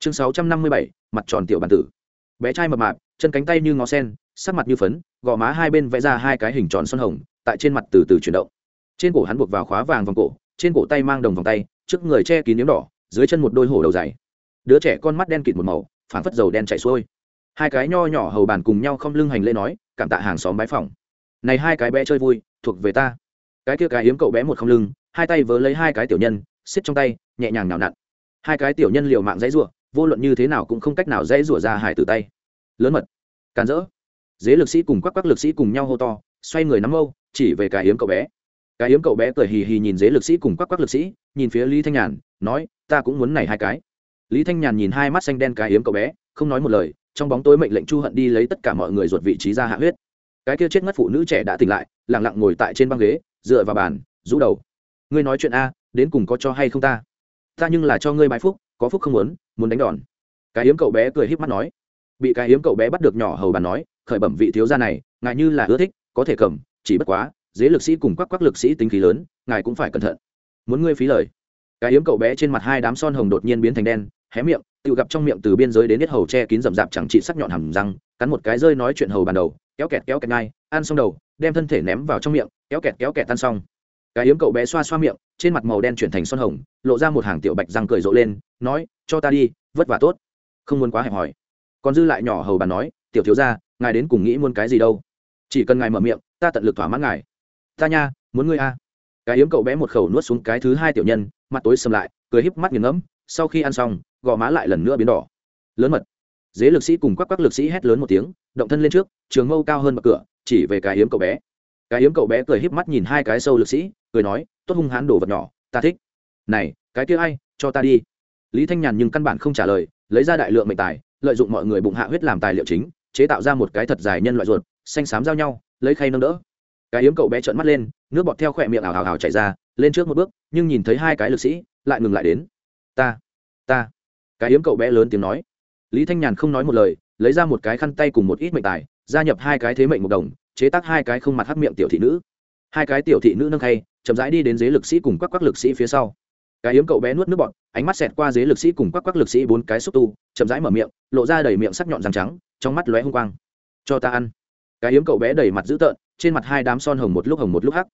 chương sáu trăm năm mươi bảy, mặt tròn tiểu bản tử. Bé trai mập mạp, chân cánh tay như ngó sen, sắc mặt như phấn, gò má hai bên vẽ ra hai cái hình tròn son hồng, tại trên mặt từ từ chuyển động. Trên cổ hắn buộc vào khóa vàng vòng cổ, trên cổ tay mang đồng vòng tay, trước người che kín nếm đỏ, dưới chân một đôi hổ đầu dày đứa trẻ con mắt đen kịt một màu, phảng phất dầu đen chảy xuôi. Hai cái nho nhỏ hầu bàn cùng nhau không lưng hành lễ nói, cảm tạ hàng xóm bái phòng này hai cái bé chơi vui, thuộc về ta. Cái kia cái hiếm cậu bé một không lưng, hai tay vớ lấy hai cái tiểu nhân, xiết trong tay, nhẹ nhàng nào nặn. Hai cái tiểu nhân liều mạng dãy rủa vô luận như thế nào cũng không cách nào dễ rủa ra hải từ tay. Lớn mật, càn rỡ. Dế lực sĩ cùng quắc quắc lực sĩ cùng nhau hô to, xoay người nắm âu chỉ về cái hiếm cậu bé. Cái hiếm cậu bé cười hì hì nhìn dế lực sĩ cùng quắc quắc lực sĩ, nhìn phía lý thanh nhàn, nói, ta cũng muốn này hai cái. Lý thanh nhàn nhìn hai mắt xanh đen cái hiếm cậu bé, không nói một lời, trong bóng tối mệnh lệnh chu hận đi lấy tất cả mọi người ruột vị trí ra hạ huyết. Cái kia chết ngất phụ nữ trẻ đã tỉnh lại lẳng lặng ngồi tại trên băng ghế, dựa vào bàn, rũ đầu. Ngươi nói chuyện a, đến cùng có cho hay không ta? Ta nhưng là cho ngươi bái phúc có phúc không muốn muốn đánh đòn. Cái hiếm cậu bé cười híp mắt nói. Bị cái hiếm cậu bé bắt được nhỏ hầu bàn nói, khởi bẩm vị thiếu gia này, ngài như là ưa thích, có thể cầm, chỉ bất quá, dế lực sĩ cùng quắc quắc lực sĩ tính khí lớn, ngài cũng phải cẩn thận. Muốn ngươi phí lời. Cái hiếm cậu bé trên mặt hai đám son hồng đột nhiên biến thành đen, hé miệng, tự gặp trong miệng từ biên giới đến hết hầu che kín rậm rạp chẳng trị sắc nhọn hầm răng, cắn một cái rơi nói chuyện hầu bàn đầu, kéo kẹt kéo kẹt ngay, ăn xong đầu, đem thân thể ném vào trong miệng, kéo kẹt kéo kẹt tan xong cái yếm cậu bé xoa xoa miệng, trên mặt màu đen chuyển thành son hồng, lộ ra một hàng tiểu bạch răng cười rộ lên, nói, cho ta đi, vất vả tốt. Không muốn quá hẹp hòi. Còn dư lại nhỏ hầu bà nói, tiểu thiếu ra ngài đến cùng nghĩ muốn cái gì đâu. Chỉ cần ngài mở miệng, ta tận lực thỏa mãn ngài. Ta nha, muốn ngươi a. Cái yếm cậu bé một khẩu nuốt xuống cái thứ hai tiểu nhân, mặt tối sầm lại, cười híp mắt nghiền ngẫm, sau khi ăn xong, gò má lại lần nữa biến đỏ. Lớn mật. Dế lực sĩ cùng quắc quắc lực sĩ hét lớn một tiếng, động thân lên trước, trường mâu cao hơn bậc cửa, chỉ về cái yếm cậu bé cái hiếm cậu bé cười híp mắt nhìn hai cái sâu lực sĩ, cười nói, tốt hung hãn đồ vật nhỏ, ta thích. Này, cái kia ai, cho ta đi. Lý thanh nhàn nhưng căn bản không trả lời, lấy ra đại lượng mệnh tài, lợi dụng mọi người bụng hạ huyết làm tài liệu chính, chế tạo ra một cái thật dài nhân loại ruột, xanh xám giao nhau, lấy khay nâng đỡ. Cái hiếm cậu bé trợn mắt lên, nước bọt theo khỏe miệng ảo hào hào chảy ra, lên trước một bước, nhưng nhìn thấy hai cái lực sĩ, lại ngừng lại đến. Ta ta. Cái hiếm cậu bé lớn tiếng nói. Lý thanh nhàn không nói một lời, lấy ra một cái khăn tay cùng một ít mệnh tài, gia nhập hai cái thế mệnh một đồng chế tác hai cái không mặt hắc miệng tiểu thị nữ. Hai cái tiểu thị nữ nâng khay, chậm rãi đi đến dế lực sĩ cùng quắc quắc lực sĩ phía sau. Cái yếm cậu bé nuốt nước bọt, ánh mắt xẹt qua dế lực sĩ cùng quắc quắc lực sĩ bốn cái xúc tu, chậm rãi mở miệng, lộ ra đầy miệng sắc nhọn răng trắng, trong mắt lóe hung quang. Cho ta ăn. Cái yếm cậu bé đầy mặt dữ tợn, trên mặt hai đám son hồng một lúc hồng một lúc hắc.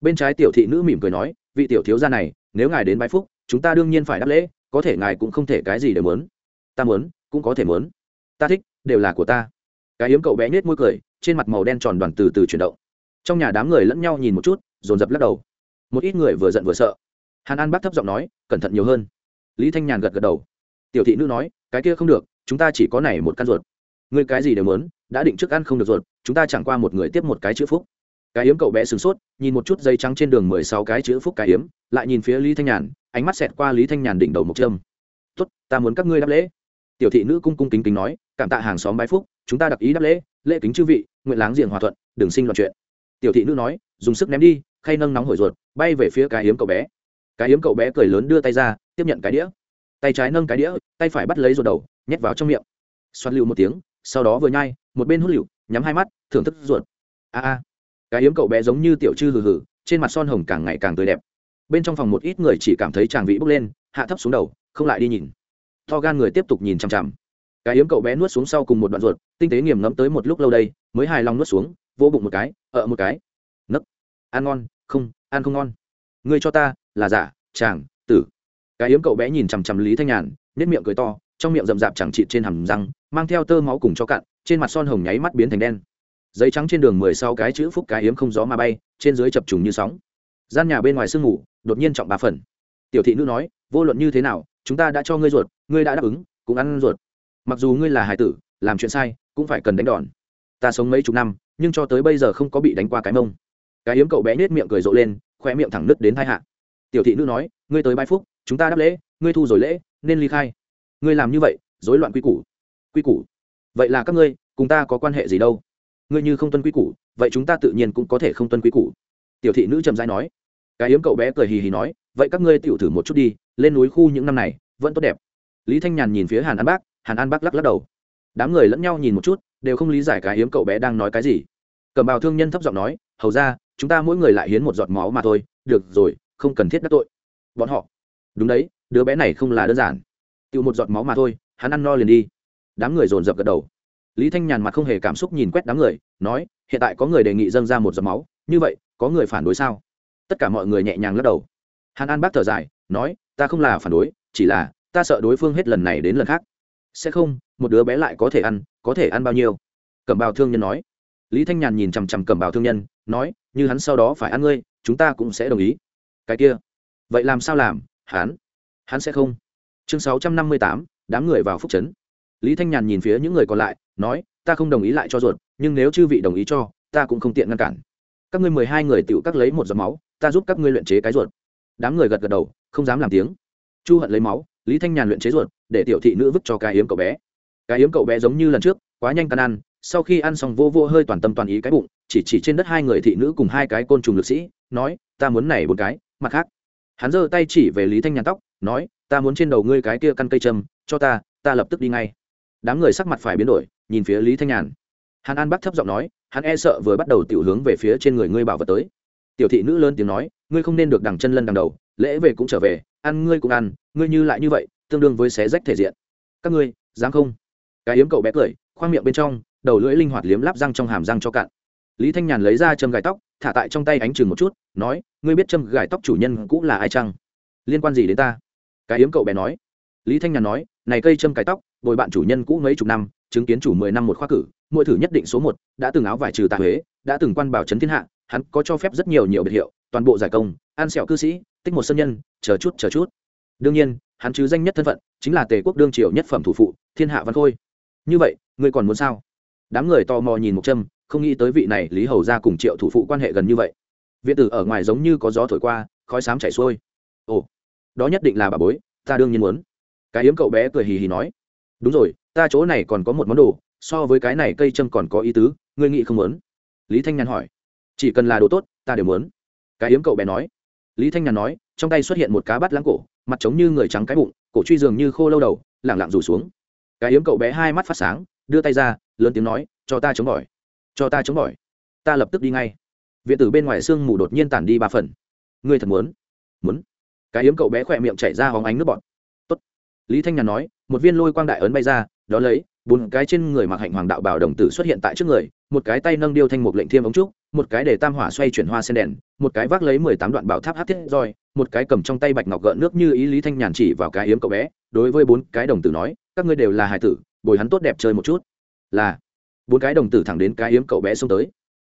Bên trái tiểu thị nữ mỉm cười nói, vị tiểu thiếu gia này, nếu ngài đến bái phúc, chúng ta đương nhiên phải đáp lễ, có thể ngài cũng không thể cái gì để muốn. Ta muốn, cũng có thể muốn. Ta thích, đều là của ta. Cái yếm cậu bé nhếch môi cười trên mặt màu đen tròn đoàn từ từ chuyển động. Trong nhà đám người lẫn nhau nhìn một chút, dồn dập lắc đầu. Một ít người vừa giận vừa sợ. Hàn an bác thấp giọng nói, cẩn thận nhiều hơn. Lý thanh nhàn gật gật đầu. Tiểu thị nữ nói, cái kia không được, chúng ta chỉ có này một căn ruột. Người cái gì đều muốn, đã định trước ăn không được ruột, chúng ta chẳng qua một người tiếp một cái chữ phúc. Cái hiếm cậu bé sửng sốt, nhìn một chút dây trắng trên đường mười sáu cái chữ phúc cái hiếm lại nhìn phía lý thanh nhàn, ánh mắt xẹt qua lý thanh nhàn đỉnh đầu một trâm tốt, ta muốn các ngươi đáp lễ. Tiểu thị nữ cung cung kính kính nói, cảm tạ hàng xóm bái phúc, chúng ta đặc ý đáp lễ lễ kính chư vị, nguyện láng giềng hòa thuận, đừng sinh loạn chuyện. Tiểu thị nữ nói, dùng sức ném đi, khay nâng nóng hổi ruột, bay về phía cái hiếm cậu bé. Cái hiếm cậu bé cười lớn đưa tay ra, tiếp nhận cái đĩa. Tay trái nâng cái đĩa, tay phải bắt lấy ruột đầu, nhét vào trong miệng. Xoát lưu một tiếng, sau đó vừa nhai, một bên hút lựu, nhắm hai mắt, thưởng thức ruột. A a. Cái hiếm cậu bé giống như tiểu chư hừ hừ, trên mặt son hồng càng ngày càng tươi đẹp. Bên trong phòng một ít người chỉ cảm thấy chàng vị bốc lên, hạ thấp xuống đầu, không lại đi nhìn. To gan người tiếp tục nhìn chằm chằm cái yếm cậu bé nuốt xuống sau cùng một đoạn ruột, tinh tế nghiền ngẫm tới một lúc lâu đây, mới hài lòng nuốt xuống, vỗ bụng một cái ợ một cái. Nấc. Ăn ngon. Không, ăn không ngon. Ngươi cho ta, là giả chàng, tử. Cái yếm cậu bé nhìn chằm chằm lý thanh nhàn nếp miệng cười to, trong miệng rậm rạp chẳng trị trên hầm răng, mang theo tơ máu cùng cho cạn, trên mặt son hồng nháy mắt biến thành đen. Giấy trắng trên đường mười sau cái chữ phúc cái yếm không gió mà bay, trên dưới chập trùng như sóng. Gian nhà bên ngoài sương ngủ đột nhiên trọng ba phần. Tiểu thị nữ nói, vô luận như thế nào, chúng ta đã cho ngươi ruột, ngươi đã đáp ứng, cũng ăn ruột mặc dù ngươi là hải tử, làm chuyện sai, cũng phải cần đánh đòn. Ta sống mấy chục năm, nhưng cho tới bây giờ không có bị đánh qua cái mông. Cái hiếm cậu bé nết miệng cười rộ lên khoe miệng thẳng nứt đến thai hạ. Tiểu thị nữ nói, ngươi tới bãi phúc, chúng ta đáp lễ, ngươi thu rồi lễ, nên ly khai. Ngươi làm như vậy, rối loạn quy củ. Quy củ? Vậy là các ngươi, cùng ta có quan hệ gì đâu? Ngươi như không tuân quy củ, vậy chúng ta tự nhiên cũng có thể không tuân quy củ. Tiểu thị nữ trầm dai nói. Cái hiếm cậu bé cười hì hì nói, vậy các ngươi tiểu thử một chút đi, lên núi khu những năm này, vẫn tốt đẹp. Lý thanh nhàn nhìn phía hàn an bác hàn an bắc lắc lắc đầu. Đám người lẫn nhau nhìn một chút, đều không lý giải cái hiếm cậu bé đang nói cái gì. Cầm bào thương nhân thấp giọng nói, hầu ra, chúng ta mỗi người lại hiến một giọt máu mà thôi, được rồi, không cần thiết đắc tội. Bọn họ, đúng đấy, đứa bé này không là đơn giản. Tiêu một giọt máu mà thôi, hắn ăn no liền đi. Đám người dồn dập gật đầu. Lý thanh nhàn mặt không hề cảm xúc nhìn quét đám người, nói, hiện tại có người đề nghị dâng ra một giọt máu, như vậy, có người phản đối sao? Tất cả mọi người nhẹ nhàng lắc đầu. Hàn an bác thở dài, nói, ta không là phản đối, chỉ là, ta sợ đối phương hết lần này đến lần khác sẽ không, một đứa bé lại có thể ăn, có thể ăn bao nhiêu? Cẩm bào thương nhân nói. Lý thanh nhàn nhìn chằm chằm cẩm bào thương nhân, nói, như hắn sau đó phải ăn ngươi, chúng ta cũng sẽ đồng ý. Cái kia? Vậy làm sao làm, hắn? Hắn sẽ không? Chương sáu trăm năm mươi tám, đám người vào phúc trấn. Lý thanh nhàn nhìn phía những người còn lại, nói, ta không đồng ý lại cho ruột, nhưng nếu chư vị đồng ý cho, ta cũng không tiện ngăn cản. Các ngươi mười hai người tự cắt lấy một giọt máu, ta giúp các ngươi luyện chế cái ruột. Đám người gật gật đầu, không dám làm tiếng. Chu hận lấy máu lý thanh nhàn luyện chế ruột, để tiểu thị nữ vứt cho cái yếm cậu bé. Cái yếm cậu bé giống như lần trước, quá nhanh căn ăn, sau khi ăn xong vô vô hơi toàn tâm toàn ý cái bụng, chỉ chỉ trên đất hai người thị nữ cùng hai cái côn trùng lực sĩ, nói, ta muốn này một cái, mặt khác. Hắn giơ tay chỉ về lý thanh nhàn tóc, nói, ta muốn trên đầu ngươi cái kia căn cây châm, cho ta ta lập tức đi ngay. Đám người sắc mặt phải biến đổi, nhìn phía lý thanh nhàn. Hàn an bắc thấp giọng nói, hắn e sợ vừa bắt đầu tiểu hướng về phía trên người ngươi bảo vật tới. Tiểu thị nữ lớn tiếng nói, ngươi không nên được đằng chân lân đằng đầu, lễ về cũng trở về ăn ngươi cũng ăn, ngươi như lại như vậy, tương đương với xé rách thể diện. Các ngươi, dám không? Cái yếm cậu bé cười, khoang miệng bên trong, đầu lưỡi linh hoạt liếm láp răng trong hàm răng cho cạn. Lý thanh nhàn lấy ra châm gài tóc, thả tại trong tay ánh chừng một chút, nói, ngươi biết châm gài tóc chủ nhân cũng là ai chăng? Liên quan gì đến ta? Cái yếm cậu bé nói. Lý thanh nhàn nói, này cây châm cái tóc, bồi bạn chủ nhân cũ mấy chục năm, chứng kiến chủ mười năm một khoa cử, mỗi thử nhất định số một, đã từng áo vải trừ tạ huế, đã từng quan bảo trấn thiên hạ, hắn có cho phép rất nhiều nhiều biệt hiệu, toàn bộ giải công an sẹo cư sĩ, tích một sân nhân chờ chút chờ chút. Đương nhiên, hắn chứ danh nhất thân phận chính là tề quốc đương triều nhất phẩm thủ phụ, thiên hạ văn khôi. Như vậy, ngươi còn muốn sao? Đám người tò mò nhìn một châm, không nghĩ tới vị này lý hầu ra cùng triệu thủ phụ quan hệ gần như vậy. Viện tử ở ngoài giống như có gió thổi qua, khói sám chảy xuôi. Ồ, đó nhất định là bà bối, ta đương nhiên muốn. Cái hiếm cậu bé cười hì hì nói. Đúng rồi, ta chỗ này còn có một món đồ, so với cái này cây châm còn có ý tứ, ngươi nghĩ không muốn? Lý thanh nhàn hỏi. Chỉ cần là đồ tốt, ta đều muốn. Cái hiếm cậu bé nói lý thanh nhàn nói, trong tay xuất hiện một cá bắt lãng cổ, mặt trống như người trắng cái bụng, cổ truy dường như khô lâu đầu, lẳng lặng rủ xuống. Cái yếm cậu bé hai mắt phát sáng, đưa tay ra, lớn tiếng nói, cho ta chống bỏi, cho ta chống bỏi, ta lập tức đi ngay. Viện tử bên ngoài sương mù đột nhiên tản đi ba phần. Ngươi thật muốn muốn? Cái yếm cậu bé khỏe miệng chảy ra hóng ánh nước bọt. Tốt. lý thanh nhàn nói, một viên lôi quang đại ấn bay ra, đó lấy, bốn cái trên người mặc hạnh hoàng đạo bảo đồng tử xuất hiện tại trước người, một cái tay nâng điêu thanh mục lệnh thiêm ống trúc một cái để tam hỏa xoay chuyển hoa sen đèn, một cái vác lấy mười tám đoạn bảo tháp hát thiết roi, một cái cầm trong tay bạch ngọc gợn nước như ý lý thanh nhàn chỉ vào cái yếm cậu bé, đối với bốn cái đồng tử nói, các ngươi đều là hài tử, bồi hắn tốt đẹp chơi một chút. Là, bốn cái đồng tử thẳng đến cái yếm cậu bé xông tới.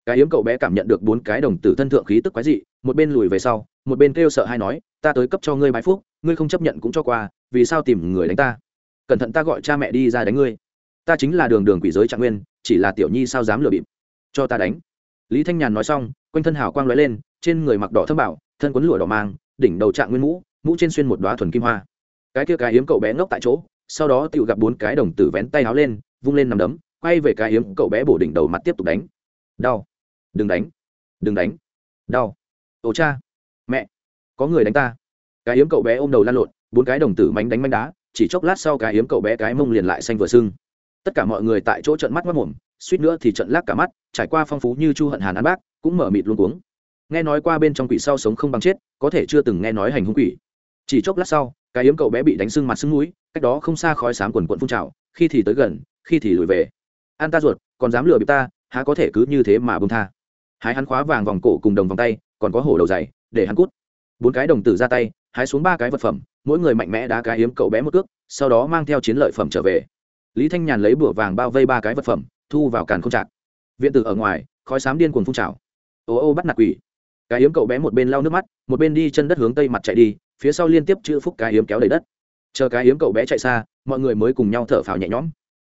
Cái yếm cậu bé cảm nhận được bốn cái đồng tử thân thượng khí tức quái dị, một bên lùi về sau, một bên kêu sợ hay nói, ta tới cấp cho ngươi bái phúc, ngươi không chấp nhận cũng cho qua, vì sao tìm người đánh ta? Cẩn thận ta gọi cha mẹ đi ra đánh ngươi. Ta chính là đường đường quỷ giới trạng nguyên, chỉ là tiểu nhi sao dám lừa bịp? Cho ta đánh lý thanh nhàn nói xong, quanh thân hào quang lóe lên, trên người mặc đỏ thâm bảo, thân quấn lụa đỏ mang, đỉnh đầu trạng nguyên mũ mũ trên xuyên một đoá thuần kim hoa. Cái kia cái hiếm cậu bé ngốc tại chỗ, sau đó tự gặp bốn cái đồng tử vén tay áo lên, vung lên nằm đấm, quay về cái hiếm cậu bé bổ đỉnh đầu mặt tiếp tục đánh. Đau. Đừng đánh. Đừng đánh. Đau. Ồ cha. Mẹ. Có người đánh ta. Cái hiếm cậu bé ôm đầu lan lộn, bốn cái đồng tử mánh đánh mánh đá, chỉ chốc lát sau cái hiếm cậu bé cái mông liền lại xanh vừa sưng. Tất cả mọi người tại chỗ trợn mắt mất mồm suýt nữa thì trận lác cả mắt, trải qua phong phú như chu hận hàn ăn bác, cũng mở mịt luôn cuống. Nghe nói qua bên trong quỷ sau sống không bằng chết, có thể chưa từng nghe nói hành hung quỷ. Chỉ chốc lát sau, cái yếm cậu bé bị đánh sưng mặt sưng núi cách đó không xa khói sám quần quận phun trào, khi thì tới gần, khi thì lùi về. An ta ruột, còn dám lừa bị ta, há có thể cứ như thế mà bông tha. Hái hắn khóa vàng vòng cổ cùng đồng vòng tay, còn có hổ đầu dày, để hắn cút. Bốn cái đồng tử ra tay, hái xuống ba cái vật phẩm, mỗi người mạnh mẽ đá cái yếm cậu bé một cước, sau đó mang theo chiến lợi phẩm trở về. Lý thanh nhàn lấy bửa vàng bao vây ba cái vật phẩm thu vào càn không chạc viện tử ở ngoài, khói sám điên cuồng phun trào. Ô ô bắt nạt quỷ. Cái hiếm cậu bé một bên lau nước mắt, một bên đi chân đất hướng tây mặt chạy đi, phía sau liên tiếp chữ phúc cái hiếm kéo đầy đất. Chờ cái hiếm cậu bé chạy xa, mọi người mới cùng nhau thở phào nhẹ nhõm.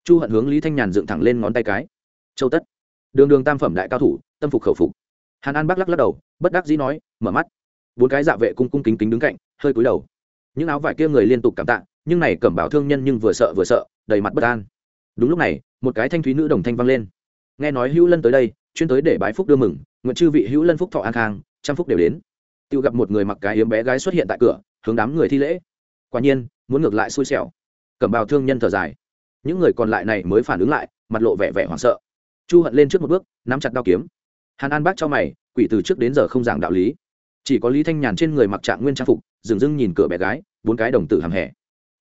Chu hận hướng lý thanh nhàn dựng thẳng lên ngón tay cái. Châu tất. Đường đường tam phẩm đại cao thủ, tâm phục khẩu phục. Hàn an bắc lắc lắc đầu, bất đắc dĩ nói, mở mắt. Bốn cái dạ vệ cung cung kính kính đứng cạnh, hơi cúi đầu. Những áo vải kia người liên tục cảm tạ, nhưng này cẩm bảo thương nhân nhưng vừa sợ vừa sợ, đầy mặt bất an. Đúng lúc này một cái thanh thúy nữ đồng thanh vang lên. Nghe nói hữu lân tới đây, chuyên tới để bái phúc đưa mừng, nguyện chư vị hữu lân phúc thọ an khang, trăm phúc đều đến. Tự gặp một người mặc cái yếm bé gái xuất hiện tại cửa, hướng đám người thi lễ. Quả nhiên, muốn ngược lại xui xẻo. Cẩm bào thương nhân thở dài. Những người còn lại này mới phản ứng lại, mặt lộ vẻ vẻ hoảng sợ. Chu hận lên trước một bước, nắm chặt đao kiếm. Hàn an bác cho mày, quỷ từ trước đến giờ không giảng đạo lý. Chỉ có lý thanh nhàn trên người mặc trạng nguyên trang phục, dừng dưng nhìn cửa bé gái, bốn cái đồng tử hàm hẻ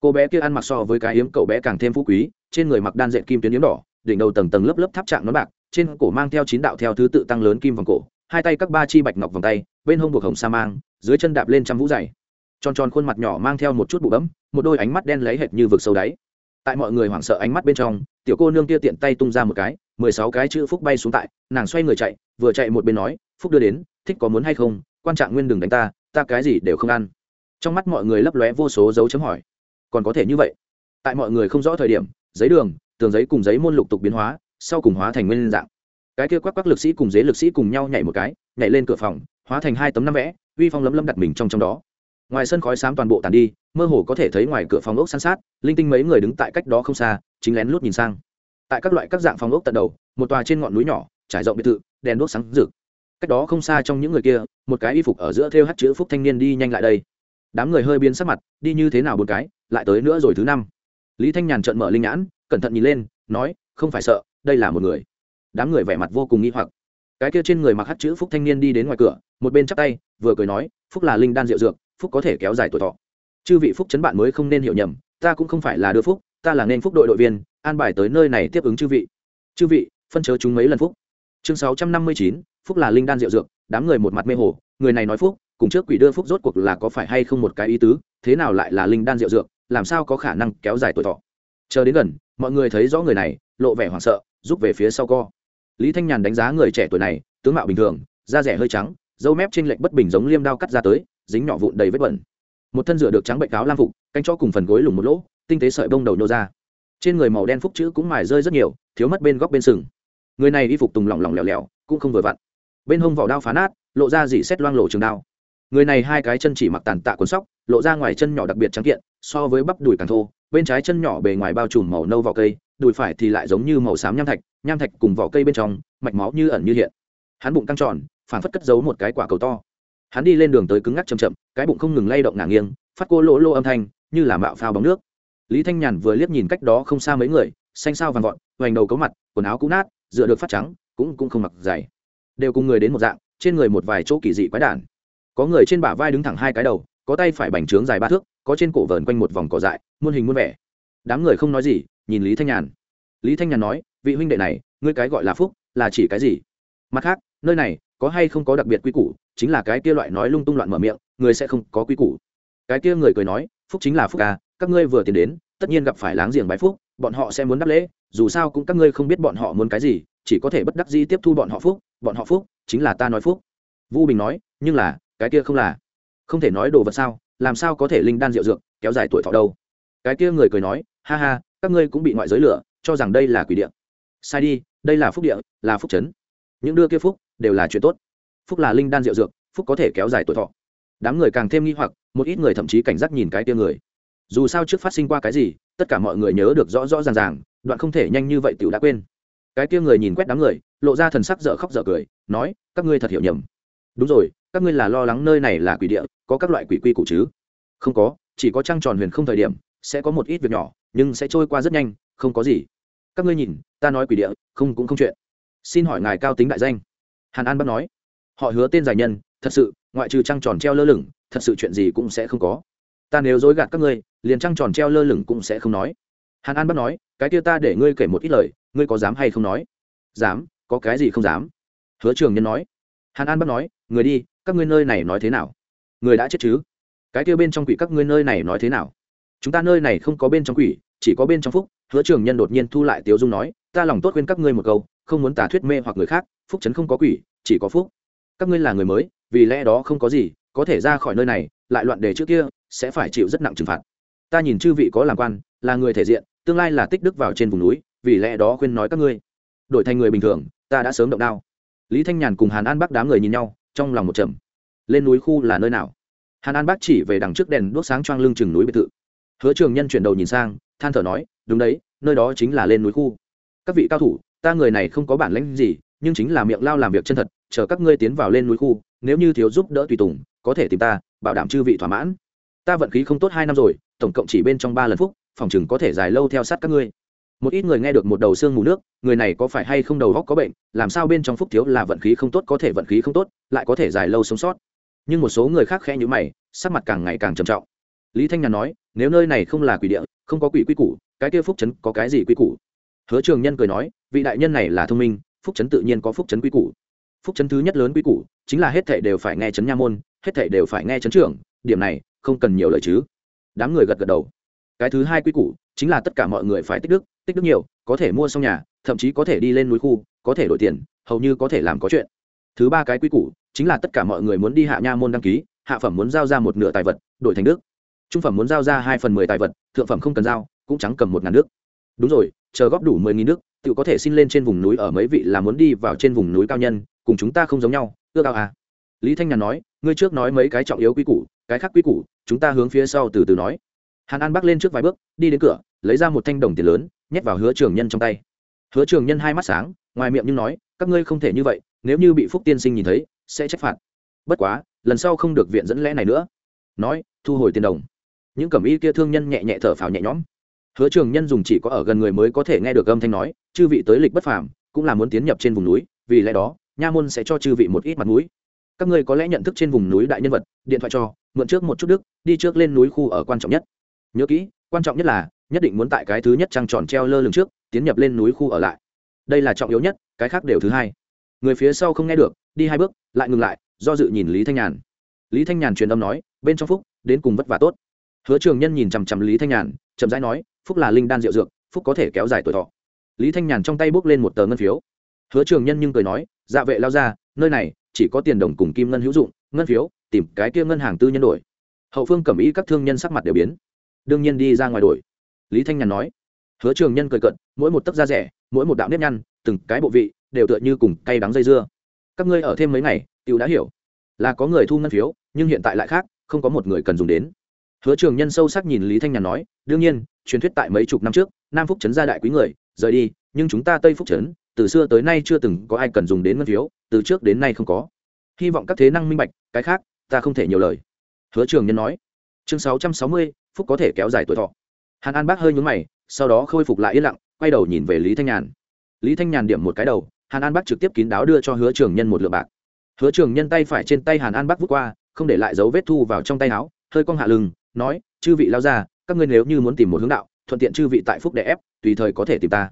cô bé kia ăn mặc so với cái yếm cậu bé càng thêm phú quý, trên người mặc đan dệt kim tuyến yếm đỏ, đỉnh đầu tầng tầng lớp lớp tháp trạng nón bạc, trên cổ mang theo chín đạo theo thứ tự tăng lớn kim vòng cổ, hai tay các ba chi bạch ngọc vòng tay, bên hông buộc hồng sa mang, dưới chân đạp lên trăm vũ dày. Tròn tròn khuôn mặt nhỏ mang theo một chút bụ bấm, một đôi ánh mắt đen lấy hệt như vực sâu đáy. Tại mọi người hoảng sợ ánh mắt bên trong, tiểu cô nương kia tiện tay tung ra một cái, mười sáu cái chữ phúc bay xuống tại, nàng xoay người chạy, vừa chạy một bên nói, phúc đưa đến, thích có muốn hay không? Quan trạng nguyên đừng đánh ta ta cái gì đều không ăn. Trong mắt mọi người lấp lóe vô số dấu chấm hỏi còn có thể như vậy. Tại mọi người không rõ thời điểm, giấy đường, tường giấy cùng giấy môn lục tục biến hóa, sau cùng hóa thành nguyên dạng. Cái kia quắc quắc lực sĩ cùng giấy lực sĩ cùng nhau nhảy một cái, nhảy lên cửa phòng, hóa thành hai tấm năm vẽ, uy phong lấm lấm đặt mình trong trong đó. Ngoài sân khói xám toàn bộ tàn đi, mơ hồ có thể thấy ngoài cửa phòng ốc san sát, linh tinh mấy người đứng tại cách đó không xa, chính lén lút nhìn sang. Tại các loại các dạng phòng ốc tận đầu, một tòa trên ngọn núi nhỏ, trải rộng biệt thự, đèn đuốc sáng rực. Cách đó không xa trong những người kia, một cái y phục ở giữa thêu hát chữ phúc thanh niên đi nhanh lại đây đám người hơi biến sắc mặt, đi như thế nào một cái, lại tới nữa rồi thứ năm. Lý thanh nhàn trợn mở linh nhãn, cẩn thận nhìn lên, nói, không phải sợ, đây là một người. Đám người vẻ mặt vô cùng nghi hoặc. Cái kia trên người mặc hát chữ phúc thanh niên đi đến ngoài cửa, một bên chắp tay, vừa cười nói, phúc là linh đan rượu dược, phúc có thể kéo dài tuổi thọ. Chư vị phúc chấn bạn mới không nên hiểu nhầm, ta cũng không phải là đưa phúc, ta là nên phúc đội đội viên, an bài tới nơi này tiếp ứng chư vị. Chư vị, phân chớ chúng mấy lần phúc. Chương sáu trăm năm mươi chín, phúc là linh đan rượu dược, đám người một mặt mê hồ, người này nói phúc cùng trước quỷ đưa phúc rốt cuộc là có phải hay không một cái ý tứ, thế nào lại là linh đan rượu dược, làm sao có khả năng kéo dài tuổi thọ. Chờ đến gần, mọi người thấy rõ người này, lộ vẻ hoảng sợ, rút về phía sau co. Lý thanh nhàn đánh giá người trẻ tuổi này, tướng mạo bình thường, da rẻ hơi trắng, dâu mép trên lệch bất bình giống liêm đao cắt ra tới, dính nhỏ vụn đầy vết bẩn. Một thân rửa được trắng bệnh cáo lam phục canh cho cùng phần gối lủng một lỗ, tinh tế sợi bông đầu nhô ra. Trên người màu đen phúc chữ cũng mài rơi rất nhiều, thiếu mất bên góc bên sừng. Người này y phục tùng lỏng lỏng lẻo lẻo, cũng không vừa vặn. Bên hông vỏ đao phá nát, lộ ra dỉ xét loang lộ trường đao người này hai cái chân chỉ mặc tàn tạ cuốn sóc, lộ ra ngoài chân nhỏ đặc biệt trắng kiện, so với bắp đùi càng thô, bên trái chân nhỏ bề ngoài bao trùm màu nâu vỏ cây, đùi phải thì lại giống như màu xám nham thạch nham thạch cùng vỏ cây bên trong, mạch máu như ẩn như hiện. Hắn bụng căng tròn phản phất cất giấu một cái quả cầu to. Hắn đi lên đường tới cứng ngắc chậm chậm, cái bụng không ngừng lay động ngả nghiêng, phát cô lỗ lô âm thanh, như là mạo phao bóng nước. Lý thanh nhàn vừa liếc nhìn cách đó không xa mấy người, xanh sao vàng vọt, hoành đầu cấu mặt, quần áo cũ nát, dựa được phát trắng, cũng cũng không mặc dày. Đều cùng người đến một dạng, trên người một vài chỗ kỳ dị quái đản có người trên bả vai đứng thẳng hai cái đầu, có tay phải bành trướng dài ba thước, có trên cổ vờn quanh một vòng cỏ dại, muôn hình muôn vẻ. Đám người không nói gì, nhìn lý thanh nhàn. Lý thanh nhàn nói, vị huynh đệ này, ngươi cái gọi là phúc, là chỉ cái gì? Mặt khác, nơi này, có hay không có đặc biệt quy củ, chính là cái kia loại nói lung tung loạn mở miệng, người sẽ không có quy củ. Cái kia người cười nói, phúc chính là phúc à các ngươi vừa tiến đến, tất nhiên gặp phải láng giềng bái phúc, bọn họ sẽ muốn đáp lễ, dù sao cũng các ngươi không biết bọn họ muốn cái gì, chỉ có thể bất đắc dĩ tiếp thu bọn họ phúc, bọn họ phúc chính là ta nói phúc. Vu bình nói, nhưng là cái kia không là. Không thể nói đồ vật sao, làm sao có thể linh đan rượu dược, kéo dài tuổi thọ đâu. Cái kia người cười nói, ha ha, các ngươi cũng bị ngoại giới lửa, cho rằng đây là quỷ địa. Sai đi, đây là phúc địa, là phúc chấn những đưa kia phúc, đều là chuyện tốt. Phúc là linh đan rượu dược, phúc có thể kéo dài tuổi thọ. Đám người càng thêm nghi hoặc, một ít người thậm chí cảnh giác nhìn cái kia người. Dù sao trước phát sinh qua cái gì, tất cả mọi người nhớ được rõ rõ ràng ràng, đoạn không thể nhanh như vậy tiểu đã quên. Cái kia người nhìn quét đám người, lộ ra thần sắc dở khóc dở cười, nói, các ngươi thật hiểu nhầm. Đúng rồi các ngươi là lo lắng nơi này là quỷ địa, có các loại quỷ quy củ chứ? Không có, chỉ có trăng tròn huyền không thời điểm, sẽ có một ít việc nhỏ, nhưng sẽ trôi qua rất nhanh, không có gì. Các ngươi nhìn, ta nói quỷ địa, không cũng không chuyện. Xin hỏi ngài cao tính đại danh. Hàn an bắt nói. Họ hứa tên giải nhân, thật sự, ngoại trừ trăng tròn treo lơ lửng, thật sự chuyện gì cũng sẽ không có. Ta nếu dối gạt các ngươi, liền trăng tròn treo lơ lửng cũng sẽ không nói. Hàn an bắt nói. Cái kia ta để ngươi kể một ít lời, ngươi có dám hay không nói? Dám, có cái gì không dám. Hứa trường nhân nói. Hàn an bắt nói người đi, các ngươi nơi này nói thế nào? Người đã chết chứ? Cái kia bên trong quỷ các ngươi nơi này nói thế nào? Chúng ta nơi này không có bên trong quỷ, chỉ có bên trong phúc. Hứa trường nhân đột nhiên thu lại tiếu dung nói, ta lòng tốt khuyên các ngươi một câu, không muốn tả thuyết mê hoặc người khác, phúc chấn không có quỷ, chỉ có phúc. Các ngươi là người mới, vì lẽ đó không có gì, có thể ra khỏi nơi này, lại loạn đề trước kia, sẽ phải chịu rất nặng trừng phạt. Ta nhìn chư vị có làm quan, là người thể diện, tương lai là tích đức vào trên vùng núi, vì lẽ đó khuyên nói các ngươi. Đổi thành người bình thường, ta đã sớm động đao. Lý thanh nhàn cùng hàn an bắc đám người nhìn nhau trong lòng một trầm lên núi khu là nơi nào? Hàn an bác chỉ về đằng trước đèn đuốc sáng choang lưng chừng núi biệt thự. Hứa trường nhân chuyển đầu nhìn sang, than thở nói, đúng đấy, nơi đó chính là lên núi khu. Các vị cao thủ, ta người này không có bản lãnh gì, nhưng chính là miệng lao làm việc chân thật, chờ các ngươi tiến vào lên núi khu, nếu như thiếu giúp đỡ tùy tùng, có thể tìm ta, bảo đảm chư vị thỏa mãn. Ta vận khí không tốt hai năm rồi, tổng cộng chỉ bên trong ba lần phúc, phòng chừng có thể dài lâu theo sát các ngươi một ít người nghe được một đầu xương mù nước, người này có phải hay không đầu góc có bệnh, làm sao bên trong phúc thiếu là vận khí không tốt, có thể vận khí không tốt, lại có thể dài lâu sống sót. Nhưng một số người khác khẽ nhữ mày, sắc mặt càng ngày càng trầm trọng. Lý thanh nhàn nói, nếu nơi này không là quỷ địa, không có quỷ quy củ, cái kia phúc trấn có cái gì quy củ? Hứa trường nhân cười nói, vị đại nhân này là thông minh, phúc trấn tự nhiên có phúc trấn quy củ. Phúc trấn thứ nhất lớn quy củ, chính là hết thảy đều phải nghe trấn nha môn, hết thảy đều phải nghe trấn trưởng, điểm này không cần nhiều lời chứ. Đám người gật gật đầu cái thứ hai quy củ chính là tất cả mọi người phải tích đức tích đức nhiều, có thể mua xong nhà, thậm chí có thể đi lên núi khu, có thể đổi tiền, hầu như có thể làm có chuyện. Thứ ba cái quy củ chính là tất cả mọi người muốn đi hạ nha môn đăng ký, hạ phẩm muốn giao ra một nửa tài vật, đổi thành đức. Trung phẩm muốn giao ra hai phần mười tài vật, thượng phẩm không cần giao, cũng trắng cầm một ngàn nước đúng rồi, chờ góp đủ mười nghìn nước tự có thể xin lên trên vùng núi ở mấy vị là muốn đi vào trên vùng núi cao nhân, cùng chúng ta không giống nhau, ước ao à. Lý thanh nhàn nói, ngươi trước nói mấy cái trọng yếu quy củ, cái khác quy củ, chúng ta hướng phía sau từ từ nói hàn an bắc lên trước vài bước, đi đến cửa, lấy ra một thanh đồng tiền lớn, nhét vào hứa trường nhân trong tay. Hứa trường nhân hai mắt sáng, ngoài miệng nhưng nói, các ngươi không thể như vậy, nếu như bị phúc tiên sinh nhìn thấy, sẽ trách phạt. Bất quá, lần sau không được viện dẫn lẽ này nữa. Nói, thu hồi tiền đồng. Những cẩm y kia thương nhân nhẹ nhẹ thở phào nhẹ nhõm. Hứa trường nhân dùng chỉ có ở gần người mới có thể nghe được âm thanh nói, chư vị tới lịch bất phàm, cũng là muốn tiến nhập trên vùng núi, vì lẽ đó, nha môn sẽ cho chư vị một ít mặt mũi. Các ngươi có lẽ nhận thức trên vùng núi đại nhân vật, điện thoại cho, mượn trước một chút đức, đi trước lên núi khu ở quan trọng nhất nhớ kỹ, quan trọng nhất là, nhất định muốn tại cái thứ nhất trăng tròn treo lơ lửng trước, tiến nhập lên núi khu ở lại. Đây là trọng yếu nhất, cái khác đều thứ hai. Người phía sau không nghe được, đi hai bước, lại ngừng lại, do dự nhìn lý thanh nhàn. Lý thanh nhàn truyền âm nói, bên trong phúc, đến cùng vất vả tốt. Hứa trường nhân nhìn chằm chằm lý thanh nhàn, chậm rãi nói, phúc là linh đan rượu dược, phúc có thể kéo dài tuổi thọ. Lý thanh nhàn trong tay bốc lên một tờ ngân phiếu. Hứa trường nhân nhưng cười nói dạ vệ lao ra, nơi này, chỉ có tiền đồng cùng kim ngân hữu dụng, ngân phiếu, tìm cái kia ngân hàng tư nhân đổi. Hậu phương cẩm ý các thương nhân sắc mặt đều biến đương nhiên đi ra ngoài đổi. Lý thanh nhàn nói. Hứa trường nhân cười cận mỗi một tấc da rẻ, mỗi một đạo nếp nhăn, từng cái bộ vị, đều tựa như cùng cay đắng dây dưa. Các ngươi ở thêm mấy ngày, tiểu đã hiểu. Là có người thu ngân phiếu, nhưng hiện tại lại khác, không có một người cần dùng đến. Hứa trường nhân sâu sắc nhìn lý thanh nhàn nói, đương nhiên, truyền thuyết tại mấy chục năm trước, nam phúc trấn gia đại quý người, rời đi, nhưng chúng ta tây phúc trấn, từ xưa tới nay chưa từng có ai cần dùng đến ngân phiếu, từ trước đến nay không có. Hy vọng các thế năng minh bạch, cái khác, ta không thể nhiều lời. Hứa trường nhân nói. Chương sáu trăm sáu mươi phúc có thể kéo dài tuổi thọ. Hàn an bác hơi nhúng mày, sau đó khôi phục lại yên lặng, quay đầu nhìn về lý thanh nhàn. Lý thanh nhàn điểm một cái đầu, hàn an Bác trực tiếp kín đáo đưa cho hứa trường nhân một lượng bạc. Hứa trường nhân tay phải trên tay hàn an Bác vút qua, không để lại dấu vết thu vào trong tay áo, hơi cong hạ lưng, nói, chư vị lao ra các ngươi nếu như muốn tìm một hướng đạo, thuận tiện chư vị tại phúc đẻ ép, tùy thời có thể tìm ta.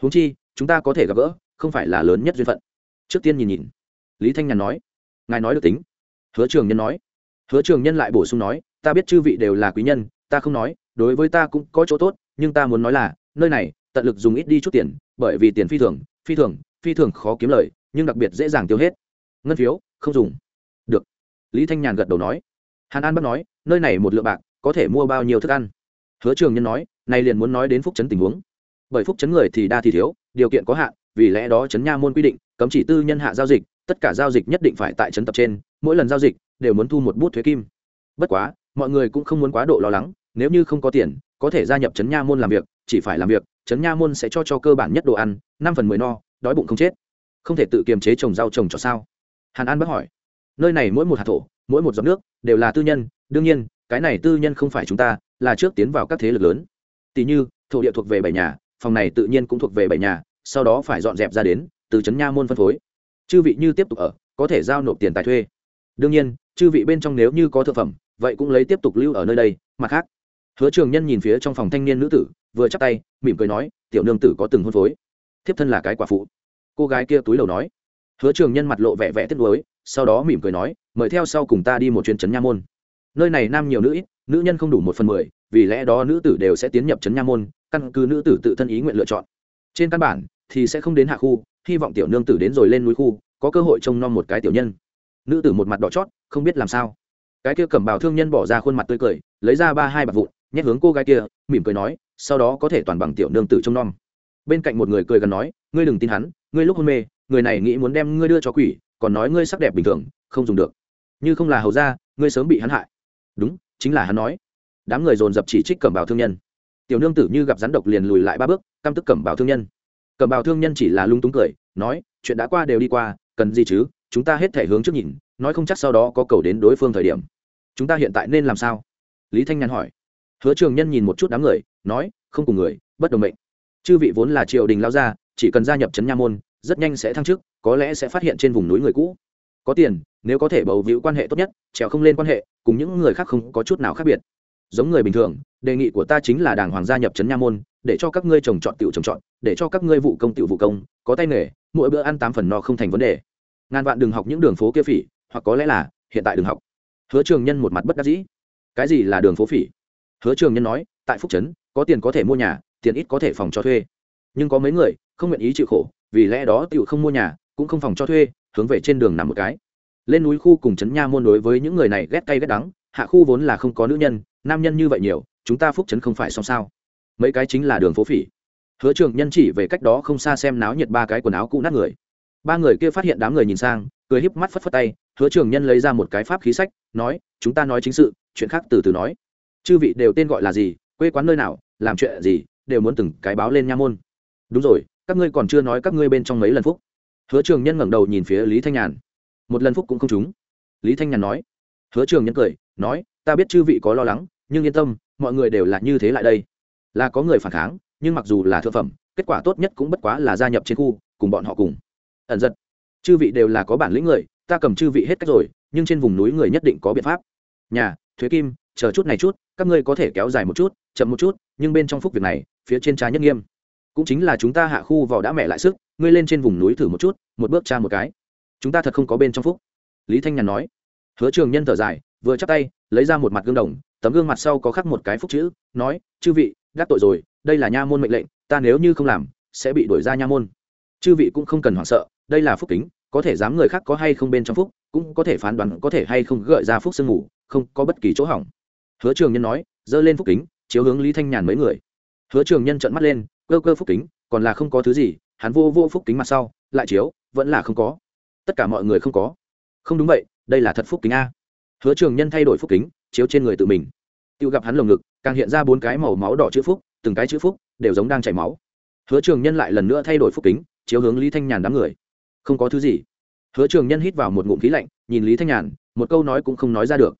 Huống chi, chúng ta có thể gặp gỡ, không phải là lớn nhất duyên phận. Trước tiên nhìn nhìn, lý thanh nhàn nói, ngài nói được tính. Hứa trường nhân nói, hứa trường nhân lại bổ sung nói, ta biết chư vị đều là quý nhân ta không nói, đối với ta cũng có chỗ tốt, nhưng ta muốn nói là, nơi này, tận lực dùng ít đi chút tiền, bởi vì tiền phi thường phi thường phi thường khó kiếm lời, nhưng đặc biệt dễ dàng tiêu hết. Ngân phiếu, không dùng. Được. Lý thanh nhàn gật đầu nói. Hàn an bắt nói, nơi này một lượng bạc, có thể mua bao nhiêu thức ăn? Hứa trường nhân nói nay liền muốn nói đến phúc chấn tình huống. Bởi phúc chấn người thì đa thì thiếu, điều kiện có hạn, vì lẽ đó chấn nha môn quy định, cấm chỉ tư nhân hạ giao dịch, tất cả giao dịch nhất định phải tại chấn tập trên, mỗi lần giao dịch đều muốn thu một bút thuế kim. Bất quá, mọi người cũng không muốn quá độ lo lắng nếu như không có tiền, có thể gia nhập Trấn nha môn làm việc, chỉ phải làm việc, Trấn nha môn sẽ cho cho cơ bản nhất đồ ăn, năm phần mười no, đói bụng không chết. Không thể tự kiềm chế trồng rau trồng cho sao? Hàn an bác hỏi. Nơi này mỗi một hạt thổ, mỗi một giọt nước, đều là tư nhân, đương nhiên, cái này tư nhân không phải chúng ta, là trước tiến vào các thế lực lớn. Tỷ như, thổ địa thuộc về bảy nhà, phòng này tự nhiên cũng thuộc về bảy nhà, sau đó phải dọn dẹp ra đến, từ trấn nha môn phân phối. Chư vị như tiếp tục ở, có thể giao nộp tiền tài thuê. Đương nhiên, chư vị bên trong nếu như có thực phẩm, vậy cũng lấy tiếp tục lưu ở nơi đây, mặt khác hứa trường nhân nhìn phía trong phòng thanh niên nữ tử, vừa chắp tay, mỉm cười nói, tiểu nương tử có từng hôn phối? Thiếp thân là cái quả phụ. Cô gái kia túi đầu nói. Hứa trường nhân mặt lộ vẻ vẻ tiếc nuối, sau đó mỉm cười nói, mời theo sau cùng ta đi một chuyến trấn nha môn. Nơi này nam nhiều nữ ít, nữ nhân không đủ một phần mười, vì lẽ đó nữ tử đều sẽ tiến nhập trấn nha môn, căn cứ nữ tử tự thân ý nguyện lựa chọn. Trên căn bản thì sẽ không đến hạ khu, hy vọng tiểu nương tử đến rồi lên núi khu, có cơ hội trông nom một cái tiểu nhân. Nữ tử một mặt đỏ chót, không biết làm sao. Cái kia cẩm bào thương nhân bỏ ra khuôn mặt tươi cười, lấy ra ba hai bạc vụn nhét hướng cô gái kia, mỉm cười nói, sau đó có thể toàn bằng tiểu nương tử trông nom. Bên cạnh một người cười gần nói, ngươi đừng tin hắn, ngươi lúc hôn mê, người này nghĩ muốn đem ngươi đưa cho quỷ, còn nói ngươi sắc đẹp bình thường, không dùng được. Như không là hầu ra ngươi sớm bị hắn hại. Đúng, chính là hắn nói. Đám người dồn dập chỉ trích cẩm bào thương nhân. Tiểu nương tử như gặp rắn độc liền lùi lại ba bước, căm tức cẩm bào thương nhân. Cẩm bào thương nhân chỉ là lung túng cười, nói, chuyện đã qua đều đi qua, cần gì chứ, chúng ta hết thể hướng trước nhìn, nói không chắc sau đó có cầu đến đối phương thời điểm. Chúng ta hiện tại nên làm sao? Lý thanh nhàn hỏi hứa trường nhân nhìn một chút đám người, nói, không cùng người, bất đồng mệnh. Chư vị vốn là triều đình lao ra chỉ cần gia nhập trấn nha môn, rất nhanh sẽ thăng chức, có lẽ sẽ phát hiện trên vùng núi người cũ. Có tiền, nếu có thể bầu víu quan hệ tốt nhất, trèo không lên quan hệ, cùng những người khác không có chút nào khác biệt. Giống người bình thường, đề nghị của ta chính là đàng hoàng gia nhập trấn nha môn, để cho các ngươi trồng trọt tiểu trồng trọt, để cho các ngươi vụ công tiểu vụ công, có tay nghề, mỗi bữa ăn tám phần no không thành vấn đề. Ngàn vạn đừng học những đường phố kia phỉ, hoặc có lẽ là, hiện tại đừng học. Hứa trường nhân một mặt bất đắc dĩ. Cái gì là đường phố phỉ? Hứa trường nhân nói, tại phúc trấn, có tiền có thể mua nhà, tiền ít có thể phòng cho thuê. Nhưng có mấy người không nguyện ý chịu khổ, vì lẽ đó tiểu không mua nhà, cũng không phòng cho thuê, hướng về trên đường nằm một cái. Lên núi khu cùng trấn nha môn đối với những người này ghét cay ghét đắng, hạ khu vốn là không có nữ nhân, nam nhân như vậy nhiều, chúng ta phúc trấn không phải xong sao. Mấy cái chính là đường phố phỉ. Hứa trường nhân chỉ về cách đó không xa xem náo nhiệt ba cái quần áo cũ nát người. Ba người kia phát hiện đám người nhìn sang, cười híp mắt phất phất tay, hứa trường nhân lấy ra một cái pháp khí sách, nói, chúng ta nói chính sự, chuyện khác từ từ nói chư vị đều tên gọi là gì, quê quán nơi nào, làm chuyện gì, đều muốn từng cái báo lên nha môn. Đúng rồi, các ngươi còn chưa nói các ngươi bên trong mấy lần phúc. Hứa trường nhân ngẩng đầu nhìn phía lý thanh nhàn. Một lần phúc cũng không trúng. Lý thanh nhàn nói. Hứa trường nhân cười, nói, ta biết chư vị có lo lắng, nhưng yên tâm, mọi người đều là như thế lại đây. Là có người phản kháng, nhưng mặc dù là thượng phẩm, kết quả tốt nhất cũng bất quá là gia nhập trên khu, cùng bọn họ cùng. Ẩn giật. Chư vị đều là có bản lĩnh người, ta cầm chư vị hết cách rồi, nhưng trên vùng núi người nhất định có biện pháp. Nhà, thuế kim chờ chút này chút, các ngươi có thể kéo dài một chút, chậm một chút, nhưng bên trong phúc việc này, phía trên trái nhất nghiêm. Cũng chính là chúng ta hạ khu vào đã mẹ lại sức, ngươi lên trên vùng núi thử một chút, một bước cha một cái. Chúng ta thật không có bên trong phúc. Lý thanh nhàn nói. Hứa trường nhân thở dài, vừa chắc tay, lấy ra một mặt gương đồng, tấm gương mặt sau có khắc một cái phúc chữ, nói, chư vị gác tội rồi, đây là nha môn mệnh lệnh, ta nếu như không làm, sẽ bị đuổi ra nha môn. Chư vị cũng không cần hoảng sợ, đây là phúc kính, có thể dám người khác có hay không bên trong phúc, cũng có thể phán đoán có thể hay không gợi ra phúc sương ngủ không có bất kỳ chỗ hỏng hứa trường nhân nói, giơ lên phúc kính, chiếu hướng lý thanh nhàn mấy người. Hứa trường nhân trợn mắt lên cơ cơ phúc kính, còn là không có thứ gì, hắn vô vô phúc kính mặt sau, lại chiếu, vẫn là không có. Tất cả mọi người không có. Không đúng vậy, đây là thật phúc kính a. Hứa trường nhân thay đổi phúc kính, chiếu trên người tự mình. Tự gặp hắn lồng ngực, càng hiện ra bốn cái màu máu đỏ chữ phúc, từng cái chữ phúc đều giống đang chảy máu. Hứa trường nhân lại lần nữa thay đổi phúc kính, chiếu hướng lý thanh nhàn đám người. Không có thứ gì. Hứa trường nhân hít vào một ngụm khí lạnh, nhìn lý thanh nhàn, một câu nói cũng không nói ra được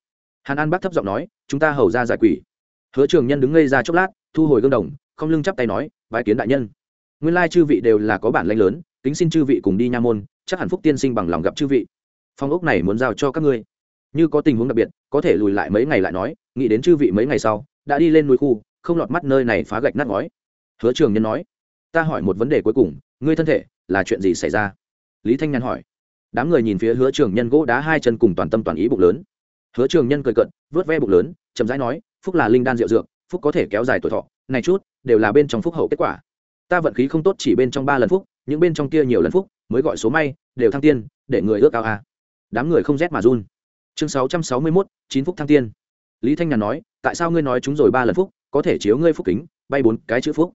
hàn an bác thấp giọng nói, chúng ta hầu ra giải quỷ. Hứa trường nhân đứng ngây ra chốc lát, thu hồi gương đồng, không lưng chắp tay nói, bái kiến đại nhân. Nguyên lai chư vị đều là có bản lãnh lớn, kính xin chư vị cùng đi nha môn, chắc hẳn phúc tiên sinh bằng lòng gặp chư vị. Phong ốc này muốn giao cho các ngươi. Như có tình huống đặc biệt, có thể lùi lại mấy ngày lại nói, nghĩ đến chư vị mấy ngày sau, đã đi lên núi khu, không lọt mắt nơi này phá gạch nát ngói. Hứa trường nhân nói, ta hỏi một vấn đề cuối cùng, ngươi thân thể, là chuyện gì xảy ra? Lý thanh nhàn hỏi. Đám người nhìn phía hứa trường nhân gỗ đá hai chân cùng toàn tâm toàn ý bụng lớn hứa trường nhân cười cận vớt ve bụng lớn, chậm rãi nói, phúc là linh đan rượu dược, phúc có thể kéo dài tuổi thọ, này chút, đều là bên trong phúc hậu kết quả. Ta vận khí không tốt chỉ bên trong ba lần phúc, những bên trong kia nhiều lần phúc, mới gọi số may, đều thăng tiên, để người ước ao a đám người không rét mà run. Chương sáu trăm sáu mươi mốt, chín phúc thăng tiên. Lý thanh nhàn nói, tại sao ngươi nói chúng rồi ba lần phúc, có thể chiếu ngươi phúc kính, bay bốn cái chữ phúc?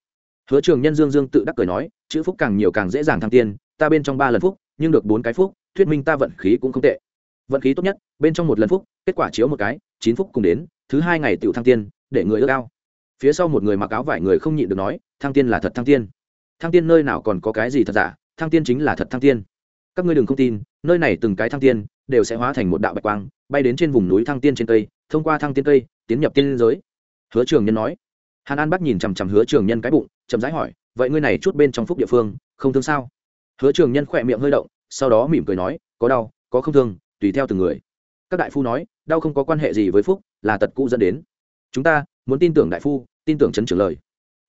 Hứa trường nhân dương dương tự đắc cười nói, chữ phúc càng nhiều càng dễ dàng thăng tiên, ta bên trong ba lần phúc, nhưng được bốn cái phúc, thuyết minh ta vận khí cũng không tệ vận khí tốt nhất, bên trong một lần phúc, kết quả chiếu một cái, chín phúc cùng đến, thứ hai ngày tựu thăng tiên, để người ước ao. Phía sau một người mặc áo vải người không nhịn được nói, thăng tiên là thật thăng tiên. Thăng tiên nơi nào còn có cái gì thật giả? Thăng tiên chính là thật thăng tiên. Các ngươi đừng không tin, nơi này từng cái thăng tiên, đều sẽ hóa thành một đạo bạch quang, bay đến trên vùng núi thăng tiên trên cây, thông qua thăng tiên cây, tiến nhập tiên giới. Hứa trường nhân nói. Hàn an bắc nhìn chằm chằm hứa trường nhân cái bụng, chậm rãi hỏi, vậy ngươi này chút bên trong phúc địa phương, không thương sao? Hứa trường nhân khỏe miệng hơi động, sau đó mỉm cười nói, có đau, có không thương tùy theo từng người. Các đại phu nói, đau không có quan hệ gì với phúc, là tật cũ dẫn đến. Chúng ta muốn tin tưởng đại phu, tin tưởng chấn trưởng lời.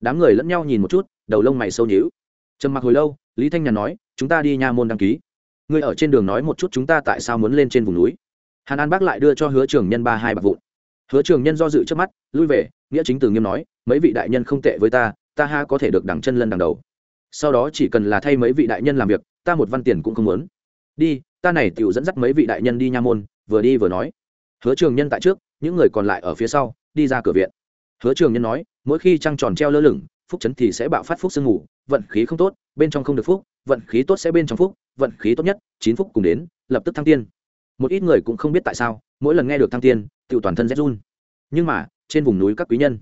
Đám người lẫn nhau nhìn một chút, đầu lông mày sâu nhíu. Trầm mặc hồi lâu, lý thanh nhàn nói, chúng ta đi nha môn đăng ký. Ngươi ở trên đường nói một chút chúng ta tại sao muốn lên trên vùng núi. Hàn an bác lại đưa cho hứa trường nhân ba hai bạc vụn. Hứa trường nhân do dự trước mắt, lui về, nghĩa chính từ nghiêm nói, mấy vị đại nhân không tệ với ta ta ha có thể được đằng chân lân đằng đầu. Sau đó chỉ cần là thay mấy vị đại nhân làm việc, ta một văn tiền cũng không muốn đi, ta này tựu dẫn dắt mấy vị đại nhân đi nha môn, vừa đi vừa nói. Hứa trường nhân tại trước, những người còn lại ở phía sau, đi ra cửa viện. Hứa trường nhân nói, mỗi khi trăng tròn treo lơ lửng, phúc chấn thì sẽ bạo phát phúc sương ngủ vận khí không tốt, bên trong không được phúc, vận khí tốt sẽ bên trong phúc, vận khí tốt nhất, chín phúc cùng đến, lập tức thăng tiên. Một ít người cũng không biết tại sao, mỗi lần nghe được thăng tiên tự toàn thân rét run. Nhưng mà, trên vùng núi các quý nhân,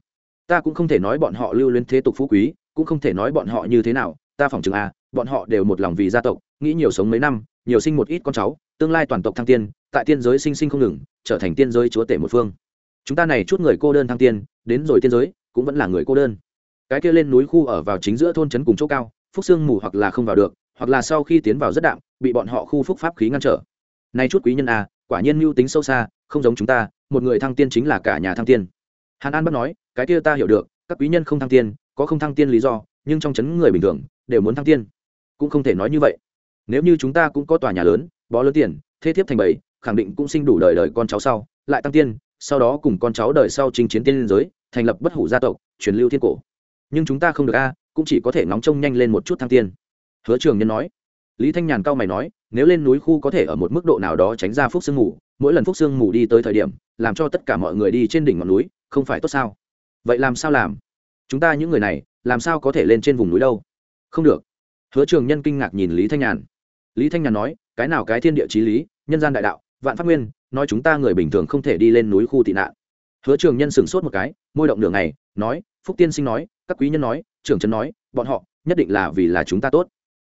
ta cũng không thể nói bọn họ lưu luyến thế tục phú quý, cũng không thể nói bọn họ như thế nào ta phỏng chừng à bọn họ đều một lòng vì gia tộc, nghĩ nhiều sống mấy năm, nhiều sinh một ít con cháu, tương lai toàn tộc thăng tiên, tại tiên giới sinh sinh không ngừng, trở thành tiên giới chúa tể một phương. Chúng ta này chút người cô đơn thăng tiên, đến rồi tiên giới, cũng vẫn là người cô đơn. Cái kia lên núi khu ở vào chính giữa thôn trấn cùng chỗ cao, phúc xương mù hoặc là không vào được, hoặc là sau khi tiến vào rất đạm, bị bọn họ khu phúc pháp khí ngăn trở. Nay chút quý nhân à quả nhiên mưu tính sâu xa, không giống chúng ta, một người thăng tiên chính là cả nhà thăng tiên. Hàn an bắt nói, cái kia ta hiểu được, các quý nhân không thăng tiên, có không thăng tiên lý do nhưng trong chấn người bình thường đều muốn thăng tiên. Cũng không thể nói như vậy. Nếu như chúng ta cũng có tòa nhà lớn, bó lớn tiền thế thiếp thành bảy khẳng định cũng sinh đủ đời đời con cháu sau, lại tăng tiên, sau đó cùng con cháu đời sau chinh chiến tiên liên giới, thành lập bất hủ gia tộc, truyền lưu thiên cổ. Nhưng chúng ta không được a, cũng chỉ có thể nóng trông nhanh lên một chút thăng tiên. Hứa trường nhân nói. Lý thanh nhàn cao mày nói, nếu lên núi khu có thể ở một mức độ nào đó tránh ra phúc sương mù, mỗi lần phúc sương mù đi tới thời điểm, làm cho tất cả mọi người đi trên đỉnh ngọn núi, không phải tốt sao? Vậy làm sao làm? Chúng ta những người này làm sao có thể lên trên vùng núi đâu? Không được. Hứa trường nhân kinh ngạc nhìn lý thanh nhàn. Lý thanh nhàn nói, cái nào cái thiên địa t r í lý, nhân gian đại đạo, vạn phát nguyên, nói chúng ta người bình thường không thể đi lên núi khu tị nạn. Hứa trường nhân sửng sốt một cái, môi động đường này nói, phúc tiên sinh nói, các quý nhân nói, trưởng trấn nói, bọn họ, nhất định là vì là chúng ta tốt.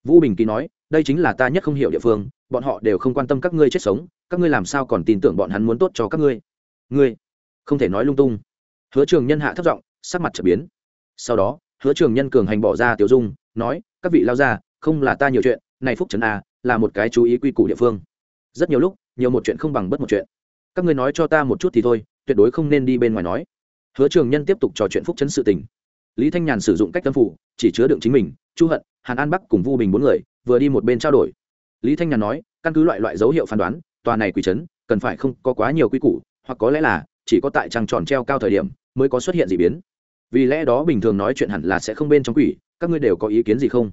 Vũ bình kỳ nói, đây chính là ta nhất không hiểu địa phương, bọn họ đều không quan tâm các ngươi chết sống, các ngươi làm sao còn tin tưởng bọn hắn muốn tốt cho các ngươi? Ngươi, không thể nói lung tung. Hứa trường nhân hạ thấp giọng, sắc mặt trở biến. Sau đó hứa trường nhân cường hành bỏ ra tiểu dung, nói, các vị lao ra không là ta nhiều chuyện, này phúc trấn a, là một cái chú ý quy củ địa phương. Rất nhiều lúc, nhiều một chuyện không bằng bất một chuyện. Các ngươi nói cho ta một chút thì thôi, tuyệt đối không nên đi bên ngoài nói. Hứa trường nhân tiếp tục trò chuyện phúc trấn sự tình. Lý thanh nhàn sử dụng cách tâm phủ, chỉ chứa đựng chính mình, chu hận, hàn an bắc cùng vu bình bốn người, vừa đi một bên trao đổi. Lý thanh nhàn nói, căn cứ loại loại dấu hiệu phán đoán, tòa này quỷ trấn cần phải không có quá nhiều quy củ, hoặc có lẽ là chỉ có tại trăng tròn treo cao thời điểm mới có xuất hiện d ị biến vì lẽ đó bình thường nói chuyện hẳn là sẽ không bên trong quỷ, các ngươi đều có ý kiến gì không?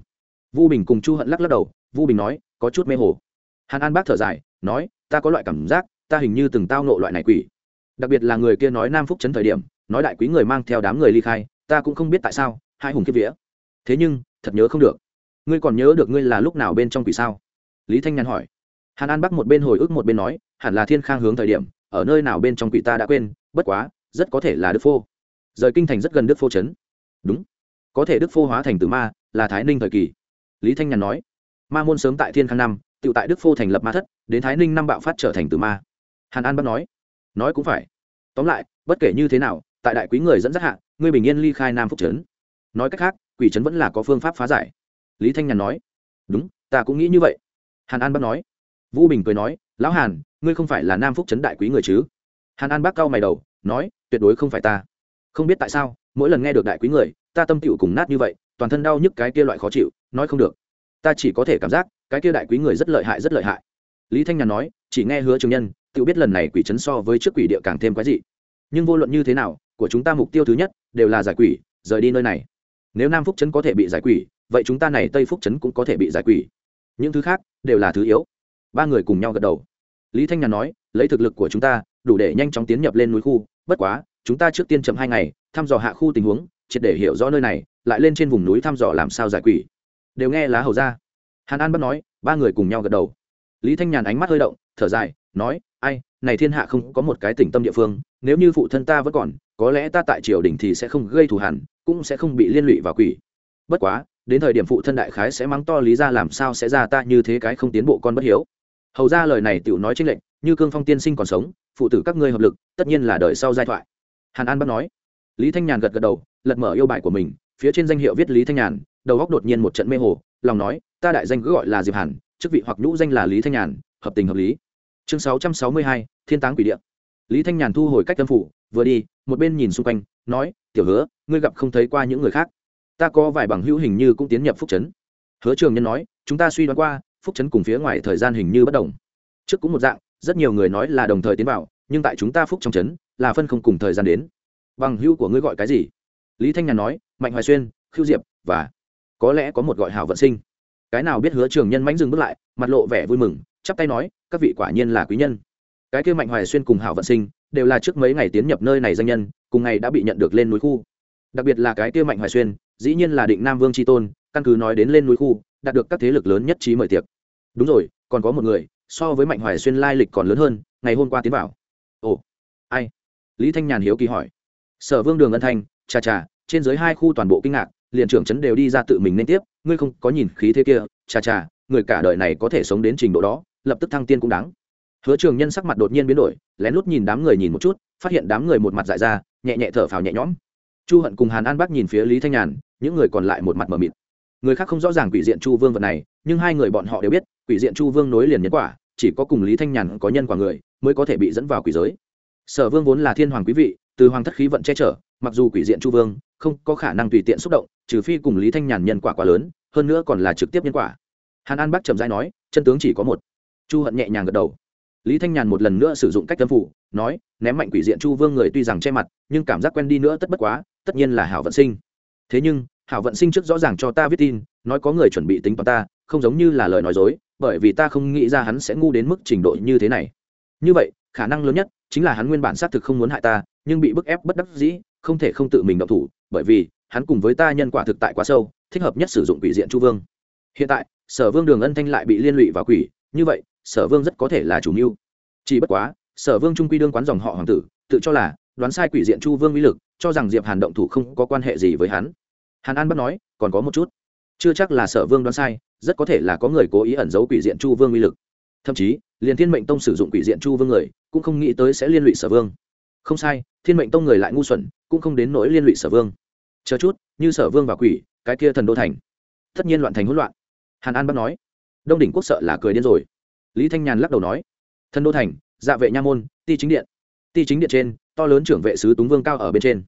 Vu bình cùng chu hận lắc lắc đầu, vu bình nói, có chút mê hồ. Hàn an bác thở dài, nói, ta có loại cảm giác, ta hình như từng tao nộ loại này quỷ. Đặc biệt là người kia nói nam phúc trấn thời điểm, nói đại quý người mang theo đám người ly khai, ta cũng không biết tại sao, hai hùng kiếp vía. Thế nhưng, thật nhớ không được. Ngươi còn nhớ được ngươi là lúc nào bên trong quỷ sao? Lý thanh nhàn hỏi. Hàn an bắc một bên hồi ức một bên nói, hẳn là thiên khang hướng thời điểm, ở nơi nào bên trong quỷ ta đã quên, bất quá, rất có thể là đức phô rời kinh thành rất gần đức phô trấn đúng. Có thể đức phô hóa thành từ ma là thái ninh thời kỳ. Lý thanh nhàn nói, ma môn sớm tại thiên khang năm tự tại đức phô thành lập ma thất, đến thái ninh năm bạo phát trở thành từ ma. Hàn an bắc nói nói cũng phải. Tóm lại, bất kể như thế nào, tại đại quý người dẫn dắt hạ, ngươi bình yên ly khai nam phúc trấn nói cách khác, quỷ trấn vẫn là có phương pháp phá giải. Lý thanh nhàn nói, đúng, ta cũng nghĩ như vậy. Hàn an bắt nói vũ bình cười nói, lão hàn, ngươi không phải là nam phúc trấn đại quý người chứ? Hàn an bác cau mày đầu, nói, tuyệt đối không phải ta không biết tại sao, mỗi lần nghe được đại quý người, ta tâm tựu cùng nát như vậy, toàn thân đau nhức cái kia loại khó chịu, nói không được. Ta chỉ có thể cảm giác, cái kia đại quý người rất lợi hại, rất lợi hại. Lý thanh nhàn nói, chỉ nghe hứa trường nhân tự biết lần này quỷ trấn so với trước quỷ địa càng thêm quái dị. Nhưng vô luận như thế nào, của chúng ta mục tiêu thứ nhất, đều là giải quỷ, rời đi nơi này. Nếu nam phúc trấn có thể bị giải quỷ, vậy chúng ta này tây phúc trấn cũng có thể bị giải quỷ. Những thứ khác, đều là thứ yếu. Ba người cùng nhau gật đầu. Lý thanh nhàn nói, lấy thực lực của chúng ta, đủ để nhanh chóng tiến nhập lên núi khu, bất quá chúng ta trước tiên chậm hai ngày, thăm dò hạ khu tình huống, triệt để hiểu rõ nơi này, lại lên trên vùng núi thăm dò làm sao giải quỷ. Đều nghe lá hầu ra. Hàn an bắt nói, ba người cùng nhau gật đầu. Lý thanh nhàn ánh mắt hơi động, thở dài, nói, ai, này thiên hạ không có một cái tỉnh tâm địa phương, nếu như phụ thân ta vẫn còn, có lẽ ta tại triều đình thì sẽ không gây thù hẳn cũng sẽ không bị liên lụy vào quỷ. Bất quá, đến thời điểm phụ thân đại khái sẽ mắng to lý ra làm sao sẽ ra ta như thế cái không tiến bộ con bất hiếu. Hầu ra lời này tựu nói trinh lệnh như cương phong tiên sinh còn sống, phụ tử các ngươi hợp lực, tất nhiên là đời sau giai thoại hàn an bắt nói. Lý thanh nhàn gật gật đầu, lật mở yêu bài của mình, phía trên danh hiệu viết lý thanh nhàn, đầu góc đột nhiên một trận mê hồ, lòng nói, ta đại danh cứ gọi là diệp hàn, chức vị hoặc nhũ danh là lý thanh nhàn, hợp tình hợp lý. Chương sáu trăm sáu mươi hai, thiên táng quỷ điện lý thanh nhàn thu hồi cách tâm phủ, vừa đi, một bên nhìn xung quanh, nói, tiểu hứa, ngươi gặp không thấy qua những người khác? Ta có vài bằng hữu hình như cũng tiến nhập phúc trấn. Hứa trường nhân nói, chúng ta suy đoán qua, phúc trấn cùng phía ngoài thời gian hình như bất đồng. Trước cũng một dạng, rất nhiều người nói là đồng thời tiến vào, nhưng tại chúng ta phúc trong trấn là phân không cùng thời gian đến. Bằng hữu của ngươi gọi cái gì? Lý thanh nhàn nói, mạnh hoài xuyên khiêu diệp, và có lẽ có một gọi hảo vận sinh. Cái nào biết hứa trường nhân mánh dừng bước lại, mặt lộ vẻ vui mừng, chắp tay nói, các vị quả nhiên là quý nhân. Cái kia mạnh hoài xuyên cùng hảo vận sinh đều là trước mấy ngày tiến nhập nơi này danh nhân, cùng ngày đã bị nhận được lên núi khu. Đặc biệt là cái kia mạnh hoài xuyên, dĩ nhiên là định nam vương tri tôn, căn cứ nói đến lên núi khu, đạt được các thế lực lớn nhất trí mời tiệc. Đúng rồi, còn có một người, so với mạnh hoài xuyên lai lịch còn lớn hơn, ngày hôm qua tiến vào. Ồ lý thanh nhàn hiếu kỳ hỏi. Sở vương đường ân thanh, chà chà, trên dưới hai khu toàn bộ kinh ngạc, liền trưởng trấn đều đi ra tự mình nên tiếp, ngươi không có nhìn khí thế kia, chà chà, người cả đời này có thể sống đến trình độ đó, lập tức thăng tiên cũng đáng. Hứa trường nhân sắc mặt đột nhiên biến đổi, lén lút nhìn đám người nhìn một chút, phát hiện đám người một mặt dại ra, nhẹ nhẹ thở phào nhẹ nhõm. Chu hận cùng hàn an bắc nhìn phía lý thanh nhàn, những người còn lại một mặt mờ mịt. Người khác không rõ ràng quỷ diện chu vương vật này, nhưng hai người bọn họ đều biết, quỷ diện chu vương nối liền nhân quả, chỉ có cùng lý thanh nhàn có nhân quả người, mới có thể bị dẫn vào quỷ giới sở vương vốn là thiên hoàng quý vị, từ hoàng thất khí vận che chở, mặc dù quỷ diện chu vương, không có khả năng tùy tiện xúc động, trừ phi cùng lý thanh nhàn nhân quả quá lớn, hơn nữa còn là trực tiếp nhân quả. Hàn an bắc trầm dai nói, chân tướng chỉ có một. Chu hận nhẹ nhàng gật đầu. Lý thanh nhàn một lần nữa sử dụng cách tâm phủ, nói, ném mạnh quỷ diện chu vương người tuy rằng che mặt, nhưng cảm giác quen đi nữa tất bất quá, tất nhiên là hảo vận sinh. Thế nhưng, hảo vận sinh trước rõ ràng cho ta viết tin, nói có người chuẩn bị tính toán ta, không giống như là lời nói dối, bởi vì ta không nghĩ ra hắn sẽ ngu đến mức trình độ như thế này. Như vậy khả năng lớn nhất chính là hắn nguyên bản xác thực không muốn hại ta, nhưng bị bức ép bất đắc dĩ, không thể không tự mình động thủ, bởi vì hắn cùng với ta nhân quả thực tại quá sâu, thích hợp nhất sử dụng quỷ diện chu vương. Hiện tại, sở vương đường ân thanh lại bị liên lụy vào quỷ, như vậy, sở vương rất có thể là chủ mưu. Chỉ bất quá, sở vương trung quy đương quán dòng họ hoàng tử, tự cho là đoán sai quỷ diện chu vương uy lực, cho rằng diệp hàn động thủ không có quan hệ gì với hắn. Hàn an bắt nói, còn có một chút. Chưa chắc là sở vương đoán sai, rất có thể là có người cố ý ẩn giấu quỷ diện chu vương uy lực thậm chí, liền thiên mệnh tông sử dụng quỷ diện chu vương người, cũng không nghĩ tới sẽ liên lụy sở vương. Không sai, thiên mệnh tông người lại ngu xuẩn, cũng không đến nỗi liên lụy sở vương. Chờ chút, như sở vương và quỷ, cái kia thần đô thành. Tất nhiên loạn thành hỗn loạn. Hàn an bắt nói. Đông đỉnh quốc sợ là cười điên rồi. Lý thanh nhàn lắc đầu nói. Thần đô thành dạ vệ nha môn, ti chính điện. Ti chính điện trên, to lớn trưởng vệ sứ túng vương cao ở bên trên.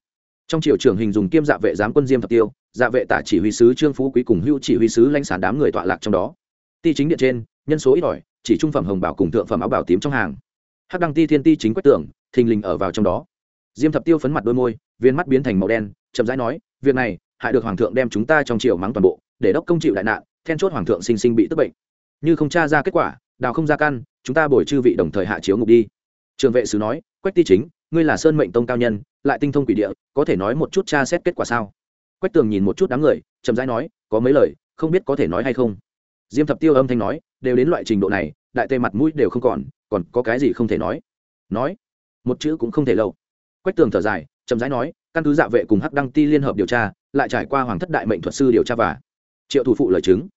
Trong triều trưởng hình dùng kiêm dạ vệ giám quân diêm thập tiêu dạ vệ tả chỉ huy sứ trương phú quý cùng hưu chỉ huy sứ lãnh sản đám người tọa lạc trong đó. Ti chính điện trên, nhân số ít ỏi chỉ trung phẩm hồng bảo cùng thượng phẩm áo bảo tím trong hàng. Hắc đăng ti thiên ti chính quách tưởng thình lình ở vào trong đó. Diêm thập tiêu phấn mặt đôi môi, viên mắt biến thành màu đen, chậm rãi nói, việc này, hại được hoàng thượng đem chúng ta trong triều mắng toàn bộ, để đốc công chịu đại nạn, then chốt hoàng thượng sinh sinh bị tức bệnh. Như không tra ra kết quả, đào không ra căn, chúng ta bồi chư vị đồng thời hạ chiếu ngục đi. Trường vệ sứ nói, quách ti chính, ngươi là sơn mệnh tông cao nhân, lại tinh thông quỷ địa, có thể nói một chút tra xét kết quả sao? Quách tường nhìn một chút đám người, chậm rãi nói, có mấy lời, không biết có thể nói hay không? Diêm thập tiêu âm thanh nói đều đến loại trình độ này đại tề mặt mũi đều không còn còn có cái gì không thể nói? Nói một chữ cũng không thể lâu. Quách tường thở dài chậm rãi nói căn cứ dạ vệ cùng hắc đăng ti liên hợp điều tra lại trải qua hoàng thất đại mệnh thuật sư điều tra và triệu thủ phụ lời chứng.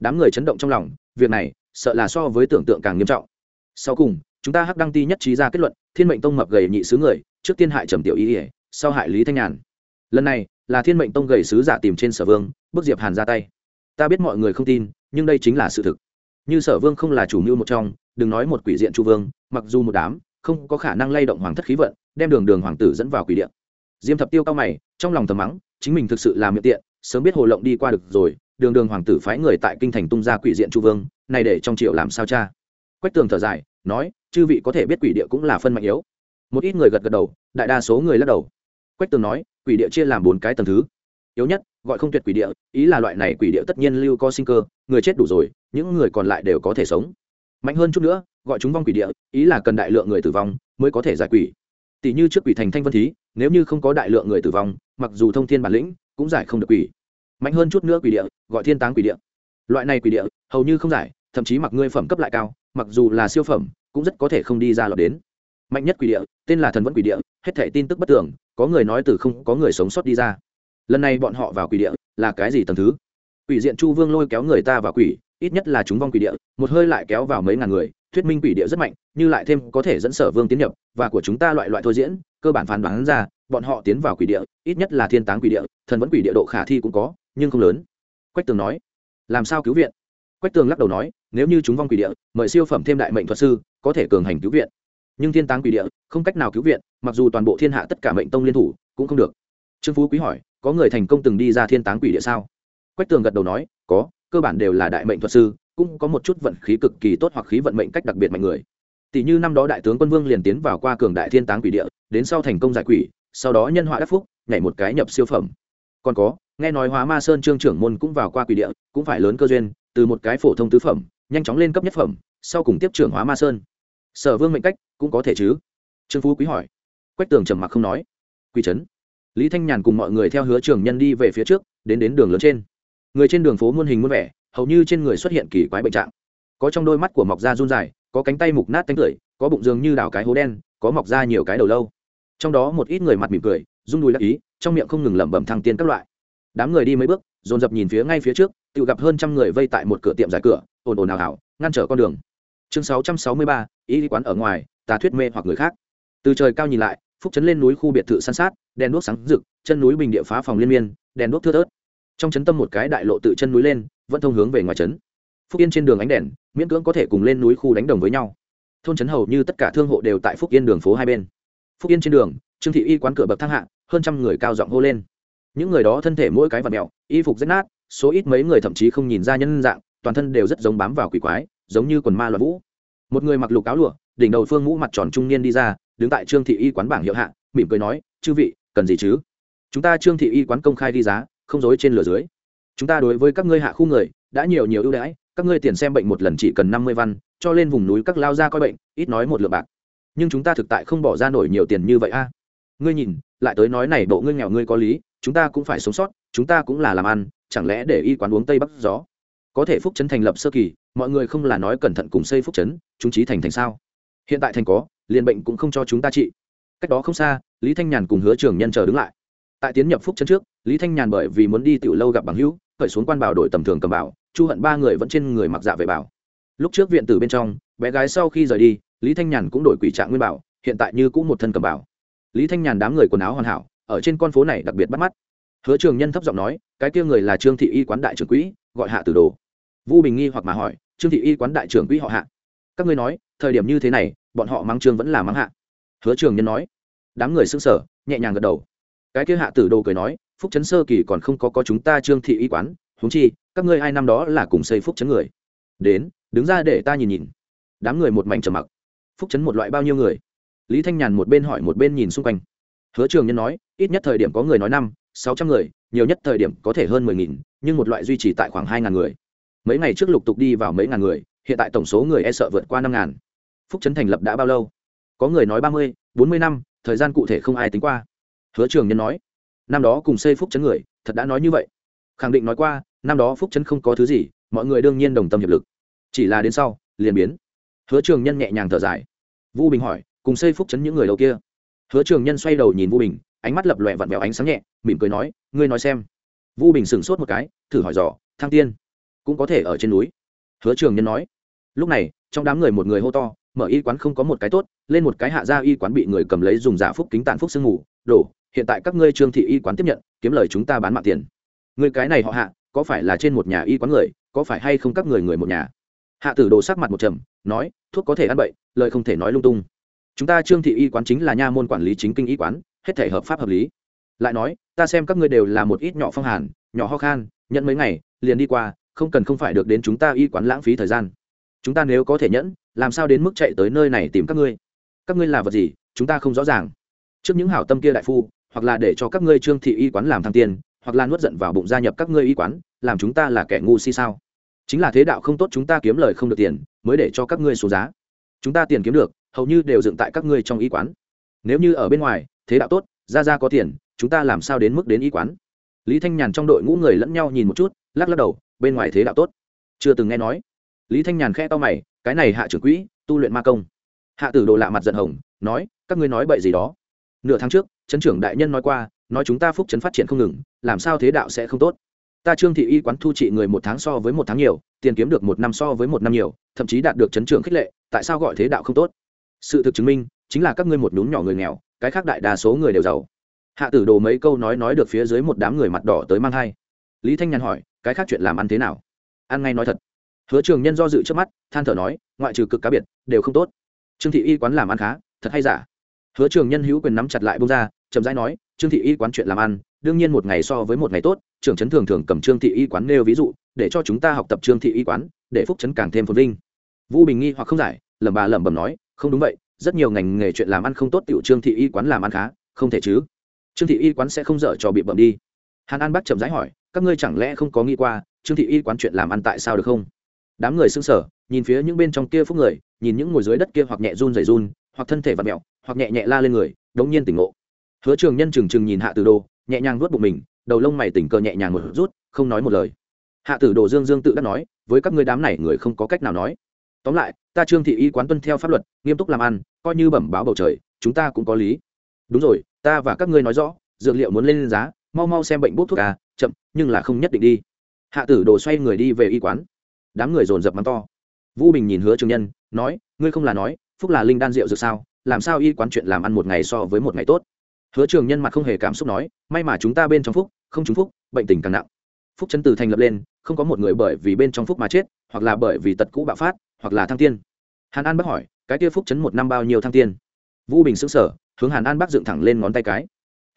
Đám người chấn động trong lòng việc này sợ là so với tưởng tượng càng nghiêm trọng. Sau cùng chúng ta hắc đăng ti nhất trí ra kết luận thiên mệnh tông mập gầy nhị sứ người trước tiên hại trầm tiểu y, ỉa sau hại lý thanh nhàn. Lần này là thiên mệnh tông gầy sứ giả tìm trên sở vương bức diệp hàn ra tay. Ta biết mọi người không tin nhưng đây chính là sự thực. Như sở vương không là chủ mưu một trong, đừng nói một quỷ diện chu vương, mặc dù một đám, không có khả năng lay động hoàng thất khí vận, đem đường đường hoàng tử dẫn vào quỷ điện. Diêm thập tiêu cao mày, trong lòng thầm mắng, chính mình thực sự là miệng tiện, sớm biết hồ lộng đi qua được rồi, đường đường hoàng tử phái người tại kinh thành tung ra quỷ diện chu vương, này để trong triệu làm sao cha? Quách tường thở dài, nói, chư vị có thể biết quỷ địa cũng là phân mạnh yếu. Một ít người gật gật đầu, đại đa số người lắc đầu. Quách tường nói, quỷ địa chia làm bốn cái tầng thứ. Yếu nhất gọi không tuyệt quỷ địa, ý là loại này quỷ địa tất nhiên lưu có sinh cơ, người chết đủ rồi, những người còn lại đều có thể sống. Mạnh hơn chút nữa, gọi chúng vong quỷ địa, ý là cần đại lượng người tử vong mới có thể giải quỷ. Tỷ như trước quỷ thành thanh vân thí, nếu như không có đại lượng người tử vong, mặc dù thông thiên bản lĩnh, cũng giải không được quỷ. Mạnh hơn chút nữa quỷ địa, gọi thiên táng quỷ địa. Loại này quỷ địa, hầu như không giải, thậm chí mặc ngươi phẩm cấp lại cao, mặc dù là siêu phẩm, cũng rất có thể không đi ra lọt đến. Mạnh nhất quỷ địa, tên là thần vẫn quỷ địa, hết thể tin tức bất tưởng có người nói từ không, có người sống sót đi ra lần này bọn họ vào quỷ địa là cái gì tầm thứ? Quỷ diện chu vương lôi kéo người ta vào quỷ, ít nhất là chúng vong quỷ địa, một hơi lại kéo vào mấy ngàn người, thuyết minh quỷ địa rất mạnh, như lại thêm có thể dẫn sở vương tiến nhập, và của chúng ta loại loại thôi diễn, cơ bản phán đoán ra, bọn họ tiến vào quỷ địa, ít nhất là thiên táng quỷ địa, thần vẫn quỷ địa độ khả thi cũng có, nhưng không lớn. Quách tường nói, làm sao cứu viện? Quách tường lắc đầu nói, nếu như chúng vong quỷ địa, mời siêu phẩm thêm đại mệnh thuật sư, có thể cường hành cứu viện. Nhưng thiên táng quỷ địa, không cách nào cứu viện, mặc dù toàn bộ thiên hạ tất cả mệnh tông liên thủ, cũng không được. Trương phú quý hỏi có người thành công từng đi ra thiên táng quỷ địa sao? Quách tường gật đầu nói, có, cơ bản đều là đại mệnh thuật sư, cũng có một chút vận khí cực kỳ tốt hoặc khí vận mệnh cách đặc biệt mạnh người. Tỷ như năm đó đại tướng quân vương liền tiến vào qua cường đại thiên táng quỷ địa, đến sau thành công giải quỷ, sau đó nhân họa đắc phúc, nhảy một cái nhập siêu phẩm. Còn có, nghe nói hóa ma sơn trương trưởng môn cũng vào qua quỷ địa, cũng phải lớn cơ duyên, từ một cái phổ thông tứ phẩm, nhanh chóng lên cấp nhất phẩm, sau cùng tiếp trưởng hóa ma sơn. Sở vương mệnh cách cũng có thể chứ? Trương phú quý hỏi. Quách tường trầm mặc không nói. Quy trấn lý thanh nhàn cùng mọi người theo hứa trường nhân đi về phía trước, đến đến đường lớn trên. Người trên đường phố muôn hình muôn vẻ, hầu như trên người xuất hiện kỳ quái bệnh trạng. Có trong đôi mắt của mọc da run dài, có cánh tay mục nát tánh cười có bụng dường như đào cái hố đen, có mọc ra nhiều cái đầu lâu. Trong đó một ít người mặt mỉm cười, rung đùi đắc ý, trong miệng không ngừng lẩm bẩm thăng tiên các loại. Đám người đi mấy bước, dồn dập nhìn phía ngay phía trước, tự gặp hơn trăm người vây tại một cửa tiệm giải cửa, ồn ồn ào ào, ngăn trở con đường. Chương sáu trăm sáu mươi ba ý quán ở ngoài, tà thuyết mê hoặc người khác. Từ trời cao nhìn lại phúc chấn lên núi khu biệt thự san sát, đèn đuốc sáng rực, chân núi bình địa phá phòng liên miên, đèn đuốc thưa thớt. Trong chấn tâm một cái đại lộ tự chân núi lên, vẫn thông hướng về ngoài trấn phúc yên trên đường ánh đèn, miễn cưỡng có thể cùng lên núi khu đánh đồng với nhau. Thôn trấn hầu như tất cả thương hộ đều tại phúc yên đường phố hai bên. Phúc yên trên đường, trương thị y quán cửa bậc thang hạ, hơn trăm người cao giọng hô lên. Những người đó thân thể mỗi cái vật mẹo, y phục rách nát, số ít mấy người thậm chí không nhìn ra nhân dạng, toàn thân đều rất giống bám vào quỷ quái, giống như quần ma loạn vũ. Một người mặc lục áo lụa đỉnh đầu phương mũ mặt tròn trung niên đi ra, đứng tại trương thị y quán bảng hiệu hạ, mỉm cười nói, chư vị, cần gì chứ? Chúng ta trương thị y quán công khai đi giá, không dối trên lửa dưới. Chúng ta đối với các ngươi hạ khu người, đã nhiều nhiều ưu đãi, các ngươi tiền xem bệnh một lần chỉ cần năm mươi văn, cho lên vùng núi các lao ra coi bệnh, ít nói một lượng bạc. Nhưng chúng ta thực tại không bỏ ra nổi nhiều tiền như vậy a. À? Ngươi nhìn, lại tới nói này bộ ngươi nghèo ngươi có lý, chúng ta cũng phải sống sót, chúng ta cũng là làm ăn, chẳng lẽ để y quán uống tây bắc gió? Có thể phúc trấn thành lập sơ kỳ, mọi người không là nói cẩn thận cùng xây phúc trấn chúng trí thành thành sao? Hiện tại thành có, liền bệnh cũng không cho chúng ta trị. Cách đó không xa, lý thanh nhàn cùng hứa trường nhân chờ đứng lại. Tại tiến nhập phúc chân trước, lý thanh nhàn bởi vì muốn đi tiểu lâu gặp bằng hữu, khởi xuống quan bảo đội tầm thường cầm bảo, chu hận ba người vẫn trên người mặc dạ vệ bảo. Lúc trước viện tử bên trong, bé gái sau khi rời đi, lý thanh nhàn cũng đổi quỷ trạng nguyên bảo, hiện tại như cũng một thân cầm bảo. Lý thanh nhàn đám người quần áo hoàn hảo, ở trên con phố này đặc biệt bắt mắt. Hứa trường nhân thấp giọng nói, cái kia người là trương thị y quán đại trưởng quỹ, gọi hạ tử đồ. Vu bình nghi hoặc mà hỏi, trương thị y quán đại trưởng quỹ họ hạ? Các ngươi nói, thời điểm như thế này, bọn họ mắng trương vẫn là mắng hạ. Hứa trường nhân nói. Đám người xưng sở nhẹ nhàng gật đầu. Cái kia hạ tử đồ cười nói, phúc chấn sơ kỳ còn không có có chúng ta trương thị y quán, huống chi, các ngươi ai năm đó là cùng xây phúc chấn người. Đến, đứng ra để ta nhìn nhìn. Đám người một mảnh trầm mặc. Phúc chấn một loại bao nhiêu người? Lý thanh nhàn một bên hỏi một bên nhìn xung quanh. Hứa trường nhân nói, ít nhất thời điểm có người nói năm, sáu trăm người, nhiều nhất thời điểm có thể hơn mười nghìn, nhưng một loại duy trì tại khoảng hai ngàn người. Mấy ngày trước lục tục đi vào mấy ngàn người hiện tại tổng số người e sợ vượt qua năm ngàn. Phúc trấn thành lập đã bao lâu? Có người nói ba mươi, bốn mươi năm, thời gian cụ thể không ai tính qua. Hứa trường nhân nói, năm đó cùng xây phúc trấn người, thật đã nói như vậy. Khẳng định nói qua, năm đó phúc trấn không có thứ gì, mọi người đương nhiên đồng tâm hiệp lực. Chỉ là đến sau, liền biến. Hứa trường nhân nhẹ nhàng thở dài. Vu bình hỏi, cùng xây phúc trấn những người đầu kia? Hứa trường nhân xoay đầu nhìn vu bình, ánh mắt lập lòe vặn vẹo ánh sáng nhẹ, mỉm cười nói, ngươi nói xem. Vu bình sửng sốt một cái, thử hỏi dò, Thăng tiên, cũng có thể ở trên núi. Hứa trường nhân nói lúc này, trong đám người một người hô to, mở y quán không có một cái tốt, lên một cái hạ ra y quán bị người cầm lấy dùng giả phúc kính tàn phúc sương ngủ đổ hiện tại các ngươi trương thị y quán tiếp nhận, kiếm lời chúng ta bán mạng tiền. Người cái này họ hạ, có phải là trên một nhà y quán người, có phải hay không các người người một nhà? Hạ tử đồ sắc mặt một trầm, nói, thuốc có thể ăn bậy, lời không thể nói lung tung. Chúng ta trương thị y quán chính là nha môn quản lý chính kinh y quán, hết thể hợp pháp hợp lý. Lại nói, ta xem các ngươi đều là một ít nhỏ phong hàn, nhỏ ho khan, nhận mấy ngày, liền đi qua, không cần không phải được đến chúng ta y quán lãng phí thời gian chúng ta nếu có thể nhẫn, làm sao đến mức chạy tới nơi này tìm các ngươi? Các ngươi là vật gì? Chúng ta không rõ ràng. Trước những hảo tâm kia đại phu, hoặc là để cho các ngươi trương thị y quán làm thăng tiền, hoặc là nuốt giận vào bụng gia nhập các ngươi y quán, làm chúng ta là kẻ ngu si sao? Chính là thế đạo không tốt chúng ta kiếm lời không được tiền, mới để cho các ngươi xuống giá. Chúng ta tiền kiếm được, hầu như đều dựng tại các ngươi trong y quán. Nếu như ở bên ngoài, thế đạo tốt ra ra có tiền, chúng ta làm sao đến mức đến y quán? Lý thanh nhàn trong đội ngũ người lẫn nhau nhìn một chút, lắc lắc đầu, bên ngoài thế đạo tốt. Chưa từng nghe nói lý thanh nhàn khe to mày, cái này hạ trưởng quỹ, tu luyện ma công. Hạ tử đồ lạ mặt giận hồng, nói, các ngươi nói bậy gì đó. Nửa tháng trước, trấn trưởng đại nhân nói qua, nói chúng ta phúc trấn phát triển không ngừng, làm sao thế đạo sẽ không tốt? Ta trương thị y quán thu trị người một tháng so với một tháng nhiều, tiền kiếm được một năm so với một năm nhiều, thậm chí đạt được chấn trưởng khích lệ, tại sao gọi thế đạo không tốt? Sự thực chứng minh, chính là các ngươi một nhún nhỏ người nghèo, cái khác đại đa số người đều giàu. Hạ tử đồ mấy câu nói nói được phía dưới một đám người mặt đỏ tới mang hai lý thanh nhàn hỏi, cái khác chuyện làm ăn thế nào? Ăn ngay nói thật hứa trường nhân do dự trước mắt, than thở nói, ngoại trừ cực cá biệt, đều không tốt. Trương thị y quán làm ăn khá, thật hay giả? Hứa trường nhân hữu quyền nắm chặt lại bông ra, chậm rãi nói, trương thị y quán chuyện làm ăn, đương nhiên một ngày so với một ngày tốt, trưởng trấn thường thường cầm trương thị y quán nêu ví dụ, để cho chúng ta học tập trương thị y quán, để phúc trấn càng thêm phồn vinh. Vũ bình nghi hoặc không giải, lẩm bà lẩm bẩm nói, không đúng vậy, rất nhiều ngành nghề chuyện làm ăn không tốt tiểu trương thị y quán làm ăn khá, không thể chứ. Trương thị y quán sẽ không dở cho bị bẩm đi. Hàn an bắc chậm rãi hỏi, các ngươi chẳng lẽ không có nghĩ qua, trương thị y quán chuyện làm ăn tại sao được không? Đám người sững sờ, nhìn phía những bên trong kia phúc người, nhìn những ngồi dưới đất kia hoặc nhẹ run rẩy run, hoặc thân thể vặt mẹo hoặc nhẹ nhẹ la lên người, đống nhiên tỉnh ngộ. Hứa trường nhân trừng trừng nhìn hạ tử đồ, nhẹ nhàng vuốt bụng mình, đầu lông mày tỉnh cờ nhẹ nhàng một rút, không nói một lời. Hạ tử đồ dương dương tự đắc nói, với các ngươi đám này, người không có cách nào nói. Tóm lại, ta trương thị y quán tuân theo pháp luật, nghiêm túc làm ăn, coi như bẩm báo bầu trời, chúng ta cũng có lý. Đúng rồi, ta và các ngươi nói rõ, dược liệu muốn lên giá, mau mau xem bệnh bút thuốc à chậm, nhưng là không nhất định đi. Hạ tử đồ xoay người đi về y quán đám người dồn dập mắng to. Vũ bình nhìn hứa trường nhân, nói, ngươi không là nói, phúc là linh đan rượu dược sao? Làm sao y quán chuyện làm ăn một ngày so với một ngày tốt? Hứa trường nhân mặt không hề cảm xúc nói, may mà chúng ta bên trong phúc, không trúng phúc, bệnh tình càng nặng. Phúc chân từ thành lập lên, không có một người bởi vì bên trong phúc mà chết, hoặc là bởi vì tật cũ bạo phát, hoặc là thăng tiên. Hàn an bác hỏi, cái kia phúc chấn một năm bao nhiêu thăng tiên? Vũ bình xứng sở hướng hàn an bác dựng thẳng lên ngón tay cái.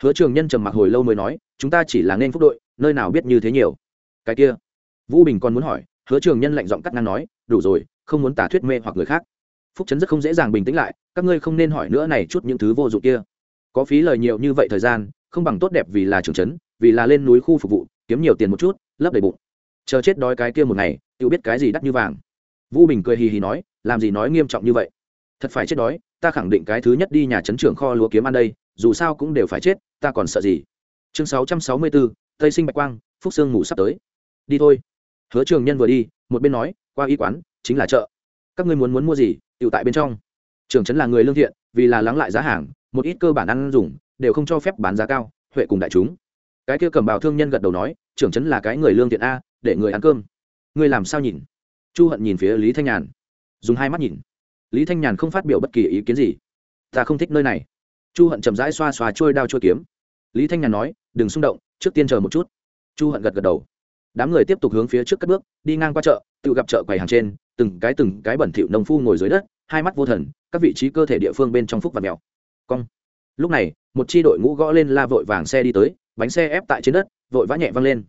Hứa trường nhân trầm mặc hồi lâu mới nói, chúng ta chỉ là nên phúc đội, nơi nào biết như thế nhiều. Cái kia? Vũ bình còn muốn hỏi hứa trường nhân lạnh giọng cắt ngang nói, đủ rồi, không muốn tả thuyết mê hoặc người khác. Phúc chấn rất không dễ dàng bình tĩnh lại, các ngươi không nên hỏi nữa này chút những thứ vô dụng kia. Có phí lời nhiều như vậy thời gian, không bằng tốt đẹp vì là trường trấn, vì là lên núi khu phục vụ, kiếm nhiều tiền một chút, lấp đầy bụng. Chờ chết đói cái kia một ngày tự biết cái gì đắt như vàng. Vũ bình cười hì hì nói, làm gì nói nghiêm trọng như vậy? Thật phải chết đói, ta khẳng định cái thứ nhất đi nhà trấn trưởng kho lúa kiếm ăn đây, dù sao cũng đều phải chết, ta còn sợ gì? Chương sáu trăm sáu mươi bốn, tây sinh bạch quang, phúc sương ngủ sắp tới. Đi thôi hứa trường nhân vừa đi, một bên nói, qua y quán, chính là chợ. Các ngươi muốn muốn mua gì tự tại bên trong. Trường trấn là người lương thiện, vì là lắng lại giá hàng, một ít cơ bản ăn dùng, đều không cho phép bán giá cao, huệ cùng đại chúng. Cái kia cầm bào thương nhân gật đầu nói trưởng trấn là cái người lương thiện a, để người ăn cơm. Ngươi làm sao nhìn? Chu hận nhìn phía lý thanh nhàn, dùng hai mắt nhìn. Lý thanh nhàn không phát biểu bất kỳ ý kiến gì. Ta không thích nơi này. Chu hận chậm rãi xoa xoa trôi đao trôi kiếm. Lý thanh nhàn nói, đừng xung động, trước tiên chờ một chút. Chu hận gật gật đầu đám người tiếp tục hướng phía trước cất bước, đi ngang qua chợ, tự gặp chợ quầy hàng trên, từng cái từng cái bẩn thỉu nông phu ngồi dưới đất, hai mắt vô thần, các vị trí cơ thể địa phương bên trong phúc và mèo. Cong. Lúc này, một chi đội ngũ gõ lên la vội vàng xe đi tới, bánh xe ép tại trên đất, vội vã nhẹ văng lên.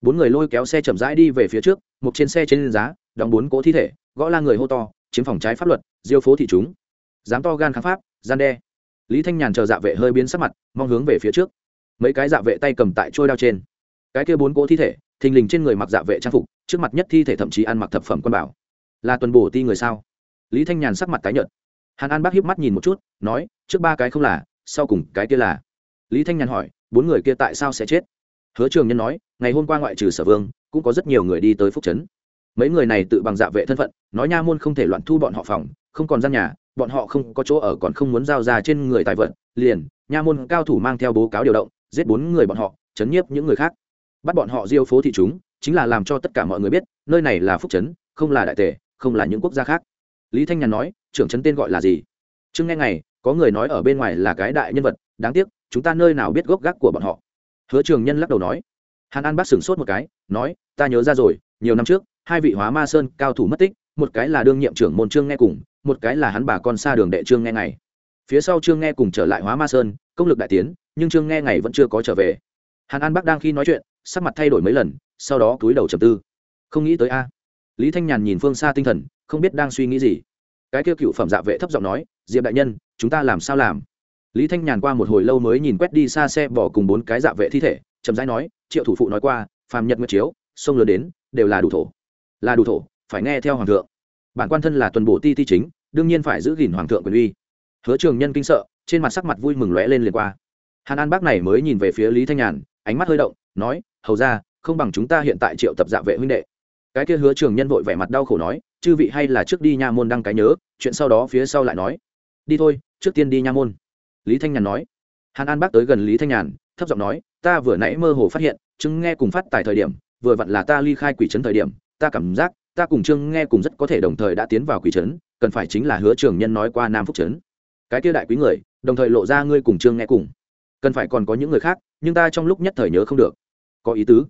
Bốn người lôi kéo xe chậm rãi đi về phía trước, một trên xe trên giá, đóng bốn cỗ thi thể, gõ la người hô to, chiếm phòng trái pháp luật, diêu phố thị chúng. Dám to gan kháng pháp, gian đe. Lý thanh nhàn chờ dạ vệ hơi biến sắc mặt, mong hướng về phía trước. Mấy cái dạ vệ tay cầm tại trôi đao trên. Cái kia bốn cỗ thi thể thình lình trên người mặc dạ vệ trang phục trước mặt nhất thi thể thậm chí ăn mặc thập phẩm quân bảo. Là tuần bổ ti người sao? Lý thanh nhàn sắc mặt tái nhợt. Hàn an bác hiếp mắt nhìn một chút nói trước ba cái không là sau cùng cái kia là. Lý thanh nhàn hỏi bốn người kia tại sao sẽ chết? Hứa trường nhân nói ngày hôm qua ngoại trừ sở vương cũng có rất nhiều người đi tới phúc trấn. Mấy người này tự bằng dạ vệ thân phận nói nha môn không thể loạn thu bọn họ phòng không còn gian nhà bọn họ không có chỗ ở còn không muốn giao ra trên người tài vật, liền nha môn cao thủ mang theo bố cáo điều động giết bốn người bọn họ chấn nhiếp những người khác bắt bọn họ diêu phố thị chúng, chính là làm cho tất cả mọi người biết, nơi này là phúc trấn, không là đại tề, không là những quốc gia khác. Lý thanh nhàn nói, trưởng trấn tên gọi là gì? Chưng nghe ngày, có người nói ở bên ngoài là cái đại nhân vật, đáng tiếc, chúng ta nơi nào biết gốc gác của bọn họ. Hứa trường nhân lắc đầu nói. Hàn an bác sửng sốt một cái, nói, ta nhớ ra rồi, nhiều năm trước, hai vị hóa ma sơn cao thủ mất tích, một cái là đương nhiệm trưởng môn trương nghe cùng, một cái là hắn bà con xa đường đệ trương nghe ngày. Phía sau trương nghe cùng trở lại hóa ma sơn, công lực đại tiến, nhưng trương nghe ngày vẫn chưa có trở về. Hàn an bắc đang khi nói chuyện sắc mặt thay đổi mấy lần, sau đó túi đầu trầm tư. Không nghĩ tới a. Lý thanh nhàn nhìn phương xa tinh thần, không biết đang suy nghĩ gì. Cái kêu cựu phẩm dạ vệ thấp giọng nói, diệp đại nhân, chúng ta làm sao làm? Lý thanh nhàn qua một hồi lâu mới nhìn quét đi xa xe bỏ cùng bốn cái dạ vệ thi thể, chậm rãi nói, triệu thủ phụ nói qua, phàm nhật nguyệt chiếu, sông lớn đến, đều là đủ thổ. Là đủ thổ, phải nghe theo hoàng thượng. Bản quan thân là tuần bổ ti ti chính, đương nhiên phải giữ gìn hoàng thượng quyền uy. Hứa trường nhân kinh sợ, trên mặt sắc mặt vui mừng lóe lên liền qua. Hàn an bác này mới nhìn về phía lý thanh nhàn, ánh mắt hơi động, nói hầu ra, không bằng chúng ta hiện tại triệu tập dạ vệ huynh đệ. Cái kia hứa trường nhân vội vẻ mặt đau khổ nói, chư vị hay là trước đi nha môn đăng cái nhớ, chuyện sau đó phía sau lại nói. Đi thôi, trước tiên đi nha môn. Lý thanh nhàn nói. Hàn an bác tới gần lý thanh nhàn, thấp giọng nói, ta vừa nãy mơ hồ phát hiện chứng nghe cùng phát tại thời điểm, vừa vặn là ta ly khai quỷ trấn thời điểm, ta cảm giác, ta cùng trương nghe cùng rất có thể đồng thời đã tiến vào quỷ trấn, cần phải chính là hứa trường nhân nói qua nam phúc trấn. Cái kia đại quý người, đồng thời lộ ra ngươi cùng trương nghe cùng. Cần phải còn có những người khác, nhưng ta trong lúc nhất thời nhớ không được có ý tứ.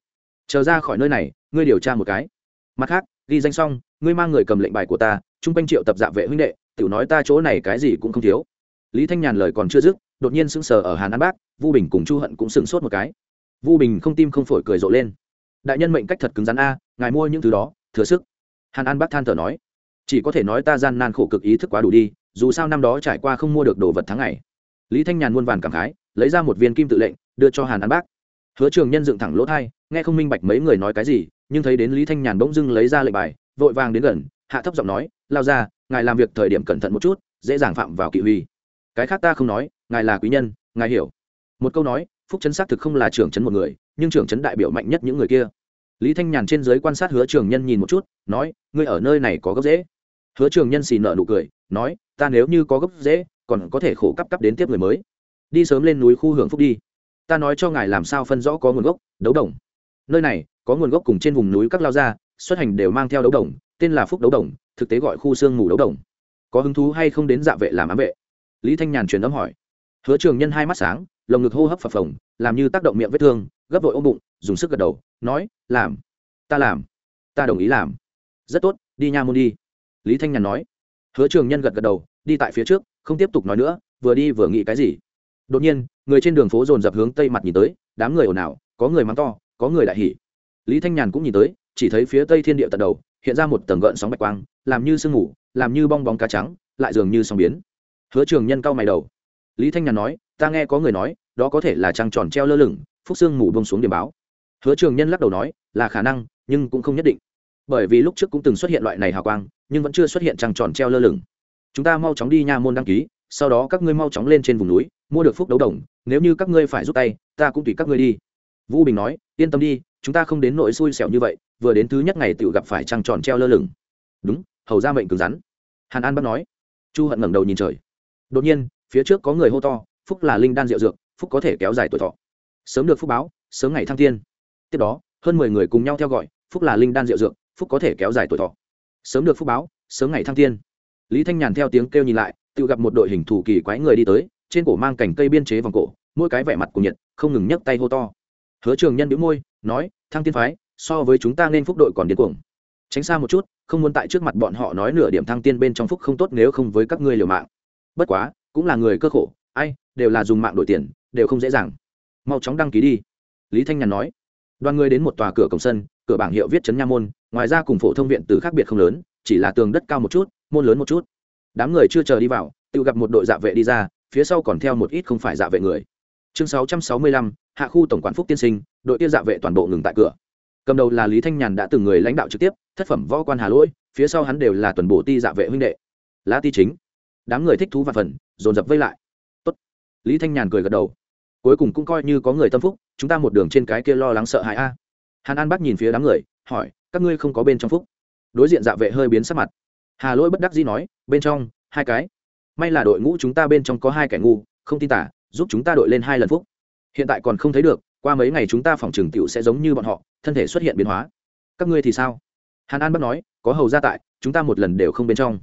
Chờ ra khỏi nơi này, ngươi điều tra một cái. Mặt khác, ghi danh xong, ngươi mang người cầm lệnh bài của ta, chung quanh triệu tập dạ vệ huynh đệ, tiểu nói ta chỗ này cái gì cũng không thiếu. Lý thanh nhàn lời còn chưa dứt, đột nhiên sững sờ ở hàn an bác, vu bình cùng chu hận cũng sững sốt một cái. Vu bình không tim không phổi cười rộ lên. Đại nhân mệnh cách thật cứng rắn a, ngài mua những thứ đó, thừa sức. Hàn an bác than thở nói, chỉ có thể nói ta gian nan khổ cực ý thức quá đủ đi, dù sao năm đó trải qua không mua được đồ vật tháng ngày. Lý thanh nhàn muôn vàn cảm khái, lấy ra một viên kim tự lệnh, đưa cho hàn an bác hứa trường nhân dựng thẳng lỗ thai, nghe không minh bạch mấy người nói cái gì, nhưng thấy đến lý thanh nhàn bỗng dưng lấy ra lệnh bài, vội vàng đến gần, hạ thấp giọng nói, lao ra, ngài làm việc thời điểm cẩn thận một chút, dễ dàng phạm vào kỵ huy. Cái khác ta không nói, ngài là quý nhân, ngài hiểu. Một câu nói, phúc chấn xác thực không là trưởng chấn một người, nhưng trưởng chấn đại biểu mạnh nhất những người kia. Lý thanh nhàn trên giới quan sát hứa trường nhân nhìn một chút, nói, ngươi ở nơi này có gốc dễ hứa trường nhân xì nợ nụ cười, nói, ta nếu như có gốc dễ còn có thể khổ cấp cấp đến tiếp người mới. Đi sớm lên núi khu hưởng phúc đi ta nói cho ngài làm sao phân rõ có nguồn gốc, đấu đồng. Nơi này, có nguồn gốc cùng trên vùng núi các lao gia, xuất hành đều mang theo đấu đồng, tên là phúc đấu đồng, thực tế gọi khu sương mù đấu đồng. Có hứng thú hay không đến dạ vệ làm ám vệ? Lý thanh nhàn truyền âm hỏi. Hứa trường nhân hai mắt sáng, lồng ngực hô hấp phập phồng, làm như tác động miệng vết thương, gấp vội ôm bụng, dùng sức gật đầu, nói, làm, ta làm, ta đồng ý làm. Rất tốt, đi nha môn đi. Lý thanh nhàn nói. Hứa trường nhân gật gật đầu, đi tại phía trước, không tiếp tục nói nữa, vừa đi vừa nghĩ cái gì? Đột nhiên, người trên đường phố dồn dập hướng tây mặt nhìn tới, đám người ồn ào, có người mắng to, có người đại hỉ. Lý thanh nhàn cũng nhìn tới, chỉ thấy phía tây thiên địa tận đầu, hiện ra một tầng gợn sóng bạch quang, làm như sương mù, làm như bong bóng cá trắng, lại dường như sóng biến. Hứa trường nhân cao mày đầu. Lý thanh nhàn nói, ta nghe có người nói, đó có thể là trăng tròn treo lơ lửng, phúc sương mù bông xuống điểm báo. Hứa trường nhân lắc đầu nói, là khả năng, nhưng cũng không nhất định. Bởi vì lúc trước cũng từng xuất hiện loại này hào quang, nhưng vẫn chưa xuất hiện trăng tròn treo lơ lửng. Chúng ta mau chóng đi nha môn đăng ký, sau đó các ngươi mau chóng lên trên vùng núi mua được phúc đấu đồng, nếu như các ngươi phải giúp tay, ta cũng tùy các ngươi đi. Vũ bình nói, yên tâm đi, chúng ta không đến nỗi xui xẻo như vậy, vừa đến thứ nhất ngày tự gặp phải trăng tròn treo lơ lửng. Đúng, hầu ra mệnh cứng rắn. Hàn an bắt nói. Chu hận ngẩng đầu nhìn trời. Đột nhiên, phía trước có người hô to, phúc là linh đan rượu dược, phúc có thể kéo dài tuổi thọ. Sớm được phúc báo, sớm ngày thăng thiên. tiếp đó, hơn mười người cùng nhau theo gọi, phúc là linh đan rượu dược, phúc có thể kéo dài tuổi thọ. Sớm được phúc báo, sớm ngày thăng thiên. lý thanh nhàn theo tiếng kêu nhìn lại, tự gặp một đội hình thủ kỳ quái người đi tới trên cổ mang cành cây biên chế vòng cổ, mỗi cái vẻ mặt của nhiệt không ngừng nhấc tay hô to. Hứa trường nhân bĩu môi, nói, thăng tiên phái, so với chúng ta nên phúc đội còn điên cuồng. Tránh xa một chút, không muốn tại trước mặt bọn họ nói nửa điểm thăng tiên bên trong phúc không tốt nếu không với các ngươi liều mạng. Bất quá, cũng là người cơ khổ, ai, đều là dùng mạng đổi tiền, đều không dễ dàng. Mau chóng đăng ký đi. Lý thanh nhàn nói. Đoàn người đến một tòa cửa cổng sân, cửa bảng hiệu viết trấn nha môn, ngoài ra cùng phổ thông viện từ khác biệt không lớn, chỉ là tường đất cao một chút, môn lớn một chút. Đám người chưa chờ đi vào, tự gặp một đội dạ vệ đi ra phía sau còn theo một ít không phải dạ vệ người. Chương sáu trăm sáu mươi lăm, hạ khu tổng quản phúc tiên sinh, đội kia dạ vệ toàn bộ ngừng tại cửa. Cầm đầu là lý thanh nhàn đã từng người lãnh đạo trực tiếp, thất phẩm võ quan hà lỗi, phía sau hắn đều là tuần bổ ti dạ vệ huynh đệ. Lá ti chính. Đám người thích thú và phần, dồn dập vây lại. Tốt. lý thanh nhàn cười gật đầu. Cuối cùng cũng coi như có người tâm phúc, chúng ta một đường trên cái kia lo lắng sợ hãi a. Hàn an bắc nhìn phía đám người, hỏi, các ngươi không có bên trong phúc? Đối diện dạ vệ hơi biến sắc mặt. Hà lỗi bất đắc dĩ nói, bên trong, hai cái may là đội ngũ chúng ta bên trong có hai kẻ ngu, không tin tả, giúp chúng ta đội lên hai lần phúc. Hiện tại còn không thấy được, qua mấy ngày chúng ta phòng trường tiểu sẽ giống như bọn họ, thân thể xuất hiện biến hóa. Các ngươi thì sao? Hàn an bắt nói, có hầu ra tại, chúng ta một lần đều không bên trong.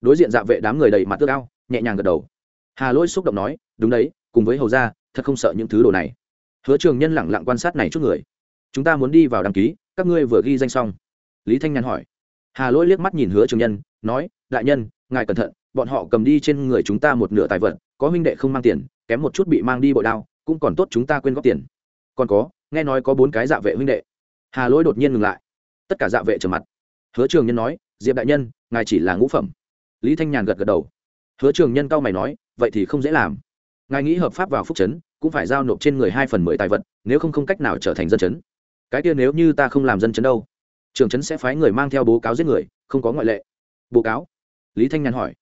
Đối diện dạ vệ đám người đầy mặt tước ao, nhẹ nhàng gật đầu. Hà lỗi xúc động nói, đúng đấy, cùng với hầu ra thật không sợ những thứ đồ này. Hứa trường nhân lẳng lặng quan sát này chút người. Chúng ta muốn đi vào đăng ký, các ngươi vừa ghi danh xong. Lý thanh nhàn hỏi. Hà lỗi liếc mắt nhìn hứa trường nhân, nói, đại nhân, ngài cẩn thận bọn họ cầm đi trên người chúng ta một nửa tài vật, có huynh đệ không mang tiền, kém một chút bị mang đi bội đao, cũng còn tốt chúng ta quên góp tiền. Còn có, nghe nói có bốn cái dạ vệ huynh đệ. Hà lỗi đột nhiên ngừng lại. Tất cả dạ vệ trầm mặt. Hứa trường nhân nói, diệp đại nhân, ngài chỉ là ngũ phẩm. Lý thanh nhàn gật gật đầu. Hứa trường nhân cao mày nói, vậy thì không dễ làm. Ngài nghĩ hợp pháp vào phúc chấn cũng phải giao nộp trên người hai phần mười tài vật, nếu không không cách nào trở thành dân chấn cái kia nếu như ta không làm dân chấn đâu? Trường chấn sẽ phái người mang theo bố cáo giết người, không có ngoại lệ. Bố cáo? Lý thanh nhàn hỏi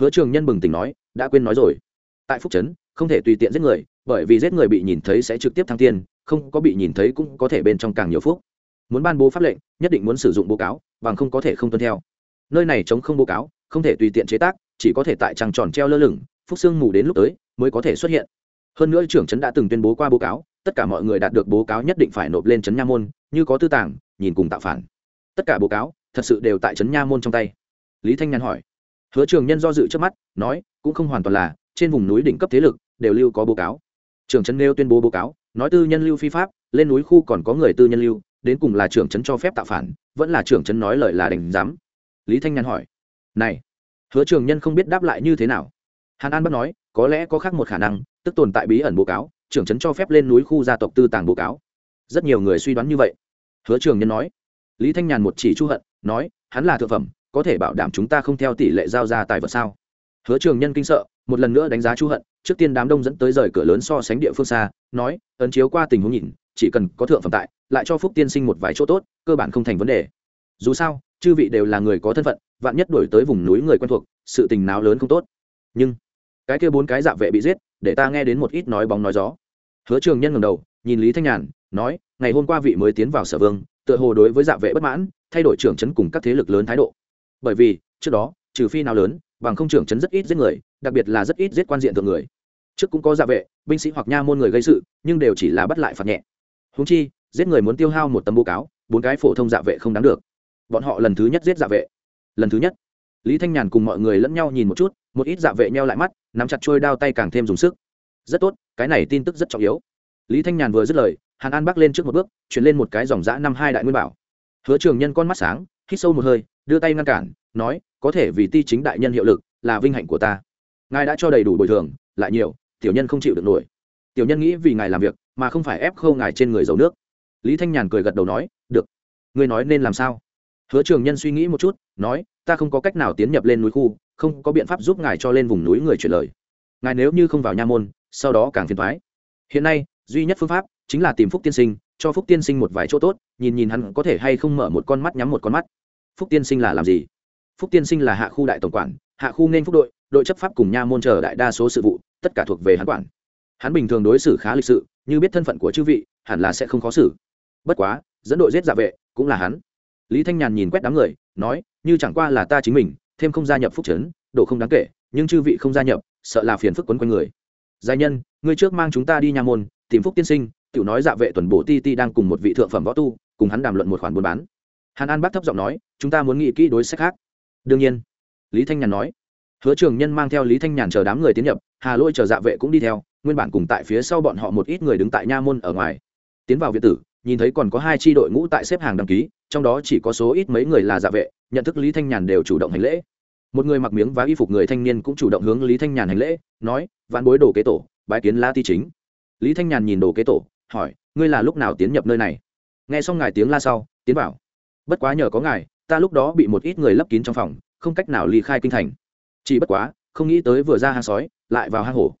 hứa trường nhân bừng tỉnh nói, đã quên nói rồi. Tại phúc chấn không thể tùy tiện giết người, bởi vì giết người bị nhìn thấy sẽ trực tiếp thăng tiên, không có bị nhìn thấy cũng có thể bên trong càng nhiều phúc. Muốn ban bố pháp lệnh, nhất định muốn sử dụng bố cáo, bằng không có thể không tuân theo. Nơi này chống không bố cáo, không thể tùy tiện chế tác, chỉ có thể tại trăng tròn treo lơ lửng, phúc sương mù đến lúc tới mới có thể xuất hiện. Hơn nữa trưởng trấn đã từng tuyên bố qua bố cáo, tất cả mọi người đạt được bố cáo nhất định phải nộp lên trấn nha môn, như có tư tàng, nhìn cùng tạo phản. Tất cả bố cáo, thật sự đều tại trấn nha môn trong tay. Lý thanh nhàn hỏi hứa trường nhân do dự trước mắt, nói, cũng không hoàn toàn là, trên vùng núi đỉnh cấp thế lực, đều lưu có báo cáo. Trưởng trấn nêu tuyên bố báo cáo, nói tư nhân lưu phi pháp, lên núi khu còn có người tư nhân lưu, đến cùng là trưởng trấn cho phép tạo phản, vẫn là trưởng trấn nói lời là đành dám. Lý thanh nhàn hỏi, này, hứa trường nhân không biết đáp lại như thế nào? Hàn an bắt nói, có lẽ có khác một khả năng, tức tồn tại bí ẩn báo cáo, trưởng trấn cho phép lên núi khu gia tộc tư tàng báo cáo. Rất nhiều người suy đoán như vậy. Hứa trường nhân nói, lý thanh nhàn một chỉ chu hận, nói, hắn là thượng phẩm có thể bảo đảm chúng ta không theo tỷ lệ giao ra tài vật sao? Hứa trường nhân kinh sợ, một lần nữa đánh giá chu hận, trước tiên đám đông dẫn tới rời cửa lớn so sánh địa phương xa, nói, ấn chiếu qua tình huống nhìn, chỉ cần có thượng phẩm tại, lại cho phúc tiên sinh một vài chỗ tốt, cơ bản không thành vấn đề. Dù sao, chư vị đều là người có thân phận, vạn nhất đổi tới vùng núi người quen thuộc, sự tình nào lớn không tốt. Nhưng, cái kia bốn cái dạ vệ bị giết, để ta nghe đến một ít nói bóng nói gió. Hứa trường nhân ngầm đầu, nhìn lý thanh nhàn, nói, ngày hôm qua vị mới tiến vào sở vương, tựa hồ đối với dạ vệ bất mãn, thay đổi trưởng chấn cùng các thế lực lớn thái độ bởi vì, trước đó, trừ phi nào lớn, bằng không trưởng chấn rất ít giết người, đặc biệt là rất ít giết quan diện thượng người. Trước cũng có dạ vệ, binh sĩ hoặc nha môn người gây sự, nhưng đều chỉ là bắt lại phạt nhẹ. Húng chi, giết người muốn tiêu hao một tấm bố cáo, bốn cái phổ thông dạ vệ không đáng được. Bọn họ lần thứ nhất giết dạ vệ. Lần thứ nhất. Lý thanh nhàn cùng mọi người lẫn nhau nhìn một chút, một ít dạ vệ nheo lại mắt, nắm chặt trôi đao tay càng thêm dùng sức. Rất tốt, cái này tin tức rất trọng yếu. Lý thanh nhàn vừa dứt lời, hàn an bắc lên trước một bước, chuyển lên một cái dòng giã năm hai đại nguyên bảo. Hứa trường nhân con mắt sáng, hít sâu một hơi đưa tay ngăn cản, nói, có thể vì ti chính đại nhân hiệu lực, là vinh hạnh của ta. Ngài đã cho đầy đủ bồi thường, lại nhiều, tiểu nhân không chịu được nổi. Tiểu nhân nghĩ vì ngài làm việc, mà không phải ép khâu ngài trên người giấu nước. Lý thanh nhàn cười gật đầu nói, được. Ngươi nói nên làm sao? Hứa trường nhân suy nghĩ một chút, nói, ta không có cách nào tiến nhập lên núi khu, không có biện pháp giúp ngài cho lên vùng núi người chuyển lời. Ngài nếu như không vào nha môn, sau đó càng phiền thoái hiện nay, duy nhất phương pháp chính là tìm phúc tiên sinh, cho phúc tiên sinh một vài chỗ tốt, nhìn nhìn hắn có thể hay không mở một con mắt nhắm một con mắt phúc tiên sinh là làm gì? Phúc tiên sinh là hạ khu đại tổng quản, hạ khu nên phúc đội đội chấp pháp cùng nha môn chờ đại đa số sự vụ, tất cả thuộc về hắn quản. Hắn bình thường đối xử khá lịch sự, như biết thân phận của chư vị, hẳn là sẽ không khó xử. Bất quá, dẫn đội giết dạ vệ, cũng là hắn. Lý thanh nhàn nhìn quét đám người, nói, như chẳng qua là ta chính mình, thêm không gia nhập phúc trấn, độ không đáng kể, nhưng chư vị không gia nhập, sợ là phiền phức quấn quanh người. Giai nhân, ngươi trước mang chúng ta đi nha môn, tìm phúc tiên sinh, tiểu nói dạ vệ tuần bổ ti ti đang cùng một vị thượng phẩm võ tu, cùng hắn đàm luận một khoản buôn bán hàn an bác thấp giọng nói, chúng ta muốn nghĩ kỹ đối sách khác. Đương nhiên, lý thanh nhàn nói. Hứa trường nhân mang theo lý thanh nhàn chờ đám người tiến nhập, hà lôi chờ dạ vệ cũng đi theo, nguyên bản cùng tại phía sau bọn họ một ít người đứng tại nha môn ở ngoài. Tiến vào viện tử, nhìn thấy còn có hai tri đội ngũ tại xếp hàng đăng ký, trong đó chỉ có số ít mấy người là dạ vệ, nhận thức lý thanh nhàn đều chủ động hành lễ. Một người mặc miếng và y phục người thanh niên cũng chủ động hướng lý thanh nhàn hành lễ, nói, vạn bối đồ kế tổ, bái kiến la ti chính. Lý thanh nhàn nhìn đồ kế tổ, hỏi, ngươi là lúc nào tiến nhập nơi này? Nghe xong ngài tiếng la sau, tiến vào bất quá nhờ có ngài, ta lúc đó bị một ít người lấp kín trong phòng, không cách nào ly khai kinh thành. Chỉ bất quá, không nghĩ tới vừa ra hang sói, lại vào hang hổ.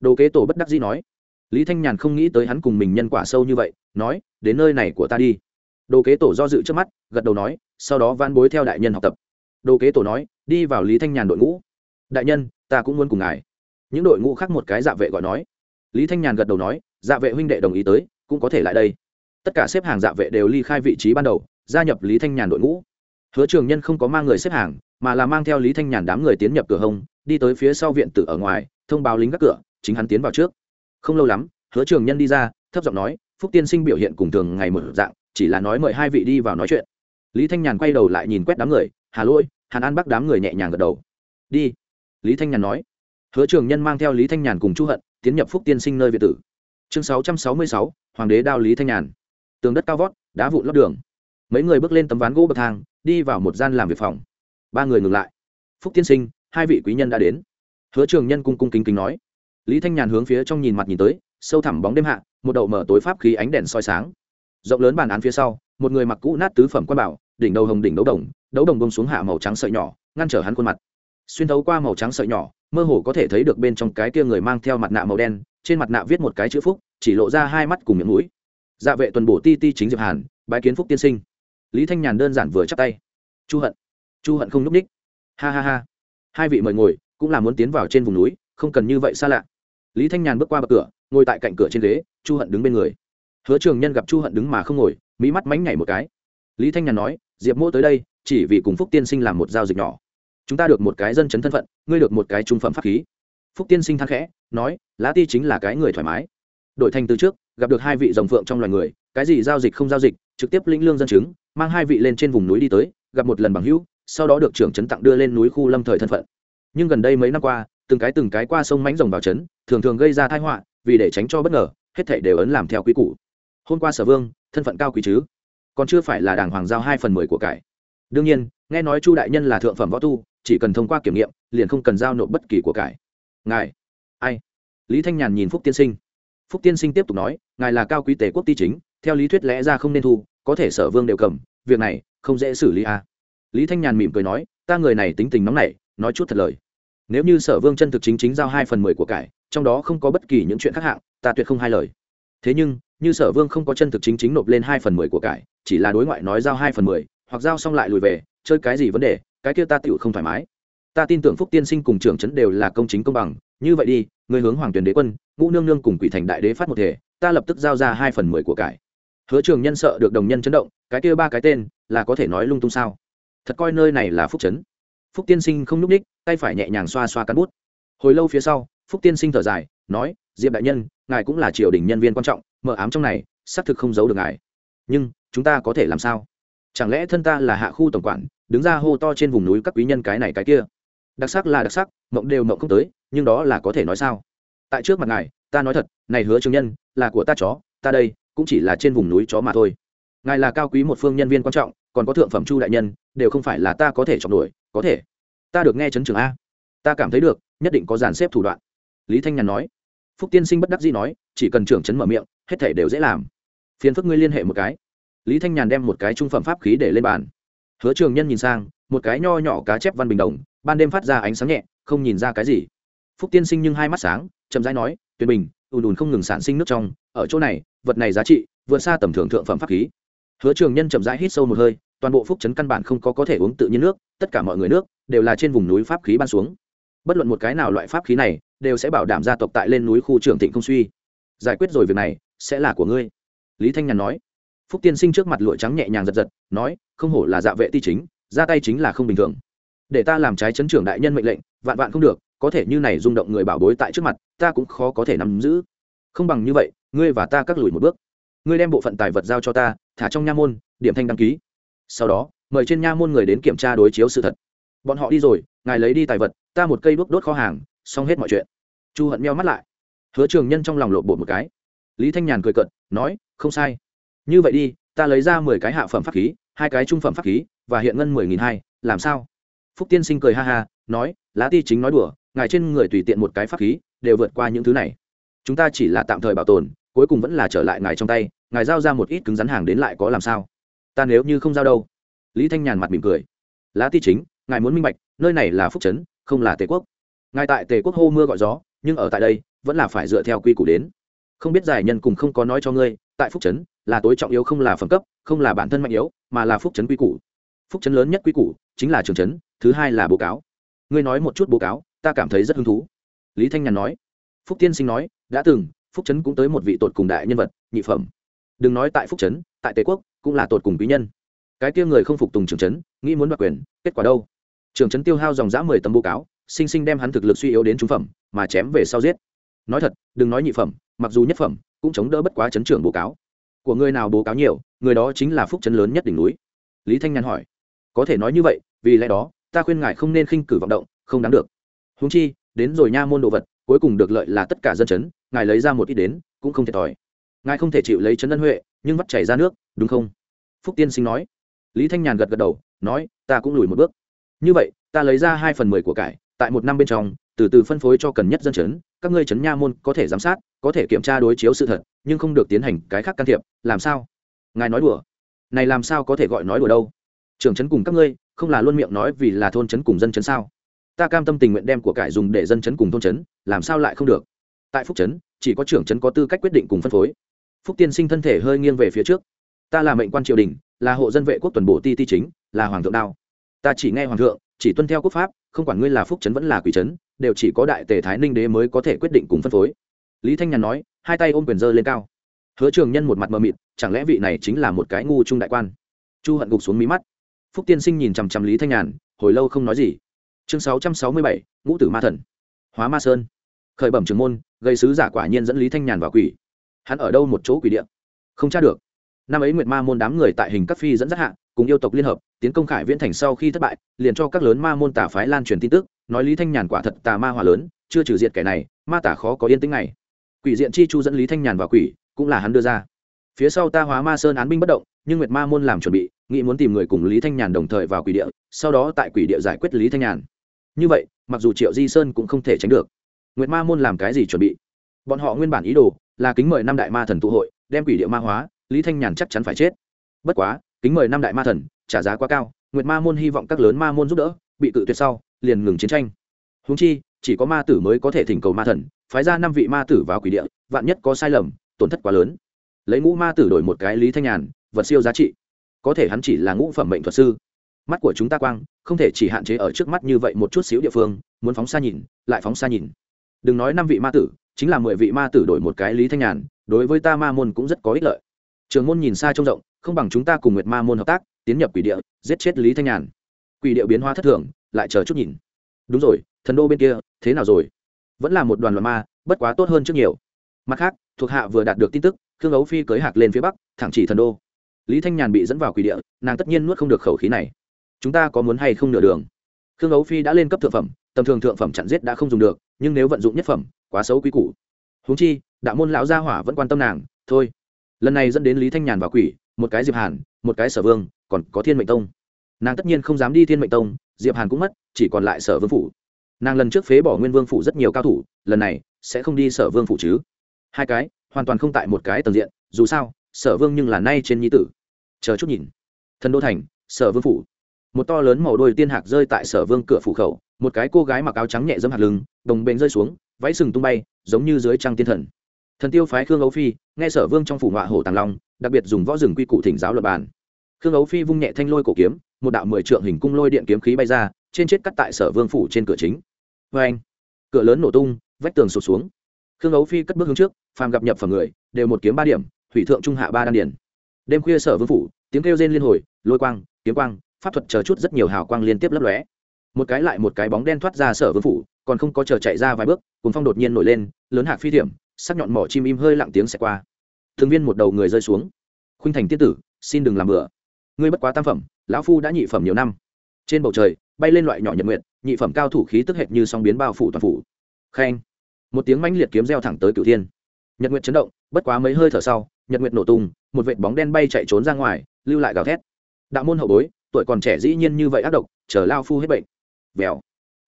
Đồ kế tổ bất đắc dĩ nói. Lý thanh nhàn không nghĩ tới hắn cùng mình nhân quả sâu như vậy, nói, đến nơi này của ta đi. Đồ kế tổ do dự trước mắt, gật đầu nói, sau đó van bối theo đại nhân học tập. Đồ kế tổ nói, đi vào lý thanh nhàn đội ngũ. Đại nhân, ta cũng muốn cùng ngài. Những đội ngũ khác một cái dạ vệ gọi nói. Lý thanh nhàn gật đầu nói dạ vệ huynh đệ đồng ý tới, cũng có thể lại đây. Tất cả xếp hàng dạ vệ đều ly khai vị trí ban đầu gia nhập lý thanh nhàn đội ngũ. Hứa trường nhân không có mang người xếp hàng, mà là mang theo lý thanh nhàn đám người tiến nhập cửa hông, đi tới phía sau viện tử ở ngoài, thông báo lính các cửa, chính hắn tiến vào trước. Không lâu lắm, hứa trường nhân đi ra, thấp giọng nói, phúc tiên sinh biểu hiện cùng thường ngày mở dạng, chỉ là nói mời hai vị đi vào nói chuyện. Lý thanh nhàn quay đầu lại nhìn quét đám người, hà lỗi, hàn an bắc đám người nhẹ nhàng gật đầu. Đi. Lý thanh nhàn nói. Hứa trường nhân mang theo lý thanh nhàn cùng chu hận, tiến nhập phúc tiên sinh nơi việt tử. Chương sáu trăm sáu mươi sáu, hoàng đế đao lý thanh nhàn. Tường đất cao vót, đá vụn lót đường mấy người bước lên tấm ván gỗ bậc thang, đi vào một gian làm việc phòng. Ba người ngừng lại. Phúc tiên sinh, hai vị quý nhân đã đến. Hứa trường nhân cung cung kính kính nói. Lý thanh nhàn hướng phía trong nhìn mặt nhìn tới, sâu thẳm bóng đêm hạ, một đậu mở tối pháp khí ánh đèn soi sáng. Rộng lớn bàn án phía sau, một người mặc cũ nát tứ phẩm quan bảo, đỉnh đầu hồng đỉnh đấu đồng đấu đồng bông xuống hạ màu trắng sợi nhỏ, ngăn trở hắn khuôn mặt. Xuyên thấu qua màu trắng sợi nhỏ, mơ hồ có thể thấy được bên trong cái kia người mang theo mặt nạ màu đen, trên mặt nạ viết một cái chữ phúc, chỉ lộ ra hai mắt cùng miệng mũi. Dạ vệ tuần bổ ti ti chính diệp hàn, bái kiến phúc tiên sinh lý thanh nhàn đơn giản vừa chắp tay. Chu hận. Chu hận không n ú c ních ha ha ha. Hai vị mời ngồi, cũng là muốn tiến vào trên vùng núi, không cần như vậy xa lạ. Lý thanh nhàn bước qua bậc cửa, ngồi tại cạnh cửa trên ghế, chu hận đứng bên người. Hứa trường nhân gặp chu hận đứng mà không ngồi, mỹ mắt mánh nhảy một cái. Lý thanh nhàn nói, diệp mỗ tới đây, chỉ vì cùng phúc tiên sinh làm một giao dịch nhỏ. Chúng ta được một cái dân chấn thân phận, ngươi được một cái trung phẩm pháp khí. Phúc tiên sinh thang khẽ, nói, lá ti chính là cái người thoải mái. Đổi thành từ trước, gặp được hai vị dòng phượng trong loài người, cái gì giao dịch không giao dịch trực tiếp lĩnh lương dân chứng mang hai vị lên trên vùng núi đi tới, gặp một lần bằng hữu, sau đó được trưởng trấn tặng đưa lên núi khu lâm thời thân phận. Nhưng gần đây mấy năm qua, từng cái từng cái qua sông mánh rồng vào trấn, thường thường gây ra tai họa, vì để tránh cho bất ngờ, hết thảy đều ấn làm theo quy củ. Hôm qua sở vương, thân phận cao quý chứ? Còn chưa phải là đảng hoàng giao hai phần mười của cải. Đương nhiên, nghe nói chu đại nhân là thượng phẩm võ tu, chỉ cần thông qua kiểm nghiệm, liền không cần giao nộp bất kỳ của cải. Ngài, ai? Lý thanh nhàn nhìn phúc tiên sinh. Phúc tiên sinh tiếp tục nói, ngài là cao quý tể quốc ti chính theo lý thuyết lẽ ra không nên thu, có thể sở vương đều cầm, việc này không dễ xử lý à. lý thanh nhàn mỉm cười nói, ta người này tính tình nóng nảy, nói chút thật lời. Nếu như sở vương chân thực chính chính giao hai phần mười của cải, trong đó không có bất kỳ những chuyện khác hạng, ta tuyệt không hai lời. Thế nhưng, như sở vương không có chân thực chính chính nộp lên hai phần mười của cải, chỉ là đối ngoại nói giao hai phần mười, hoặc giao xong lại lùi về, chơi cái gì vấn đề, cái kia ta tựu không thoải mái. Ta tin tưởng phúc tiên sinh cùng trưởng trấn đều là công chính công bằng, như vậy đi, người hướng hoàng tuyển đế quân, ngũ nương nương cùng quỷ thành đại đế phát một thể, ta lập tức giao ra hai phần mười của cải hứa trường nhân sợ được đồng nhân chấn động, cái kia ba cái tên là có thể nói lung tung sao? Thật coi nơi này là phúc trấn phúc tiên sinh không n ú c ních tay phải nhẹ nhàng xoa xoa cắn bút. Hồi lâu phía sau, phúc tiên sinh thở dài, nói, diệp đại nhân, ngài cũng là triều đình nhân viên quan trọng, mờ ám trong này, xác thực không giấu được ngài. Nhưng, chúng ta có thể làm sao? Chẳng lẽ thân ta là hạ khu tổng quản, đứng ra hô to trên vùng núi các quý nhân cái này cái kia? Đặc sắc là đặc sắc, mộng đều mộng không tới, nhưng đó là có thể nói sao? Tại trước mặt ngài, ta nói thật, này hứa trường nhân, là của ta chó, ta đây cũng chỉ là trên vùng núi chó mà thôi. Ngài là cao quý một phương nhân viên quan trọng, còn có thượng phẩm chu đại nhân, đều không phải là ta có thể chọn đuổi, có thể. Ta được nghe chấn trường a. Ta cảm thấy được, nhất định có dàn xếp thủ đoạn. Lý thanh nhàn nói. Phúc tiên sinh bất đắc dĩ nói, chỉ cần trưởng chấn mở miệng, hết thể đều dễ làm. Phiền phức ngươi liên hệ một cái. Lý thanh nhàn đem một cái trung phẩm pháp khí để lên bàn. Hứa trường nhân nhìn sang, một cái nho nhỏ cá chép văn bình đồng, ban đêm phát ra ánh sáng nhẹ, không nhìn ra cái gì. Phúc tiên sinh nhưng hai mắt sáng, chậm rãi nói tuyệt bình, ùn ùn không ngừng sản sinh nước trong ở chỗ này, vật này giá trị vượt xa tầm thường thượng phẩm pháp khí. Hứa trường nhân chậm rãi hít sâu một hơi, toàn bộ phúc trấn căn bản không có có thể uống tự nhiên nước, tất cả mọi người nước đều là trên vùng núi pháp khí ban xuống. Bất luận một cái nào loại pháp khí này đều sẽ bảo đảm gia tộc tại lên núi khu trường thịnh không suy. Giải quyết rồi việc này sẽ là của ngươi. Lý thanh nhàn nói. Phúc tiên sinh trước mặt lụa trắng nhẹ nhàng giật giật, nói, không hổ là dạ vệ ti chính, ra tay chính là không bình thường. Để ta làm trái chấn trưởng đại nhân mệnh lệnh, vạn vạn không được, có thể như này rung động người bảo bối tại trước mặt, ta cũng khó có thể nắm giữ không bằng như vậy, ngươi và ta cắt lùi một bước. Ngươi đem bộ phận tài vật giao cho ta, thả trong nha môn, điểm thanh đăng ký. Sau đó, mời trên nha môn người đến kiểm tra đối chiếu sự thật. Bọn họ đi rồi, ngài lấy đi tài vật, ta một cây đuốc đốt kho hàng, xong hết mọi chuyện. Chu hận meo mắt lại. Hứa trường nhân trong lòng lộn bột một cái. Lý thanh nhàn cười cận nói, không sai. Như vậy đi, ta lấy ra mười cái hạ phẩm pháp khí, hai cái trung phẩm pháp khí, và hiện ngân mười nghìn hai, làm sao? Phúc tiên sinh cười ha ha, nói, lá ti chính nói đùa, ngài trên người tùy tiện một cái pháp khí, đều vượt qua những thứ này chúng ta chỉ là tạm thời bảo tồn, cuối cùng vẫn là trở lại ngài trong tay, ngài giao ra một ít cứng rắn hàng đến lại có làm sao? Ta nếu như không giao đâu? Lý thanh nhàn mặt mỉm cười. Lá ti chính, ngài muốn minh bạch, nơi này là phúc trấn, không là tề quốc. Ngài tại tề quốc hô mưa gọi gió, nhưng ở tại đây, vẫn là phải dựa theo quy củ đến. Không biết giải nhân cùng không có nói cho ngươi, tại phúc trấn, là tối trọng yếu không là phẩm cấp, không là bản thân mạnh yếu, mà là phúc trấn quy củ. Phúc trấn lớn nhất quy củ chính là trường trấn, thứ hai là bố cáo. Ngươi nói một chút bố cáo, ta cảm thấy rất hứng thú. Lý thanh nhàn nói. Phúc tiên sinh nói đã từng, phúc trấn cũng tới một vị tột cùng đại nhân vật, nhị phẩm. Đừng nói tại phúc trấn, tại tề quốc, cũng là tột cùng quý nhân. Cái kia người không phục tùng trường trấn, nghĩ muốn đoạt quyền, kết quả đâu? Trường trấn tiêu hao dòng giã mười tấm bố cáo, sinh sinh đem hắn thực lực suy yếu đến trung phẩm, mà chém về sau giết. Nói thật, đừng nói nhị phẩm, mặc dù nhất phẩm, cũng chống đỡ bất quá chấn trưởng bố cáo. Của người nào bố cáo nhiều, người đó chính là phúc chấn lớn nhất đỉnh núi. Lý thanh nhàn hỏi. Có thể nói như vậy, vì lẽ đó, ta khuyên ngài không nên khinh cử vọng động, không đáng được. Húng chi, đến rồi nha môn đồ vật cuối cùng được lợi là tất cả dân chấn, ngài lấy ra một ít đến, cũng không thiệt thòi ngài không thể chịu lấy chấn ân huệ, nhưng vắt chảy ra nước, đúng không? Phúc tiên sinh nói. Lý thanh nhàn gật gật đầu, nói, ta cũng lùi một bước. Như vậy, ta lấy ra hai phần mười của cải, tại một năm bên trong, từ từ phân phối cho cần nhất dân chấn, các ngươi chấn nha môn có thể giám sát, có thể kiểm tra đối chiếu sự thật, nhưng không được tiến hành cái khác can thiệp, làm sao? Ngài nói đùa. Này làm sao có thể gọi nói đùa đâu? Trưởng chấn cùng các ngươi, không là luôn miệng nói vì là thôn chấn cùng dân chấn sao? Ta cam tâm tình nguyện đem của cải dùng để dân chấn cùng thôn chấn, làm sao lại không được? Tại phúc chấn, chỉ có trưởng chấn có tư cách quyết định cùng phân phối. Phúc tiên sinh thân thể hơi nghiêng về phía trước. Ta là mệnh quan triều đình, là hộ dân vệ quốc tuần bộ ti ti chính, là hoàng thượng đao. Ta chỉ nghe hoàng thượng, chỉ tuân theo quốc pháp, không quản ngươi là phúc chấn vẫn là quỷ chấn, đều chỉ có đại tề thái ninh đế mới có thể quyết định cùng phân phối. Lý thanh nhàn nói, hai tay ôm quyền dơ lên cao. Hứa trường nhân một mặt mờ mịt, chẳng lẽ vị này chính là một cái ngu trung đại quan? Chu hận gục xuống mí mắt. Phúc tiên sinh nhìn chằm chằm lý thanh nhàn, hồi lâu không nói gì chương sáu trăm sáu mươi bảy, ngũ tử ma thần. Hóa ma sơn. Khởi bẩm trường môn, gây sứ giả quả nhiên dẫn lý thanh nhàn vào quỷ. Hắn ở đâu một chỗ quỷ điện không tra được. Năm ấy nguyệt ma môn đám người tại hình các phi dẫn dắt hạ, cùng yêu tộc liên hợp, tiến công khải viễn thành sau khi thất bại, liền cho các lớn ma môn tả phái lan truyền tin tức, nói lý thanh nhàn quả thật tà ma hòa lớn, chưa trừ diệt kẻ này, ma tả khó có yên tĩnh này. Quỷ diện chi chu dẫn lý thanh nhàn vào quỷ, cũng là hắn đưa ra. Phía sau ta hóa ma sơn án binh bất động, nhưng nguyệt ma môn làm chuẩn bị, nghĩ muốn tìm người cùng lý thanh nhàn đồng thời vào quỷ địa, sau đó tại quỷ địa giải quyết lý thanh nhàn như vậy, mặc dù triệu di sơn cũng không thể tránh được. Nguyệt ma môn làm cái gì chuẩn bị? Bọn họ nguyên bản ý đồ là kính mời năm đại ma thần tụ hội, đem quỷ địa ma hóa, lý thanh nhàn chắc chắn phải chết. Bất quá, kính mời năm đại ma thần, trả giá quá cao, nguyệt ma môn hy vọng các lớn ma môn giúp đỡ, bị cự tuyệt sau, liền ngừng chiến tranh. Húng chi, chỉ có ma tử mới có thể thỉnh cầu ma thần, phái ra năm vị ma tử vào quỷ địa, vạn nhất có sai lầm, tổn thất quá lớn. Lấy ngũ ma tử đổi một cái lý thanh nhàn, vật siêu giá trị. Có thể hắn chỉ là ngũ phẩm mệnh thuật sư mắt của chúng ta quang, không thể chỉ hạn chế ở trước mắt như vậy một chút xíu địa phương, muốn phóng xa nhìn, lại phóng xa nhìn. Đừng nói năm vị ma tử, chính là mười vị ma tử đổi một cái lý thanh nhàn, đối với ta ma môn cũng rất có ích lợi. Trường môn nhìn xa trông rộng, không bằng chúng ta cùng nguyệt ma môn hợp tác, tiến nhập quỷ địa, giết chết lý thanh nhàn. Quỷ địa biến hóa thất thường, lại chờ chút nhìn. Đúng rồi, thần đô bên kia, thế nào rồi? Vẫn là một đoàn loạn ma, bất quá tốt hơn trước nhiều. Mặt khác, thuộc hạ vừa đạt được tin tức, khương ấu phi cưới hạc lên phía bắc, thẳng chỉ thần đô. Lý thanh nhàn bị dẫn vào quỷ địa, nàng tất nhiên nuốt không được khẩu khí này chúng ta có muốn hay không nửa đường? Khương ấu phi đã lên cấp thượng phẩm tầm thường thượng phẩm chặn giết đã không dùng được nhưng nếu vận dụng nhất phẩm quá xấu quý cũ, húng chi đạo môn lão gia hỏa vẫn quan tâm nàng thôi. Lần này dẫn đến lý thanh nhàn và quỷ một cái diệp hàn một cái sở vương còn có thiên mệnh tông. Nàng tất nhiên không dám đi thiên mệnh tông diệp hàn cũng mất chỉ còn lại sở vương phủ. Nàng lần trước phế bỏ nguyên vương phủ rất nhiều cao thủ lần này sẽ không đi sở vương phủ chứ. Hai cái hoàn toàn không tại một cái tầng diện dù sao sở vương nhưng là nay trên nhi tử. Chờ chút nhìn. Thần đô thành sở vương phủ một to lớn màu đôi tiên hạc rơi tại sở vương cửa phủ khẩu, một cái cô gái mặc áo trắng nhẹ dẫm hạt lưng, đồng bền rơi xuống, váy sừng tung bay, giống như dưới trăng tiên thần. Thần tiêu phái khương ấu phi, nghe sở vương trong phủ ngọa hổ tàng long, đặc biệt dùng võ rừng quy cụ thỉnh giáo luật bàn. Khương ấu phi vung nhẹ thanh lôi cổ kiếm, một đạo mười trượng hình cung lôi điện kiếm khí bay ra, trên chết cắt tại sở vương phủ trên cửa chính. Vê anh, cửa lớn nổ tung, vách tường sụt xuống. Khương ấu phi cất bước hướng trước, phàm gặp nhập phẩm người, đều một kiếm ba điểm, thủy thượng trung hạ ba đan điển đêm khuya sở vương phủ, tiếng kêu rên liên hồi, lôi quang, kiếm quang pháp thuật chờ chút rất nhiều hào quang liên tiếp lấp lóe. Một cái lại một cái bóng đen thoát ra sở vương phủ, còn không có chờ chạy ra vài bước cùng phong đột nhiên nổi lên, lớn hạc phi thiểm, sắc nhọn mỏ chim im hơi lặng tiếng xẹt qua. Thường viên một đầu người rơi xuống. Khuynh thành tiết tử, xin đừng làm bừa. Ngươi bất quá tam phẩm, lão phu đã nhị phẩm nhiều năm. Trên bầu trời, bay lên loại nhỏ nhật nguyện nhị phẩm cao thủ khí tức hệt như song biến bao phủ toàn phủ. Khen. Một tiếng mãnh liệt kiếm reo thẳng tới cửu thiên. Nhật nguyện chấn động, bất quá mấy hơi thở sau, nhật nguyện nổ tung, một vệt bóng đen bay chạy trốn ra ngoài, lưu lại gào thét. Đạo môn hậu bối tuổi còn trẻ dĩ nhiên như vậy ác độc, chờ lao phu hết bệnh. Vèo.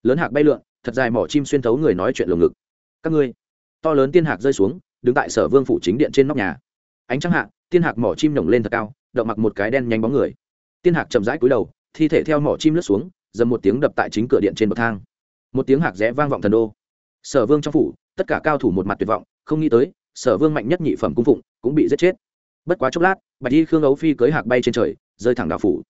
Lớn hạc bay lượn, thật dài mỏ chim xuyên thấu người nói chuyện lồng ngực. Các ngươi. To lớn tiên hạc rơi xuống, đứng tại sở vương phủ chính điện trên nóc nhà. Ánh trăng hạ, tiên hạc mỏ chim nổng lên thật cao, động mặc một cái đen nhanh bóng người. Tiên hạc chậm rãi cúi đầu, thi thể theo mỏ chim lướt xuống, dầm một tiếng đập tại chính cửa điện trên bậc thang. Một tiếng hạc rẽ vang vọng thần đô. Sở vương trong phủ, tất cả cao thủ một mặt tuyệt vọng, không nghĩ tới, sở vương mạnh nhất nhị phẩm cung phụng cũng bị giết chết. Bất quá chốc lát, bạch y khương ấu phi cưới hạc bay trên trời, rơi thẳng đảo phủ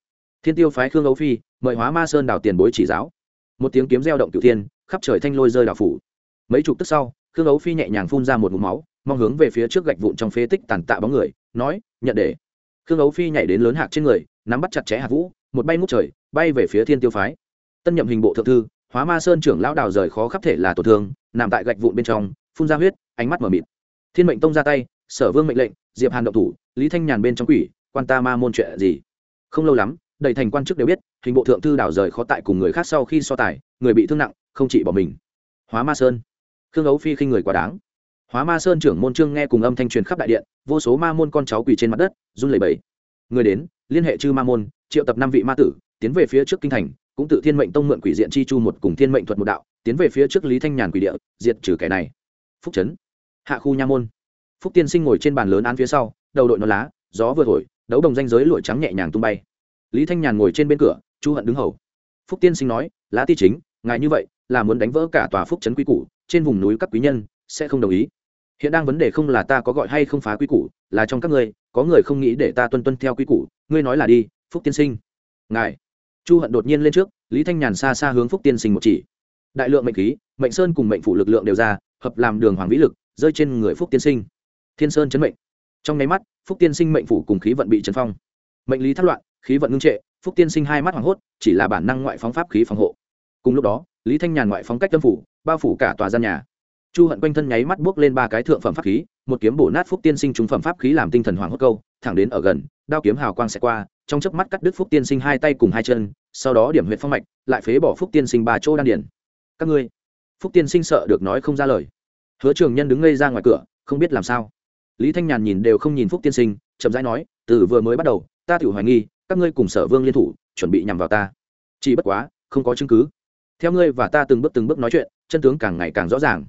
thiên tiêu phái khương ấu phi, mời hóa ma sơn đào tiền bối chỉ giáo. Một tiếng kiếm reo động cửu thiên, khắp trời thanh lôi rơi đảo phủ. Mấy chục tức sau, khương ấu phi nhẹ nhàng phun ra một mụm máu, mong hướng về phía trước gạch vụn trong phế tích tàn tạ bóng người, nói, nhận để. Khương ấu phi nhảy đến lớn hạc trên người, nắm bắt chặt chẽ hạc vũ, một bay ngút trời, bay về phía thiên tiêu phái. Tân nhậm hình bộ thượng thư, hóa ma sơn trưởng lão đào rời khó khắp thể là tổn thương, nằm tại gạch vụn bên trong, phun ra huyết, ánh mắt mở mịt. Thiên mệnh tông ra tay, sở vương mệnh lệnh, diệp hàn động thủ, lý thanh nhàn bên trong quỷ, quan ta ma môn chuyện gì? Không lâu lắm đầy thành quan chức đều biết, hình bộ thượng thư đảo rời khó tại cùng người khác sau khi so tài, người bị thương nặng, không chỉ bỏ mình. Hóa ma sơn. Khương ấu phi khinh người quá đáng. Hóa ma sơn trưởng môn trương nghe cùng âm thanh truyền khắp đại điện, vô số ma môn con cháu quỳ trên mặt đất, run lẩy bẩy. Người đến, liên hệ chư ma môn, triệu tập năm vị ma tử, tiến về phía trước kinh thành, cũng tự thiên mệnh tông mượn quỷ diện chi chu một cùng thiên mệnh thuật một đạo, tiến về phía trước lý thanh nhàn quỷ địa, diệt trừ kẻ này. Phúc trấn. Hạ khu nha môn. Phúc tiên sinh ngồi trên bàn lớn án phía sau, đầu đội nó lá, gió vừa thổi, đấu đồng danh giới lụa trắng nhẹ nhàng tung bay lý thanh nhàn ngồi trên bên cửa, chu hận đứng hầu. Phúc tiên sinh nói, lá ti chính, ngài như vậy, là muốn đánh vỡ cả tòa phúc trấn quy củ, trên vùng núi các quý nhân sẽ không đồng ý. Hiện đang vấn đề không là ta có gọi hay không phá quy củ, là trong các ngươi, có người không nghĩ để ta tuân tuân theo quy củ, ngươi nói là đi, phúc tiên sinh. Ngài. Chu hận đột nhiên lên trước, lý thanh nhàn xa xa hướng phúc tiên sinh một chỉ. Đại lượng mệnh khí, mệnh sơn cùng mệnh phủ lực lượng đều ra, hợp làm đường hoàng vĩ lực, rơi trên người phúc tiên sinh. Thiên sơn chấn mệnh. Trong nháy mắt, phúc tiên sinh mệnh phủ cùng khí vận bị chấn phong. Mệnh lý thất loạn khí vận ngưng trệ, phúc tiên sinh hai mắt hoảng hốt, chỉ là bản năng ngoại phóng pháp khí phòng hộ. Cùng lúc đó, lý thanh nhàn ngoại phóng cách tâm phủ, bao phủ cả tòa gian nhà. Chu hận quanh thân nháy mắt buốc lên ba cái thượng phẩm pháp khí, một kiếm bổ nát phúc tiên sinh trúng phẩm pháp khí làm tinh thần hoàng hốt câu, thẳng đến ở gần, đao kiếm hào quang sẽ qua, trong chớp mắt cắt đứt phúc tiên sinh hai tay cùng hai chân, sau đó điểm huyện phong mạch, lại phế bỏ phúc tiên sinh ba chỗ đan điển các ngươi, phúc tiên sinh sợ được nói không ra lời. Hứa trường nhân đứng ngây ra ngoài cửa, không biết làm sao. Lý thanh nhàn nhìn đều không nhìn phúc tiên sinh, chậm rãi nói, từ vừa mới bắt đầu, ta tự hoài nghi các ngươi cùng sở vương liên thủ, chuẩn bị nhằm vào ta. Chỉ bất quá, không có chứng cứ. Theo ngươi và ta từng bước từng bước nói chuyện, chân tướng càng ngày càng rõ ràng.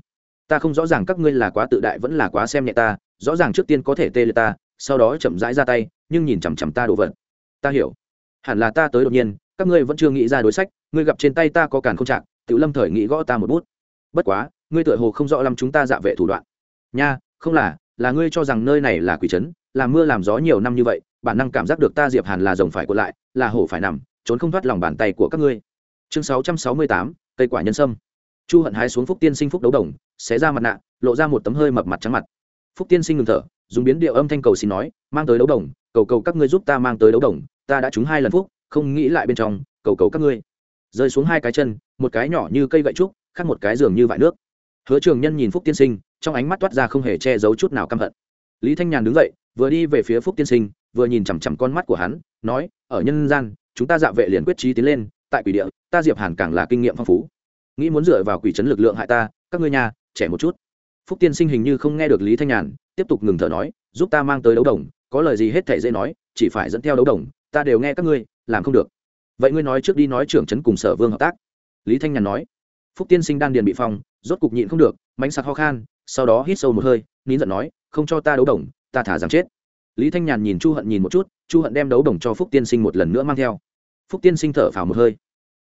Ta không rõ ràng các ngươi là quá tự đại vẫn là quá xem nhẹ ta, rõ ràng trước tiên có thể tê liệt ta, sau đó chậm rãi ra tay, nhưng nhìn chằm chằm ta đổ vật. Ta hiểu. Hẳn là ta tới đột nhiên, các ngươi vẫn chưa nghĩ ra đối sách, ngươi gặp trên tay ta có càn không trạng tự lâm thời nghĩ gõ ta một bút. Bất quá, ngươi tựa hồ không rõ lắm chúng ta dạ vệ thủ đoạn. Nha, không là là ngươi cho rằng nơi này là quỷ trấn làm mưa làm gió nhiều năm như vậy bản năng cảm giác được ta diệp hàn là rồng phải cuộn lại là hổ phải nằm trốn không thoát lòng bàn tay của các ngươi. Chương 668, cây quả nhân sâm. Chu hận hái xuống phúc tiên sinh phúc đấu đồng xé ra mặt nạ lộ ra một tấm hơi mập mặt trắng mặt. Phúc tiên sinh ngừng thở dùng biến điệu âm thanh cầu xin nói mang tới đấu đồng cầu cầu các ngươi giúp ta mang tới đấu đồng ta đã trúng hai lần phúc không nghĩ lại bên trong cầu cầu các ngươi. Rơi xuống hai cái chân một cái nhỏ như cây gậy trúc khác một cái giường như vại nước. Hứa trường nhân nhìn phúc tiên sinh trong ánh mắt toát ra không hề che giấu chút nào căm hận. Lý thanh nhàn đứng dậy vừa đi về phía phúc tiên sinh vừa nhìn chằm chằm con mắt của hắn, nói, ở nhân gian, chúng ta dạ vệ liền quyết trí tiến lên, tại quỷ địa, ta diệp hàn càng là kinh nghiệm phong phú. Nghĩ muốn dựa vào quỷ trấn lực lượng hại ta, các ngươi nhà, trẻ một chút. Phúc tiên sinh hình như không nghe được lý thanh nhàn, tiếp tục ngừng thở nói, giúp ta mang tới đấu đồng, có lời gì hết thảy dễ nói, chỉ phải dẫn theo đấu đồng, ta đều nghe các ngươi, làm không được. Vậy ngươi nói trước đi nói trưởng trấn cùng sở vương hợp tác. Lý thanh nhàn nói. Phúc tiên sinh đan điền bị phong, rốt cục nhịn không được, mánh sặc ho khan, sau đó hít sâu một hơi, nín giận nói, không cho ta đấu đồng, ta thả rằng chết lý thanh nhàn nhìn chu hận nhìn một chút, chu hận đem đấu đồng cho phúc tiên sinh một lần nữa mang theo. Phúc tiên sinh thở phào một hơi.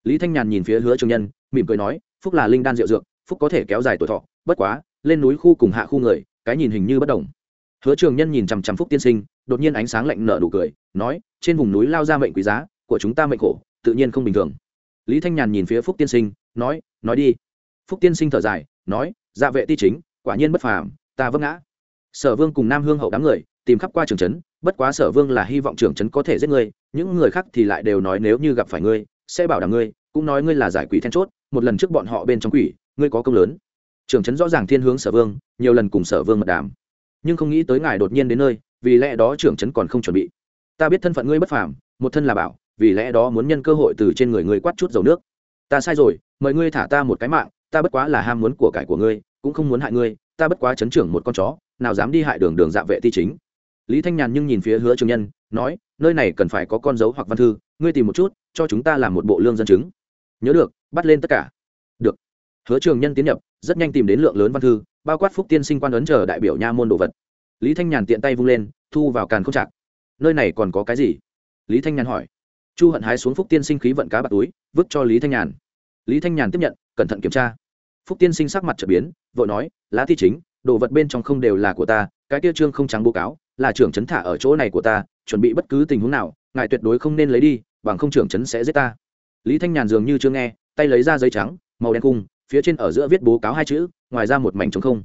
Lý thanh nhàn nhìn phía hứa trường nhân, mỉm cười nói, phúc là linh đan rượu dược, phúc có thể kéo dài tuổi thọ, bất quá, lên núi khu cùng hạ khu người, cái nhìn hình như bất đồng. Hứa trường nhân nhìn chằm chằm phúc tiên sinh, đột nhiên ánh sáng lạnh nở đủ cười, nói, trên vùng núi lao ra mệnh quý giá, của chúng ta mệnh khổ, tự nhiên không bình thường. Lý thanh nhàn nhìn phía phúc tiên sinh, nói nói đi. Phúc tiên sinh thở dài, nói dạ vệ ti chính, quả nhiên bất phàm, ta vấp ngã sở vương cùng nam hương hậu đám người tìm khắp qua trường trấn, bất quá sở vương là hy vọng trường trấn có thể giết ngươi, những người khác thì lại đều nói nếu như gặp phải ngươi, sẽ bảo đảm ngươi, cũng nói ngươi là giải quỷ then chốt, một lần trước bọn họ bên trong quỷ, ngươi có công lớn. Trường trấn rõ ràng thiên hướng sở vương, nhiều lần cùng sở vương mật đàm. Nhưng không nghĩ tới ngài đột nhiên đến nơi, vì lẽ đó trưởng trấn còn không chuẩn bị. Ta biết thân phận ngươi bất phàm, một thân là bảo, vì lẽ đó muốn nhân cơ hội từ trên người ngươi quát chút dầu nước. Ta sai rồi, mời ngươi thả ta một cái mạng, ta bất quá là ham muốn của cải của ngươi, cũng không muốn hại ngươi ta bất quá chấn trưởng một con chó, nào dám đi hại đường đường dạ vệ ti chính. Lý thanh nhàn nhưng nhìn phía hứa trường nhân, nói, nơi này cần phải có con dấu hoặc văn thư, ngươi tìm một chút, cho chúng ta làm một bộ lương dân chứng. Nhớ được, bắt lên tất cả. Được. Hứa trường nhân tiến nhập, rất nhanh tìm đến lượng lớn văn thư, bao quát phúc tiên sinh quan ấn chờ đại biểu nha môn đồ vật. Lý thanh nhàn tiện tay vung lên, thu vào càn không chạc nơi này còn có cái gì? Lý thanh nhàn hỏi. Chu hận hái xuống phúc tiên sinh khí vận cá bạc túi, vứt cho lý thanh nhàn. Lý thanh nhàn tiếp nhận, cẩn thận kiểm tra phúc tiên sinh sắc mặt trở biến, vội nói, lá thi chính, đồ vật bên trong không đều là của ta, cái tiêu trương không trắng bố cáo, là trưởng trấn thả ở chỗ này của ta, chuẩn bị bất cứ tình huống nào, ngài tuyệt đối không nên lấy đi, bằng không trưởng trấn sẽ giết ta. Lý thanh nhàn dường như chưa nghe, tay lấy ra giấy trắng, màu đen cung, phía trên ở giữa viết bố cáo hai chữ, ngoài ra một mảnh trống không.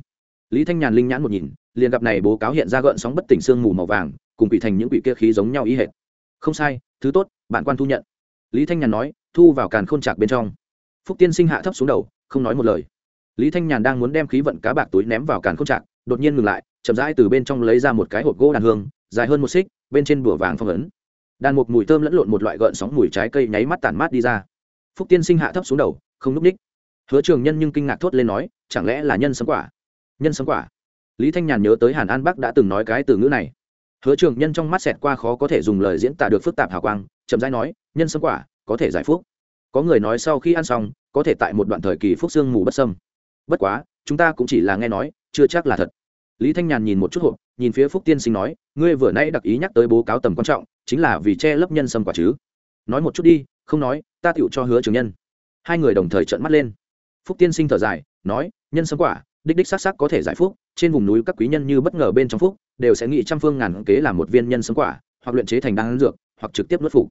Lý thanh nhàn linh nhãn một nhìn, liền gặp này bố cáo hiện ra gợn sóng bất tỉnh sương mù màu vàng, cùng bị thành những quỷ kia khí giống nhau ý hệt. Không sai, thứ tốt, bạn quan thu nhận. Lý thanh nhàn nói, thu vào càn khôn chạc bên trong. Phúc tiên sinh hạ thấp xuống đầu, không nói một lời lý thanh nhàn đang muốn đem khí vận cá bạc túi ném vào càn khôn trạc, đột nhiên ngừng lại chậm rãi từ bên trong lấy ra một cái hộp gỗ đàn hương dài hơn một xích bên trên bửa vàng phong ấn. Đàn một mùi thơm lẫn lộn một loại gợn sóng mùi trái cây nháy mắt tản mát đi ra. Phúc tiên sinh hạ thấp xuống đầu không núp ních. Hứa trường nhân nhưng kinh ngạc thốt lên nói chẳng lẽ là nhân sấm quả? Nhân sấm quả? Lý thanh nhàn nhớ tới hàn an bắc đã từng nói cái từ ngữ này. Hứa trường nhân trong mắt xẹt qua khó có thể dùng lời diễn tả được phức tạp hào quang chậm rãi nói nhân sấm quả có thể giải phúc. Có người nói sau khi ăn xong có thể tại một đoạn thời kỳ phúc xương mù bất sâm bất quá, chúng ta cũng chỉ là nghe nói, chưa chắc là thật. Lý thanh nhàn nhìn một chút hộp, nhìn phía phúc tiên sinh nói, ngươi vừa nãy đặc ý nhắc tới bố cáo tầm quan trọng, chính là vì che lấp nhân sâm quả chứ. Nói một chút đi, không nói, ta tựu cho hứa trường nhân. Hai người đồng thời trợn mắt lên. Phúc tiên sinh thở dài, nói, nhân sâm quả, đích đích s á c s á c có thể giải phúc, trên vùng núi các quý nhân như bất ngờ bên trong phúc, đều sẽ nghĩ trăm phương ngàn kế làm một viên nhân sâm quả, hoặc luyện chế thành đan dược, hoặc trực tiếp nuốt phục.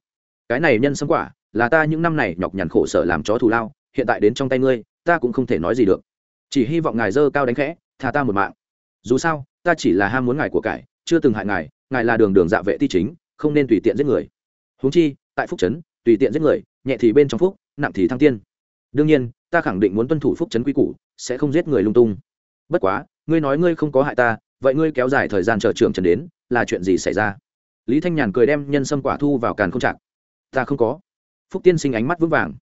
Cái này nhân sâm quả, là ta những năm này nhọc nhằn khổ sở làm chó thù lao, hiện tại đến trong tay ngươi, ta cũng không thể nói gì được chỉ hy vọng ngài dơ cao đánh khẽ thà ta một mạng. Dù sao, ta chỉ là ham muốn ngài của cải, chưa từng hại ngài ngài là đường đường dạ vệ ti chính, không nên tùy tiện giết người. Huống chi, tại phúc trấn, tùy tiện giết người, nhẹ thì bên trong phúc, nặng thì thăng tiên. Đương nhiên, ta khẳng định muốn tuân thủ phúc trấn quy củ, sẽ không giết người lung tung. Bất quá, ngươi nói ngươi không có hại ta, vậy ngươi kéo dài thời gian chờ trưởng trần đến, là chuyện gì xảy ra? Lý thanh nhàn cười đem nhân sâm quả thu vào càn không chặt ta không có. Phúc tiên sinh ánh mắt vững vàng.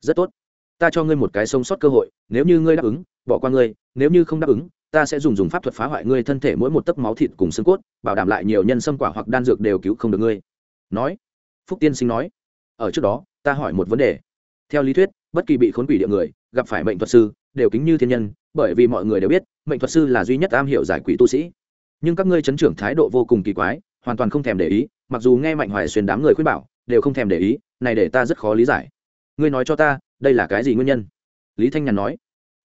Rất tốt. Ta cho ngươi một cái sống sót cơ hội, nếu như ngươi đáp ứng bỏ qua ngươi, nếu như không đáp ứng, ta sẽ dùng dùng pháp thuật phá hoại ngươi thân thể mỗi một tấc máu thịt cùng xương cốt, bảo đảm lại nhiều nhân sâm quả hoặc đan dược đều cứu không được ngươi. Nói, phúc tiên sinh nói, ở trước đó, ta hỏi một vấn đề. Theo lý thuyết, bất kỳ bị khốn quỷ địa người, gặp phải mệnh thuật sư, đều kính như thiên nhân, bởi vì mọi người đều biết, mệnh thuật sư là duy nhất am hiểu giải quỷ tu sĩ. Nhưng các ngươi chấn trưởng thái độ vô cùng kỳ quái, hoàn toàn không thèm để ý, mặc dù nghe mạnh hoài xuyên đám người khuyên bảo, đều không thèm để ý, này để ta rất khó lý giải. Ngươi nói cho ta, đây là cái gì nguyên nhân? Lý thanh nhàn nói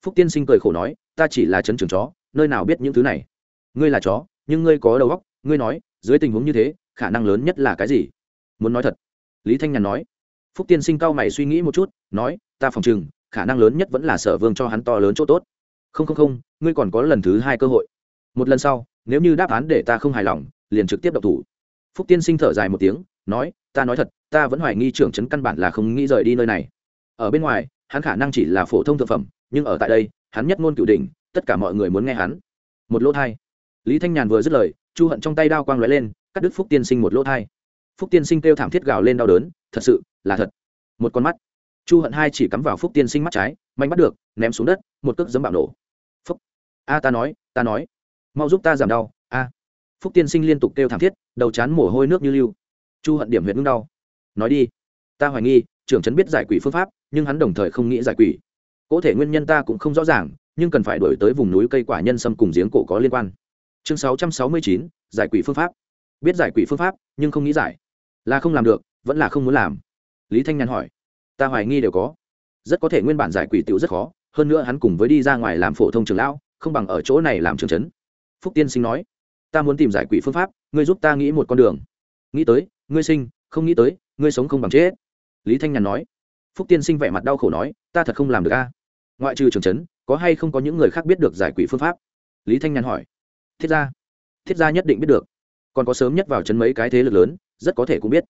phúc tiên sinh cười khổ nói, ta chỉ là chấn trưởng chó, nơi nào biết những thứ này? Ngươi là chó, nhưng ngươi có đầu óc, ngươi nói, dưới tình huống như thế, khả năng lớn nhất là cái gì? Muốn nói thật, lý thanh nhàn nói. Phúc tiên sinh cao mày suy nghĩ một chút, nói, ta phòng chừng khả năng lớn nhất vẫn là sở vương cho hắn to lớn chỗ tốt. Không không không, ngươi còn có lần thứ hai cơ hội. Một lần sau, nếu như đáp án để ta không hài lòng, liền trực tiếp độc thủ. Phúc tiên sinh thở dài một tiếng, nói, ta nói thật, ta vẫn hoài nghi trưởng trấn căn bản là không nghĩ rời đi nơi này. Ở bên ngoài hắn khả năng chỉ là phổ thông thực phẩm, nhưng ở tại đây, hắn nhất ngôn cửu đỉnh, tất cả mọi người muốn nghe hắn. Một lỗ thai. Lý thanh nhàn vừa dứt lời, chu hận trong tay đao quang lóe lên, cắt đứt phúc tiên sinh một lỗ thai. Phúc tiên sinh kêu thảm thiết gào lên đau đớn, thật sự, là thật. Một con mắt. Chu hận hai chỉ cắm vào phúc tiên sinh mắt trái, mạnh bắt được, ném xuống đất, một cước dấm bạo nổ. Phúc. A, ta nói ta nói. Mau giúp ta giảm đau, a. Phúc tiên sinh liên tục kêu thảm thiết, đầu chán mồ hôi nước như lưu. Chu hận điểm huyện ngưng đau. Nói đi, ta hoài nghi, trưởng trấn biết giải quỷ phương pháp nhưng hắn đồng thời không nghĩ giải quỷ. Cụ thể nguyên nhân ta cũng không rõ ràng, nhưng cần phải đổi tới vùng núi cây quả nhân sâm cùng giếng cổ có liên quan. Chương sáu trăm sáu mươi chín, giải quỷ phương pháp. Biết giải quỷ phương pháp, nhưng không nghĩ giải. Là không làm được, vẫn là không muốn làm. Lý thanh nhàn hỏi. Ta hoài nghi đều có. Rất có thể nguyên bản giải quỷ tiểu rất khó, hơn nữa hắn cùng với đi ra ngoài làm phổ thông trường lão, không bằng ở chỗ này làm trường trấn. Phúc tiên sinh nói. Ta muốn tìm giải quỷ phương pháp, ngươi giúp ta nghĩ một con đường. Nghĩ tới, ngươi sinh, không nghĩ tới, ngươi sống không bằng chết. Lý thanh nhàn nói phúc tiên sinh vẻ mặt đau khổ nói, ta thật không làm được a. Ngoại trừ trường trấn, có hay không có những người khác biết được giải quỷ phương pháp? Lý thanh nhàn hỏi. Thiết gia. Thiết gia nhất định biết được. Còn có sớm nhất vào trấn mấy cái thế lực lớn, rất có thể cũng biết.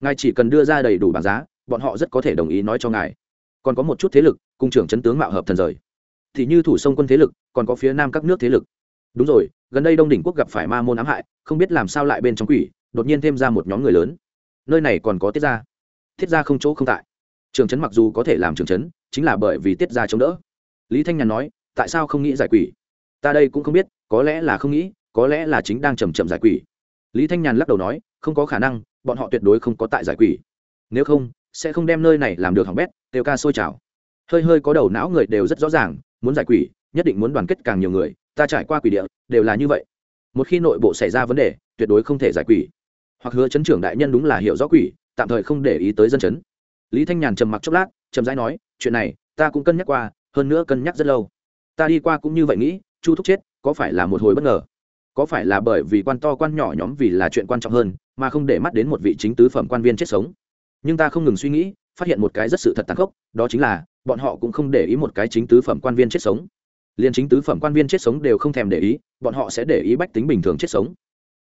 Ngài chỉ cần đưa ra đầy đủ bảng giá, bọn họ rất có thể đồng ý nói cho ngài. Còn có một chút thế lực cung trưởng chấn tướng mạo hợp thần rời. Thì như thủ sông quân thế lực, còn có phía nam các nước thế lực. Đúng rồi, gần đây đông đỉnh quốc gặp phải ma môn ám hại, không biết làm sao lại bên trong quỷ, đột nhiên thêm ra một nhóm người lớn. Nơi này còn có tiết gia. Thiết gia không chỗ không tại trường trấn mặc dù có thể làm trường trấn chính là bởi vì tiết ra chống đỡ. Lý thanh nhàn nói, tại sao không nghĩ giải quỷ? Ta đây cũng không biết, có lẽ là không nghĩ, có lẽ là chính đang chầm chậm giải quỷ. Lý thanh nhàn lắc đầu nói, không có khả năng, bọn họ tuyệt đối không có tại giải quỷ. Nếu không, sẽ không đem nơi này làm được hỏng bét Tiêu ca sôi trào. Hơi hơi có đầu não người đều rất rõ ràng, muốn giải quỷ, nhất định muốn đoàn kết càng nhiều người, ta trải qua quỷ địa, đều là như vậy. Một khi nội bộ xảy ra vấn đề, tuyệt đối không thể giải quỷ. Hoặc hứa chấn trưởng đại nhân đúng là hiểu rõ quỷ, tạm thời không để ý tới dân chấn lý thanh nhàn trầm mặc chốc lát trầm rãi nói, chuyện này, ta cũng cân nhắc qua, hơn nữa cân nhắc rất lâu. Ta đi qua cũng như vậy nghĩ, chu thúc chết, có phải là một hồi bất ngờ? Có phải là bởi vì quan to quan nhỏ nhóm vì là chuyện quan trọng hơn, mà không để mắt đến một vị chính tứ phẩm quan viên chết sống? Nhưng ta không ngừng suy nghĩ, phát hiện một cái rất sự thật tàn khốc, đó chính là, bọn họ cũng không để ý một cái chính tứ phẩm quan viên chết sống. Liền chính tứ phẩm quan viên chết sống đều không thèm để ý, bọn họ sẽ để ý bách tính bình thường chết sống.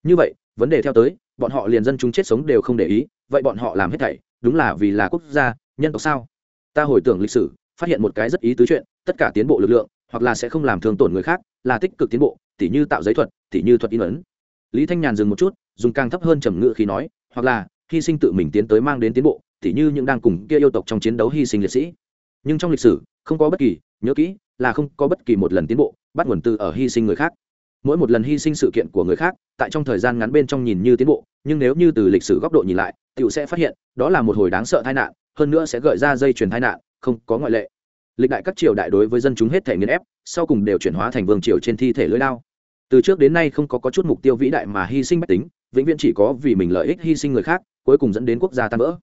Như vậy, vấn đề theo tới, bọn họ liền dân chúng chết sống đều không để ý, vậy bọn họ làm hết thảy đúng là vì là quốc gia, nhân tộc sao? Ta hồi tưởng lịch sử, phát hiện một cái rất ý tứ chuyện, tất cả tiến bộ lực lượng, hoặc là sẽ không làm thương tổn người khác, là tích cực tiến bộ, tỉ như tạo giấy thuật, tỉ như thuật in ấn. Lý thanh nhàn dừng một chút, dùng càng thấp hơn trầm ngự khi nói, hoặc là, hy sinh tự mình tiến tới mang đến tiến bộ, tỉ như những đang cùng kia yêu tộc trong chiến đấu hy sinh liệt sĩ. Nhưng trong lịch sử, không có bất kỳ, nhớ kỹ, là không có bất kỳ một lần tiến bộ, bắt nguồn từ ở hy sinh người khác mỗi một lần hy sinh sự kiện của người khác tại trong thời gian ngắn bên trong nhìn như tiến bộ nhưng nếu như từ lịch sử góc độ nhìn lại t i ể u sẽ phát hiện đó là một hồi đáng sợ tai nạn hơn nữa sẽ gợi ra dây chuyền tai nạn không có ngoại lệ. Lịch đại các triều đại đối với dân chúng hết thể nghiên ép sau cùng đều chuyển hóa thành vương triều trên thi thể lưỡi lao từ trước đến nay không có, có chút mục tiêu vĩ đại mà hy sinh mách tính vĩnh viễn chỉ có vì mình lợi ích hy sinh người khác cuối cùng dẫn đến quốc gia tan vỡ.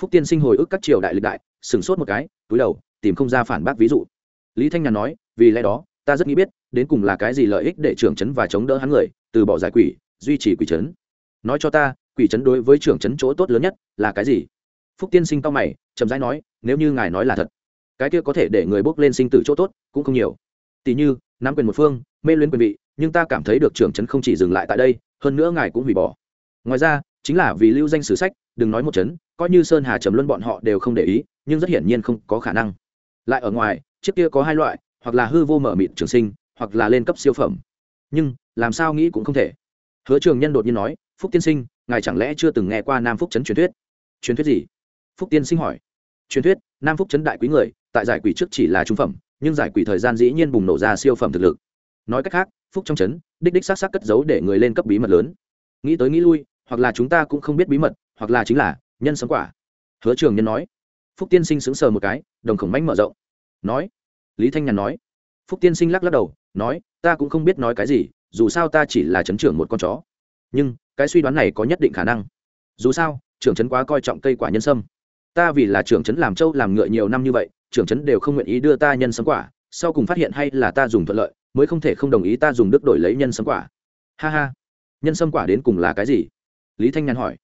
Phúc tiên sinh hồi ức các triều đại lịch đại sửng sốt một cái túi đầu tìm không ra phản bác ví dụ. Lý thanh nhàn nói vì lẽ đó ta rất nghĩ biết, đến cùng là cái gì lợi ích để trưởng trấn và chống đỡ hắn người, từ bỏ giải quỷ, duy trì quỷ trấn. Nói cho ta, quỷ trấn đối với trưởng trấn chỗ tốt lớn nhất là cái gì? Phúc tiên sinh cao mày, chậm rãi nói, nếu như ngài nói là thật, cái kia có thể để người bốc lên sinh tử chỗ tốt cũng không nhiều. Tỷ như, nắm quyền một phương, mê luyến quyền vị, nhưng ta cảm thấy được trưởng trấn không chỉ dừng lại tại đây, hơn nữa ngài cũng hủy bỏ. Ngoài ra, chính là vì lưu danh sử sách, đừng nói một chấn coi như sơn hà trầm luân bọn họ đều không để ý, nhưng rất hiển nhiên không có khả năng. Lại ở ngoài trước kia có hai loại hoặc là hư vô mở mịt trường sinh, hoặc là lên cấp siêu phẩm. Nhưng, làm sao nghĩ cũng không thể. Hứa trường nhân đột nhiên nói, phúc tiên sinh, ngài chẳng lẽ chưa từng nghe qua nam phúc trấn truyền thuyết? Truyền thuyết gì? Phúc tiên sinh hỏi. Truyền thuyết, nam phúc trấn đại quý người, tại giải quỷ trước chỉ là trung phẩm, nhưng giải quỷ thời gian dĩ nhiên bùng nổ ra siêu phẩm thực lực. Nói cách khác, phúc trong trấn đích đích xác xác cất giấu để người lên cấp bí mật lớn. Nghĩ tới nghĩ lui, hoặc là chúng ta cũng không biết bí mật, hoặc là chính là nhân sống quả. Hứa trường nhân nói. Phúc tiên sinh sững sờ một cái, đồng khổng mánh mở rộng. Nói lý thanh nhàn nói. Phúc tiên sinh lắc lắc đầu, nói, ta cũng không biết nói cái gì, dù sao ta chỉ là chấn trưởng một con chó. Nhưng, cái suy đoán này có nhất định khả năng. Dù sao, trưởng trấn quá coi trọng cây quả nhân sâm. Ta vì là trưởng trấn làm trâu làm ngựa nhiều năm như vậy, trưởng trấn đều không nguyện ý đưa ta nhân sâm quả. Sau cùng phát hiện hay là ta dùng thuận lợi, mới không thể không đồng ý ta dùng đức đổi lấy nhân sâm quả. Ha ha. Nhân sâm quả đến cùng là cái gì? Lý thanh nhàn hỏi.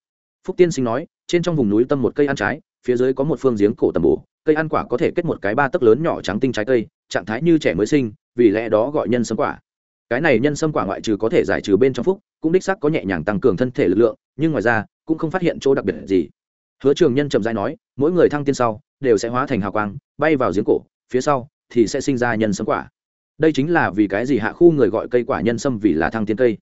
Phúc tiên sinh nói, trên trong vùng núi tâm một cây ăn trái phía dưới có một phương giếng cổ tầm bổ, cây ăn quả có thể kết một cái ba tấc lớn nhỏ trắng tinh trái cây, trạng thái như trẻ mới sinh, vì lẽ đó gọi nhân sâm quả. Cái này nhân sâm quả ngoại trừ có thể giải trừ bên trong phúc, cũng đích sắc có nhẹ nhàng tăng cường thân thể lực lượng, nhưng ngoài ra, cũng không phát hiện chỗ đặc biệt gì. Hứa trường nhân trầm dai nói, mỗi người thăng tiên sau, đều sẽ hóa thành hào quang, bay vào giếng cổ, phía sau thì sẽ sinh ra nhân sâm quả. Đây chính là vì cái gì hạ khu người gọi cây quả nhân sâm vì là thăng tiên cây.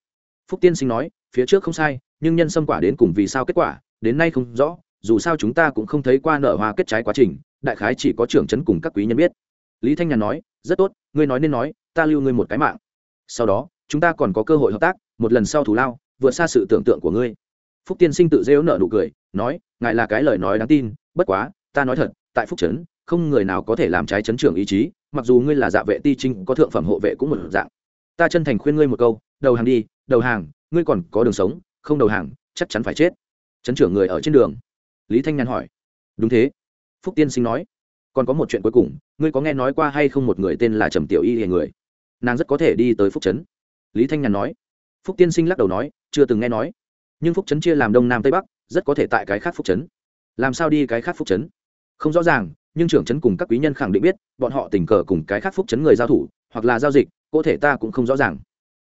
Phúc tiên sinh nói, phía trước không sai, nhưng nhân sâm quả đến cùng vì sao kết quả, đến nay không rõ dù sao chúng ta cũng không thấy qua nở hoa kết trái quá trình, đại khái chỉ có trưởng trấn cùng các quý nhân biết. Lý thanh nhàn nói, rất tốt, ngươi nói nên nói, ta lưu ngươi một cái mạng. Sau đó, chúng ta còn có cơ hội hợp tác, một lần sau thù lao, vượt xa sự tưởng tượng của ngươi. Phúc tiên sinh tự dễ nợ nụ cười, nói ngại là cái lời nói đáng tin, bất quá, ta nói thật, tại phúc trấn, không người nào có thể làm trái chấn trưởng ý chí, mặc dù ngươi là dạ vệ ti trinh, có thượng phẩm hộ vệ cũng một dạng. Ta chân thành khuyên ngươi một câu, đầu hàng đi, đầu hàng, ngươi còn có đường sống, không đầu hàng, chắc chắn phải chết. Chấn trưởng người ở trên đường lý thanh nhàn hỏi. Đúng thế. Phúc tiên sinh nói. Còn có một chuyện cuối cùng, ngươi có nghe nói qua hay không một người tên là trầm tiểu y hề người? Nàng rất có thể đi tới phúc trấn. Lý thanh nhàn nói. Phúc tiên sinh lắc đầu nói, chưa từng nghe nói. Nhưng phúc trấn chia làm đông nam tây bắc, rất có thể tại cái khác phúc trấn. Làm sao đi cái khác phúc trấn? Không rõ ràng, nhưng trưởng trấn cùng các quý nhân khẳng định biết, bọn họ tình cờ cùng cái khác phúc trấn người giao thủ, hoặc là giao dịch, có thể ta cũng không rõ ràng.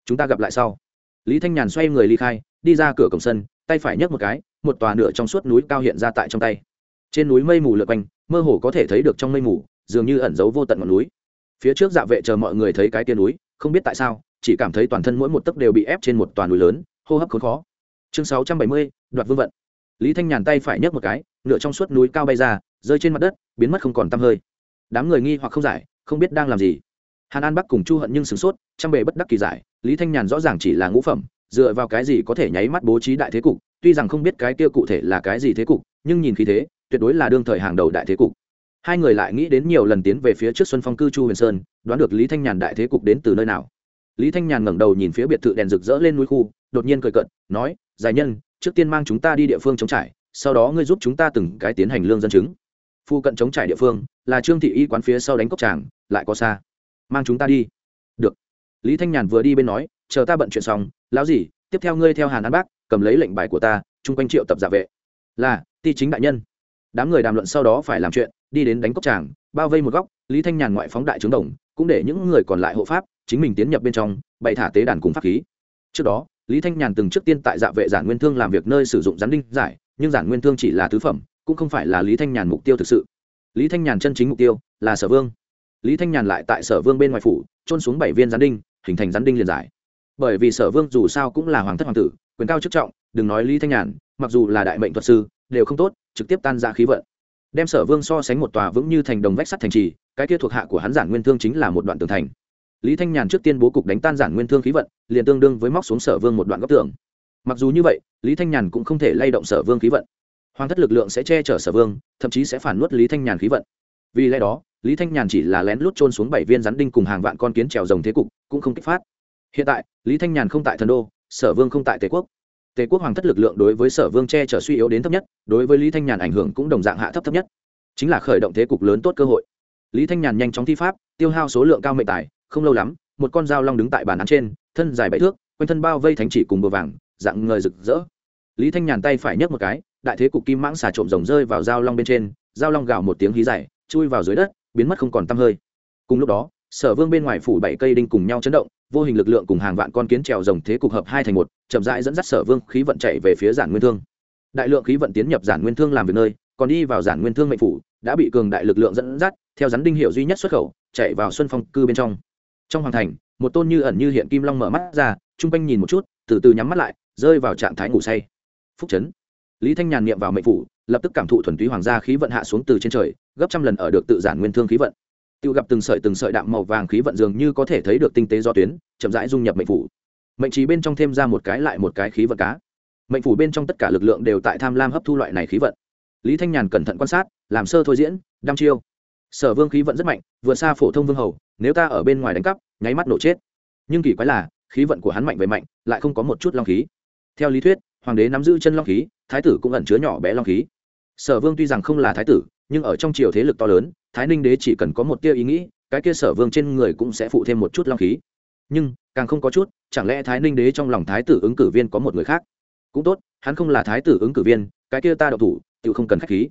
Chúng ta gặp lại sau. Lý thanh nhàn xoay người ly khai đi ra cửa cổng sân, tay phải nhấc một cái, một tòa nửa trong suốt núi cao hiện ra tại trong tay. Trên núi mây mù lượt quanh, mơ hồ có thể thấy được trong mây mù, dường như ẩn giấu vô tận ngọn núi. Phía trước dạ vệ chờ mọi người thấy cái tia núi, không biết tại sao, chỉ cảm thấy toàn thân mỗi một tấc đều bị ép trên một toàn núi lớn, hô hấp khốn khó. Chương sáu trăm bảy mươi, đoạt vương vận. Lý thanh nhàn tay phải nhấc một cái, nửa trong suốt núi cao bay ra, rơi trên mặt đất, biến mất không còn t hơi. Đám người nghi hoặc không giải, không biết đang làm gì. Hàn an bắc cùng chu hận nhưng sửng sốt chăm bề bất đắc kỳ giải, lý thanh nhàn rõ ràng chỉ là ngũ phẩm dựa vào cái gì có thể nháy mắt bố trí đại thế cục, tuy rằng không biết cái kia cụ thể là cái gì thế cục, nhưng nhìn khí thế, tuyệt đối là đương thời hàng đầu đại thế cục. Hai người lại nghĩ đến nhiều lần tiến về phía trước xuân phong cư chu huyền sơn, đoán được lý thanh nhàn đại thế cục đến từ nơi nào. Lý thanh nhàn ngẩng đầu nhìn phía biệt thự đèn rực rỡ lên núi khu, đột nhiên cười cận nói, giải nhân, trước tiên mang chúng ta đi địa phương chống trải, sau đó ngươi giúp chúng ta từng cái tiến hành lương dân chứng. Phu cận chống trải địa phương, là trương thị y quán phía sau đánh cốc tràng, lại có xa. Mang chúng ta đi. Được. Lý thanh nhàn vừa đi bên nói chờ ta bận chuyện xong, lão gì tiếp theo ngươi theo hàn an bác, cầm lấy lệnh bài của ta, chung quanh triệu tập giả vệ. Là, ti chính đại nhân. Đám người đàm luận sau đó phải làm chuyện, đi đến đánh cốc tràng, bao vây một góc, lý thanh nhàn ngoại phóng đại trướng đồng, cũng để những người còn lại hộ pháp, chính mình tiến nhập bên trong, bày thả tế đàn cùng pháp khí. Trước đó, lý thanh nhàn từng trước tiên tại dạ vệ giản nguyên thương làm việc nơi sử dụng gián đinh giải, nhưng giản nguyên thương chỉ là tứ phẩm, cũng không phải là lý thanh nhàn mục tiêu thực sự. Lý thanh nhàn chân chính mục tiêu là sở vương. Lý thanh nhàn lại tại sở vương bên ngoài phủ trôn xuống bảy viên gián đinh, hình thành gián đinh liền giải bởi vì sở vương dù sao cũng là hoàng thất hoàng tử, quyền cao chức trọng, đừng nói lý thanh nhàn, mặc dù là đại mệnh thuật sư, đều không tốt, trực tiếp tan ra khí vận. Đem sở vương so sánh một tòa vững như thành đồng vách sắt thành trì, cái kia thuộc hạ của hắn giản nguyên thương chính là một đoạn tường thành. Lý thanh nhàn trước tiên bố cục đánh tan giản nguyên thương khí vận, liền tương đương với móc xuống sở vương một đoạn góc tường. Mặc dù như vậy, lý thanh nhàn cũng không thể lay động sở vương khí vận. Hoàng thất lực lượng sẽ che chở sở vương, thậm chí sẽ phản nuốt lý thanh nhàn khí vận. Vì lẽ đó, lý thanh nhàn chỉ là lén lút trôn xuống bảy viên rắn đinh cùng hàng vạn con kiến trèo rồng thế cục, cũng không kích phát hiện tại, lý thanh nhàn không tại thần đô, sở vương không tại tề quốc. Tề quốc hoàng thất lực lượng đối với sở vương che chở suy yếu đến thấp nhất, đối với lý thanh nhàn ảnh hưởng cũng đồng dạng hạ thấp thấp nhất. Chính là khởi động thế cục lớn tốt cơ hội. Lý thanh nhàn nhanh chóng thi pháp, tiêu hao số lượng cao mệnh tài, không lâu lắm, một con dao long đứng tại bàn án trên, thân dài bảy thước, quanh thân bao vây thánh chỉ cùng bờ vàng, dạng ngời rực rỡ. Lý thanh nhàn tay phải nhấc một cái, đại thế cục kim mãng xà trộm rồng rơi vào dao long bên trên, dao long gào một tiếng hí dài, chui vào dưới đất, biến mất không còn tăm hơi. Cùng lúc đó, sở vương bên ngoài phủ bảy cây đinh cùng nhau chấn động vô hình lực lượng cùng hàng vạn con kiến trèo rồng thế cục hợp hai thành một, chậm rãi dẫn dắt sở vương khí vận chạy về phía giản nguyên thương. Đại lượng khí vận tiến nhập giản nguyên thương làm việc nơi, còn đi vào giản nguyên thương mệnh phủ, đã bị cường đại lực lượng dẫn dắt, theo rắn đinh hiệu duy nhất xuất khẩu, chạy vào xuân phong cư bên trong. Trong hoàng thành, một tôn như ẩn như hiện kim long mở mắt ra, chung quanh nhìn một chút, từ từ nhắm mắt lại, rơi vào trạng thái ngủ say. Phúc chấn. Lý thanh nhàn niệm vào mệnh phủ, lập tức cảm thụ thuần túy hoàng gia khí vận hạ xuống từ trên trời, gấp trăm lần ở được tự giản nguyên thương khí vận tự gặp từng sợi từng sợi đạm màu vàng khí vận dường như có thể thấy được tinh tế do tuyến, chậm rãi dung nhập mệnh phủ. Mệnh trí bên trong thêm ra một cái lại một cái khí vận cá. Mệnh phủ bên trong tất cả lực lượng đều tại tham lam hấp thu loại này khí vận. Lý thanh nhàn cẩn thận quan sát, làm sơ thôi diễn, đăm chiêu. Sở vương khí vận rất mạnh, vượt xa phổ thông vương hầu, nếu ta ở bên ngoài đánh cắp, nháy mắt nổ chết. Nhưng kỳ quái là, khí vận của hắn mạnh về mạnh, lại không có một chút long khí. Theo lý thuyết, hoàng đế nắm giữ chân long khí, thái tử cũng ẩn chứa nhỏ bé long khí. Sở vương tuy rằng không là thái tử, nhưng ở trong triều thế lực to lớn thái ninh đế chỉ cần có một tia ý nghĩ, cái kia sở vương trên người cũng sẽ phụ thêm một chút long khí. Nhưng, càng không có chút, chẳng lẽ thái ninh đế trong lòng thái tử ứng cử viên có một người khác? Cũng tốt, hắn không là thái tử ứng cử viên, cái kia ta đậu thủ tự không cần khách khí.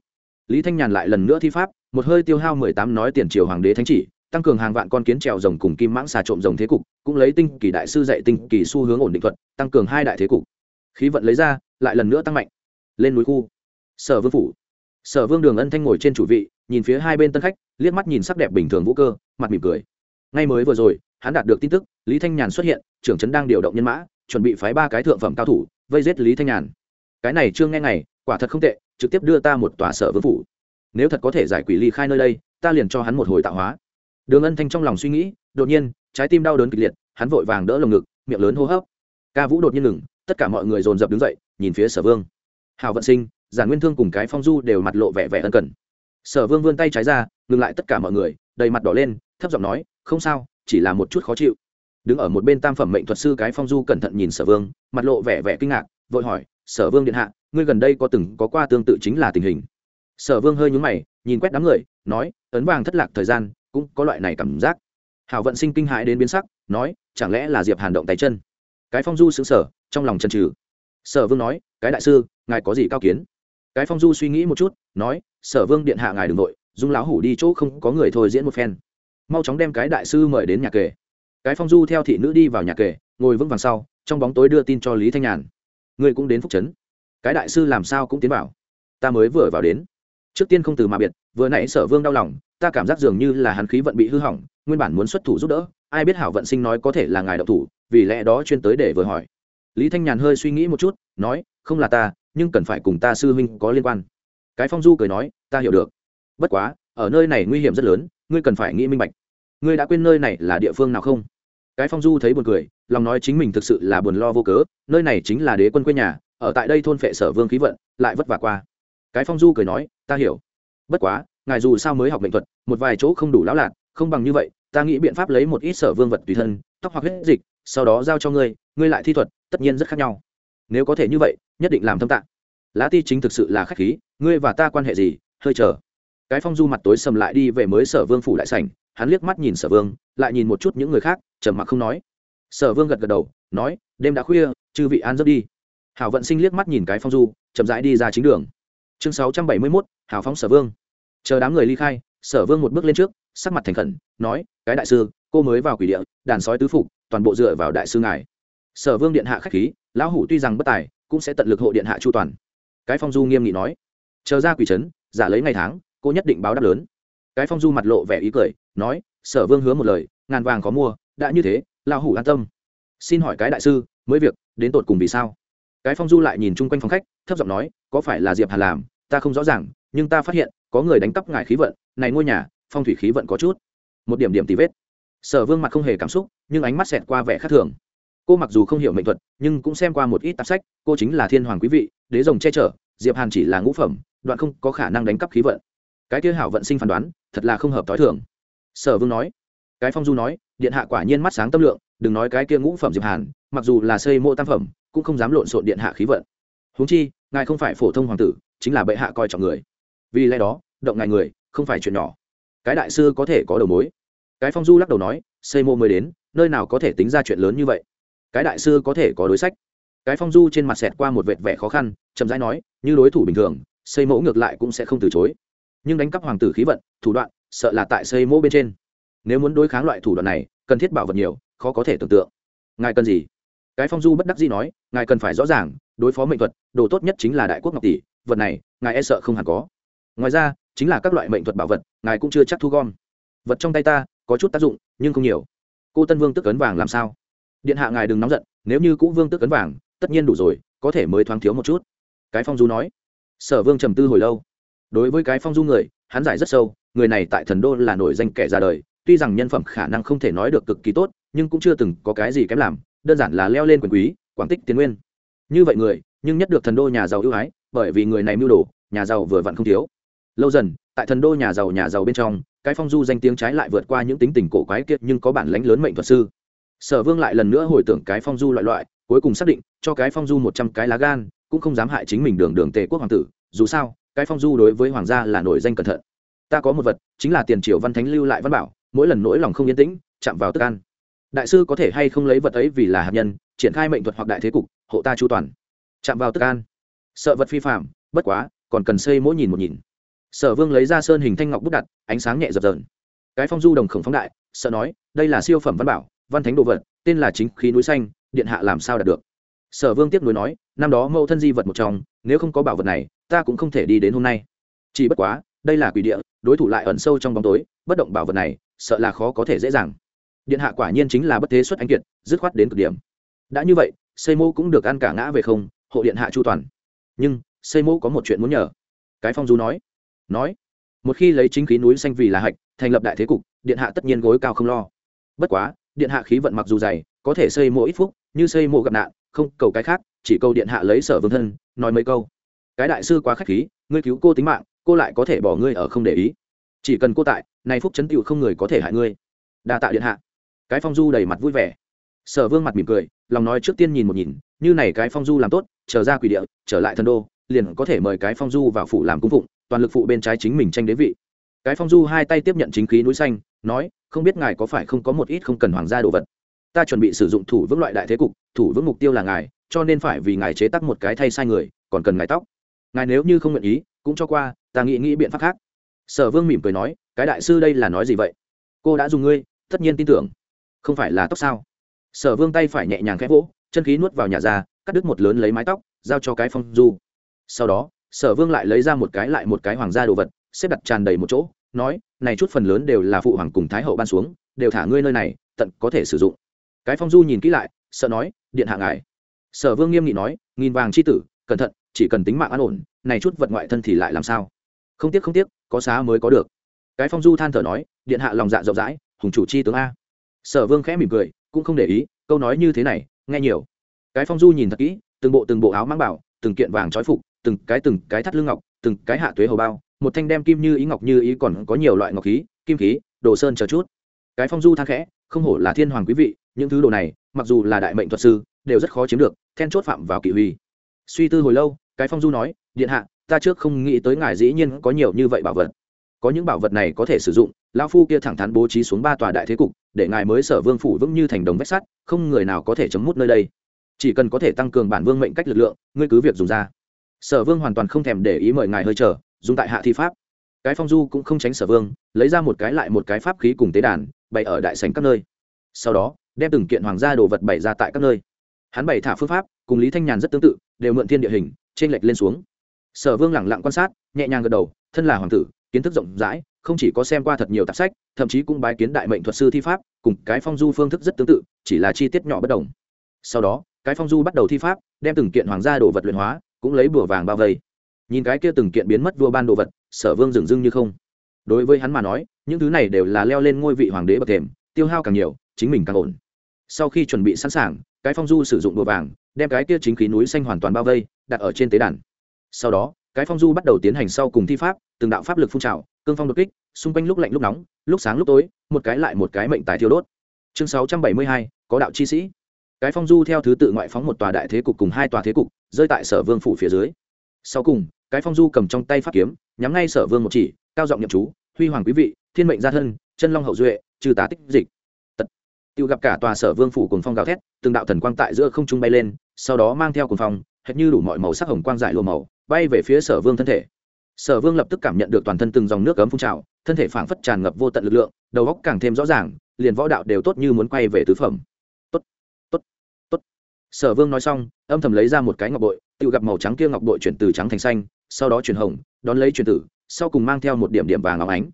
Lý thanh nhàn lại lần nữa thi pháp, một hơi tiêu hao mười tám nói tiền triều hoàng đế thánh chỉ, tăng cường hàng vạn con kiến trèo rồng cùng kim mãng xà trộm rồng thế cục, cũng lấy tinh kỳ đại sư dạy tinh kỳ xu hướng ổn định thuật, tăng cường hai đại thế cục. Khí vận lấy ra, lại lần nữa tăng mạnh. Lên núi khu. Sở vương phủ. Sở vương đường ân thanh ngồi trên chủ vị nhìn phía hai bên tân khách, liếc mắt nhìn sắc đẹp bình thường vũ cơ, mặt mỉm cười. Ngay mới vừa rồi, hắn đạt được tin tức, lý thanh nhàn xuất hiện, trưởng trấn đang điều động nhân mã, chuẩn bị phái ba cái thượng phẩm cao thủ, vây giết lý thanh nhàn. Cái này chưa nghe ngày, quả thật không tệ, trực tiếp đưa ta một tòa sở vương phủ. Nếu thật có thể giải quỷ ly khai nơi đây, ta liền cho hắn một hồi tạo hóa. Đường ân thanh trong lòng suy nghĩ, đột nhiên, trái tim đau đớn kịch liệt, hắn vội vàng đỡ lồng ngực, miệng lớn hô hấp. Ca vũ đột nhiên ngừng, tất cả mọi người dồn dập đứng dậy, nhìn phía sở vương. Hào vận sinh, giản nguyên thương cùng cái phong du đều mặt lộ vẻ vẻ ân cần sở vương vươn tay trái ra, ngừng lại tất cả mọi người, đầy mặt đỏ lên, thấp giọng nói, không sao, chỉ là một chút khó chịu. Đứng ở một bên tam phẩm mệnh thuật sư cái phong du cẩn thận nhìn sở vương, mặt lộ vẻ vẻ kinh ngạc, vội hỏi, sở vương điện hạ, ngươi gần đây có từng có qua tương tự chính là tình hình? Sở vương hơi nhúng mày, nhìn quét đám người, nói, ấn vàng thất lạc thời gian, cũng có loại này cảm giác. Hảo vận sinh kinh hãi đến biến sắc, nói, chẳng lẽ là diệp hàn động tay chân? Cái phong du xứng sở trong lòng chân trừ sở vương nói, cái đại sư, ngài có gì cao kiến? Cái phong du suy nghĩ một chút, nói sở vương điện hạ ngài đ ừ n g nội dung lão hủ đi chỗ không có người thôi diễn một phen. Mau chóng đem cái đại sư mời đến nhà kề. Cái phong du theo thị nữ đi vào nhà kề, ngồi vững vàng sau, trong bóng tối đưa tin cho lý thanh nhàn. Ngươi cũng đến phúc trấn cái đại sư làm sao cũng tiến vào. Ta mới vừa vào đến. Trước tiên không từ mà biệt, vừa nãy sở vương đau lòng, ta cảm giác dường như là hắn khí vận bị hư hỏng, nguyên bản muốn xuất thủ giúp đỡ, ai biết hảo vận sinh nói có thể là ngài đậu thủ, vì lẽ đó chuyên tới để vừa hỏi. Lý thanh nhàn hơi suy nghĩ một chút, nói, không là ta, nhưng cần phải cùng ta sư huynh có liên quan cái phong du cười nói, ta hiểu được. Bất quá, ở nơi này nguy hiểm rất lớn, ngươi cần phải nghĩ minh bạch. Ngươi đã quên nơi này là địa phương nào không? Cái phong du thấy buồn cười, lòng nói chính mình thực sự là buồn lo vô cớ, nơi này chính là đế quân quê nhà, ở tại đây thôn phệ sở vương khí vận, lại vất vả qua. Cái phong du cười nói, ta hiểu. Bất quá, ngài dù sao mới học mệnh thuật, một vài chỗ không đủ lão lạc không bằng như vậy, ta nghĩ biện pháp lấy một ít sở vương vật tùy thân, tóc hoặc huyết dịch, sau đó giao cho ngươi ngươi lại thi thuật, tất nhiên rất khác nhau. Nếu có thể như vậy, nhất định làm thâm tạng lá ti chính thực sự là khách khí, ngươi và ta quan hệ gì? Hơi chờ. Cái phong du mặt tối sầm lại đi về mới sở vương phủ đại sảnh, hắn liếc mắt nhìn sở vương, lại nhìn một chút những người khác, trầm mặc không nói. Sở vương gật gật đầu, nói, đêm đã khuya, chư vị an giấc đi. Hảo vận sinh liếc mắt nhìn cái phong du, chậm rãi đi ra chính đường. Chương sáu trăm bảy mươi mốt, hảo phóng sở vương. Chờ đám người ly khai, sở vương một bước lên trước, sắc mặt thành khẩn, nói, cái đại sư, cô mới vào quỷ địa, đàn sói tứ phục toàn bộ dựa vào đại sư ngài. Sở vương điện hạ khách khí, lão hủ tuy rằng bất tài, cũng sẽ tận lực hộ điện hạ chu toàn cái phong du nghiêm nghị nói, chờ ra quỷ trấn, giả lấy ngày tháng, cô nhất định báo đáp lớn. Cái phong du mặt lộ vẻ ý cười, nói, sở vương hứa một lời, ngàn vàng có mua, đã như thế, lão hủ an tâm. Xin hỏi cái đại sư, mới việc, đến tột cùng vì sao? Cái phong du lại nhìn chung quanh phòng khách, thấp giọng nói, có phải là diệp hà làm? Ta không rõ ràng, nhưng ta phát hiện, có người đánh cắp ngài khí vận, này ngôi nhà, phong thủy khí vận có chút. Một điểm điểm tì vết. Sở vương mặt không hề cảm xúc, nhưng ánh mắt xẹt qua vẻ khác thường cô mặc dù không hiểu mệnh thuật, nhưng cũng xem qua một ít tạp sách, cô chính là thiên hoàng quý vị, đế rồng che chở, diệp hàn chỉ là ngũ phẩm, đoạn không có khả năng đánh cắp khí vận. Cái kia hảo vận sinh phán đoán, thật là không hợp thói thường. Sở vương nói, cái phong du nói, điện hạ quả nhiên mắt sáng tâm lượng, đừng nói cái kia ngũ phẩm diệp hàn, mặc dù là xây mô tam phẩm, cũng không dám lộn xộn điện hạ khí vận. Huống chi, ngài không phải phổ thông hoàng tử, chính là bệ hạ coi trọng người. Vì lẽ đó, động ngài người, không phải chuyện nhỏ. Cái đại sư có thể có đầu mối. Cái phong du lắc đầu nói, xây mô mới đến, nơi nào có thể tính ra chuyện lớn như vậy? Cái đại sư có thể có đối sách. Cái phong du trên mặt xẹt qua một vệt vẻ khó khăn, chậm rãi nói, như đối thủ bình thường, xây mẫu ngược lại cũng sẽ không từ chối. Nhưng đánh cắp hoàng tử khí vận, thủ đoạn, sợ là tại xây mẫu bên trên. Nếu muốn đối kháng loại thủ đoạn này, cần thiết bảo vật nhiều, khó có thể tưởng tượng. Ngài cần gì? Cái phong du bất đắc dĩ nói, ngài cần phải rõ ràng, đối phó mệnh thuật, đồ tốt nhất chính là đại quốc ngọc tỷ, vật này, ngài e sợ không hẳn có. Ngoài ra, chính là các loại mệnh thuật bảo vật, ngài cũng chưa chắc thu gom. Vật trong tay ta, có chút tác dụng, nhưng không nhiều. Cô tân vương tức ấn vàng làm sao? Điện hạ ngài đừng nóng giận, nếu như cũ vương tức cấn vàng, tất nhiên đủ rồi, có thể mới thoáng thiếu một chút. Cái phong du nói. Sở vương trầm tư hồi lâu. Đối với cái phong du người, hắn giải rất sâu, người này tại thần đô là nổi danh kẻ ra đời, tuy rằng nhân phẩm khả năng không thể nói được cực kỳ tốt, nhưng cũng chưa từng có cái gì kém làm, đơn giản là leo lên quyền quý, quảng tích tiến nguyên. Như vậy người, nhưng nhất được thần đô nhà giàu ưu ái, bởi vì người này mưu đồ, nhà giàu vừa vặn không thiếu. Lâu dần, tại thần đô nhà giàu nhà giàu bên trong, cái phong du danh tiếng trái lại vượt qua những tính tình cổ quái kiệt nhưng có bản lãnh lớn mệnh thuật sư sở vương lại lần nữa hồi tưởng cái phong du loại loại, cuối cùng xác định, cho cái phong du một trăm cái lá gan, cũng không dám hại chính mình đường đường tề quốc hoàng tử. Dù sao, cái phong du đối với hoàng gia là nổi danh cẩn thận. Ta có một vật, chính là tiền triều văn thánh lưu lại văn bảo, mỗi lần nỗi lòng không yên tĩnh, chạm vào tức ăn. đại sư có thể hay không lấy vật ấy vì là hạt nhân, triển khai mệnh thuật hoặc đại thế cục, hộ ta chu toàn. Chạm vào tức an. Sợ vật phi phạm, bất quá, còn cần xây mỗi nhìn một nhìn. Sở vương lấy ra sơn hình thanh ngọc bút đặt, ánh sáng nhẹ dập dờn. Cái phong du đồng khổng phóng đại, sợ nói, đây là siêu phẩm văn bảo văn thánh đồ vật, tên là chính khí núi xanh, điện hạ làm sao đạt được? Sở vương tiếp nối nói, năm đó mẫu thân di vật một trong, nếu không có bảo vật này, ta cũng không thể đi đến hôm nay. Chỉ bất quá, đây là quỷ địa, đối thủ lại ẩn sâu trong bóng tối, bất động bảo vật này, sợ là khó có thể dễ dàng. Điện hạ quả nhiên chính là bất thế xuất anh kiệt, dứt khoát đến cực điểm. Đã như vậy xây mô cũng được ăn cả ngã về không, hộ điện hạ chu toàn. Nhưng xây mô có một chuyện muốn nhờ. Cái phong du nói. Nói. Một khi lấy chính khí núi xanh vì là hạch, thành lập đại thế cục, điện hạ tất nhiên gối cao không lo. Bất quá điện hạ khí vận mặc dù dày, có thể xây mộ ít phúc, như xây mộ gặp nạn, không cầu cái khác, chỉ cầu điện hạ lấy sở vương thân, nói mấy câu. Cái đại sư quá khách khí, ngươi cứu cô tính mạng, cô lại có thể bỏ ngươi ở không để ý. Chỉ cần cô tại, nay phúc chấn tựu không người có thể hại ngươi. Đa tạ điện hạ. Cái phong du đầy mặt vui vẻ. Sở vương mặt mỉm cười, lòng nói trước tiên nhìn một nhìn, như này cái phong du làm tốt, trở ra quỷ địa, trở lại thần đô, liền có thể mời cái phong du vào phủ làm cung phụng, toàn lực phụ bên trái chính mình tranh đế vị. Cái phong du hai tay tiếp nhận chính khí núi xanh nói, không biết ngài có phải không có một ít không cần hoàng gia đồ vật? Ta chuẩn bị sử dụng thủ vững loại đại thế cục, thủ vững mục tiêu là ngài, cho nên phải vì ngài chế tắc một cái thay sai người, còn cần ngài tóc. Ngài nếu như không nguyện ý, cũng cho qua, ta nghĩ nghĩ biện pháp khác. Sở vương mỉm cười nói, cái đại sư đây là nói gì vậy? Cô đã dùng ngươi, tất nhiên tin tưởng. Không phải là tóc sao? Sở vương tay phải nhẹ nhàng khẽ vỗ, chân khí nuốt vào nhà ra, cắt đứt một lớn lấy mái tóc, giao cho cái phong du. Sau đó, sở vương lại lấy ra một cái lại một cái hoàng gia đồ vật, xếp đặt tràn đầy một chỗ, nói này chút phần lớn đều là phụ hoàng cùng thái hậu ban xuống, đều thả ngươi nơi này, tận có thể sử dụng. Cái phong du nhìn kỹ lại, sợ nói, điện hạ ngài. Sở vương nghiêm nghị nói, nghìn vàng c h i tử, cẩn thận, chỉ cần tính mạng an ổn, này chút vật ngoại thân thì lại làm sao? Không tiếc không tiếc, có xá mới có được. Cái phong du than thở nói, điện hạ lòng dạ rộng rãi, hùng chủ chi tướng a. Sở vương khẽ mỉm cười, cũng không để ý, câu nói như thế này, nghe nhiều. Cái phong du nhìn thật kỹ, từng bộ từng bộ áo mang bảo, từng kiện vàng trói phục, từng cái từng cái thắt lưng ngọc, từng cái hạ tuế hầu bao một thanh đem kim như ý ngọc như ý còn có nhiều loại ngọc khí, kim khí, đồ sơn chờ chút. Cái phong du tha khẽ, không hổ là thiên hoàng quý vị, những thứ đồ này, mặc dù là đại mệnh thuật sư, đều rất khó chiếm được, then chốt phạm vào kỵ huy. Suy tư hồi lâu, cái phong du nói, điện hạ, ta trước không nghĩ tới ngài dĩ nhiên có nhiều như vậy bảo vật. Có những bảo vật này có thể sử dụng, lão phu kia thẳng thắn bố trí xuống ba tòa đại thế cục, để ngài mới sở vương phủ vững như thành đồng vách sắt, không người nào có thể chấm mút nơi đây. Chỉ cần có thể tăng cường bản vương mệnh cách lực lượng, ngươi cứ việc dùng ra. Sở vương hoàn toàn không thèm để ý mời ngài hơi chờ dùng tại hạ thi pháp. Cái phong du cũng không tránh sở vương, lấy ra một cái lại một cái pháp khí cùng tế đàn, bày ở đại sành các nơi. Sau đó, đem từng kiện hoàng gia đồ vật bày ra tại các nơi. Hắn bày thả phương pháp, cùng lý thanh nhàn rất tương tự, đều mượn thiên địa hình trên lệch lên xuống. Sở vương lẳng lặng quan sát, nhẹ nhàng gật đầu, thân là hoàng tử, kiến thức rộng rãi, không chỉ có xem qua thật nhiều tạp sách, thậm chí cũng bái kiến đại mệnh thuật sư thi pháp, cùng cái phong du phương thức rất tương tự, chỉ là chi tiết nhỏ bất đồng. Sau đó, cái phong du bắt đầu thi pháp, đem từng kiện hoàng gia đồ vật luyện hóa, cũng lấy bùa vàng bao vây nhìn cái kia từng kiện biến mất vua ban đồ vật, sở vương dừng dưng như không. Đối với hắn mà nói, những thứ này đều là leo lên ngôi vị hoàng đế bậc thềm, tiêu hao càng nhiều, chính mình càng ổn. Sau khi chuẩn bị sẵn sàng, cái phong du sử dụng đồ vàng, đem cái kia chính khí núi xanh hoàn toàn bao vây, đặt ở trên tế đàn. Sau đó, cái phong du bắt đầu tiến hành sau cùng thi pháp, từng đạo pháp lực phun trào, cương phong đột kích, xung quanh lúc lạnh lúc nóng, lúc sáng lúc tối, một cái lại một cái mệnh tài thiêu đốt. Chương sáu trăm bảy mươi hai, có đạo chi sĩ. Cái phong du theo thứ tự ngoại phóng một tòa đại thế cục cùng hai tòa thế cục, rơi tại sở vương phủ phía dưới. Sau cùng cái phong du cầm trong tay pháp kiếm, nhắm ngay sở vương một chỉ, cao giọng nhậm chú, huy hoàng quý vị, thiên mệnh gia thân, chân long hậu duệ, trừ tá tích dịch. Tật. Tiêu gặp cả tòa sở vương phủ cùng phong gào thét, từng đạo thần quang tại giữa không trung bay lên, sau đó mang theo cùng phong, hệt như đủ mọi màu sắc hồng quang dại lùa màu, bay về phía sở vương thân thể. Sở vương lập tức cảm nhận được toàn thân từng dòng nước cấm phun trào, thân thể phảng phất tràn ngập vô tận lực lượng, đầu óc càng thêm rõ ràng, liền võ đạo đều tốt như muốn quay về tứ phẩm. Tốt tốt tốt. Sở vương nói xong, âm thầm lấy ra một cái ngọc bội tự gặp màu trắng kia ngọc bội chuyển từ trắng thành xanh sau đó chuyển hồng, đón lấy chuyển tử, sau cùng mang theo một điểm điểm vàng óng ánh.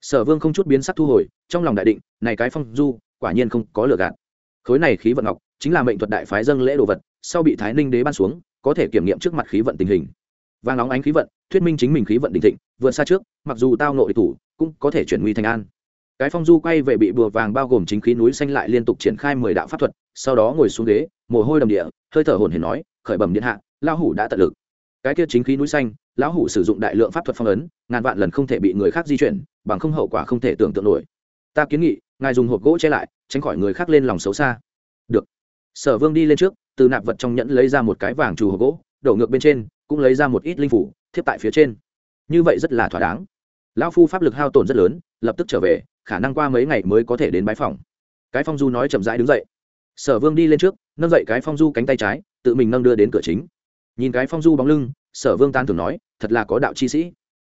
Sở vương không chút biến sắc thu hồi, trong lòng đại định, này cái phong du, quả nhiên không có lừa gạt. Khối này khí vận ngọc, chính là mệnh thuật đại phái dâng lễ đồ vật, sau bị thái ninh đế ban xuống, có thể kiểm nghiệm trước mặt khí vận tình hình. Vàng óng ánh khí vận, thuyết minh chính mình khí vận đình thịnh, vượt xa trước, mặc dù tao nội thủ, cũng có thể chuyển nguy thành an. Cái phong du quay về bị bùa vàng bao gồm chính khí núi xanh lại liên tục triển khai mười đạo pháp thuật, sau đó ngồi xuống ghế, mồ hôi đầm địa, hơi thở hồn hển nói, khởi bẩm điện hạ, lão hủ đã tận lực. Cái kia chính khí núi xanh lão hủ sử dụng đại lượng pháp thuật phong ấn, ngàn vạn lần không thể bị người khác di chuyển, bằng không hậu quả không thể tưởng tượng nổi. Ta kiến nghị, ngài dùng hộp gỗ che lại, tránh khỏi người khác lên lòng xấu xa. Được. Sở vương đi lên trước, từ nạp vật trong nhẫn lấy ra một cái vàng trù hộp gỗ, đổ ngược bên trên, cũng lấy ra một ít linh phủ, thiếp tại phía trên. Như vậy rất là thỏa đáng. Lão phu pháp lực hao tổn rất lớn, lập tức trở về, khả năng qua mấy ngày mới có thể đến bãi phòng. Cái phong du nói chậm rãi đứng dậy. Sở vương đi lên trước, nâng dậy cái phong du cánh tay trái, tự mình nâng đưa đến cửa chính nhìn cái phong du bóng lưng, sở vương tan thường nói, thật là có đạo chi sĩ.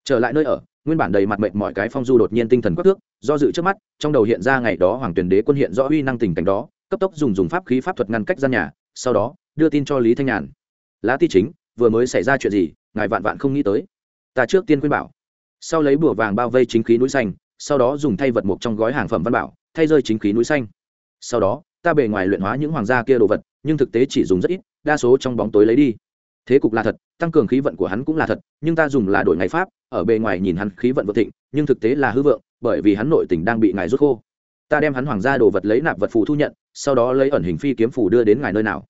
Trở lại nơi ở, nguyên bản đầy mặt mệnh mọi cái phong du đột nhiên tinh thần quắc thước, do dự trước mắt, trong đầu hiện ra ngày đó hoàng tuyền đế quân hiện rõ uy năng tình cảnh đó, cấp tốc dùng dùng pháp khí pháp thuật ngăn cách gian nhà, sau đó, đưa tin cho lý thanh nhàn. Lá ti chính, vừa mới xảy ra chuyện gì, ngài vạn vạn không nghĩ tới. Ta trước tiên khuyên bảo. Sau lấy bùa vàng bao vây chính khí núi xanh, sau đó dùng thay vật mục trong gói hàng phẩm văn bảo, thay rơi chính khí núi xanh. Sau đó, ta bề ngoài luyện hóa những hoàng gia kia đồ vật, nhưng thực tế chỉ dùng rất ít, đa số trong bóng tối lấy đi thế cục là thật, tăng cường khí vận của hắn cũng là thật, nhưng ta dùng là đổi ngày pháp, ở bề ngoài nhìn hắn khí vận vượng thịnh, nhưng thực tế là hư vượng, bởi vì hắn nội tình đang bị ngài rút khô. Ta đem hắn hoàng gia đồ vật lấy nạp vật phù thu nhận, sau đó lấy ẩn hình phi kiếm phù đưa đến ngài nơi nào.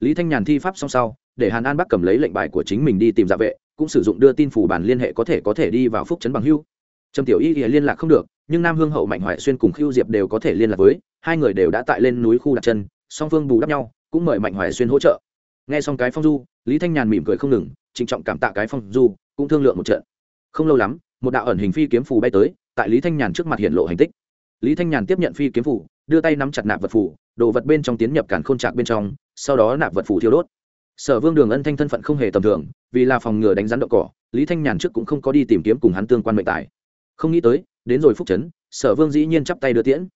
Lý thanh nhàn thi pháp xong sau, để hàn an bắc cầm lấy lệnh bài của chính mình đi tìm dạ vệ, cũng sử dụng đưa tin phủ bản liên hệ có thể có thể đi vào phúc trấn bằng hưu. Trầm tiểu y thì liên lạc không được, nhưng nam hương hậu, mạnh hoại xuyên cùng khiêu diệp đều có thể liên lạc với, hai người đều đã tại lên núi khu đặt chân, song phương bù đắp nhau, cũng mời mạnh hoài xuyên hỗ trợ nghe xong cái phong du lý thanh nhàn mỉm cười không ngừng trịnh trọng cảm tạ cái phong du cũng thương lượng một trận. Không lâu lắm một đạo ẩn hình phi kiếm phù bay tới tại lý thanh nhàn trước mặt hiện lộ hành tích. Lý thanh nhàn tiếp nhận phi kiếm phù đưa tay nắm chặt nạp vật phù đồ vật bên trong tiến nhập cản khôn trạc bên trong sau đó nạp vật phù thiêu đốt. Sở vương đường ân thanh thân phận không hề tầm thường vì là phòng ngừa đánh rắn đậu cỏ lý thanh nhàn trước cũng không có đi tìm kiếm cùng hắn tương quan mệnh tài. Không nghĩ tới đến rồi phúc chấn, sở vương dĩ nhiên chắp tay đưa tiễn.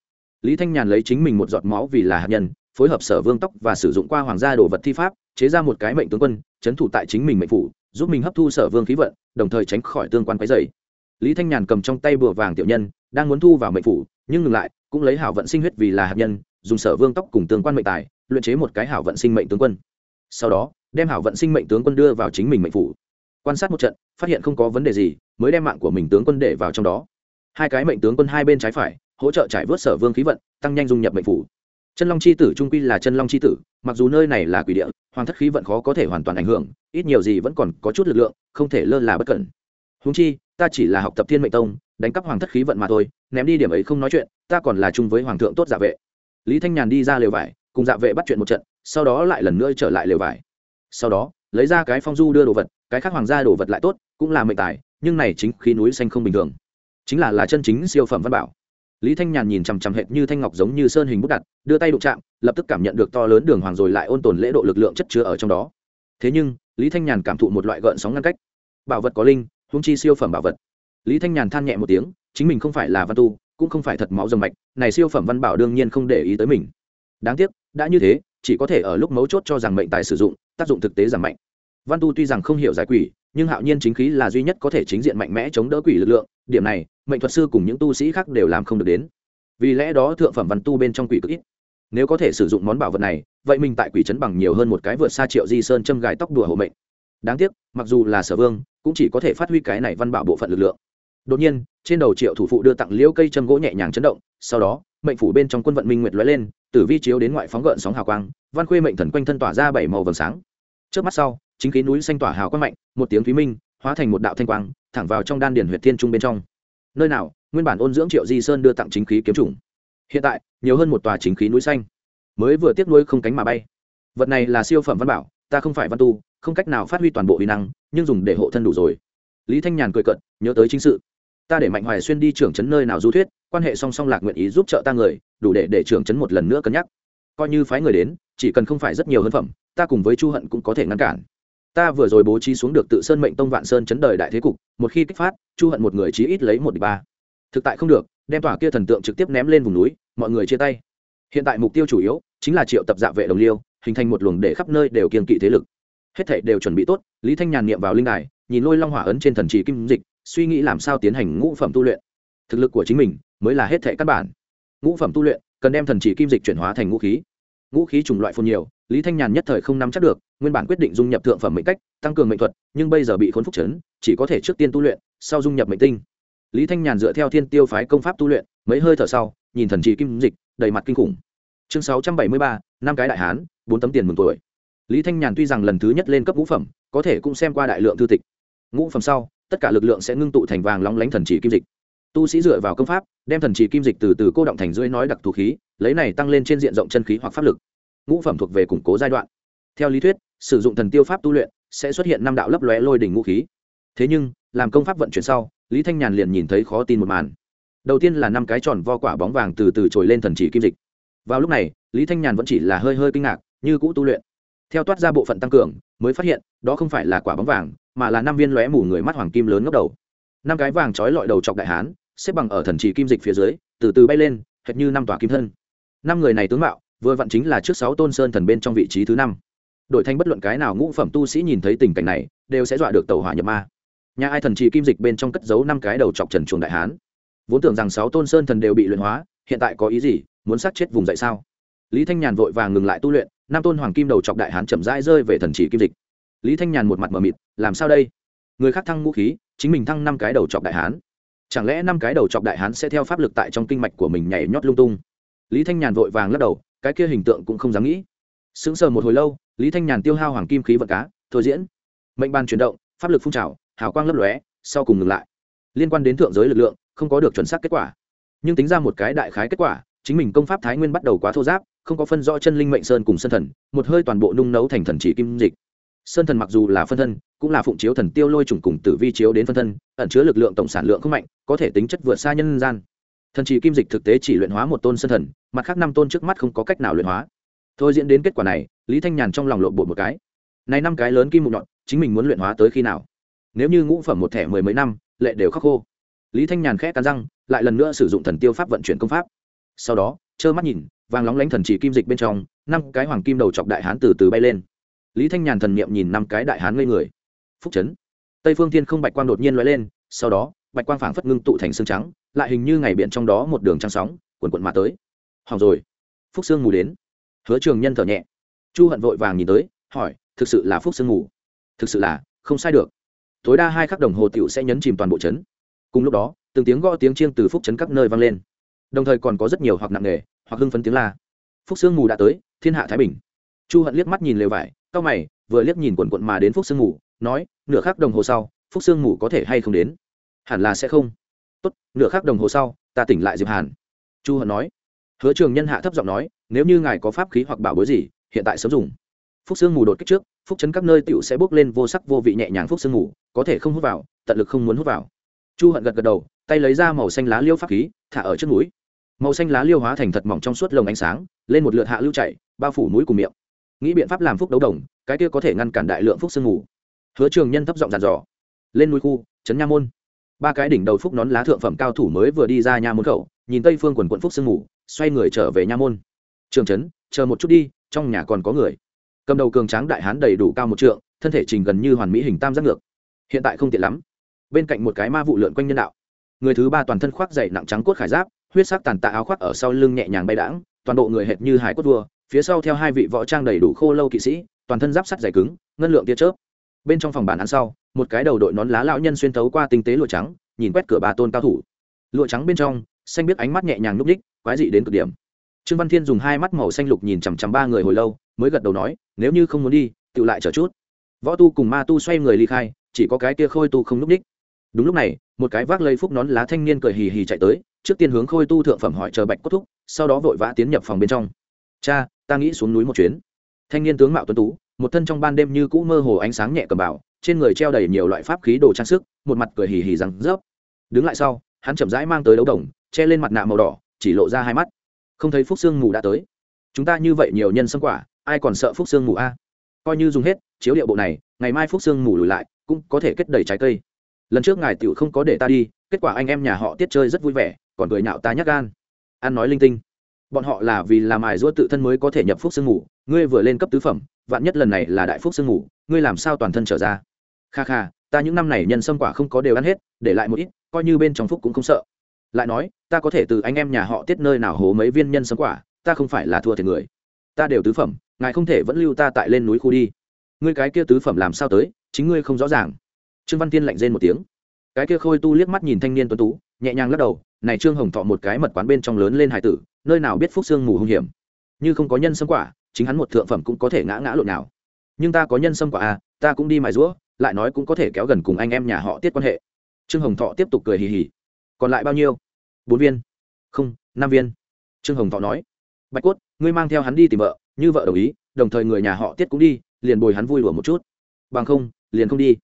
Lý thanh nhàn lấy chính mình một giọt máu vì là hạt nhân phối hợp sở vương tóc và sử dụng qua hoàng gia đồ vật thi pháp chế ra một cái mệnh tướng quân, chấn thủ tại chính mình mệnh phủ, giúp mình hấp thu sở vương khí vận, đồng thời tránh khỏi tương quan quấy dày. Lý thanh nhàn cầm trong tay bùa vàng tiểu nhân, đang muốn thu vào mệnh phủ, nhưng ngừng lại, cũng lấy hảo vận sinh huyết vì là hạt nhân, dùng sở vương tóc cùng tương quan mệnh tài, luyện chế một cái hảo vận sinh mệnh tướng quân. Sau đó, đem hảo vận sinh mệnh tướng quân đưa vào chính mình mệnh phủ. Quan sát một trận, phát hiện không có vấn đề gì, mới đem mạng của mình tướng quân để vào trong đó. Hai cái mệnh tướng quân hai bên trái phải, hỗ trợ trải vớt sở vương khí vận, tăng nhanh dung nhập mệnh phủ chân long c h i tử trung quy là chân long c h i tử, mặc dù nơi này là quỷ địa, hoàng thất khí vận khó có thể hoàn toàn ảnh hưởng, ít nhiều gì vẫn còn có chút lực lượng, không thể lơ là bất cẩn. Húng chi, ta chỉ là học tập thiên mệnh tông, đánh cắp hoàng thất khí vận mà thôi, ném đi điểm ấy không nói chuyện, ta còn là chung với hoàng thượng tốt dạ vệ. Lý thanh nhàn đi ra lều vải, cùng dạ vệ bắt chuyện một trận, sau đó lại lần nữa trở lại lều vải. Sau đó, lấy ra cái phong du đưa đồ vật, cái khác hoàng gia đồ vật lại tốt, cũng là mệnh tài, nhưng này chính khí núi xanh không bình thường. Chính là là chân chính siêu phẩm văn bảo lý thanh nhàn nhìn chằm chằm hệt như thanh ngọc giống như sơn hình bút đặt, đưa tay đụng chạm, lập tức cảm nhận được to lớn đường hoàng rồi lại ôn tồn lễ độ lực lượng chất chứa ở trong đó. Thế nhưng, lý thanh nhàn cảm thụ một loại gợn sóng ngăn cách. Bảo vật có linh hung chi siêu phẩm bảo vật. Lý thanh nhàn than nhẹ một tiếng, chính mình không phải là văn tu, cũng không phải thật máu dầm mạch, này siêu phẩm văn bảo đương nhiên không để ý tới mình. Đáng tiếc, đã như thế, chỉ có thể ở lúc mấu chốt cho rằng mệnh tài sử dụng, tác dụng thực tế giảm mạnh. Văn tu tuy rằng không hiểu giải quỷ, nhưng hạo nhiên chính khí là duy nhất có thể chính diện mạnh mẽ chống đỡ quỷ lực lượng, điểm này mệnh thuật sư cùng những tu sĩ khác đều làm không được đến. Vì lẽ đó thượng phẩm văn tu bên trong quỷ cực ít. Nếu có thể sử dụng món bảo vật này, vậy mình tại quỷ trấn bằng nhiều hơn một cái vượt xa triệu di sơn châm gài tóc đùa hộ mệnh. Đáng tiếc, mặc dù là sở vương, cũng chỉ có thể phát huy cái này văn bảo bộ phận lực lượng. Đột nhiên, trên đầu triệu thủ phụ đưa tặng liễu cây châm gỗ nhẹ nhàng chấn động, sau đó, mệnh phủ bên trong quân vận minh nguyệt lóe lên, tử vi chiếu đến ngoại phóng gợn sóng hào quang, văn khuê mệnh thần quanh thân tỏa ra bảy màu vầng sáng. Trước mắt sau, chính khí núi xanh tỏa hào quang mạnh, một tiếng thúy minh, hóa thành một đạo thanh quang, thẳng vào trong đan điển huyệt thiên trung bên trong nơi nào, nguyên bản ôn dưỡng triệu di sơn đưa tặng chính khí kiếm trùng. hiện tại, nhiều hơn một tòa chính khí núi xanh. Mới vừa tiếp nuôi không cánh mà bay. Vật này là siêu phẩm văn bảo, ta không phải văn tu, không cách nào phát huy toàn bộ uy năng, nhưng dùng để hộ thân đủ rồi. Lý thanh nhàn cười cận nhớ tới chính sự. Ta để mạnh hoài xuyên đi trưởng trấn nơi nào du thuyết, quan hệ song song lạc nguyện ý giúp trợ ta người, đủ để để trưởng trấn một lần nữa cân nhắc. Coi như phái người đến, chỉ cần không phải rất nhiều hơn phẩm, ta cùng với chu hận cũng có thể ngăn cản ta vừa rồi bố trí xuống được tự sơn mệnh tông vạn sơn chấn đời đại thế cục, một khi kích phát, chu hận một người chí ít lấy một ba. Thực tại không được, đem tòa kia thần tượng trực tiếp ném lên vùng núi, mọi người chia tay. Hiện tại mục tiêu chủ yếu chính là triệu tập dạ vệ đồng liêu, hình thành một luồng để khắp nơi đều kiên kỵ thế lực. Hết thảy đều chuẩn bị tốt, lý thanh nhàn niệm vào linh đài, nhìn lôi long hỏa ấn trên thần trì kim dịch, suy nghĩ làm sao tiến hành ngũ phẩm tu luyện. Thực lực của chính mình mới là hết thảy căn bản. Ngũ phẩm tu luyện cần đem thần trì kim dịch chuyển hóa thành ngũ khí. Ngũ khí chủng loại phun nhiều lý thanh nhàn nhất thời không nắm chắc được, nguyên bản quyết định dung nhập thượng phẩm mệnh cách, tăng cường mệnh thuật, nhưng bây giờ bị khốn phúc chấn, chỉ có thể trước tiên tu luyện, sau dung nhập mệnh tinh. Lý thanh nhàn dựa theo thiên tiêu phái công pháp tu luyện, mấy hơi thở sau, nhìn thần trì kim dịch, đầy mặt kinh khủng. Chương sáu trăm bảy mươi ba, năm cái đại hán, bốn tấm tiền mừng tuổi. Lý thanh nhàn tuy rằng lần thứ nhất lên cấp ngũ phẩm, có thể cũng xem qua đại lượng thư tịch. Ngũ phẩm sau, tất cả lực lượng sẽ ngưng tụ thành vàng lóng lánh thần trì kim dịch. Tu sĩ dựa vào công pháp, đem thần trì kim dịch từ từ cô động thành dưới nói đặc thù khí, lấy này tăng lên trên diện rộng chân khí hoặc pháp lực ngũ phẩm thuộc về củng cố giai đoạn. Theo lý thuyết, sử dụng thần tiêu pháp tu luyện sẽ xuất hiện năm đạo lấp lóe lôi đỉnh ngũ khí. Thế nhưng, làm công pháp vận chuyển sau, lý thanh nhàn liền nhìn thấy khó tin một màn. Đầu tiên là năm cái tròn vo quả bóng vàng từ từ trồi lên thần chỉ kim dịch. Vào lúc này, lý thanh nhàn vẫn chỉ là hơi hơi kinh ngạc, như cũ tu luyện. Theo toát ra bộ phận tăng cường, mới phát hiện, đó không phải là quả bóng vàng, mà là năm viên lóe mù người mắt hoàng kim lớn ngốc đầu. Năm cái vàng trói lọi đầu chọc đại hán, xếp bằng ở thần trì kim dịch phía dưới, từ từ bay lên, hệt như năm tòa kim thân. Năm người này tướng mạo vừa vặn chính là trước sáu tôn sơn thần bên trong vị trí thứ năm. Đội thanh bất luận cái nào ngũ phẩm tu sĩ nhìn thấy tình cảnh này, đều sẽ dọa được tàu hỏa nhập ma. Nhà ai thần trì kim dịch bên trong cất giấu năm cái đầu chọc trần chuồng đại hán. Vốn tưởng rằng sáu tôn sơn thần đều bị luyện hóa, hiện tại có ý gì, muốn sát chết vùng dậy sao? Lý thanh nhàn vội vàng ngừng lại tu luyện, năm tôn hoàng kim đầu chọc đại hán chậm rãi rơi về thần trì kim dịch. Lý thanh nhàn một mặt mờ mịt, làm sao đây? Người khác thăng vũ khí, chính mình thăng năm cái đầu chọc đại hán. Chẳng lẽ năm cái đầu chọc đại hán sẽ theo pháp lực tại trong kinh mạch của mình nhảy nhót lung tung? Lý thanh nhàn vội vàng lắc đầu cái kia hình tượng cũng không dám nghĩ. Sững sờ một hồi lâu, lý thanh nhàn tiêu hao hoàng kim khí vật cá, thôi diễn. Mệnh ban chuyển động, pháp lực phun trào, hào quang lấp lóe, sau cùng ngừng lại. Liên quan đến thượng giới lực lượng, không có được chuẩn xác kết quả. Nhưng tính ra một cái đại khái kết quả, chính mình công pháp thái nguyên bắt đầu quá thô giáp, không có phân rõ chân linh mệnh sơn cùng sơn thần, một hơi toàn bộ nung nấu thành thần chỉ kim dịch. Sơn thần mặc dù là phân thân, cũng là phụng chiếu thần tiêu lôi trùng cùng tử vi chiếu đến phân thân, ẩn chứa lực lượng tổng sản lượng không mạnh, có thể tính chất vượt xa nhân gian. Thần chỉ kim dịch thực tế chỉ luyện hóa một tôn sơn thần mặt khác năm tôn trước mắt không có cách nào luyện hóa. Thôi diễn đến kết quả này, lý thanh nhàn trong lòng lộn bột một cái. Này năm cái lớn kim mục nhọn, chính mình muốn luyện hóa tới khi nào? Nếu như ngũ phẩm một thẻ mười mấy năm, lệ đều khắc khô. Lý thanh nhàn khẽ cắn răng, lại lần nữa sử dụng thần tiêu pháp vận chuyển công pháp. Sau đó, trơ mắt nhìn, vàng lóng lánh thần chỉ kim dịch bên trong, năm cái hoàng kim đầu chọc đại hán từ từ bay lên. Lý thanh nhàn thần niệm nhìn năm cái đại hán ngây người. Phúc chấn. Tây phương thiên không bạch quang đột nhiên lóe lên, sau đó, bạch quang phảng phất ngưng tụ thành xương trắng, lại hình như ngày biện trong đó một đường trăng sóng, quần quận mà tới hỏng rồi. Phúc sương mù đến. Hứa trường nhân thở nhẹ. Chu hận vội vàng nhìn tới hỏi thực sự là phúc sương mù thực sự là không sai được. Tối đa hai khắc đồng hồ tiểu sẽ nhấn chìm toàn bộ trấn, cùng lúc đó từng tiếng gõ tiếng chiêng từ phúc trấn các nơi vang lên. Đồng thời còn có rất nhiều hoặc nặng nề hoặc hưng phấn tiếng la. Phúc sương mù đã tới thiên hạ thái bình. Chu hận liếc mắt nhìn lều vải cao mày vừa liếc nhìn quần quận mà đến phúc sương mù nói nửa khắc đồng hồ sau phúc sương mù có thể hay không đến? Hẳn là sẽ không. Tốt nửa khắc đồng hồ sau ta tỉnh lại diệp hàn. Chu hận nói hứa trường nhân hạ thấp giọng nói, nếu như ngài có pháp khí hoặc bảo bối gì, hiện tại sớm dùng. Phúc sương mù đột kích trước, phúc chấn các nơi tựu sẽ bốc lên vô sắc vô vị nhẹ nhàng phúc sương mù, có thể không hút vào, tận lực không muốn hút vào. Chu hận gật gật đầu, tay lấy ra màu xanh lá liêu pháp khí, thả ở trước mũi màu xanh lá liêu hóa thành thật mỏng trong suốt lồng ánh sáng, lên một lượt hạ lưu chạy, bao phủ mũi cùng miệng. Nghĩ biện pháp làm phúc đấu đồng, cái kia có thể ngăn cản đại lượng phúc sương mù. Hứa trường nhân thấp giọng dàn dò. Lên núi khu trấn nha môn. Ba cái đỉnh đầu phúc nón lá thượng phẩm cao thủ mới vừa đi ra nha môn khẩu, nhìn tây phương quần quận phúc sương mù xoay người trở về nha môn. Trường trấn, chờ một chút đi, trong nhà còn có người. Cầm đầu cường tráng đại hán đầy đủ cao một trượng, thân thể trình gần như hoàn mỹ hình tam giác ngược. Hiện tại không tiện lắm. Bên cạnh một cái ma vụ lượn quanh nhân đạo. Người thứ ba toàn thân khoác dày nặng trắng cốt khải giáp, huyết sắc tàn tạ áo khoác ở sau lưng nhẹ nhàng bay đãng, toàn bộ người hệt như hải cốt vua, phía sau theo hai vị võ trang đầy đủ khô lâu kỵ sĩ, toàn thân giáp sắt dày cứng, ngân lượng tia chớp. Bên trong phòng bản án sau, một cái đầu đội nón lá lão nhân xuyên thấu qua tinh tế lụa trắng, nhìn quét cửa bà tôn cao thủ. Lụa trắng bên trong, xanh biết ánh mắt nhẹ nhàng núp ních quái dị đến cực điểm. Trương văn thiên dùng hai mắt màu xanh lục nhìn chằm chằm ba người hồi lâu, mới gật đầu nói, nếu như không muốn đi, tự lại chờ chút. Võ tu cùng ma tu xoay người ly khai, chỉ có cái kia khôi tu không núp ních đúng lúc này, một cái vác lây phúc nón lá thanh niên cười hì hì chạy tới, trước tiên hướng khôi tu thượng phẩm hỏi chờ bạch cốt thúc, sau đó vội vã tiến nhập phòng bên trong. Cha, ta nghĩ xuống núi một chuyến. Thanh niên tướng mạo tuấn tú, một thân trong ban đêm như cũ mơ hồ ánh sáng nhẹ cầm bảo trên người treo đầy nhiều loại pháp khí đồ trang sức, một mặt cười hì hì rằng rớp. Đứng lại sau, hắn chậm rãi mang tới đấu đồng, che lên mặt nạ màu đỏ chỉ lộ ra hai mắt. Không thấy phúc sương mù đã tới. Chúng ta như vậy nhiều nhân xâm quả, ai còn sợ phúc sương mù a? Coi như dùng hết, chiếu điệu bộ này, ngày mai phúc sương mù lùi lại, cũng có thể kết đầy trái cây. Lần trước ngài tiểu không có để ta đi, kết quả anh em nhà họ tiết chơi rất vui vẻ, còn cười nhạo ta nhắc gan. Ăn nói linh tinh. Bọn họ là vì làm ải giũa tự thân mới có thể nhập phúc sương mù, ngươi vừa lên cấp tứ phẩm, vạn nhất lần này là đại phúc sương mù, ngươi làm sao toàn thân trở ra? Kha kha, ta những năm này nhân sâm quả không có đều ăn hết, để lại một ít, coi như bên trong phúc cũng không sợ lại nói, ta có thể từ anh em nhà họ tiết nơi nào hố mấy viên nhân sâm quả, ta không phải là thua thiệt người. Ta đều tứ phẩm, ngài không thể vẫn lưu ta tại lên núi khu đi. Ngươi cái kia tứ phẩm làm sao tới, chính ngươi không rõ ràng. Trương văn tiên lạnh rên một tiếng. Cái kia khôi tu liếc mắt nhìn thanh niên tuấn tú, nhẹ nhàng lắc đầu, này trương hồng thọ một cái mật quán bên trong lớn lên hải tử, nơi nào biết phúc xương mù hung hiểm. Như không có nhân sâm quả, chính hắn một thượng phẩm cũng có thể ngã ngã lộn nào. Nhưng ta có nhân sâm quả à ta cũng đi mài rũa, lại nói cũng có thể kéo gần cùng anh em nhà họ tiết quan hệ. Trương hồng thọ tiếp tục cười hì hì. Còn lại bao nhiêu? Bốn viên. Không, năm viên. Trương hồng thọ nói. Bạch cốt, ngươi mang theo hắn đi tìm vợ, như vợ đồng ý, đồng thời người nhà họ tiết cũng đi, liền bồi hắn vui lùa một chút. Bằng không, liền không đi.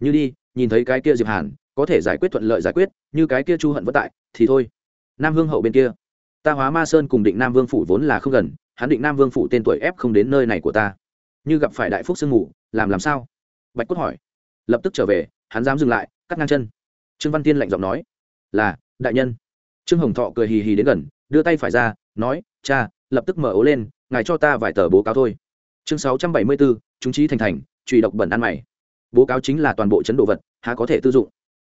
Như đi, nhìn thấy cái kia diệp hàn, có thể giải quyết thuận lợi giải quyết, như cái kia chu hận vất tại, thì thôi. Nam hương hậu bên kia. Ta hóa ma sơn cùng định nam vương phủ vốn là không gần, hắn định nam vương phủ tên tuổi ép không đến nơi này của ta. Như gặp phải đại phúc sương ngủ làm làm sao? Bạch cốt hỏi. Lập tức trở về, hắn dám dừng lại, cắt ngang chân. Trương văn tiên lạnh giọng nói. Là, đại nhân trương hồng thọ cười hì hì đến gần, đưa tay phải ra, nói, cha, lập tức mở ố lên, ngài cho ta vài tờ bố cáo thôi. Chương sáu trăm bảy mươi bốn chúng trí thành thành, trùy độc bẩn ăn mày. Bố cáo chính là toàn bộ chấn đồ vật, há có thể tư dụng.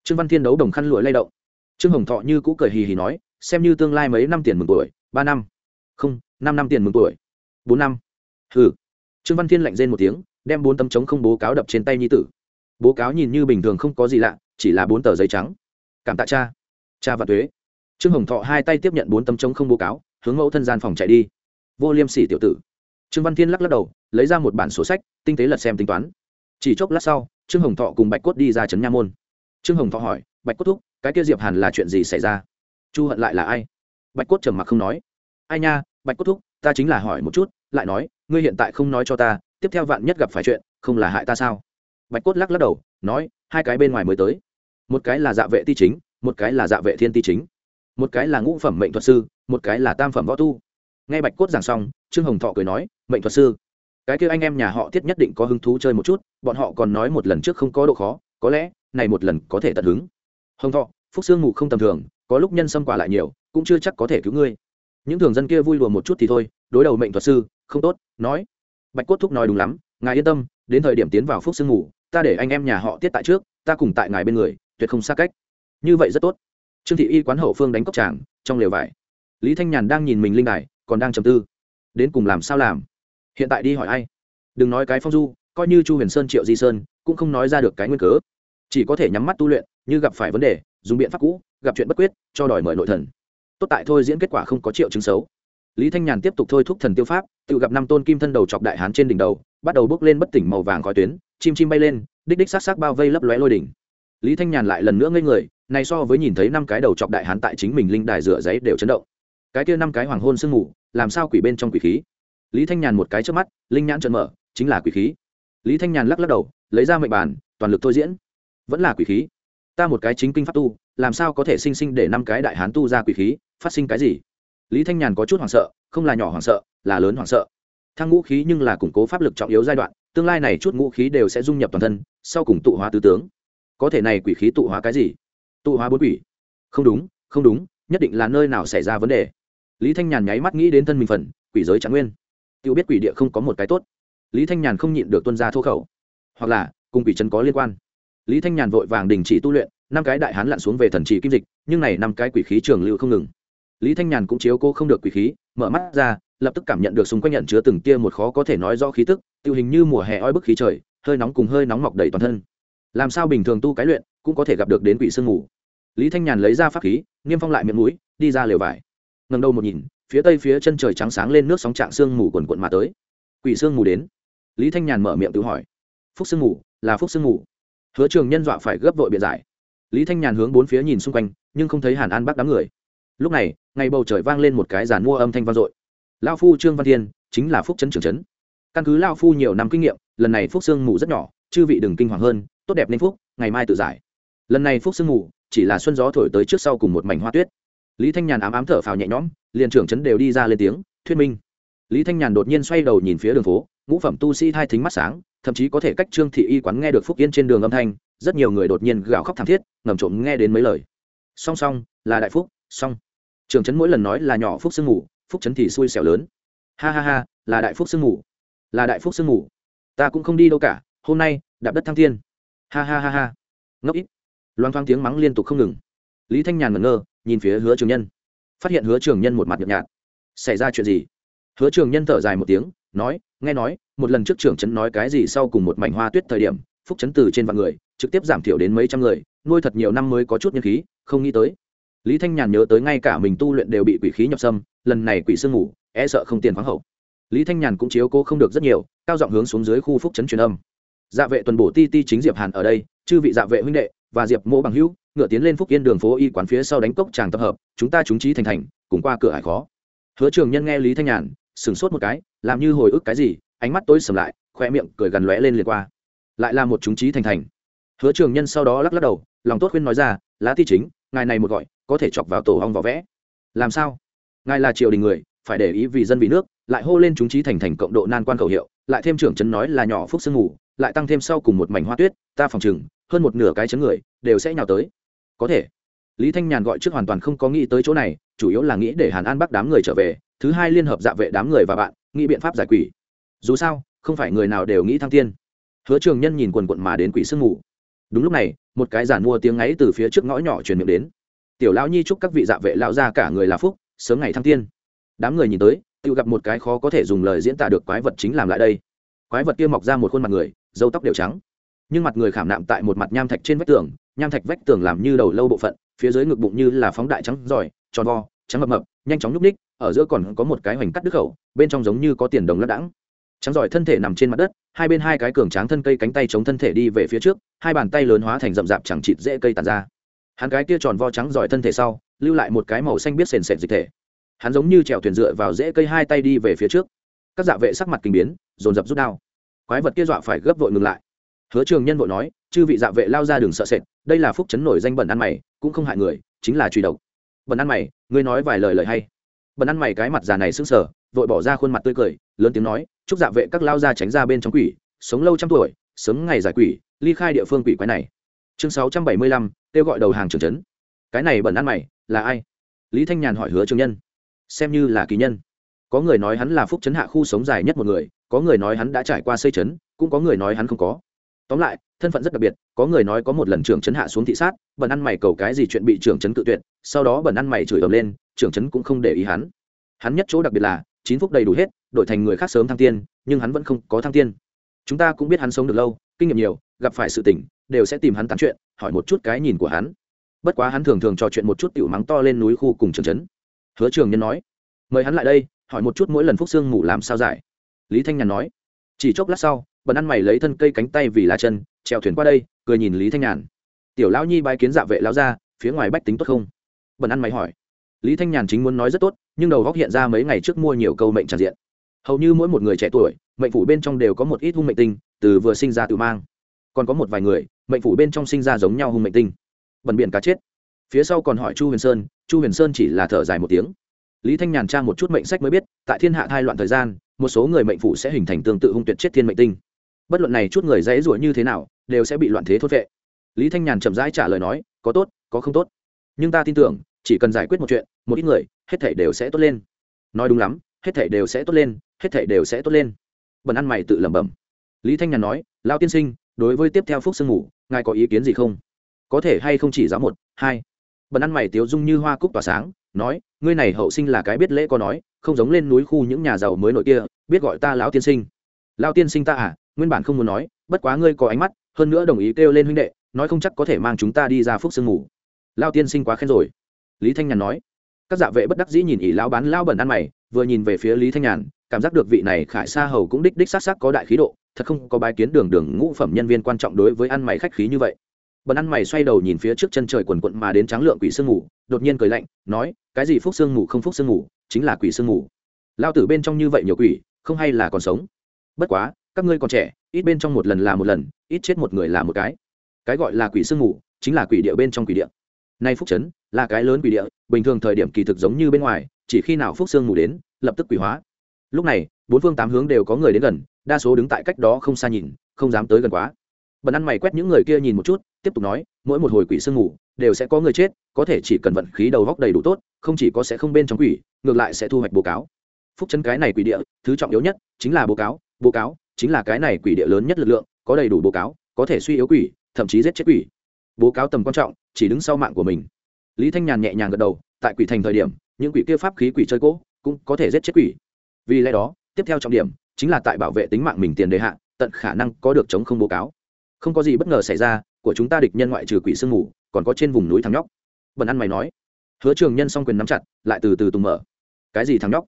Trương văn thiên đấu đồng khăn lụa lay động. Trương hồng thọ như cũ cười hì hì nói, xem như tương lai mấy năm tiền mừng tuổi, ba năm. Không, năm năm tiền mừng tuổi. Bốn năm. Hừ. Trương văn thiên lạnh rên một tiếng, đem bốn tấm chống không bố cáo đập trên tay nhi tử. Bố cáo nhìn như bình thường không có gì lạ, chỉ là bốn tờ giấy trắng. Cảm tạ cha. Cha và thuế trương hồng thọ hai tay tiếp nhận bốn tấm chống không bố cáo, hướng mẫu thân gian phòng chạy đi. Vô liêm sỉ tiểu tử. Trương văn thiên lắc lắc đầu, lấy ra một bản sổ sách, tinh tế lật xem tính toán. Chỉ chốc lát sau, trương hồng thọ cùng bạch cốt đi ra trấn nha môn. Trương hồng thọ hỏi, bạch cốt thúc, cái kia diệp hàn là chuyện gì xảy ra? Chu hận lại là ai? Bạch cốt trầm mặc không nói. Ai nha, bạch cốt thúc, ta chính là hỏi một chút, lại nói, ngươi hiện tại không nói cho ta, tiếp theo vạn nhất gặp phải chuyện, không là hại ta sao? Bạch cốt lắc lắc đầu, nói, hai cái bên ngoài mới tới. Một cái là dạ vệ ti chính, một cái là dạ vệ thiên ti chính một cái là ngũ phẩm mệnh thuật sư, một cái là tam phẩm võ tu. Nghe bạch cốt giảng xong, trương hồng thọ cười nói, mệnh thuật sư, cái kia anh em nhà họ tiết nhất định có hứng thú chơi một chút, bọn họ còn nói một lần trước không có độ khó, có lẽ này một lần có thể tận hứng. Hồng thọ, phúc sương mù không tầm thường, có lúc nhân xâm quả lại nhiều, cũng chưa chắc có thể cứu ngươi. Những thường dân kia vui lùa một chút thì thôi, đối đầu mệnh thuật sư, không tốt, nói. Bạch cốt thúc nói đúng lắm, ngài yên tâm, đến thời điểm tiến vào phúc sương mù ta để anh em nhà họ tiết tại trước, ta cùng tại ngài bên người, tuyệt không xa cách. Như vậy rất tốt trương thị y quán hậu phương đánh cốc tràng trong lều vải. Lý thanh nhàn đang nhìn mình linh đài, còn đang trầm tư. Đến cùng làm sao làm? Hiện tại đi hỏi ai? Đừng nói cái phong du, coi như chu huyền sơn, triệu di sơn, cũng không nói ra được cái nguyên cớ. Chỉ có thể nhắm mắt tu luyện, như gặp phải vấn đề, dùng biện pháp cũ, gặp chuyện bất quyết, cho đòi mời nội thần. Tốt tại thôi diễn kết quả không có triệu chứng xấu. Lý thanh nhàn tiếp tục thôi thúc thần tiêu pháp, tự gặp năm tôn kim thân đầu chọc đại hán trên đỉnh đầu, bắt đầu bước lên bất tỉnh màu vàng khói tuyến, chim chim bay lên, đích đích s á bao vây lấp lóe lôi đỉnh. Lý thanh nhàn lại lần nữa ngây người này so với nhìn thấy năm cái đầu chọc đại hán tại chính mình linh đài rửa giấy đều chấn động. Cái kia năm cái hoàng hôn sương mù, làm sao quỷ bên trong quỷ khí? Lý thanh nhàn một cái trước mắt, linh nhãn trợn mở, chính là quỷ khí. Lý thanh nhàn lắc lắc đầu, lấy ra mệnh bàn toàn lực thôi diễn. Vẫn là quỷ khí. Ta một cái chính kinh pháp tu, làm sao có thể sinh sinh để năm cái đại hán tu ra quỷ khí, phát sinh cái gì? Lý thanh nhàn có chút hoảng sợ, không là nhỏ hoảng sợ, là lớn hoảng sợ. Thăng ngũ khí nhưng là củng cố pháp lực trọng yếu giai đoạn, tương lai này chút ngũ khí đều sẽ dung nhập toàn thân, sau cùng tụ hóa tứ tướng. Có thể này quỷ khí tụ hóa cái gì? Tụ hóa bốn quỷ. Không đúng không đúng, nhất định là nơi nào xảy ra vấn đề. Lý thanh nhàn nháy mắt nghĩ đến thân mình phần, quỷ giới trạng nguyên. Tự biết quỷ địa không có một cái tốt. Lý thanh nhàn không nhịn được tuân ra thô khẩu. Hoặc là, cùng quỷ chân có liên quan. Lý thanh nhàn vội vàng đình chỉ tu luyện, năm cái đại hán lặn xuống về thần trì kim dịch, nhưng này năm cái quỷ khí trường lưu không ngừng. Lý thanh nhàn cũng chiếu cô không được quỷ khí, mở mắt ra, lập tức cảm nhận được xung quanh nhận chứa từng tia một khó có thể nói rõ khí tức, tiêu hình như mùa hè oi bức khí trời, hơi nóng cùng hơi nóng mọc đầy toàn thân. Làm sao bình thường tu cái luyện cũng có thể gặp được đến quỷ sương mù. Lý thanh nhàn lấy ra pháp khí, niêm phong lại miệng mũi, đi ra lều vải. Ngần đầu một nhìn, phía tây phía chân trời trắng sáng lên nước sóng trạng sương mù quần quận mà tới. Quỷ sương mù đến. Lý thanh nhàn mở miệng tự hỏi. Phúc sương mù, là phúc sương mù. Hứa trường nhân dọa phải gấp vội biện giải. Lý thanh nhàn hướng bốn phía nhìn xung quanh, nhưng không thấy hàn an bắc đám người. Lúc này, ngày bầu trời vang lên một cái giàn mua âm thanh vang dội. Lao phu trương văn thiên, chính là phúc trấn trường trấn. Căn cứ lao phu nhiều năm kinh nghiệm, lần này phúc sương mù rất nhỏ, chư vị đừng kinh hoàng hơn, tốt đẹp nên phúc, ngày mai tự giải lần này phúc sương mù chỉ là xuân gió thổi tới trước sau cùng một mảnh hoa tuyết. Lý thanh nhàn ám ám thở phào nhẹ nhõm, liền trưởng chấn đều đi ra lên tiếng, thuyết minh. Lý thanh nhàn đột nhiên xoay đầu nhìn phía đường phố, ngũ phẩm tu sĩ hai thính mắt sáng, thậm chí có thể cách trương thị y quán nghe được phúc yên trên đường âm thanh, rất nhiều người đột nhiên gào khóc thảm thiết, ngầm trộm nghe đến mấy lời. Song song, là đại phúc, song. Trường trấn mỗi lần nói là nhỏ phúc sương ngủ, phúc trấn thì xui xẻo lớn. Ha ha ha, là đại phúc sương ngủ, là đại phúc sương ngủ. Ta cũng không đi đâu cả, hôm nay, đạp đất thăng thiên. Ha ha ha ha. Ngốc ít. Loang thoáng tiếng mắng liên tục không ngừng. Lý thanh nhàn ngẩn ngơ, nhìn phía hứa trường nhân. Phát hiện hứa trường nhân một mặt nhợt nhạt. Xảy ra chuyện gì? Hứa trường nhân thở dài một tiếng, nói, nghe nói, một lần trước trưởng trấn nói cái gì sau cùng một mảnh hoa tuyết thời điểm, phúc trấn từ trên vạn người, trực tiếp giảm thiểu đến mấy trăm người, nuôi thật nhiều năm mới có chút nhân khí, không nghĩ tới. Lý thanh nhàn nhớ tới ngay cả mình tu luyện đều bị quỷ khí nhập xâm lần này quỷ sương ngủ e sợ không tiền khoáng hậu. Lý thanh nhàn cũng chiếu cố không được rất nhiều, cao giọng hướng xuống dưới khu phúc trấn truyền âm. Dạ vệ tuần bổ ti ti chính diệp hàn ở đây, chư vị dạ vệ huynh đệ và diệp mỗ bằng hữu, ngựa tiến lên phúc yên đường phố y quán phía sau đánh cốc tràng tập hợp, chúng ta chúng trí thành thành, cùng qua cửa hải khó. Hứa trường nhân nghe lý thanh nhàn, sửng sốt một cái, làm như hồi ức cái gì, ánh mắt tối sầm lại khoe miệng cười gần lóe lên liền qua. Lại là một chúng trí thành thành. Hứa trường nhân sau đó lắc lắc đầu, lòng tốt khuyên nói ra, lá ti chính, ngài này một gọi, có thể chọc vào tổ hong vỏ vẽ. Làm sao? Ngài là triều đình người, phải để ý vì dân vì nước, lại hô lên chúng trí thành thành cộng độ nan quan khẩu hiệu, lại thêm trưởng trấn nói là nhỏ phúc sương ngủ lại tăng thêm sau cùng một mảnh hoa tuyết, ta phòng chừng hơn một nửa cái chấn người đều sẽ nhào tới. Có thể, lý thanh nhàn gọi trước hoàn toàn không có nghĩ tới chỗ này, chủ yếu là nghĩ để hàn an bắt đám người trở về, thứ hai liên hợp dạ vệ đám người và bạn, nghĩ biện pháp giải quỷ. Dù sao, không phải người nào đều nghĩ thăng tiên. Hứa trường nhân nhìn quần quận mà đến quỷ sương ngủ đúng lúc này, một cái giản mua tiếng ngáy từ phía trước ngõ nhỏ truyền miệng đến. Tiểu lão nhi chúc các vị dạ vệ lão ra cả người là phúc, sớm ngày thăng tiên. Đám người nhìn tới, tự gặp một cái khó có thể dùng lời diễn tả được quái vật chính làm lại đây. Quái vật kia mọc ra một khuôn mặt người dâu tóc đều trắng nhưng mặt người khảm nạm tại một mặt nham thạch trên vách tường, nham thạch vách tường làm như đầu lâu bộ phận, phía dưới ngực bụng như là phóng đại trắng giỏi tròn vo, trắng mập mập, nhanh chóng nhúc ních ở giữa còn có một cái hoành cắt đứt khẩu, bên trong giống như có tiền đồng lấp đãng. Trắng giỏi thân thể nằm trên mặt đất, hai bên hai cái cường tráng thân cây cánh tay chống thân thể đi về phía trước, hai bàn tay lớn hóa thành rậm rạp chẳng chịt dễ cây tàn ra. Hắn cái kia tròn vo trắng giỏi thân thể sau, lưu lại một cái màu xanh biết sền sệt dịch thể. Hắn giống như trèo thuyền dựa vào dễ cây hai tay đi về phía trước. Các dạ vệ sắc mặt kinh biến, dồn dập rút đao. Quái vật kia dọa phải gấp vội ngừng lại hứa trường nhân vội nói, chư vị dạ vệ lao ra đường sợ sệt, đây là phúc chấn nổi danh bẩn ăn mày, cũng không hại người, chính là truy độc. Bẩn ăn mày, ngươi nói vài lời lời hay. Bẩn ăn mày cái mặt già này sững sờ, vội bỏ ra khuôn mặt tươi cười, lớn tiếng nói, chúc dạ vệ các lao ra tránh ra bên trong quỷ, sống lâu trăm tuổi, sớm ngày giải quỷ, ly khai địa phương quỷ quái này. Chương sáu trăm bảy mươi lăm, kêu gọi đầu hàng trưởng trấn. Cái này bẩn ăn mày, là ai? Lý thanh nhàn hỏi hứa trường nhân. Xem như là kỳ nhân. Có người nói hắn là phúc chấn hạ khu sống dài nhất một người, có người nói hắn đã trải qua xây chấn, cũng có người nói hắn không có tóm lại, thân phận rất đặc biệt, có người nói có một lần trưởng chấn hạ xuống thị sát bẩn ăn mày cầu cái gì chuyện bị trưởng chấn cự tuyệt, sau đó bẩn ăn mày chửi ầm lên, trưởng chấn cũng không để ý hắn. Hắn nhất chỗ đặc biệt là, chín phúc đầy đủ hết, đổi thành người khác sớm thăng tiên, nhưng hắn vẫn không có thăng tiên. Chúng ta cũng biết hắn sống được lâu, kinh nghiệm nhiều, gặp phải sự tình, đều sẽ tìm hắn tán chuyện, hỏi một chút cái nhìn của hắn. Bất quá hắn thường thường trò chuyện một chút tiểu mắng to lên núi khu cùng trường trấn. Hứa trường nhân nói, mời hắn lại đây, hỏi một chút mỗi lần phúc xương ngủ làm sao giải. Lý thanh nhàn nói, chỉ chốc lát sau bần ăn mày lấy thân cây cánh tay vì lá chân, trèo thuyền qua đây, cười nhìn lý thanh nhàn. Tiểu lão nhi bái kiến dạ vệ lão ra phía ngoài bách tính tốt không? Bần ăn mày hỏi. Lý thanh nhàn chính muốn nói rất tốt, nhưng đầu góc hiện ra mấy ngày trước mua nhiều câu mệnh tràn diện. Hầu như mỗi một người trẻ tuổi, mệnh phủ bên trong đều có một ít hung mệnh tinh, từ vừa sinh ra tự mang. Còn có một vài người, mệnh phủ bên trong sinh ra giống nhau hung mệnh tinh. Bẩn biển cá chết. Phía sau còn hỏi chu huyền sơn, chu huyền sơn chỉ là thở dài một tiếng. Lý thanh nhàn tra một chút mệnh sách mới biết, tại thiên hạ thai loạn thời gian, một số người mệnh phủ sẽ hình thành tương tự hung tuyệt chết thiên mệnh tinh bất luận này chút người dễ ruổi như thế nào, đều sẽ bị loạn thế thốt vệ. Lý thanh nhàn chậm rãi trả lời nói, có tốt, có không tốt. Nhưng ta tin tưởng, chỉ cần giải quyết một chuyện, một ít người, hết thể đều sẽ tốt lên. Nói đúng lắm, hết thể đều sẽ tốt lên, hết thể đều sẽ tốt lên. Bần ăn mày tự lẩm bẩm. Lý thanh nhàn nói lao tiên sinh, đối với tiếp theo phúc sương ngủ ngài có ý kiến gì không? Có thể hay không chỉ giáo một, hai? Bần ăn mày tiếu dung như hoa cúc tỏa sáng, nói, ngươi này hậu sinh là cái biết lễ có nói, không giống lên núi khu những nhà giàu mới nội kia, biết gọi ta lão tiên sinh. Lão tiên sinh ta à? Nguyên bản không muốn nói bất quá ngươi có ánh mắt hơn nữa đồng ý kêu lên huynh đệ nói không chắc có thể mang chúng ta đi ra phúc sương ngủ. Lao tiên sinh quá khen rồi. Lý thanh nhàn nói. Các dạ vệ bất đắc dĩ nhìn ỷ lão bán lao bẩn ăn mày vừa nhìn về phía lý thanh nhàn cảm giác được vị này khải sa hầu cũng đích đích s á c s á c có đại khí độ thật không có bái kiến đường đường ngũ phẩm nhân viên quan trọng đối với ăn mày khách khí như vậy. Bần ăn mày xoay đầu nhìn phía trước chân trời quần quận mà đến trắng lượng quỷ sương ngủ, đột nhiên cười lạnh nói cái gì phúc sương ngủ không phúc sương ngủ, chính là quỷ sương ngủ. lao tử bên trong như vậy nhiều quỷ không hay là còn sống. Bất quá các ngươi còn trẻ, ít bên trong một lần là một lần, ít chết một người là một cái. Cái gọi là quỷ sương mù, chính là quỷ địa bên trong quỷ địa. Nay phúc chấn, là cái lớn quỷ địa, bình thường thời điểm kỳ thực giống như bên ngoài, chỉ khi nào phúc sương mù đến, lập tức quỷ hóa. Lúc này, bốn phương tám hướng đều có người đến gần, đa số đứng tại cách đó không xa nhìn, không dám tới gần quá. Bần ăn mày quét những người kia nhìn một chút, tiếp tục nói, mỗi một hồi quỷ sương mù, đều sẽ có người chết, có thể chỉ cần vận khí đầu góc đầy đủ tốt, không chỉ có sẽ không bên trong quỷ, ngược lại sẽ thu hoạch bố cáo. Phúc chân cái này quỷ địa, thứ trọng yếu nhất chính là bố cáo bố cáo chính là cái này quỷ địa lớn nhất lực lượng, có đầy đủ bố cáo, có thể suy yếu quỷ, thậm chí giết chết quỷ. Bố cáo tầm quan trọng, chỉ đứng sau mạng của mình. Lý thanh nhàn nhẹ nhàng gật đầu, tại quỷ thành thời điểm, những quỷ kia pháp khí quỷ chơi cỗ, cũng có thể giết chết quỷ. Vì lẽ đó, tiếp theo trọng điểm, chính là tại bảo vệ tính mạng mình tiền đề hạn tận khả năng có được chống không bố cáo. Không có gì bất ngờ xảy ra, của chúng ta địch nhân ngoại trừ quỷ sương mù, còn có trên vùng núi thằng nhóc. Bần ăn mày nói. Hứa trường nhân s o n g quyền nắm chặt, lại từ từ tùng mở. Cái gì thằng nhóc?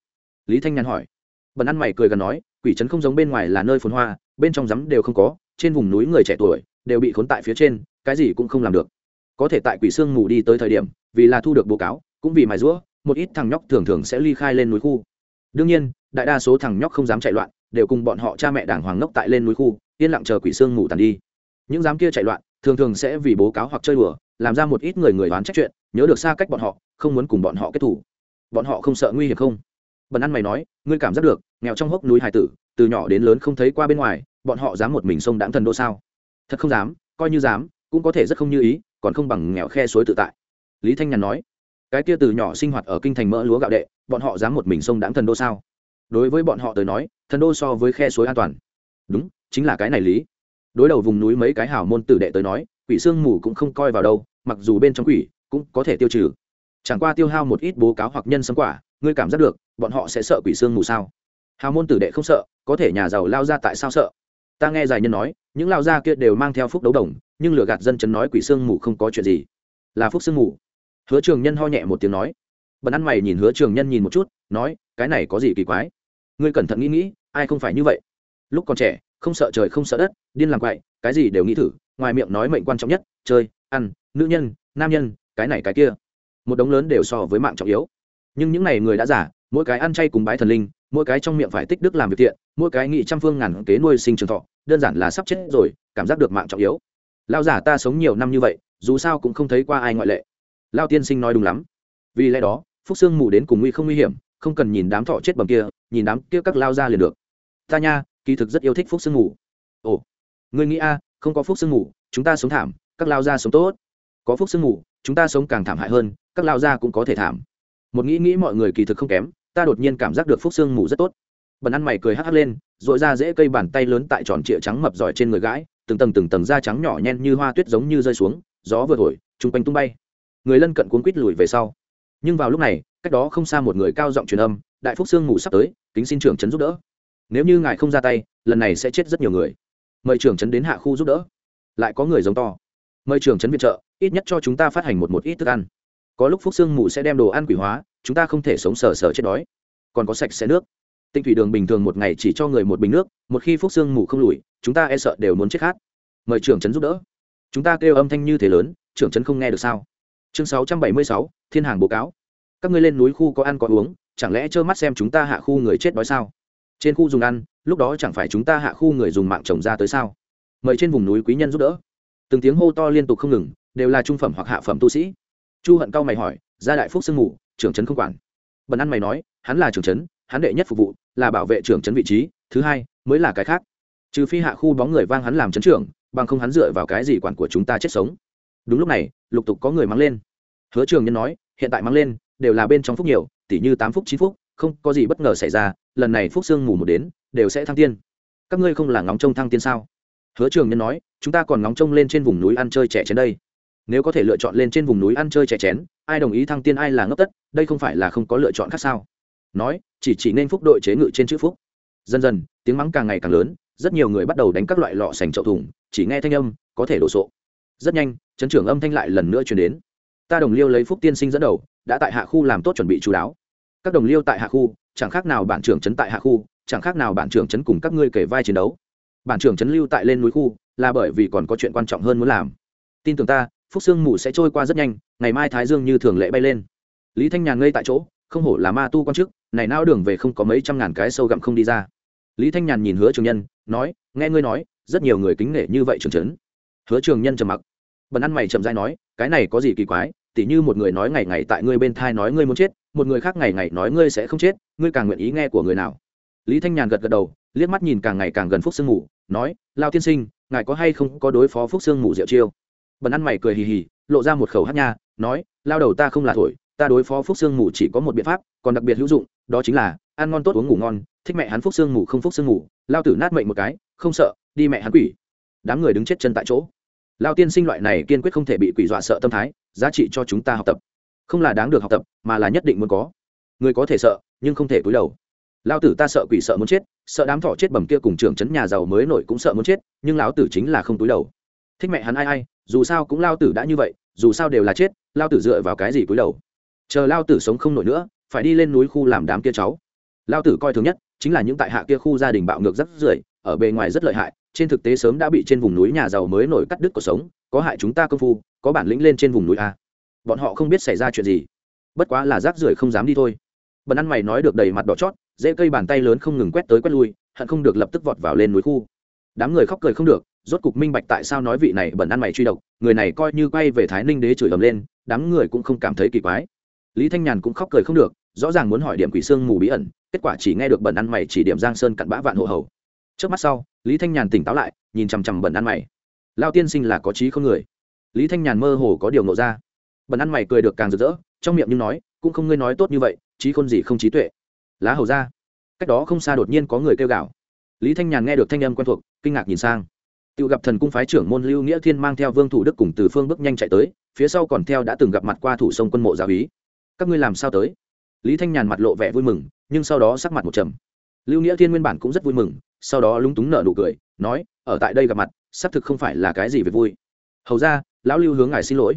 Lý thanh nhàn hỏi. Bần ăn mày cười gần nói quỷ trấn không giống bên ngoài là nơi phồn hoa, bên trong rắm đều không có, trên vùng núi người trẻ tuổi đều bị khốn tại phía trên, cái gì cũng không làm được. Có thể tại quỷ sương mù đi tới thời điểm, vì là thu được bố cáo, cũng vì mài rũa, một ít thằng nhóc thường thường sẽ ly khai lên núi khu. Đương nhiên, đại đa số thằng nhóc không dám chạy loạn, đều cùng bọn họ cha mẹ đảng hoàng ngốc tại lên núi khu, yên lặng chờ quỷ sương ngủ tàn đi. Những dám kia chạy loạn, thường thường sẽ vì bố cáo hoặc chơi đùa, làm ra một ít người người đoán trách chuyện, nhớ được xa cách bọn họ, không muốn cùng bọn họ kết thủ. Bọn họ không sợ nguy hiểm không? Bần ăn mày nói, ngươi cảm giác được nghèo trong hốc núi hải tử, từ nhỏ đến lớn không thấy qua bên ngoài, bọn họ dám một mình sông đáng thần đô sao? Thật không dám, coi như dám, cũng có thể rất không như ý, còn không bằng nghèo khe suối tự tại. Lý thanh nhàn nói. Cái kia từ nhỏ sinh hoạt ở kinh thành mỡ lúa gạo đệ, bọn họ dám một mình sông đáng thần đô sao? Đối với bọn họ tới nói, thần đô so với khe suối an toàn. Đúng, chính là cái này lý. Đối đầu vùng núi mấy cái hào môn tử đệ tới nói, quỷ sương mù cũng không coi vào đâu, mặc dù bên trong quỷ cũng có thể tiêu trừ. Chẳng qua tiêu hao một ít bố cáo hoặc nhân sấm quả, ngươi cảm giác được, bọn họ sẽ sợ quỷ sương mù sao? Hào môn tử đệ không sợ, có thể nhà giàu lao ra tại sao sợ? Ta nghe giải nhân nói, những lao gia kia đều mang theo phúc đấu đồng, nhưng lừa gạt dân chấn nói quỷ sương mù không có chuyện gì. Là phúc sương mù. Hứa trường nhân ho nhẹ một tiếng nói. Bần ăn mày nhìn hứa trường nhân nhìn một chút, nói, cái này có gì kỳ quái? Ngươi cẩn thận nghĩ nghĩ, ai không phải như vậy? Lúc còn trẻ, không sợ trời không sợ đất, điên làm quậy, cái gì đều nghĩ thử, ngoài miệng nói mệnh quan trọng nhất, chơi, ăn, nữ nhân, nam nhân, cái này cái kia. Một đống lớn đều so với mạng trọng yếu. Nhưng những n à y người đã giả mỗi cái ăn chay cùng bái thần linh mỗi cái trong miệng phải tích đức làm việc thiện, mỗi cái nghị trăm phương ngàn kế nuôi sinh trường thọ, đơn giản là sắp chết rồi, cảm giác được mạng trọng yếu. Lao giả ta sống nhiều năm như vậy, dù sao cũng không thấy qua ai ngoại lệ. Lao tiên sinh nói đúng lắm. Vì lẽ đó, phúc sương mù đến cùng nguy không nguy hiểm, không cần nhìn đám thọ chết bầm kia, nhìn đám kia các lao ra liền được. Ta nha, kỳ thực rất yêu thích phúc sương mù. Ồ người nghĩ a, không có phúc sương mù, chúng ta sống thảm, các lao ra sống tốt. Có phúc sương mù, chúng ta sống càng thảm hại hơn, các lao ra cũng có thể thảm. Một nghĩ nghĩ mọi người kỳ thực không kém ta đột nhiên cảm giác được phúc sương mù rất tốt. Bần ăn mày cười hắc hắc lên dội ra dễ cây bàn tay lớn tại tròn trịa trắng mập giỏi trên người gãi từng tầng từng tầng da trắng nhỏ nhen như hoa tuyết giống như rơi xuống, gió vừa thổi, chung quanh tung bay. Người lân cận cuốn quít lùi về sau. Nhưng vào lúc này, cách đó không xa một người cao giọng truyền âm, đại phúc sương mù sắp tới, kính xin trưởng trấn giúp đỡ. Nếu như ngài không ra tay, lần này sẽ chết rất nhiều người. Mời trưởng trấn đến hạ khu giúp đỡ. Lại có người giống to. Mời trưởng trấn viện trợ, ít nhất cho chúng ta phát hành một một ít thức ăn. Có lúc phúc sương mù sẽ đem đồ ăn quỷ hóa chúng ta không thể sống sờ sờ chết đói. Còn có sạch sẽ nước. Tinh thủy đường bình thường một ngày chỉ cho người một bình nước, một khi phúc xương mù không lùi, chúng ta e sợ đều muốn chết khát. Mời trưởng trấn giúp đỡ. Chúng ta kêu âm thanh như thế lớn, trưởng trấn không nghe được sao? Chương sáu trăm bảy mươi sáu, thiên hàng báo cáo. Các ngươi lên núi khu có ăn có uống, chẳng lẽ trơ mắt xem chúng ta hạ khu người chết đói sao? Trên khu dùng ăn, lúc đó chẳng phải chúng ta hạ khu người dùng mạng trồng ra tới sao? Mời trên vùng núi quý nhân giúp đỡ. Từng tiếng hô to liên tục không ngừng, đều là trung phẩm hoặc hạ phẩm tu sĩ. Chu hận cao mày hỏi gia đại phúc sương mù trưởng trấn không quản. Bần ăn mày nói, hắn là trưởng trấn, hắn đệ nhất phục vụ, là bảo vệ trưởng trấn vị trí, thứ hai mới là cái khác. Trừ phi hạ khu bóng người vang hắn làm trấn trưởng, bằng không hắn dựa vào cái gì quản của chúng ta chết sống. Đúng lúc này, lục tục có người mắng lên. Hứa trường nhân nói, hiện tại mắng lên, đều là bên trong phúc nhiều tỷ như tám phúc, chín phúc, không, có gì bất ngờ xảy ra, lần này phúc sương mù một đến, đều sẽ thăng tiên. Các ngươi không là ngóng trông thăng tiên sao? Hứa trường nhân nói, chúng ta còn ngóng trông lên trên vùng núi ăn chơi trẻ trên đây nếu có thể lựa chọn lên trên vùng núi ăn chơi trẻ chén, ai đồng ý thăng tiên, ai là ngốc tất, đây không phải là không có lựa chọn khác sao? Nói, chỉ chỉ nên phúc đội chế ngự trên chữ phúc. Dần dần, tiếng mắng càng ngày càng lớn, rất nhiều người bắt đầu đánh các loại lọ sành trậu thùng, chỉ nghe thanh âm, có thể đổ sộ. Rất nhanh, chấn trưởng âm thanh lại lần nữa chuyển đến. Ta đồng liêu lấy phúc tiên sinh dẫn đầu, đã tại hạ khu làm tốt chuẩn bị chú đáo. Các đồng liêu tại hạ khu, chẳng khác nào bản trưởng trấn tại hạ khu, chẳng khác nào bản trưởng trấn cùng các ngươi kể vai chiến đấu. Bản trưởng trấn lưu tại lên núi khu, là bởi vì còn có chuyện quan trọng hơn muốn làm. Tin tưởng ta phúc sương mù sẽ trôi qua rất nhanh, ngày mai thái dương như thường lệ bay lên. Lý thanh nhàn ngây tại chỗ, không hổ là ma tu quan chức, này nao đường về không có mấy trăm ngàn cái sâu gặm không đi ra. Lý thanh nhàn nhìn hứa trường nhân, nói, nghe ngươi nói, rất nhiều người kính nể như vậy trường trấn. Hứa trường nhân trầm mặc. Bần ăn mày chậm dai nói, cái này có gì kỳ quái, tỉ như một người nói ngày ngày tại ngươi bên thai nói ngươi muốn chết, một người khác ngày ngày nói ngươi sẽ không chết, ngươi càng nguyện ý nghe của người nào? Lý thanh nhàn gật gật đầu, liếc mắt nhìn càng ngày càng gần phúc sương mù, nói, lao tiên sinh, ngài có hay không có đối phó phúc sương mù diệu chiêu? Bần ăn mày cười hì hì, lộ ra một khẩu hát nha, nói, lao đầu ta không là thổi, ta đối phó phúc sương mù chỉ có một biện pháp, còn đặc biệt hữu dụng, đó chính là ăn ngon tốt uống ngủ ngon, thích mẹ hắn phúc sương mù không phúc sương mù, lao tử nát mệnh một cái, không sợ, đi mẹ hắn quỷ. Đám người đứng chết chân tại chỗ. Lao tiên sinh loại này kiên quyết không thể bị quỷ dọa sợ tâm thái, giá trị cho chúng ta học tập. Không là đáng được học tập, mà là nhất định muốn có. Người có thể sợ, nhưng không thể cúi đầu. Lao tử ta sợ quỷ sợ muốn chết, sợ đám thọ chết bầm kia cùng trưởng trấn nhà giàu mới nổi cũng sợ muốn chết, nhưng lão tử chính là không túi đầu. Thích mẹ hắn ai ai dù sao cũng lao tử đã như vậy, dù sao đều là chết, lao tử dựa vào cái gì cúi đầu? Chờ lao tử sống không nổi nữa, phải đi lên núi khu làm đám kia cháu. Lao tử coi thường nhất chính là những tại hạ kia khu gia đình bạo ngược rất rưởi, ở bề ngoài rất lợi hại, trên thực tế sớm đã bị trên vùng núi nhà giàu mới nổi cắt đứt cuộc sống, có hại chúng ta công phu, có bản lĩnh lên trên vùng núi a bọn họ không biết xảy ra chuyện gì. Bất quá là rác rưởi không dám đi thôi. Bần ăn mày nói được đầy mặt đỏ chót, dễ cây bàn tay lớn không ngừng quét tới quét lui, hận không được lập tức vọt vào lên núi khu. Đám người khóc cười không được rốt cục minh bạch tại sao nói vị này bẩn ăn mày truy độc, người này coi như quay về thái ninh đế chửi ầm lên, đám người cũng không cảm thấy kỳ quái. Lý thanh nhàn cũng khóc cười không được, rõ ràng muốn hỏi điểm quỷ xương mù bí ẩn, kết quả chỉ nghe được bẩn ăn mày chỉ điểm giang sơn cặn bã vạn hộ hầu. Trước mắt sau, lý thanh nhàn tỉnh táo lại, nhìn chằm chằm bẩn ăn mày. Lao tiên sinh là có trí không người? Lý thanh nhàn mơ hồ có điều ngộ ra. Bẩn ăn mày cười được càng rực rỡ, trong miệng nhưng nói, cũng không ngươi nói tốt như vậy, trí khôn gì không trí tuệ. Lá hầu ra. Cách đó không xa đột nhiên có người kêu gào. Lý thanh nhàn nghe được thanh âm quen thuộc, kinh ngạc nhìn sang tự gặp thần cung phái trưởng môn lưu nghĩa thiên mang theo vương thủ đức cùng từ phương bước nhanh chạy tới, phía sau còn theo đã từng gặp mặt qua thủ sông quân mộ giáo ý các ngươi làm sao tới? Lý thanh nhàn mặt lộ vẻ vui mừng, nhưng sau đó sắc mặt một trầm. Lưu nghĩa thiên nguyên bản cũng rất vui mừng, sau đó lúng túng nở nụ cười, nói, ở tại đây gặp mặt, xác thực không phải là cái gì về vui. Hầu ra, lão lưu hướng ngài xin lỗi.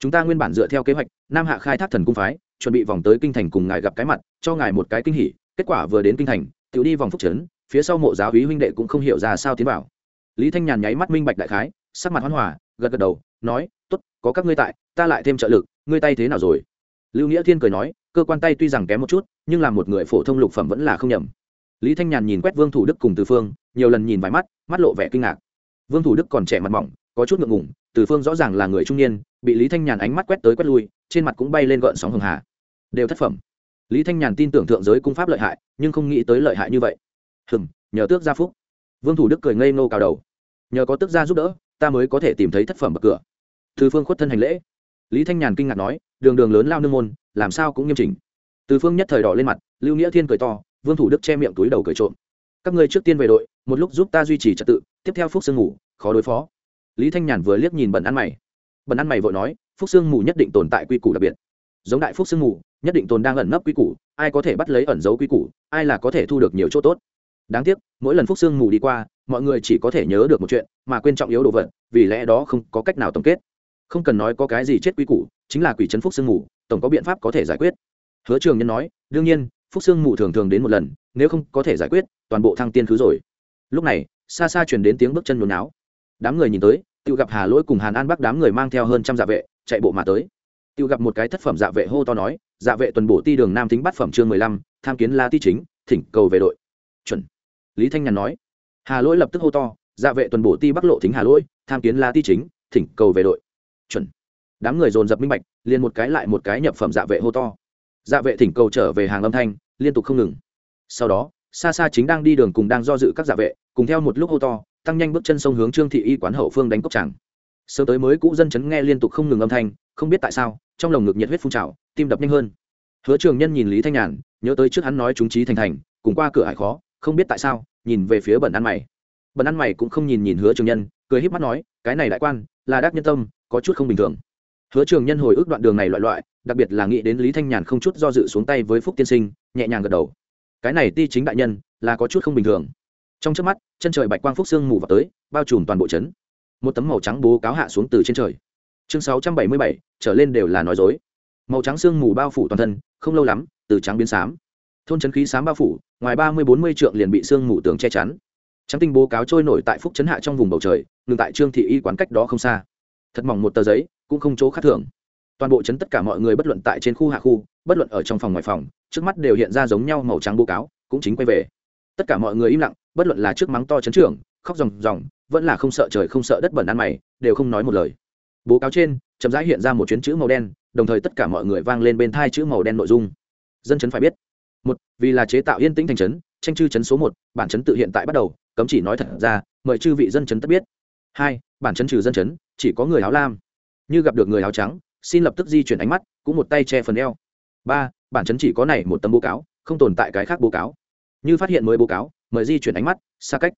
Chúng ta nguyên bản dựa theo kế hoạch, nam hạ khai thác thần cung phái, chuẩn bị vòng tới kinh thành cùng ngài gặp cái mặt, cho ngài một cái kinh hỉ. Kết quả vừa đến kinh thành tự đi vòng phúc trấn, phía sau mộ giáo úy huynh đệ cũng không hiểu ra sao tiến vào lý thanh nhàn nháy mắt minh bạch đại khái, sắc mặt hoan hòa, gật gật đầu, nói t ố t có các ngươi tại, ta lại thêm trợ lực, ngươi tay thế nào rồi? Lưu nghĩa thiên cười nói, cơ quan tay tuy rằng kém một chút, nhưng là một người phổ thông lục phẩm vẫn là không nhầm. Lý thanh nhàn nhìn quét vương thủ đức cùng từ phương, nhiều lần nhìn vài mắt mắt lộ vẻ kinh ngạc. Vương thủ đức còn trẻ mặt mỏng, có chút ngượng ngủng từ phương rõ ràng là người trung niên, bị lý thanh nhàn ánh mắt quét tới quét lui, trên mặt cũng bay lên gợn sóng hường hà. Đều thất phẩm. Lý thanh nhàn tin tưởng thượng giới cung pháp lợi hại, nhưng không nghĩ tới lợi hại như vậy. Hừng nhờ tước gia phúc vương thủ đức cười ngây ngô cao đầu. Nhờ có tước gia giúp đỡ, ta mới có thể tìm thấy thất phẩm bậc cửa. Từ phương khuất thân hành lễ. Lý thanh nhàn kinh ngạc nói, đường đường lớn lao nương môn, làm sao cũng nghiêm chỉnh. Từ phương nhất thời đỏ lên mặt, lưu nghĩa thiên cười to, vương thủ đức che miệng túi đầu cười trộm. Các ngươi trước tiên về đội, một lúc giúp ta duy trì trật tự, tiếp theo phúc sương ngủ khó đối phó. Lý thanh nhàn vừa liếc nhìn bẩn ăn mày. Bẩn ăn mày vội nói, phúc sương mù nhất định tồn tại quy củ đặc biệt. Giống đại phúc sương mù, nhất định tồn đang ẩn nấp quy củ, ai có thể bắt lấy ẩn dấu quy củ, ai là có thể thu được nhiều chỗ tốt đáng tiếc, mỗi lần phúc sương mù đi qua, mọi người chỉ có thể nhớ được một chuyện, mà quên trọng yếu đồ vật, vì lẽ đó không có cách nào tổng kết. Không cần nói có cái gì chết quy củ, chính là quỷ chấn phúc sương mù, tổng có biện pháp có thể giải quyết. Hứa trường nhân nói, đương nhiên, phúc sương mù thường thường đến một lần, nếu không có thể giải quyết, toàn bộ thăng tiên khứ rồi. Lúc này, xa xa chuyển đến tiếng bước chân nhốn náo. Đám người nhìn tới tự gặp hà lỗi cùng hàn an bắc đám người mang theo hơn trăm dạ vệ, chạy bộ mà tới. Tự gặp một cái thất phẩm dạ vệ hô to nói dạ vệ tuần bổ ti đường nam thính bát phẩm chương mười lăm, tham kiến la ti chính, thỉnh cầu về đội. Chuẩn lý thanh nhàn nói. Hà lỗi lập tức hô to dạ vệ tuần bổ ti bắc lộ thính hà lỗi, tham kiến la ti chính, thỉnh cầu về đội. Chuẩn. Đám người dồn dập minh bạch, liền một cái lại một cái nhập phẩm dạ vệ hô to. Dạ vệ thỉnh cầu trở về hàng âm thanh, liên tục không ngừng. Sau đó xa xa chính đang đi đường cùng đang do dự các dạ vệ, cùng theo một lúc hô to, tăng nhanh bước chân sông hướng trương thị y quán hậu phương đánh cốc tràng. Sớm tới mới cũ dân chấn nghe liên tục không ngừng âm thanh, không biết tại sao, trong lồng ngực nhiệt huyết phun trào, tim đập nhanh hơn. Hứa trường nhân nhìn lý thanh nhàn, nhớ tới trước hắn nói chúng trí thành thành, cùng qua cửa hải khó không biết tại sao, nhìn về phía bẩn ăn mày. Bẩn ăn mày cũng không nhìn nhìn hứa trường nhân, cười híp mắt nói, cái này đại quan, là đắc nhân tâm, có chút không bình thường. Hứa trường nhân hồi ức đoạn đường này loại loại, đặc biệt là nghĩ đến lý thanh nhàn không chút do dự xuống tay với phúc tiên sinh, nhẹ nhàng gật đầu. Cái này ti chính đại nhân, là có chút không bình thường. Trong trước mắt, chân trời bạch quang phúc sương mù vào tới, bao trùm toàn bộ trấn. Một tấm màu trắng bố cáo hạ xuống từ trên trời. Chương sáu trăm bảy mươi bảy, trở lên đều là nói dối. Màu trắng sương mù bao phủ toàn thân, không lâu lắm, từ trắng biến xám thôn trấn khí sám bao phủ, ngoài ba mươi bốn mươi trượng liền bị sương mù tường che chắn. Trắng tinh bố cáo trôi nổi tại phúc trấn hạ trong vùng bầu trời, ngừng tại trương thị y quán cách đó không xa. Thật mỏng một tờ giấy, cũng không chỗ khác thường. Toàn bộ trấn tất cả mọi người bất luận tại trên khu hạ khu, bất luận ở trong phòng ngoài phòng, trước mắt đều hiện ra giống nhau màu trắng bố cáo, cũng chính quay về. Tất cả mọi người im lặng, bất luận là trước mắng to trấn trưởng, khóc ròng ròng, vẫn là không sợ trời không sợ đất bẩn ăn mày, đều không nói một lời. Bố cáo trên, chậm rãi hiện ra một chuyến chữ màu đen, đồng thời tất cả mọi người vang lên bên thai chữ màu đen nội dung. Dân chấn phải biết một, vì là chế tạo yên tĩnh thành chấn tranh chư chấn số một, bản chấn tự hiện tại bắt đầu, cấm chỉ nói thật ra, mời chư vị dân chấn tất biết. Hai, bản chấn trừ dân chấn chỉ có người áo lam. Như gặp được người áo trắng, xin lập tức di chuyển ánh mắt, cũng một tay che phần eo. Ba, bản chấn chỉ có này một tấm bố cáo, không tồn tại cái khác bố cáo. Như phát hiện mới bố cáo, mời di chuyển ánh mắt, xa cách.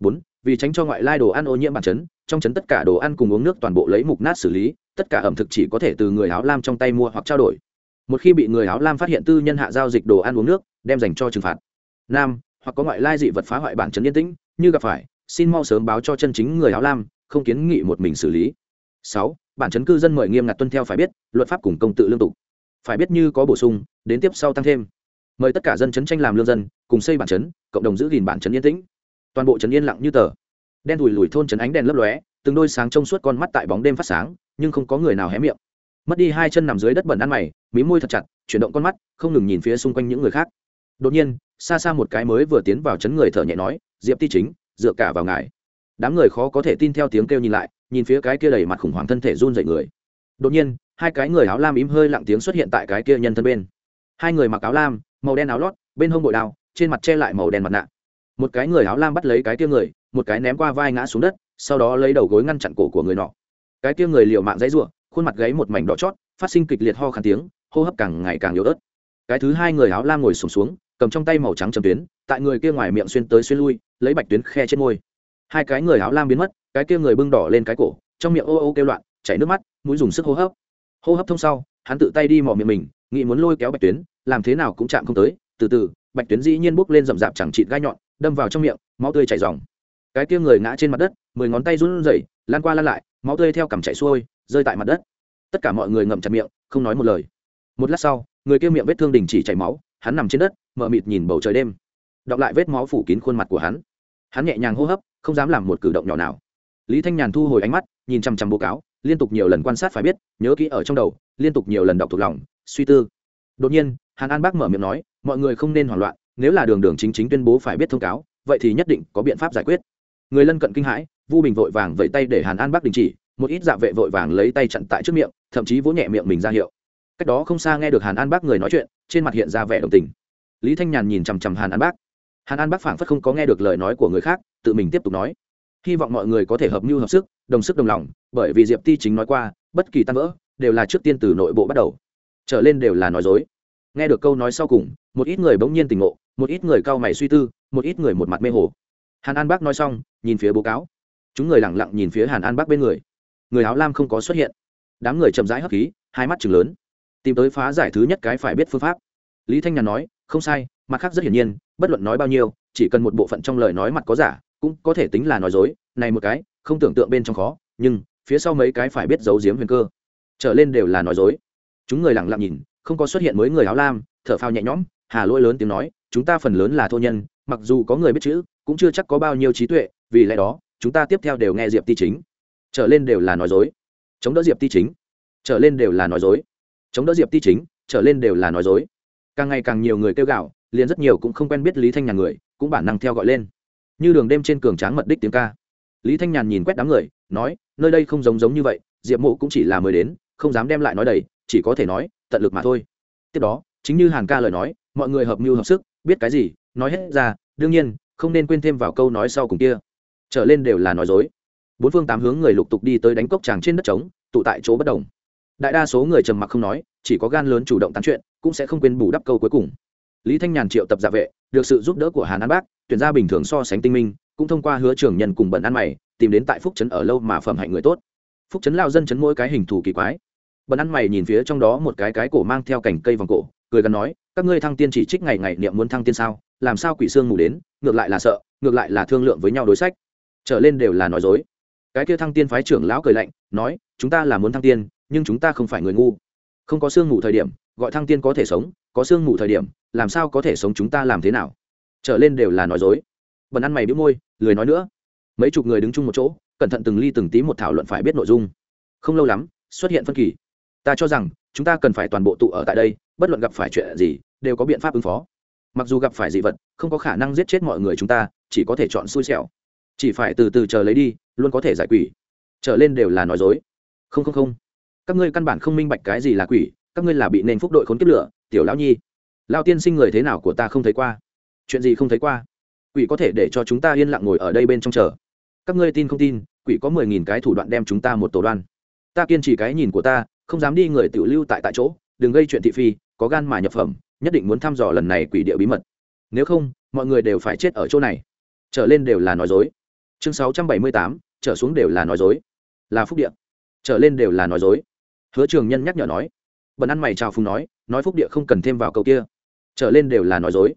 Bốn, vì tránh cho ngoại lai đồ ăn ô nhiễm bản chấn trong chấn tất cả đồ ăn cùng uống nước toàn bộ lấy mục nát xử lý, tất cả ẩm thực chỉ có thể từ người áo lam trong tay mua hoặc trao đổi một khi bị người áo lam phát hiện tư nhân hạ giao dịch đồ ăn uống nước, đem dành cho trừng phạt. Năm hoặc có ngoại lai dị vật phá hoại bản chấn yên tĩnh, như gặp phải, xin mau sớm báo cho chân chính người áo lam, không kiến nghị một mình xử lý. Sáu, bản chấn cư dân mời nghiêm ngặt tuân theo phải biết, luật pháp cùng công tự lương tục. Phải biết như có bổ sung, đến tiếp sau tăng thêm. Mời tất cả dân chấn tranh làm lương dân, cùng xây bản chấn, cộng đồng giữ gìn bản chấn yên tĩnh. Toàn bộ trấn yên lặng như tờ. Đen thùi lùi thôn trấn ánh đèn lấp lóe, từng đôi sáng trông suốt con mắt tại bóng đêm phát sáng, nhưng không có người nào hé miệng mất đi hai chân nằm dưới đất bẩn ăn mày, mí môi thật chặt, chuyển động con mắt, không ngừng nhìn phía xung quanh những người khác. Đột nhiên, xa xa một cái mới vừa tiến vào chấn người thở nhẹ nói, diệp ti chính, dựa cả vào ngài. Đám người khó có thể tin theo tiếng kêu nhìn lại, nhìn phía cái kia đầy mặt khủng hoảng thân thể run dậy người. Đột nhiên, hai cái người áo lam im hơi lặng tiếng xuất hiện tại cái kia nhân thân bên. Hai người mặc áo lam, màu đen áo lót, bên hông bội đao, trên mặt che lại màu đen mặt nạ. Một cái người áo lam bắt lấy cái kia người, một cái ném qua vai ngã xuống đất, sau đó lấy đầu gối ngăn chặn cổ của người nọ. Cái kia người liều mạng dãy ruộng khuôn mặt gáy một mảnh đỏ chót phát sinh kịch liệt ho khàn tiếng hô hấp càng ngày càng yếu ớt. Cái thứ hai người áo lam ngồi sùng xuống, xuống cầm trong tay màu trắng trầm tuyến tại người kia ngoài miệng xuyên tới xuyên lui lấy bạch tuyến khe trên môi. Hai cái người áo lam biến mất cái kia người bưng đỏ lên cái cổ trong miệng ô ô kêu loạn chảy nước mắt mũi dùng sức hô hấp. Hô hấp thông sau hắn tự tay đi mò miệng mình nghĩ muốn lôi kéo bạch tuyến làm thế nào cũng chạm không tới từ từ bạch tuyến dĩ nhiên bốc lên rậm rạp chẳng chịt gai nhọn đâm vào trong miệng máu tươi chảy dòng cái kia người ngã trên mặt đất mười ngón tay run rẩy lan qua lan lại máu tươi theo cằm chảy xuôi rơi tại mặt đất. Tất cả mọi người ngậm chặt miệng, không nói một lời. Một lát sau, người kia miệng vết thương đình chỉ chảy máu, hắn nằm trên đất, mờ mịt nhìn bầu trời đêm. Đọc lại vết máu phủ kín khuôn mặt của hắn. Hắn nhẹ nhàng hô hấp, không dám làm một cử động nhỏ nào. Lý thanh nhàn thu hồi ánh mắt, nhìn chăm chăm báo cáo, liên tục nhiều lần quan sát phải biết, nhớ kỹ ở trong đầu, liên tục nhiều lần đọc thuộc lòng, suy tư. Đột nhiên, hàn an bác mở miệng nói, mọi người không nên hoảng loạn, nếu là đường đường chính chính tuyên bố phải biết thông cáo, vậy thì nhất định có biện pháp giải quyết. Người lân cận kinh hãi, vu bình vội vàng vẫy tay để hàn an bác đình chỉ một ít dạ vệ vội vàng lấy tay chặn tại trước miệng, thậm chí vỗ nhẹ miệng mình ra hiệu. Cách đó không xa nghe được hàn an bác người nói chuyện, trên mặt hiện ra vẻ đồng tình. Lý thanh nhàn nhìn chằm chằm hàn an bác. Hàn an bác phảng phất không có nghe được lời nói của người khác, tự mình tiếp tục nói. Hy vọng mọi người có thể hợp mưu hợp sức, đồng sức đồng lòng, bởi vì diệp ti chính nói qua, bất kỳ tan vỡ, đều là trước tiên từ nội bộ bắt đầu. Trở lên đều là nói dối. Nghe được câu nói sau cùng, một ít người bỗng nhiên tỉnh ngộ, một ít người cao mày suy tư, một ít người một mặt mê hồ. Hàn an bác nói xong, nhìn phía bố cáo. Chúng người lẳng lặng nhìn phía hàn an bác bên người người áo lam không có xuất hiện. Đám người chậm rãi hấp khí, hai mắt chừng lớn. Tìm tới phá giải thứ nhất cái phải biết phương pháp. Lý thanh nhàn nói, không sai, mặt khác rất hiển nhiên, bất luận nói bao nhiêu, chỉ cần một bộ phận trong lời nói mặt có giả, cũng có thể tính là nói dối, này một cái, không tưởng tượng bên trong khó, nhưng, phía sau mấy cái phải biết giấu giếm huyền cơ, trở lên đều là nói dối. Chúng người lặng lặng nhìn, không có xuất hiện mới người áo lam, thở phao nhẹ nhõm, hà lỗi lớn tiếng nói, chúng ta phần lớn là thô nhân, mặc dù có người biết chữ, cũng chưa chắc có bao nhiêu trí tuệ, vì lẽ đó, chúng ta tiếp theo đều nghe diệp ti chính trở lên đều là nói dối. Chống đỡ diệp ti chính. Trở lên đều là nói dối. Chống đỡ diệp ti chính, trở lên đều là nói dối. Càng ngày càng nhiều người kêu gạo liền rất nhiều cũng không quen biết lý thanh nhàn người, cũng bản năng theo gọi lên. Như đường đêm trên cường tráng mật đích tiếng ca. Lý thanh nhàn nhìn quét đám người, nói, nơi đây không giống giống như vậy, diệp mộ cũng chỉ là mới đến, không dám đem lại nói đầy, chỉ có thể nói, tận lực mà thôi. Tiếp đó, chính như hàn ca lời nói, mọi người hợp mưu hợp sức, biết cái gì, nói hết ra, đương nhiên, không nên quên thêm vào câu nói sau cùng kia. Trở lên đều là nói dối bốn phương tám hướng người lục tục đi tới đánh cốc tràng trên đất trống, tụ tại chỗ bất đồng. Đại đa số người trầm mặc không nói, chỉ có gan lớn chủ động tán chuyện, cũng sẽ không quên bù đắp câu cuối cùng. Lý thanh nhàn triệu tập giả vệ, được sự giúp đỡ của hàn an bác, tuyển ra bình thường so sánh tinh minh, cũng thông qua hứa trưởng nhân cùng bẩn ăn mày, tìm đến tại phúc trấn ở lâu mà phẩm hạnh người tốt. Phúc trấn lao dân chấn mỗi cái hình thù kỳ quái. Bẩn ăn mày nhìn phía trong đó một cái cái cổ mang theo cành cây vòng cổ, cười gần nói, các ngươi thăng tiên chỉ trích ngày ngày niệm muốn thăng tiên sao? Làm sao quỷ xương ngủ đến? Ngược lại là sợ, ngược lại là thương lượng với nhau đối sách. Trở lên đều là nói dối cái kia thăng tiên phái trưởng lão cười lạnh, nói, chúng ta là muốn thăng tiên, nhưng chúng ta không phải người ngu. Không có xương ngủ thời điểm, gọi thăng tiên có thể sống, có xương ngủ thời điểm, làm sao có thể sống chúng ta làm thế nào? Trở lên đều là nói dối. Bần ăn mày bĩu môi, lười nói nữa. Mấy chục người đứng chung một chỗ, cẩn thận từng ly từng tí một thảo luận phải biết nội dung. Không lâu lắm, xuất hiện phân kỳ. Ta cho rằng, chúng ta cần phải toàn bộ tụ ở tại đây, bất luận gặp phải chuyện gì, đều có biện pháp ứng phó. Mặc dù gặp phải dị vật, không có khả năng giết chết mọi người chúng ta, chỉ có thể chọn xui xẻo chỉ phải từ từ chờ lấy đi, luôn có thể giải quỷ. Trở lên đều là nói dối. Không không không. Các ngươi căn bản không minh bạch cái gì là quỷ, các ngươi là bị nền phúc đội khốn kiếp lửa, tiểu lão nhi. Lao tiên sinh người thế nào của ta không thấy qua? Chuyện gì không thấy qua? Quỷ có thể để cho chúng ta yên lặng ngồi ở đây bên trong chờ. Các ngươi tin không tin, quỷ có mười nghìn cái thủ đoạn đem chúng ta một tổ đoan. Ta kiên trì cái nhìn của ta, không dám đi người tự lưu tại tại chỗ, đừng gây chuyện thị phi, có gan mà nhập phẩm, nhất định muốn thăm dò lần này quỷ địa bí mật. Nếu không, mọi người đều phải chết ở chỗ này. Trở lên đều là nói dối chương sáu trăm bảy mươi tám, trở xuống đều là nói dối. Là phúc địa. Trở lên đều là nói dối. Hứa trường nhân nhắc nhở nói. Bần ăn mày chào phùng nói nói phúc địa không cần thêm vào câu kia. Trở lên đều là nói dối.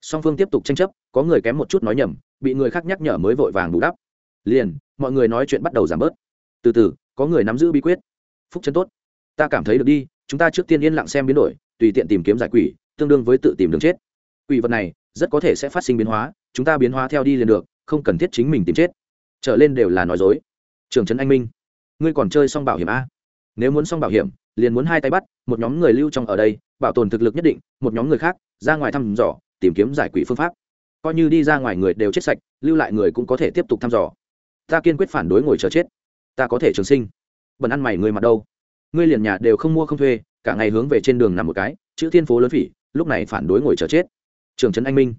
Song phương tiếp tục tranh chấp, có người kém một chút nói nhầm, bị người khác nhắc nhở mới vội vàng bù đắp. Liền, mọi người nói chuyện bắt đầu giảm bớt. Từ từ, có người nắm giữ bí quyết. Phúc chân tốt. Ta cảm thấy được đi, chúng ta trước tiên yên lặng xem biến đổi, tùy tiện tìm kiếm giải quỷ, tương đương với tự tìm đường chết. Quỷ vật này, rất có thể sẽ phát sinh biến hóa, chúng ta biến hóa theo đi liền được không cần thiết chính mình tìm chết. Trở lên đều là nói dối. Trường trấn anh minh, ngươi còn chơi xong bảo hiểm a? Nếu muốn xong bảo hiểm, liền muốn hai tay bắt, một nhóm người lưu trong ở đây, bảo tồn thực lực nhất định, một nhóm người khác, ra ngoài thăm dò, tìm kiếm giải quỷ phương pháp. Coi như đi ra ngoài người đều chết sạch, lưu lại người cũng có thể tiếp tục thăm dò. Ta kiên quyết phản đối ngồi chờ chết. Ta có thể trường sinh. Bẩn ăn mày người mặt đâu? Ngươi liền nhà đều không mua không thuê, cả ngày hướng về trên đường nằm một cái, chữ thiên phố lớn phỉ, lúc này phản đối ngồi chờ chết. Trường trấn anh minh,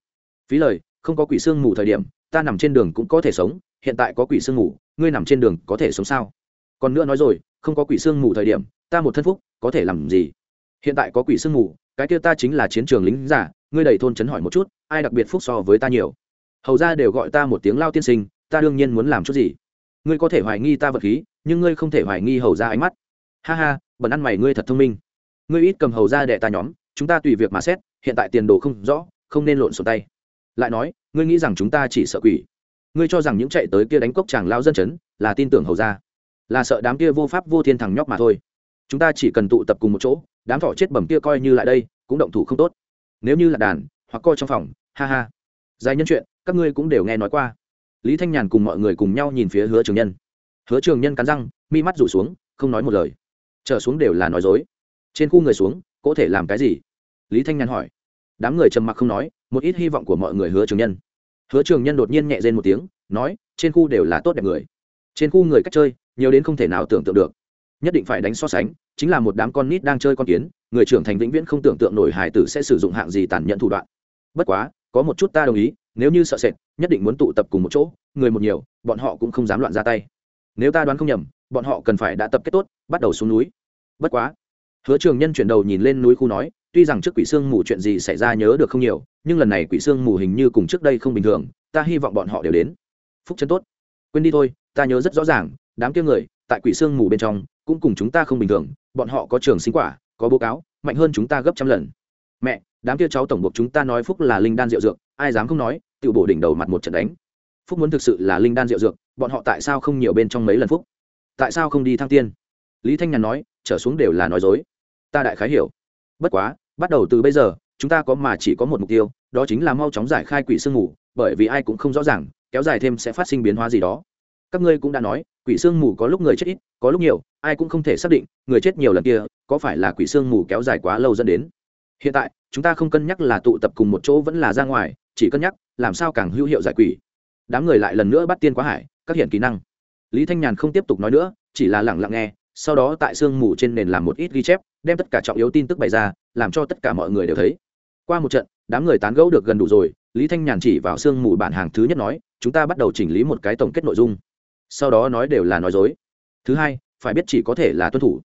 phí lời, không có quỷ xương mù thời điểm ta nằm trên đường cũng có thể sống, hiện tại có quỷ xương mù, ngươi nằm trên đường có thể sống sao? Còn nữa nói rồi, không có quỷ xương mù thời điểm, ta một thân phúc, có thể làm gì? Hiện tại có quỷ xương mù, cái kia ta chính là chiến trường lính giả, ngươi đầy thôn trấn hỏi một chút, ai đặc biệt phúc so với ta nhiều? Hầu ra đều gọi ta một tiếng lao tiên sinh, ta đương nhiên muốn làm chút gì? Ngươi có thể hoài nghi ta vật khí, nhưng ngươi không thể hoài nghi hầu ra ánh mắt. Ha ha, bẩn ăn mày ngươi thật thông minh. Ngươi ít cầm hầu ra đệ ta nhóm, chúng ta tùy việc mà xét, hiện tại tiền đồ không rõ, không nên lộn sổ tay. Lại nói ngươi nghĩ rằng chúng ta chỉ sợ quỷ. Ngươi cho rằng những chạy tới kia đánh cốc chàng lao dân chấn là tin tưởng hầu ra là sợ đám kia vô pháp vô thiên thằng nhóc mà thôi. Chúng ta chỉ cần tụ tập cùng một chỗ, đám thỏ chết bẩm kia coi như lại đây, cũng động thủ không tốt. Nếu như là đàn, hoặc coi trong phòng, ha ha. Dài nhân chuyện, các ngươi cũng đều nghe nói qua. Lý thanh nhàn cùng mọi người cùng nhau nhìn phía hứa trường nhân. Hứa trường nhân cắn răng, mi mắt rủ xuống, không nói một lời. Trở xuống đều là nói dối. Trên khu người xuống, có thể làm cái gì? Lý thanh nhàn hỏi. Đám người trầm mặc không nói, một ít hy vọng của mọi người hứa trường nhân hứa trường nhân đột nhiên nhẹ rên một tiếng, nói, trên khu đều là tốt đẹp người. Trên khu người cách chơi, nhiều đến không thể nào tưởng tượng được. Nhất định phải đánh so sánh, chính là một đám con nít đang chơi con kiến, người trưởng thành vĩnh viễn không tưởng tượng nổi hải tử sẽ sử dụng hạng gì tàn nhẫn thủ đoạn. Bất quá, có một chút ta đồng ý, nếu như sợ sệt, nhất định muốn tụ tập cùng một chỗ, người một nhiều, bọn họ cũng không dám loạn ra tay. Nếu ta đoán không nhầm, bọn họ cần phải đã tập kết tốt, bắt đầu xuống núi. Bất quá, hứa trường nhân chuyển đầu nhìn lên núi khu nói tuy rằng trước quỷ sương mù chuyện gì xảy ra nhớ được không nhiều, nhưng lần này quỷ sương mù hình như cùng trước đây không bình thường, ta hy vọng bọn họ đều đến. Phúc chân tốt. Quên đi thôi, ta nhớ rất rõ ràng, đám kia người, tại quỷ sương mù bên trong, cũng cùng chúng ta không bình thường, bọn họ có trường sinh quả, có báo cáo, mạnh hơn chúng ta gấp trăm lần. Mẹ, đám kia cháu tổng buộc chúng ta nói phúc là linh đan rượu dược, ai dám không nói tự bổ đỉnh đầu mặt một trận đánh. Phúc muốn thực sự là linh đan rượu dược, bọn họ tại sao không nhiều bên trong mấy lần phúc? Tại sao không đi thăng tiên? Lý thanh nhàn nói, trở xuống đều là nói dối. Ta đại khái hiểu bất quá, bắt đầu từ bây giờ, chúng ta có mà chỉ có một mục tiêu, đó chính là mau chóng giải khai quỷ sương mù, bởi vì ai cũng không rõ ràng, kéo dài thêm sẽ phát sinh biến hóa gì đó. Các ngươi cũng đã nói, quỷ sương mù có lúc người chết ít, có lúc nhiều, ai cũng không thể xác định, người chết nhiều lần kia, có phải là quỷ sương mù kéo dài quá lâu dẫn đến. Hiện tại, chúng ta không cân nhắc là tụ tập cùng một chỗ vẫn là ra ngoài, chỉ cân nhắc, làm sao càng hữu hiệu giải quỷ. Đám người lại lần nữa bắt tiên quá hải, các hiện kỹ năng. Lý thanh nhàn không tiếp tục nói nữa, chỉ là lẳng lặng nghe sau đó tại sương mù trên nền làm một ít ghi chép, đem tất cả trọng yếu tin tức bày ra, làm cho tất cả mọi người đều thấy. Qua một trận, đám người tán gẫu được gần đủ rồi, lý thanh nhàn chỉ vào sương mù bản hàng thứ nhất nói, chúng ta bắt đầu chỉnh lý một cái tổng kết nội dung. Sau đó nói đều là nói dối. Thứ hai, phải biết chỉ có thể là tuân thủ.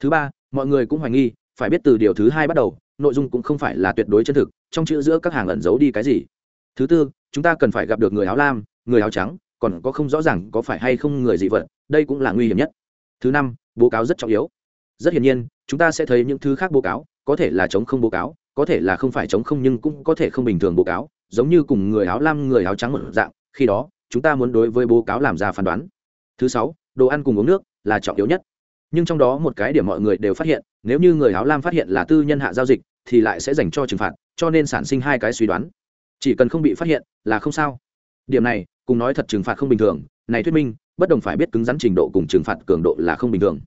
Thứ ba, mọi người cũng hoài nghi, phải biết từ điều thứ hai bắt đầu, nội dung cũng không phải là tuyệt đối chân thực, trong chữ giữa các hàng ẩn giấu đi cái gì. Thứ tư, chúng ta cần phải gặp được người áo lam, người áo trắng, còn có không rõ ràng có phải hay không người dị vật, đây cũng là nguy hiểm nhất thứ năm, bố cáo rất trọng yếu. Rất hiển nhiên, chúng ta sẽ thấy những thứ khác bố cáo, có thể là chống không bố cáo, có thể là không phải chống không nhưng cũng có thể không bình thường bố cáo, giống như cùng người áo lam, người áo trắng một dạng, khi đó, chúng ta muốn đối với bố cáo làm ra phán đoán. Thứ sáu, đồ ăn cùng uống nước là trọng yếu nhất. Nhưng trong đó một cái điểm mọi người đều phát hiện, nếu như người áo lam phát hiện là tư nhân hạ giao dịch, thì lại sẽ dành cho trừng phạt, cho nên sản sinh hai cái suy đoán. Chỉ cần không bị phát hiện là không sao. Điểm này, cùng nói thật trừng phạt không bình thường, này thuyết minh bất đồng phải biết cứng rắn trình độ cùng trừng phạt cường độ là không bình thường.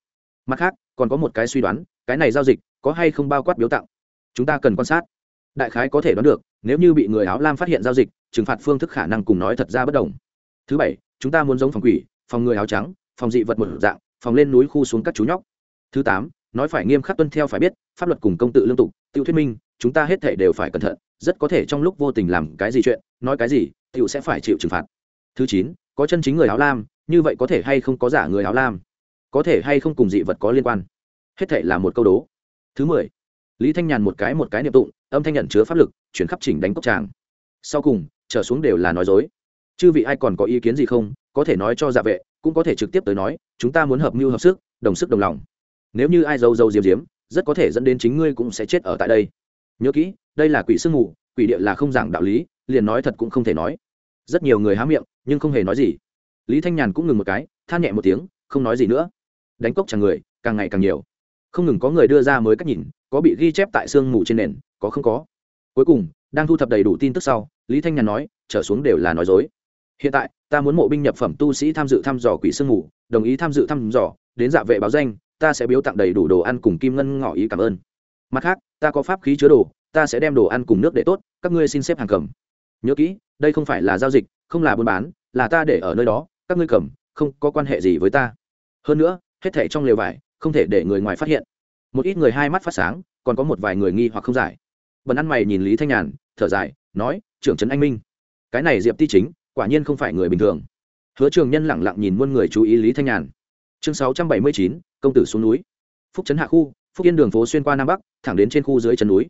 Mặt khác, còn có một cái suy đoán, cái này giao dịch có hay không bao quát biếu tặng? Chúng ta cần quan sát. Đại khái có thể đoán được, nếu như bị người áo lam phát hiện giao dịch, trừng phạt phương thức khả năng cùng nói thật ra bất đồng. Thứ bảy, chúng ta muốn giống phòng quỷ, phòng người áo trắng, phòng dị vật một dạng, phòng lên núi khu xuống các chú nhóc. Thứ tám, nói phải nghiêm khắc tuân theo phải biết, pháp luật cùng công tự lương tục tiêu thuyết minh, chúng ta hết thể đều phải cẩn thận, rất có thể trong lúc vô tình làm cái gì chuyện, nói cái gì, tự sẽ phải chịu trừng phạt. Thứ chín, có chân chính người áo lam như vậy có thể hay không có giả người áo lam? Có thể hay không cùng dị vật có liên quan? Hết thể là một câu đố. Thứ mười, lý thanh nhàn một cái một cái niệm tụng, âm thanh nhận chứa pháp lực, chuyển khắp chỉnh đánh cốc tràng. Sau cùng, trở xuống đều là nói dối. Chư vị ai còn có ý kiến gì không, có thể nói cho dạ vệ, cũng có thể trực tiếp tới nói, chúng ta muốn hợp mưu hợp sức, đồng sức đồng lòng. Nếu như ai dâu dâu diếm diếm, rất có thể dẫn đến chính ngươi cũng sẽ chết ở tại đây. Nhớ kỹ, đây là quỷ sương mù, quỷ địa là không giảng đạo lý, liền nói thật cũng không thể nói. Rất nhiều người há miệng, nhưng không hề nói gì lý thanh nhàn cũng ngừng một cái, than nhẹ một tiếng, không nói gì nữa. Đánh cốc chẳng người, càng ngày càng nhiều. Không ngừng có người đưa ra mới cách nhìn, có bị ghi chép tại sương mù trên nền, có không có. Cuối cùng, đang thu thập đầy đủ tin tức sau, lý thanh nhàn nói, trở xuống đều là nói dối. Hiện tại, ta muốn mộ binh nhập phẩm tu sĩ tham dự thăm dò quỷ sương mù, đồng ý tham dự thăm dò, đến dạ vệ báo danh, ta sẽ biếu tặng đầy đủ đồ ăn cùng kim ngân ngỏ ý cảm ơn. Mặt khác, ta có pháp khí chứa đồ, ta sẽ đem đồ ăn cùng nước để tốt, các ngươi xin xếp hàng cầm. Nhớ kỹ, đây không phải là giao dịch, không là buôn bán, là ta để ở nơi đó các ngươi cầm, không có quan hệ gì với ta. Hơn nữa, hết thể trong lều vải, không thể để người ngoài phát hiện. Một ít người hai mắt phát sáng, còn có một vài người nghi hoặc không giải. Bần ăn mày nhìn lý thanh nhàn, thở dài, nói, trưởng trấn anh minh, cái này diệp ti chính, quả nhiên không phải người bình thường. Hứa trường nhân lẳng lặng nhìn muôn người chú ý lý thanh nhàn. Chương sáu trăm bảy mươi chín, công tử xuống núi. Phúc trấn hạ khu, phúc yên đường phố xuyên qua nam bắc, thẳng đến trên khu dưới chân núi.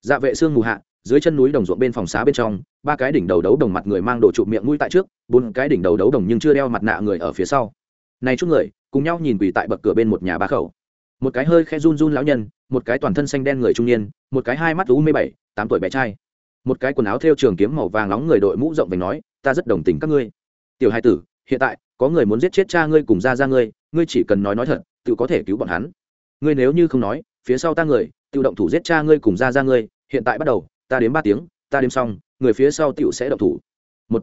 Dạ vệ sương mù hạ dưới chân núi đồng ruộng bên phòng xá bên trong, ba cái đỉnh đầu đấu đồng mặt người mang đồ trụ miệng mũi tại trước, bốn cái đỉnh đầu đấu đồng nhưng chưa đeo mặt nạ người ở phía sau. Này chút người, cùng nhau nhìn quỳ tại bậc cửa bên một nhà ba khẩu. Một cái hơi khe run run lão nhân, một cái toàn thân xanh đen người trung niên, một cái hai mắt u mười bảy, tám tuổi bé trai. Một cái quần áo theo trường kiếm màu vàng nóng người đội mũ rộng vành nói, ta rất đồng tình các ngươi. Tiểu hai tử, hiện tại, có người muốn giết chết cha ngươi cùng ra ra ngươi ngươi chỉ cần nói nói thật, tự có thể cứu bọn hắn. Ngươi nếu như không nói, phía sau ta người, tự động thủ giết cha ngươi cùng ra ra ngươi, hiện tại bắt đầu ta đếm ba tiếng ta đếm xong người phía sau tựu sẽ động thủ. Một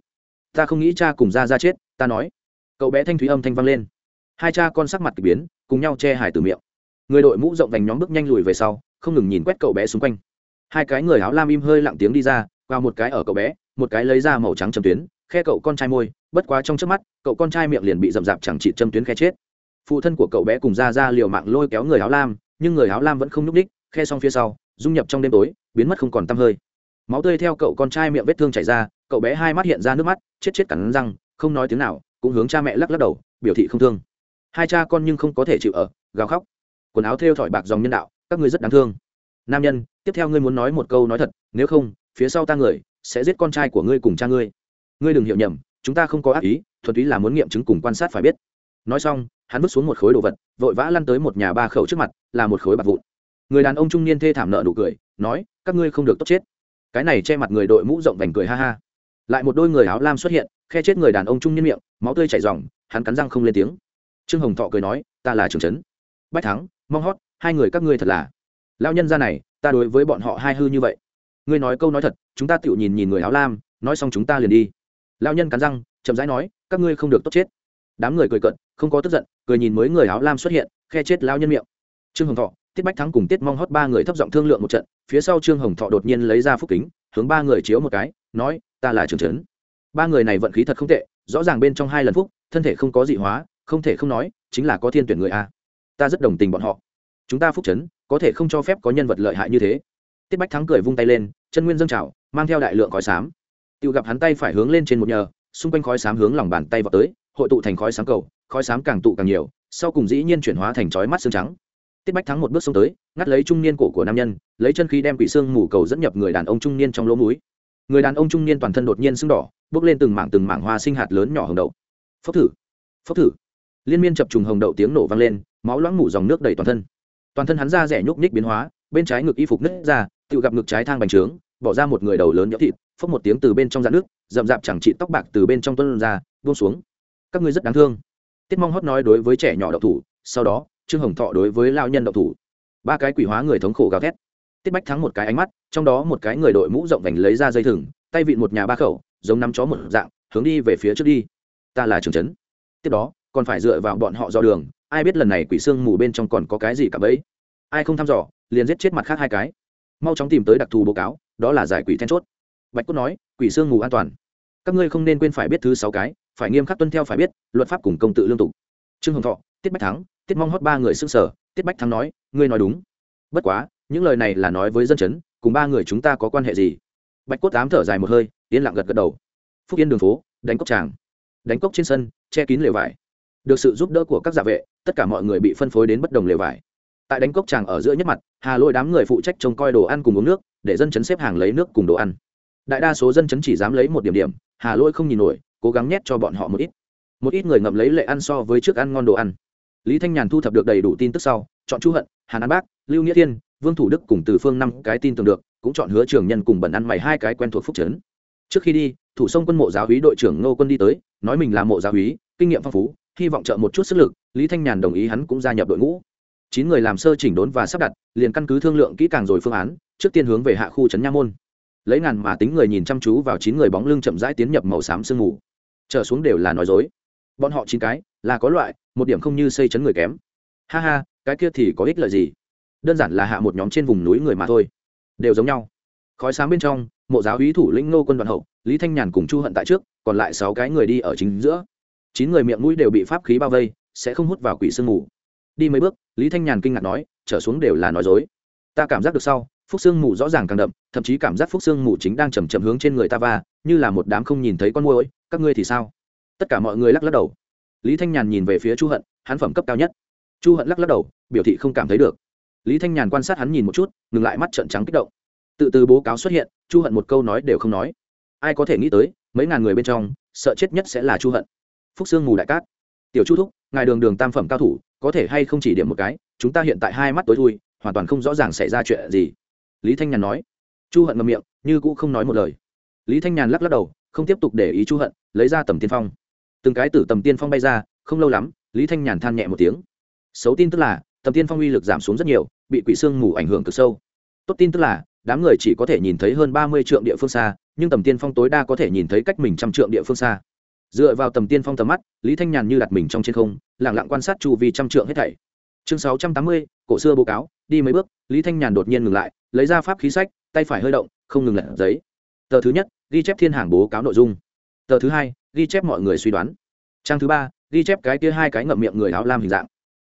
ta không nghĩ cha cùng ra ra chết ta nói. Cậu bé thanh thúy âm thanh vang lên. Hai cha con sắc mặt k ỳ biến cùng nhau che hải từ miệng. Người đội mũ rộng vành nhóm bước nhanh lùi về sau không ngừng nhìn quét cậu bé xung quanh. Hai cái người áo lam im hơi lặng tiếng đi ra và một cái ở cậu bé một cái lấy ra màu trắng châm tuyến khe cậu con trai môi bất quá trong trước mắt cậu con trai miệng liền bị rậm rạp chẳng chị châm tuyến khe chết. Phụ thân của cậu bé cùng ra ra liều mạng lôi kéo người áo lam nhưng người áo lam vẫn không nút đích, khe xong phía sau dung nhập trong đêm tối, biến mất không còn tăm hơi. Máu tươi theo cậu con trai miệng vết thương chảy ra, cậu bé hai mắt hiện ra nước mắt, chết chết cắn răng, không nói tiếng nào, cũng hướng cha mẹ lắc lắc đầu, biểu thị không thương. Hai cha con nhưng không có thể chịu ở, gào khóc. Quần áo thêu thỏi bạc dòng nhân đạo, các ngươi rất đáng thương. Nam nhân, tiếp theo ngươi muốn nói một câu nói thật, nếu không, phía sau ta người sẽ giết con trai của ngươi cùng cha ngươi. Ngươi đừng hiểu nhầm, chúng ta không có ác ý, thuần túy là muốn nghiệm chứng cùng quan sát phải biết. Nói xong, hắn vứt xuống một khối đồ vật, vội vã lăn tới một nhà ba khẩu trước mặt, là một khối bạc vụn người đàn ông trung niên thê thảm nợ nụ cười, nói, các ngươi không được tốt chết. Cái này che mặt người đội mũ rộng vành cười ha ha. Lại một đôi người áo lam xuất hiện, khe chết người đàn ông trung niên miệng, máu tươi chảy r hắn cắn răng không lên tiếng. Trương hồng thọ cười nói, ta là trường trấn. Bách thắng, mong hót, hai người các ngươi thật là. Lao nhân ra này, ta đối với bọn họ hai hư như vậy. Ngươi nói câu nói thật, chúng ta tự nhìn nhìn người áo lam, nói xong chúng ta liền đi. Lao nhân cắn răng, chậm rãi nói, các ngươi không được tốt chết. Đám người cười cận không có tức giận, cười nhìn mới người áo lam xuất hiện, khe chết lao nhân miệng. Trương hồng thọ tiết bách thắng cùng tiết mong hót ba người thấp giọng thương lượng một trận, phía sau trương hồng thọ đột nhiên lấy ra phúc kính, hướng ba người chiếu một cái, nói, ta là trường trấn. Ba người này vận khí thật không tệ, rõ ràng bên trong hai lần phúc, thân thể không có dị hóa, không thể không nói, chính là có thiên tuyển người a. Ta rất đồng tình bọn họ. Chúng ta phúc trấn, có thể không cho phép có nhân vật lợi hại như thế. Tiết bách thắng cười vung tay lên, chân nguyên dâng trào, mang theo đại lượng khói xám. Tự gặp hắn tay phải hướng lên trên một nhờ, xung quanh khói xám hướng lòng bàn tay vào tới, hội tụ thành khói xám cầu, khói xám càng tụ càng nhiều, sau cùng dĩ nhiên chuyển hóa thành chói mắt xương trắng tiết bách thắng một bước xông tới, ngắt lấy trung niên cổ của nam nhân, lấy chân khí đem quỷ xương mù cầu dẫn nhập người đàn ông trung niên trong lỗ mũi. Người đàn ông trung niên toàn thân đột nhiên sưng đỏ, bước lên từng mảng từng mảng hoa sinh hạt lớn nhỏ hồng đậu. Phốc thử phốc thử. Liên miên chập trùng hồng đậu tiếng nổ vang lên, máu loãng mủ dòng nước đầy toàn thân. Toàn thân hắn ra rẻ nhúc nhích biến hóa, bên trái ngực y phục nứt ra tự gặp ngực trái thang bành trướng, bỏ ra một người đầu lớn nhỡ thịt, phốc một tiếng từ bên trong dạn nước, rậm rạp chẳng trị tóc bạc từ bên trong tuân ra, buông xuống. Các ngươi rất đáng thương. Tiết mong hót nói đối với trẻ nhỏ đậu thủ, sau đó trương hồng thọ đối với lao nhân độc thủ. Ba cái quỷ hóa người thống khổ gào thét. Tiết bách thắng một cái ánh mắt, trong đó một cái người đội mũ rộng vành lấy ra dây thừng, tay vịn một nhà ba khẩu, giống nắm chó một dạng, hướng đi về phía trước đi. Ta là trường trấn. Tiếp đó, còn phải dựa vào bọn họ do đường, ai biết lần này quỷ xương mù bên trong còn có cái gì cả bấy. Ai không thăm dò, liền giết chết mặt khác hai cái. Mau chóng tìm tới đặc thù báo cáo, đó là giải quỷ then chốt. Bạch cốt nói, quỷ xương mù an toàn. Các ngươi không nên quên phải biết thứ sáu cái, phải nghiêm khắc tuân theo phải biết, luật pháp cùng công tự lương tục. Trương hồng thọ tiết bách thắng, tiết mong hót ba người s ư n g sở tiết bách thắng nói, ngươi nói đúng. Bất quá, những lời này là nói với dân chấn, cùng ba người chúng ta có quan hệ gì? Bạch cốt tám thở dài một hơi, yên lặng gật gật đầu. Phúc yên đường phố, đánh cốc tràng. Đánh cốc trên sân, che kín lều vải. Được sự giúp đỡ của các giả vệ, tất cả mọi người bị phân phối đến bất đồng lều vải. Tại đánh cốc tràng ở giữa nhất mặt, hà lôi đám người phụ trách trông coi đồ ăn cùng uống nước, để dân chấn xếp hàng lấy nước cùng đồ ăn. Đại đa số dân chấn chỉ dám lấy một điểm điểm, hà lôi không nhìn nổi, cố gắng nhét cho bọn họ một ít. Một ít người ngậm lấy lệ ăn so với trước ăn ngon đồ ăn lý thanh nhàn thu thập được đầy đủ tin tức sau, chọn chu hận, hàn an bác, lưu nghĩa thiên, vương thủ đức cùng từ phương năm cái tin tưởng được, cũng chọn hứa trường nhân cùng bẩn ăn mày hai cái quen thuộc phúc trấn trước khi đi, thủ sông quân mộ giáo hí đội trưởng ngô quân đi tới, nói mình là mộ giáo hí, kinh nghiệm phong phú, hy vọng trợ một chút sức lực, lý thanh nhàn đồng ý hắn cũng gia nhập đội ngũ. Chín người làm sơ chỉnh đốn và sắp đặt, liền căn cứ thương lượng kỹ càng rồi phương án, trước tiên hướng về hạ khu trấn nha môn. Lấy ngàn mà tính người nhìn chăm chú vào chín người bóng lưng chậm rãi tiến nhập màu xám sương mù. Trở xuống đều là nói dối. Bọn họ chín cái, là có loại một điểm không như xây chấn người kém. Ha ha, cái kia thì có ích lợi gì? Đơn giản là hạ một nhóm trên vùng núi người mà thôi. Đều giống nhau. Khói sáng bên trong, mộ giáo úy thủ lĩnh ngô quân đoàn hậu, lý thanh nhàn cùng chu hận tại trước, còn lại sáu cái người đi ở chính giữa. Chín người miệng mũi đều bị pháp khí bao vây, sẽ không hút vào quỷ sương mù. Đi mấy bước, lý thanh nhàn kinh ngạc nói, trở xuống đều là nói dối. Ta cảm giác được sau, phúc sương mù rõ ràng càng đậm, thậm chí cảm giác phúc sương mù chính đang chầm chậm hướng trên người ta va, như là một đám không nhìn thấy con môi các ngươi thì sao? Tất cả mọi người lắc lắc đầu lý thanh nhàn nhìn về phía chu hận, hắn phẩm cấp cao nhất. Chu hận lắc lắc đầu, biểu thị không cảm thấy được. Lý thanh nhàn quan sát hắn nhìn một chút, ngừng lại mắt trợn trắng kích động. Tự từ bố cáo xuất hiện, chu hận một câu nói đều không nói. Ai có thể nghĩ tới, mấy ngàn người bên trong, sợ chết nhất sẽ là chu hận. Phúc sương mù đại cát. Tiểu chu thúc, ngài đường đường tam phẩm cao thủ, có thể hay không chỉ điểm một cái, chúng ta hiện tại hai mắt tối thui, hoàn toàn không rõ ràng xảy ra chuyện gì. Lý thanh nhàn nói. Chu hận ngầm miệng, như cũ không nói một lời. Lý thanh nhàn lắc lắc đầu, không tiếp tục để ý chu hận, lấy ra tầm tiên phong từng cái từ tầm tiên phong bay ra, không lâu lắm, lý thanh nhàn than nhẹ một tiếng. Xấu tin tức là, tầm tiên phong uy lực giảm xuống rất nhiều, bị quỷ sương mù ảnh hưởng cực sâu. Tốt tin tức là, đám người chỉ có thể nhìn thấy hơn ba mươi trượng địa phương xa, nhưng tầm tiên phong tối đa có thể nhìn thấy cách mình trăm trượng địa phương xa. Dựa vào tầm tiên phong tầm mắt, lý thanh nhàn như đặt mình trong trên không lẳng lặng quan sát chu vi trăm trượng hết thảy. Chương sáu trăm tám mươi, cổ xưa bố cáo, đi mấy bước, lý thanh nhàn đột nhiên ngừng lại, lấy ra pháp khí sách, tay phải hơi động, không ngừng lật giấy. Tờ thứ nhất, ghi chép thiên hàng bố cáo nội dung. Tờ thứ hai ghi chép mọi người suy đoán. Trang thứ ba, ghi chép cái kia hai cái ngậm miệng người áo lam hình dạng.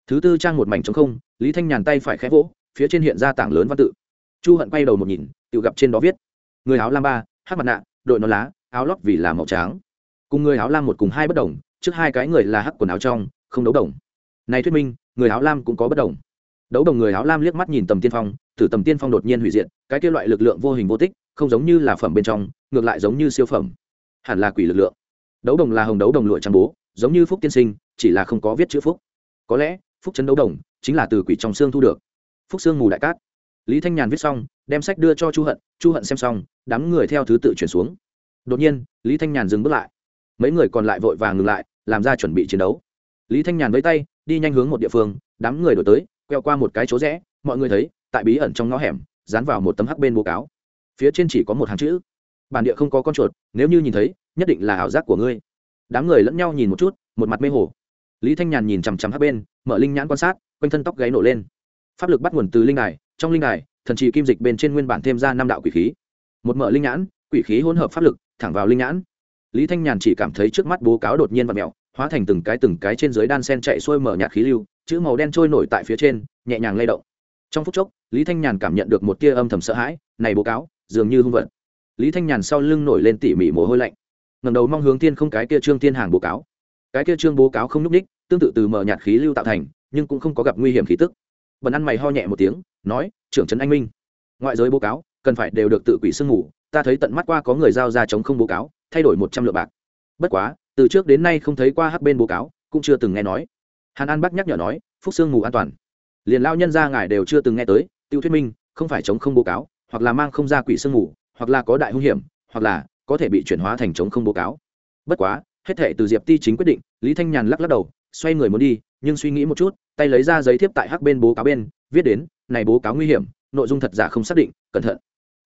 Thứ tư trang một mảnh trống không, lý thanh nhàn tay phải khẽ vỗ, phía trên hiện ra tảng lớn văn tự. Chu hận quay đầu một nhìn, tự gặp trên đó viết, người áo lam ba, hát mặt nạ, đội nón lá, áo lót vì là màu trắng. Cùng người áo lam một cùng hai bất đồng, trước hai cái người là hắc quần áo trong, không đấu đồng. Này thuyết minh, người áo lam cũng có bất đồng. Đấu đồng người áo lam liếc mắt nhìn tầm tiên phong, thử tầm tiên phong đột nhiên hủy diệt, cái kia loại lực lượng vô hình vô tích, không giống như là phẩm bên trong, ngược lại giống như siêu phẩm. Hẳn là quỷ lực lượng đấu đồng là hồng đấu đồng lụa trang bố, giống như phúc tiên sinh, chỉ là không có viết chữ phúc. Có lẽ, phúc chấn đấu đồng chính là từ quỷ trong xương thu được. Phúc xương mù đại cát. Lý thanh nhàn viết xong, đem sách đưa cho chu hận chu hận xem xong, đám người theo thứ tự chuyển xuống. Đột nhiên, lý thanh nhàn dừng bước lại. Mấy người còn lại vội vàng ngừng lại, làm ra chuẩn bị chiến đấu. Lý thanh nhàn với tay, đi nhanh hướng một địa phương, đám người đổi tới, quẹo qua một cái chỗ rẽ, mọi người thấy, tại bí ẩn trong ngõ hẻm, dán vào một tấm hắc bên bố cáo. Phía trên chỉ có một hàng chữ bản địa không có con chuột, nếu như nhìn thấy, nhất định là ảo giác của ngươi. Đám người lẫn nhau nhìn một chút, một mặt mê hồ. Lý thanh nhàn nhìn chằm chằm hắc bên, mở linh nhãn quan sát, quanh thân tóc gáy nổ lên. Pháp lực bắt nguồn từ linh đài, trong linh đài, thần trì kim dịch bên trên nguyên bản thêm ra năm đạo quỷ khí. Một mở linh nhãn, quỷ khí hỗn hợp pháp lực, thẳng vào linh nhãn. Lý thanh nhàn chỉ cảm thấy trước mắt bố cáo đột nhiên và mẹo hóa thành từng cái từng cái trên dưới đan sen chạy xuôi mở nhạt khí lưu, chữ màu đen trôi nổi tại phía trên, nhẹ nhàng lay động. Trong phút chốc, lý thanh nhàn cảm nhận được một tia âm thầm sợ hãi, này bố cáo, dường như hung vật lý thanh nhàn sau lưng nổi lên tỉ mỉ mồ hôi lạnh. Ngầm đầu mong hướng tiên không cái kia trương tiên hàng bố cáo. Cái kia trương bố cáo không nhúc ních tương tự từ mở nhạt khí lưu tạo thành, nhưng cũng không có gặp nguy hiểm khí tức. Bần ăn mày ho nhẹ một tiếng, nói, trưởng trấn anh minh, ngoại giới bố cáo, cần phải đều được tự quỷ sương ngủ, ta thấy tận mắt qua có người giao ra chống không bố cáo, thay đổi một trăm lượng bạc. Bất quá, từ trước đến nay không thấy qua hắc bên bố cáo, cũng chưa từng nghe nói. Hàn an bắc nhắc nhở nói, phúc sương ngủ an toàn. Liền lao nhân ra ngài đều chưa từng nghe tới, tiêu thuyết minh, không phải chống không bố cáo, hoặc là mang không ra quỷ sương ngủ hoặc là có đại hung hiểm, hoặc là có thể bị chuyển hóa thành chống không bố cáo. Bất quá, hết thể từ diệp ti chính quyết định, lý thanh nhàn lắc lắc đầu, xoay người muốn đi, nhưng suy nghĩ một chút, tay lấy ra giấy thiếp tại hắc bên bố cáo bên, viết đến, này bố cáo nguy hiểm, nội dung thật giả không xác định, cẩn thận.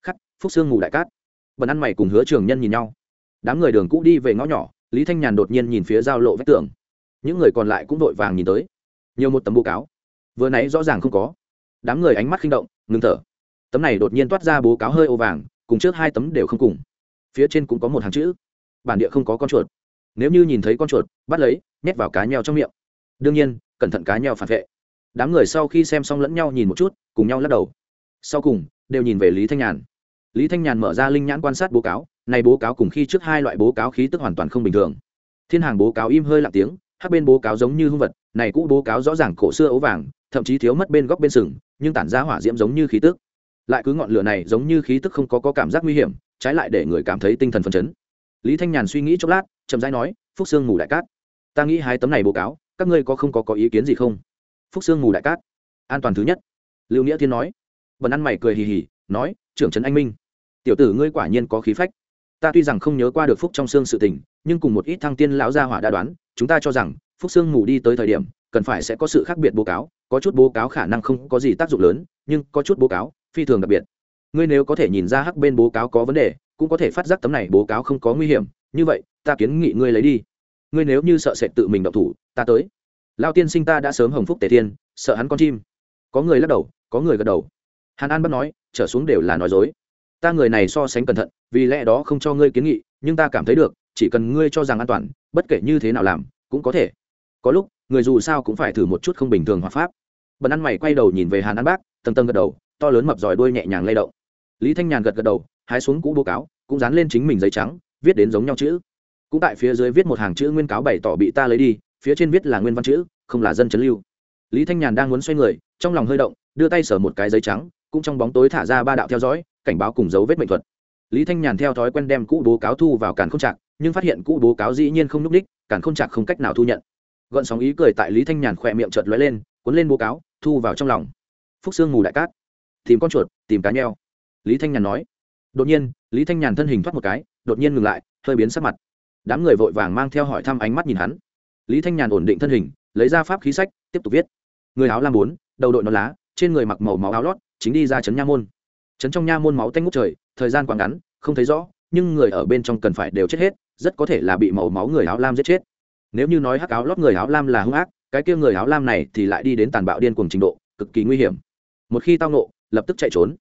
Khắc, phúc sương ngủ đại cát. Bần ăn mày cùng hứa trường nhân nhìn nhau. Đám người đường cũ đi về ngõ nhỏ, lý thanh nhàn đột nhiên nhìn phía giao lộ vách tường. Những người còn lại cũng vội vàng nhìn tới. Nhiều một tấm bố cáo. Vừa nãy rõ ràng không có. Đám người ánh mắt khinh động, ngừng thở. Tấm này đột nhiên toát ra bố cáo hơi ô vàng cùng trước hai tấm đều không cùng. Phía trên cũng có một hàng chữ. Bản địa không có con chuột. Nếu như nhìn thấy con chuột, bắt lấy, nhét vào cá nheo trong miệng. Đương nhiên, cẩn thận cá nheo phản vệ. Đám người sau khi xem xong lẫn nhau nhìn một chút, cùng nhau lắc đầu. Sau cùng, đều nhìn về lý thanh nhàn. Lý thanh nhàn mở ra linh nhãn quan sát bố cáo, này bố cáo cùng khi trước hai loại bố cáo khí tức hoàn toàn không bình thường. Thiên hàng bố cáo im hơi lặng tiếng, hát bên bố cáo giống như hung vật, này cũ bố cáo rõ ràng cổ xưa ấu vàng, thậm chí thiếu mất bên góc bên sừng, nhưng tản ra hỏa diễm giống như khí tức lại cứ ngọn lửa này giống như khí tức không có, có cảm giác nguy hiểm trái lại để người cảm thấy tinh thần phấn chấn. Lý thanh nhàn suy nghĩ chốc lát chậm rãi nói phúc sương mù đại cát ta nghĩ hai tấm này bố cáo các ngươi có không có có ý kiến gì không? Phúc sương mù đại cát an toàn thứ nhất. Lưu nghĩa thiên nói. Vần ăn mày cười hì hì nói trưởng trấn anh minh tiểu tử ngươi quả nhiên có khí phách. Ta tuy rằng không nhớ qua được phúc trong xương sự tình nhưng cùng một ít thăng tiên lão gia hỏa đã đoán chúng ta cho rằng phúc xương ngủ đi tới thời điểm cần phải sẽ có sự khác biệt bố cáo có chút bố cáo khả năng không có gì tác dụng lớn nhưng có chút bố cáo phi thường đặc biệt. Ngươi nếu có thể nhìn ra hắc bên bố cáo có vấn đề, cũng có thể phát giác tấm này bố cáo không có nguy hiểm. Như vậy, ta kiến nghị ngươi lấy đi. Ngươi nếu như sợ sệt tự mình động thủ, ta tới. Lao tiên sinh ta đã sớm hồng phúc tề thiên, sợ hắn con chim. Có người lắc đầu, có người gật đầu. Hàn an bắt nói, trở xuống đều là nói dối. Ta người này so sánh cẩn thận, vì lẽ đó không cho ngươi kiến nghị, nhưng ta cảm thấy được, chỉ cần ngươi cho rằng an toàn, bất kể như thế nào làm, cũng có thể. Có lúc, người dù sao cũng phải thử một chút không bình thường hoặc pháp. Bần ăn mày quay đầu nhìn về hàn an bác, tầng tầng gật đầu to lớn mập giỏi đuôi nhẹ nhàng lay động. Lý thanh nhàn gật gật đầu, hái xuống cũ bố cáo, cũng dán lên chính mình giấy trắng, viết đến giống nhau chữ. Cũng tại phía dưới viết một hàng chữ nguyên cáo bày tỏ bị ta lấy đi, phía trên viết là nguyên văn chữ, không là dân chấn lưu. Lý thanh nhàn đang muốn xoay người, trong lòng hơi động, đưa tay sở một cái giấy trắng, cũng trong bóng tối thả ra ba đạo theo dõi, cảnh báo cùng dấu vết mệnh thuật. Lý thanh nhàn theo thói quen đem cũ bố cáo thu vào càn khôn trạc, nhưng phát hiện cũ bố cáo dĩ nhiên không n ú c đích, càn khôn trạc không cách nào thu nhận. Gọn sóng ý cười tại lý thanh nhàn khỏe miệng trợt lóe lên, cuốn lên bố cáo, thu vào trong lòng. Phúc sương mù đại cát tìm con chuột, tìm cá nheo. Lý thanh nhàn nói. Đột nhiên, lý thanh nhàn thân hình thoát một cái, đột nhiên ngừng lại, hơi biến sắc mặt. Đám người vội vàng mang theo hỏi thăm ánh mắt nhìn hắn. Lý thanh nhàn ổn định thân hình, lấy ra pháp khí sách, tiếp tục viết. Người áo lam bốn, đầu đội nón lá, trên người mặc màu máu áo lót, chính đi ra trấn nha môn. Trấn trong nha môn máu tanh ngút trời, thời gian quá ngắn, không thấy rõ, nhưng người ở bên trong cần phải đều chết hết, rất có thể là bị màu máu người áo lam giết chết. Nếu như nói hắc áo lót người áo lam là hung ác, cái kia người áo lam này thì lại đi đến tàn bạo điên cuồng trình độ, cực kỳ nguy hiểm. Một khi tao nộ lập tức chạy trốn.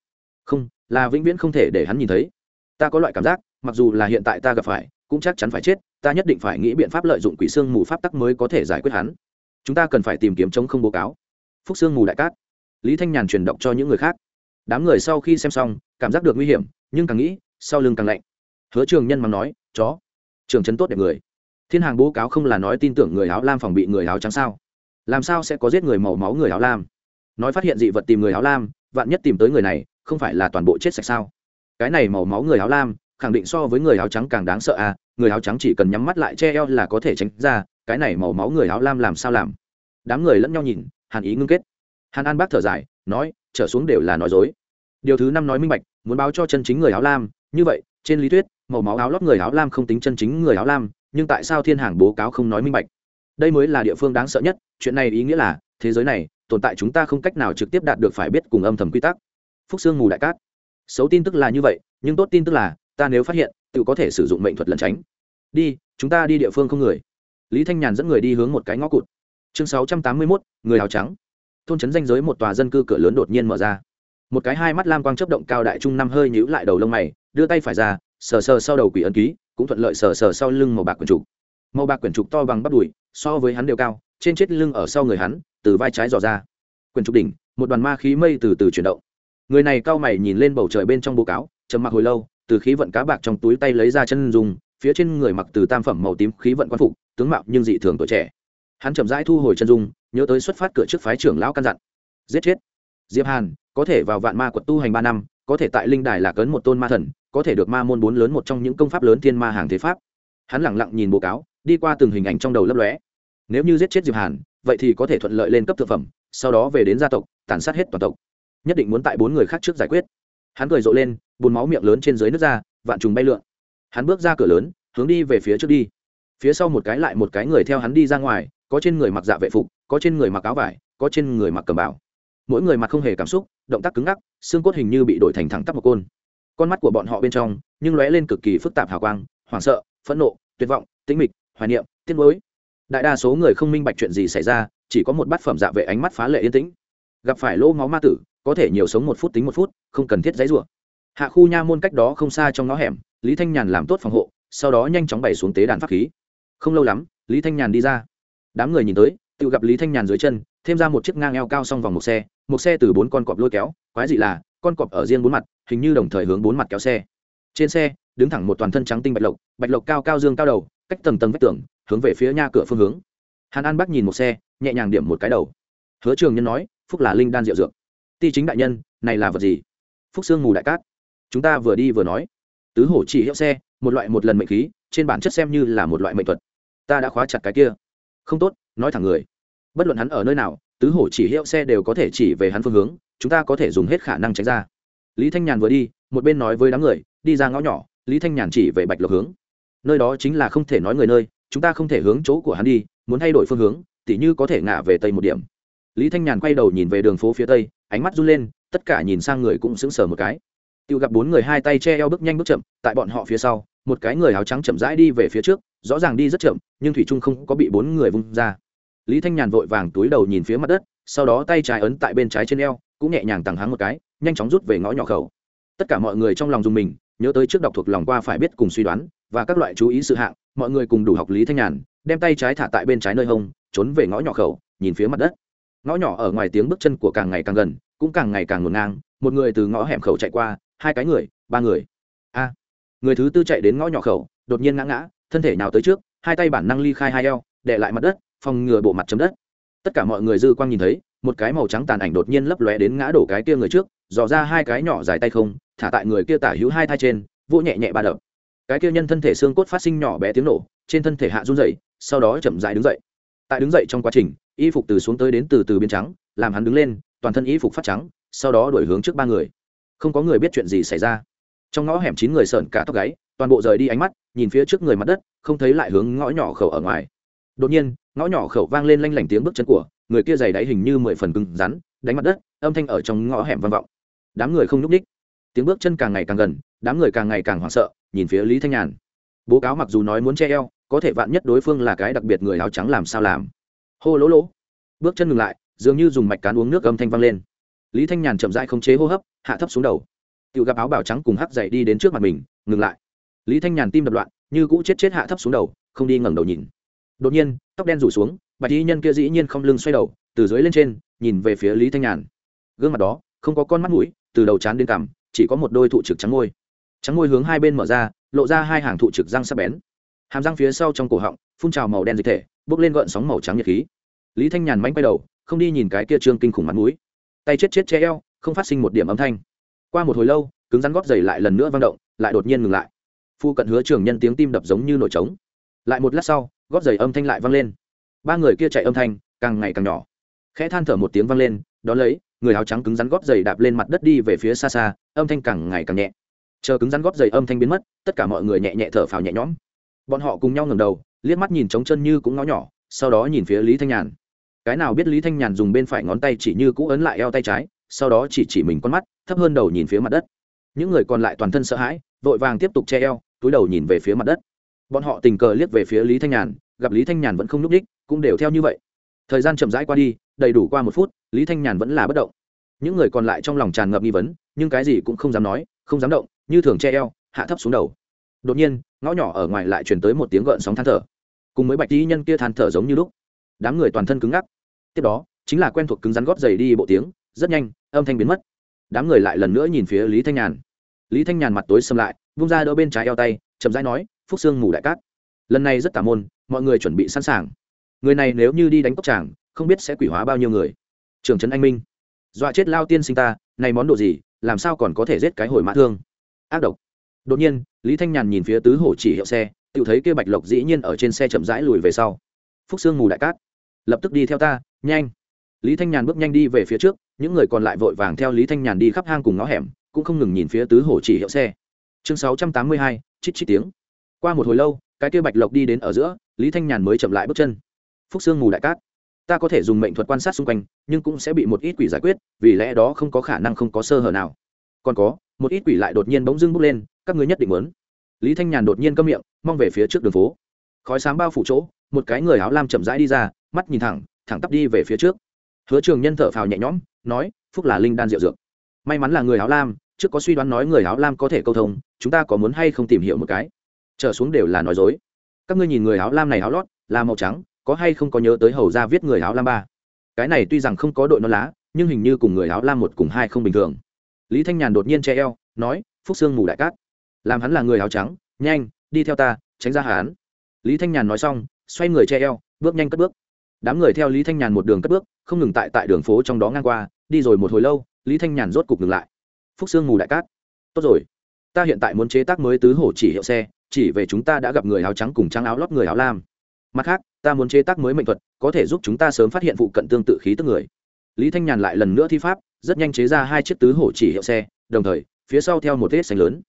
Không, là vĩnh viễn không thể để hắn nhìn thấy. Ta có loại cảm giác, mặc dù là hiện tại ta gặp phải, cũng chắc chắn phải chết, ta nhất định phải nghĩ biện pháp lợi dụng quỷ xương mù pháp tắc mới có thể giải quyết hắn. Chúng ta cần phải tìm kiếm chống không báo cáo. Phúc xương mù đại cát. Lý thanh nhàn truyền động cho những người khác. Đám người sau khi xem xong, cảm giác được nguy hiểm, nhưng càng nghĩ, sau lưng càng lạnh. Hứa trường nhân mắng nói, chó, trường trấn tốt đẹp người. Thiên hàng bố cáo không là nói tin tưởng người áo lam phòng bị người áo trắng sao? Làm sao sẽ có giết người màu máu người áo lam? Nói phát hiện dị vật tìm người áo lam vạn nhất tìm tới người này, không phải là toàn bộ chết sạch sao? Cái này màu máu người áo lam, khẳng định so với người áo trắng càng đáng sợ à người áo trắng chỉ cần nhắm mắt lại che eo là có thể tránh ra, cái này màu máu người áo lam làm sao làm? Đám người lẫn nhau nhìn, hàn ý ngưng kết. Hàn an bác thở dài, nói, trở xuống đều là nói dối. Điều thứ năm nói minh bạch, muốn báo cho chân chính người áo lam, như vậy, trên lý thuyết, màu máu áo lót người áo lam không tính chân chính người áo lam, nhưng tại sao thiên hàng bố cáo không nói minh bạch? Đây mới là địa phương đáng sợ nhất, chuyện này ý nghĩa là, thế giới này tồn tại chúng ta không cách nào trực tiếp đạt được phải biết cùng âm thầm quy tắc. Phúc sương mù đại cát. Xấu tin tức là như vậy, nhưng tốt tin tức là, ta nếu phát hiện, tự có thể sử dụng mệnh thuật lẩn tránh. Đi, chúng ta đi địa phương không người. Lý thanh nhàn dẫn người đi hướng một cái ngõ cụt. Chương sáu trăm tám mươi mốt, người áo trắng. Thôn trấn danh giới một tòa dân cư cửa lớn đột nhiên mở ra. Một cái hai mắt lam quang chấp động cao đại trung năm hơi nhữ lại đầu lông mày, đưa tay phải ra, sờ sờ sau đầu quỷ ấn ký, cũng thuận lợi sờ sờ sau lưng màu bạc quyển trục. Màu bạc quyển trục to bằng bắp đùi, so với hắn đều cao trên chết lưng ở sau người hắn, từ vai trái dò ra. Quyền trục đỉnh, một đoàn ma khí mây từ từ chuyển động. Người này cao mày nhìn lên bầu trời bên trong bố cáo, trầm mặc hồi lâu, từ khí vận cá bạc trong túi tay lấy ra chân dùng phía trên người mặc từ tam phẩm màu tím khí vận quan phục, tướng mạo nhưng dị thường tuổi trẻ. Hắn chậm rãi thu hồi chân dung, nhớ tới xuất phát cửa trước phái trưởng lão căn dặn. Giết chết. Diệp hàn, có thể vào vạn ma quật tu hành ba năm, có thể tại linh đài là cấn một tôn ma thần, có thể được ma môn bốn lớn một trong những công pháp lớn thiên ma hàng thế pháp. Hắn lẳng lặng nhìn bố cáo, đi qua từng hình ảnh trong đầu lấp lóe nếu như giết chết diệp hàn, vậy thì có thể thuận lợi lên cấp thực phẩm, sau đó về đến gia tộc, tàn sát hết toàn tộc. Nhất định muốn tại bốn người khác trước giải quyết. Hắn cười rộ lên bùn máu miệng lớn trên dưới nước ra, vạn trùng bay lượn. Hắn bước ra cửa lớn, hướng đi về phía trước đi. Phía sau một cái lại một cái người theo hắn đi ra ngoài, có trên người mặc dạ vệ phục, có trên người mặc áo vải, có trên người mặc cầm bảo mỗi người mặc không hề cảm xúc, động tác cứng ngắc, xương cốt hình như bị đổi thành thẳng tắp một côn. Con mắt của bọn họ bên trong, nhưng lóe lên cực kỳ phức tạp hào quang, hoảng sợ, phẫn nộ, tuyệt vọng, tĩnh mịch, hoài niệm, tiếc nuối đại đa số người không minh bạch chuyện gì xảy ra, chỉ có một bát phẩm dạ vệ ánh mắt phá lệ yên tĩnh. Gặp phải lỗ máu ma tử, có thể nhiều sống một phút tính một phút, không cần thiết giấy rủa. Hạ khu nha môn cách đó không xa trong ngõ hẻm, lý thanh nhàn làm tốt phòng hộ, sau đó nhanh chóng bày xuống tế đàn pháp khí. Không lâu lắm, lý thanh nhàn đi ra. Đám người nhìn tới, tự gặp lý thanh nhàn dưới chân, thêm ra một chiếc ngang eo cao xong vòng một xe một xe từ bốn con cọp lôi kéo, quái dị là, con cọp ở riêng bốn mặt, hình như đồng thời hướng bốn mặt kéo xe. Trên xe, đứng thẳng một toàn thân trắng tinh bạch lộc bạch lộc cao cao dương cao đầu, cách tầng tầng vách tường hướng về phía nha cửa phương hướng. Hàn an bắc nhìn một xe, nhẹ nhàng điểm một cái đầu. Hứa trường nhân nói, phúc là linh đan rượu dược. Ti chính đại nhân, này là vật gì? Phúc sương mù đại cát. Chúng ta vừa đi vừa nói. Tứ hổ chỉ hiệu xe, một loại một lần mệnh khí, trên bản chất xem như là một loại mệnh thuật. Ta đã khóa chặt cái kia. Không tốt, nói thẳng người. Bất luận hắn ở nơi nào, tứ hổ chỉ hiệu xe đều có thể chỉ về hắn phương hướng, chúng ta có thể dùng hết khả năng tránh ra. Lý thanh nhàn vừa đi, một bên nói với đám người, đi ra ngõ nhỏ. Lý thanh nhàn chỉ về bạch lộc hướng. Nơi đó chính là không thể nói người nơi chúng ta không thể hướng chỗ của hắn đi, muốn thay đổi phương hướng, tỉ như có thể ngả về tây một điểm. Lý thanh nhàn quay đầu nhìn về đường phố phía tây, ánh mắt run lên, tất cả nhìn sang người cũng sững sờ một cái. Tự gặp bốn người hai tay che eo bước nhanh bước chậm, tại bọn họ phía sau, một cái người áo trắng chậm rãi đi về phía trước, rõ ràng đi rất chậm, nhưng thủy trung không có bị bốn người vung ra. Lý thanh nhàn vội vàng túi đầu nhìn phía mặt đất, sau đó tay trái ấn tại bên trái trên eo, cũng nhẹ nhàng tằng hắng một cái, nhanh chóng rút về ngõ nhỏ khẩu. Tất cả mọi người trong lòng dùng mình, nhớ tới trước đọc thuộc lòng qua phải biết cùng suy đoán, và các loại chú ý sự hạng mọi người cùng đủ học lý thanh nhàn, đem tay trái thả tại bên trái nơi hông, trốn về ngõ nhỏ khẩu, nhìn phía mặt đất. Ngõ nhỏ ở ngoài tiếng bước chân của càng ngày càng gần, cũng càng ngày càng ngổn ngang, một người từ ngõ hẻm khẩu chạy qua, hai cái người, ba người. A, người thứ tư chạy đến ngõ nhỏ khẩu, đột nhiên ngã ngã, thân thể nào tới trước, hai tay bản năng ly khai hai eo đệ lại mặt đất, phòng ngừa bộ mặt chấm đất. Tất cả mọi người dư quang nhìn thấy, một cái màu trắng tàn ảnh đột nhiên lấp lóe đến ngã đổ cái kia người trước, dò ra hai cái nhỏ dài tay không, thả tại người kia tả hữu hai thai trên, vỗ nhẹ nhẹ ba đập cái kia nhân thân thể xương cốt phát sinh nhỏ bé tiếng nổ, trên thân thể hạ run dậy sau đó chậm dại đứng dậy. Tại đứng dậy trong quá trình, y phục từ xuống tới đến từ từ biến trắng, làm hắn đứng lên, toàn thân y phục phát trắng, sau đó đổi hướng trước ba người. Không có người biết chuyện gì xảy ra. Trong ngõ hẻm chín người sợn cả tóc gáy, toàn bộ rời đi ánh mắt, nhìn phía trước người mặt đất, không thấy lại hướng ngõ nhỏ khẩu ở ngoài. Đột nhiên, ngõ nhỏ khẩu vang lên lanh lảnh tiếng bước chân của, người kia giày đáy hình như mười phần cứng rắn, đánh mặt đất, âm thanh ở trong ngõ hẻm vang vọng. Đám người không nhúc ních tiếng bước chân càng ngày càng gần, đám người càng ngày càng hoảng sợ nhìn phía lý thanh nhàn. Bố cáo mặc dù nói muốn che eo, có thể vạn nhất đối phương là cái đặc biệt người áo trắng làm sao làm. Hô lỗ lỗ. Bước chân ngừng lại, dường như dùng mạch cán uống nước âm thanh vang lên. Lý thanh nhàn chậm rãi không chế hô hấp, hạ thấp xuống đầu. Tự gặp áo bảo trắng cùng hắc dậy đi đến trước mặt mình, ngừng lại. Lý thanh nhàn tim đập loạn, như cũ chết chết hạ thấp xuống đầu, không đi ngẩng đầu nhìn. Đột nhiên, tóc đen rủ xuống, bạch y nhân kia dĩ nhiên không lưng xoay đầu, từ dưới lên trên, nhìn về phía lý thanh nhàn. Gương mặt đó, không có con mắt mũi, từ đầu trán đến cằm, chỉ có một đôi thụ trực trắng môi trắng môi hướng hai bên mở ra, lộ ra hai hàng thụ trực răng sắc bén. Hàm răng phía sau trong cổ họng, phun trào màu đen dịch thể, bốc lên gợn sóng màu trắng nhiệt khí. Lý thanh nhàn mánh quay đầu, không đi nhìn cái kia trương kinh khủng mặt mũi. Tay chết chết che eo, không phát sinh một điểm âm thanh. Qua một hồi lâu, cứng rắn góp dày lại lần nữa vang động, lại đột nhiên ngừng lại. Phu cận hứa trường nhân tiếng tim đập giống như nổi trống. Lại một lát sau góp dày âm thanh lại vang lên. Ba người kia chạy âm thanh, càng ngày càng nhỏ. Khẽ than thở một tiếng vang lên, đón lấy, người áo trắng cứng rắn góp dày đạp lên mặt đất đi về phía xa xa, âm thanh càng ngày càng nhẹ chờ cứng rắn góp dày âm thanh biến mất, tất cả mọi người nhẹ nhẹ thở phào nhẹ nhõm. Bọn họ cùng nhau ngầm đầu, liếc mắt nhìn trống chân như cũng ngó nhỏ, sau đó nhìn phía lý thanh nhàn. Cái nào biết lý thanh nhàn dùng bên phải ngón tay chỉ như cũ ấn lại eo tay trái, sau đó chỉ chỉ mình con mắt, thấp hơn đầu nhìn phía mặt đất. Những người còn lại toàn thân sợ hãi, vội vàng tiếp tục che eo, túi đầu nhìn về phía mặt đất. Bọn họ tình cờ liếc về phía lý thanh nhàn, gặp lý thanh nhàn vẫn không n ú c đích, cũng đều theo như vậy. Thời gian chậm rãi qua đi, đầy đủ qua một phút, lý thanh nhàn vẫn là bất động. Những người còn lại trong lòng tràn ngập nghi vấn, nhưng cái gì cũng không dám nói, không dám động như thường che eo, hạ thấp xuống đầu. Đột nhiên, ngõ nhỏ ở ngoài lại chuyển tới một tiếng gợn sóng than thở. Cùng với bạch tí nhân kia than thở giống như lúc, đám người toàn thân cứng ngắc. Tiếp đó, chính là quen thuộc cứng rắn gót giày đi bộ tiếng, rất nhanh, âm thanh biến mất. Đám người lại lần nữa nhìn phía lý thanh nhàn. Lý thanh nhàn mặt tối xâm lại, vung ra đỡ bên trái eo tay, chậm rãi nói, phúc sương mù đại cát. Lần này rất tà môn, mọi người chuẩn bị sẵn sàng. Người này nếu như đi đánh cốc tràng không biết sẽ quỷ hóa bao nhiêu người. Trường trấn anh minh. Dọa chết lao tiên sinh ta, này món đồ gì, làm sao còn có thể giết cái hồi mã thương? Ác độc. Đột nhiên, lý thanh nhàn nhìn phía tứ hổ chỉ hiệu xe tự thấy kia bạch lộc dĩ nhiên ở trên xe chậm rãi lùi về sau. Phúc sương mù đại cát. Lập tức đi theo ta, nhanh. Lý thanh nhàn bước nhanh đi về phía trước, những người còn lại vội vàng theo lý thanh nhàn đi khắp hang cùng ngõ hẻm, cũng không ngừng nhìn phía tứ hổ chỉ hiệu xe. Chương sáu trăm tám mươi hai, chít chít tiếng. Qua một hồi lâu, cái kia bạch lộc đi đến ở giữa, lý thanh nhàn mới chậm lại bước chân. Phúc sương mù đại cát. Ta có thể dùng mệnh thuật quan sát xung quanh, nhưng cũng sẽ bị một ít quỷ giải quyết, vì lẽ đó không có khả năng không có sơ hở nào. Còn có một ít quỷ lại đột nhiên bỗng dưng bốc lên, các ngươi nhất định muốn. Lý thanh nhàn đột nhiên câm miệng, mong về phía trước đường phố. Khói sáng bao phủ chỗ, một cái người áo lam chậm rãi đi ra, mắt nhìn thẳng thẳng tắp đi về phía trước. Hứa trường nhân thở phào nhẹ nhõm, nói, phúc là linh đan rượu dược. May mắn là người áo lam, trước có suy đoán nói người áo lam có thể câu thông, chúng ta có muốn hay không tìm hiểu một cái? Trở xuống đều là nói dối. Các ngươi nhìn người áo lam này áo lót, là màu trắng, có hay không có nhớ tới hầu ra viết người áo lam ba? Cái này tuy rằng không có đội non lá, nhưng hình như cùng người áo lam một cùng hai không bình thường lý thanh nhàn đột nhiên che eo, nói, phúc sương mù đại cát. Làm hắn là người áo trắng, nhanh, đi theo ta, tránh ra hắn lý thanh nhàn nói xong, xoay người che eo, bước nhanh cất bước. Đám người theo lý thanh nhàn một đường cất bước, không ngừng tại tại đường phố trong đó ngang qua, đi rồi một hồi lâu, lý thanh nhàn rốt cục ngừng lại. Phúc sương mù đại cát. Tốt rồi. Ta hiện tại muốn chế tác mới tứ hổ chỉ hiệu xe, chỉ về chúng ta đã gặp người áo trắng cùng trắng áo lót người áo lam. Mặt khác, ta muốn chế tác mới mệnh thuật, có thể giúp chúng ta sớm phát hiện vụ cận tương tự khí tức người lý thanh nhàn lại lần nữa thi pháp, rất nhanh chế ra hai chiếc tứ hổ chỉ hiệu xe, đồng thời, phía sau theo một hết xanh lớn.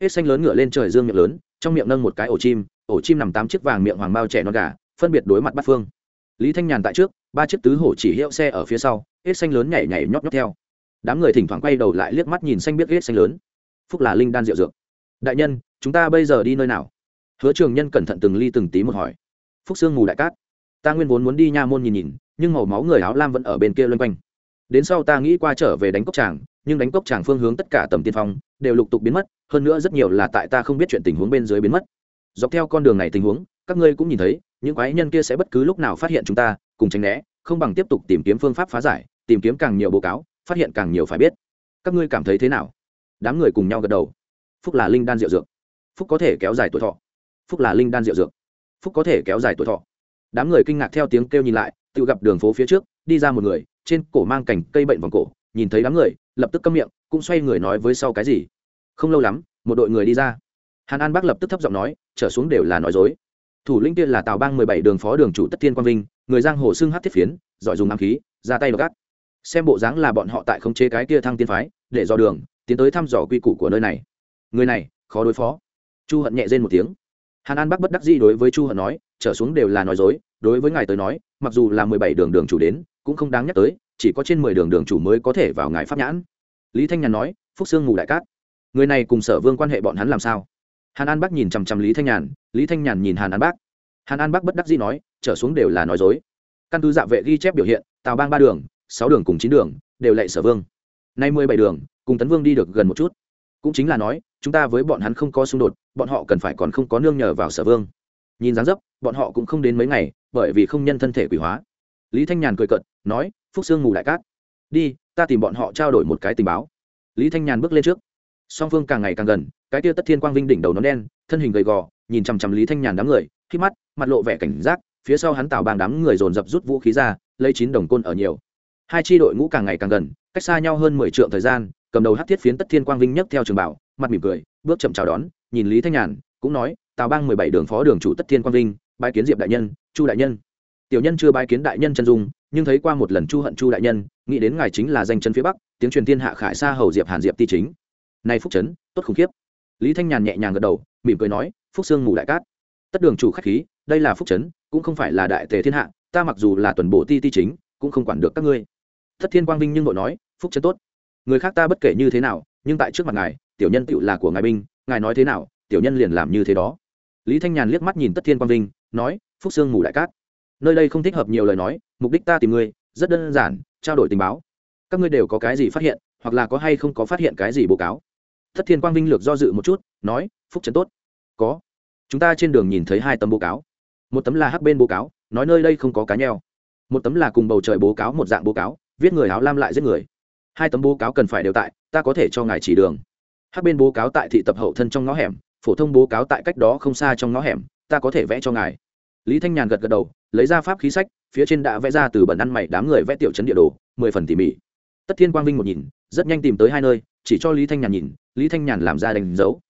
Hết xanh lớn ngựa lên trời dương miệng lớn, trong miệng nâng một cái ổ chim ổ chim nằm tám chiếc vàng miệng hoàng bao trẻ non gà, phân biệt đối mặt bắt phương. Lý thanh nhàn tại trước, ba chiếc tứ hổ chỉ hiệu xe ở phía sau hết xanh lớn nhảy nhảy nhóp nhóp theo. Đám người thỉnh thoảng quay đầu lại liếc mắt nhìn xanh biết hết xanh lớn. Phúc là linh đan rượu dược. Đại nhân, chúng ta bây giờ đi nơi nào? Hứa trường nhân cẩn thận từng ly từng tí một hỏi. Phúc sương mù đại cát. Ta nguyên vốn muốn đi nha môn nhìn nhìn nhưng màu máu người áo lam vẫn ở bên kia loanh quanh. Đến sau ta nghĩ qua trở về đánh cốc tràng nhưng đánh cốc tràng phương hướng tất cả tầm tiên phong đều lục tục biến mất, hơn nữa rất nhiều là tại ta không biết chuyện tình huống bên dưới biến mất. Dọc theo con đường này tình huống, các ngươi cũng nhìn thấy, những quái nhân kia sẽ bất cứ lúc nào phát hiện chúng ta, cùng tránh né, không bằng tiếp tục tìm kiếm phương pháp phá giải, tìm kiếm càng nhiều báo cáo, phát hiện càng nhiều phải biết. Các ngươi cảm thấy thế nào? Đám người cùng nhau gật đầu. Phúc là linh đan rượu dược. Phúc có thể kéo dài tuổi thọ. Phúc là linh đan rượu dược. Phúc có thể kéo dài tuổi thọ. Đám người kinh ngạc theo tiếng kêu nhìn lại tự gặp đường phố phía trước, đi ra một người, trên cổ mang cành cây bệnh vòng cổ, nhìn thấy đám người, lập tức câm miệng, cũng xoay người nói với sau cái gì. Không lâu lắm, một đội người đi ra. Hàn an bác lập tức thấp giọng nói, trở xuống đều là nói dối. Thủ lĩnh tiên là tào bang mười bảy đường phó đường chủ tất tiên quang vinh, người giang hồ xưng hát thiết phiến, giỏi dùng ám khí, ra tay đ gác xem bộ dáng là bọn họ tại khống chế cái kia thăng tiên phái, để dò đường, tiến tới thăm dò quy củ của nơi này. Người này, khó đối phó. Chu hận nhẹ dên một tiếng hàn an bắc bất đắc dĩ đối với chu hận nói, trở xuống đều là nói dối, đối với ngài tới nói, mặc dù là mười bảy đường đường chủ đến, cũng không đáng nhắc tới, chỉ có trên mười đường đường chủ mới có thể vào ngài pháp nhãn. Lý thanh nhàn nói, phúc sương ngủ đại cát, người này cùng sở vương quan hệ bọn hắn làm sao? Hàn an bắc nhìn chằm chằm lý thanh nhàn, lý thanh nhàn nhìn hàn an bắc. Hàn an bắc bất đắc dĩ nói, trở xuống đều là nói dối. Căn cứ dạ vệ ghi chép biểu hiện, tào bang ba đường, sáu đường cùng chín đường, đều lệ sở vương. Nay mười bảy đường, cùng tấn vương đi được gần một chút. Cũng chính là nói chúng ta với bọn hắn không có xung đột, bọn họ cần phải còn không có nương nhờ vào sở vương. Nhìn dáng dấp, bọn họ cũng không đến mấy ngày, bởi vì không nhân thân thể quỷ hóa. Lý thanh nhàn cười cận nói, phúc sương ngủ lại cát. Đi, ta tìm bọn họ trao đổi một cái tình báo. Lý thanh nhàn bước lên trước. Song phương càng ngày càng gần, cái tia tất thiên quang vinh đỉnh đầu nón đen, thân hình gầy gò, nhìn chằm chằm lý thanh nhàn đám người, khi mắt, mặt lộ vẻ cảnh giác, phía sau hắn tạo bàn đám người dồn dập rút vũ khí ra, lấy chín đồng côn ở nhiều. Hai tri đội ngũ càng ngày càng gần, cách xa nhau hơn mười t thời gian, cầm đầu hát thiết phiến tất thiên quang vinh nhất theo trường bảo mặt mỉm cười, bước chậm chào đón, nhìn lý thanh nhàn, cũng nói, tào bang mười bảy đường phó đường chủ tất thiên quang vinh, bái kiến diệp đại nhân, chu đại nhân. Tiểu nhân chưa bái kiến đại nhân chân dung, nhưng thấy qua một lần chu hận chu đại nhân, nghĩ đến ngài chính là danh chân phía bắc, tiếng truyền thiên hạ khải sa hầu diệp hàn diệp ti chính. Này phúc trấn, tốt khủng khiếp. Lý thanh nhàn nhẹ nhàng gật đầu, mỉm cười nói, phúc sương mù đại cát. Tất đường chủ khách khí, đây là phúc trấn, cũng không phải là đại tề thiên hạ, ta mặc dù là tuần bộ ti ti chính, cũng không quản được các ngươi. Thất thiên quang vinh nhưng nội nói, phúc trấn tốt. Người khác ta bất kể như thế nào, nhưng tại trước mặt ngài tiểu nhân tựu là của ngài binh, ngài nói thế nào, tiểu nhân liền làm như thế đó. Lý thanh nhàn liếc mắt nhìn tất thiên quang vinh, nói, phúc sương mù đại cát. Nơi đây không thích hợp nhiều lời nói, mục đích ta tìm ngươi, rất đơn giản, trao đổi tình báo. Các ngươi đều có cái gì phát hiện, hoặc là có hay không có phát hiện cái gì bố cáo? Thất thiên quang vinh lược do dự một chút, nói, phúc trấn tốt. Có. Chúng ta trên đường nhìn thấy hai tấm bố cáo. Một tấm là hắc bên bố cáo, nói nơi đây không có cá nheo. Một tấm là cùng bầu trời bố cáo một dạng bố cáo, viết người áo lam lại giết người. Hai tấm bố cáo cần phải đều tại, ta có thể cho ngài chỉ đường. Hát bên bố cáo tại thị tập hậu thân trong ngõ hẻm, phổ thông bố cáo tại cách đó không xa trong ngõ hẻm, ta có thể vẽ cho ngài. Lý thanh nhàn gật gật đầu, lấy ra pháp khí sách, phía trên đã vẽ ra từ bẩn ăn mày đám người vẽ tiểu chấn địa đồ, mười phần tỉ mỉ. Tất thiên quang vinh một nhìn, rất nhanh tìm tới hai nơi, chỉ cho lý thanh nhàn nhìn, lý thanh nhàn làm ra đánh dấu.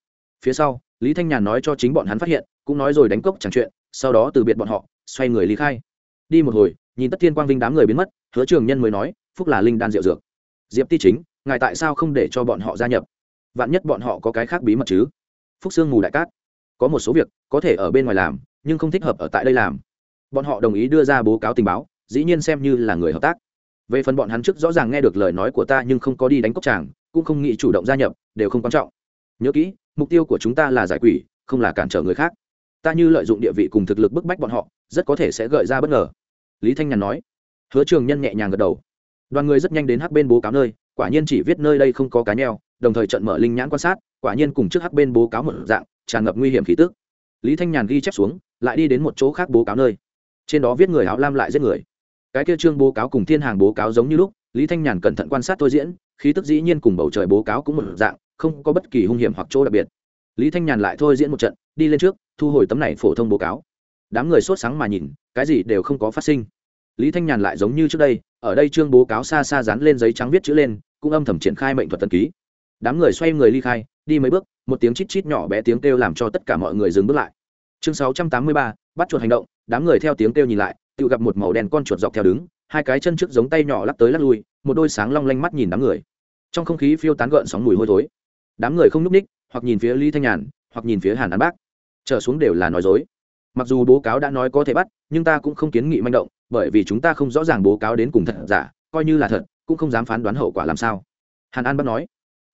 Phía sau, lý thanh nhàn nói cho chính bọn hắn phát hiện, cũng nói rồi đánh cốc chẳng chuyện, sau đó từ biệt bọn họ, xoay người lý khai. Đi một hồi, nhìn tất thiên quang vinh đám người biến mất, hứa trường nhân mới nói, phúc là linh đan rượu dược. Diệp ti chính, ngài tại sao không để cho bọn họ gia nhập? Vạn nhất bọn họ có cái khác bí mật chứ? Phúc sương mù đại cát. Có một số việc, có thể ở bên ngoài làm, nhưng không thích hợp ở tại đây làm. Bọn họ đồng ý đưa ra bố cáo tình báo, dĩ nhiên xem như là người hợp tác. Về phần bọn hắn trước rõ ràng nghe được lời nói của ta nhưng không có đi đánh cốc tràng cũng không nghĩ chủ động gia nhập, đều không quan trọng. Nhớ kỹ, mục tiêu của chúng ta là giải quỷ, không là cản trở người khác. Ta như lợi dụng địa vị cùng thực lực bức bách bọn họ, rất có thể sẽ gợi ra bất ngờ. Lý thanh nhàn nói. Hứa trường nhân nhẹ nhàng gật đầu. Đoàn người rất nhanh đến hắc bên bố cáo nơi, quả nhiên chỉ viết nơi đây không có cá nheo đồng thời trận mở linh nhãn quan sát, quả nhiên cùng trước hắc bên bố cáo một dạng, tràn ngập nguy hiểm khí tức. Lý thanh nhàn ghi chép xuống, lại đi đến một chỗ khác bố cáo nơi. Trên đó viết người áo lam lại giết người. Cái kia trương bố cáo cùng thiên hàng bố cáo giống như lúc, lý thanh nhàn cẩn thận quan sát thôi diễn, khí tức dĩ nhiên cùng bầu trời bố cáo cũng một dạng, không có bất kỳ hung hiểm hoặc chỗ đặc biệt. Lý thanh nhàn lại thôi diễn một trận, đi lên trước, thu hồi tấm này phổ thông bố cáo. Đám người sốt sáng mà nhìn, cái gì đều không có phát sinh. Lý thanh nhàn lại giống như trước đây, ở đây trương bố cáo xa xa dán lên giấy trắng viết chữ lên, cũng âm thầm triển khai mệnh thuật tân ký đám người xoay người ly khai, đi mấy bước, một tiếng chít chít nhỏ bé tiếng kêu làm cho tất cả mọi người dừng bước lại. Chương sáu trăm tám mươi ba, bắt chuột hành động, đám người theo tiếng kêu nhìn lại, tự gặp một màu đen con chuột dọc theo đứng, hai cái chân trước giống tay nhỏ lắc tới lắc lui, một đôi sáng long lanh mắt nhìn đám người. Trong không khí phiêu tán gợn sóng mùi hôi thối. Đám người không n ú c ních, hoặc nhìn phía lý thanh nhàn, hoặc nhìn phía hàn an bác. Trở xuống đều là nói dối. Mặc dù bố cáo đã nói có thể bắt, nhưng ta cũng không kiến nghị manh động, bởi vì chúng ta không rõ ràng bố cáo đến cùng thật giả, coi như là thật, cũng không dám phán đoán hậu quả làm sao. Hàn an bác nói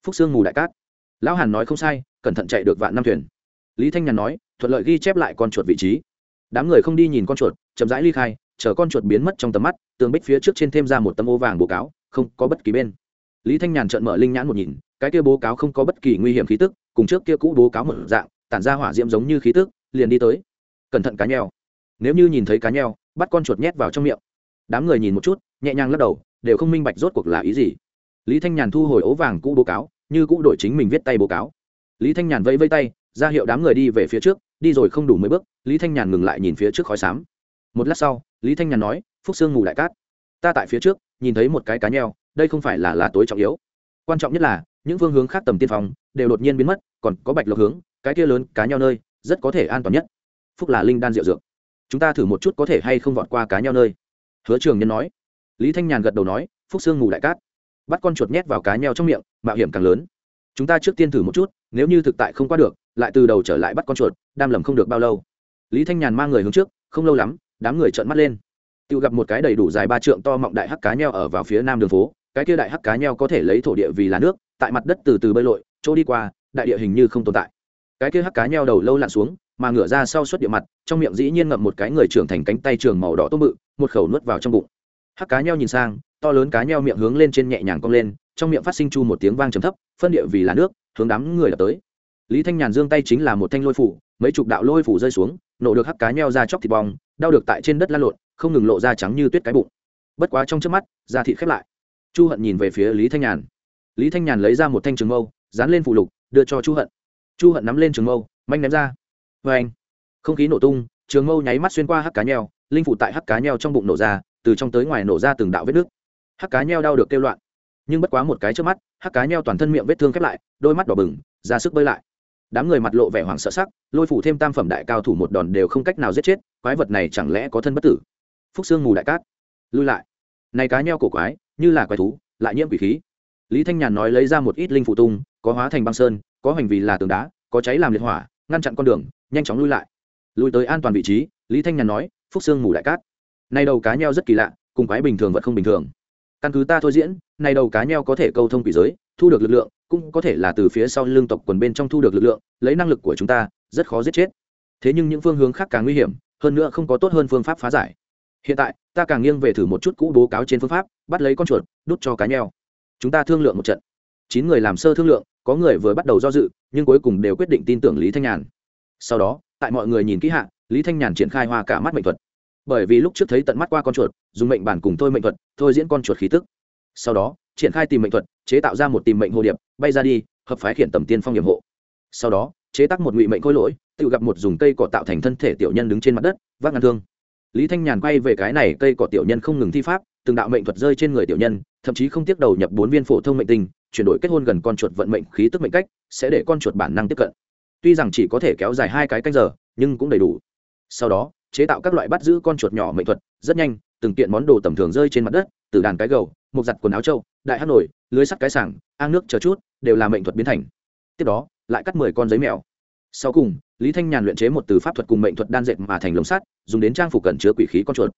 phúc sương mù đại cát. Lão hàn nói không sai, cẩn thận chạy được vạn năm thuyền. Lý thanh nhàn nói, thuận lợi ghi chép lại con chuột vị trí. Đám người không đi nhìn con chuột, chậm rãi ly khai, chờ con chuột biến mất trong tầm mắt, tường bích phía trước trên thêm ra một tấm ô vàng bố cáo, không có bất kỳ bên. Lý thanh nhàn trợn mở linh nhãn một nhìn, cái kia bố cáo không có bất kỳ nguy hiểm khí tức, cùng trước kia cũ bố cáo một dạng, tản ra hỏa diễm giống như khí tức, liền đi tới. Cẩn thận cá nheo. Nếu như nhìn thấy cá nheo, bắt con chuột nhét vào trong miệng. Đám người nhìn một chút, nhẹ nhàng lắc đầu, đều không minh bạch rốt cuộc là ý gì lý thanh nhàn thu hồi ố vàng cũ bố cáo, như cũ đổi chính mình viết tay bố cáo. Lý thanh nhàn vẫy vây tay, ra hiệu đám người đi về phía trước, đi rồi không đủ mấy bước, lý thanh nhàn ngừng lại nhìn phía trước khói xám. Một lát sau, lý thanh nhàn nói, phúc sương ngủ đại cát. Ta tại phía trước, nhìn thấy một cái cá nheo, đây không phải là là tối trọng yếu. Quan trọng nhất là, những phương hướng khác tầm tiên phong đều đột nhiên biến mất, còn có bạch lộc hướng, cái kia lớn cá nheo nơi, rất có thể an toàn nhất. Phúc là linh đan rượu dược. Chúng ta thử một chút có thể hay không vọt qua cá nheo nơi. Hứa trường nhân nói. Lý thanh nhàn gật đầu nói, phúc sương ngủ đại cát bắt con chuột nhét vào cá nheo trong miệng, mạo hiểm càng lớn. Chúng ta trước tiên thử một chút, nếu như thực tại không qua được, lại từ đầu trở lại bắt con chuột, đam lầm không được bao lâu. Lý thanh nhàn mang người hướng trước, không lâu lắm, đám người trợn mắt lên. Tự gặp một cái đầy đủ dài ba trượng to mọng đại hắc cá nheo ở vào phía nam đường phố, cái kia đại hắc cá nheo có thể lấy thổ địa vì là nước, tại mặt đất từ từ bơi lội, chỗ đi qua, đại địa hình như không tồn tại. Cái kia hắc cá nheo đầu lâu lặn xuống, mà ngửa ra sau xuất địa mặt, trong miệng dĩ nhiên ngậm một cái người trưởng thành cánh tay trường màu đỏ tôm bự, một khẩu nuốt vào trong bụng. Hắc cá nheo nhìn sang to lớn cá nheo miệng hướng lên trên nhẹ nhàng cong lên, trong miệng phát sinh chu một tiếng vang trầm thấp, phân địa vì là nước, hướng đám người đập tới. Lý thanh nhàn giương tay chính là một thanh lôi phủ, mấy chục đạo lôi phủ rơi xuống, nổ được hắc cá nheo ra chóc thịt bong, đau được tại trên đất lăn lộn, không ngừng lộ ra trắng như tuyết cái bụng. Bất quá trong trước mắt, da thịt khép lại. Chu hận nhìn về phía lý thanh nhàn. Lý thanh nhàn lấy ra một thanh trường mâu, dán lên phụ lục, đưa cho chu hận. Chu hận nắm lên trường mâu, manh ném ra. Vê anh không khí nổ tung, trường mâu nháy mắt xuyên qua hắc cá nheo, linh phụ tại hắc cá nheo trong bụng nổ ra, từ trong tới ngoài nổ ra từng đạo vết nước hắc cá nheo đau được kêu loạn. Nhưng bất quá một cái trước mắt, hắc cá nheo toàn thân miệng vết thương khép lại, đôi mắt đỏ bừng, ra sức bơi lại. Đám người mặt lộ vẻ hoảng sợ sắc, lôi phủ thêm tam phẩm đại cao thủ một đòn đều không cách nào giết chết, quái vật này chẳng lẽ có thân bất tử? Phúc xương mù đại cát. Lui lại. Này cá nheo cổ quái, như là quái thú, lại nhiễm quỷ khí. Lý thanh nhàn nói lấy ra một ít linh phụ tung, có hóa thành băng sơn, có hành vì là tường đá, có cháy làm liệt hỏa, ngăn chặn con đường, nhanh chóng lui lại. Lui tới an toàn vị trí, lý thanh nhàn nói, phúc xương mù đại cát. Nay đầu cá nheo rất kỳ lạ, cùng quái bình thường vật không bình thường căn cứ ta thôi diễn, này đầu cá nheo có thể câu thông quỷ giới, thu được lực lượng, cũng có thể là từ phía sau lương tộc quần bên trong thu được lực lượng, lấy năng lực của chúng ta, rất khó giết chết. Thế nhưng những phương hướng khác càng nguy hiểm, hơn nữa không có tốt hơn phương pháp phá giải. Hiện tại, ta càng nghiêng về thử một chút cũ bố cáo trên phương pháp, bắt lấy con chuột, đút cho cá nheo. Chúng ta thương lượng một trận. Chín người làm sơ thương lượng, có người vừa bắt đầu do dự, nhưng cuối cùng đều quyết định tin tưởng lý thanh nhàn. Sau đó, tại mọi người nhìn kỹ hạ, lý thanh nhàn triển khai hoa cả mắt mệnh thuật bởi vì lúc trước thấy tận mắt qua con chuột, dùng mệnh bản cùng thôi mệnh thuật, thôi diễn con chuột khí tức. Sau đó, triển khai tìm mệnh thuật, chế tạo ra một tìm mệnh hồ điệp, bay ra đi, hợp phái khiển tầm tiên phong nhiệm hộ. Sau đó, chế tác một ngụy mệnh khôi lỗi, tự gặp một dùng cây cỏ tạo thành thân thể tiểu nhân đứng trên mặt đất, vác ngăn thương. Lý thanh nhàn quay về cái này, cây cỏ tiểu nhân không ngừng thi pháp, từng đạo mệnh thuật rơi trên người tiểu nhân, thậm chí không tiếc đầu nhập bốn viên phổ thông mệnh tinh, chuyển đổi kết hôn gần con chuột vận mệnh khí tức mệnh cách, sẽ để con chuột bản năng tiếp cận. Tuy rằng chỉ có thể kéo dài hai cái canh giờ, nhưng cũng đầy đủ. Sau đó chế tạo các loại bắt giữ con chuột nhỏ mệnh thuật, rất nhanh, từng kiện món đồ tầm thường rơi trên mặt đất, từ đàn cái gầu, một giặt quần áo trâu, đại hát nổi lưới sắt cái sảng ang nước chờ chút, đều là mệnh thuật biến thành. Tiếp đó, lại cắt mười con giấy mèo. Sau cùng, lý thanh nhàn luyện chế một từ pháp thuật cùng mệnh thuật đan dệt mà thành lồng sắt, dùng đến trang phục cẩn chứa quỷ khí con chuột.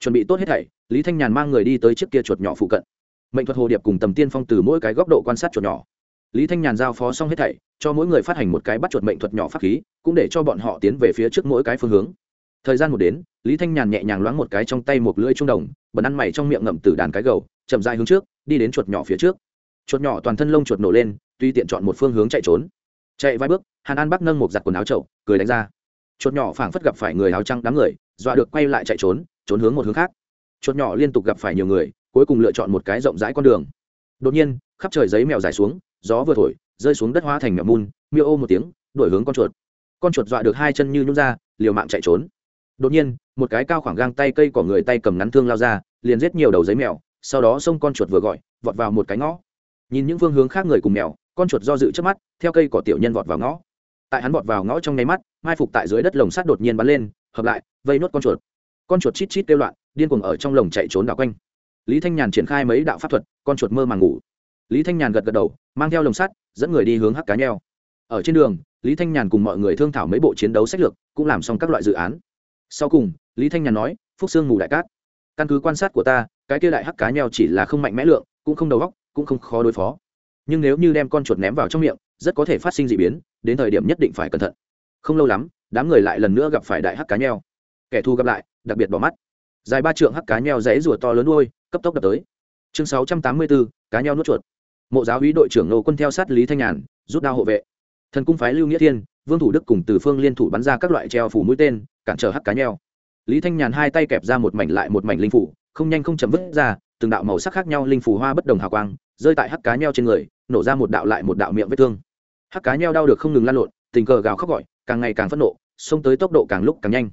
Chuẩn bị tốt hết thảy, lý thanh nhàn mang người đi tới chiếc kia chuột nhỏ phụ cận. Mệnh thuật hồ điệp cùng tầm tiên phong từ mỗi cái góc độ quan sát chuột nhỏ. Lý thanh nhàn giao phó xong hết thảy, cho mỗi người phát hành một cái bắt chuột mệnh thuật nhỏ pháp khí, cũng để cho bọn họ tiến về phía trước mỗi cái phương hướng thời gian một đến, lý thanh nhàn nhẹ nhàng loáng một cái trong tay một lưỡi trung đồng bẩn ăn mày trong miệng ngậm từ đàn cái gầu, chậm dài hướng trước, đi đến chuột nhỏ phía trước. Chuột nhỏ toàn thân lông chuột nổ lên, tuy tiện chọn một phương hướng chạy trốn. Chạy vài bước, hàn an bắc nâng một giặt quần áo trậu cười đánh ra. Chuột nhỏ phảng phất gặp phải người áo trăng đám người, dọa được quay lại chạy trốn trốn hướng một hướng khác. Chuột nhỏ liên tục gặp phải nhiều người, cuối cùng lựa chọn một cái rộng rãi con đường. Đột nhiên, khắp trời giấy mèo dài xuống, gió vừa thổi, rơi xuống đất hóa thành mèo mun, miêu ô một tiếng, đuổi hướng con chuột. Con chuột dọa được hai chân như nhún ra, liều mạng chạy trốn đột nhiên, một cái cao khoảng gang tay cây cỏ người tay cầm ngắn thương lao ra, liền giết nhiều đầu giấy mèo, sau đó xông con chuột vừa gọi, vọt vào một cái ngõ. Nhìn những phương hướng khác người cùng mèo, con chuột do dự trước mắt, theo cây cỏ tiểu nhân vọt vào ngõ. Tại hắn vọt vào ngõ trong nháy mắt, mai phục tại dưới đất lồng sắt đột nhiên bắn lên, hợp lại, vây nốt con chuột. Con chuột chít chít kêu loạn, điên cuồng ở trong lồng chạy trốn đảo quanh. Lý thanh nhàn triển khai mấy đạo pháp thuật, con chuột mơ màng ngủ. Lý thanh nhàn gật gật đầu, mang theo lồng sắt, dẫn người đi hướng hắc cá nheo. Ở trên đường, lý thanh nhàn cùng mọi người thương thảo mấy bộ chiến đấu sách lược, cũng làm xong các loại dự án sau cùng, lý thanh nhàn nói, phúc sương mù đại cát. Căn cứ quan sát của ta, cái kia đại hắc cá nheo chỉ là không mạnh mẽ lượng, cũng không đầu góc cũng không khó đối phó. Nhưng nếu như đem con chuột ném vào trong miệng, rất có thể phát sinh d ị biến, đến thời điểm nhất định phải cẩn thận. Không lâu lắm, đám người lại lần nữa gặp phải đại hắc cá nheo. Kẻ thù gặp lại, đặc biệt bỏ mắt. Dài ba trượng hắc cá nheo dãy rùa to lớn đuôi, cấp tốc đập tới. Chương sáu trăm tám mươi bốn cá nheo nuốt chuột. Mộ giáo hí đội trưởng nô quân theo sát lý thanh nhàn, rút đao hộ vệ. Thần cung phái lưu nghĩa thiên vương thủ đức cùng từ phương liên thủ bắn ra các loại treo phủ mũi tên, cản trở hắc cá nheo. Lý thanh nhàn hai tay kẹp ra một mảnh lại một mảnh linh phủ, không nhanh không chậm vứt ra, từng đạo màu sắc khác nhau linh phủ hoa bất đồng hào quang, rơi tại hắc cá nheo trên người, nổ ra một đạo lại một đạo miệng vết thương. Hắc cá nheo đau được không ngừng lan lộn, tình cờ gào khóc gọi, càng ngày càng phẫn nộ, xông tới tốc độ càng lúc càng nhanh.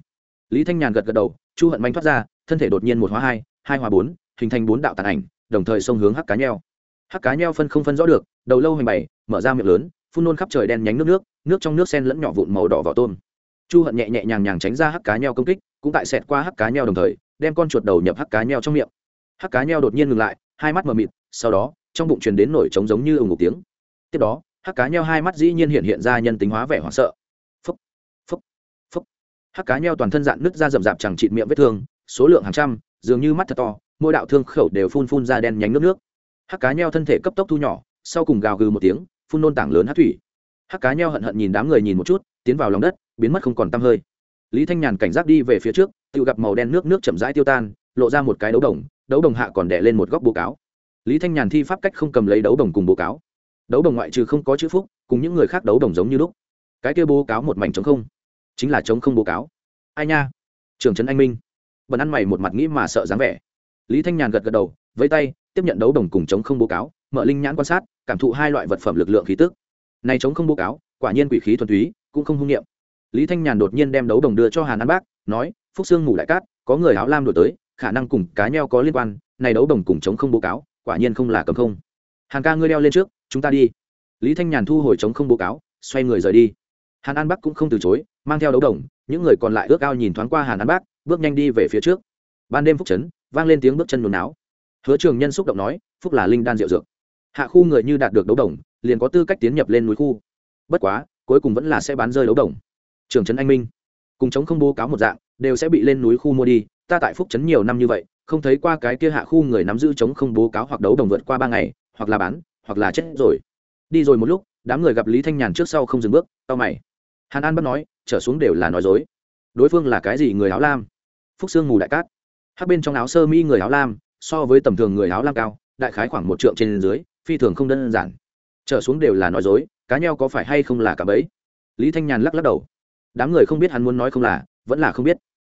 Lý thanh nhàn gật gật đầu, chu hận manh thoát ra, thân thể đột nhiên một hóa hai hai hóa bốn, hình thành bốn đạo tàn ảnh, đồng thời xông hướng hắc cá nheo. Hắc cá nheo phân không phân rõ được, đầu lâu hình bày mở ra miệng lớn phun nôn khắp trời đen nhánh nước nước nước trong nước sen lẫn nhỏ vụn màu đỏ vào tôm. Chu hận nhẹ nhẹ nhàng nhàng tránh ra hắc cá nheo công kích, cũng tại xẹt qua hắc cá nheo đồng thời, đem con chuột đầu nhập hắc cá nheo trong miệng. Hắc cá nheo đột nhiên ngừng lại, hai mắt mờ mịt, sau đó, trong bụng truyền đến nổi trống giống như ủng ngục tiếng. Tiếp đó, hắc cá nheo hai mắt dĩ nhiên hiện hiện ra nhân tính hóa vẻ hoảng sợ. Phúc phúc phúc. Hắc cá nheo toàn thân dạn nứt ra rậm rạp chẳng trịt miệng vết thương, số lượng hàng trăm, dường như mắt thật to, mỗi đạo thương khẩu đều phun phun ra đen nhánh nước nước. Hắc cá nheo thân thể cấp tốc thu nhỏ, sau cùng gào gừ một tiếng phun nôn tảng lớn hát thủy. Hắc cá nheo hận hận nhìn đám người nhìn một chút, tiến vào lòng đất, biến mất không còn tăm hơi. Lý thanh nhàn cảnh giác đi về phía trước, tự gặp màu đen nước nước chậm rãi tiêu tan, lộ ra một cái đấu đồng đấu đồng hạ còn đẻ lên một góc bố cáo. Lý thanh nhàn thi pháp cách không cầm lấy đấu đồng cùng bố cáo. Đấu đồng ngoại trừ không có chữ phúc, cùng những người khác đấu đồng giống như lúc. Cái kia bố cáo một mảnh chống không, chính là chống không bố cáo. Ai nha? Trường trấn anh minh. Bần ăn mày một mặt nghĩ mà sợ dáng vẻ. Lý thanh nhàn gật gật đầu, vẫy tay, tiếp nhận đấu đồng cùng chống không bố cáo mở linh nhãn quan sát, cảm thụ hai loại vật phẩm lực lượng khí tức. Này chống không bố cáo, quả nhiên quỷ khí thuần túy, cũng không hung nghiệm. Lý thanh nhàn đột nhiên đem đấu đồng đưa cho hàn an bác, nói, phúc sương ngủ đại cát, có người áo lam đổi tới, khả năng cùng cá nheo có liên quan, này đấu đồng cùng chống không bố cáo, quả nhiên không là cầm không. Hàn ca ngươi đeo lên trước, chúng ta đi. Lý thanh nhàn thu hồi chống không bố cáo, xoay người rời đi. Hàn an bắc cũng không từ chối, mang theo đấu đồng, những người còn lại ước ao nhìn thoáng qua hàn an bắc bước nhanh đi về phía trước. Ban đêm phúc trấn vang lên tiếng bước chân nôn náo. Hứa trường nhân xúc động nói, phúc là linh đan rượu dược hạ khu người như đạt được đấu đồng, liền có tư cách tiến nhập lên núi khu. Bất quá, cuối cùng vẫn là sẽ bán rơi đấu đồng. Trường trấn anh minh, cùng chống không bố cáo một dạng, đều sẽ bị lên núi khu mua đi, ta tại phúc trấn nhiều năm như vậy, không thấy qua cái kia hạ khu người nắm giữ chống không bố cáo hoặc đấu đồng vượt qua ba ngày, hoặc là bán, hoặc là chết rồi. Đi rồi một lúc, đám người gặp lý thanh nhàn trước sau không dừng bước tao mày. Hàn an bắt nói, trở xuống đều là nói dối. Đối phương là cái gì người áo lam? Phúc sương mù đại cát. Hát bên trong áo sơ mi người áo lam, so với tầm thường người áo lam cao, đại khái khoảng một trượng trên dưới phi thường không đơn giản. Trở xuống đều là nói dối, cá nheo có phải hay không là cả bấy lý thanh nhàn lắc lắc đầu. Đám người không biết hắn muốn nói không là, vẫn là không biết.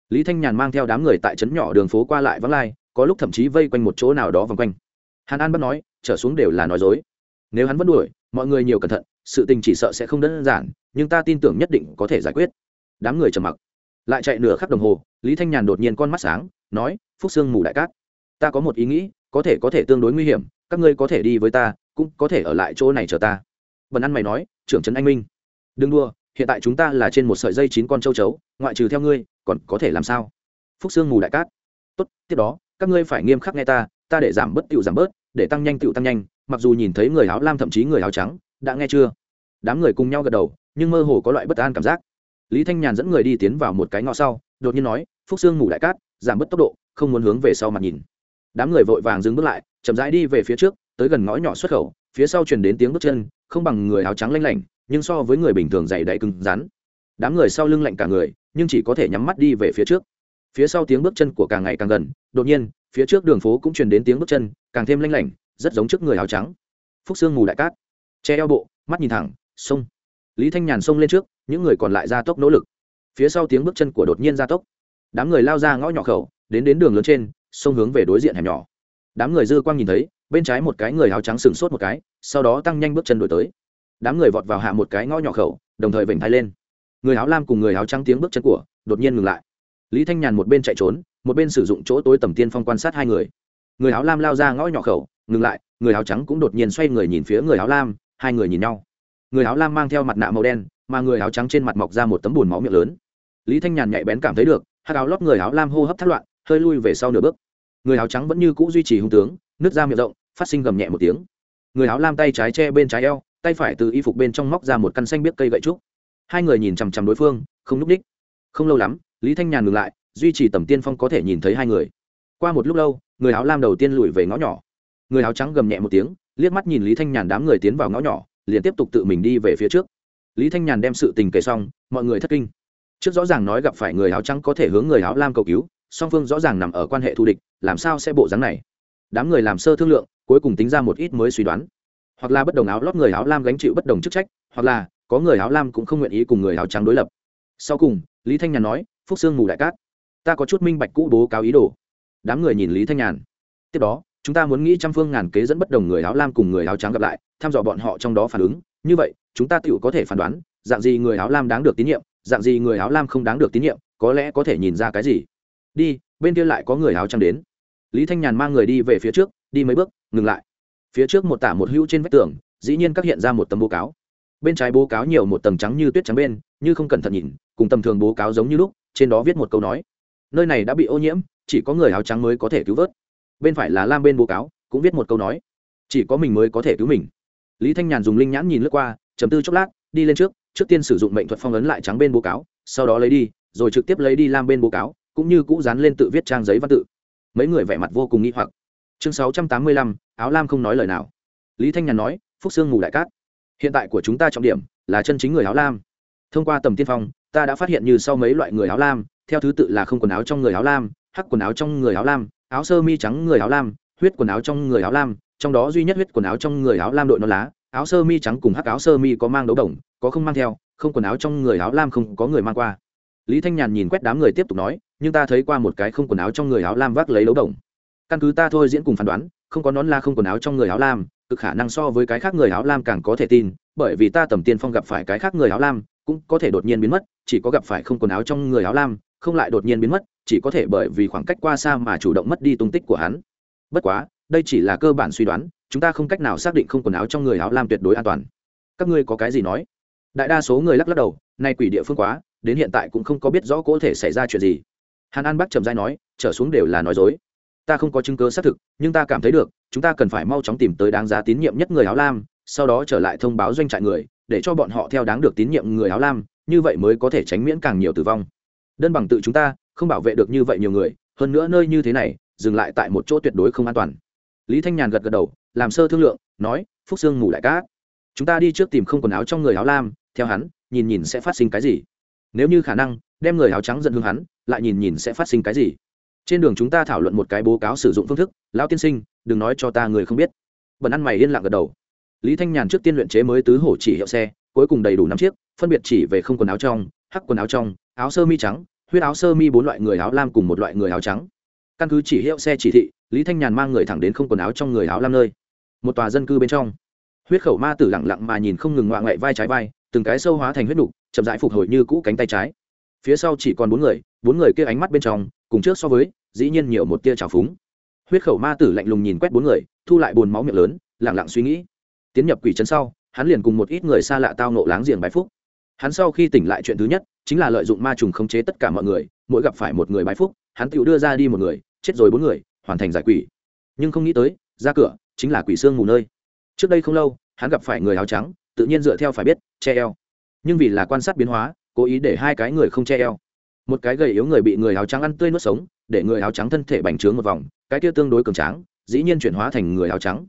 Lý thanh nhàn mang theo đám người tại trấn nhỏ đường phố qua lại vắng lai, có lúc thậm chí vây quanh một chỗ nào đó vòng quanh. Hàn an bắt nói, trở xuống đều là nói dối. Nếu hắn vẫn đuổi, mọi người nhiều cẩn thận, sự tình chỉ sợ sẽ không đơn giản, nhưng ta tin tưởng nhất định có thể giải quyết. Đám người trầm mặc. Lại chạy nửa khắp đồng hồ, lý thanh nhàn đột nhiên con mắt sáng, nói, phúc sương mù đại cát. Ta có một ý nghĩ, có thể có thể tương đối nguy hiểm các ngươi có thể đi với ta, cũng có thể ở lại chỗ này chờ ta. Bần ăn mày nói, trưởng trấn anh minh. Đừng đua hiện tại chúng ta là trên một sợi dây chín con châu chấu, ngoại trừ theo ngươi, còn có thể làm sao? Phúc sương mù đại cát. Tốt, tiếp đó, các ngươi phải nghiêm khắc nghe ta ta để giảm bớt tựu giảm bớt, để tăng nhanh tựu tăng nhanh, mặc dù nhìn thấy người áo lam thậm chí người áo trắng, đã nghe chưa? Đám người cùng nhau gật đầu, nhưng mơ hồ có loại bất an cảm giác. Lý thanh nhàn dẫn người đi tiến vào một cái ngõ sau, đột nhiên nói, phúc sương mù đại cát, giảm bớt tốc độ, không muốn hướng về sau mặt nhìn. Đám người vội vàng dừng bước lại chậm rãi đi về phía trước, tới gần ngõ nhỏ xuất khẩu, phía sau truyền đến tiếng bước chân, không bằng người áo trắng lanh lảnh, nhưng so với người bình thường dày đậy cứng rắn. Đám người sau lưng lạnh cả người, nhưng chỉ có thể nhắm mắt đi về phía trước. Phía sau tiếng bước chân của càng ngày càng gần, đột nhiên, phía trước đường phố cũng truyền đến tiếng bước chân, càng thêm lanh lảnh, rất giống trước người áo trắng. Phúc sương mù đại cát, che eo bộ, mắt nhìn thẳng, sông. Lý thanh nhàn xông lên trước, những người còn lại ra tốc nỗ lực. Phía sau tiếng bước chân của đột nhiên ra tốc. Đám người lao ra ngõ nhỏ khẩu, đến đến đường lớn trên xông hướng về đối diện hẻm nhỏ đám người dư quang nhìn thấy, bên trái một cái người áo trắng sừng sốt một cái, sau đó tăng nhanh bước chân đổi tới. Đám người vọt vào hạ một cái ngõ nhỏ khẩu, đồng thời vểnh thai lên. Người áo lam cùng người áo trắng tiếng bước chân của, đột nhiên ngừng lại. Lý thanh nhàn một bên chạy trốn, một bên sử dụng chỗ tối tầm tiên phong quan sát hai người. Người áo lam lao ra ngõ nhỏ khẩu, ngừng lại, người áo trắng cũng đột nhiên xoay người nhìn phía người áo lam, hai người nhìn nhau. Người áo lam mang theo mặt nạ màu đen, mà người áo trắng trên mặt mọc ra một tấm bùn máu miệng lớn. Lý thanh nhàn nhạy bén cảm thấy được hát áo lót người áo lam hô hấp thắt loạn, hơi lui về sau nửa bước người áo trắng vẫn như cũ duy trì hung tướng nước ra miệng rộng, phát sinh gầm nhẹ một tiếng. Người áo lam tay trái che bên trái eo, tay phải từ y phục bên trong móc ra một căn xanh biết cây gậy trúc. Hai người nhìn chằm chằm đối phương, không núp đích không lâu lắm, lý thanh nhàn ngừng lại, duy trì tầm tiên phong có thể nhìn thấy hai người. Qua một lúc lâu, người áo lam đầu tiên lùi về ngõ nhỏ. Người áo trắng gầm nhẹ một tiếng, liếc mắt nhìn lý thanh nhàn đám người tiến vào ngõ nhỏ, liền tiếp tục tự mình đi về phía trước. Lý thanh nhàn đem sự tình kể xong, mọi người thất kinh. Trước rõ ràng nói gặp phải người áo trắng có thể hướng người áo lam cầu cứu song phương rõ ràng nằm ở quan hệ thù địch, làm sao sẽ bộ dáng này? Đám người làm sơ thương lượng, cuối cùng tính ra một ít mới suy đoán. Hoặc là bất đồng áo lót người áo lam gánh chịu bất đồng chức trách, hoặc là có người áo lam cũng không nguyện ý cùng người áo trắng đối lập. Sau cùng, lý thanh nhàn nói, phúc sương mù đại cát, ta có chút minh bạch cũ bố cáo ý đồ. Đám người nhìn lý thanh nhàn. Tiếp đó, chúng ta muốn nghĩ trăm phương ngàn kế dẫn bất đồng người áo lam cùng người áo trắng gặp lại, thăm dò bọn họ trong đó phản ứng. Như vậy, chúng ta tự có thể phán đoán, dạng gì người áo lam đáng được tín nhiệm, dạng gì người áo lam không đáng được tín nhiệm, có lẽ có thể nhìn ra cái gì đi, bên kia lại có người áo trắng đến. Lý thanh nhàn mang người đi về phía trước, đi mấy bước, ngừng lại. Phía trước một tả một hữu trên vách tường, dĩ nhiên các hiện ra một tấm bố cáo. Bên trái bố cáo nhiều một tầng trắng như tuyết trắng bên, như không cẩn thận nhìn, cùng tầm thường bố cáo giống như lúc, trên đó viết một câu nói. Nơi này đã bị ô nhiễm, chỉ có người áo trắng mới có thể cứu vớt. Bên phải là lam bên bố cáo, cũng viết một câu nói. Chỉ có mình mới có thể cứu mình. Lý thanh nhàn dùng linh nhãn nhìn lướt qua chấm tư chốc lát, đi lên trước trước tiên sử dụng mệnh thuật phong ấn lại trắng bên bố cáo, sau đó lấy đi, rồi trực tiếp lấy đi lam bên bố cáo cũng như cũ dán lên tự viết trang giấy văn tự. Mấy người vẻ mặt vô cùng nghi hoặc. Chương sáu trăm tám mươi lăm, áo lam không nói lời nào. Lý thanh nhàn nói, phúc sương ngủ đại cát. Hiện tại của chúng ta trọng điểm là chân chính người áo lam. Thông qua tầm tiên phong, ta đã phát hiện như sau mấy loại người áo lam, theo thứ tự là không quần áo trong người áo lam, hắc quần áo trong người áo lam, áo sơ mi trắng người áo lam, huyết quần áo trong người áo lam, trong đó duy nhất huyết quần áo trong người áo lam đội non lá áo sơ mi trắng cùng hắc áo sơ mi có mang đấu đồng, có không mang theo, không quần áo trong người áo lam không có người mang qua. Lý thanh nhàn nhìn quét đám người tiếp tục nói nhưng ta thấy qua một cái không quần áo trong người áo lam vác lấy đấu đồng. Căn cứ ta thôi diễn cùng phán đoán, không có nón la không quần áo trong người áo lam, cực khả năng so với cái khác người áo lam càng có thể tin, bởi vì ta tầm tiên phong gặp phải cái khác người áo lam, cũng có thể đột nhiên biến mất, chỉ có gặp phải không quần áo trong người áo lam, không lại đột nhiên biến mất, chỉ có thể bởi vì khoảng cách qua xa mà chủ động mất đi tung tích của hắn. Bất quá, đây chỉ là cơ bản suy đoán, chúng ta không cách nào xác định không quần áo trong người áo lam tuyệt đối an toàn. Các ngươi có cái gì nói? Đại đa số người lắc lắc đầu, nay quỷ địa phương quá, đến hiện tại cũng không có biết rõ có thể xảy ra chuyện gì hàn an bắc trầm dai nói, trở xuống đều là nói dối. Ta không có chứng cứ xác thực, nhưng ta cảm thấy được, chúng ta cần phải mau chóng tìm tới đáng giá tín nhiệm nhất người áo lam, sau đó trở lại thông báo doanh trại người, để cho bọn họ theo đáng được tín nhiệm người áo lam, như vậy mới có thể tránh miễn càng nhiều tử vong. Đơn bằng tự chúng ta, không bảo vệ được như vậy nhiều người, hơn nữa nơi như thế này, dừng lại tại một chỗ tuyệt đối không an toàn. Lý thanh nhàn gật gật đầu, làm sơ thương lượng, nói, phúc sương ngủ lại cát chúng ta đi trước tìm không quần áo trong người áo lam, theo hắn, nhìn nhìn sẽ phát sinh cái gì. Nếu như khả năng, đem người áo trắng dẫn hướng hắn lại nhìn nhìn sẽ phát sinh cái gì. Trên đường chúng ta thảo luận một cái bố cáo sử dụng phương thức, lão tiên sinh, đừng nói cho ta người không biết. Bần ăn mày yên lặng gật đầu. Lý thanh nhàn trước tiên luyện chế mới tứ hổ chỉ hiệu xe, cuối cùng đầy đủ năm chiếc, phân biệt chỉ về không quần áo trong, hắc quần áo trong, áo sơ mi trắng, huyết áo sơ mi bốn loại người áo lam cùng một loại người áo trắng. Căn cứ chỉ hiệu xe chỉ thị, lý thanh nhàn mang người thẳng đến không quần áo trong người áo lam nơi. Một tòa dân cư bên trong. Huyết khẩu ma tử lặng lặng mà nhìn không ngừng ngoạ ngoại vai trái vai, từng cái sâu hóa thành huyết nục, chậm rãi phục hồi như cũ cánh tay trái. Phía sau chỉ còn bốn người bốn người kia ánh mắt bên trong, cùng trước so với, dĩ nhiên nhiều một tia trào phúng. Huyết khẩu ma tử lạnh lùng nhìn quét bốn người, thu lại bồn máu miệng lớn lẳng lặng suy nghĩ. Tiến nhập quỷ trấn sau, hắn liền cùng một ít người xa lạ tao nộ láng giềng bái phúc. Hắn sau khi tỉnh lại chuyện thứ nhất, chính là lợi dụng ma trùng khống chế tất cả mọi người, mỗi gặp phải một người bái phúc, hắn tự đưa ra đi một người, chết rồi bốn người, hoàn thành giải quỷ. Nhưng không nghĩ tới, ra cửa, chính là quỷ xương mù nơi. Trước đây không lâu, hắn gặp phải người áo trắng, tự nhiên dựa theo phải biết, che eo. Nhưng vì là quan sát biến hóa, cố ý để hai cái người không che eo một cái gầy yếu người bị người áo trắng ăn tươi nuốt sống, để người áo trắng thân thể bành trướng một vòng, cái kia tương đối cường tráng, dĩ nhiên chuyển hóa thành người áo trắng.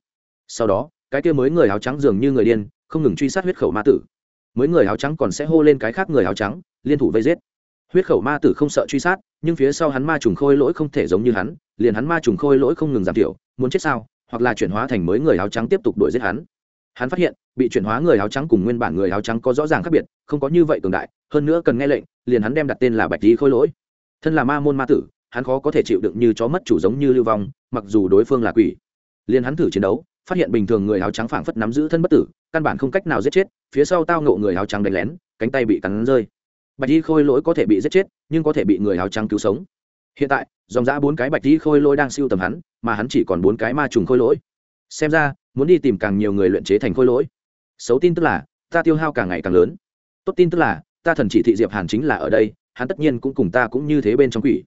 Sau đó, cái kia mới người áo trắng dường như người điên, không ngừng truy sát huyết khẩu ma tử. Mới người áo trắng còn sẽ hô lên cái khác người áo trắng, liên thủ vây giết. Huyết khẩu ma tử không sợ truy sát, nhưng phía sau hắn ma trùng khôi lỗi không thể giống như hắn, liền hắn ma trùng khôi lỗi không ngừng giảm thiểu, muốn chết sao, hoặc là chuyển hóa thành mới người áo trắng tiếp tục đuổi giết hắn hắn phát hiện, bị chuyển hóa người áo trắng cùng nguyên bản người áo trắng có rõ ràng khác biệt, không có như vậy cường đại, hơn nữa cần nghe lệnh, liền hắn đem đặt tên là bạch lý khôi lỗi. Thân là ma môn ma tử, hắn khó có thể chịu đựng như chó mất chủ giống như lưu vong, mặc dù đối phương là quỷ. Liền hắn thử chiến đấu, phát hiện bình thường người áo trắng phảng phất nắm giữ thân bất tử, căn bản không cách nào giết chết, phía sau tao ngộ người áo trắng đánh lén, cánh tay bị cắn rơi. Bạch y khôi lỗi có thể bị giết chết, nhưng có thể bị người áo trắng cứu sống. Hiện tại, dòng giã bốn cái bạch y khôi lỗi đang siêu tầm hắn, mà hắn chỉ còn bốn cái ma trùng khôi lỗi xem ra, muốn đi tìm càng nhiều người luyện chế thành khôi lỗi. Xấu tin tức là, ta tiêu hao càng ngày càng lớn. Tốt tin tức là, ta thần chỉ thị diệp hàn chính là ở đây, hắn tất nhiên cũng cùng ta cũng như thế bên trong quỷ.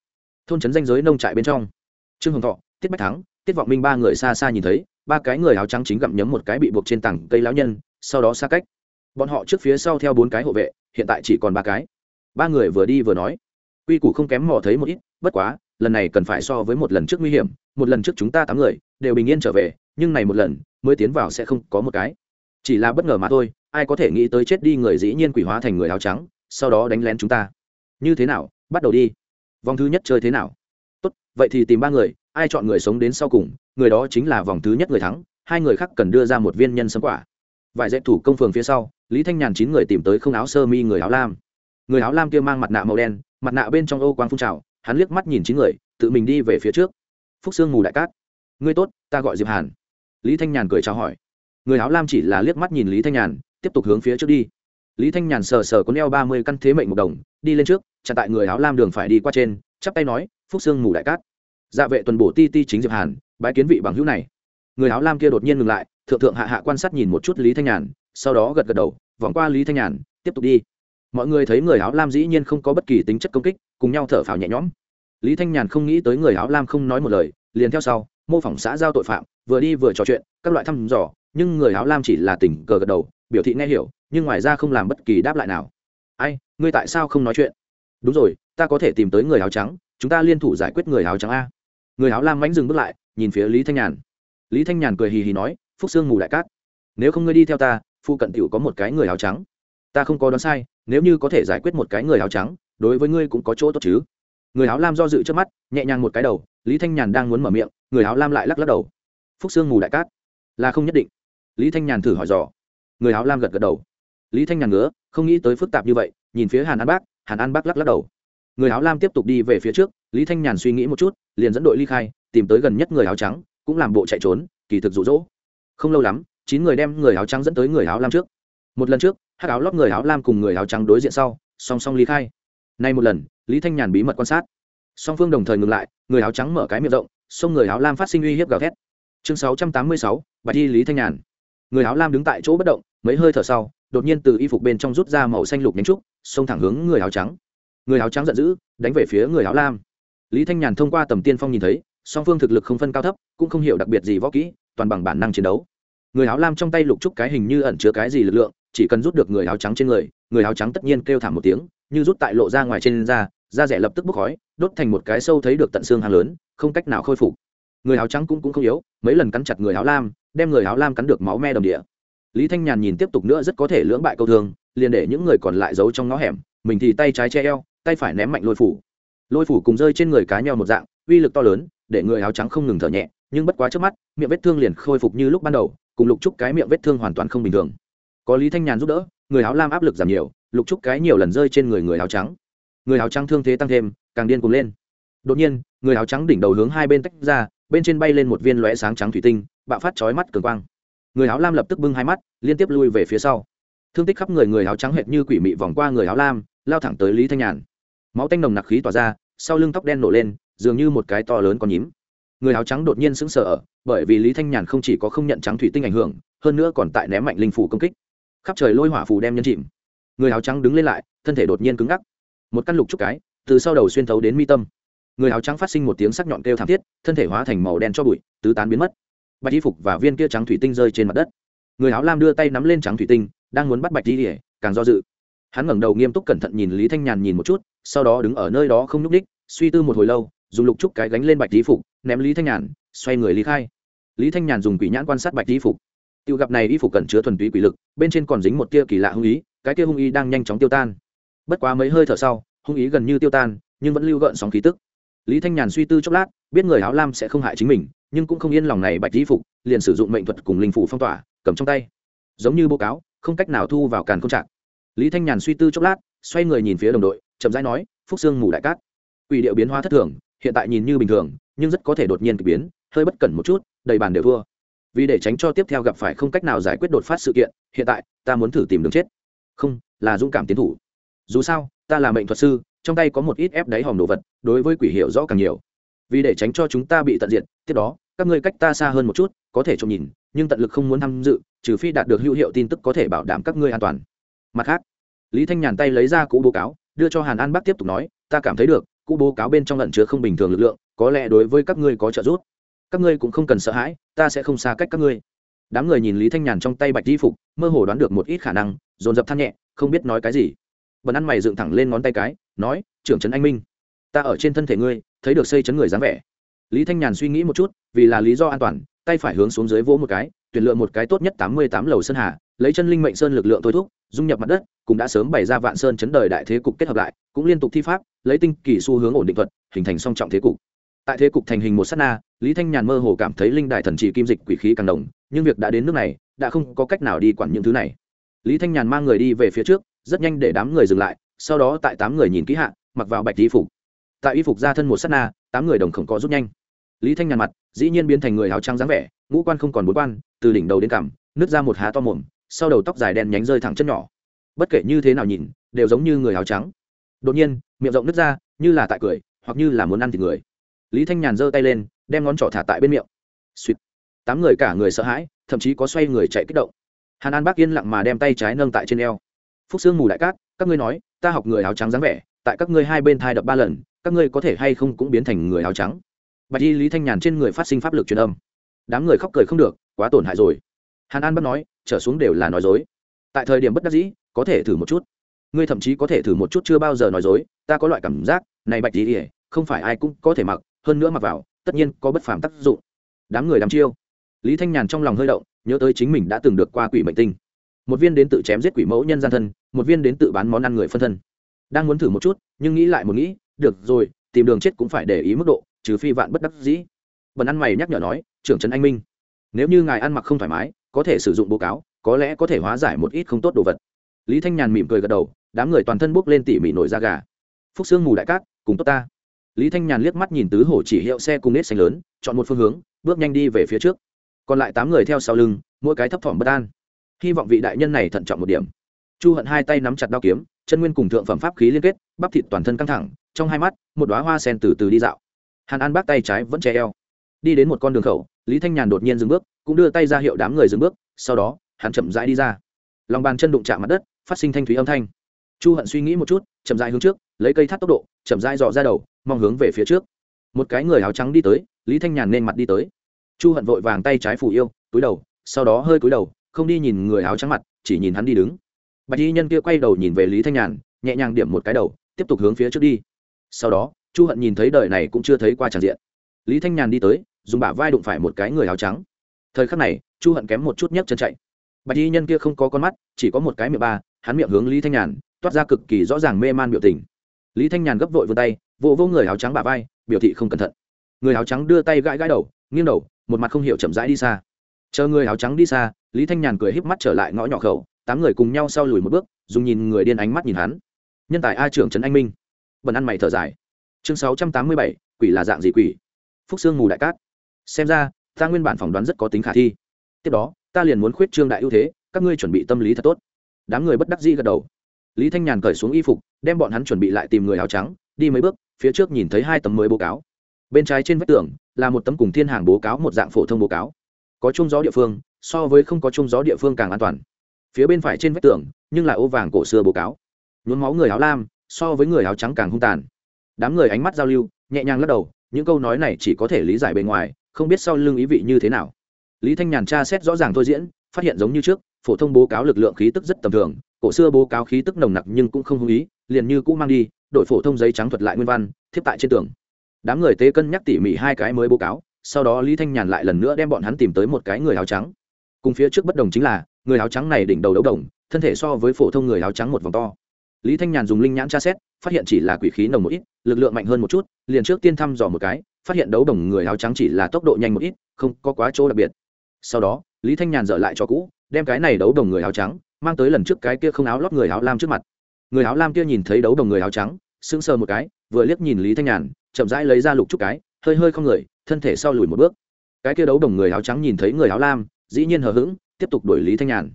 Thôn trấn danh giới nông trại bên trong. Trương hồng thọ, tiết bách thắng, tiết vọng minh ba người xa xa nhìn thấy, ba cái người áo trắng chính gặm nhấm một cái bị buộc trên tảng cây lão nhân, sau đó xa cách. Bọn họ trước phía sau theo bốn cái hộ vệ, hiện tại chỉ còn ba cái. Ba người vừa đi vừa nói. Quy củ không kém mò thấy một ít, bất quá, lần này cần phải so với một lần trước nguy hiểm, một lần trước chúng ta tám người, đều bình yên trở về nhưng này một lần, mới tiến vào sẽ không có một cái. Chỉ là bất ngờ mà thôi, ai có thể nghĩ tới chết đi người dĩ nhiên quỷ hóa thành người áo trắng, sau đó đánh lén chúng ta. Như thế nào? Bắt đầu đi. Vòng thứ nhất chơi thế nào? Tốt, vậy thì tìm ba người, ai chọn người sống đến sau cùng, người đó chính là vòng thứ nhất người thắng, hai người khác cần đưa ra một viên nhân sấm quả. Vài dạy thủ công phường phía sau, lý thanh nhàn chín người tìm tới không áo sơ mi người áo lam. Người áo lam kia mang mặt nạ màu đen, mặt nạ bên trong ô quang phun trào, hắn liếc mắt nhìn chín người, tự mình đi về phía trước. Phúc sương mù đại cát. Ngươi tốt, ta gọi diệp hàn lý thanh nhàn cười chào hỏi. Người áo lam chỉ là liếc mắt nhìn lý thanh nhàn, tiếp tục hướng phía trước đi. Lý thanh nhàn sờ sờ có neo ba mươi căn thế mệnh một đồng, đi lên trước, chặn tại người áo lam đường phải đi qua trên, chắp tay nói, phúc sương mù đại cát. Dạ vệ tuần bổ ti ti chính diệp hàn, bái kiến vị bằng hữu này. Người áo lam kia đột nhiên ngừng lại, thượng thượng hạ hạ quan sát nhìn một chút lý thanh nhàn, sau đó gật gật đầu, vòng qua lý thanh nhàn, tiếp tục đi. Mọi người thấy người áo lam dĩ nhiên không có bất kỳ tính chất công kích, cùng nhau thở phào nhẹ nhõm. Lý thanh nhàn không nghĩ tới người áo lam không nói một lời, liền theo sau, mô phỏng xã giao tội phạm vừa đi vừa trò chuyện, các loại thăm dò, nhưng người áo lam chỉ là tỉnh cờ gật đầu, biểu thị nghe hiểu, nhưng ngoài ra không làm bất kỳ đáp lại nào. Ai, ngươi tại sao không nói chuyện? Đúng rồi, ta có thể tìm tới người áo trắng, chúng ta liên thủ giải quyết người áo trắng a. Người áo lam mánh dừng bước lại, nhìn phía lý thanh nhàn. Lý thanh nhàn cười hì hì nói, phúc sương mù đại cát. Nếu không ngươi đi theo ta, phụ cận t có một cái người áo trắng. Ta không có đoán sai, nếu như có thể giải quyết một cái người áo trắng, đối với ngươi cũng có chỗ tốt chứ. Người áo lam do dự trước mắt, nhẹ nhàng một cái đầu, lý thanh nhàn đang muốn mở miệng, người áo lam lại lắc lắc đầu phúc sương mù đại cát. Là không nhất định. Lý thanh nhàn thử hỏi dò. Người áo lam gật gật đầu. Lý thanh nhàn ngứa, không nghĩ tới phức tạp như vậy, nhìn phía hàn an bác, hàn an bác lắc lắc đầu. Người áo lam tiếp tục đi về phía trước, lý thanh nhàn suy nghĩ một chút, liền dẫn đội ly khai, tìm tới gần nhất người áo trắng, cũng làm bộ chạy trốn, kỳ thực rụ rỗ không lâu lắm, chín người đem người áo trắng dẫn tới người áo lam trước. Một lần trước hát áo lót người áo lam cùng người áo trắng đối diện sau, song song ly khai. Nay một lần, lý thanh nhàn bí mật quan sát. Song phương đồng thời ngừng lại, người áo trắng mở cái miệng rộng xông người áo lam phát sinh uy hiếp gào thét chương sáu trăm tám mươi sáu, bạch y lý thanh nhàn. Người áo lam đứng tại chỗ bất động, mấy hơi thở sau, đột nhiên từ y phục bên trong rút ra màu xanh lục nhánh trúc, xông thẳng hướng người áo trắng. Người áo trắng giận dữ, đánh về phía người áo lam. Lý thanh nhàn thông qua tầm tiên phong nhìn thấy, song phương thực lực không phân cao thấp, cũng không hiểu đặc biệt gì võ kỹ, toàn bằng bản năng chiến đấu. Người áo lam trong tay lục trúc cái hình như ẩn chứa cái gì lực lượng, chỉ cần rút được người áo trắng trên người người áo trắng tất nhiên kêu thảm một tiếng, như rút tại lộ ra ngoài trên da da rẻ lập tức bốc khói, đốt thành một cái sâu thấy được tận xương hàng lớn, không cách nào khôi phục người áo trắng cũng cũng không yếu, mấy lần cắn chặt người áo lam, đem người áo lam cắn được máu me đồng địa lý thanh nhàn nhìn tiếp tục nữa rất có thể lưỡng bại câu thương, liền để những người còn lại giấu trong ngõ hẻm, mình thì tay trái che eo, tay phải ném mạnh lôi phủ. Lôi phủ cùng rơi trên người cá nhau một dạng, uy lực to lớn, để người áo trắng không ngừng thở nhẹ, nhưng bất quá trước mắt, miệng vết thương liền khôi phục như lúc ban đầu, cùng lục trúc cái miệng vết thương hoàn toàn không bình thường. Có lý thanh nhàn giúp đỡ, người áo lam áp lực giảm nhiều, lục trúc cái nhiều lần rơi trên người người áo trắng. Người áo trắng thương thế tăng thêm, càng điên cuồng lên. Đột nhiên, người áo trắng đỉnh đầu hướng hai bên tách ra bên trên bay lên một viên lóe sáng trắng thủy tinh, bạo phát chói mắt cường quang. Người áo lam lập tức bưng hai mắt, liên tiếp lui về phía sau. Thương tích khắp người người áo trắng hệt như quỷ mị vòng qua người áo lam, lao thẳng tới lý thanh nhàn. Máu tanh nồng nặc khí tỏa ra, sau lưng tóc đen nổ lên, dường như một cái to lớn con nhím. Người áo trắng đột nhiên sững sờ bởi vì lý thanh nhàn không chỉ có không nhận trắng thủy tinh ảnh hưởng, hơn nữa còn tại ném mạnh linh phủ công kích. Khắp trời lôi hỏa phù đem nhân chìm. Người áo trắng đứng lên lại, thân thể đột nhiên cứng ngắc. Một căn lục trúc cái, từ sau đầu xuyên thấu đến mi tâm người áo trắng phát sinh một tiếng sắc nhọn kêu thảm thiết, thân thể hóa thành màu đen cho bụi, tứ tán biến mất. Bạch y phục và viên kia trắng thủy tinh rơi trên mặt đất. Người áo lam đưa tay nắm lên trắng thủy tinh, đang muốn bắt bạch y ỉa càng do dự. Hắn ngẩng đầu nghiêm túc cẩn thận nhìn lý thanh nhàn nhìn một chút, sau đó đứng ở nơi đó không nhúc ních suy tư một hồi lâu, dùng lục trúc cái gánh lên bạch y phục, ném lý thanh nhàn, xoay người lý khai. Lý thanh nhàn dùng quỷ nhãn quan sát bạch y phục. Tiêu gặp này y phục cần chứa thuần túy quỷ lực, bên trên còn dính một tia kỳ lạ hung ý, cái tia hung ý đang nhanh chóng tiêu tan. Bất quá mấy hơi thở sau, hung ý gần như tiêu tan, nhưng vẫn lưu gợn sóng khí tức lý thanh nhàn suy tư chốc lát, biết người áo lam sẽ không hại chính mình, nhưng cũng không yên lòng này bạch di phục, liền sử dụng mệnh thuật cùng linh phủ phong tỏa, cầm trong tay. Giống như bố cáo, không cách nào thu vào càn công trạng. Lý thanh nhàn suy tư chốc lát, xoay người nhìn phía đồng đội, chậm rãi nói, phúc sương mù đại cát. Quỷ điệu biến hóa thất thường, hiện tại nhìn như bình thường, nhưng rất có thể đột nhiên k biến, hơi bất cẩn một chút, đầy bàn đều thua. Vì để tránh cho tiếp theo gặp phải không cách nào giải quyết đột phát sự kiện, hiện tại, ta muốn thử tìm đường chết. Không, là dũng cảm tiến thủ. Dù sao, ta là mệnh thuật sư trong tay có một ít ép đáy hòm đồ vật, đối với quỷ hiệu rõ càng nhiều. Vì để tránh cho chúng ta bị tận diện tiếp đó, các ngươi cách ta xa hơn một chút, có thể trông nhìn, nhưng tận lực không muốn tham dự, trừ phi đạt được hữu hiệu tin tức có thể bảo đảm các ngươi an toàn. Mặt khác, lý thanh nhàn tay lấy ra cũ bố cáo, đưa cho hàn an bắc tiếp tục nói, ta cảm thấy được, cũ bố cáo bên trong lận chứa không bình thường lực lượng, có lẽ đối với các ngươi có trợ giúp. Các ngươi cũng không cần sợ hãi, ta sẽ không xa cách các ngươi. Đám người nhìn lý thanh nhàn trong tay bạch di phục, mơ hồ đoán được một ít khả năng, dồn dập than nhẹ, không biết nói cái gì bần ăn mày dựng thẳng lên ngón tay cái, nói, trưởng trấn anh minh, ta ở trên thân thể ngươi, thấy được xây chấn người dáng vẻ. Lý thanh nhàn suy nghĩ một chút, vì là lý do an toàn, tay phải hướng xuống dưới vỗ một cái, tuyển lựa một cái tốt nhất tám mươi tám lầu sơn hà, lấy chân linh mệnh sơn lực lượng thôi thúc, dung nhập mặt đất, cũng đã sớm bày ra vạn sơn chấn đời đại thế cục kết hợp lại, cũng liên tục thi pháp, lấy tinh kỳ xu hướng ổn định thuật, hình thành song trọng thế cục. Tại thế cục thành hình một s á t na, lý thanh nhàn mơ hồ cảm thấy linh đại thần trì kim dịch quỷ khí càng đồng nhưng việc đã đến nước này, đã không có cách nào đi quản những thứ này. Lý thanh nhàn mang người đi về phía trước rất nhanh để đám người dừng lại, sau đó tại tám người nhìn kỹ hạ, mặc vào bạch y phục. Tại y phục ra thân một s á t na, tám người đồng khổng có rút nhanh. Lý thanh nhàn mặt, dĩ nhiên biến thành người áo trắng dáng vẻ, ngũ quan không còn bốn quan, từ đỉnh đầu đến cằm, nứt ra một há to mồm, sau đầu tóc dài đen nhánh rơi thẳng chân nhỏ. Bất kể như thế nào nhìn, đều giống như người áo trắng. Đột nhiên, miệng rộng nứt ra, như là tại cười, hoặc như là muốn ăn thịt người. Lý thanh nhàn giơ tay lên, đem ngón trỏ thả tại bên miệng. Suýt tám người cả người sợ hãi, thậm chí có xoay người chạy kích động. Hàn an bác yên lặng mà đem tay trái nâng tại trên eo phúc sương mù đại cát, các ngươi nói, ta học người áo trắng dáng vẻ, tại các ngươi hai bên thai đập ba lần, các ngươi có thể hay không cũng biến thành người áo trắng? Bạch y lý thanh nhàn trên người phát sinh pháp lực truyền âm. Đám người khóc cười không được, quá tổn hại rồi. Hàn an bắt nói, trở xuống đều là nói dối. Tại thời điểm bất đắc dĩ, có thể thử một chút. Ngươi thậm chí có thể thử một chút chưa bao giờ nói dối, ta có loại cảm giác, này bạch y không phải ai cũng có thể mặc, hơn nữa mặc vào, tất nhiên có bất phàm tác dụng. Đám người đám chiêu. Lý thanh nhàn trong lòng hơi động, nhớ tới chính mình đã từng được qua quỷ mệnh tinh. Một viên đến tự chém giết quỷ mẫu nhân gian thân một viên đến tự bán món ăn người phân thân. Đang muốn thử một chút, nhưng nghĩ lại một nghĩ, được rồi, tìm đường chết cũng phải để ý mức độ, trừ phi vạn bất đắc dĩ. Bần ăn mày nhắc nhở nói, trưởng trấn anh minh, nếu như ngài ăn mặc không thoải mái, có thể sử dụng bố cáo, có lẽ có thể hóa giải một ít không tốt đồ vật. Lý thanh nhàn mỉm cười gật đầu, đám người toàn thân bốc lên tỉ mỉ nổi da gà. Phúc sương mù đại cát, cùng tốt ta. Lý thanh nhàn liếc mắt nhìn tứ hổ chỉ hiệu xe cùng nết xanh lớn, chọn một phương hướng, bước nhanh đi về phía trước. Còn lại tám người theo sau lưng, mỗi cái thấp thỏm bất an. Hy vọng vị đại nhân này thận trọng một điểm chu hận hai tay nắm chặt đao kiếm, chân nguyên cùng thượng phẩm pháp khí liên kết, bắp thịt toàn thân căng thẳng, trong hai mắt, một đoá hoa sen từ từ đi dạo. Hàn an bác tay trái vẫn che eo. Đi đến một con đường khẩu, lý thanh nhàn đột nhiên dừng bước, cũng đưa tay ra hiệu đám người dừng bước, sau đó, hắn chậm rãi đi ra. Lòng bàn chân đụng chạm mặt đất, phát sinh thanh thúy âm thanh. Chu hận suy nghĩ một chút, chậm rãi hướng trước, lấy cây thắt tốc độ, chậm rãi dò ra đầu, mong hướng về phía trước. Một cái người áo trắng đi tới, lý thanh nhàn nên mặt đi tới. Chu hận vội vàng tay trái phủ yêu, túi đầu, sau đó hơi cúi đầu, không đi nhìn người áo trắng mặt, chỉ nhìn hắn đi đứng bạch y nhân kia quay đầu nhìn về lý thanh nhàn, nhẹ nhàng điểm một cái đầu, tiếp tục hướng phía trước đi. Sau đó, chu hận nhìn thấy đời này cũng chưa thấy qua tràn diện. Lý thanh nhàn đi tới, dùng bả vai đụng phải một cái người áo trắng. Thời khắc này, chu hận kém một chút nhấc chân chạy. Bạch y nhân kia không có con mắt, chỉ có một cái miệng ba, hắn miệng hướng lý thanh nhàn, toát ra cực kỳ rõ ràng mê man biểu tình. Lý thanh nhàn gấp vội vươn tay, vỗ vỗ người áo trắng bả vai, biểu thị không cẩn thận. Người áo trắng đưa tay gãi gãi đầu, nghiêng đầu, một mặt không hiểu chậm rãi đi xa. Chờ người áo trắng đi xa, lý thanh nhàn cười híp mắt trở lại ngõ nhỏ khẩu tám người cùng nhau sau lùi một bước, dùng nhìn người điên ánh mắt nhìn hắn. Nhân tài a trưởng trấn anh minh. Bần ăn mày thở dài. Chương sáu trăm tám mươi bảy, quỷ là dạng gì quỷ? Phúc sương mù đại cát. Xem ra, ta nguyên bản phỏng đoán rất có tính khả thi. Tiếp đó, ta liền muốn khuyết trương đại ưu thế, các ngươi chuẩn bị tâm lý thật tốt. Đám người bất đắc dĩ gật đầu. Lý thanh nhàn cởi xuống y phục, đem bọn hắn chuẩn bị lại tìm người áo trắng, đi mấy bước, phía trước nhìn thấy hai tấm mới báo cáo. Bên trái trên vách tường, là một tấm cùng thiên hàng báo cáo một dạng phổ thông báo cáo. Có chung gió địa phương, so với không có chung gió địa phương càng an toàn phía bên phải trên vách tường, nhưng là ô vàng cổ xưa báo cáo. Nhuốm máu người áo lam, so với người áo trắng càng hung tàn. Đám người ánh mắt giao lưu, nhẹ nhàng lắc đầu, những câu nói này chỉ có thể lý giải bề ngoài, không biết sau lưng ý vị như thế nào. Lý thanh nhàn tra xét rõ ràng thôi diễn, phát hiện giống như trước, phổ thông báo cáo lực lượng khí tức rất tầm thường, cổ xưa báo cáo khí tức nồng nặc nhưng cũng không hung ý, liền như cũ mang đi đội phổ thông giấy trắng thuật lại nguyên văn, thiếp tại trên tường. Đám người tế cân nhắc tỉ mỉ hai cái mới báo cáo, sau đó lý thanh nhàn lại lần nữa đem bọn hắn tìm tới một cái người áo trắng cùng phía trước bất đồng chính là, người áo trắng này đỉnh đầu đấu đồng, thân thể so với phổ thông người áo trắng một vòng to. Lý thanh nhàn dùng linh nhãn tra xét, phát hiện chỉ là quỷ khí nồng một ít, lực lượng mạnh hơn một chút, liền trước tiên thăm dò một cái, phát hiện đấu đồng người áo trắng chỉ là tốc độ nhanh một ít, không có quá chỗ đặc biệt. Sau đó, lý thanh nhàn dở lại cho cũ, đem cái này đấu đồng người áo trắng, mang tới lần trước cái kia không áo lót người áo lam trước mặt. Người áo lam kia nhìn thấy đấu đồng người áo trắng, sững sờ một cái, vừa liếc nhìn lý thanh nhàn, chậm rãi lấy ra lục chút cái, hơi hơi không người, thân thể sau lùi một bước. Cái kia đấu đồng người áo trắng nhìn thấy người áo lam dĩ nhiên hờ hững, tiếp tục đuổi lý thanh nhàn.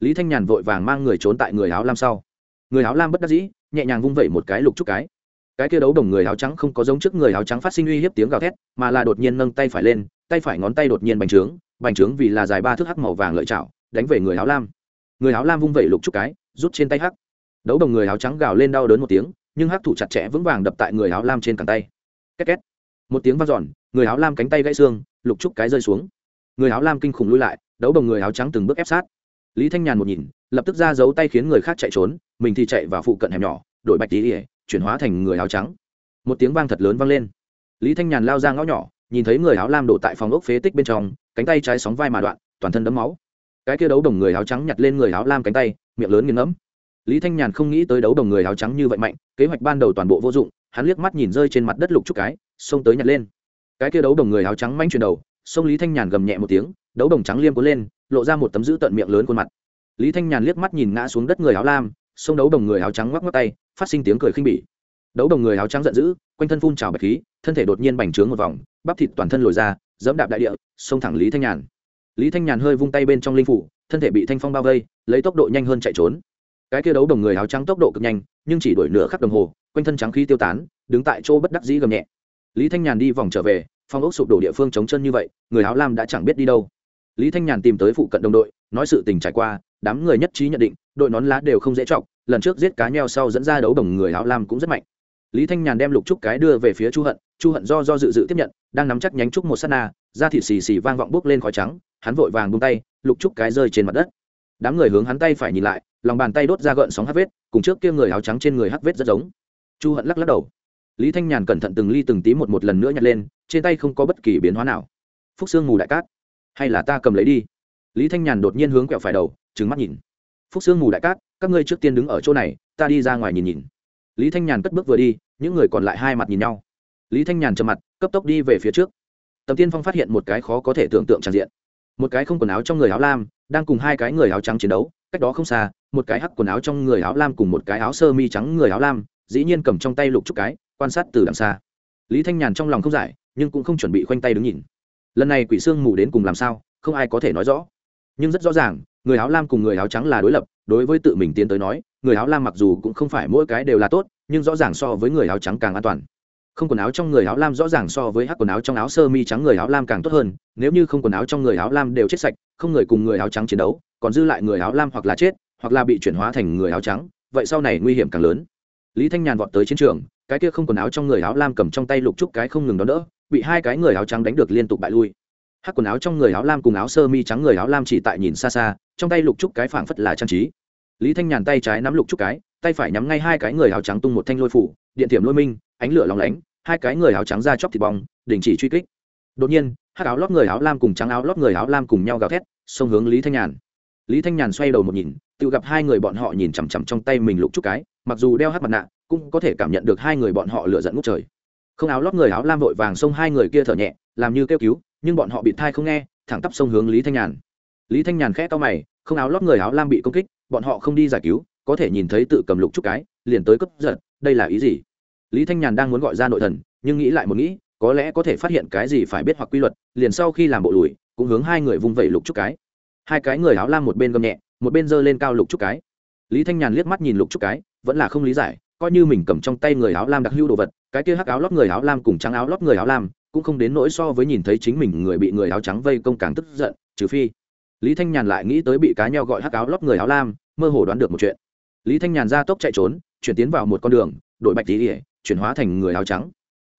Lý thanh nhàn vội vàng mang người trốn tại người áo lam sau. Người áo lam bất đắc dĩ, nhẹ nhàng vung vẩy một cái lục chút cái. Cái kia đấu đồng người áo trắng không có giống trước người áo trắng phát sinh uy hiếp tiếng gào thét, mà là đột nhiên nâng tay phải lên, tay phải ngón tay đột nhiên bành trướng bành trướng vì là dài ba thước hắc màu vàng lợi chảo, đánh về người áo lam. Người áo lam vung vẩy lục chút cái, rút trên tay hắc. Đấu đồng người áo trắng gào lên đau đớn một tiếng, nhưng hắc thủ chặt chẽ vững vàng đập tại người áo lam trên cẳng tay. Két két. Một tiếng vang dọn, người áo lam cánh tay gãy xương, lục trúc cái rơi xuống người áo lam kinh khủng lui lại, đấu đồng người áo trắng từng bước ép sát. Lý thanh nhàn một nhìn, lập tức ra giấu tay khiến người khác chạy trốn, mình thì chạy vào phụ cận hẻm nhỏ, đổi bạch tí ỉa chuyển hóa thành người áo trắng. Một tiếng vang thật lớn vang lên. Lý thanh nhàn lao ra ngõ nhỏ, nhìn thấy người áo lam đổ tại phòng ốc phế tích bên trong, cánh tay trái sóng vai mà đoạn, toàn thân đấm máu. Cái kia đấu đồng người áo trắng nhặt lên người áo lam cánh tay, miệng lớn nghiền ngẫm. Lý thanh nhàn không nghĩ tới đấu đồng người áo trắng như vậy mạnh, kế hoạch ban đầu toàn bộ vô dụng, hắn liếc mắt nhìn rơi trên mặt đất lục chút cái, xông tới nhặt lên. Cái kia đấu đồng người áo trắng manh chuyển đầu sông lý thanh nhàn gầm nhẹ một tiếng, đấu đồng trắng liêm cuốn lên, lộ ra một tấm dữ tận miệng lớn khuôn mặt. Lý thanh nhàn liếc mắt nhìn ngã xuống đất người áo lam, sông đấu đồng người áo trắng ngoắc ngoắc tay, phát sinh tiếng cười khinh bỉ. Đấu đồng người áo trắng giận dữ, quanh thân phun trào bạch khí, thân thể đột nhiên bành trướng một vòng, bắp thịt toàn thân lồi ra, dẫm đạp đại địa, xông thẳng lý thanh nhàn. Lý thanh nhàn hơi vung tay bên trong linh phủ, thân thể bị thanh phong bao vây, lấy tốc độ nhanh hơn chạy trốn. Cái kia đấu đồng người áo trắng tốc độ cực nhanh, nhưng chỉ đổi nửa khắc đồng hồ, quanh thân trắng khí tiêu tán, đứng tại chỗ bất đắc dĩ gầm nhẹ. Lý thanh nhàn đi vòng trở về phong ốc sụp đổ địa phương chống chân như vậy, người áo lam đã chẳng biết đi đâu. Lý thanh nhàn tìm tới phụ cận đồng đội, nói sự tình trải qua, đám người nhất trí nhận định, đội nón lá đều không dễ chọc, lần trước giết cá nheo sau dẫn ra đấu đồng người áo lam cũng rất mạnh. Lý thanh nhàn đem lục trúc cái đưa về phía chu hận chu hận do do dự dự tiếp nhận, đang nắm chắc nhánh trúc một s á t na, da thịt xì xì vang vọng bốc lên khói trắng, hắn vội vàng bung tay, lục trúc cái rơi trên mặt đất. Đám người hướng hắn tay phải nhìn lại, lòng bàn tay đốt ra gợn sóng hắc vết, cùng trước kia người áo trắng trên người hắc vết rất giống. Chu hận lắc lắc đầu lý thanh nhàn cẩn thận từng ly từng tí một một lần nữa nhặt lên, trên tay không có bất kỳ biến hóa nào. Phúc sương mù đại cát. Hay là ta cầm lấy đi? Lý thanh nhàn đột nhiên hướng quẹo phải đầu trứng mắt nhìn. Phúc sương mù đại cát, các ngươi trước tiên đứng ở chỗ này, ta đi ra ngoài nhìn nhìn. Lý thanh nhàn cất bước vừa đi, những người còn lại hai mặt nhìn nhau. Lý thanh nhàn trầm mặt, cấp tốc đi về phía trước. Tầm tiên phong phát hiện một cái khó có thể tưởng tượng tràn diện. Một cái không quần áo trong người áo lam, đang cùng hai cái người áo trắng chiến đấu, cách đó không xa, một cái hắc quần áo trong người áo lam cùng một cái áo sơ mi trắng người áo lam, dĩ nhiên cầm trong tay lục trúc cái quan sát từ đằng xa lý thanh nhàn trong lòng không giải nhưng cũng không chuẩn bị khoanh tay đứng nhìn lần này quỷ sương mù đến cùng làm sao không ai có thể nói rõ nhưng rất rõ ràng người áo lam cùng người áo trắng là đối lập đối với tự mình tiến tới nói người áo lam mặc dù cũng không phải mỗi cái đều là tốt nhưng rõ ràng so với người áo trắng càng an toàn không quần áo trong người áo lam rõ ràng so với hắc quần áo trong áo sơ mi trắng người áo lam càng tốt hơn nếu như không quần áo trong người áo lam đều chết sạch không người cùng người áo trắng chiến đấu còn dư lại người áo lam hoặc là chết hoặc là bị chuyển hóa thành người áo trắng vậy sau này nguy hiểm càng lớn lý thanh nhàn vọt tới chiến trường, cái kia không quần áo trong người áo lam cầm trong tay lục trúc cái không ngừng đón đỡ, bị hai cái người áo trắng đánh được liên tục bại lui. Hát quần áo trong người áo lam cùng áo sơ mi trắng người áo lam chỉ tại nhìn xa xa, trong tay lục trúc cái phảng phất là trang trí. Lý thanh nhàn tay trái nắm lục trúc cái, tay phải nhắm ngay hai cái người áo trắng tung một thanh lôi phủ, điện tiệm lôi minh, ánh lửa lóng lánh, hai cái người áo trắng ra chóc thịt bong, đình chỉ truy kích. Đột nhiên hát áo lót người áo lam cùng trắng áo lót người áo lam cùng nhau gào thét, xông hướng lý thanh nhàn. Lý thanh nhàn xoay đầu một nhìn, tự gặp hai người bọn họ nhìn chằm chằm trong tay mình lục trúc cái mặc dù đeo hát mặt nạ, cũng có thể cảm nhận được hai người bọn họ lựa dẫn ngút trời. Không áo lót người áo lam vội vàng xông hai người kia thở nhẹ, làm như kêu cứu, nhưng bọn họ bị thai không nghe, thẳng tắp xông hướng lý thanh nhàn. Lý thanh nhàn khẽ to mày, không áo lót người áo lam bị công kích, bọn họ không đi giải cứu, có thể nhìn thấy tự cầm lục chút cái, liền tới cấp giật, đây là ý gì? Lý thanh nhàn đang muốn gọi ra nội thần, nhưng nghĩ lại một nghĩ, có lẽ có thể phát hiện cái gì phải biết hoặc quy luật, liền sau khi làm bộ lùi, cũng hướng hai người vung vẩy lục chút cái. Hai cái người áo lam một bên gầm nhẹ, một bên giơ lên cao lục chút cái. Lý thanh nhàn liếc mắt nhìn lục chút cái vẫn là không lý giải coi như mình cầm trong tay người áo lam đặc hữu đồ vật cái kia hắc áo lót người áo lam cùng trắng áo lót người áo lam cũng không đến nỗi so với nhìn thấy chính mình người bị người áo trắng vây công càng tức giận trừ phi lý thanh nhàn lại nghĩ tới bị cá nheo gọi hắc áo lót người áo lam mơ hồ đoán được một chuyện lý thanh nhàn ra tốc chạy trốn chuyển tiến vào một con đường đội bạch tỉ ỉa chuyển hóa thành người áo trắng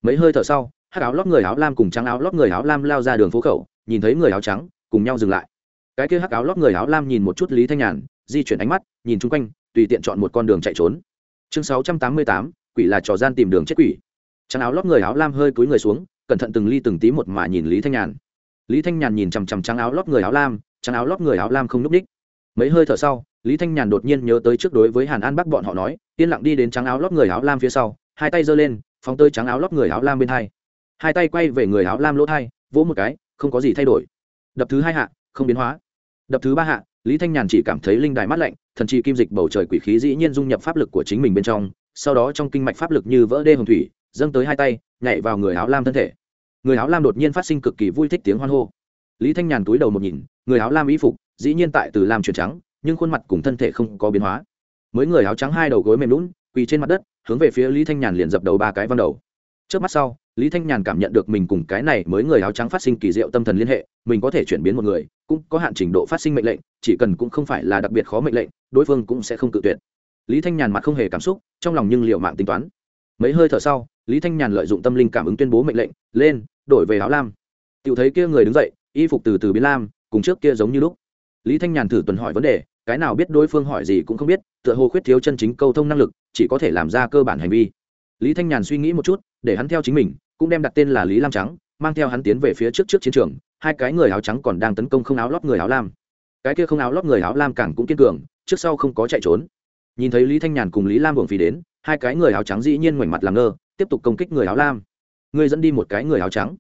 mấy hơi thở sau hắc áo lót người áo lam cùng trắng áo lót người áo lam lao ra đường phố khẩu nhìn thấy người áo trắng cùng nhau dừng lại cái kia hắc áo lót người áo lam nhìn một chút lý thanh nhàn di chuyển ánh mắt nhìn chung quanh tùy tiện chọn một con đường chạy trốn. Chương sáu trăm tám mươi tám, quỷ là trò gian tìm đường chết quỷ. Trắng áo lót người áo lam hơi cúi người xuống, cẩn thận từng ly từng tí một mà nhìn lý thanh nhàn. Lý thanh nhàn nhìn chằm chằm trắng áo lót người áo lam trắng áo lót người áo lam không n ú c ních. Mấy hơi thở sau, lý thanh nhàn đột nhiên nhớ tới trước đối với hàn an bắc bọn họ nói, yên lặng đi đến trắng áo lót người áo lam phía sau. Hai tay giơ lên, phóng tới trắng áo lót người áo lam bên hai. Hai tay quay về người áo lam lỗ thai, vỗ một cái, không có gì thay đổi. Đập thứ hai hạ, không biến hóa. Đập thứ ba hạ lý thanh nhàn chỉ cảm thấy linh đài mát lạnh, thần trì kim dịch bầu trời quỷ khí dĩ nhiên dung nhập pháp lực của chính mình bên trong, sau đó trong kinh mạch pháp lực như vỡ đê hồng thủy, dâng tới hai tay, nhảy vào người áo lam thân thể. Người áo lam đột nhiên phát sinh cực kỳ vui thích tiếng hoan hô. Lý thanh nhàn túi đầu một nhìn, người áo lam y phục, dĩ nhiên tại từ lam chuyển trắng, nhưng khuôn mặt cùng thân thể không có biến hóa. Mới người áo trắng hai đầu gối mềm lún, quỳ trên mặt đất, hướng về phía lý thanh nhàn liền dập đầu ba cái văng đầu trước mắt sau, lý thanh nhàn cảm nhận được mình cùng cái này mới người áo trắng phát sinh kỳ diệu tâm thần liên hệ, mình có thể chuyển biến một người, cũng có hạn trình độ phát sinh mệnh lệnh, chỉ cần cũng không phải là đặc biệt khó mệnh lệnh, đối phương cũng sẽ không tự tuyệt. Lý thanh nhàn mặt không hề cảm xúc, trong lòng nhưng liệu mạng tính toán. Mấy hơi thở sau, lý thanh nhàn lợi dụng tâm linh cảm ứng tuyên bố mệnh lệnh, lên, đổi về áo lam. Tự thấy kia người đứng dậy, y phục từ từ biến lam, cùng trước kia giống như lúc. Lý thanh nhàn thử tuần hỏi vấn đề, cái nào biết đối phương hỏi gì cũng không biết, tựa hồ khuyết thiếu chân chính câu thông năng lực, chỉ có thể làm ra cơ bản hành vi. Lý thanh nhàn suy nghĩ một chút để hắn theo chính mình, cũng đem đặt tên là lý lam trắng, mang theo hắn tiến về phía trước trước chiến trường, hai cái người áo trắng còn đang tấn công không áo lót người áo lam. Cái kia không áo lót người áo lam càng cũng kiên cường, trước sau không có chạy trốn. Nhìn thấy lý thanh nhàn cùng lý lam buồng phì đến, hai cái người áo trắng dĩ nhiên ngoảnh mặt làm ngơ, tiếp tục công kích người áo lam. Người dẫn đi một cái người áo trắng.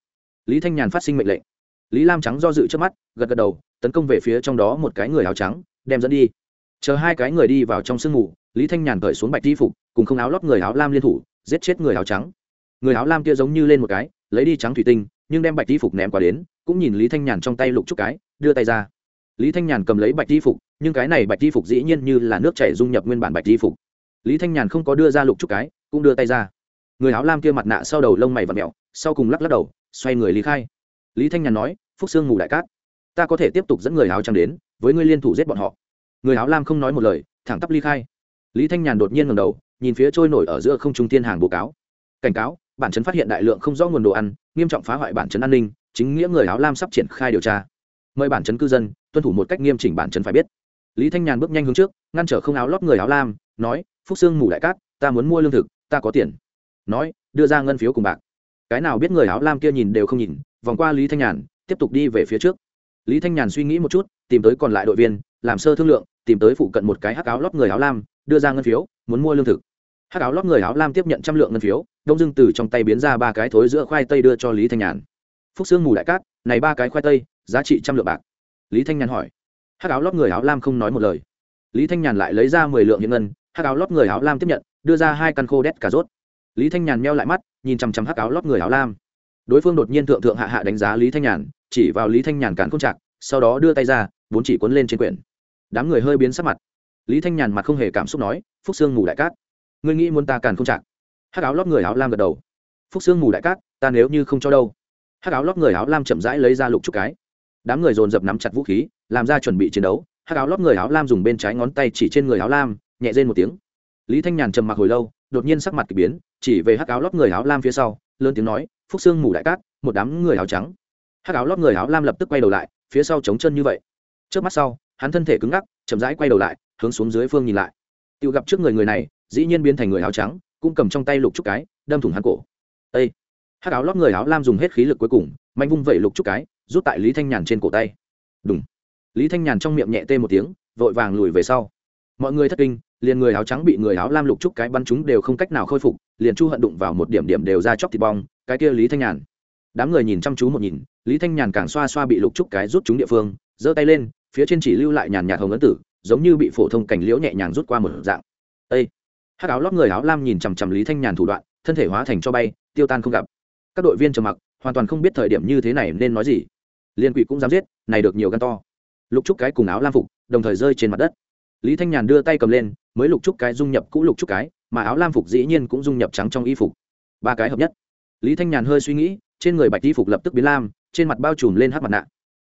Lý thanh nhàn phát sinh mệnh lệnh. Lý lam trắng do dự trước mắt, gật gật đầu, tấn công về phía trong đó một cái người áo trắng, đem dẫn đi. Chờ hai cái người đi vào trong sương mù, lý thanh nhàn cởi xuống bạch y phục, cùng không áo lót người áo lam liên thủ, giết chết người áo trắng người áo lam kia giống như lên một cái, lấy đi trắng thủy tinh, nhưng đem bạch y phục ném qua đến, cũng nhìn lý thanh nhàn trong tay lục chút cái, đưa tay ra. Lý thanh nhàn cầm lấy bạch y phục, nhưng cái này bạch y phục dĩ nhiên như là nước chảy dung nhập nguyên bản bạch y phục. Lý thanh nhàn không có đưa ra lục chút cái, cũng đưa tay ra. Người áo lam kia mặt nạ sau đầu lông mày và mẹo, sau cùng lắc lắc đầu, xoay người lý khai. Lý thanh nhàn nói, phúc sương ngủ đại cát. Ta có thể tiếp tục dẫn người áo trắng đến, với ngươi liên thủ giết bọn họ. Người áo lam không nói một lời, thẳng tắp ly khai. Lý thanh nhàn đột nhiên ngầm đầu, nhìn phía trôi nổi ở giữa không trung thiên hàng bố cáo. Cảnh cáo bản chấn phát hiện đại lượng không rõ nguồn đồ ăn, nghiêm trọng phá hoại bản chấn an ninh, chính nghĩa người áo lam sắp triển khai điều tra. Mời bản chấn cư dân, tuân thủ một cách nghiêm chỉnh bản chấn phải biết. Lý thanh nhàn bước nhanh hướng trước, ngăn trở không áo lót người áo lam, nói, phúc sương mù đại cát, ta muốn mua lương thực, ta có tiền. Nói, đưa ra ngân phiếu cùng bạc. Cái nào biết người áo lam kia nhìn đều không nhìn, vòng qua lý thanh nhàn, tiếp tục đi về phía trước. Lý thanh nhàn suy nghĩ một chút, tìm tới còn lại đội viên, làm sơ thương lượng, tìm tới phụ cận một cái hắc áo lót người áo lam, đưa ra ngân phiếu, muốn mua lương thực. Hát áo lót người áo lam tiếp nhận trăm lượng ngân phiếu, đông dưng từ trong tay biến ra ba cái thối giữa khoai tây đưa cho lý thanh nhàn. Phúc sương mù đại cát, này ba cái khoai tây, giá trị trăm lượng bạc. Lý thanh nhàn hỏi. Hát áo lót người áo lam không nói một lời. Lý thanh nhàn lại lấy ra mười lượng hiện ngân Hát áo lót người áo lam tiếp nhận, đưa ra hai căn khô đét cà rốt. Lý thanh nhàn meo lại mắt, nhìn chằm chằm Hát áo lót người áo lam. Đối phương đột nhiên thượng thượng hạ hạ đánh giá lý thanh nhàn, chỉ vào lý thanh nhàn cản công trạc, sau đó đưa tay ra, vốn chỉ cuốn lên trên quyển. Đám người hơi biến sắc mặt. Lý thanh nhàn mặt không hề cảm xúc nói, phúc sương mù đại cát ngươi nghĩ muốn ta càn không chạc? Hắc áo lót người áo lam gật đầu. Phúc sương mù đại cát, ta nếu như không cho đâu. Hắc áo lót người áo lam chậm rãi lấy ra lục chút cái. Đám người dồn dập nắm chặt vũ khí, làm ra chuẩn bị chiến đấu. Hắc áo lót người áo lam dùng bên trái ngón tay chỉ trên người áo lam, nhẹ rên một tiếng. Lý thanh nhàn trầm mặc hồi lâu, đột nhiên sắc mặt k ỳ biến, chỉ về hắc áo lót người áo lam phía sau, lớn tiếng nói, phúc sương mù đại cát, một đám người áo trắng. Hắc áo lót người áo lam lập tức quay đầu lại, phía sau chống chân như vậy. Trước mắt sau, hắn thân thể cứng ngắc, chậm rãi quay đầu lại, hướng xuống dưới phương nhìn lại. Tự gặp trước người người này dĩ nhiên biến thành người áo trắng, cũng cầm trong tay lục trúc cái, đâm thủng hắn cổ. Ây hắc áo lót người áo lam dùng hết khí lực cuối cùng, mạnh vung vẩy lục trúc cái, rút tại lý thanh nhàn trên cổ tay. Đúng lý thanh nhàn trong miệng nhẹ tê một tiếng, vội vàng lùi về sau. Mọi người thất kinh, liền người áo trắng bị người áo lam lục trúc cái bắn chúng đều không cách nào khôi phục, liền chu hận đụng vào một điểm điểm đều ra chóc thịt bong, cái kia lý thanh nhàn. Đám người nhìn chăm chú một nhìn, lý thanh nhàn càng xoa xoa bị lục trúc cái rút chúng địa phương, giơ tay lên, phía trên chỉ lưu lại nhàn nhạt hồng ấn tử, giống như bị phổ thông cảnh liễu nhẹ nhàng rút qua một dạng. Ây hắc áo lót người áo lam nhìn chằm chằm lý thanh nhàn thủ đoạn, thân thể hóa thành cho bay, tiêu tan không gặp. Các đội viên trầm mặc, hoàn toàn không biết thời điểm như thế này nên nói gì. Liên quỷ cũng dám giết, này được nhiều gan to. Lục trúc cái cùng áo lam phục, đồng thời rơi trên mặt đất. Lý thanh nhàn đưa tay cầm lên, mới lục trúc cái dung nhập cũ lục trúc cái, mà áo lam phục dĩ nhiên cũng dung nhập trắng trong y phục. Ba cái hợp nhất. Lý thanh nhàn hơi suy nghĩ, trên người bạch y phục lập tức biến lam, trên mặt bao trùm lên hát mặt nạ.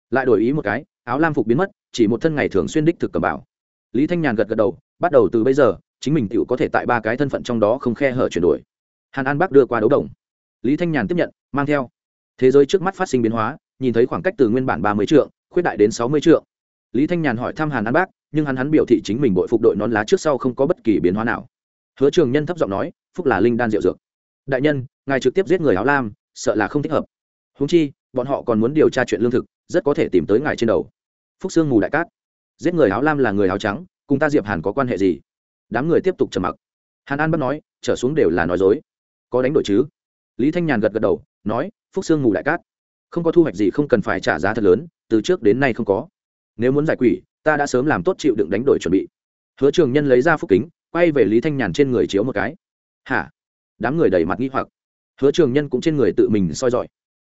Lại đổi ý một cái, áo lam phục biến mất, chỉ một thân ngày thường xuyên đích thực cầm bảo lý thanh nhàn gật gật đầu, bắt đầu từ bây giờ chính mình tựu có thể tại ba cái thân phận trong đó không khe hở chuyển đổi. Hàn an Bác đưa qua đấu đồng. Lý thanh nhàn tiếp nhận, mang theo. Thế giới trước mắt phát sinh biến hóa, nhìn thấy khoảng cách từ nguyên bản ba mươi triệu khuyết đại đến sáu mươi triệu lý thanh nhàn hỏi thăm hàn an bác nhưng hắn hắn biểu thị chính mình bội phục đội nón lá trước sau không có bất kỳ biến hóa nào. Hứa trường nhân thấp giọng nói, phúc là linh đan diệu dược. Đại nhân, ngài trực tiếp giết người áo lam, sợ là không thích hợp. Húng chi, bọn họ còn muốn điều tra chuyện lương thực, rất có thể tìm tới ngài trên đầu. Phúc sương mù đại cát. Giết người áo lam là người áo trắng, cùng ta diệp hàn có quan hệ gì? Đám người tiếp tục trầm mặc. Hàn an bắt nói, trở xuống đều là nói dối. Có đánh đổi chứ? Lý thanh nhàn gật gật đầu, nói, phúc sương ngủ đại cát. Không có thu hoạch gì không cần phải trả giá thật lớn, từ trước đến nay không có. Nếu muốn giải quỷ, ta đã sớm làm tốt chịu đựng đánh đổi chuẩn bị. Hứa trường nhân lấy ra phúc kính, quay về lý thanh nhàn trên người chiếu một cái. Hả? Đám người đầy mặt nghi hoặc. Hứa trường nhân cũng trên người tự mình soi dọi.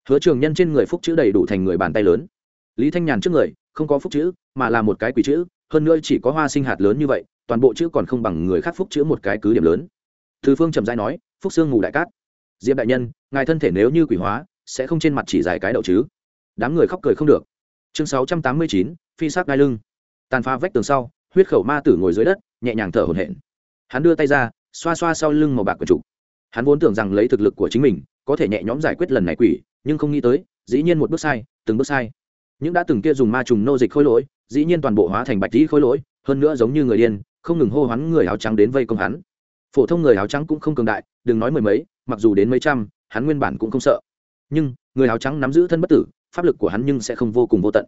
Hứa trường nhân trên người phúc chữ đầy đủ thành người bàn tay lớn. Lý thanh nhàn trước người, không có phúc chữ, mà là một cái quỷ chữ, hơn nữa chỉ có hoa sinh hạt lớn như vậy toàn bộ chữ còn không bằng người khác phúc chữ một cái cứ điểm lớn. Thư phương trầm dai nói, phúc sương ngủ đại cát. Diệp đại nhân, ngài thân thể nếu như quỷ hóa, sẽ không trên mặt chỉ dài cái đậu chứ? Đám người khóc cười không được. Chương sáu trăm tám mươi chín, phi sắc đai lưng. Tàn phá vách tường sau, huyết khẩu ma tử ngồi dưới đất, nhẹ nhàng thở hổn hển. Hắn đưa tay ra, xoa xoa sau lưng màu bạc của trục. Hắn vốn tưởng rằng lấy thực lực của chính mình, có thể nhẹ nhõm giải quyết lần này quỷ, nhưng không nghĩ tới, dĩ nhiên một bước sai, từng bước sai. Những đã từng kia dùng ma trùng nô dịch khôi lỗi, dĩ nhiên toàn bộ hóa thành bạch dĩ khôi lỗi, hơn nữa giống như người điên không ngừng hô hoán người áo trắng đến vây công hắn. Phổ thông người áo trắng cũng không cường đại, đừng nói mười mấy, mặc dù đến mấy trăm, hắn nguyên bản cũng không sợ. Nhưng, người áo trắng nắm giữ thân bất tử, pháp lực của hắn nhưng sẽ không vô cùng vô tận.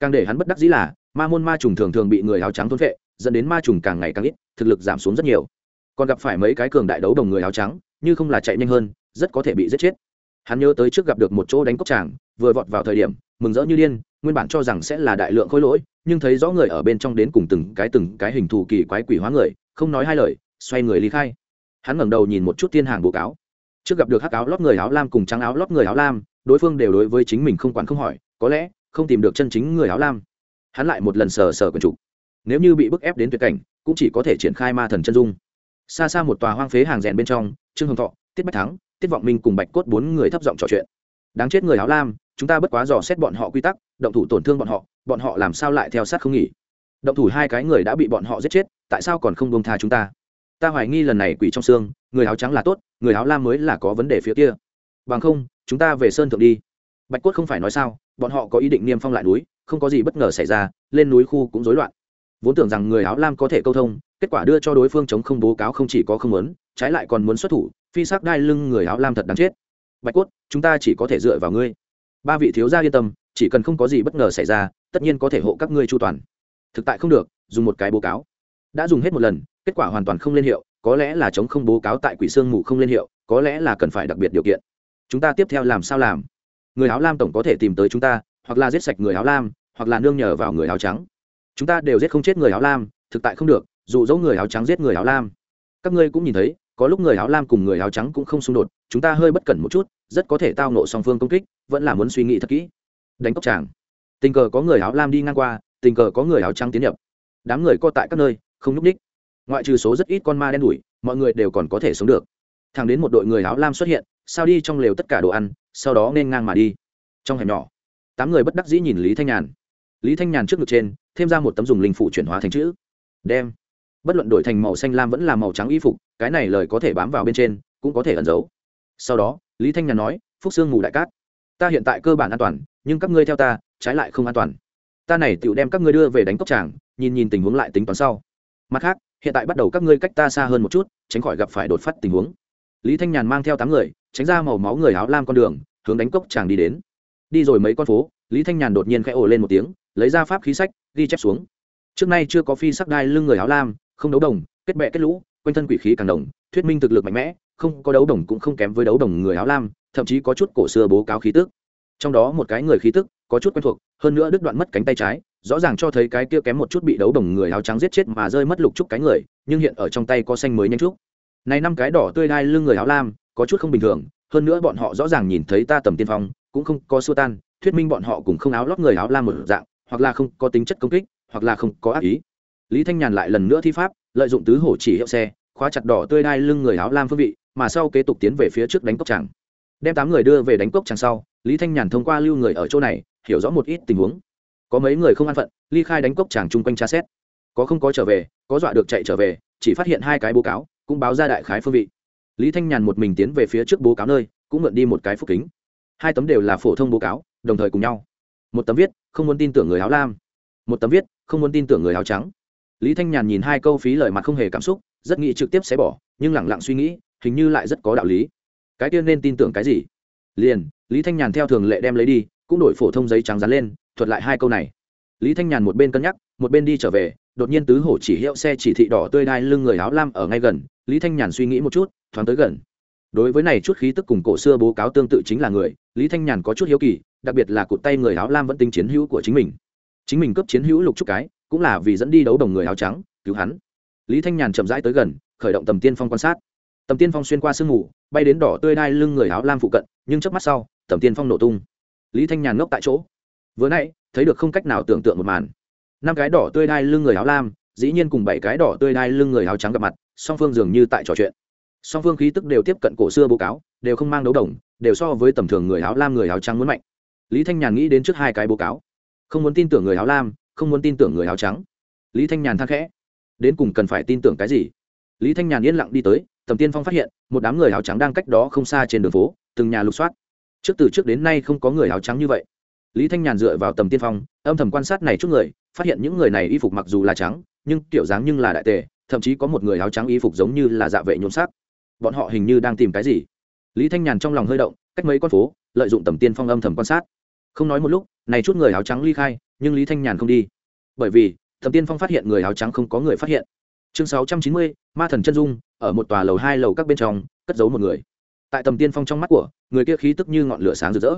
Càng để hắn bất đắc dĩ là, ma môn ma trùng thường thường bị người áo trắng thôn vệ dẫn đến ma trùng càng ngày càng ít, thực lực giảm xuống rất nhiều. Còn gặp phải mấy cái cường đại đấu đồng người áo trắng, như không là chạy nhanh hơn, rất có thể bị giết chết. Hắn nhớ tới trước gặp được một chỗ đánh cốc tràng, vừa vọt vào thời điểm, mừng rỡ như điên nguyên bản cho rằng sẽ là đại lượng khối lỗi, nhưng thấy rõ người ở bên trong đến cùng từng cái từng cái hình thù kỳ quái quỷ hóa người, không nói hai lời, xoay người ly khai. Hắn ngẩng đầu nhìn một chút thiên hàng bố cáo. Trước gặp được hắc áo lót người áo lam cùng trắng áo lót người áo lam, đối phương đều đối với chính mình không quản không hỏi, có lẽ không tìm được chân chính người áo lam. Hắn lại một lần sờ sờ quần trục. Nếu như bị bức ép đến tuyệt cảnh, cũng chỉ có thể triển khai ma thần chân dung. Xa xa một tòa hoang phế hàng rèn bên trong, trương hồng thọ, tiết bách thắng, tiết vọng minh cùng bạch cốt bốn người thấp giọng trò chuyện. Đáng chết người áo lam chúng ta bất quá dò xét bọn họ quy tắc động thủ tổn thương bọn họ bọn họ làm sao lại theo sát không nghỉ? Động thủ hai cái người đã bị bọn họ giết chết tại sao còn không bông tha chúng ta? Ta hoài nghi lần này quỷ trong xương người áo trắng là tốt người áo lam mới là có vấn đề phía kia. Bằng không chúng ta về sơn thượng đi. Bạch quất không phải nói sao bọn họ có ý định niêm phong lại núi không có gì bất ngờ xảy ra lên núi khu cũng rối loạn. Vốn tưởng rằng người áo lam có thể câu thông kết quả đưa cho đối phương chống không bố cáo không chỉ có không muốn trái lại còn muốn xuất thủ phi sắc đai lưng người áo lam thật đáng chết. Bạch quất, chúng ta chỉ có thể dựa vào ngươi ba vị thiếu gia yên tâm, chỉ cần không có gì bất ngờ xảy ra, tất nhiên có thể hộ các ngươi chu toàn. Thực tại không được, dùng một cái bố cáo. Đã dùng hết một lần, kết quả hoàn toàn không lên hiệu, có lẽ là chống không bố cáo tại quỷ sương mù không lên hiệu, có lẽ là cần phải đặc biệt điều kiện. Chúng ta tiếp theo làm sao làm? Người áo lam tổng có thể tìm tới chúng ta, hoặc là giết sạch người áo lam, hoặc là nương nhờ vào người áo trắng. Chúng ta đều giết không chết người áo lam, thực tại không được dù dẫu người áo trắng giết người áo lam. Các ngươi cũng nhìn thấy có lúc người áo lam cùng người áo trắng cũng không xung đột, chúng ta hơi bất cẩn một chút, rất có thể tao nộ song phương công kích, vẫn là muốn suy nghĩ thật kỹ. Đánh cốc tràng tình cờ có người áo lam đi ngang qua, tình cờ có người áo trắng tiến nhập. Đám người co tại các nơi, không nhúc ních ngoại trừ số rất ít con ma đen đủi mọi người đều còn có thể sống được. Thằng đến một đội người áo lam xuất hiện, sao đi trong lều tất cả đồ ăn, sau đó nên ngang mà đi. Trong hẻm nhỏ, tám người bất đắc dĩ nhìn lý thanh nhàn. Lý thanh nhàn trước ngực trên, thêm ra một tấm dùng linh phủ chuyển hóa thành chữ. Đem bất luận đổi thành màu xanh lam vẫn là màu trắng y phục, cái này lời có thể bám vào bên trên, cũng có thể ẩn giấu. Sau đó, lý thanh nhàn nói, phúc sương mù đại cát. Ta hiện tại cơ bản an toàn, nhưng các ngươi theo ta, trái lại không an toàn. Ta này tựu đem các ngươi đưa về đánh cốc tràng, nhìn nhìn tình huống lại tính toán sau. Mặt khác, hiện tại bắt đầu các ngươi cách ta xa hơn một chút, tránh khỏi gặp phải đột phát tình huống. Lý thanh nhàn mang theo tám người, tránh ra màu máu người áo lam con đường, hướng đánh cốc tràng đi đến. Đi rồi mấy con phố, lý thanh nhàn đột nhiên khẽ ồ lên một tiếng, lấy ra pháp khí sách, ghi chép xuống. Trước nay chưa có phi sắc đai lưng người áo lam không đấu đồng, kết bệ kết lũ, quanh thân quỷ khí càng đồng, thuyết minh thực lực mạnh mẽ, không có đấu đồng cũng không kém với đấu đồng người áo lam, thậm chí có chút cổ xưa bố cáo khí tức. Trong đó một cái người khí tức, có chút quen thuộc, hơn nữa đứt đoạn mất cánh tay trái, rõ ràng cho thấy cái kia kém một chút bị đấu đồng người áo trắng giết chết mà rơi mất lục trúc cái người, nhưng hiện ở trong tay có xanh mới nhanh trúc. Này năm cái đỏ tươi đai lưng người áo lam, có chút không bình thường, hơn nữa bọn họ rõ ràng nhìn thấy ta tầm tiên phong, cũng không có xua tan, thuyết minh bọn họ cũng không áo lót người áo lam một dạng, hoặc là không có tính chất công kích, hoặc là không có ác ý lý thanh nhàn lại lần nữa thi pháp, lợi dụng tứ hổ chỉ hiệu xe, khóa chặt đỏ tươi đai lưng người áo lam phương vị, mà sau kế tục tiến về phía trước đánh cốc tràng. Đem tám người đưa về đánh cốc tràng sau, lý thanh nhàn thông qua lưu người ở chỗ này, hiểu rõ một ít tình huống. Có mấy người không an phận, ly khai đánh cốc tràng chung quanh tra xét. Có không có trở về, có dọa được chạy trở về, chỉ phát hiện hai cái bố cáo, cũng báo ra đại khái phương vị. Lý thanh nhàn một mình tiến về phía trước bố cáo nơi, cũng mượn đi một cái phúc kính. Hai tấm đều là phổ thông bố cáo, đồng thời cùng nhau. Một tấm viết, không muốn tin tưởng người áo lam. Một tấm viết, không muốn tin tưởng người áo trắng lý thanh nhàn nhìn hai câu phí lời mặt không hề cảm xúc, rất nghĩ trực tiếp xé bỏ, nhưng lẳng lặng suy nghĩ, hình như lại rất có đạo lý. Cái tiên nên tin tưởng cái gì? Liền, lý thanh nhàn theo thường lệ đem lấy đi, cũng đổi phổ thông giấy trắng dán lên, thuật lại hai câu này. Lý thanh nhàn một bên cân nhắc, một bên đi trở về, đột nhiên tứ hổ chỉ hiệu xe chỉ thị đỏ tươi đai lưng người áo lam ở ngay gần, lý thanh nhàn suy nghĩ một chút, thoáng tới gần. Đối với này chút khí tức cùng cổ xưa bố cáo tương tự chính là người, lý thanh nhàn có chút hiếu kỳ, đặc biệt là cụt tay người áo lam vẫn tính chiến hữu của chính mình. Chính mình cấp chiến hữu lục trúc cái cũng là vì dẫn đi đấu đồng người áo trắng, cứu hắn. Lý thanh nhàn chậm rãi tới gần, khởi động tầm tiên phong quan sát. Tầm tiên phong xuyên qua sương mù, bay đến đỏ tươi đai lưng người áo lam phụ cận, nhưng trước mắt sau, tầm tiên phong nổ tung. Lý thanh nhàn ngốc tại chỗ. Vừa nãy, thấy được không cách nào tưởng tượng một màn. Năm cái đỏ tươi đai lưng người áo lam, dĩ nhiên cùng bảy cái đỏ tươi đai lưng người áo trắng gặp mặt, song phương dường như tại trò chuyện. Song phương khí tức đều tiếp cận cổ xưa bố cáo, đều không mang đấu đồng, đều so với tầm thường người áo lam người áo trắng muốn mạnh. Lý thanh nhàn nghĩ đến trước hai cái bố cáo. Không muốn tin tưởng người áo lam không muốn tin tưởng người áo trắng. Lý thanh nhàn thang khẽ, đến cùng cần phải tin tưởng cái gì? Lý thanh nhàn yên lặng đi tới, tầm tiên phong phát hiện, một đám người áo trắng đang cách đó không xa trên đường phố, từng nhà lục soát. Trước từ trước đến nay không có người áo trắng như vậy. Lý thanh nhàn dựa vào tầm tiên phong, âm thầm quan sát này chút người, phát hiện những người này y phục mặc dù là trắng, nhưng kiểu dáng nhưng là đại tề, thậm chí có một người áo trắng y phục giống như là dạ vệ nhuộm sắc. Bọn họ hình như đang tìm cái gì? Lý thanh nhàn trong lòng hơi động, cách mấy con phố, lợi dụng tầm tiên phong âm thầm quan sát. Không nói một lúc, này chút người áo trắng ly khai nhưng lý thanh nhàn không đi. Bởi vì tầm tiên phong phát hiện người áo trắng không có người phát hiện. Chương sáu trăm chín mươi, ma thần chân dung, ở một tòa lầu hai lầu các bên trong, cất giấu một người. Tại tầm tiên phong trong mắt của, người kia khí tức như ngọn lửa sáng rực rỡ.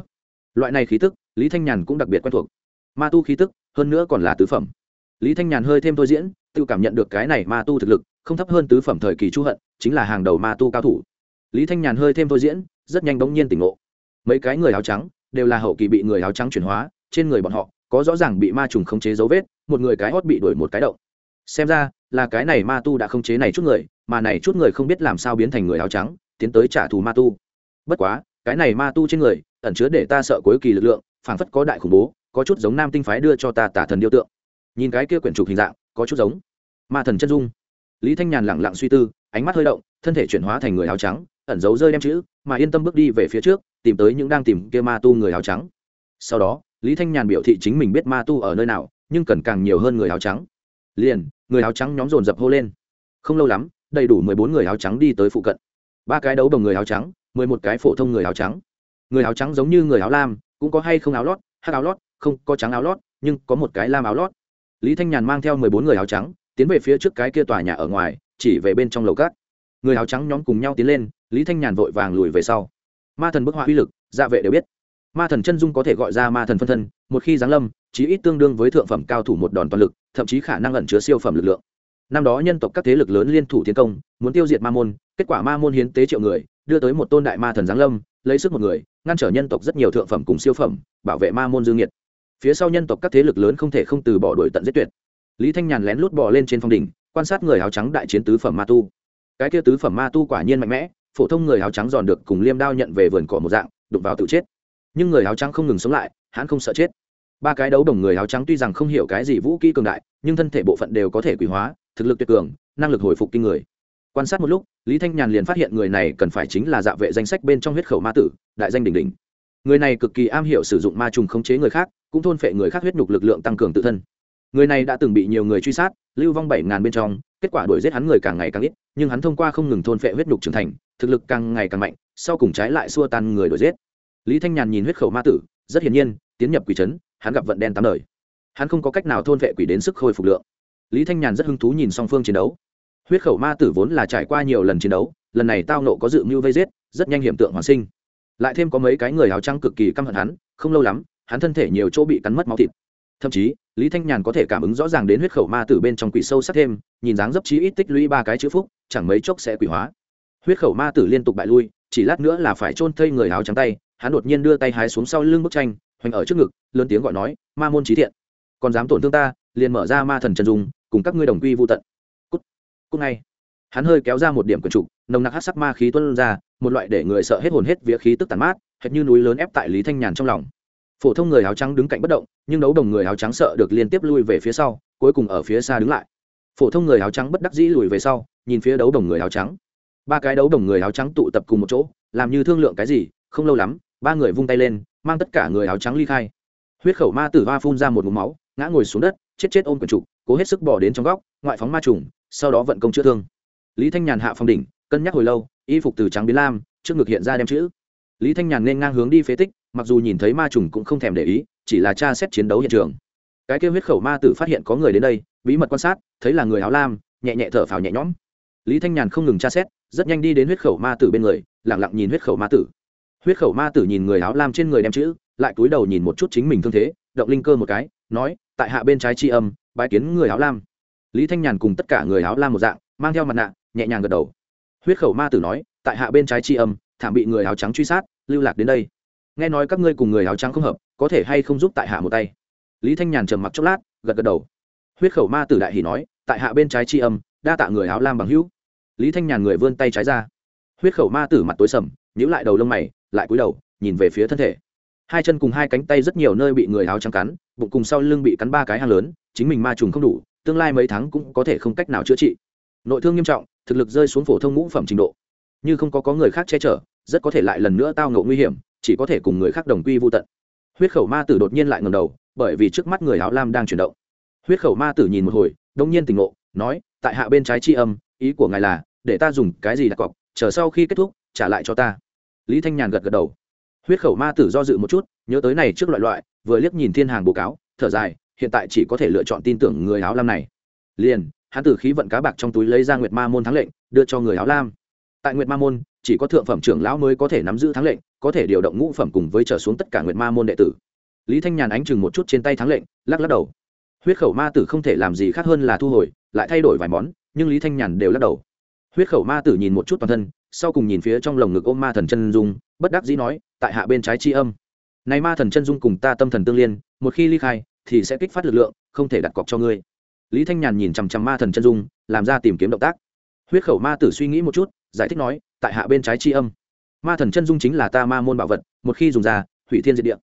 Loại này khí tức, lý thanh nhàn cũng đặc biệt quen thuộc. Ma tu khí tức, hơn nữa còn là tứ phẩm. Lý thanh nhàn hơi thêm thôi diễn, tự cảm nhận được cái này ma tu thực lực, không thấp hơn tứ phẩm thời kỳ chu hận, chính là hàng đầu ma tu cao thủ. Lý thanh nhàn hơi thêm thôi diễn, rất nhanh bỗng nhiên tỉnh ngộ. Mấy cái người áo trắng, đều là hậu kỳ bị người áo trắng chuyển hóa, trên người bọn họ có rõ ràng bị ma trùng khống chế dấu vết, một người cái hót bị đuổi một cái động. Xem ra, là cái này ma tu đã khống chế này chút người, mà này chút người không biết làm sao biến thành người áo trắng, tiến tới trả thù ma tu. Bất quá, cái này ma tu trên người, ẩn chứa để ta sợ cuối kỳ lực lượng, phảng phất có đại khủng bố, có chút giống nam tinh phái đưa cho ta tả thần điêu tượng. Nhìn cái kia quyển trục hình dạng, có chút giống. Ma thần chân dung. Lý thanh nhàn lẳng lặng suy tư, ánh mắt hơi động, thân thể chuyển hóa thành người áo trắng, ẩn giấu rơi đem chữ, mà yên tâm bước đi về phía trước, tìm tới những đang tìm kia ma tu người áo trắng. Sau đó lý thanh nhàn biểu thị chính mình biết ma tu ở nơi nào, nhưng cần càng nhiều hơn người áo trắng. Liền, người áo trắng nhóm dồn dập hô lên. Không lâu lắm, đầy đủ mười bốn người áo trắng đi tới phụ cận. Ba cái đấu đồng người áo trắng, mười một cái phổ thông người áo trắng. Người áo trắng giống như người áo lam, cũng có hay không áo lót hát áo lót, không, có trắng áo lót, nhưng có một cái lam áo lót. Lý thanh nhàn mang theo mười bốn người áo trắng, tiến về phía trước cái kia tòa nhà ở ngoài, chỉ về bên trong lầu cát. Người áo trắng nhóm cùng nhau tiến lên, lý thanh nhàn vội vàng lùi về sau. Ma thần bức họa uy lực dạ vệ đều biết ma thần chân dung có thể gọi ra ma thần phân thân, một khi giáng lâm, chí ít tương đương với thượng phẩm cao thủ một đòn toàn lực, thậm chí khả năng ẩn chứa siêu phẩm lực lượng. Năm đó nhân tộc các thế lực lớn liên thủ tiến công, muốn tiêu diệt ma môn, kết quả ma môn hiến tế triệu người, đưa tới một tôn đại ma thần giáng lâm, lấy sức một người, ngăn trở nhân tộc rất nhiều thượng phẩm cùng siêu phẩm, bảo vệ ma môn dương nhiệt. Phía sau nhân tộc các thế lực lớn không thể không từ bỏ đuổi tận giết tuyệt. Lý thanh nhàn lén lút bỏ lên trên phong đỉnh, quan sát người áo trắng đại chiến tứ phẩm ma tu. Cái kia tứ phẩm ma tu quả nhiên mạnh mẽ, phổ thông người áo trắng giòn được cùng liêm đao nhận về vườn cỏ một dạng, đụng vào tự chết nhưng người áo trắng không ngừng sống lại, hắn không sợ chết. Ba cái đấu đồng người áo trắng tuy rằng không hiểu cái gì vũ kỹ cường đại, nhưng thân thể bộ phận đều có thể quỷ hóa, thực lực tuyệt cường, năng lực hồi phục kinh người. Quan sát một lúc, lý thanh nhàn liền phát hiện người này cần phải chính là dạ vệ danh sách bên trong huyết khẩu ma tử, đại danh đỉnh đỉnh. Người này cực kỳ am hiểu sử dụng ma trùng khống chế người khác, cũng thôn phệ người khác huyết nhục lực lượng tăng cường tự thân. Người này đã từng bị nhiều người truy sát, lưu vong bảy ngàn bên trong, kết quả đuổi giết hắn người càng ngày càng ít, nhưng hắn thông qua không ngừng thôn phệ huyết nhục trưởng thành, thực lực càng ngày càng mạnh, sau cùng trái lại xua tan người đuổi giết lý thanh nhàn nhìn huyết khẩu ma tử, rất hiển nhiên, tiến nhập quỷ trấn, hắn gặp vận đen tám đời. Hắn không có cách nào thôn vệ quỷ đến sức khôi phục lượng. Lý thanh nhàn rất hứng thú nhìn song phương chiến đấu. Huyết khẩu ma tử vốn là trải qua nhiều lần chiến đấu, lần này tao nộ có dự mưu vây giết, rất nhanh hiểm tượng hoàn sinh. Lại thêm có mấy cái người áo trắng cực kỳ căm hận hắn, không lâu lắm, hắn thân thể nhiều chỗ bị cắn mất máu thịt. Thậm chí, lý thanh nhàn có thể cảm ứng rõ ràng đến huyết khẩu ma tử bên trong quỷ sâu sắc thêm, nhìn dáng dấp chí ít tích lũy ba cái chữ phúc, chẳng mấy chốc sẽ quỷ hóa. Huyết khẩu ma tử liên tục bại lui chỉ lát nữa là phải chôn thây người áo trắng tay, hắn đột nhiên đưa tay hái xuống sau lưng bức tranh, hoành ở trước ngực, lớn tiếng gọi nói, ma môn trí thiện, còn dám tổn thương ta, liền mở ra ma thần chân dung, cùng các ngươi đồng quy vô tận. Cút cút ngay. Hắn hơi kéo ra một điểm quần trục, nồng nặc hát sắc ma khí tuân ra, một loại để người sợ hết hồn hết vía khí tức tàn mát, hệt như núi lớn ép tại lý thanh nhàn trong lòng. Phổ thông người áo trắng đứng cạnh bất động, nhưng đấu đồng người áo trắng sợ được liên tiếp lui về phía sau, cuối cùng ở phía xa đứng lại. Phổ thông người áo trắng bất đắc dĩ lùi về sau, nhìn phía đấu đồng người áo trắng ba cái đấu đồng người áo trắng tụ tập cùng một chỗ, làm như thương lượng cái gì, không lâu lắm, ba người vung tay lên, mang tất cả người áo trắng ly khai. Huyết khẩu ma tử hoa phun ra một mũ máu, ngã ngồi xuống đất, chết chết ôm quần trục cố hết sức bỏ đến trong góc, ngoại phóng ma trùng, sau đó vận công chữa thương. Lý thanh nhàn hạ phong đỉnh, cân nhắc hồi lâu, y phục từ trắng biến lam, trước ngực hiện ra đem chữ. Lý thanh nhàn nên ngang hướng đi phế tích, mặc dù nhìn thấy ma trùng cũng không thèm để ý, chỉ là tra xét chiến đấu hiện trường. Cái kêu huyết khẩu ma tử phát hiện có người đến đây, bí mật quan sát, thấy là người áo lam, nhẹ nhẹ thở phào nhẹ nhõm. Lý thanh nhàn không ngừng tra xét rất nhanh đi đến huyết khẩu ma tử bên người lẳng lặng nhìn huyết khẩu ma tử. Huyết khẩu ma tử nhìn người áo lam trên người đem chữ, lại cúi đầu nhìn một chút chính mình thương thế, động linh cơ một cái, nói, tại hạ bên trái tri âm, bái kiến người áo lam. Lý thanh nhàn cùng tất cả người áo lam một dạng, mang theo mặt nạ, nhẹ nhàng gật đầu. Huyết khẩu ma tử nói, tại hạ bên trái tri âm, thảm bị người áo trắng truy sát, lưu lạc đến đây. Nghe nói các ngươi cùng người áo trắng không hợp, có thể hay không giúp tại hạ một tay? Lý thanh nhàn trầm mặc chốc lát, gật gật đầu. Huyết khẩu ma tử đại hỉ nói, tại hạ bên trái tri âm, đa tạ người áo lam bằng hữu lý thanh nhàn người vươn tay trái ra. Huyết khẩu ma tử mặt tối sầm, nhíu lại đầu lông mày, lại cúi đầu, nhìn về phía thân thể. Hai chân cùng hai cánh tay rất nhiều nơi bị người áo trắng cắn, bụng cùng sau lưng bị cắn ba cái hang lớn, chính mình ma trùng không đủ, tương lai mấy tháng cũng có thể không cách nào chữa trị. Nội thương nghiêm trọng, thực lực rơi xuống phổ thông ngũ phẩm trình độ. Như không có có người khác che chở, rất có thể lại lần nữa tao ngộ nguy hiểm, chỉ có thể cùng người khác đồng quy vô tận. Huyết khẩu ma tử đột nhiên lại ngầm đầu, bởi vì trước mắt người áo lam đang chuyển động. Huyết khẩu ma tử nhìn một hồi, đông nhiên tỉnh ngộ, nói, tại hạ bên trái tri âm, ý của ngài là để ta dùng cái gì đặt cọc, chờ sau khi kết thúc, trả lại cho ta. Lý thanh nhàn gật gật đầu. Huyết khẩu ma tử do dự một chút, nhớ tới này trước loại loại, vừa liếc nhìn thiên hàng bố cáo, thở dài, hiện tại chỉ có thể lựa chọn tin tưởng người áo lam này. Liền, hắn tử khí vận cá bạc trong túi lấy ra nguyệt ma môn thắng lệnh, đưa cho người áo lam. Tại nguyệt ma môn, chỉ có thượng phẩm trưởng lão mới có thể nắm giữ thắng lệnh, có thể điều động ngũ phẩm cùng với trở xuống tất cả nguyệt ma môn đệ tử. Lý thanh nhàn ánh chừng một chút trên tay thắng lệnh, lắc lắc đầu. Huyết khẩu ma tử không thể làm gì khác hơn là thu hồi, lại thay đổi vài món, nhưng lý thanh nhàn đều lắc đầu huyết khẩu ma tử nhìn một chút toàn thân, sau cùng nhìn phía trong lồng ngực ôm ma thần chân dung, bất đắc dĩ nói, tại hạ bên trái tri âm. Này ma thần chân dung cùng ta tâm thần tương liên, một khi ly khai, thì sẽ kích phát lực lượng, không thể đặt cọc cho ngươi. Lý thanh nhàn nhìn chằm chằm ma thần chân dung, làm ra tìm kiếm động tác. Huyết khẩu ma tử suy nghĩ một chút, giải thích nói, tại hạ bên trái tri âm. Ma thần chân dung chính là ta ma môn bảo vật, một khi dùng ra, hủy thiên diệt địa.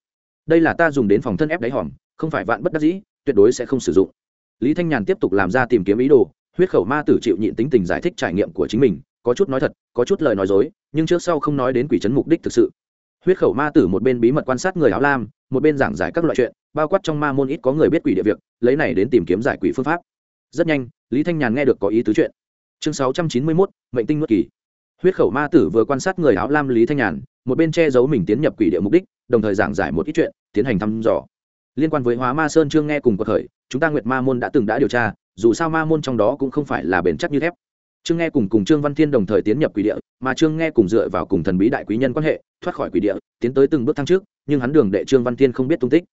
Đây là ta dùng đến phòng thân ép đáy hòm, không phải vạn bất đắc dĩ, tuyệt đối sẽ không sử dụng. Lý thanh nhàn tiếp tục làm ra tìm kiếm ý đồ huyết khẩu ma tử chịu nhịn tính tình giải thích trải nghiệm của chính mình, có chút nói thật, có chút lời nói dối, nhưng trước sau không nói đến quỷ trấn mục đích thực sự. Huyết khẩu ma tử một bên bí mật quan sát người áo lam, một bên giảng giải các loại chuyện, bao quát trong ma môn ít có người biết quỷ địa việc, lấy này đến tìm kiếm giải quỷ phương pháp. Rất nhanh, lý thanh nhàn nghe được có ý tứ chuyện. Chương sáu trăm chín mươi mốt, mệnh tinh nuốt kỳ. Huyết khẩu ma tử vừa quan sát người áo lam lý thanh nhàn, một bên che giấu mình tiến nhập quỷ địa mục đích, đồng thời giảng giải một ít chuyện, tiến hành thăm dò. Liên quan với hóa ma sơn trương nghe cùng cuộc khởi, chúng ta nguyệt ma môn đã từng đã điều tra dù sao ma môn trong đó cũng không phải là bền chắc như thép. Trương nghe cùng cùng trương văn thiên đồng thời tiến nhập quỷ địa, mà trương nghe cùng dựa vào cùng thần bí đại quý nhân quan hệ, thoát khỏi quỷ địa, tiến tới từng bước thăng trước, nhưng hắn đường đệ trương văn thiên không biết tung tích.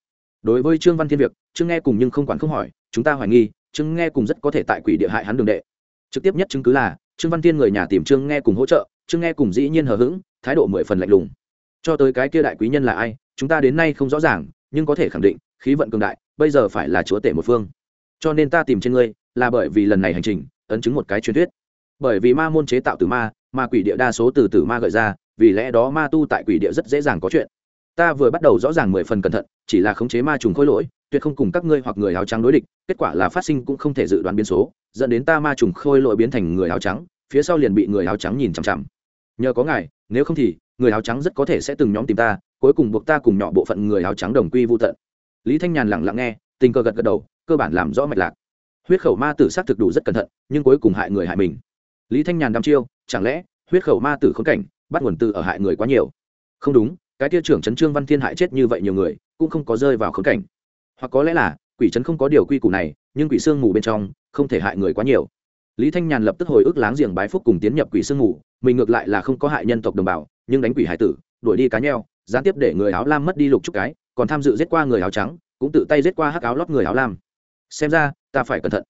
Đối với trương văn thiên việc, trương nghe cùng nhưng không quản không hỏi, chúng ta hoài nghi, trương nghe cùng rất có thể tại quỷ địa hại hắn đường đệ. Trực tiếp nhất chứng cứ là, trương văn thiên người nhà tìm trương nghe cùng hỗ trợ, trương nghe cùng dĩ nhiên hờ hững, thái độ mười phần lạnh lùng. Cho tới cái kia đại quý nhân là ai, chúng ta đến nay không rõ ràng, nhưng có thể khẳng định, khí vận cường đại, bây giờ phải là chúa tể một phương cho nên ta tìm trên ngươi là bởi vì lần này hành trình ấn chứng một cái truyền thuyết. Bởi vì ma môn chế tạo từ ma ma quỷ địa đa số từ từ ma gợi ra, vì lẽ đó ma tu tại quỷ địa rất dễ dàng có chuyện. Ta vừa bắt đầu rõ ràng mười phần cẩn thận, chỉ là khống chế ma trùng khôi lỗi, tuyệt không cùng các ngươi hoặc người áo trắng đối địch, kết quả là phát sinh cũng không thể dự đoán biến số, dẫn đến ta ma trùng khôi lỗi biến thành người áo trắng, phía sau liền bị người áo trắng nhìn chằm chằm. Nhờ có ngài, nếu không thì, người áo trắng rất có thể sẽ từng nhóm tìm ta, cuối cùng buộc ta cùng nhỏ bộ phận người áo trắng đồng quy vô tận. Lý thanh nhàn lặng lặng nghe, tình cờ gật gật đầu cơ bản làm rõ mạch lạc. Huyết khẩu ma tử xác thực đủ rất cẩn thận, nhưng cuối cùng hại người hại mình. Lý thanh nhàn đăm chiêu, chẳng lẽ huyết khẩu ma tử khốn cảnh, bắt nguồn từ ở hại người quá nhiều? Không đúng, cái tia trưởng trấn trương văn thiên hại chết như vậy nhiều người, cũng không có rơi vào khốn cảnh. Hoặc có lẽ là, quỷ trấn không có điều quy củ này, nhưng quỷ sương mù bên trong, không thể hại người quá nhiều. Lý thanh nhàn lập tức hồi ức láng giềng bái phúc cùng tiến nhập quỷ sương mù, mình ngược lại là không có hại nhân tộc đồng bào, nhưng đánh quỷ hải tử, đuổi đi cá nheo, gián tiếp để người áo lam mất đi lục chút cái, còn tham dự giết qua người áo trắng, cũng tự tay giết qua hắc áo lót người áo lam xem ra, ta phải cẩn thận.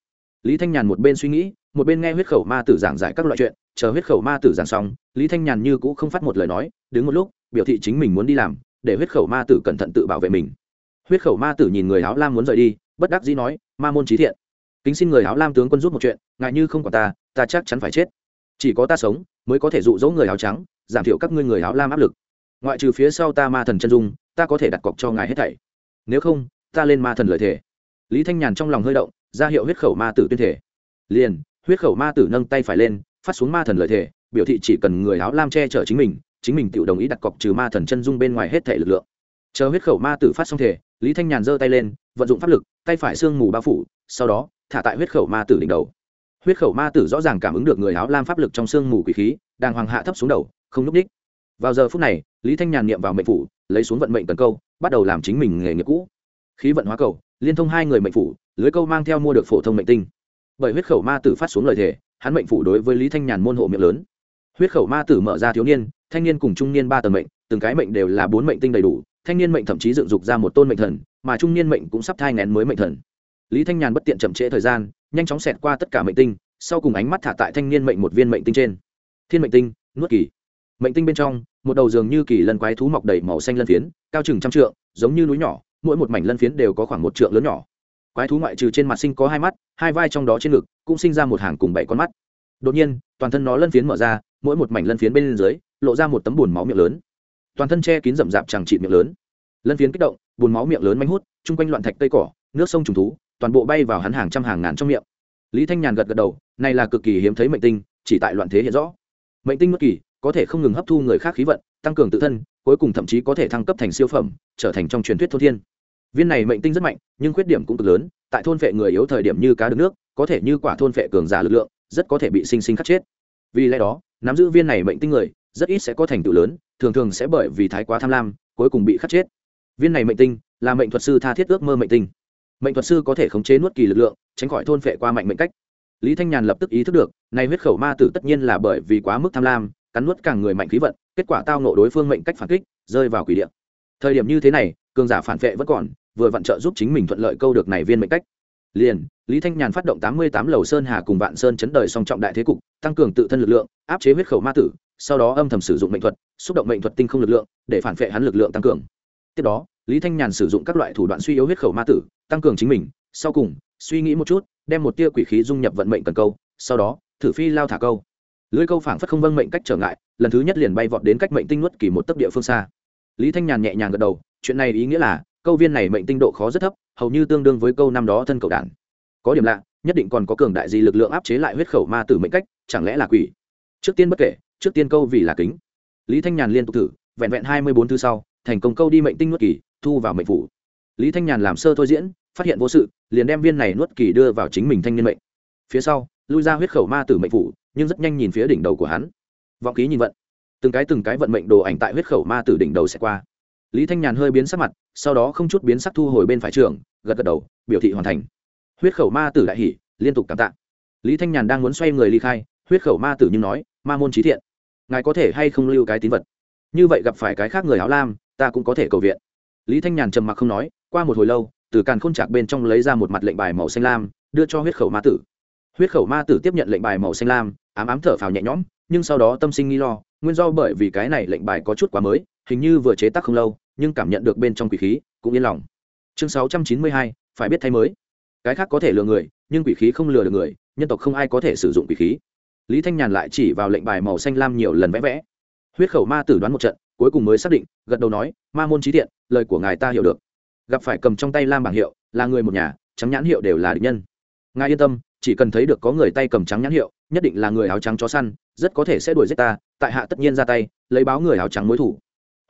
Lý thanh nhàn một bên suy nghĩ, một bên nghe huyết khẩu ma tử giảng giải các loại chuyện, chờ huyết khẩu ma tử giảng xong, lý thanh nhàn như cũ không phát một lời nói, đứng một lúc, biểu thị chính mình muốn đi làm, để huyết khẩu ma tử cẩn thận tự bảo vệ mình. Huyết khẩu ma tử nhìn người áo lam muốn rời đi, bất đắc dĩ nói, ma môn trí thiện. Kính xin người áo lam tướng quân giúp một chuyện ngại như không có ta ta chắc chắn phải chết. Chỉ có ta sống, mới có thể dụ dỗ người áo trắng, giảm thiểu các ngươi người áo lam áp lực. Ngoại trừ phía sau ta ma thần chân dung, ta có thể đặt cọc cho ngài hết thảy. Nếu không, ta lên ma thần lợi thể lý thanh nhàn trong lòng hơi động, ra hiệu huyết khẩu ma tử tuyên thể. Liền, huyết khẩu ma tử nâng tay phải lên, phát xuống ma thần lợi thể, biểu thị chỉ cần người áo lam che chở chính mình chính mình tự đồng ý đặt cọc trừ ma thần chân dung bên ngoài hết thể lực lượng. Chờ huyết khẩu ma tử phát xong thể, lý thanh nhàn giơ tay lên, vận dụng pháp lực, tay phải sương mù bao phủ, sau đó, thả tại huyết khẩu ma tử đỉnh đầu. Huyết khẩu ma tử rõ ràng cảm ứng được người áo lam pháp lực trong sương mù quỷ khí đang hoàng hạ thấp xuống đầu, không núp đích. Vào giờ phút này, lý thanh nhàn niệm vào mệnh phủ, lấy xuống vận mệnh cần câu, bắt đầu làm chính mình nghề nghiệp cũ. Khí vận hóa cầu liên thông hai người mệnh phủ, lưới câu mang theo mua được phổ thông mệnh tinh. Bởi huyết khẩu ma tử phát xuống lời thề, hắn mệnh phủ đối với lý thanh nhàn môn hộ miệng lớn. Huyết khẩu ma tử mở ra thiếu niên, thanh niên cùng trung niên ba tầng mệnh, từng cái mệnh đều là bốn mệnh tinh đầy đủ, thanh niên mệnh thậm chí dựng dục ra một tôn mệnh thần, mà trung niên mệnh cũng sắp thai ngén mới mệnh thần. Lý thanh nhàn bất tiện chậm trễ thời gian, nhanh chóng xẹt qua tất cả mệnh tinh, sau cùng ánh mắt thả tại thanh niên mệnh một viên mệnh tinh trên. Thiên mệnh tinh, nuốt kỳ. Mệnh tinh bên trong, một đầu giường như kỳ lân quái thú mọc đầy màu xanh lân phiến, cao chừng trăm trượng, giống như núi nhỏ mỗi một mảnh lân phiến đều có khoảng một trượng lớn nhỏ. Quái thú ngoại trừ trên mặt sinh có hai mắt, hai vai trong đó trên ngực cũng sinh ra một hàng cùng bảy con mắt. Đột nhiên, toàn thân nó lân phiến mở ra, mỗi một mảnh lân phiến bên dưới, lộ ra một tấm bùn máu miệng lớn. Toàn thân che kín rậm rạp chẳng trị miệng lớn. Lân phiến kích động bùn máu miệng lớn manh hút, chung quanh loạn thạch cây cỏ, nước sông trùng thú, toàn bộ bay vào hắn hàng trăm hàng ngàn trong miệng. Lý thanh nhàn gật gật đầu, này là cực kỳ hiếm thấy mệnh tinh, chỉ tại loạn thế hiện rõ. Mệnh tinh mất kỳ, có thể không ngừng hấp thu người khác khí vận, tăng cường tự thân cuối cùng thậm chí có thể thăng cấp thành siêu phẩm, trở thành trong truyền thuyết thôn thiên. Viên này mệnh tinh rất mạnh, nhưng khuyết điểm cũng cực lớn, tại thôn phệ người yếu thời điểm như cá được nước, có thể như quả thôn phệ cường giả lực lượng, rất có thể bị sinh sinh khắc chết. Vì lẽ đó, nắm giữ viên này mệnh tinh người, rất ít sẽ có thành tựu lớn, thường thường sẽ bởi vì thái quá tham lam, cuối cùng bị khắc chết. Viên này mệnh tinh là mệnh thuật sư tha thiết ước mơ mệnh tinh. Mệnh thuật sư có thể khống chế nuốt kỳ lực lượng, tránh khỏi thôn phệ qua mạnh mệnh cách. Lý thanh nhàn lập tức ý thức được, này huyết khẩu ma tử tất nhiên là bởi vì quá mức tham lam cắn nuốt càng người mạnh khí vận, kết quả tao nộ đối phương mệnh cách phản kích, rơi vào quỷ địa. Thời điểm như thế này, cường giả phản vệ vẫn còn, vừa vặn trợ giúp chính mình thuận lợi câu được này viên mệnh cách. Liền, lý thanh nhàn phát động tám mươi tám lầu sơn hà cùng vạn sơn chấn đời song trọng đại thế cục, tăng cường tự thân lực lượng, áp chế huyết khẩu ma tử, sau đó âm thầm sử dụng mệnh thuật, xúc động mệnh thuật tinh không lực lượng, để phản vệ hắn lực lượng tăng cường. Tiếp đó, lý thanh nhàn sử dụng các loại thủ đoạn suy yếu huyết khẩu ma tử, tăng cường chính mình, sau cùng, suy nghĩ một chút, đem một tia quỷ khí dung nhập vận mệnh cần câu, sau đó, thử phi lao thả câu lưới câu phảng phất không vâng mệnh cách trở ngại, lần thứ nhất liền bay vọt đến cách mệnh tinh nuốt kỳ một tấc địa phương xa. Lý thanh nhàn nhẹ nhàng gật đầu, chuyện này ý nghĩa là, câu viên này mệnh tinh độ khó rất thấp, hầu như tương đương với câu năm đó thân cầu đản. Có điểm lạ, nhất định còn có cường đại gì lực lượng áp chế lại huyết khẩu ma tử mệnh cách, chẳng lẽ là quỷ? Trước tiên bất kể, trước tiên câu vì là kính. Lý thanh nhàn liên tục thử, vẹn vẹn hai mươi bốn thứ sau, thành công câu đi mệnh tinh nuốt kỳ, thu vào mệnh phủ. Lý thanh nhàn làm sơ thôi diễn, phát hiện vô sự, liền đem viên này nuốt kỳ đưa vào chính mình thanh niên mệnh. Phía sau, lui ra huyết khẩu ma tử mệnh phủ nhưng rất nhanh nhìn phía đỉnh đầu của hắn. Vọng ký nhìn vận. Từng cái từng cái vận mệnh đồ ảnh tại huyết khẩu ma tử đỉnh đầu sẽ qua. Lý thanh nhàn hơi biến sắc mặt, sau đó không chút biến sắc thu hồi bên phải trường, gật gật đầu, biểu thị hoàn thành. Huyết khẩu ma tử đại hỷ liên tục cảm tạ. Lý thanh nhàn đang muốn xoay người ly khai, huyết khẩu ma tử nhưng nói, ma môn trí thiện, ngài có thể hay không lưu cái tín vật? Như vậy gặp phải cái khác người áo lam, ta cũng có thể cầu viện. Lý thanh nhàn trầm mặc không nói, qua một hồi lâu, từ càn khôn chạc bên trong lấy ra một mặt lệnh bài màu xanh lam, đưa cho huyết khẩu ma tử. Huyết khẩu ma tử tiếp nhận lệnh bài màu xanh lam ám ám thở phào nhẹ nhõm, nhưng sau đó tâm sinh nghi lo, nguyên do bởi vì cái này lệnh bài có chút quá mới, hình như vừa chế tác không lâu, nhưng cảm nhận được bên trong quỷ khí, cũng yên lòng. Chương sáu trăm chín mươi hai, phải biết thay mới. Cái khác có thể lừa người, nhưng quỷ khí không lừa được người, nhân tộc không ai có thể sử dụng quỷ khí. Lý thanh nhàn lại chỉ vào lệnh bài màu xanh lam nhiều lần vẽ vẽ. Huyết khẩu ma tử đoán một trận, cuối cùng mới xác định, gật đầu nói, ma môn trí thiện, lời của ngài ta hiểu được. Gặp phải cầm trong tay lam bảng hiệu, là người một nhà, trắng nhãn hiệu đều là địch nhân. Ngài yên tâm, chỉ cần thấy được có người tay cầm trắng nhãn hiệu nhất định là người áo trắng chó săn, rất có thể sẽ đuổi giết ta, tại hạ tất nhiên ra tay, lấy báo người áo trắng mối thủ.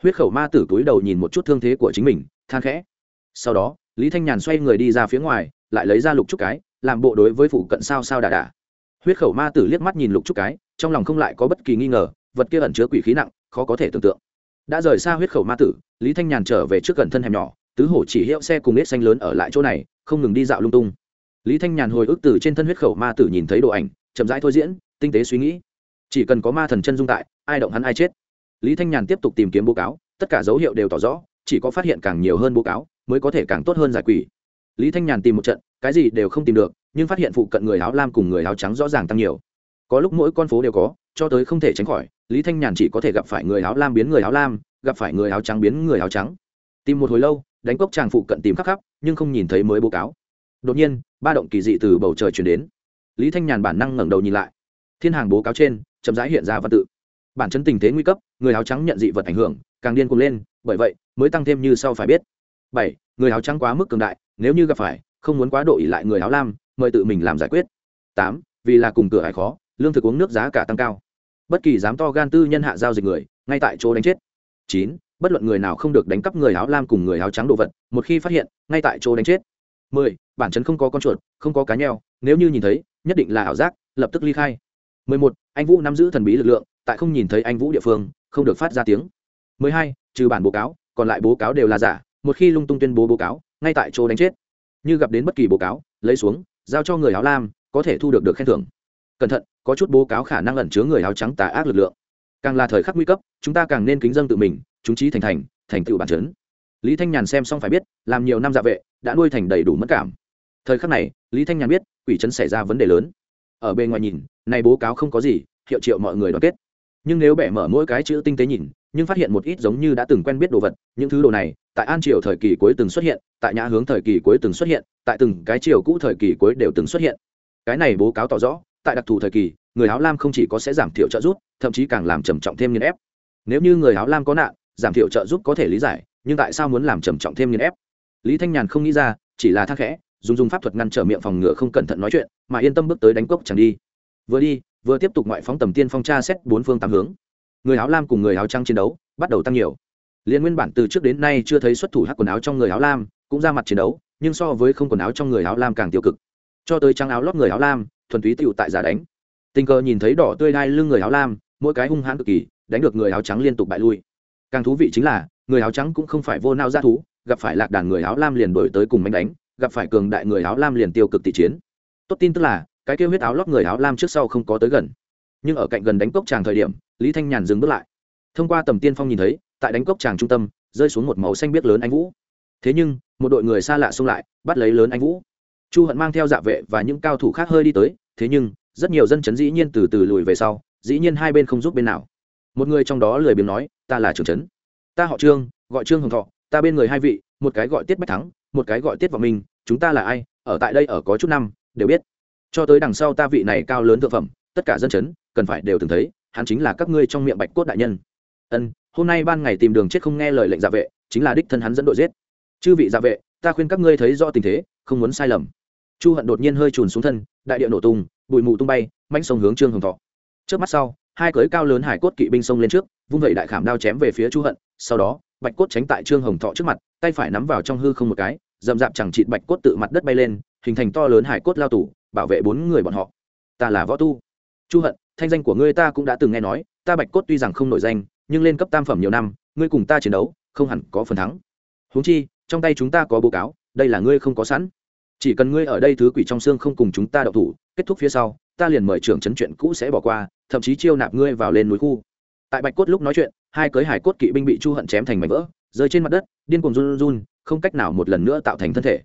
Huyết khẩu ma tử túi đầu nhìn một chút thương thế của chính mình, than khẽ. Sau đó, lý thanh nhàn xoay người đi ra phía ngoài, lại lấy ra lục trúc cái, làm bộ đối với phụ cận sao sao đà đà. Huyết khẩu ma tử liếc mắt nhìn lục trúc cái, trong lòng không lại có bất kỳ nghi ngờ, vật kia ẩn chứa quỷ khí nặng, khó có thể tưởng tượng. Đã rời xa huyết khẩu ma tử, lý thanh nhàn trở về trước gần thân hẻm nhỏ, tứ hổ chỉ hiệu xe cùng nết xanh lớn ở lại chỗ này, không ngừng đi dạo lung tung. Lý thanh nhàn hồi ức từ trên thân huyết khẩu ma tử nhìn thấy đồ ảnh chậm rãi thôi diễn, tinh tế suy nghĩ. Chỉ cần có ma thần chân dung tại, ai động hắn ai chết. Lý thanh nhàn tiếp tục tìm kiếm bố cáo, tất cả dấu hiệu đều tỏ rõ, chỉ có phát hiện càng nhiều hơn bố cáo, mới có thể càng tốt hơn giải quỷ. Lý thanh nhàn tìm một trận, cái gì đều không tìm được, nhưng phát hiện phụ cận người áo lam cùng người áo trắng rõ ràng tăng nhiều. Có lúc mỗi con phố đều có, cho tới không thể tránh khỏi, lý thanh nhàn chỉ có thể gặp phải người áo lam biến người áo lam, gặp phải người áo trắng biến người áo trắng. Tìm một hồi lâu, đánh cốc tràng phụ cận tìm khắp khắp, nhưng không nhìn thấy mới bố cáo. Đột nhiên, ba động kỳ dị từ bầu trời chuyển đến lý thanh nhàn bản năng ngẩng đầu nhìn lại. Thiên hàng bố cáo trên, chậm rãi hiện ra văn tự. Bản chân tình thế nguy cấp, người áo trắng nhận dị vật ảnh hưởng, càng điên cuồng lên, bởi vậy, mới tăng thêm như sau phải biết. Bảy, người áo trắng quá mức cường đại, nếu như gặp phải, không muốn quá độ ỉ lại người áo lam, mời tự mình làm giải quyết. Tám, vì là cùng cửa hải khó, lương thực uống nước giá cả tăng cao. Bất kỳ dám to gan tư nhân hạ giao dịch người, ngay tại chỗ đánh chết. Chín, bất luận người nào không được đánh cắp người áo lam cùng người áo trắng đồ vật, một khi phát hiện, ngay tại chỗ đánh chết. Mười, bản chấn không có con chuột, không có cá nheo, nếu như nhìn thấy nhất định là ảo giác, lập tức ly khai. Mười một, anh vũ nắm giữ thần bí lực lượng, tại không nhìn thấy anh vũ địa phương, không được phát ra tiếng. Mười hai, trừ bản bố cáo, còn lại bố cáo đều là giả, một khi lung tung tuyên bố bố cáo, ngay tại chỗ đánh chết. Như gặp đến bất kỳ bố cáo, lấy xuống, giao cho người áo lam, có thể thu được được khen thưởng. Cẩn thận, có chút bố cáo khả năng ẩn chứa người áo trắng tà ác lực lượng. Càng là thời khắc nguy cấp, chúng ta càng nên kính dân tự mình, chúng trí thành thành thành tựu bản chấn. Lý thanh nhàn xem xong phải biết, làm nhiều năm dạ vệ, đã nuôi thành đầy đủ mất cảm thời khắc này, lý thanh nhàn biết, quỷ trấn xảy ra vấn đề lớn. Ở bên ngoài nhìn này bố cáo không có gì, hiệu triệu mọi người đoàn kết. Nhưng nếu bẻ mở mỗi cái chữ tinh tế nhìn, nhưng phát hiện một ít giống như đã từng quen biết đồ vật, những thứ đồ này, tại an triều thời kỳ cuối từng xuất hiện, tại nhã hướng thời kỳ cuối từng xuất hiện, tại từng cái triều cũ thời kỳ cuối đều từng xuất hiện. Cái này bố cáo tỏ rõ, tại đặc thù thời kỳ, người áo lam không chỉ có sẽ giảm thiểu trợ giúp, thậm chí càng làm trầm trọng thêm nghiên ép. Nếu như người áo lam có nạn, giảm thiểu trợ giúp có thể lý giải, nhưng tại sao muốn làm trầm trọng thêm nghiên ép? Lý thanh nhàn không nghĩ ra, chỉ là thắc khẽ dùng dùng pháp thuật ngăn trở miệng phòng ngựa không cẩn thận nói chuyện, mà yên tâm bước tới đánh cốc chẳng đi. Vừa đi, vừa tiếp tục ngoại phóng tầm tiên phong tra xét bốn phương tám hướng. Người áo lam cùng người áo trắng chiến đấu bắt đầu tăng nhiều. Liên nguyên bản từ trước đến nay chưa thấy xuất thủ hắc quần áo trong người áo lam, cũng ra mặt chiến đấu, nhưng so với không quần áo trong người áo lam càng tiêu cực. Cho tới trắng áo lót người áo lam, thuần túy tựu tại giả đánh. Tình cờ nhìn thấy đỏ tươi đai lưng người áo lam, mỗi cái hung hãn cực kỳ, đánh được người áo trắng liên tục bại lui. Càng thú vị chính là, người áo trắng cũng không phải vô nao ra thú, gặp phải lạc đàn người áo lam liền đổi tới cùng đánh đánh gặp phải cường đại người áo lam liền tiêu cực tỷ chiến. Tốt tin tức là, cái kêu huyết áo lót người áo lam trước sau không có tới gần. Nhưng ở cạnh gần đánh cốc tràng thời điểm, lý thanh nhàn dừng bước lại. Thông qua tầm tiên phong nhìn thấy, tại đánh cốc tràng trung tâm, rơi xuống một màu xanh biếc lớn anh vũ. Thế nhưng, một đội người xa lạ xông lại, bắt lấy lớn anh vũ. Chu hận mang theo dạ vệ và những cao thủ khác hơi đi tới, thế nhưng, rất nhiều dân chấn dĩ nhiên từ từ lùi về sau, dĩ nhiên hai bên không giúp bên nào. Một người trong đó lười biếng nói, ta là trưởng trấn ta họ trương, gọi trương hồng thọ, ta bên người hai vị, một cái gọi tiết bách thắng, một cái gọi tiết vọng minh chúng ta là ai, ở tại đây ở có chút năm, đều biết. Cho tới đằng sau ta vị này cao lớn thượng phẩm, tất cả dân chấn, cần phải đều từng thấy, hắn chính là các ngươi trong miệng bạch cốt đại nhân. Ân, hôm nay ban ngày tìm đường chết không nghe lời lệnh dạ vệ, chính là đích thân hắn dẫn đội giết. Chư vị dạ vệ, ta khuyên các ngươi thấy rõ tình thế, không muốn sai lầm. Chu hận đột nhiên hơi trùn xuống thân, đại địa nổ tung, bụi mù tung bay manh sông hướng trương hồng thọ. Trước mắt sau, hai cưới cao lớn hải cốt kỵ binh sông lên trước, vung vẩy đại khảm đao chém về phía chu hận, sau đó, bạch cốt tránh tại trương hồng thọ trước mặt, tay phải nắm vào trong hư không một cái dầm dạp chẳng chịt bạch cốt tự mặt đất bay lên, hình thành to lớn hải cốt lao tủ bảo vệ bốn người bọn họ. Ta là võ tu. Chu hận, thanh danh của ngươi ta cũng đã từng nghe nói, ta bạch cốt tuy rằng không nổi danh, nhưng lên cấp tam phẩm nhiều năm, ngươi cùng ta chiến đấu, không hẳn có phần thắng. Huống chi, trong tay chúng ta có báo cáo, đây là ngươi không có sẵn. Chỉ cần ngươi ở đây thứ quỷ trong xương không cùng chúng ta đậu thủ, kết thúc phía sau, ta liền mời trưởng chấn chuyện cũ sẽ bỏ qua, thậm chí chiêu nạp ngươi vào lên núi khu. Tại bạch cốt lúc nói chuyện, hai cưới hải cốt kỵ binh bị chu hận chém thành mảnh vỡ, rơi trên mặt đất, điên cuồng run run không cách nào một lần nữa tạo thành thân thể.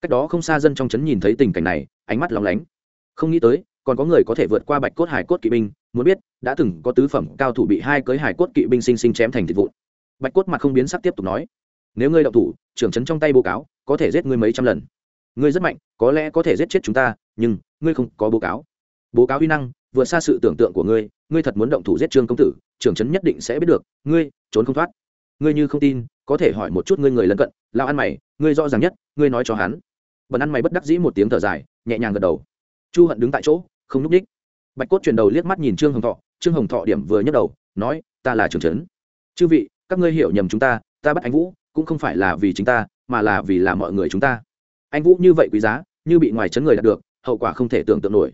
Cách đó không xa dân trong trấn nhìn thấy tình cảnh này, ánh mắt lóng lánh. Không nghĩ tới, còn có người có thể vượt qua bạch cốt hải cốt kỵ binh, muốn biết, đã từng có tứ phẩm cao thủ bị hai cưới hải cốt kỵ binh sinh sinh chém thành thịt vụn. Bạch cốt mặt không biến sắc tiếp tục nói, nếu ngươi động thủ, trưởng trấn trong tay bố cáo, có thể giết ngươi mấy trăm lần. Ngươi rất mạnh, có lẽ có thể giết chết chúng ta, nhưng ngươi không có bố cáo. Bố cáo uy năng, vượt xa sự tưởng tượng của ngươi ngươi thật muốn động thủ giết trương công tử, trưởng trấn nhất định sẽ biết được, ngươi trốn không thoát. Ngươi như không tin có thể hỏi một chút ngươi người lân cận lao ăn mày, ngươi rõ ràng nhất, ngươi nói cho hắn. Bần ăn mày bất đắc dĩ một tiếng thở dài, nhẹ nhàng gật đầu. Chu hận đứng tại chỗ, không nhúc ních bạch cốt chuyển đầu liếc mắt nhìn trương hồng thọ, trương hồng thọ điểm vừa nhấc đầu, nói, ta là trưởng trấn. Chư vị, các ngươi hiểu nhầm chúng ta ta bắt anh vũ, cũng không phải là vì chính ta, mà là vì là mọi người chúng ta. Anh vũ như vậy quý giá, như bị ngoài chấn người đạt được, hậu quả không thể tưởng tượng nổi.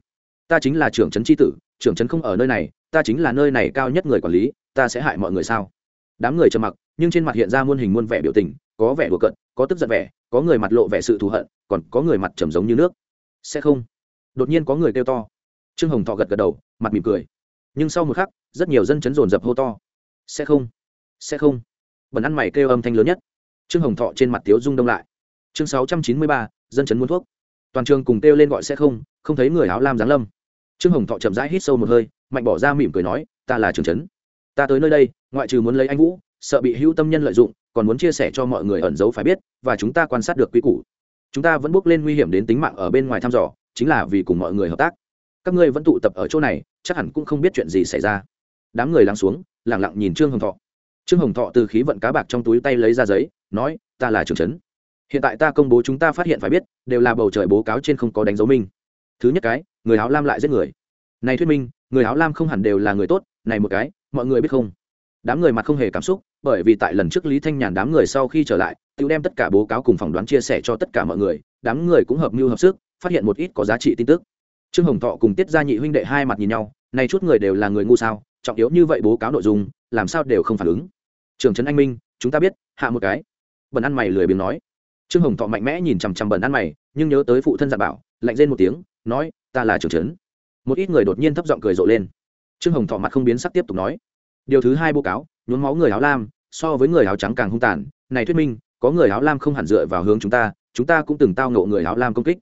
Ta chính là trưởng trấn tri tử, trưởng trấn không ở nơi này, ta chính là nơi này cao nhất người quản lý, ta sẽ hại mọi người sao? Đám người trầm mặc nhưng trên mặt hiện ra muôn hình muôn vẻ biểu tình, có vẻ đùa cận có tức giận vẻ, có người mặt lộ vẻ sự thù hận, còn có người mặt trầm giống như nước. Sẽ không. Đột nhiên có người kêu to. Trương hồng thọ gật gật đầu, mặt mỉm cười. Nhưng sau một khắc, rất nhiều dân chấn dồn dập hô to. Sẽ không. Sẽ không. Bẩn ăn mày kêu âm thanh lớn nhất. Trương hồng thọ trên mặt tiếu rung đông lại. Chương sáu trăm chín mươi ba, dân chấn muốn thuốc. Toàn trường cùng kêu lên gọi sẽ không không thấy người áo lam giáng lâm. Trương hồng thọ chậm rãi hít sâu một hơi, mạnh bỏ ra mỉm cười nói, ta là trường trấn ta tới nơi đây, ngoại trừ muốn lấy anh vũ sợ bị hữu tâm nhân lợi dụng, còn muốn chia sẻ cho mọi người ẩn giấu phải biết, và chúng ta quan sát được quy củ. Chúng ta vẫn bước lên nguy hiểm đến tính mạng ở bên ngoài thăm dò, chính là vì cùng mọi người hợp tác. Các ngươi vẫn tụ tập ở chỗ này, chắc hẳn cũng không biết chuyện gì xảy ra. Đám người lắng xuống lẳng lặng nhìn trương hồng thọ. Trương hồng thọ từ khí vận cá bạc trong túi tay lấy ra giấy, nói, ta là trường trấn. Hiện tại ta công bố chúng ta phát hiện phải biết, đều là bầu trời bố cáo trên không có đánh dấu minh thứ nhất cái, người áo lam lại giết người. Này thuyết minh, người áo lam không hẳn đều là người tốt, này một cái, mọi người biết không? Đám người mặt không hề cảm xúc bởi vì tại lần trước lý thanh nhàn đám người sau khi trở lại tự đem tất cả bố cáo cùng phỏng đoán chia sẻ cho tất cả mọi người, đám người cũng hợp mưu hợp sức, phát hiện một ít có giá trị tin tức. Trương hồng thọ cùng tiết gia nhị huynh đệ hai mặt nhìn nhau, nay chút người đều là người ngu sao, trọng yếu như vậy bố cáo nội dung, làm sao đều không phản ứng. Trường trấn anh minh, chúng ta biết, hạ một cái. Bần ăn mày lười biếng nói. Trương hồng thọ mạnh mẽ nhìn chằm chằm bần ăn mày, nhưng nhớ tới phụ thân giả bảo, lạnh lên một tiếng, nói, ta là trường trấn. Một ít người đột nhiên thấp giọng cười rộ lên. Trương hồng thọ mặt không biến sắc tiếp tục nói. Điều thứ hai bố cáo, nhuốm máu người áo lam so với người áo trắng càng hung tàn. Này thuyết minh, có người áo lam không hẳn dựa vào hướng chúng ta chúng ta cũng từng tao nộ người áo lam công kích.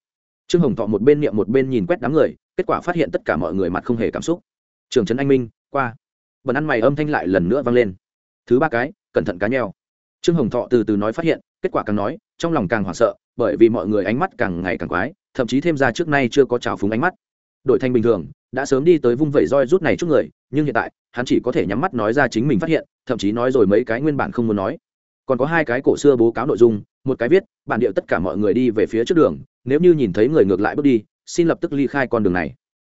Trương hồng thọ một bên niệm một bên nhìn quét đám người, kết quả phát hiện tất cả mọi người mặt không hề cảm xúc. Trường trấn anh minh, qua. Bần ăn mày âm thanh lại lần nữa vang lên. Thứ ba cái, cẩn thận cá nheo. Trương hồng thọ từ từ nói phát hiện, kết quả càng nói, trong lòng càng hoảng sợ, bởi vì mọi người ánh mắt càng ngày càng quái, thậm chí thêm ra trước nay chưa có trào phúng ánh mắt. Đội thanh bình thường, đã sớm đi tới vung vẩy roi rút này chút người nhưng hiện tại, hắn chỉ có thể nhắm mắt nói ra chính mình phát hiện, thậm chí nói rồi mấy cái nguyên bản không muốn nói. Còn có hai cái cổ xưa bố cáo nội dung, một cái viết, bản điệu tất cả mọi người đi về phía trước đường, nếu như nhìn thấy người ngược lại bước đi, xin lập tức ly khai con đường này.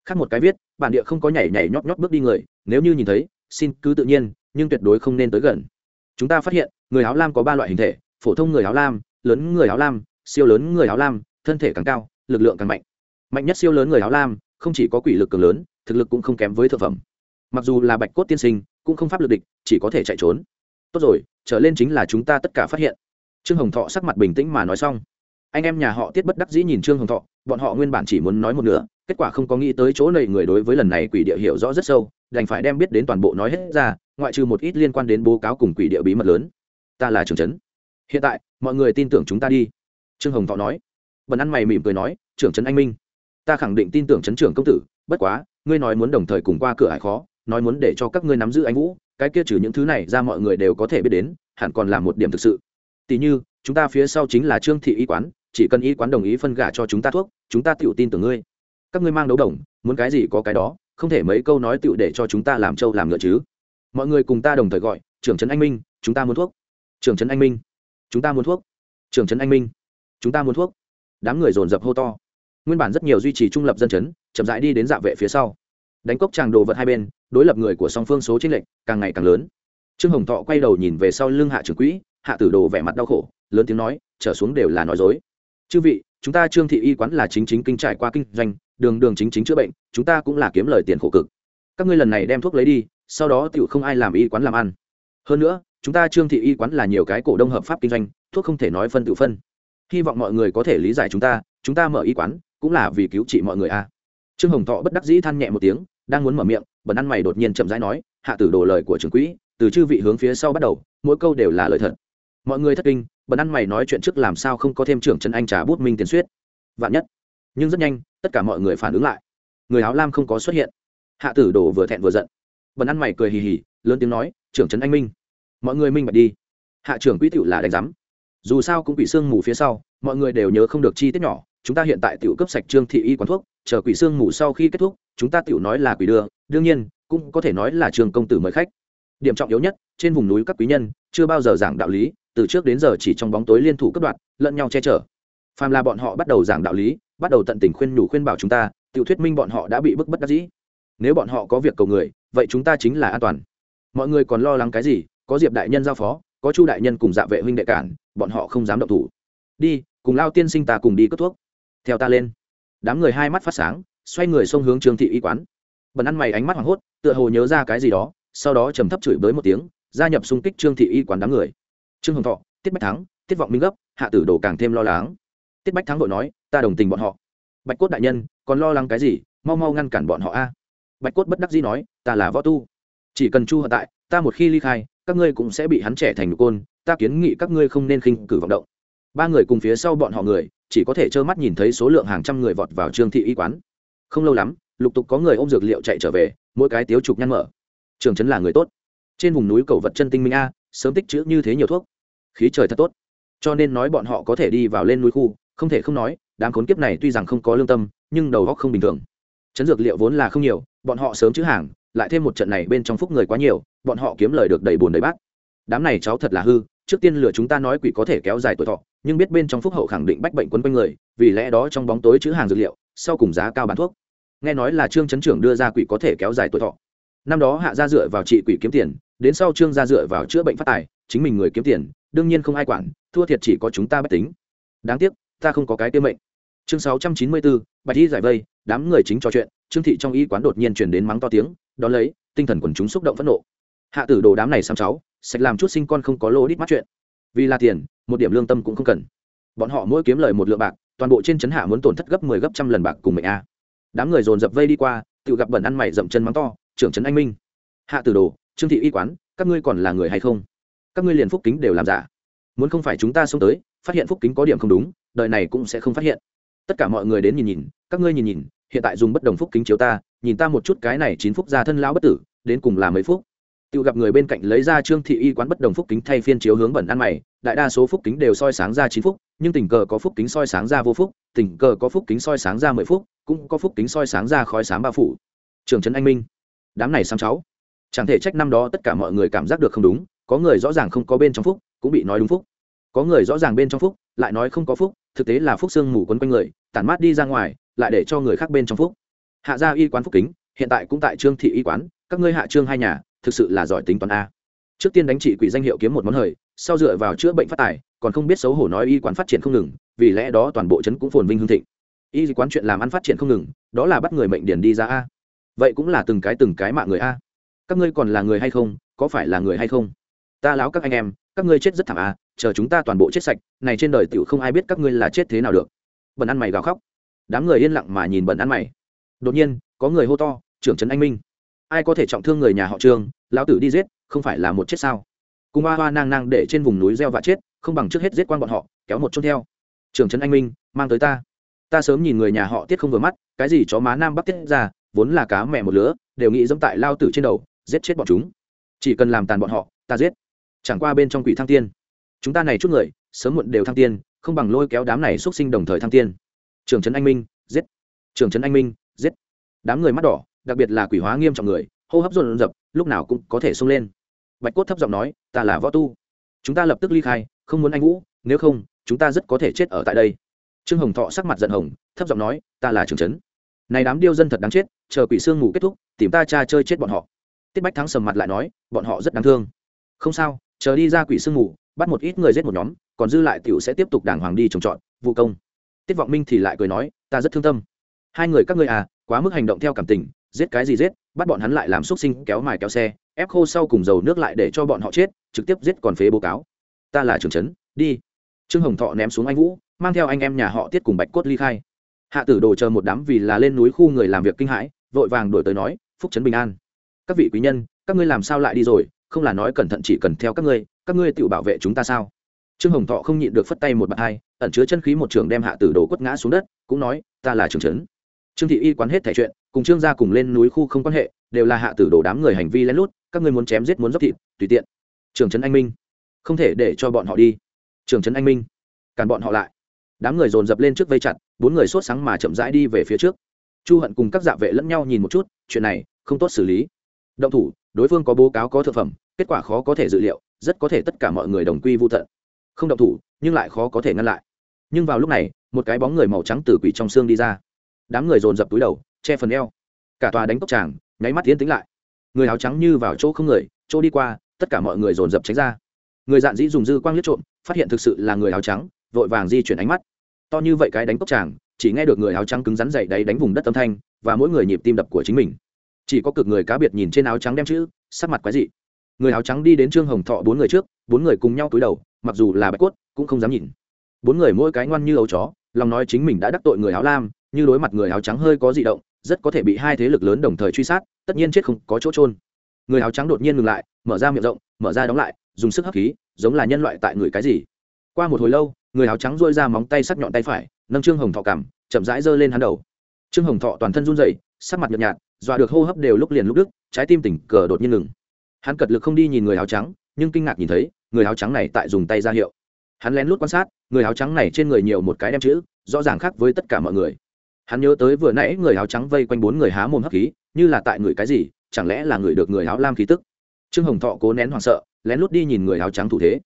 Khác một cái viết, bản địa không có nhảy nhảy nhót nhót bước đi người, nếu như nhìn thấy, xin cứ tự nhiên, nhưng tuyệt đối không nên tới gần. Chúng ta phát hiện, người áo lam có ba loại hình thể, phổ thông người áo lam, lớn người áo lam, siêu lớn người áo lam, thân thể càng cao, lực lượng càng mạnh. Mạnh nhất siêu lớn người áo lam, không chỉ có quỷ lực cường lớn, thực lực cũng không kém với thực phẩm mặc dù là bạch cốt tiên sinh, cũng không pháp lực địch, chỉ có thể chạy trốn. Tốt rồi, trở lên chính là chúng ta tất cả phát hiện. Trương hồng thọ sắc mặt bình tĩnh mà nói xong. Anh em nhà họ tiết bất đắc dĩ nhìn trương hồng thọ, bọn họ nguyên bản chỉ muốn nói một nửa, kết quả không có nghĩ tới chỗ này người đối với lần này quỷ địa hiểu rõ rất sâu, đành phải đem biết đến toàn bộ nói hết ra, ngoại trừ một ít liên quan đến bố cáo cùng quỷ địa bí mật lớn. Ta là trường trấn. Hiện tại, mọi người tin tưởng chúng ta đi. Trương hồng thọ nói. Bần ăn mày mỉm cười nói, trưởng trấn anh minh, ta khẳng định tin tưởng trấn trưởng công tử, bất quá, ngươi nói muốn đồng thời cùng qua cửa hải khó nói muốn để cho các ngươi nắm giữ anh vũ, cái kia trừ những thứ này ra mọi người đều có thể biết đến, hẳn còn là một điểm thực sự. Tỷ như, chúng ta phía sau chính là trương thị y quán, chỉ cần y quán đồng ý phân gả cho chúng ta thuốc, chúng ta tự tin tưởng ngươi. Các ngươi mang đấu đồng, muốn cái gì có cái đó, không thể mấy câu nói tự để cho chúng ta làm trâu làm ngựa chứ. Mọi người cùng ta đồng thời gọi, trưởng trấn anh minh, chúng ta muốn thuốc. Trưởng trấn anh minh, chúng ta muốn thuốc. Trưởng trấn anh minh, chúng ta muốn thuốc. Đám người dồn dập hô to. Nguyên bản rất nhiều duy trì trung lập dân chấn chậm rãi đi đến dạ vệ phía sau. Đánh cốc tràng đồ vật hai bên đối lập người của song phương số chênh lệch càng ngày càng lớn. Trương hồng thọ quay đầu nhìn về sau lưng hạ trưởng quỹ, hạ tử đồ vẻ mặt đau khổ, lớn tiếng nói, trở xuống đều là nói dối. Chư vị, chúng ta trương thị y quán là chính chính kinh trải qua kinh doanh, đường đường chính chính chữa bệnh, chúng ta cũng là kiếm lời tiền khổ cực. Các ngươi lần này đem thuốc lấy đi, sau đó tựu không ai làm y quán làm ăn. Hơn nữa, chúng ta trương thị y quán là nhiều cái cổ đông hợp pháp kinh doanh, thuốc không thể nói phân tự phân. Hy vọng mọi người có thể lý giải chúng ta chúng ta mở y quán, cũng là vì cứu trị mọi người a trương hồng thọ bất đắc dĩ than nhẹ một tiếng, đang muốn mở miệng bần ăn mày đột nhiên chậm rãi nói, hạ tử đồ lời của trưởng quỹ, từ chư vị hướng phía sau bắt đầu, mỗi câu đều là lời thật. Mọi người thất kinh, bần ăn mày nói chuyện trước làm sao không có thêm trưởng trần anh trà bút minh tiền suyết. Vạn nhất. Nhưng rất nhanh, tất cả mọi người phản ứng lại. Người áo lam không có xuất hiện. Hạ tử đồ vừa thẹn vừa giận. Bần ăn mày cười hì hì, lớn tiếng nói, trưởng trấn anh minh. Mọi người minh bạch đi. Hạ trưởng quỹ tựu là đánh giám. Dù sao cũng quỷ xương mù phía sau, mọi người đều nhớ không được chi tiết nhỏ, chúng ta hiện tại tiểu cấp sạch trương thị y quán thuốc, chờ quỷ xương mù sau khi kết thúc chúng ta tiểu nói là quỷ đưa, đương nhiên, cũng có thể nói là trường công tử mời khách. Điểm trọng yếu nhất, trên vùng núi các quý nhân, chưa bao giờ giảng đạo lý, từ trước đến giờ chỉ trong bóng tối liên thủ cấp đoạn lẫn nhau che chở. Phàm là bọn họ bắt đầu giảng đạo lý, bắt đầu tận tình khuyên nhủ khuyên bảo chúng ta, tiểu thuyết minh bọn họ đã bị bức bất đắc dĩ. Nếu bọn họ có việc cầu người, vậy chúng ta chính là an toàn. Mọi người còn lo lắng cái gì? Có diệp đại nhân giao phó, có chu đại nhân cùng dạ vệ huynh đệ cản, bọn họ không dám động thủ. Đi, cùng lao tiên sinh ta cùng đi cất thuốc. Theo ta lên. Đám người hai mắt phát sáng xoay người xông hướng trương thị y quán. Bần ăn mày ánh mắt hoảng hốt, tựa hồ nhớ ra cái gì đó, sau đó trầm thấp chửi bới một tiếng, gia nhập xung kích trương thị y quán đám người. Trương hồng thọ, tiết bách thắng, tiết vọng minh gấp, hạ tử đồ càng thêm lo lắng. Tiết bách thắng đội nói, ta đồng tình bọn họ. Bạch cốt đại nhân, còn lo lắng cái gì? Mau mau ngăn cản bọn họ a. Bạch cốt bất đắc dĩ nói, ta là võ tu. Chỉ cần chu hận tại, ta một khi ly khai, các ngươi cũng sẽ bị hắn trẻ thành côn, ta kiến nghị các ngươi không nên khinh cử vọng động. Ba người cùng phía sau bọn họ người, chỉ có thể trơ mắt nhìn thấy số lượng hàng trăm người vọt vào trương thị y quán không lâu lắm, lục tục có người ôm dược liệu chạy trở về, mỗi cái tiếu trục nhăn mở. Trường trấn là người tốt. Trên vùng núi cầu vật chân tinh minh a, sớm tích chữ như thế nhiều thuốc. Khí trời thật tốt. Cho nên nói bọn họ có thể đi vào lên núi khu, không thể không nói, đám khốn kiếp này tuy rằng không có lương tâm, nhưng đầu góc không bình thường. Chấn dược liệu vốn là không nhiều, bọn họ sớm chữ hàng, lại thêm một trận này bên trong phúc người quá nhiều, bọn họ kiếm lời được đầy bùn đầy bát. Đám này cháu thật là hư, trước tiên lừa chúng ta nói quỷ có thể kéo dài tuổi thọ, nhưng biết bên trong phúc hậu khẳng định bách bệnh quấn quanh người, vì lẽ đó trong bóng tối chữ hàng dược liệu, sau cùng giá cao bán thuốc nghe nói là trương chấn trưởng đưa ra quỷ có thể kéo dài tuổi thọ. Năm đó hạ ra dựa vào trị quỷ kiếm tiền, đến sau trương ra dựa vào chữa bệnh phát tài, chính mình người kiếm tiền, đương nhiên không ai quản, thua thiệt chỉ có chúng ta bất tính. Đáng tiếc, ta không có cái tiêu mệnh. Chương sáu trăm chín mươi bốn bạch y giải vây, đám người chính trò chuyện, trương thị trong y quán đột nhiên chuyển đến mắng to tiếng, đón lấy, tinh thần quần chúng xúc động phẫn nộ. Hạ tử đồ đám này xăm cháu, sạch làm chút sinh con không có lô đít mắt chuyện. Vì là tiền, một điểm lương tâm cũng không cần. Bọn họ mỗi kiếm lời một lượng bạc, toàn bộ trên chấn hạ muốn tổn thất gấp mười 10 gấp trăm lần bạc cùng mệnh a đám người dồn dập vây đi qua, tự gặp bẩn ăn mày dậm chân mắng to, trưởng trấn anh minh, hạ tử đồ, trương thị y quán, các ngươi còn là người hay không? Các ngươi liền phúc kính đều làm giả. Muốn không phải chúng ta xông tới, phát hiện phúc kính có điểm không đúng, đời này cũng sẽ không phát hiện. Tất cả mọi người đến nhìn nhìn, các ngươi nhìn nhìn, hiện tại dùng bất đồng phúc kính chiếu ta, nhìn ta một chút cái này chín phúc ra thân lão bất tử, đến cùng là mấy phúc? Tự gặp người bên cạnh lấy ra trương thị y quán bất đồng phúc kính thay phiên chiếu hướng bẩn ăn mày, đại đa số phúc kính đều soi sáng ra chín phúc, nhưng tình cờ có phúc kính soi sáng ra vô phúc, tình cờ có phúc kính soi sáng ra mười phúc cũng có phúc kính soi sáng ra khói sám ba phủ. Trường trấn anh minh, đám này sáng cháu. Chẳng thể trách năm đó tất cả mọi người cảm giác được không đúng, có người rõ ràng không có bên trong phúc, cũng bị nói đúng phúc. Có người rõ ràng bên trong phúc, lại nói không có phúc, thực tế là phúc xương mù quấn quanh người, tản mát đi ra ngoài, lại để cho người khác bên trong phúc. Hạ gia y quán phúc kính, hiện tại cũng tại trương thị y quán, các ngươi hạ trương hai nhà, thực sự là giỏi tính toán a. Trước tiên đánh trị quỷ danh hiệu kiếm một món hời, sau dựa vào chữa bệnh phát tài, còn không biết xấu hổ nói y quán phát triển không ngừng, vì lẽ đó toàn bộ trấn cũng phồn vinh hương thịnh y quán chuyện làm ăn phát triển không ngừng, đó là bắt người mệnh điển đi ra a. Vậy cũng là từng cái từng cái mạng người a. Các ngươi còn là người hay không, có phải là người hay không? Ta láo các anh em, các ngươi chết rất thảm a, chờ chúng ta toàn bộ chết sạch, này trên đời tiểu không ai biết các ngươi là chết thế nào được. Bẩn ăn mày gào khóc. Đám người yên lặng mà nhìn bẩn ăn mày. Đột nhiên, có người hô to, trưởng trấn anh minh. Ai có thể trọng thương người nhà họ trương, lão tử đi giết, không phải là một chết sao? Cùng hoa hoa nang nang để trên vùng núi gieo và chết, không bằng trước hết giết quan bọn họ, kéo một chốt theo. Trưởng trấn anh minh, mang tới ta ta sớm nhìn người nhà họ tiết không vừa mắt, cái gì chó má nam bắc tiết ra, vốn là cá mẹ một lứa, đều nghĩ dẫm tại lao tử trên đầu, giết chết bọn chúng. Chỉ cần làm tàn bọn họ, ta giết. Chẳng qua bên trong quỷ thăng tiên. Chúng ta này chút người, sớm muộn đều thăng tiên, không bằng lôi kéo đám này xuất sinh đồng thời thăng tiên. Trường trấn anh minh, giết. Trường trấn anh minh, giết. Đám người mắt đỏ, đặc biệt là quỷ hóa nghiêm trọng người, hô hấp dồn dập lúc nào cũng có thể xông lên. Bạch cốt thấp giọng nói, ta là võ tu. Chúng ta lập tức ly khai, không muốn anh vũ, nếu không, chúng ta rất có thể chết ở tại đây trương hồng thọ sắc mặt giận hồng, thấp giọng nói, ta là trường trấn. Này đám điêu dân thật đáng chết, chờ quỷ sương ngủ kết thúc, tìm ta cha chơi chết bọn họ. Tiết bách thắng sầm mặt lại nói, bọn họ rất đáng thương. Không sao, chờ đi ra quỷ sương ngủ bắt một ít người giết một nhóm, còn dư lại tiểu sẽ tiếp tục đàng hoàng đi trồng trọt, vụ công. Tiết vọng minh thì lại cười nói, ta rất thương tâm. Hai người các ngươi à quá mức hành động theo cảm tình, giết cái gì giết, bắt bọn hắn lại làm xúc sinh, kéo mài kéo xe, ép khô sau cùng dầu nước lại để cho bọn họ chết, trực tiếp giết còn phế bố cáo. Ta là trưởng trấn, đi. Trương hồng thọ ném xuống anh vũ mang theo anh em nhà họ tiết cùng bạch cốt ly khai. Hạ tử đồ chờ một đám vì là lên núi khu người làm việc kinh hãi, vội vàng đổi tới nói, phúc trấn bình an. Các vị quý nhân, các ngươi làm sao lại đi rồi? Không là nói cẩn thận chỉ cần theo các ngươi các ngươi tự bảo vệ chúng ta sao? Trương hồng thọ không nhịn được phất tay một bạt hai, ẩn chứa chân khí một trường đem hạ tử đồ quất ngã xuống đất, cũng nói, ta là trường trấn. Trương thị y quán hết thẻ chuyện, cùng trương gia cùng lên núi khu không quan hệ, đều là hạ tử đồ đám người hành vi lén lút, các ngươi muốn chém giết muốn dốc thịt, tùy tiện. Trường trấn anh minh. Không thể để cho bọn họ đi. Trường trấn anh minh. Cản bọn họ lại đám người dồn dập lên trước vây chặt, bốn người sốt sáng mà chậm rãi đi về phía trước. Chu hận cùng các dạ vệ lẫn nhau nhìn một chút, chuyện này không tốt xử lý. Động thủ, đối phương có bố cáo có thực phẩm, kết quả khó có thể dự liệu, rất có thể tất cả mọi người đồng quy vô tận. Không động thủ, nhưng lại khó có thể ngăn lại. Nhưng vào lúc này, một cái bóng người màu trắng từ quỷ trong xương đi ra. Đám người dồn dập túi đầu, che phần eo. Cả tòa đánh tốc tràng, nháy mắt tiến tính lại. Người áo trắng như vào chỗ không người, chỗ đi qua, tất cả mọi người dồn dập tránh ra. Người dạn dĩ dùng dư quang liếc trộm, phát hiện thực sự là người áo trắng vội vàng di chuyển ánh mắt. To như vậy cái đánh cốc tràng chỉ nghe được người áo trắng cứng rắn dậy đáy đánh vùng đất âm thanh, và mỗi người nhịp tim đập của chính mình. Chỉ có cực người cá biệt nhìn trên áo trắng đem chữ, sắc mặt quái dị. Người áo trắng đi đến trương hồng thọ bốn người trước, bốn người cùng nhau túi đầu, mặc dù là bạch cốt, cũng không dám nhìn. Bốn người mỗi cái ngoan như ấu chó, lòng nói chính mình đã đắc tội người áo lam, như đối mặt người áo trắng hơi có di động, rất có thể bị hai thế lực lớn đồng thời truy sát, tất nhiên chết không có chỗ trôn người áo trắng đột nhiên ngừng lại, mở ra miệng rộng, mở ra đóng lại, dùng sức hấp khí, giống là nhân loại tại người cái gì. Qua một hồi lâu người áo trắng dôi ra móng tay sắc nhọn tay phải nâng trương hồng thọ cảm, chậm rãi giơ lên hắn đầu. Trương hồng thọ toàn thân run rẩy sắc mặt nhợt nhạt dọa được hô hấp đều lúc liền lúc đức trái tim tỉnh cờ đột nhiên ngừng. Hắn cật lực không đi nhìn người áo trắng nhưng kinh ngạc nhìn thấy người áo trắng này tại dùng tay ra hiệu. Hắn lén lút quan sát người áo trắng này trên người nhiều một cái đem chữ rõ ràng khác với tất cả mọi người. Hắn nhớ tới vừa nãy người áo trắng vây quanh bốn người há mồm hấp khí như là tại người cái gì chẳng lẽ là người được người áo lam khí tức? Trương hồng thọ cố nén hoảng sợ lén lút đi nhìn người áo trắng thủ thế.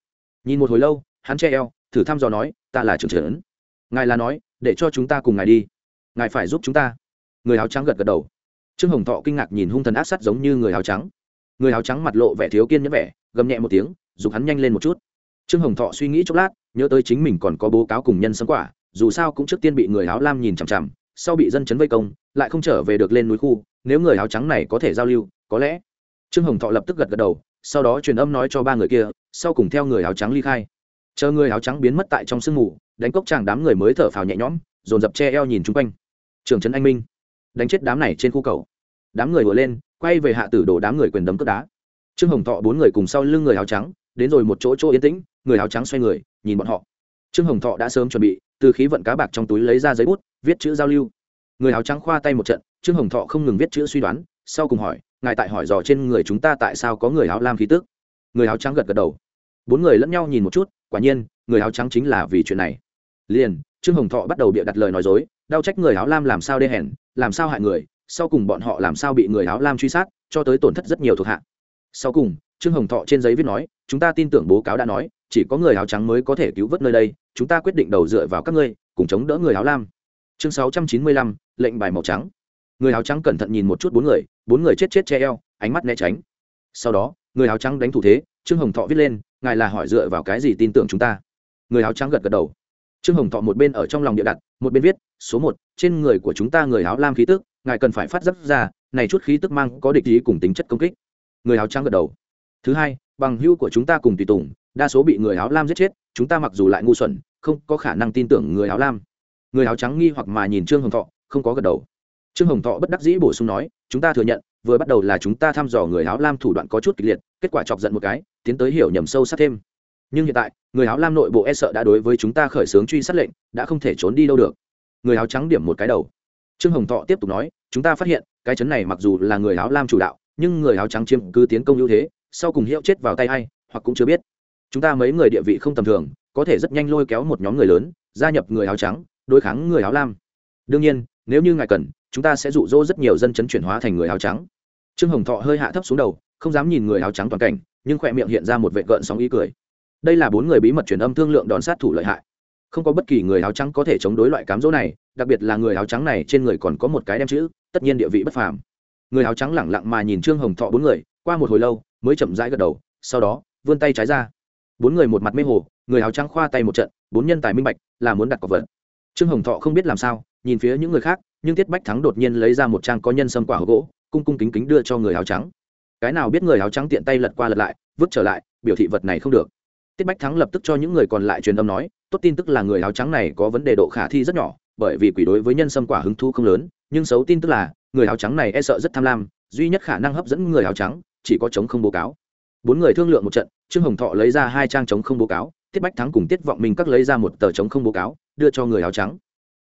Nhìn một hồi lâu hắn che eo thử thăm dò nói, ta là trưởng trấn ngài là nói, để cho chúng ta cùng ngài đi. Ngài phải giúp chúng ta. Người áo trắng gật gật đầu. Trương hồng thọ kinh ngạc nhìn hung thần áp sát giống như người áo trắng. Người áo trắng mặt lộ vẻ thiếu kiên nhẫn vẻ, gầm nhẹ một tiếng giục hắn nhanh lên một chút. Trương hồng thọ suy nghĩ chốc lát, nhớ tới chính mình còn có bố cáo cùng nhân sống quả, dù sao cũng trước tiên bị người áo lam nhìn chằm chằm, sau bị dân chấn vây công, lại không trở về được lên núi khu, nếu người áo trắng này có thể giao lưu, có lẽ. Trương hồng thọ lập tức gật gật đầu, sau đó truyền âm nói cho ba người kia, sau cùng theo người áo trắng ly khai chờ người áo trắng biến mất tại trong sương mù, đánh cốc chàng đám người mới thở phào nhẹ nhõm, dồn dập che eo nhìn chung quanh. Trường trấn anh minh, đánh chết đám này trên khu cầu. Đám người vừa lên, quay về hạ tử đổ đám người quyền đấm cướp đá. Trương hồng thọ bốn người cùng sau lưng người áo trắng, đến rồi một chỗ chỗ yên tĩnh, người áo trắng xoay người, nhìn bọn họ. Trương hồng thọ đã sớm chuẩn bị, từ khí vận cá bạc trong túi lấy ra giấy bút, viết chữ giao lưu. Người áo trắng khoa tay một trận, trương hồng thọ không ngừng viết chữ suy đoán, sau cùng hỏi, ngài tại hỏi dò trên người chúng ta tại sao có người áo lam khí tức? Người áo trắng gật gật đầu bốn người lẫn nhau nhìn một chút, quả nhiên, người áo trắng chính là vì chuyện này. Liền, trương hồng thọ bắt đầu bịa đặt lời nói dối, đau trách người áo lam làm sao đê hèn, làm sao hại người, sau cùng bọn họ làm sao bị người áo lam truy sát, cho tới tổn thất rất nhiều thuộc hạ. Sau cùng, trương hồng thọ trên giấy viết nói, chúng ta tin tưởng bố cáo đã nói, chỉ có người áo trắng mới có thể cứu vớt nơi đây, chúng ta quyết định đầu dựa vào các ngươi, cùng chống đỡ người áo lam. Chương sáu trăm chín mươi lăm, lệnh bài màu trắng. Người áo trắng cẩn thận nhìn một chút bốn người bốn người chết chết che eo, ánh mắt né tránh. Sau đó, người áo trắng đánh thủ thế, trương hồng thọ viết lên ngài là hỏi dựa vào cái gì tin tưởng chúng ta? Người áo trắng gật gật đầu. Trương hồng thọ một bên ở trong lòng địa đặt, một bên viết, số một, trên người của chúng ta người áo lam khí tức, ngài cần phải phát giác ra, này chút khí tức mang có địch ý cùng tính chất công kích. Người áo trắng gật đầu. Thứ hai, bằng hữu của chúng ta cùng tùy tùng, đa số bị người áo lam giết chết, chúng ta mặc dù lại ngu xuẩn, không có khả năng tin tưởng người áo lam. Người áo trắng nghi hoặc mà nhìn trương hồng thọ, không có gật đầu trương hồng thọ bất đắc dĩ bổ sung nói, chúng ta thừa nhận, vừa bắt đầu là chúng ta thăm dò người áo lam thủ đoạn có chút kịch liệt, kết quả chọc giận một cái, tiến tới hiểu nhầm sâu sắc thêm. Nhưng hiện tại, người áo lam nội bộ e sợ đã đối với chúng ta khởi xướng truy sát lệnh, đã không thể trốn đi đâu được. Người áo trắng điểm một cái đầu. Trương hồng thọ tiếp tục nói, chúng ta phát hiện, cái chấn này mặc dù là người áo lam chủ đạo, nhưng người áo trắng chiếm cứ tiến công ưu thế, sau cùng hiệu chết vào tay hay hoặc cũng chưa biết. Chúng ta mấy người địa vị không tầm thường, có thể rất nhanh lôi kéo một nhóm người lớn, gia nhập người áo trắng, đối kháng người áo lam. Đương nhiên, nếu như ngài cần chúng ta sẽ rụ rỗ rất nhiều dân chấn chuyển hóa thành người áo trắng. Trương hồng thọ hơi hạ thấp xuống đầu, không dám nhìn người áo trắng toàn cảnh, nhưng khỏe miệng hiện ra một vệ gợn sóng ý cười. Đây là bốn người bí mật truyền âm thương lượng đón sát thủ lợi hại. Không có bất kỳ người áo trắng có thể chống đối loại cám dỗ này, đặc biệt là người áo trắng này trên người còn có một cái đem chữ, tất nhiên địa vị bất phàm. Người áo trắng lẳng lặng mà nhìn trương hồng thọ bốn người, qua một hồi lâu, mới chậm rãi gật đầu, sau đó, vươn tay trái ra. Bốn người một mặt mê hồ, người áo trắng khoa tay một trận, bốn nhân tài minh bạch, là muốn đặt cọc vật. Trương hồng thọ không biết làm sao, nhìn phía những người khác nhưng tiết bách thắng đột nhiên lấy ra một trang có nhân sâm quả gỗ, cung cung kính kính đưa cho người áo trắng. Cái nào biết người áo trắng tiện tay lật qua lật lại, vứt trở lại, biểu thị vật này không được. Tiết bách thắng lập tức cho những người còn lại truyền âm nói, tốt tin tức là người áo trắng này có vấn đề độ khả thi rất nhỏ, bởi vì quỷ đối với nhân sâm quả hứng thu không lớn, nhưng xấu tin tức là, người áo trắng này e sợ rất tham lam, duy nhất khả năng hấp dẫn người áo trắng, chỉ có chống không báo cáo. Bốn người thương lượng một trận, trương hồng thọ lấy ra hai trang chống không báo cáo, tiết bách thắng cùng tiết vọng minh các lấy ra một tờ chống không báo cáo, đưa cho người áo trắng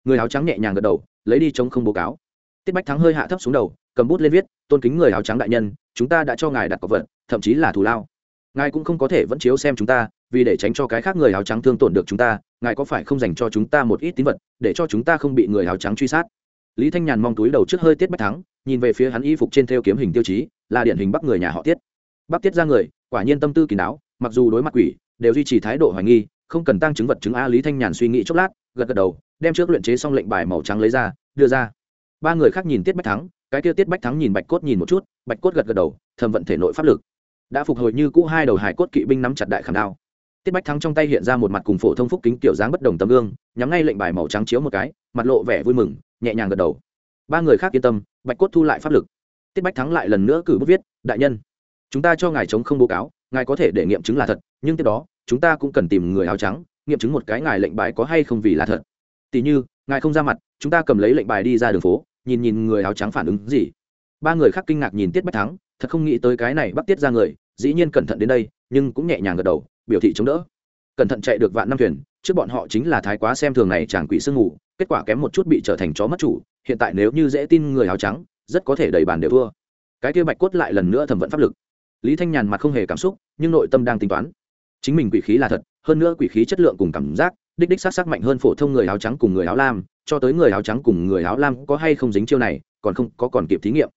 người áo trắng nhẹ nhàng gật đầu, lấy đi chống không báo cáo. Tiết bách thắng hơi hạ thấp xuống đầu, cầm bút lên viết, tôn kính người áo trắng đại nhân, chúng ta đã cho ngài đặt cọc vật, thậm chí là thù lao. Ngài cũng không có thể vẫn chiếu xem chúng ta, vì để tránh cho cái khác người áo trắng thương tổn được chúng ta, ngài có phải không dành cho chúng ta một ít tín vật, để cho chúng ta không bị người áo trắng truy sát? Lý thanh nhàn mong túi đầu trước hơi tiết bách thắng, nhìn về phía hắn y phục trên theo kiếm hình tiêu chí, là điển hình bắc người nhà họ tiết. Bắc tiết ra người, quả nhiên tâm tư kỳ đáo, mặc dù đối mặt quỷ, đều duy trì thái độ hoài nghi, không cần tăng chứng vật chứng a lý thanh nhàn suy nghĩ chốc lát, gật gật đầu đem trước luyện chế xong lệnh bài màu trắng lấy ra, đưa ra. Ba người khác nhìn tiết bách thắng, cái kia tiết bách thắng nhìn bạch cốt nhìn một chút, bạch cốt gật gật đầu, thầm vận thể nội pháp lực. Đã phục hồi như cũ hai đầu hải cốt kỵ binh nắm chặt đại khảm đao. Tiết bách thắng trong tay hiện ra một mặt cùng phổ thông phúc kính kiểu dáng bất đồng tấm gương, nhắm ngay lệnh bài màu trắng chiếu một cái, mặt lộ vẻ vui mừng, nhẹ nhàng gật đầu. Ba người khác yên tâm, bạch cốt thu lại pháp lực. Tiết bách thắng lại lần nữa cử bút viết, đại nhân, chúng ta cho ngài chống không báo cáo, ngài có thể để nghiệm chứng là thật, nhưng tiếp đó, chúng ta cũng cần tìm người áo trắng, nghiệm chứng một cái ngài lệnh bài có hay không vì là thật tỉ như, ngài không ra mặt, chúng ta cầm lấy lệnh bài đi ra đường phố, nhìn nhìn người áo trắng phản ứng gì. Ba người khác kinh ngạc nhìn tiết bách thắng, thật không nghĩ tới cái này bắt tiết ra người, dĩ nhiên cẩn thận đến đây, nhưng cũng nhẹ nhàng gật đầu, biểu thị chống đỡ. Cẩn thận chạy được vạn năm thuyền, trước bọn họ chính là thái quá xem thường này chàng quỷ sương ngủ kết quả kém một chút bị trở thành chó mất chủ, hiện tại nếu như dễ tin người áo trắng, rất có thể đầy bàn đều thua. Cái kia bạch cốt lại lần nữa thẩm vận pháp lực. Lý thanh nhàn mặt không hề cảm xúc, nhưng nội tâm đang tính toán. Chính mình quỷ khí là thật, hơn nữa quỷ khí chất lượng cùng cảm giác đích đích sát sắc mạnh hơn phổ thông người áo trắng cùng người áo lam, cho tới người áo trắng cùng người áo lam có hay không dính chiêu này, còn không, có còn kịp thí nghiệm.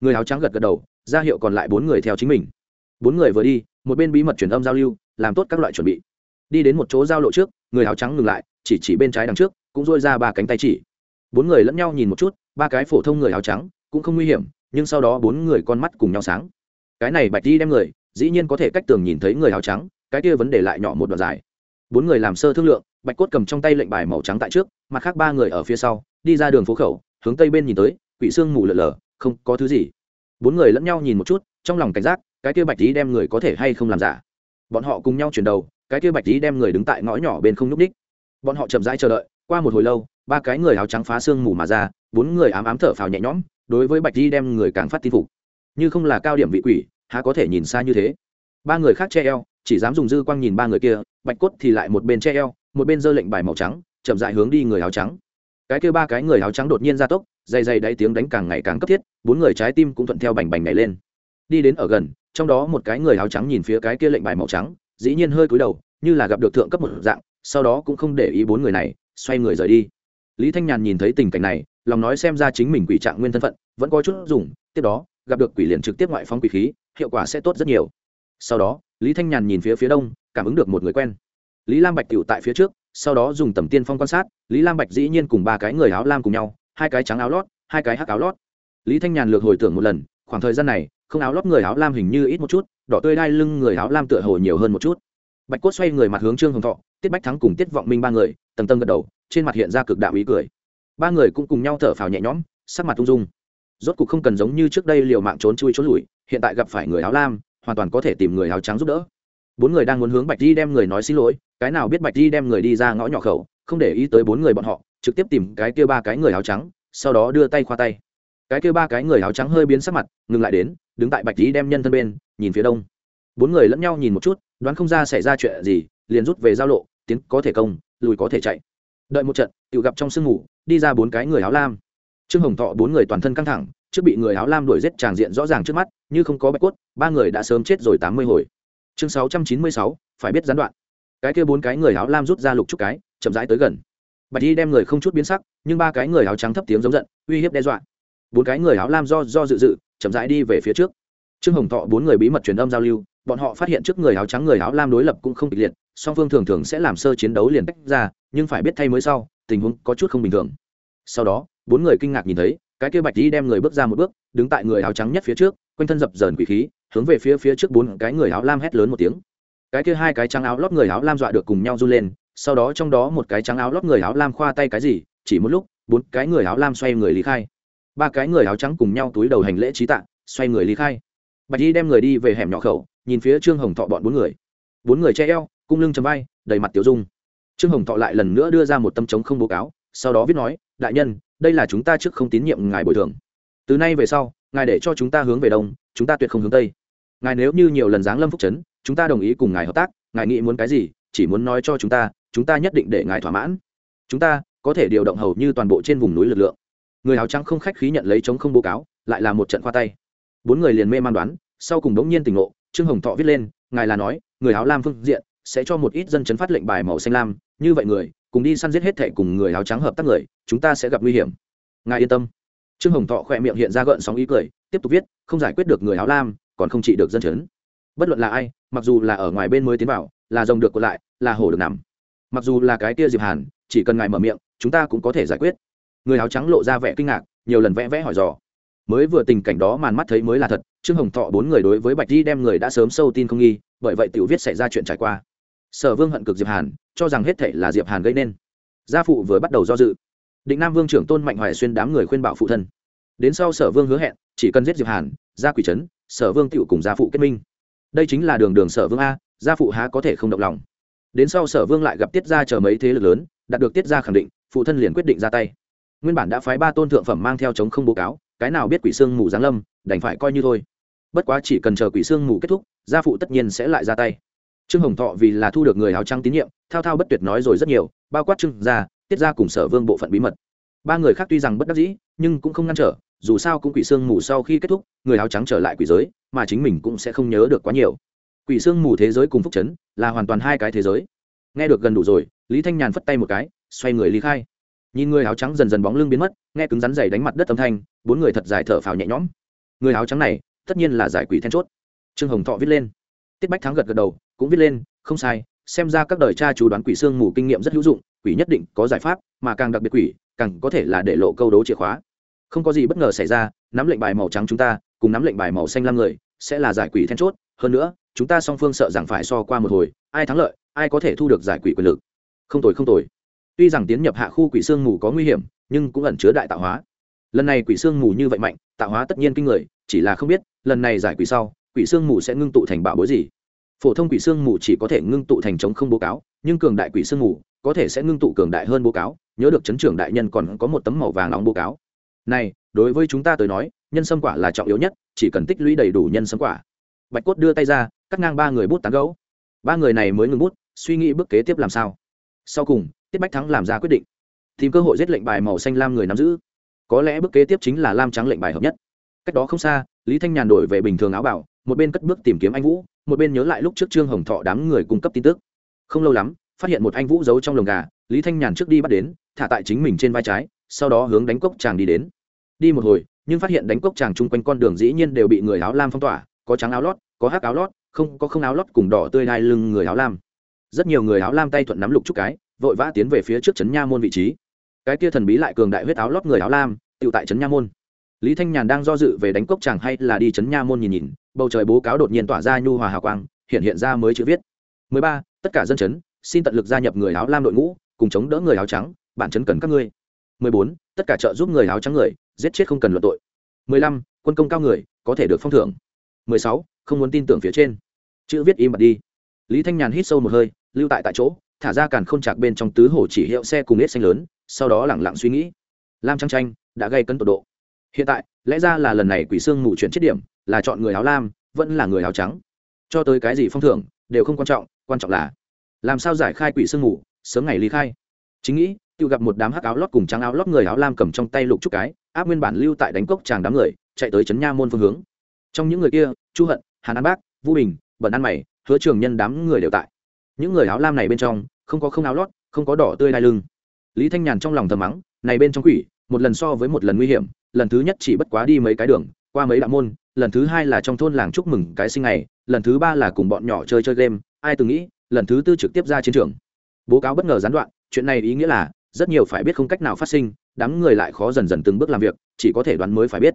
Người áo trắng gật gật đầu, ra hiệu còn lại bốn người theo chính mình. Bốn người vừa đi, một bên bí mật truyền âm giao lưu, làm tốt các loại chuẩn bị. Đi đến một chỗ giao lộ trước, người áo trắng ngừng lại, chỉ chỉ bên trái đằng trước, cũng dôi ra ba cánh tay chỉ. Bốn người lẫn nhau nhìn một chút, ba cái phổ thông người áo trắng, cũng không nguy hiểm, nhưng sau đó bốn người con mắt cùng nhau sáng. Cái này bạch đi đem người, dĩ nhiên có thể cách tường nhìn thấy người áo trắng, cái kia vấn đề lại nhỏ một đoạn dài bốn người làm sơ thương lượng, bạch cốt cầm trong tay lệnh bài màu trắng tại trước, mặt khác ba người ở phía sau, đi ra đường phố khẩu, hướng tây bên nhìn tới, quỷ xương mù lờ lờ không có thứ gì. Bốn người lẫn nhau nhìn một chút, trong lòng cảnh giác, cái kia bạch lý đem người có thể hay không làm giả. Bọn họ cùng nhau chuyển đầu, cái kia bạch lý đem người đứng tại ngõ nhỏ bên không nhúc ních bọn họ chậm rãi chờ đợi, qua một hồi lâu, ba cái người áo trắng phá xương mù mà ra, bốn người ám ám thở phào nhẹ nhõm, đối với bạch lý đem người càng phát tin phục. Như không là cao điểm vị quỷ, há có thể nhìn xa như thế. Ba người khác che eo chỉ dám dùng dư quang nhìn ba người kia, bạch cốt thì lại một bên che eo, một bên giơ lệnh bài màu trắng, chậm dại hướng đi người áo trắng. Cái kia ba cái người áo trắng đột nhiên ra tốc, dày dày đáy tiếng đánh càng ngày càng cấp thiết, bốn người trái tim cũng thuận theo bành bành nhảy lên. Đi đến ở gần, trong đó một cái người áo trắng nhìn phía cái kia lệnh bài màu trắng, dĩ nhiên hơi cúi đầu, như là gặp được thượng cấp một dạng, sau đó cũng không để ý bốn người này, xoay người rời đi. Lý thanh nhàn nhìn thấy tình cảnh này, lòng nói xem ra chính mình quỷ trạng nguyên thân phận, vẫn có chút dùng, tiếp đó, gặp được quỷ liền trực tiếp ngoại phóng quỷ khí, hiệu quả sẽ tốt rất nhiều. Sau đó lý thanh nhàn nhìn phía phía đông, cảm ứng được một người quen. Lý lam bạch cựu tại phía trước, sau đó dùng tầm tiên phong quan sát, lý lam bạch dĩ nhiên cùng ba cái người áo lam cùng nhau, hai cái trắng áo lót, hai cái hắc áo lót. Lý thanh nhàn lược hồi tưởng một lần, khoảng thời gian này, không áo lót người áo lam hình như ít một chút, đỏ tươi đai lưng người áo lam tựa hồ nhiều hơn một chút. Bạch cốt xoay người mặt hướng trương hồng thọ, tiết bách thắng cùng tiết vọng minh ba người, tầng tầng gật đầu, trên mặt hiện ra cực đạo ý cười. Ba người cũng cùng nhau thở phào nhẹ nhõm, sắc mặt ung dung. Rốt cục không cần giống như trước đây liều mạng trốn chui trốn lùi hiện tại gặp phải người áo lam hoàn toàn có thể tìm người áo trắng giúp đỡ. Bốn người đang muốn hướng bạch di đem người nói xin lỗi, cái nào biết bạch di đem người đi ra ngõ nhỏ khẩu, không để ý tới bốn người bọn họ, trực tiếp tìm cái kia ba cái người áo trắng, sau đó đưa tay khoa tay. Cái kia ba cái người áo trắng hơi biến sắc mặt, ngừng lại đến, đứng tại bạch di đem nhân thân bên, nhìn phía đông. Bốn người lẫn nhau nhìn một chút, đoán không ra xảy ra chuyện gì, liền rút về giao lộ, tiến có thể công, lùi có thể chạy. Đợi một trận tự gặp trong sương ngủ đi ra bốn cái người áo lam. Trương hồng thọ bốn người toàn thân căng thẳng trước bị người áo lam đuổi giết tràng diện rõ ràng trước mắt, như không có bạch cốt, ba người đã sớm chết rồi tám mươi hồi. Chương sáu trăm chín mươi sáu, phải biết gián đoạn. Cái kia bốn cái người áo lam rút ra lục chút cái, chậm rãi tới gần. Bạch y đem người không chút biến sắc, nhưng ba cái người áo trắng thấp tiếng giống giận, uy hiếp đe dọa. Bốn cái người áo lam do do dự dự, chậm rãi đi về phía trước. Trương hồng thọ bốn người bí mật truyền âm giao lưu, bọn họ phát hiện trước người áo trắng người áo lam đối lập cũng không kịch liệt, song phương thường thường sẽ làm sơ chiến đấu liền tách ra, nhưng phải biết thay mới sau, tình huống có chút không bình thường. Sau đó, bốn người kinh ngạc nhìn thấy cái kia bạch đi đem người bước ra một bước, đứng tại người áo trắng nhất phía trước, quanh thân dập dờn quỷ khí, hướng về phía phía trước bốn cái người áo lam hét lớn một tiếng. Cái kia hai cái trắng áo lót người áo lam dọa được cùng nhau run lên, sau đó trong đó một cái trắng áo lót người áo lam khoa tay cái gì, chỉ một lúc, bốn cái người áo lam xoay người lý khai. Ba cái người áo trắng cùng nhau túi đầu hành lễ trí tạ, xoay người lý khai. Bạch đi đem người đi về hẻm nhỏ khẩu, nhìn phía trương hồng thọ bọn bốn người. Bốn người che eo, cung lưng chầm vai, đầy mặt tiểu dung. Trương hồng thọ lại lần nữa đưa ra một tâm chống không báo cáo, sau đó viết nói, đại nhân đây là chúng ta trước không tín nhiệm ngài bồi thường. Từ nay về sau, ngài để cho chúng ta hướng về đông, chúng ta tuyệt không hướng tây. Ngài nếu như nhiều lần giáng lâm phúc trấn, chúng ta đồng ý cùng ngài hợp tác, ngài nghĩ muốn cái gì, chỉ muốn nói cho chúng ta chúng ta nhất định để ngài thỏa mãn. Chúng ta có thể điều động hầu như toàn bộ trên vùng núi lực lượng. Người áo trắng không khách khí nhận lấy chống không báo cáo, lại là một trận khoa tay. Bốn người liền mê man đoán, sau cùng đống nhiên tỉnh ngộ, trương hồng thọ viết lên, ngài là nói, người áo lam phương diện sẽ cho một ít dân chấn phát lệnh bài màu xanh lam, như vậy người, cùng đi săn giết hết thệ cùng người áo trắng hợp tác người, chúng ta sẽ gặp nguy hiểm. Ngài yên tâm. Trương hồng thọ khỏe miệng hiện ra gợn sóng ý cười, tiếp tục viết, không giải quyết được người áo lam, còn không trị được dân chấn. Bất luận là ai, mặc dù là ở ngoài bên mới tiến vào, là rồng được còn lại, là hổ được nằm. Mặc dù là cái kia diệp hàn, chỉ cần ngài mở miệng, chúng ta cũng có thể giải quyết. Người áo trắng lộ ra vẻ kinh ngạc, nhiều lần vẽ vẽ hỏi dò. Mới vừa tình cảnh đó màn mắt thấy mới là thật, trương hồng thọ bốn người đối với bạch di đem người đã sớm sâu tin không nghi, bởi vậy tiểu viết xảy ra chuyện trải qua sở vương hận cực diệp hàn, cho rằng hết thệ là diệp hàn gây nên. Gia phụ vừa bắt đầu do dự. Định nam vương trưởng tôn mạnh hoài xuyên đám người khuyên bảo phụ thân. Đến sau sở vương hứa hẹn, chỉ cần giết diệp hàn ra quỷ trấn, sở vương tựu cùng gia phụ kết minh. Đây chính là đường đường sở vương a, gia phụ há có thể không động lòng. Đến sau sở vương lại gặp tiết gia chờ mấy thế lực lớn, đạt được tiết gia khẳng định, phụ thân liền quyết định ra tay. Nguyên bản đã phái ba tôn thượng phẩm mang theo chống không báo cáo, cái nào biết quỷ xương mù giáng lâm, đành phải coi như thôi. Bất quá chỉ cần chờ quỷ xương mù kết thúc, gia phụ tất nhiên sẽ lại ra tay trương hồng thọ vì là thu được người áo trắng tín nhiệm, thao thao bất tuyệt nói rồi rất nhiều, bao quát trương gia, tiết gia cùng sở vương bộ phận bí mật. Ba người khác tuy rằng bất đắc dĩ, nhưng cũng không ngăn trở, dù sao cũng quỷ xương mù sau khi kết thúc, người áo trắng trở lại quỷ giới, mà chính mình cũng sẽ không nhớ được quá nhiều. Quỷ xương mù thế giới cùng phúc chấn, là hoàn toàn hai cái thế giới. Nghe được gần đủ rồi, lý thanh nhàn phất tay một cái, xoay người ly khai. Nhìn người áo trắng dần dần bóng lưng biến mất, nghe cứng rắn dày đánh mặt đất âm thanh, bốn người thật dài thở phào nhẹ nhõm. Người áo trắng này, tất nhiên là giải quỷ then chốt. Trương hồng thọ viết lên. Tiết bách thắng gật gật đầu cũng viết lên, không sai, xem ra các đời cha chú đoán quỷ xương mù kinh nghiệm rất hữu dụng, quỷ nhất định có giải pháp, mà càng đặc biệt quỷ, càng có thể là để lộ câu đố chìa khóa. Không có gì bất ngờ xảy ra, nắm lệnh bài màu trắng chúng ta, cùng nắm lệnh bài màu xanh lam người, sẽ là giải quỷ then chốt. Hơn nữa, chúng ta song phương sợ rằng phải so qua một hồi, ai thắng lợi, ai có thể thu được giải quỷ quyền lực. Không tồi không tồi. Tuy rằng tiến nhập hạ khu quỷ xương mù có nguy hiểm, nhưng cũng ẩn chứa đại tạo hóa. Lần này quỷ xương mù như vậy mạnh, tạo hóa tất nhiên kinh người, chỉ là không biết, lần này giải quỷ sau, quỷ xương mù sẽ ngưng tụ thành bạo bối gì phổ thông quỷ xương mù chỉ có thể ngưng tụ thành chống không bố cáo, nhưng cường đại quỷ xương mù có thể sẽ ngưng tụ cường đại hơn bố cáo. Nhớ được chấn trưởng đại nhân còn có một tấm màu vàng nóng bố cáo. Này, đối với chúng ta tới nói, nhân sâm quả là trọng yếu nhất, chỉ cần tích lũy đầy đủ nhân sâm quả. Bạch cốt đưa tay ra, cắt ngang ba người bút tán gấu ba người này mới ngừng bút, suy nghĩ bước kế tiếp làm sao. Sau cùng, tiết bách thắng làm ra quyết định. Tìm cơ hội giết lệnh bài màu xanh lam người nắm giữ. Có lẽ bước kế tiếp chính là lam trắng lệnh bài hợp nhất cách đó không xa, lý thanh nhàn đổi về bình thường áo bảo, một bên cất bước tìm kiếm anh vũ, một bên nhớ lại lúc trước trương hồng thọ đám người cung cấp tin tức. Không lâu lắm, phát hiện một anh vũ giấu trong lồng gà, lý thanh nhàn trước đi bắt đến, thả tại chính mình trên vai trái, sau đó hướng đánh cốc chàng đi đến. Đi một hồi, nhưng phát hiện đánh cốc chàng chung quanh con đường dĩ nhiên đều bị người áo lam phong tỏa, có trắng áo lót, có hắc áo lót, không, có không áo lót cùng đỏ tươi đai lưng người áo lam. Rất nhiều người áo lam tay thuận nắm lục trúc cái, vội vã tiến về phía trước trấn nha môn vị trí. Cái kia thần bí lại cường đại huyết áo lót người áo lam tự tại trấn nha môn lý thanh nhàn đang do dự về đánh cốc chàng hay là đi trấn nha môn nhìn nhìn, bầu trời bố cáo đột nhiên tỏa ra nhu hòa hào quang, hiện hiện ra mới chữ viết 13. tất cả dân chấn, xin tận lực gia nhập người áo lam đội ngũ, cùng chống đỡ người áo trắng, bản chấn cần các ngươi 14. tất cả trợ giúp người áo trắng người, giết chết không cần luận tội 15. quân công cao người, có thể được phong thưởng 16. không muốn tin tưởng phía trên chữ viết im bặt đi lý thanh nhàn hít sâu một hơi, lưu tại tại chỗ, thả ra càn khôn chạc bên trong tứ hồ chỉ hiệu xe cùng nết xanh lớn, sau đó lẳng lặng suy nghĩ lam trăng tranh đã gây cấn tột độ hiện tại, lẽ ra là lần này quỷ xương ngủ chuyển chết điểm, là chọn người áo lam, vẫn là người áo trắng. Cho tới cái gì phong thưởng, đều không quan trọng quan trọng là làm sao giải khai quỷ xương ngủ sớm ngày ly khai. Chính nghĩ, tự gặp một đám hắc áo lót cùng trắng áo lót người áo lam cầm trong tay lục trúc cái, áp nguyên bản lưu tại đánh cốc chàng đám người, chạy tới trấn nha môn phương hướng. Trong những người kia, chu hận, hàn an bác, vũ bình bẩn ăn mày, hứa trường nhân đám người đều tại. Những người áo lam này bên trong, không có không áo lót, không có đỏ tươi đai lưng. Lý thanh nhàn trong lòng thầm mắng, này bên trong quỷ, một lần so với một lần nguy hiểm lần thứ nhất chỉ bất quá đi mấy cái đường, qua mấy đạo môn, lần thứ hai là trong thôn làng chúc mừng cái sinh ngày, lần thứ ba là cùng bọn nhỏ chơi chơi game, ai từng nghĩ, lần thứ tư trực tiếp ra chiến trường. Bố cáo bất ngờ gián đoạn, chuyện này ý nghĩa là, rất nhiều phải biết không cách nào phát sinh, đám người lại khó dần dần từng bước làm việc, chỉ có thể đoán mới phải biết.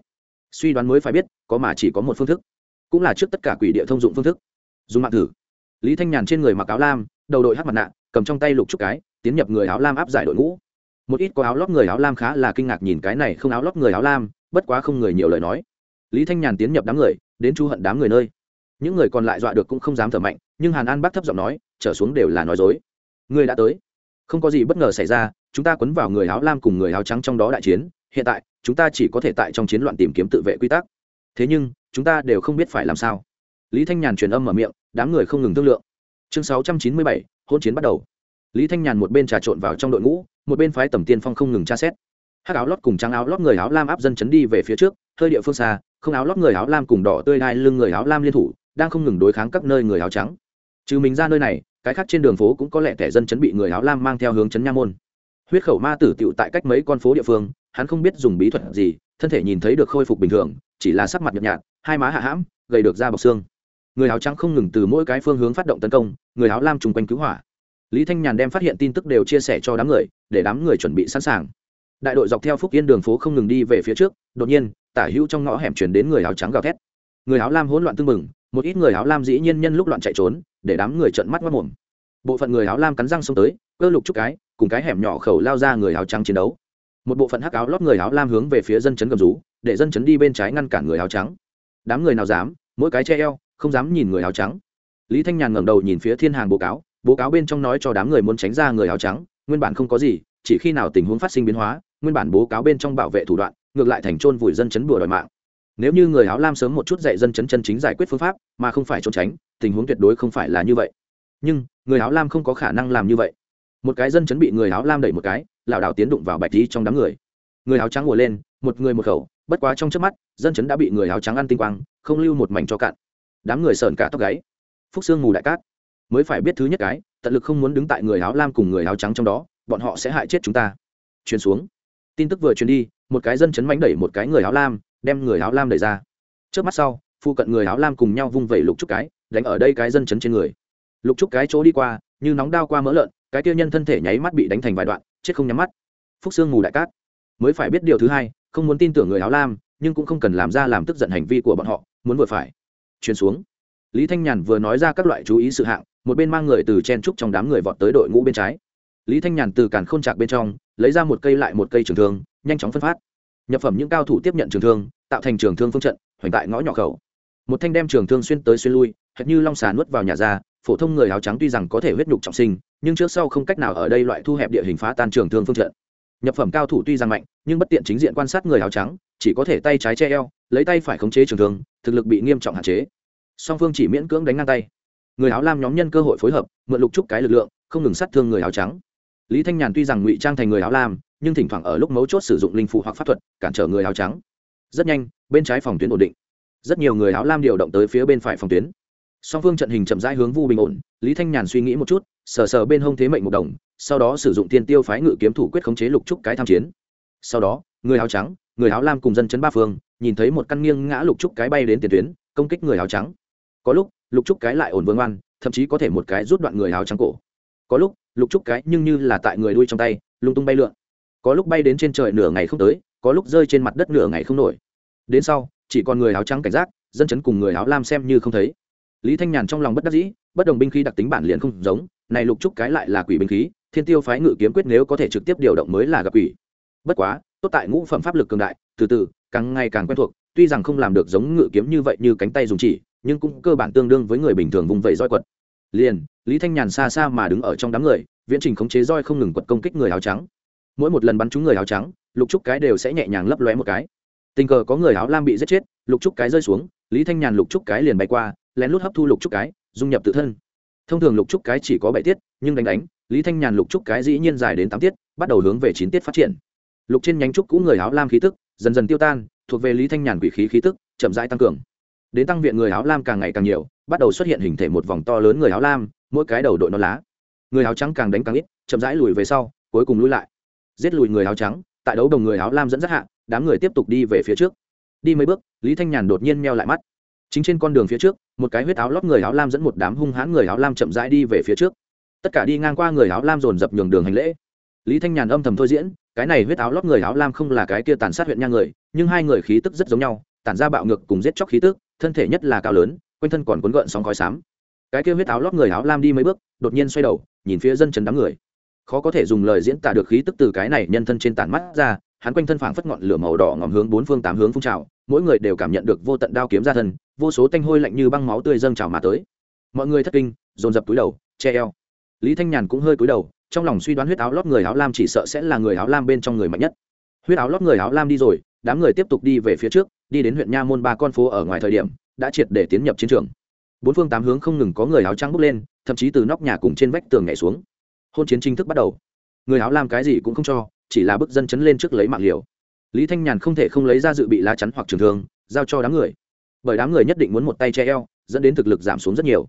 Suy đoán mới phải biết, có mà chỉ có một phương thức, cũng là trước tất cả quỷ địa thông dụng phương thức. Dùng mạng thử. Lý thanh nhàn trên người mặc áo lam, đầu đội hát mặt nạ, cầm trong tay lục trúc cái, tiến nhập người áo lam áp giải đội ngũ một ít có áo lót người áo lam khá là kinh ngạc nhìn cái này không áo lót người áo lam, bất quá không người nhiều lời nói. Lý thanh nhàn tiến nhập đám người, đến chu hận đám người nơi. Những người còn lại dọa được cũng không dám thở mạnh, nhưng hàn an bác thấp giọng nói, trở xuống đều là nói dối. Người đã tới. Không có gì bất ngờ xảy ra, chúng ta quấn vào người áo lam cùng người áo trắng trong đó đại chiến. Hiện tại, chúng ta chỉ có thể tại trong chiến loạn tìm kiếm tự vệ quy tắc. Thế nhưng, chúng ta đều không biết phải làm sao. Lý thanh nhàn truyền âm ở miệng, đám người không ngừng thương lượng. Chương sáu trăm chín mươi bảy, hôn chiến bắt đầu. Lý thanh nhàn một bên trà trộn vào trong đội ngũ một bên phái tầm tiên phong không ngừng tra xét. Hắc áo lót cùng trắng áo lót người áo lam áp dân chấn đi về phía trước, hơi địa phương xa, không áo lót người áo lam cùng đỏ tươi đai lưng người áo lam liên thủ, đang không ngừng đối kháng các nơi người áo trắng. Trừ mình ra nơi này, cái khác trên đường phố cũng có lẽ kẻ dân chấn bị người áo lam mang theo hướng chấn nha môn. Huyết khẩu ma tử tựu tại cách mấy con phố địa phương, hắn không biết dùng bí thuật gì, thân thể nhìn thấy được khôi phục bình thường, chỉ là sắc mặt nhợt nhạt, hai má hạ hãm, gầy được da bọc xương. Người áo trắng không ngừng từ mỗi cái phương hướng phát động tấn công, người áo lam chung quanh cứu hỏa lý thanh nhàn đem phát hiện tin tức đều chia sẻ cho đám người, để đám người chuẩn bị sẵn sàng. Đại đội dọc theo phúc yên đường phố không ngừng đi về phía trước, đột nhiên, tả hữu trong ngõ hẻm chuyển đến người áo trắng gào thét. Người áo lam hỗn loạn tưng bừng, một ít người áo lam dĩ nhiên nhân lúc loạn chạy trốn, để đám người trợn mắt mất mồm bộ phận người áo lam cắn răng xông tới, cơ lục chút cái, cùng cái hẻm nhỏ khẩu lao ra người áo trắng chiến đấu. Một bộ phận hắc áo lót người áo lam hướng về phía dân chấn cầm rú, để dân chấn đi bên trái ngăn cản người áo trắng. Đám người nào dám, mỗi cái che eo, không dám nhìn người áo trắng. Lý thanh nhàn ngẩng đầu nhìn phía thiên hàng báo cáo. Bố cáo bên trong nói cho đám người muốn tránh ra người áo trắng, nguyên bản không có gì, chỉ khi nào tình huống phát sinh biến hóa, nguyên bản bố cáo bên trong bảo vệ thủ đoạn, ngược lại thành trôn vùi dân chấn bùa đòi mạng. Nếu như người áo lam sớm một chút dạy dân chấn chân chính giải quyết phương pháp, mà không phải trốn tránh, tình huống tuyệt đối không phải là như vậy. Nhưng, người áo lam không có khả năng làm như vậy. Một cái dân chấn bị người áo lam đẩy một cái, lảo đảo tiến đụng vào bạch tí trong đám người. Người áo trắng ngồi lên, một người một khẩu, bất quá trong trước mắt, dân chấn đã bị người áo trắng ăn tinh quang, không lưu một mảnh cho cạn. Đám người sờn cả tóc gáy. Phúc xương mù đại cát mới phải biết thứ nhất cái, tận lực không muốn đứng tại người áo lam cùng người áo trắng trong đó, bọn họ sẽ hại chết chúng ta. Truyền xuống. Tin tức vừa truyền đi, một cái dân chấn mánh đẩy một cái người áo lam, đem người áo lam đẩy ra. Trước mắt sau phụ cận người áo lam cùng nhau vung vẩy lục trúc cái, đánh ở đây cái dân chấn trên người. Lục trúc cái chỗ đi qua, như nóng đao qua mỡ lợn, cái tiêu nhân thân thể nháy mắt bị đánh thành vài đoạn, chết không nhắm mắt. Phúc xương mù đại cát. Mới phải biết điều thứ hai, không muốn tin tưởng người áo lam, nhưng cũng không cần làm ra làm tức giận hành vi của bọn họ, muốn vừa phải. Truyền xuống. Lý thanh nhàn vừa nói ra các loại chú ý sự hạng một bên mang người từ chen trúc trong đám người vọt tới đội ngũ bên trái. Lý thanh nhàn từ càn k h ô n chạc bên trong, lấy ra một cây lại một cây trường thương, nhanh chóng phân phát. Nhập phẩm những cao thủ tiếp nhận trường thương, tạo thành trường thương phương trận, hoành tại ngõ nhỏ khẩu. Một thanh đem trường thương xuyên tới xuyên lui, hệt như long xà nuốt vào nhà ra, phổ thông người áo trắng tuy rằng có thể huyết nhục trọng sinh, nhưng trước sau không cách nào ở đây loại thu hẹp địa hình phá tan trường thương phương trận. Nhập phẩm cao thủ tuy rằng mạnh, nhưng bất tiện chính diện quan sát người áo trắng, chỉ có thể tay trái che eo, lấy tay phải khống chế trường thương, thực lực bị nghiêm trọng hạn chế. Song phương chỉ miễn cưỡng đánh ngang tay người áo lam nhóm nhân cơ hội phối hợp, mượn lục trúc cái lực lượng, không ngừng sát thương người áo trắng. Lý thanh nhàn tuy rằng ngụy trang thành người áo lam, nhưng thỉnh thoảng ở lúc mấu chốt sử dụng linh phụ hoặc pháp thuật, cản trở người áo trắng. Rất nhanh, bên trái phòng tuyến ổn định. Rất nhiều người áo lam điều động tới phía bên phải phòng tuyến. Song phương trận hình chậm rãi hướng vu bình ổn, lý thanh nhàn suy nghĩ một chút, sờ sờ bên hông thế mệnh một đồng, sau đó sử dụng tiên tiêu phái ngự kiếm thủ quyết khống chế lục trúc cái tham chiến. Sau đó, người áo trắng, người áo lam cùng dân chấn ba phương, nhìn thấy một căn nghiêng ngã lục trúc cái bay đến tiền tuyến, công kích người áo trắng. Có lúc lục trúc cái lại ổn vương oan, thậm chí có thể một cái rút đoạn người áo trắng cổ. Có lúc, lục trúc cái nhưng như là tại người đuôi trong tay, lung tung bay lượn. Có lúc bay đến trên trời nửa ngày không tới, có lúc rơi trên mặt đất nửa ngày không nổi. Đến sau, chỉ còn người áo trắng cảnh giác, dân chấn cùng người áo lam xem như không thấy. Lý thanh nhàn trong lòng bất đắc dĩ, bất đồng binh khí đặc tính bản liền không giống, này lục trúc cái lại là quỷ binh khí, thiên tiêu phái ngự kiếm quyết nếu có thể trực tiếp điều động mới là gặp quỷ. Bất quá, tốt tại ngũ phẩm pháp lực cường đại, từ từ, càng ngày càng quen thuộc, tuy rằng không làm được giống ngự kiếm như vậy như cánh tay dùng chỉ nhưng cũng cơ bản tương đương với người bình thường vùng vẫy roi quật. Liền, lý thanh nhàn xa xa mà đứng ở trong đám người, viễn trình khống chế roi không ngừng quật công kích người áo trắng. Mỗi một lần bắn trúng người áo trắng, lục trúc cái đều sẽ nhẹ nhàng lấp lóe một cái. Tình cờ có người áo lam bị giết chết, lục trúc cái rơi xuống, lý thanh nhàn lục trúc cái liền bay qua, lén lút hấp thu lục trúc cái, dung nhập tự thân. Thông thường lục trúc cái chỉ có bảy tiết, nhưng đánh đánh, lý thanh nhàn lục trúc cái dĩ nhiên dài đến tám tiết, bắt đầu hướng về chín tiết phát triển. Lục trên nhánh trúc cũ người áo lam khí tức, dần dần tiêu tan, thuộc về lý thanh nhàn quỷ khí khí tức, chậm rãi tăng cường đến tăng viện người áo lam càng ngày càng nhiều, bắt đầu xuất hiện hình thể một vòng to lớn người áo lam, mỗi cái đầu đội non lá. Người áo trắng càng đánh càng ít, chậm rãi lùi về sau, cuối cùng lùi lại. Giết lùi người áo trắng, tại đấu đồng người áo lam dẫn dắt hạ, đám người tiếp tục đi về phía trước. Đi mấy bước, lý thanh nhàn đột nhiên meo lại mắt. Chính trên con đường phía trước, một cái huyết áo lót người áo lam dẫn một đám hung hãn người áo lam chậm rãi đi về phía trước. Tất cả đi ngang qua người áo lam dồn dập nhường đường hành lễ. Lý thanh nhàn âm thầm thôi diễn, cái này huyết áo lót người áo lam không là cái kia tàn sát huyện nha người, nhưng hai người khí tức rất giống nhau, tản ra bạo ngược cùng giết chóc khí tức thân thể nhất là cao lớn, quanh thân còn cuốn gợn sóng khói xám. Cái kia huyết áo lót người áo lam đi mấy bước, đột nhiên xoay đầu, nhìn phía dân chấn đám người. Khó có thể dùng lời diễn tả được khí tức từ cái này nhân thân trên tản mắt ra, hắn quanh thân phảng phất ngọn lửa màu đỏ ngòm hướng bốn phương tám hướng phun trào, mỗi người đều cảm nhận được vô tận đao kiếm ra thân, vô số tanh hôi lạnh như băng máu tươi dâng trào mà tới. Mọi người thất kinh, dồn dập túi đầu, che eo. Lý thanh nhàn cũng hơi cúi đầu, trong lòng suy đoán huyết áo lót người áo lam chỉ sợ sẽ là người áo lam bên trong người mạnh nhất. Huyết áo lót người áo lam đi rồi, đám người tiếp tục đi về phía trước đi đến huyện nha môn ba con phố ở ngoài thời điểm, đã triệt để tiến nhập chiến trường. Bốn phương tám hướng không ngừng có người áo trắng bước lên, thậm chí từ nóc nhà cùng trên vách tường nhảy xuống. Hôn chiến chính thức bắt đầu. Người áo lam cái gì cũng không cho, chỉ là bức dân chấn lên trước lấy mạng liều. Lý thanh nhàn không thể không lấy ra dự bị lá chắn hoặc trường thương, giao cho đám người. Bởi đám người nhất định muốn một tay che eo, dẫn đến thực lực giảm xuống rất nhiều.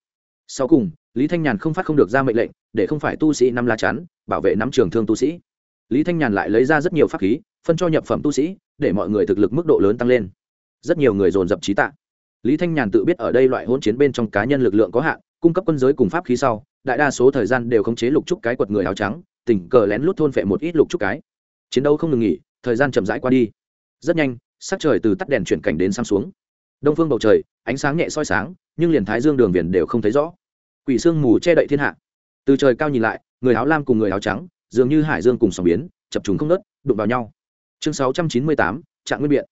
Sau cùng, lý thanh nhàn không phát không được ra mệnh lệnh, để không phải tu sĩ năm lá chắn, bảo vệ nắm trường thương tu sĩ. Lý thanh nhàn lại lấy ra rất nhiều pháp khí, phân cho nhập phẩm tu sĩ, để mọi người thực lực mức độ lớn tăng lên rất nhiều người dồn dập trí tạ. Lý thanh nhàn tự biết ở đây loại hỗn chiến bên trong cá nhân lực lượng có hạn, cung cấp quân giới cùng pháp khí sau, đại đa số thời gian đều khống chế lục trúc cái quật người áo trắng tình cờ lén lút thôn phệ một ít lục trúc cái. Chiến đấu không ngừng nghỉ, thời gian chậm rãi qua đi. Rất nhanh, sắc trời từ tắt đèn chuyển cảnh đến sang xuống. Đông phương bầu trời, ánh sáng nhẹ soi sáng, nhưng liền thái dương đường viền đều không thấy rõ. Quỷ sương mù che đậy thiên hạ. Từ trời cao nhìn lại, người áo lam cùng người áo trắng, dường như hải dương cùng sóng biến, chập trùng không nớt đụng vào nhau. Chương sáu trăm chín mươi tám, trạng nguyên biện.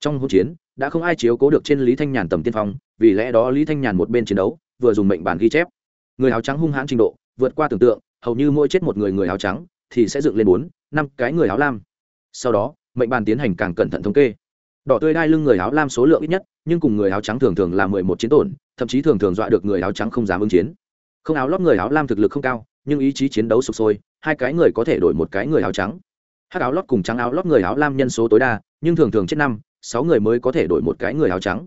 Trong hỗn chiến đã không ai chiếu cố được trên lý thanh nhàn tầm tiên phong, vì lẽ đó lý thanh nhàn một bên chiến đấu, vừa dùng mệnh bản ghi chép. Người áo trắng hung hãn trình độ, vượt qua tưởng tượng, hầu như mỗi chết một người người áo trắng, thì sẽ dựng lên bốn, năm cái người áo lam. Sau đó, mệnh bàn tiến hành càng cẩn thận thống kê. Đỏ tươi đai lưng người áo lam số lượng ít nhất, nhưng cùng người áo trắng thường thường là mười một chiến tổn, thậm chí thường thường dọa được người áo trắng không dám ứng chiến. Không áo lót người áo lam thực lực không cao, nhưng ý chí chiến đấu sụp sôi, hai cái người có thể đổi một cái người áo trắng. Hắc áo lót cùng trắng áo lót người áo lam nhân số tối đa, nhưng thường thường chết năm sáu người mới có thể đổi một cái người áo trắng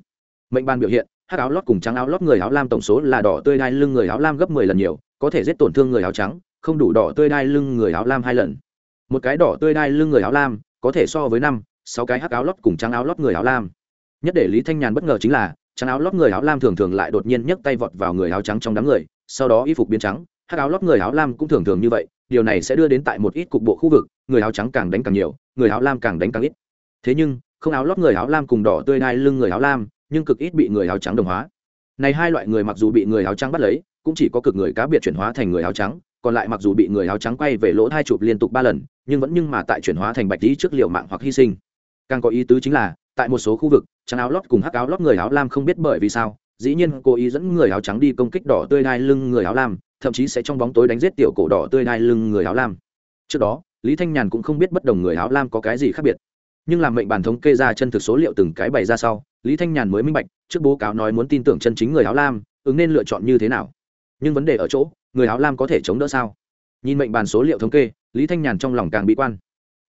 mệnh ban biểu hiện hắc áo lót cùng trắng áo lót người áo lam tổng số là đỏ tươi đai lưng người áo lam gấp mười lần nhiều có thể giết tổn thương người áo trắng không đủ đỏ tươi đai lưng người áo lam hai lần một cái đỏ tươi đai lưng người áo lam có thể so với năm sáu cái hắc áo lót cùng trắng áo lót người áo lam nhất để lý thanh nhàn bất ngờ chính là trắng áo lót người áo lam thường thường lại đột nhiên nhấc tay vọt vào người áo trắng trong đám người sau đó y phục biến trắng hắc áo lót người áo lam cũng thường thường như vậy điều này sẽ đưa đến tại một ít cục bộ khu vực người áo trắng càng đánh càng nhiều người áo lam càng đánh càng ít thế nhưng không áo lót người áo lam cùng đỏ tươi đai lưng người áo lam nhưng cực ít bị người áo trắng đồng hóa này hai loại người mặc dù bị người áo trắng bắt lấy cũng chỉ có cực người cá biệt chuyển hóa thành người áo trắng còn lại mặc dù bị người áo trắng quay về lỗ hai chụp liên tục ba lần nhưng vẫn nhưng mà tại chuyển hóa thành bạch lý trước liệu mạng hoặc hy sinh càng có ý tứ chính là tại một số khu vực trắng áo lót cùng hắc áo lót người áo lam không biết bởi vì sao dĩ nhiên cố ý dẫn người áo trắng đi công kích đỏ tươi đai lưng người áo lam thậm chí sẽ trong bóng tối đánh giết tiểu cổ đỏ tươi đai lưng người áo lam trước đó lý thanh nhàn cũng không biết bất đồng người áo lam có cái gì khác biệt nhưng làm mệnh bản thống kê ra chân thực số liệu từng cái bày ra sau, lý thanh nhàn mới minh bạch, trước bố cáo nói muốn tin tưởng chân chính người áo lam, ứng nên lựa chọn như thế nào. Nhưng vấn đề ở chỗ, người áo lam có thể chống đỡ sao? Nhìn mệnh bàn số liệu thống kê, lý thanh nhàn trong lòng càng bị quan.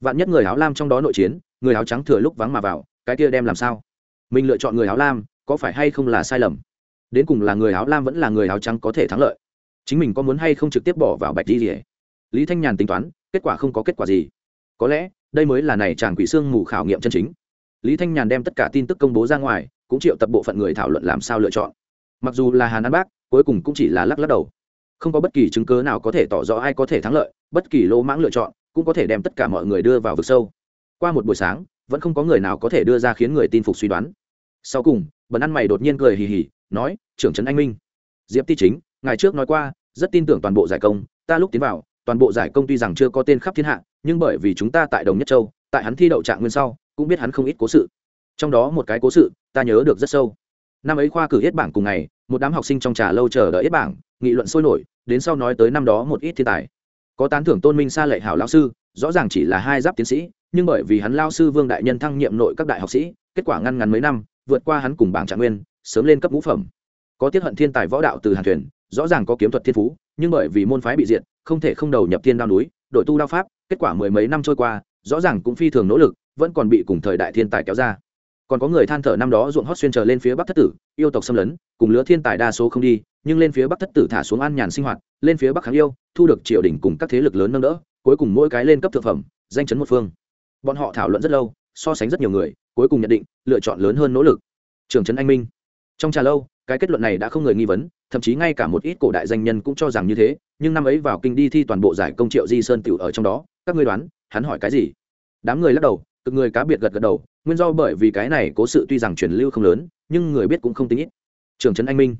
Vạn nhất người áo lam trong đó nội chiến, người áo trắng thừa lúc vắng mà vào, cái kia đem làm sao? Mình lựa chọn người áo lam, có phải hay không là sai lầm? Đến cùng là người áo lam vẫn là người áo trắng có thể thắng lợi? Chính mình có muốn hay không trực tiếp bỏ vào bạch đi gì lý thanh nhàn tính toán, kết quả không có kết quả gì. Có lẽ đây mới là này chàng quỷ xương mù khảo nghiệm chân chính. Lý thanh nhàn đem tất cả tin tức công bố ra ngoài, cũng triệu tập bộ phận người thảo luận làm sao lựa chọn. Mặc dù là hàn an bác, cuối cùng cũng chỉ là lắc lắc đầu. Không có bất kỳ chứng cớ nào có thể tỏ rõ ai có thể thắng lợi, bất kỳ lỗ mãng lựa chọn cũng có thể đem tất cả mọi người đưa vào vực sâu. Qua một buổi sáng, vẫn không có người nào có thể đưa ra khiến người tin phục suy đoán. Sau cùng, bần ăn mày đột nhiên cười hì hì, nói, trưởng trấn anh minh, diệp ti chính ngày trước nói qua, rất tin tưởng toàn bộ giải công, ta lúc tiến vào, toàn bộ giải công tuy rằng chưa có tên khắp thiên hạ nhưng bởi vì chúng ta tại đồng nhất châu, tại hắn thi đậu trạng nguyên sau, cũng biết hắn không ít cố sự. Trong đó một cái cố sự, ta nhớ được rất sâu. Năm ấy khoa cử yết bảng cùng ngày, một đám học sinh trong trà lâu chờ đợi yết bảng, nghị luận sôi nổi, đến sau nói tới năm đó một ít thiên tài. Có tán thưởng tôn minh sa lệ hảo lao sư, rõ ràng chỉ là hai giáp tiến sĩ, nhưng bởi vì hắn lao sư vương đại nhân thăng nhiệm nội các đại học sĩ, kết quả ngăn ngắn mấy năm, vượt qua hắn cùng bảng trạng nguyên, sớm lên cấp ngũ phẩm. Có tiết hận thiên tài võ đạo từ hàn thuyền, rõ ràng có kiếm thuật thiên phú, nhưng bởi vì môn phái bị diệt, không thể không đầu nhập thiên đao núi, đội tu đao pháp kết quả mười mấy năm trôi qua, rõ ràng cũng phi thường nỗ lực, vẫn còn bị cùng thời đại thiên tài kéo ra. Còn có người than thở năm đó ruộng hót xuyên trở lên phía bắc thất tử, yêu tộc xâm lấn, cùng lứa thiên tài đa số không đi, nhưng lên phía bắc thất tử thả xuống an nhàn sinh hoạt, lên phía bắc kháng yêu, thu được triều đình cùng các thế lực lớn nâng đỡ, cuối cùng mỗi cái lên cấp thực phẩm, danh chấn một phương. Bọn họ thảo luận rất lâu, so sánh rất nhiều người, cuối cùng nhận định, lựa chọn lớn hơn nỗ lực. Trường trấn anh minh. Trong trà lâu, cái kết luận này đã không người nghi vấn, thậm chí ngay cả một ít cổ đại danh nhân cũng cho rằng như thế nhưng năm ấy vào kinh đi thi toàn bộ giải công triệu di sơn tiểu ở trong đó, các ngươi đoán, hắn hỏi cái gì? Đám người lắc đầu, cực người cá biệt gật gật đầu, nguyên do bởi vì cái này cố sự tuy rằng truyền lưu không lớn, nhưng người biết cũng không tính ít. Trường trấn anh minh,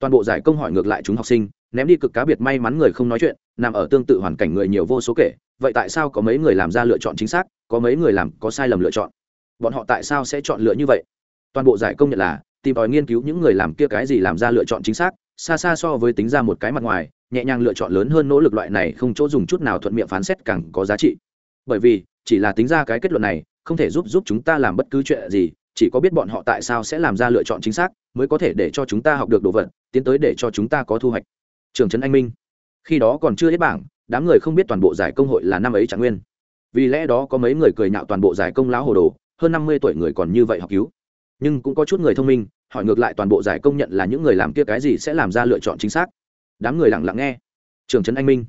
toàn bộ giải công hỏi ngược lại chúng học sinh, ném đi cực cá biệt may mắn người không nói chuyện, nằm ở tương tự hoàn cảnh người nhiều vô số kể, vậy tại sao có mấy người làm ra lựa chọn chính xác, có mấy người làm có sai lầm lựa chọn? Bọn họ tại sao sẽ chọn lựa như vậy? Toàn bộ giải công nhận là, tìm tòi nghiên cứu những người làm kia cái gì làm ra lựa chọn chính xác, xa xa so với tính ra một cái mặt ngoài nhẹ nhàng lựa chọn lớn hơn nỗ lực loại này không chỗ dùng chút nào thuận miệng phán xét càng có giá trị. Bởi vì, chỉ là tính ra cái kết luận này, không thể giúp giúp chúng ta làm bất cứ chuyện gì, chỉ có biết bọn họ tại sao sẽ làm ra lựa chọn chính xác, mới có thể để cho chúng ta học được đồ vật, tiến tới để cho chúng ta có thu hoạch. Trường trấn anh minh. Khi đó còn chưa hết bảng, đám người không biết toàn bộ giải công hội là năm ấy trạng nguyên. Vì lẽ đó có mấy người cười nhạo toàn bộ giải công lão hồ đồ, hơn năm mươi tuổi người còn như vậy học cứu. Nhưng cũng có chút người thông minh, hỏi ngược lại toàn bộ giải công nhận là những người làm kia cái gì sẽ làm ra lựa chọn chính xác đám người lặng lặng nghe. Trường trấn anh minh,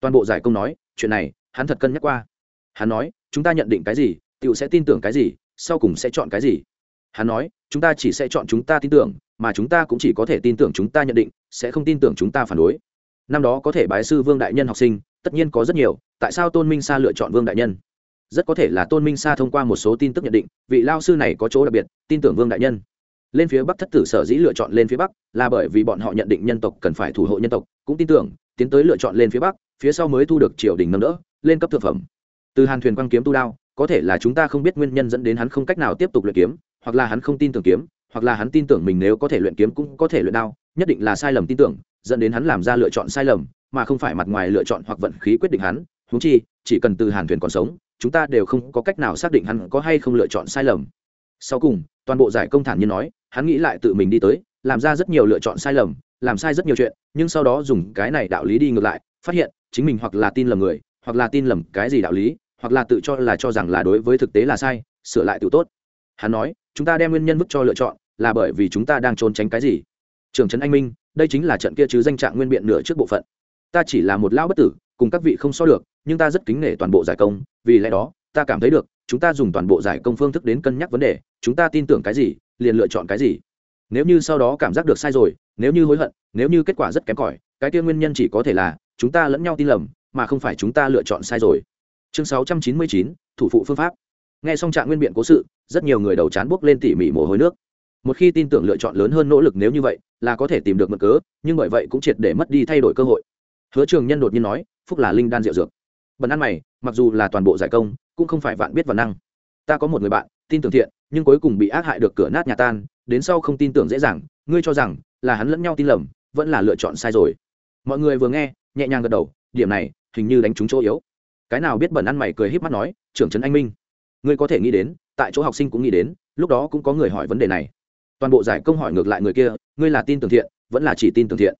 toàn bộ giải công nói, chuyện này, hắn thật cân nhắc qua. Hắn nói, chúng ta nhận định cái gì tựu sẽ tin tưởng cái gì, sau cùng sẽ chọn cái gì. Hắn nói, chúng ta chỉ sẽ chọn chúng ta tin tưởng, mà chúng ta cũng chỉ có thể tin tưởng chúng ta nhận định, sẽ không tin tưởng chúng ta phản đối. Năm đó có thể bái sư vương đại nhân học sinh, tất nhiên có rất nhiều, tại sao tôn minh sa lựa chọn vương đại nhân? Rất có thể là tôn minh sa thông qua một số tin tức nhận định, vị lao sư này có chỗ đặc biệt, tin tưởng vương đại nhân lên phía bắc thất tử sở dĩ lựa chọn lên phía bắc là bởi vì bọn họ nhận định nhân tộc cần phải thủ hộ nhân tộc. Cũng tin tưởng, tiến tới lựa chọn lên phía bắc, phía sau mới thu được triều đình nâng đỡ, lên cấp thực phẩm. Từ hàn thuyền quang kiếm tu đao, có thể là chúng ta không biết nguyên nhân dẫn đến hắn không cách nào tiếp tục luyện kiếm, hoặc là hắn không tin tưởng kiếm, hoặc là hắn tin tưởng mình nếu có thể luyện kiếm cũng có thể luyện đao, nhất định là sai lầm tin tưởng, dẫn đến hắn làm ra lựa chọn sai lầm, mà không phải mặt ngoài lựa chọn hoặc vận khí quyết định hắn. Húng chi, chỉ cần từ hàn thuyền còn sống, chúng ta đều không có cách nào xác định hắn có hay không lựa chọn sai lầm sau cùng, toàn bộ giải công thản nhiên nói, hắn nghĩ lại tự mình đi tới, làm ra rất nhiều lựa chọn sai lầm, làm sai rất nhiều chuyện, nhưng sau đó dùng cái này đạo lý đi ngược lại, phát hiện, chính mình hoặc là tin lầm người, hoặc là tin lầm cái gì đạo lý, hoặc là tự cho là cho rằng là đối với thực tế là sai, sửa lại tự tốt. Hắn nói, chúng ta đem nguyên nhân bức cho lựa chọn, là bởi vì chúng ta đang trốn tránh cái gì? Trường trấn anh minh, đây chính là trận kia chứ danh trạng nguyên biện nửa trước bộ phận. Ta chỉ là một lão bất tử, cùng các vị không so được, nhưng ta rất kính nể toàn bộ giải công, vì lẽ đó, ta cảm thấy được chúng ta dùng toàn bộ giải công phương thức đến cân nhắc vấn đề chúng ta tin tưởng cái gì liền lựa chọn cái gì. Nếu như sau đó cảm giác được sai rồi nếu như hối hận nếu như kết quả rất kém cỏi cái kia nguyên nhân chỉ có thể là chúng ta lẫn nhau tin lầm mà không phải chúng ta lựa chọn sai rồi. Chương 699, thủ phụ phương pháp. Nghe xong trạng nguyên biện cố sự rất nhiều người đầu chán buốc lên tỉ mỉ mồ hôi nước. Một khi tin tưởng lựa chọn lớn hơn nỗ lực nếu như vậy là có thể tìm được mực cớ nhưng bởi vậy cũng triệt để mất đi thay đổi cơ hội. Hứa trường nhân đột nhiên nói phúc là linh đan rượu dược bần ăn mày, mặc dù là toàn bộ giải công, cũng không phải vạn biết và năng. Ta có một người bạn, tin tưởng thiện, nhưng cuối cùng bị ác hại được cửa nát nhà tan, đến sau không tin tưởng dễ dàng, ngươi cho rằng là hắn lẫn nhau tin lầm, vẫn là lựa chọn sai rồi. Mọi người vừa nghe, nhẹ nhàng gật đầu, điểm này, hình như đánh trúng chỗ yếu. Cái nào biết bẩn ăn mày cười híp mắt nói, trưởng trấn anh minh, ngươi có thể nghĩ đến, tại chỗ học sinh cũng nghĩ đến, lúc đó cũng có người hỏi vấn đề này. Toàn bộ giải công hỏi ngược lại người kia, ngươi là tin tưởng thiện, vẫn là chỉ tin tưởng thiện.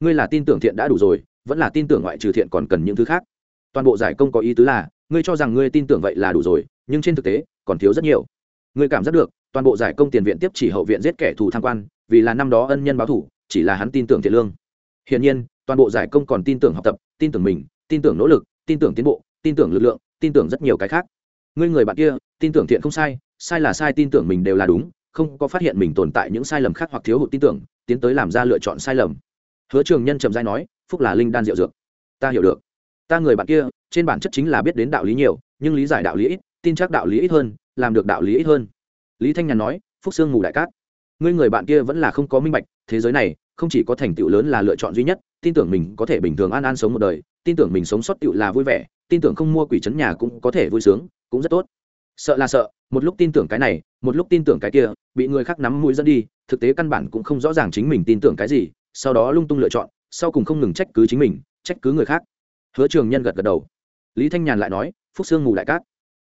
Ngươi là tin tưởng thiện đã đủ rồi, vẫn là tin tưởng ngoại trừ thiện còn cần những thứ khác toàn bộ giải công có ý tứ là ngươi cho rằng ngươi tin tưởng vậy là đủ rồi nhưng trên thực tế còn thiếu rất nhiều ngươi cảm giác được toàn bộ giải công tiền viện tiếp chỉ hậu viện giết kẻ thù tham quan vì là năm đó ân nhân báo thủ chỉ là hắn tin tưởng thiện lương hiển nhiên toàn bộ giải công còn tin tưởng học tập tin tưởng mình tin tưởng nỗ lực tin tưởng tiến bộ tin tưởng lực lượng tin tưởng rất nhiều cái khác ngươi người bạn kia tin tưởng thiện không sai sai là sai tin tưởng mình đều là đúng không có phát hiện mình tồn tại những sai lầm khác hoặc thiếu hụt tin tưởng tiến tới làm ra lựa chọn sai lầm hứa trường nhân trầm giai nói phúc là linh đan diệu dược ta hiểu được ta người bạn kia, trên bản chất chính là biết đến đạo lý nhiều, nhưng lý giải đạo lý ít, tin chắc đạo lý ít hơn, làm được đạo lý ít hơn. Lý thanh nhàn nói, phúc sương ngủ đại cát. Ngươi người bạn kia vẫn là không có minh bạch, thế giới này, không chỉ có thành tựu lớn là lựa chọn duy nhất, tin tưởng mình có thể bình thường an an sống một đời, tin tưởng mình sống sót tựu là vui vẻ, tin tưởng không mua quỷ trấn nhà cũng có thể vui sướng, cũng rất tốt. Sợ là sợ, một lúc tin tưởng cái này, một lúc tin tưởng cái kia, bị người khác nắm mũi dẫn đi, thực tế căn bản cũng không rõ ràng chính mình tin tưởng cái gì, sau đó lung tung lựa chọn, sau cùng không ngừng trách cứ chính mình, trách cứ người khác hứa trường nhân gật gật đầu. Lý thanh nhàn lại nói, phúc sương ngủ đại cát.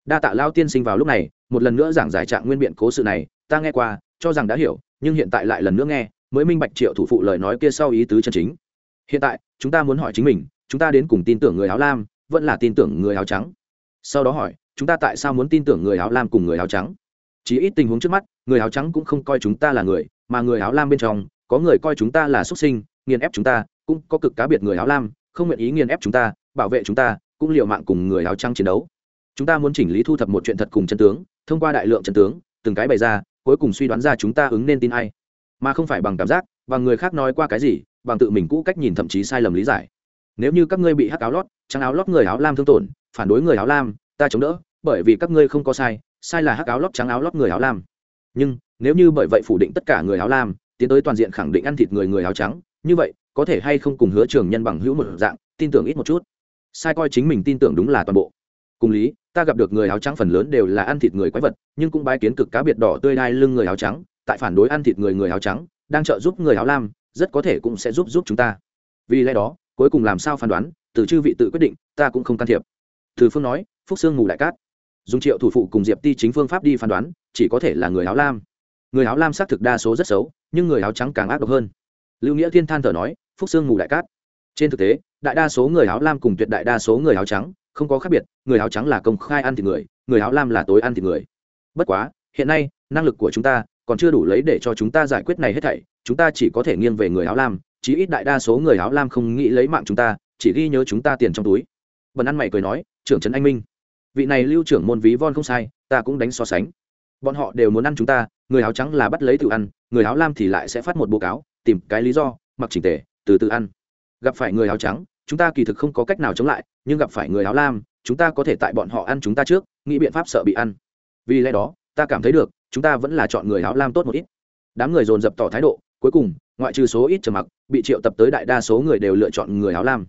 Đa tạ lao tiên sinh vào lúc này, một lần nữa giảng giải trạng nguyên biện cố sự này, ta nghe qua, cho rằng đã hiểu, nhưng hiện tại lại lần nữa nghe, mới minh bạch triệu thủ phụ lời nói kia sau ý tứ chân chính. Hiện tại, chúng ta muốn hỏi chính mình, chúng ta đến cùng tin tưởng người áo lam, vẫn là tin tưởng người áo trắng? Sau đó hỏi, chúng ta tại sao muốn tin tưởng người áo lam cùng người áo trắng? Chỉ ít tình huống trước mắt, người áo trắng cũng không coi chúng ta là người, mà người áo lam bên trong, có người coi chúng ta là xuất sinh, nghiền ép chúng ta, cũng có cực cá biệt người áo lam không nguyện ý nghiền ép chúng ta, bảo vệ chúng ta, cũng liều mạng cùng người áo trắng chiến đấu. Chúng ta muốn chỉnh lý thu thập một chuyện thật cùng chân tướng, thông qua đại lượng chân tướng, từng cái bày ra, cuối cùng suy đoán ra chúng ta ứng nên tin ai. Mà không phải bằng cảm giác, bằng người khác nói qua cái gì, bằng tự mình cũ cách nhìn thậm chí sai lầm lý giải. Nếu như các ngươi bị hắc áo lót, trắng áo lót người áo lam thương tổn, phản đối người áo lam, ta chống đỡ, bởi vì các ngươi không có sai sai là hắc áo lót, trắng áo lót người áo lam. Nhưng, nếu như bởi vậy phủ định tất cả người áo lam, tiến tới toàn diện khẳng định ăn thịt người người áo trắng, như vậy có thể hay không cùng hứa trường nhân bằng hữu một dạng, tin tưởng ít một chút. Sai coi chính mình tin tưởng đúng là toàn bộ. Cùng lý, ta gặp được người áo trắng phần lớn đều là ăn thịt người quái vật, nhưng cũng bái kiến cực cá biệt đỏ tươi đai lưng người áo trắng, tại phản đối ăn thịt người người áo trắng, đang trợ giúp người áo lam, rất có thể cũng sẽ giúp giúp chúng ta. Vì lẽ đó, cuối cùng làm sao phán đoán, từ chư vị tự quyết định, ta cũng không can thiệp. Từ phương nói, phúc sương ngủ đại cát. Dùng triệu thủ phụ cùng diệp ti chính phương pháp đi phán đoán, chỉ có thể là người áo lam. Người áo lam xác thực đa số rất xấu, nhưng người áo trắng càng ác độc hơn. Lưu nghĩa thiên than thở nói phúc sương ngủ đại cát. Trên thực tế, đại đa số người áo lam cùng tuyệt đại đa số người áo trắng không có khác biệt, người áo trắng là công khai ăn thịt người người áo lam là tối ăn thịt người. Bất quá, hiện nay, năng lực của chúng ta còn chưa đủ lấy để cho chúng ta giải quyết này hết thảy, chúng ta chỉ có thể nghiêng về người áo lam, chí ít đại đa số người áo lam không nghĩ lấy mạng chúng ta, chỉ ghi nhớ chúng ta tiền trong túi. Bần ăn mày cười nói, trưởng trấn anh minh, vị này lưu trưởng môn ví von không sai, ta cũng đánh so sánh. Bọn họ đều muốn ăn chúng ta, người áo trắng là bắt lấy tự ăn, người áo lam thì lại sẽ phát một báo cáo, tìm cái lý do, mặc chỉnh tề từ từ ăn. Gặp phải người áo trắng, chúng ta kỳ thực không có cách nào chống lại, nhưng gặp phải người áo lam, chúng ta có thể tại bọn họ ăn chúng ta trước, nghĩ biện pháp sợ bị ăn. Vì lẽ đó, ta cảm thấy được, chúng ta vẫn là chọn người áo lam tốt một ít. Đám người dồn dập tỏ thái độ, cuối cùng, ngoại trừ số ít trầm mặc, bị triệu tập tới đại đa số người đều lựa chọn người áo lam.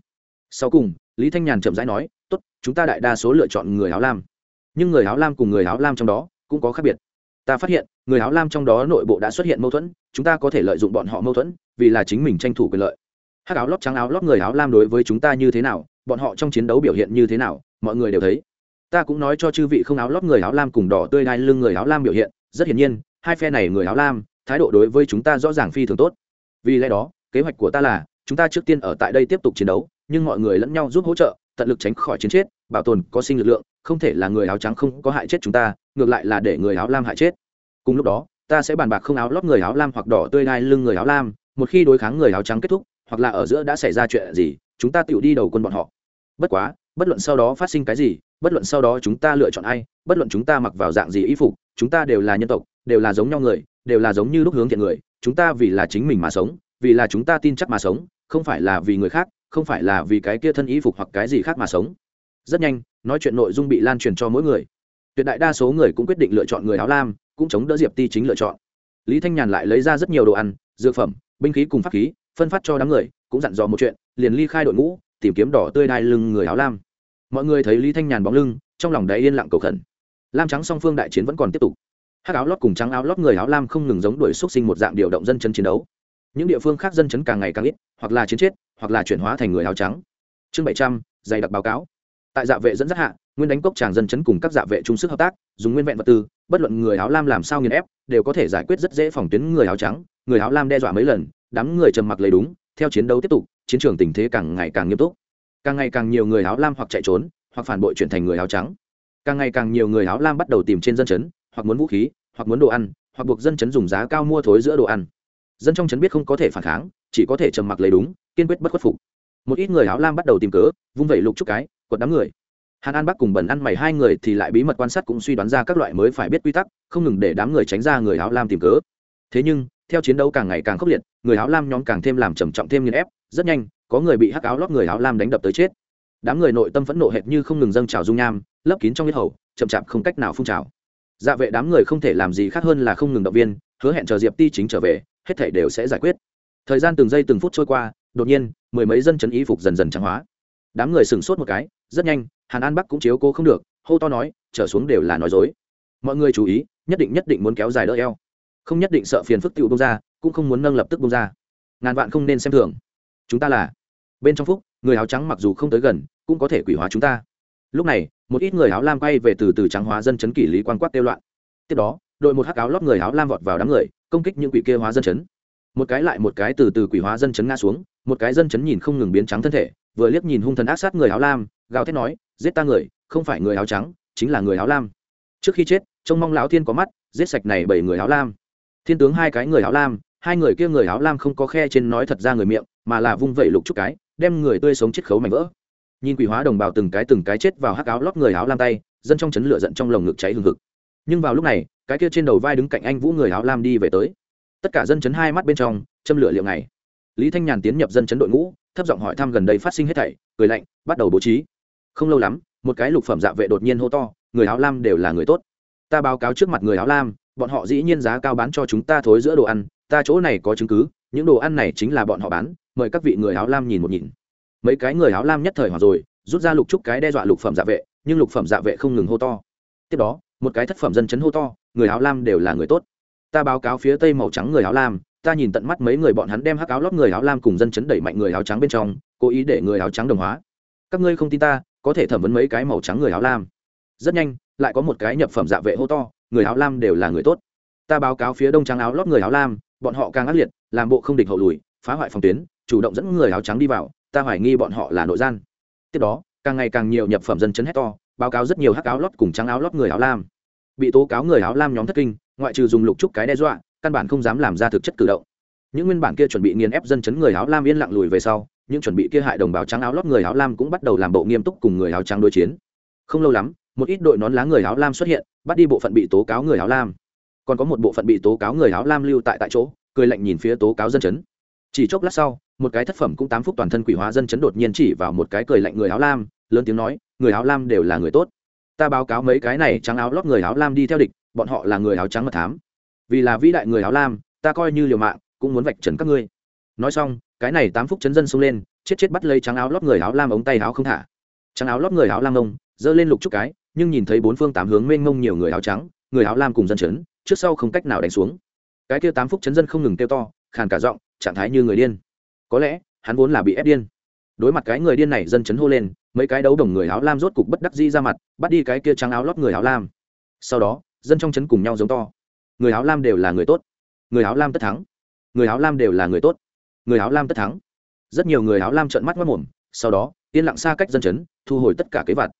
Sau cùng, lý thanh nhàn chậm rãi nói, tốt, chúng ta đại đa số lựa chọn người áo lam. Nhưng người áo lam cùng người áo lam trong đó cũng có khác biệt. Ta phát hiện, người áo lam trong đó nội bộ đã xuất hiện mâu thuẫn, chúng ta có thể lợi dụng bọn họ mâu thuẫn, vì là chính mình tranh thủ quyền lợi hát áo lót trắng áo lót người áo lam đối với chúng ta như thế nào, bọn họ trong chiến đấu biểu hiện như thế nào, mọi người đều thấy. Ta cũng nói cho chư vị không áo lót người áo lam cùng đỏ tươi đai lưng người áo lam biểu hiện, rất hiển nhiên, hai phe này người áo lam, thái độ đối với chúng ta rõ ràng phi thường tốt. Vì lẽ đó, kế hoạch của ta là, chúng ta trước tiên ở tại đây tiếp tục chiến đấu, nhưng mọi người lẫn nhau giúp hỗ trợ, tận lực tránh khỏi chiến chết, bảo tồn có sinh lực lượng, không thể là người áo trắng không có hại chết chúng ta, ngược lại là để người áo lam hại chết. Cùng lúc đó, ta sẽ bàn bạc không áo lót người áo lam hoặc đỏ tươi đai lưng người áo lam, một khi đối kháng người áo trắng kết thúc hoặc là ở giữa đã xảy ra chuyện gì, chúng ta tự đi đầu quân bọn họ. Bất quá, bất luận sau đó phát sinh cái gì, bất luận sau đó chúng ta lựa chọn ai, bất luận chúng ta mặc vào dạng gì y phục, chúng ta đều là nhân tộc, đều là giống nhau người, đều là giống như lúc hướng thiện người, chúng ta vì là chính mình mà sống, vì là chúng ta tin chắc mà sống, không phải là vì người khác, không phải là vì cái kia thân y phục hoặc cái gì khác mà sống. Rất nhanh, nói chuyện nội dung bị lan truyền cho mỗi người. Tuyệt đại đa số người cũng quyết định lựa chọn người áo lam, cũng chống đỡ diệp ti chính lựa chọn. Lý thanh nhàn lại lấy ra rất nhiều đồ ăn, dược phẩm, binh khí cùng pháp khí phân phát cho đám người, cũng dặn dò một chuyện, liền ly khai đội ngũ, tìm kiếm đỏ tươi đai lưng người áo lam. Mọi người thấy lý thanh nhàn bóng lưng, trong lòng đầy yên lặng cầu khẩn. Lam trắng song phương đại chiến vẫn còn tiếp tục. Hắc áo lót cùng trắng áo lót người áo lam không ngừng giống đuổi xúc sinh một dạng điều động dân chân chiến đấu. Những địa phương khác dân chấn càng ngày càng ít, hoặc là chiến chết, hoặc là chuyển hóa thành người áo trắng. Chương bảy trăm, dày đặc báo cáo. Tại dạ vệ dẫn dắt hạ, nguyên đánh cốc tràng dân chấn cùng các dạ vệ chung sức hợp tác, dùng nguyên vẹn vật tư, bất luận người áo lam làm sao nghiền ép, đều có thể giải quyết rất dễ phòng tuyến người áo trắng, người áo lam đe dọa mấy lần đám người trầm mặc lấy đúng, theo chiến đấu tiếp tục, chiến trường tình thế càng ngày càng nghiêm túc. Càng ngày càng nhiều người áo lam hoặc chạy trốn, hoặc phản bội chuyển thành người áo trắng. Càng ngày càng nhiều người áo lam bắt đầu tìm trên dân chấn, hoặc muốn vũ khí, hoặc muốn đồ ăn, hoặc buộc dân chấn dùng giá cao mua thối giữa đồ ăn. Dân trong chấn biết không có thể phản kháng, chỉ có thể trầm mặc lấy đúng, kiên quyết bất khuất phục. Một ít người áo lam bắt đầu tìm cớ, vung vẩy lục chút cái, quật đám người. Hàn an bắc cùng bẩn ăn mày hai người thì lại bí mật quan sát cũng suy đoán ra các loại mới phải biết quy tắc, không ngừng để đám người tránh ra người áo lam tìm cớ. Thế nhưng, theo chiến đấu càng ngày càng khốc liệt người áo lam nhóm càng thêm làm trầm trọng thêm nghiền ép, rất nhanh, có người bị hắc áo lót người áo lam đánh đập tới chết. Đám người nội tâm phẫn nộ hệt như không ngừng dâng trào dung nham, lấp kín trong huyết hầu, chậm chạp không cách nào phun trào. Dạ vệ đám người không thể làm gì khác hơn là không ngừng động viên, hứa hẹn chờ diệp ti chính trở về, hết thể đều sẽ giải quyết. Thời gian từng giây từng phút trôi qua, đột nhiên, mười mấy dân chấn y phục dần dần trắng hóa. Đám người sửng sốt một cái, rất nhanh, hàn an bắc cũng chiếu cố không được, hô to nói, trở xuống đều là nói dối. Mọi người chú ý, nhất định nhất định muốn kéo dài đỡ eo. Không nhất định sợ phiền phức tựu bông ra cũng không muốn nâng lập tức bông ra. Ngàn vạn không nên xem thường. Chúng ta là, bên trong phúc, người áo trắng mặc dù không tới gần, cũng có thể quỷ hóa chúng ta. Lúc này, một ít người áo lam quay về từ từ trắng hóa dân chấn kỷ lý quan quát tiêu loạn. Tiếp đó, đội một hắc áo lót người áo lam vọt vào đám người, công kích những quỷ kia hóa dân chấn. Một cái lại một cái từ từ quỷ hóa dân chấn ngã xuống, một cái dân chấn nhìn không ngừng biến trắng thân thể, vừa liếc nhìn hung thần ác sát người áo lam, gào thét nói, giết ta người, không phải người áo trắng, chính là người áo lam. Trước khi chết, trông mong lão thiên có mắt, giết sạch này bảy người áo lam. Thiên tướng hai cái người áo lam hai người kia người áo lam không có khe trên nói thật ra người miệng, mà là vung vẩy lục chút cái, đem người tươi sống chết khấu mảnh vỡ. Nhìn quỷ hóa đồng bào từng cái từng cái chết vào hắc áo lót người áo lam tay, dân trong chấn lửa giận trong lồng ngực cháy hừng hực. Nhưng vào lúc này, cái kia trên đầu vai đứng cạnh anh vũ người áo lam đi về tới. Tất cả dân chấn hai mắt bên trong, châm lửa liệu này lý thanh nhàn tiến nhập dân chấn đội ngũ, thấp giọng hỏi thăm gần đây phát sinh hết thảy, cười lạnh, bắt đầu bố trí. Không lâu lắm, một cái lục phẩm dạ vệ đột nhiên hô to, người áo lam đều là người tốt. Ta báo cáo trước mặt người áo lam, bọn họ dĩ nhiên giá cao bán cho chúng ta thối giữa đồ ăn ta chỗ này có chứng cứ những đồ ăn này chính là bọn họ bán mời các vị người áo lam nhìn một nhìn mấy cái người áo lam nhất thời hoặc rồi rút ra lục trúc cái đe dọa lục phẩm dạ vệ nhưng lục phẩm dạ vệ không ngừng hô to tiếp đó một cái thất phẩm dân chấn hô to người áo lam đều là người tốt ta báo cáo phía tây màu trắng người áo lam ta ta nhìn tận mắt mấy người bọn hắn đem hắc áo lót người áo lam cùng dân chấn đẩy mạnh người áo trắng bên trong cố ý để người áo trắng đồng hóa các ngươi không tin ta có thể thẩm vấn mấy cái màu trắng người áo lam rất nhanh lại có một cái nhập phẩm dạ vệ hô to người áo lam đều là người tốt ta báo cáo phía đông trắng áo lót người áo lam bọn họ càng ác liệt, làm bộ không địch hậu lùi, phá hoại phòng tuyến, chủ động dẫn người áo trắng đi vào, ta hoài nghi bọn họ là nội gian. Tiếp đó, càng ngày càng nhiều nhập phẩm dân chấn hét to, báo cáo rất nhiều hắc áo lót cùng trắng áo lót người áo lam. Bị tố cáo người áo lam nhóm thất kinh, ngoại trừ dùng lục trúc cái đe dọa, căn bản không dám làm ra thực chất cử động. Những nguyên bản kia chuẩn bị nghiền ép dân chấn người áo lam yên lặng lùi về sau, những chuẩn bị kia hại đồng bào trắng áo lót người áo lam cũng bắt đầu làm bộ nghiêm túc cùng người áo trắng đối chiến. Không lâu lắm, một ít đội nón lá người áo lam xuất hiện, bắt đi bộ phận bị tố cáo người áo lam còn có một bộ phận bị tố cáo người áo lam lưu tại tại chỗ, cười lạnh nhìn phía tố cáo dân chấn. Chỉ chốc lát sau, một cái thất phẩm cũng tám phút toàn thân quỷ hóa dân chấn đột nhiên chỉ vào một cái cười lạnh người áo lam, lớn tiếng nói, người áo lam đều là người tốt. Ta báo cáo mấy cái này trắng áo lót người áo lam đi theo địch, bọn họ là người áo trắng mật thám. Vì là vĩ đại người áo lam, ta coi như liều mạng, cũng muốn vạch trần các ngươi. Nói xong, cái này tám phút chấn dân xông lên, chết chết bắt lấy trắng áo lót người áo lam ống tay áo không thả. Trắng áo lót người áo lam ông, giơ lên lục chút cái, nhưng nhìn thấy bốn phương tám hướng mênh mông nhiều người áo trắng, người áo lam cùng dân chấn trước sau không cách nào đánh xuống. Cái kia tám phúc chấn dân không ngừng kêu to, khàn cả giọng, trạng thái như người điên. Có lẽ, hắn vốn là bị ép điên. Đối mặt cái người điên này dân chấn hô lên, mấy cái đấu đồng người áo lam rốt cục bất đắc di ra mặt, bắt đi cái kia trắng áo lót người áo lam. Sau đó, dân trong chấn cùng nhau giống to. Người áo lam đều là người tốt. Người áo lam tất thắng. Người áo lam đều là người tốt. Người áo lam tất thắng. Rất nhiều người áo lam trợn mắt mất mồm sau đó, yên lặng xa cách dân chấn, thu hồi tất cả kế vặt.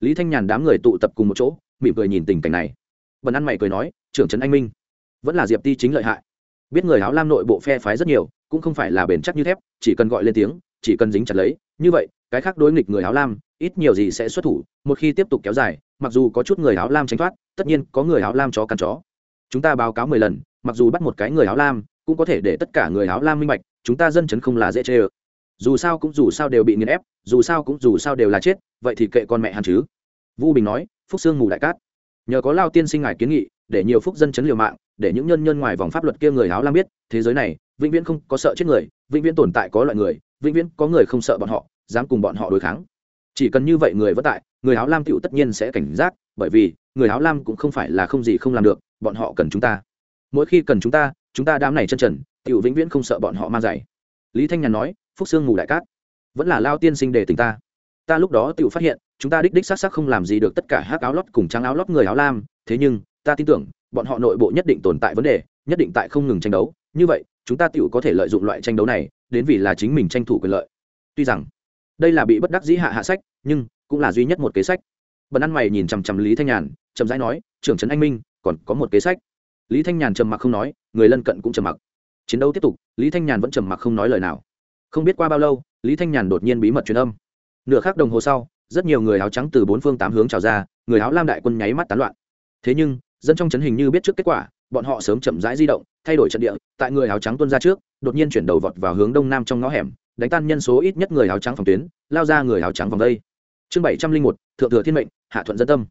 Lý thanh nhàn đám người tụ tập cùng một chỗ, mỉm cười nhìn tình cảnh này. Bần ăn mày cười nói trưởng trấn anh minh vẫn là diệp ti chính lợi hại biết người áo lam nội bộ phe phái rất nhiều cũng không phải là bền chắc như thép chỉ cần gọi lên tiếng chỉ cần dính chặt lấy như vậy cái khác đối nghịch người áo lam ít nhiều gì sẽ xuất thủ một khi tiếp tục kéo dài mặc dù có chút người áo lam tránh thoát tất nhiên có người áo lam chó cắn chó chúng ta báo cáo mười lần mặc dù bắt một cái người áo lam cũng có thể để tất cả người áo lam minh bạch chúng ta dân chấn không là dễ chê ơ dù sao cũng dù sao đều bị nghiền ép dù sao cũng dù sao đều là chết vậy thì kệ con mẹ hắn chứ vu bình nói phúc sương mù đại cát nhờ có lao tiên sinh ngài kiến nghị, để nhiều phúc dân chấn liều mạng, để những nhân nhân ngoài vòng pháp luật kia người áo lam biết, thế giới này, vĩnh viễn không có sợ chết người, vĩnh viễn tồn tại có loại người, vĩnh viễn có người không sợ bọn họ, dám cùng bọn họ đối kháng. Chỉ cần như vậy người vất tại, người áo lam tựu tất nhiên sẽ cảnh giác, bởi vì, người áo lam cũng không phải là không gì không làm được, bọn họ cần chúng ta. Mỗi khi cần chúng ta chúng ta đám này chân trần, tựu vĩnh viễn không sợ bọn họ mang giày lý thanh nhàn nói, phúc sương ngủ đại cát, vẫn là lao tiên sinh để tình ta ta lúc đó tựu phát hiện, chúng ta đích đích xác xác không làm gì được tất cả hát áo lót cùng trang áo lót người áo lam, thế nhưng, ta tin tưởng, bọn họ nội bộ nhất định tồn tại vấn đề, nhất định tại không ngừng tranh đấu. Như vậy, chúng ta tựu có thể lợi dụng loại tranh đấu này, đến vì là chính mình tranh thủ quyền lợi. Tuy rằng, đây là bị bất đắc dĩ hạ hạ sách, nhưng cũng là duy nhất một kế sách. Bần ăn mày nhìn chằm chằm lý thanh nhàn, chậm rãi nói, trưởng trấn anh minh, còn có một kế sách. Lý thanh nhàn trầm mặc không nói, người lân cận cũng trầm mặc. Chiến đấu tiếp tục, lý thanh nhàn vẫn trầm mặc không nói lời nào. Không biết qua bao lâu, lý thanh nhàn đột nhiên bí mật truyền âm nửa khắc đồng hồ sau, rất nhiều người áo trắng từ bốn phương tám hướng trào ra, người áo lam đại quân nháy mắt tán loạn. Thế nhưng, dân trong trấn hình như biết trước kết quả, bọn họ sớm chậm rãi di động, thay đổi trận địa, tại người áo trắng tuân ra trước, đột nhiên chuyển đầu vọt vào hướng đông nam trong ngõ hẻm, đánh tan nhân số ít nhất người áo trắng phòng tuyến, lao ra người áo trắng vòng đây. Chương bảy trăm linh một, thượng thừa thiên mệnh, hạ thuận dân tâm.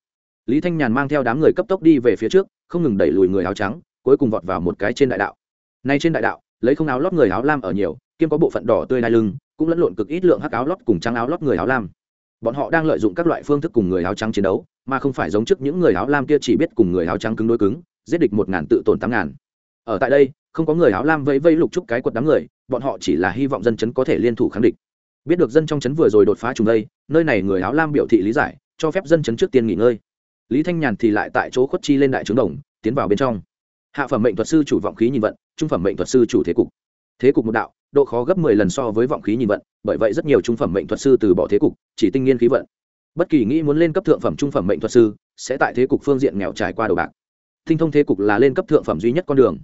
Lý thanh nhàn mang theo đám người cấp tốc đi về phía trước, không ngừng đẩy lùi người áo trắng, cuối cùng vọt vào một cái trên đại đạo. Nay trên đại đạo, lấy không áo lót người áo lam ở nhiều kiêm có bộ phận đỏ tươi đai lưng cũng lẫn lộn cực ít lượng hắc áo lót cùng trắng áo lót người áo lam. Bọn họ đang lợi dụng các loại phương thức cùng người áo trắng chiến đấu, mà không phải giống trước những người áo lam kia chỉ biết cùng người áo trắng cứng đối cứng, giết địch một ngàn tự tổn tám ngàn. Ở tại đây, không có người áo lam vẫy vẫy lục trúc cái quật đám người, bọn họ chỉ là hy vọng dân chấn có thể liên thủ kháng địch. Biết được dân trong chấn vừa rồi đột phá trùng đây, nơi này người áo lam biểu thị lý giải, cho phép dân chấn trước tiên nghỉ ngơi. Lý thanh nhàn thì lại tại chỗ khuất chi lên đại trướng đồng, tiến vào bên trong. Hạ phẩm mệnh thuật sư chủ vọng khí nhìn vận, trung phẩm mệnh thuật sư chủ thế cục. Thế cục một đạo độ khó gấp mười lần so với vọng khí nhìn vận, bởi vậy rất nhiều trung phẩm mệnh thuật sư từ bỏ thế cục, chỉ tinh nghiên khí vận. Bất kỳ nghĩ muốn lên cấp thượng phẩm trung phẩm mệnh thuật sư, sẽ tại thế cục phương diện nghèo trải qua đầu bạc. Tinh thông thế cục là lên cấp thượng phẩm duy nhất con đường.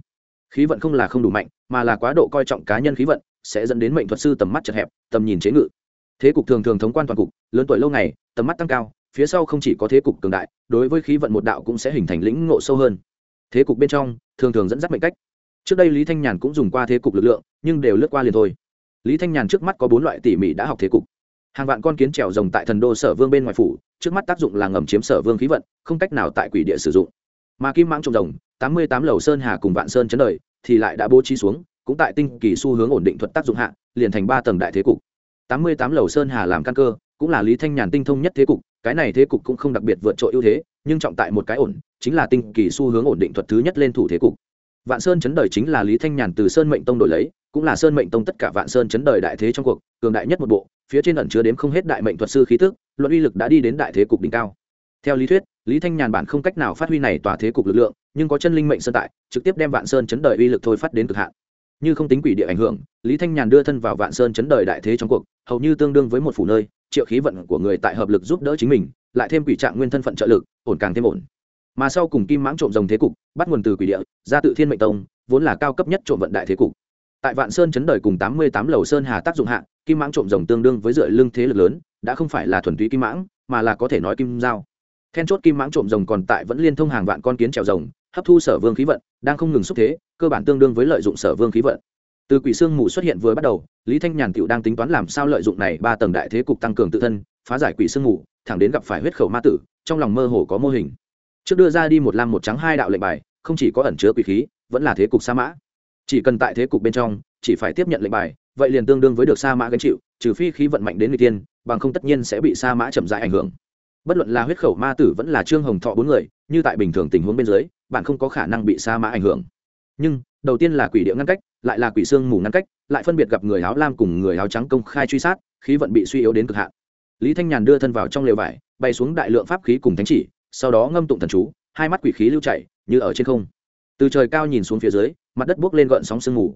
Khí vận không là không đủ mạnh, mà là quá độ coi trọng cá nhân khí vận, sẽ dẫn đến mệnh thuật sư tầm mắt chật hẹp, tầm nhìn chế ngự. Thế cục thường thường thống quan toàn cục, lớn tuổi lâu ngày, tầm mắt tăng cao, phía sau không chỉ có thế cục cường đại, đối với khí vận một đạo cũng sẽ hình thành lĩnh ngộ sâu hơn. Thế cục bên trong, thường thường dẫn dắt mệnh cách. Trước đây lý thanh nhàn cũng dùng qua thế cục lực lượng nhưng đều lướt qua liền thôi. Lý thanh nhàn trước mắt có bốn loại tỉ mỉ đã học thế cục. Hàng vạn con kiến trèo rồng tại thần đô sở vương bên ngoài phủ, trước mắt tác dụng là ngầm chiếm sở vương khí vận, không cách nào tại quỷ địa sử dụng. Mà kim mãng trồng rồng, tám mươi tám lầu sơn hà cùng vạn sơn chấn đời, thì lại đã bố trí xuống, cũng tại tinh kỳ xu hướng ổn định thuật tác dụng hạ, liền thành ba tầng đại thế cục. tám mươi tám lầu sơn hà làm căn cơ, cũng là lý thanh nhàn tinh thông nhất thế cục, cái này thế cục cũng không đặc biệt vượt trội ưu thế, nhưng trọng tại một cái ổn, chính là tinh kỳ xu hướng ổn định thuật thứ nhất lên thủ thế cục. Vạn sơn chấn đời chính là lý thanh nhàn từ sơn mệnh tông đổi lấy cũng là sơn mệnh tông tất cả vạn sơn chấn đời đại thế trong cuộc, cường đại nhất một bộ, phía trên ẩn chứa đếm không hết đại mệnh thuật sư khí tức, luận uy lực đã đi đến đại thế cục đỉnh cao. Theo lý thuyết, lý thanh nhàn bản không cách nào phát huy này tòa thế cục lực lượng, nhưng có chân linh mệnh sơn tại, trực tiếp đem vạn sơn chấn đời uy lực thôi phát đến cực hạn. Như không tính quỷ địa ảnh hưởng, lý thanh nhàn đưa thân vào vạn sơn chấn đời đại thế trong cuộc, hầu như tương đương với một phủ nơi, triệu khí vận của người tại hợp lực giúp đỡ chính mình, lại thêm quỷ trạng nguyên thân phận trợ lực, ổn càng thêm ổn. Mà sau cùng kim mãng trộm rồng thế cục, bắt nguồn từ quỷ địa, ra tự thiên mệnh tông, vốn là cao cấp nhất trộm vận đại thế cục tại vạn sơn chấn đời cùng tám mươi tám lầu sơn hà tác dụng hạ, kim mãng trộm rồng tương đương với dựa lưng thế lực lớn, đã không phải là thuần túy kim mãng, mà là có thể nói kim giao. Then chốt kim mãng trộm rồng còn tại vẫn liên thông hàng vạn con kiến trèo rồng, hấp thu sở vương khí vận, đang không ngừng xúc thế, cơ bản tương đương với lợi dụng sở vương khí vận. Từ quỷ xương mù xuất hiện vừa bắt đầu, lý thanh nhàn cựu đang tính toán làm sao lợi dụng này ba tầng đại thế cục tăng cường tự thân, phá giải quỷ xương mù, thẳng đến gặp phải huyết khẩu ma tử, trong lòng mơ hồ có mô hình. Trước đưa ra đi một lam một trắng hai đạo lệnh bài, không chỉ có ẩn chứa quỷ khí, vẫn là thế cục sa mã chỉ cần tại thế cục bên trong, chỉ phải tiếp nhận lệnh bài, vậy liền tương đương với được sa mã gánh chịu, trừ phi khí vận mạnh đến người tiên, bằng không tất nhiên sẽ bị sa mã chậm dại ảnh hưởng. Bất luận là huyết khẩu ma tử vẫn là trương hồng thọ bốn người, như tại bình thường tình huống bên dưới, bạn không có khả năng bị sa mã ảnh hưởng. Nhưng, đầu tiên là quỷ địa ngăn cách, lại là quỷ xương mù ngăn cách, lại phân biệt gặp người áo lam cùng người áo trắng công khai truy sát, khí vận bị suy yếu đến cực hạn. Lý thanh nhàn đưa thân vào trong lều vải, bay xuống đại lượng pháp khí cùng thánh chỉ, sau đó ngâm tụng thần chú, hai mắt quỷ khí lưu chảy, như ở trên không. Từ trời cao nhìn xuống phía dưới mặt đất buốc lên gợn sóng sương mù.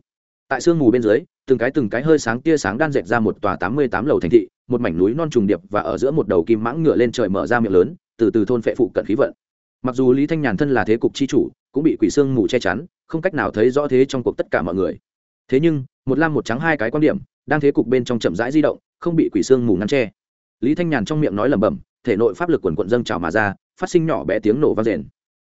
Tại sương mù bên dưới, từng cái từng cái hơi sáng tia sáng đan dệt ra một tòa tám mươi tám lầu thành thị, một mảnh núi non trùng điệp và ở giữa một đầu kim mãng ngựa lên trời mở ra miệng lớn, từ từ thôn phệ phụ cận khí vận. Mặc dù lý thanh nhàn thân là thế cục chi chủ, cũng bị quỷ sương mù che chắn, không cách nào thấy rõ thế trong cuộc tất cả mọi người. Thế nhưng, một lam một trắng hai cái quan điểm, đang thế cục bên trong chậm rãi di động, không bị quỷ sương mù ngăn che. Lý thanh nhàn trong miệng nói lẩm bẩm, thể nội pháp lực quần quận dâng trào mà ra, phát sinh nhỏ bé tiếng nổ vang rền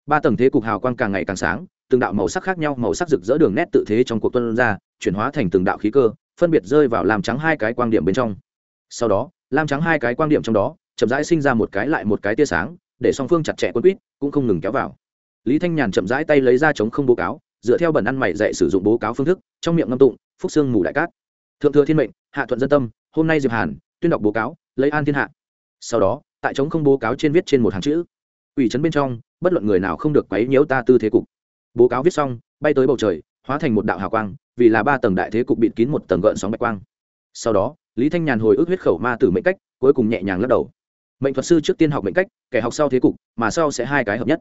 ba tầng thế cục hào quang càng ngày càng sáng từng đạo màu sắc khác nhau, màu sắc rực rỡ đường nét tự thế trong cuộc tuân ra, chuyển hóa thành từng đạo khí cơ, phân biệt rơi vào làm trắng hai cái quang điểm bên trong. Sau đó làm trắng hai cái quang điểm trong đó, chậm rãi sinh ra một cái lại một cái tia sáng, để song phương chặt chẽ quân quýt, cũng không ngừng kéo vào. Lý thanh nhàn chậm rãi tay lấy ra chống không bố cáo, dựa theo bẩn ăn mày dạy sử dụng bố cáo phương thức, trong miệng ngâm tụng, phúc xương mù đại cát. Thượng thừa thiên mệnh, hạ thuận dân tâm, hôm nay diệp hàn, tuyên đọc bố cáo, lấy an thiên hạ. Sau đó, tại chống không bố cáo trên viết trên một hàng chữ. Ủy trấn bên trong, bất luận người nào không được quấy nhiễu ta tư thế cục bố cáo viết xong, bay tới bầu trời, hóa thành một đạo hào quang, vì là ba tầng đại thế cục bịt kín một tầng gợn sóng bạch quang. Sau đó, lý thanh nhàn hồi ức huyết khẩu ma tử mệnh cách, cuối cùng nhẹ nhàng lắc đầu. Mệnh thuật sư trước tiên học mệnh cách, kẻ học sau thế cục, mà sau sẽ hai cái hợp nhất.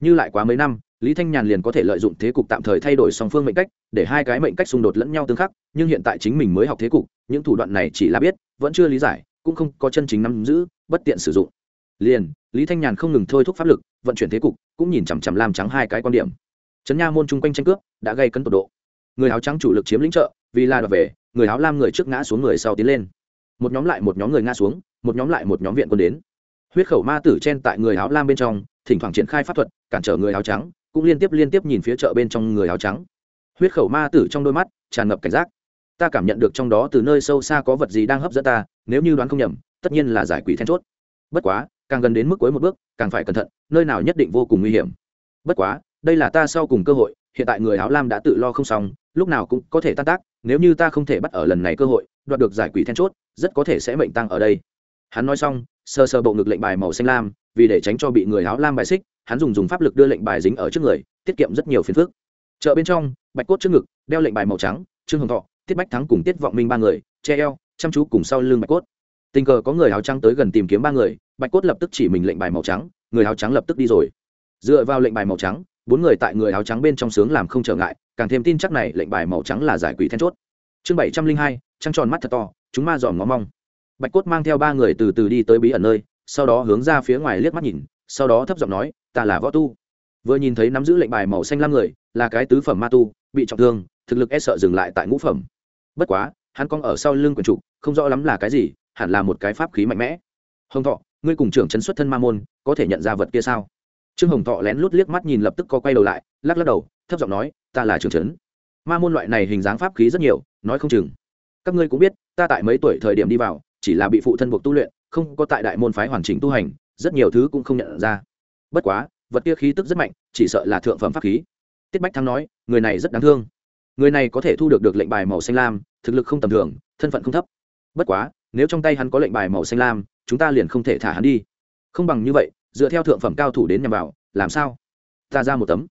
Như lại quá mấy năm, lý thanh nhàn liền có thể lợi dụng thế cục tạm thời thay đổi song phương mệnh cách, để hai cái mệnh cách xung đột lẫn nhau tương khắc, nhưng hiện tại chính mình mới học thế cục, những thủ đoạn này chỉ là biết, vẫn chưa lý giải, cũng không có chân chính nắm giữ, bất tiện sử dụng. Liền, lý thanh nhàn không ngừng thôi thúc pháp lực, vận chuyển thế cục, cũng nhìn chằm chằm làm trắng hai cái quan điểm trấn nha môn chung quanh tranh cướp đã gây cấn tột độ. Người áo trắng chủ lực chiếm lĩnh chợ, vì là đoạt về người áo lam người trước ngã xuống người sau tiến lên. Một nhóm lại một nhóm người ngã xuống một nhóm lại một nhóm viện quân đến. Huyết khẩu ma tử chen tại người áo lam bên trong thỉnh thoảng triển khai pháp thuật cản trở người áo trắng cũng liên tiếp liên tiếp nhìn phía chợ bên trong người áo trắng. Huyết khẩu ma tử trong đôi mắt tràn ngập cảnh giác. Ta cảm nhận được trong đó từ nơi sâu xa có vật gì đang hấp dẫn ta nếu như đoán không nhầm tất nhiên là giải quỷ then chốt. Bất quá càng gần đến mức cuối một bước càng phải cẩn thận nơi nào nhất định vô cùng nguy hiểm. Bất quá đây là ta sau cùng cơ hội, hiện tại người áo lam đã tự lo không xong, lúc nào cũng có thể tan tác, nếu như ta không thể bắt ở lần này cơ hội, đoạt được giải quỷ then chốt, rất có thể sẽ mệnh tăng ở đây. Hắn nói xong sơ sơ bộ ngực lệnh bài màu xanh lam, vì để tránh cho bị người áo lam bài xích, hắn dùng dùng pháp lực đưa lệnh bài dính ở trước người, tiết kiệm rất nhiều phiền phức. Chợ bên trong, bạch cốt trước ngực, đeo lệnh bài màu trắng, trương hồng thọ, tiết bách thắng cùng tiết vọng minh ba người, che eo, chăm chú cùng sau lưng bạch cốt. Tình cờ có người áo trắng tới gần tìm kiếm ba người, bạch cốt lập tức chỉ mình lệnh bài màu trắng, người áo trắng lập tức đi rồi. Dựa vào lệnh bài màu trắng bốn người tại người áo trắng bên trong sướng làm không trở ngại, càng thêm tin chắc này lệnh bài màu trắng là giải quỷ then chốt. Chương bảy trăm linh hai, trăng tròn mắt thật to, chúng ma dòm ngó mong. Bạch cốt mang theo ba người từ từ đi tới bí ẩn nơi, sau đó hướng ra phía ngoài liếc mắt nhìn, sau đó thấp giọng nói, ta là võ tu. Vừa nhìn thấy nắm giữ lệnh bài màu xanh lam người, là cái tứ phẩm ma tu, bị trọng thương, thực lực e sợ dừng lại tại ngũ phẩm. Bất quá, hắn cong ở sau lưng quần trục, không rõ lắm là cái gì, hẳn là một cái pháp khí mạnh mẽ. Hồng thọ, ngươi cùng trưởng chấn xuất thân ma môn, có thể nhận ra vật kia sao? Trương hồng thọ lén lút liếc mắt nhìn lập tức có quay đầu lại, lắc lắc đầu, thấp giọng nói, ta là trưởng chấn ma môn loại này hình dáng pháp khí rất nhiều, nói không chừng. Các ngươi cũng biết, ta tại mấy tuổi thời điểm đi vào, chỉ là bị phụ thân buộc tu luyện, không có tại đại môn phái hoàn chỉnh tu hành, rất nhiều thứ cũng không nhận ra. Bất quá, vật kia khí tức rất mạnh, chỉ sợ là thượng phẩm pháp khí. Tiết bách thắng nói, người này rất đáng thương. Người này có thể thu được được lệnh bài màu xanh lam, thực lực không tầm thường, thân phận không thấp. Bất quá, nếu trong tay hắn có lệnh bài màu xanh lam, chúng ta liền không thể thả hắn đi. Không bằng như vậy dựa theo thượng phẩm cao thủ đến nhằm vào, làm sao? Ta ra một tấm.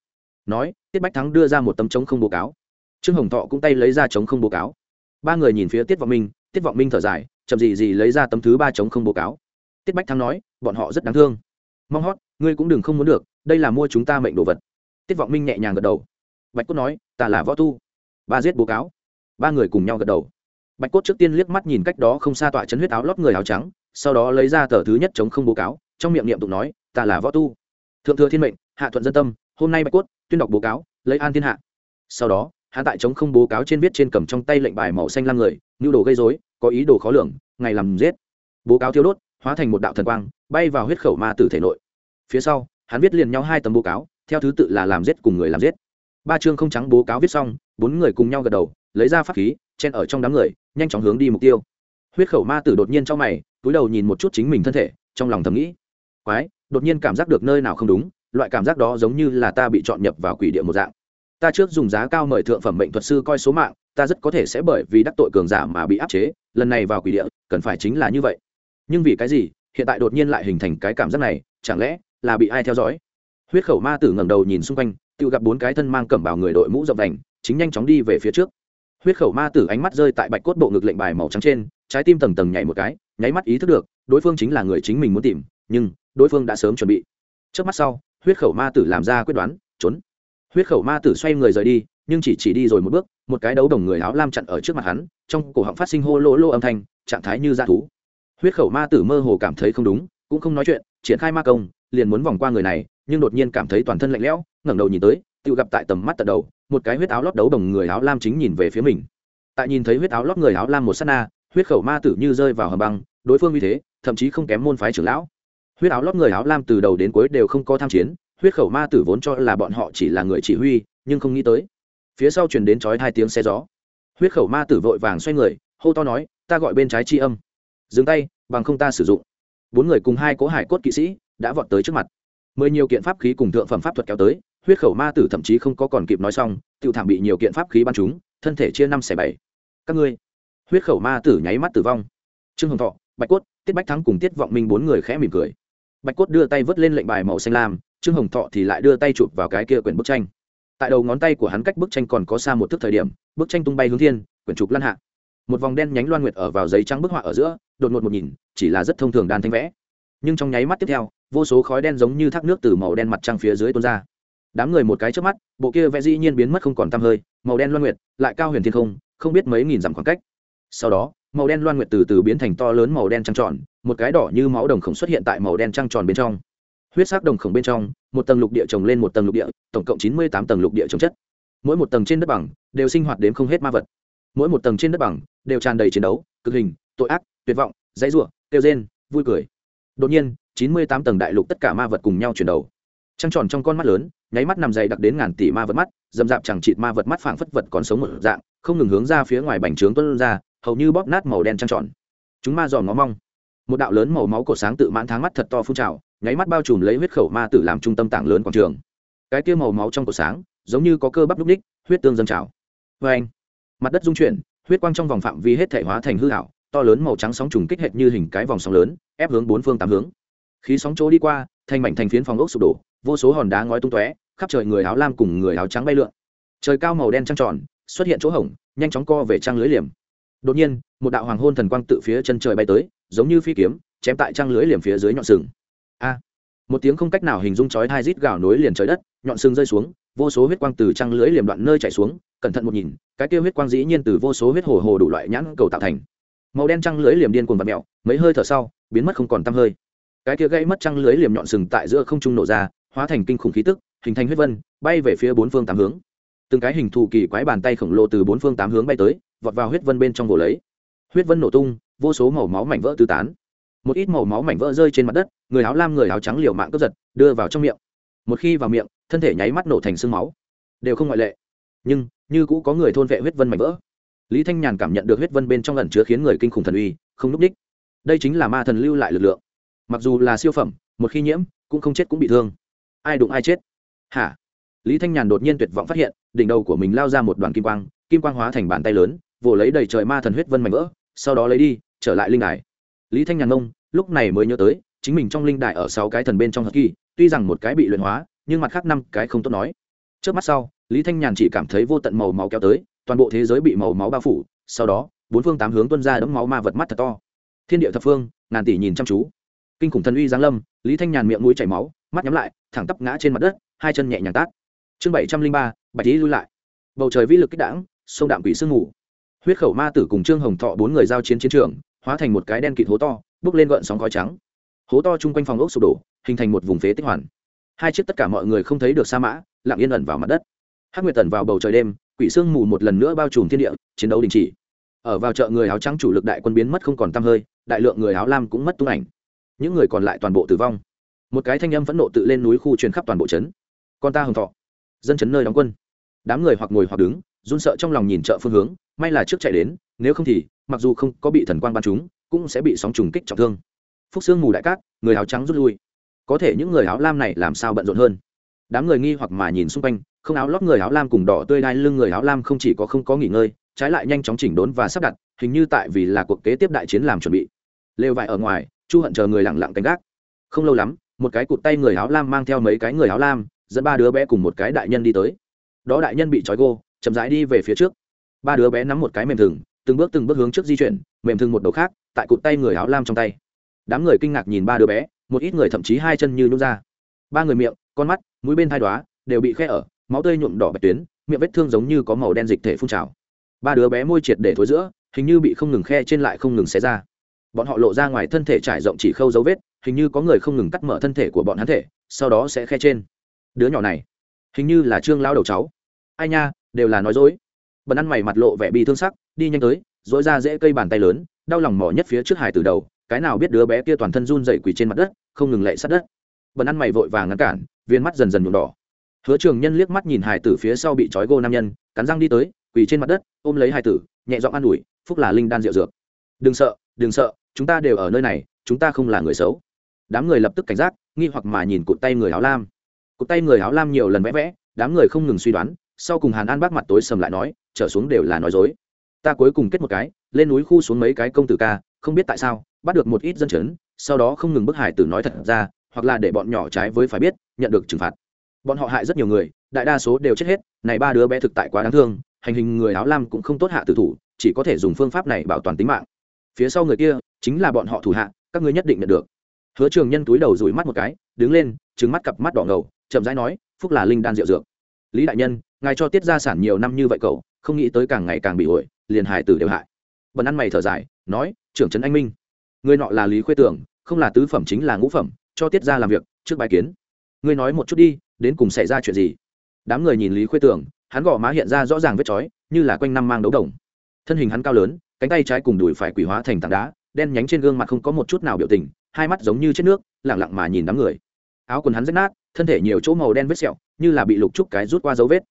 Nói, tiết bách thắng đưa ra một tấm chống không báo cáo. Trương hồng thọ cũng tay lấy ra chống không báo cáo. Ba người nhìn phía tiết vọng minh, tiết vọng minh thở dài, chậm gì gì lấy ra tấm thứ ba chống không báo cáo. Tiết bách thắng nói, bọn họ rất đáng thương. Mong hót, ngươi cũng đừng không muốn được, đây là mua chúng ta mệnh đồ vật. Tiết vọng minh nhẹ nhàng gật đầu. Bạch cốt nói, ta là võ tu. Ba giết báo cáo. Ba người cùng nhau gật đầu. Bạch cốt trước tiên liếc mắt nhìn cách đó không xa tọa chấn huyết áo lót người áo trắng, sau đó lấy ra tờ thứ nhất chống không báo cáo trong miệng niệm tụng nói, ta là võ tu. Thượng thừa thiên mệnh, hạ thuận dân tâm, hôm nay bạch cốt, tuyên đọc báo cáo, lấy an thiên hạ. Sau đó, hắn tại chống không báo cáo trên viết trên cầm trong tay lệnh bài màu xanh lam người nhu đồ gây dối có ý đồ khó lường, ngày làm giết. Báo cáo thiêu đốt, hóa thành một đạo thần quang, bay vào huyết khẩu ma tử thể nội. Phía sau, hắn viết liền nhau hai tấm báo cáo, theo thứ tự là làm giết cùng người làm giết. Ba chương không trắng báo cáo viết xong, bốn người cùng nhau gật đầu, lấy ra pháp khí, chen ở trong đám người, nhanh chóng hướng đi mục tiêu. Huyết khẩu ma tử đột nhiên trong mày, túi đầu nhìn một chút chính mình thân thể, trong lòng thầm nghĩ quái, đột nhiên cảm giác được nơi nào không đúng, loại cảm giác đó giống như là ta bị chọn nhập vào quỷ địa một dạng. Ta trước dùng giá cao mời thượng phẩm mệnh thuật sư coi số mạng, ta rất có thể sẽ bởi vì đắc tội cường giả mà bị áp chế, lần này vào quỷ địa, cần phải chính là như vậy. Nhưng vì cái gì, hiện tại đột nhiên lại hình thành cái cảm giác này, chẳng lẽ là bị ai theo dõi? Huyết khẩu ma tử ngẩng đầu nhìn xung quanh, tự gặp bốn cái thân mang cẩm bào người đội mũ rộng đành chính nhanh chóng đi về phía trước. Huyết khẩu ma tử ánh mắt rơi tại bạch cốt bộ ngực lệnh bài màu trắng trên, trái tim tầng tầng nhảy một cái, nháy mắt ý thức được, đối phương chính là người chính mình muốn tìm, nhưng đối phương đã sớm chuẩn bị. Trước mắt sau, huyết khẩu ma tử làm ra quyết đoán, trốn. Huyết khẩu ma tử xoay người rời đi, nhưng chỉ chỉ đi rồi một bước, một cái đấu đồng người áo lam chặn ở trước mặt hắn, trong cổ họng phát sinh hô lô lô âm thanh, trạng thái như dã thú. Huyết khẩu ma tử mơ hồ cảm thấy không đúng, cũng không nói chuyện, triển khai ma công, liền muốn vòng qua người này, nhưng đột nhiên cảm thấy toàn thân lạnh lẽo, ngẩng đầu nhìn tới, tự gặp tại tầm mắt tận đầu, một cái huyết áo lót đấu đồng người áo lam chính nhìn về phía mình. Tại nhìn thấy huyết áo lót người áo lam một s á t na, huyết khẩu ma tử như rơi vào hầm băng, đối phương như thế, thậm chí không kém môn phái trưởng lão huyết áo lót người áo lam từ đầu đến cuối đều không có tham chiến, huyết khẩu ma tử vốn cho là bọn họ chỉ là người chỉ huy, nhưng không nghĩ tới. Phía sau chuyển đến trói hai tiếng xe gió. Huyết khẩu ma tử vội vàng xoay người, hô to nói, ta gọi bên trái tri âm. Dừng tay, bằng không ta sử dụng. Bốn người cùng hai cố hải cốt kỵ sĩ đã vọt tới trước mặt. Mười nhiều kiện pháp khí cùng thượng phẩm pháp thuật kéo tới, huyết khẩu ma tử thậm chí không có còn kịp nói xong tự thảm bị nhiều kiện pháp khí bắn chúng thân thể chia năm xẻ bảy. Các ngươi. Huyết khẩu ma tử nháy mắt tử vong. Trương hồng thọ, bạch cốt, tiết bách thắng cùng tiết vọng minh bốn người khẽ mỉm cười bạch cốt đưa tay vớt lên lệnh bài màu xanh lam, trương hồng thọ thì lại đưa tay chụp vào cái kia quyển bức tranh. Tại đầu ngón tay của hắn cách bức tranh còn có xa một thước thời điểm, bức tranh tung bay hướng thiên, quyển trục lăn hạ. Một vòng đen nhánh loan nguyệt ở vào giấy trắng bức họa ở giữa, đột ngột một nhìn, chỉ là rất thông thường đàn thanh vẽ. Nhưng trong nháy mắt tiếp theo, vô số khói đen giống như thác nước từ màu đen mặt trăng phía dưới tuôn ra. Đám người một cái trước mắt, bộ kia vẽ dĩ nhiên biến mất không còn tăm hơi, màu đen loan nguyệt, lại cao huyền thiên không không biết mấy nghìn dặm khoảng cách. Sau đó màu đen loan nguyệt từ từ biến thành to lớn màu đen trăng tròn, một cái đỏ như máu đồng khổng xuất hiện tại màu đen trăng tròn bên trong. Huyết sắc đồng khổng bên trong, một tầng lục địa trồng lên một tầng lục địa, tổng cộng chín mươi tám tầng lục địa trồng chất. Mỗi một tầng trên đất bằng, đều sinh hoạt đến không hết ma vật. Mỗi một tầng trên đất bằng, đều tràn đầy chiến đấu, cực hình, tội ác, tuyệt vọng, dãy ruộng kêu rên, vui cười. Đột nhiên, chín mươi tám tầng đại lục tất cả ma vật cùng nhau chuyển đầu. Trăng tròn trong con mắt lớn, nháy mắt nằm dày đặc đến ngàn tỷ ma vật mắt, dầm dạp chẳng chịt ma vật mắt phảng phất vật còn sống một dạng, không ngừng hướng ra phía ngoài bành trướng tuân ra hầu như bóp nát màu đen trăng tròn. Chúng ma giòn ngó mong. Một đạo lớn màu máu cổ sáng tự mãn tháng mắt thật to phun trào, nháy mắt bao trùm lấy huyết khẩu ma tử làm trung tâm tảng lớn quảng trường. Cái kia màu máu trong cổ sáng, giống như có cơ bắp lúc ních huyết tương dâng trào. Vê anh, mặt đất dung chuyển, huyết quang trong vòng phạm vi hết thể hóa thành hư hảo to lớn màu trắng sóng trùng kích hệt như hình cái vòng sóng lớn, ép hướng bốn phương tám hướng. Khí sóng chỗ đi qua, thành mảnh thành phiến phòng ốc sụp đổ, vô số hòn đá ngói tung tóe, khắp trời người áo lam cùng người áo trắng bay lượn. Trời cao màu đen trăng tròn, xuất hiện chỗ hổng, nhanh chóng co về trang lưới liềm đột nhiên, một đạo hoàng hôn thần quang tự phía chân trời bay tới, giống như phi kiếm, chém tại trăng lưới liềm phía dưới nhọn sừng. A! Một tiếng không cách nào hình dung chói hai rít gào nối liền trời đất, nhọn sừng rơi xuống, vô số huyết quang từ trăng lưới liềm đoạn nơi chảy xuống, cẩn thận một nhìn, cái kia huyết quang dĩ nhiên từ vô số huyết hồ hồ đủ loại nhãn cầu tạo thành. Màu đen trăng lưới liềm điên cuồng và mẹo mấy hơi thở sau, biến mất không còn tăm hơi. Cái kia gây mất trăng lưới liềm nhọn sừng tại giữa không trung nổ ra, hóa thành kinh khủng khí tức, hình thành huyết vân, bay về phía bốn phương tám hướng. Từng cái hình thù kỳ quái bàn tay khổng lồ từ bốn phương tám hướng bay tới vọt vào huyết vân bên trong vồ lấy. Huyết vân nổ tung, vô số màu máu mảnh vỡ tứ tán. Một ít màu máu mảnh vỡ rơi trên mặt đất, người áo lam người áo trắng liều mạng cướp giật, đưa vào trong miệng. Một khi vào miệng, thân thể nháy mắt nổ thành sương máu. Đều không ngoại lệ. Nhưng, như cũ có người thôn vệ huyết vân mảnh vỡ. Lý thanh nhàn cảm nhận được huyết vân bên trong lần chứa khiến người kinh khủng thần uy, không núp đích. Đây chính là ma thần lưu lại lực lượng. Mặc dù là siêu phẩm, một khi nhiễm, cũng không chết cũng bị thương. Ai đụng ai chết? Hả? Lý thanh nhàn đột nhiên tuyệt vọng phát hiện, đỉnh đầu của mình lao ra một đoàn kim quang kim quang hóa thành bàn tay lớn, vồ lấy đầy trời ma thần huyết vân mảnh vỡ, sau đó lấy đi, trở lại linh đài. Lý thanh nhàn ngông lúc này mới nhớ tới, chính mình trong linh đài ở sáu cái thần bên trong hờ kỳ, tuy rằng một cái bị luyện hóa, nhưng mặt khác năm cái không tốt nói. Trước mắt sau, lý thanh nhàn chỉ cảm thấy vô tận màu máu kéo tới, toàn bộ thế giới bị màu máu bao phủ, sau đó, bốn phương tám hướng tuân ra đấm máu ma vật mắt thật to. Thiên địa thập phương, ngàn tỷ nhìn chăm chú. Kinh khủng thần uy giáng lâm, lý thanh nhàn miệng mũi chảy máu, mắt nhắm lại, thẳng tắp ngã trên mặt đất, hai chân nhẹ nhàng tát. Chương bảy trăm linh ba, bạch lý lui lại. Bầu trời vĩ lực kích đảng sông đạm quỷ sương ngủ huyết khẩu ma tử cùng trương hồng thọ bốn người giao chiến chiến trường, hóa thành một cái đen kịt hố to, bước lên gợn sóng khói trắng. Hố to chung quanh phòng ốc sụp đổ, hình thành một vùng phế tích hoàn. Hai chiếc tất cả mọi người không thấy được sa mã, lặng yên ẩn vào mặt đất. Hắc nguyệt tẩn vào bầu trời đêm, quỷ sương mù một lần nữa bao trùm thiên địa, chiến đấu đình chỉ. Ở vào chợ người áo trắng chủ lực đại quân biến mất không còn t hơi, đại lượng người áo lam cũng mất tung ảnh. Những người còn lại toàn bộ tử vong. Một cái thanh âm phẫn nộ tự lên núi khu truyền khắp toàn bộ trấn. Con ta hồng thọ, dân trấn nơi đóng quân. Đám người hoặc ngồi hoặc đứng run sợ trong lòng nhìn chợ phương hướng, may là trước chạy đến, nếu không thì, mặc dù không có bị thần quang ban chúng cũng sẽ bị sóng trùng kích trọng thương. Phúc sương mù đại cát, người áo trắng rút lui. Có thể những người áo lam này làm sao bận rộn hơn? Đám người nghi hoặc mà nhìn xung quanh, không áo lót người áo lam cùng đỏ tươi đai lưng người áo lam không chỉ có không có nghỉ ngơi, trái lại nhanh chóng chỉnh đốn và sắp đặt, hình như tại vì là cuộc kế tiếp đại chiến làm chuẩn bị. Lều vải ở ngoài, chu hận chờ người lặng lặng canh gác. Không lâu lắm, một cái cụt tay người áo lam mang theo mấy cái người áo lam, dẫn ba đứa bé cùng một cái đại nhân đi tới. Đó đại nhân bị trói gô chậm rãi đi về phía trước. Ba đứa bé nắm một cái mềm thừng, từng bước từng bước hướng trước di chuyển, mềm thừng một đầu khác, tại cụt tay người áo lam trong tay. Đám người kinh ngạc nhìn ba đứa bé, một ít người thậm chí hai chân như nhún ra. Ba người miệng, con mắt, mũi bên thai đoá đều bị khe ở, máu tươi nhuộm đỏ bạch tuyến, miệng vết thương giống như có màu đen dịch thể phun trào. Ba đứa bé môi triệt để thối giữa, hình như bị không ngừng khe trên lại không ngừng xé ra. Bọn họ lộ ra ngoài thân thể trải rộng chỉ khâu dấu vết, hình như có người không ngừng cắt mở thân thể của bọn hắn thể, sau đó sẽ khe trên. Đứa nhỏ này, hình như là trương lao đầu cháu. Ai nha đều là nói dối. Bần ăn mày mặt lộ vẻ bị thương sắc, đi nhanh tới dỗi ra dễ cây bàn tay lớn, đau lòng mỏ nhất phía trước hải từ đầu, cái nào biết đứa bé kia toàn thân run dậy quỳ trên mặt đất, không ngừng lệ sát đất. Bần ăn mày vội vàng ngăn cản, viên mắt dần dần nhuộm đỏ. Hứa trường nhân liếc mắt nhìn hải tử phía sau bị trói gô nam nhân, cắn răng đi tới, quỳ trên mặt đất, ôm lấy hải tử, nhẹ giọng an ủi, phúc là linh đan rượu dược. Đừng sợ đừng sợ, chúng ta đều ở nơi này, chúng ta không là người xấu. Đám người lập tức cảnh giác, nghi hoặc mà nhìn cụt tay người áo lam. Cụt tay người áo lam nhiều lần vẽ vẽ, đám người không ngừng suy đoán sau cùng hàn an bác mặt tối sầm lại nói trở xuống đều là nói dối ta cuối cùng kết một cái lên núi khu xuống mấy cái công tử ca không biết tại sao bắt được một ít dân chấn sau đó không ngừng bức hải tử nói thật ra hoặc là để bọn nhỏ trái với phải biết nhận được trừng phạt bọn họ hại rất nhiều người đại đa số đều chết hết này ba đứa bé thực tại quá đáng thương hành hình người áo lam cũng không tốt hạ tử thủ chỉ có thể dùng phương pháp này bảo toàn tính mạng phía sau người kia chính là bọn họ thủ hạ các ngươi nhất định nhận được hứa trường nhân túi đầu rủi mắt một cái đứng lên trứng mắt cặp mắt đỏ ngầu chậm rãi nói phúc là linh đan rượu dược lý đại nhân, ngài cho tiết gia sản nhiều năm như vậy cậu, không nghĩ tới càng ngày càng bị ổi, liền hài tử đều hại. Bần ăn mày thở dài, nói, trưởng trấn anh minh. Người nọ là lý khuê tưởng, không là tứ phẩm chính là ngũ phẩm, cho tiết ra làm việc, trước bài kiến. Ngươi nói một chút đi, đến cùng xảy ra chuyện gì? Đám người nhìn lý khuê tưởng, hắn gõ má hiện ra rõ ràng vết chói, như là quanh năm mang đấu đồng. Thân hình hắn cao lớn, cánh tay trái cùng đùi phải quỷ hóa thành tảng đá, đen nhánh trên gương mặt không có một chút nào biểu tình, hai mắt giống như chết nước lẳng lặng mà nhìn đám người áo quần hắn rách nát, thân thể nhiều chỗ màu đen vết sẹo, như là bị lục trúc cái rút qua dấu vết.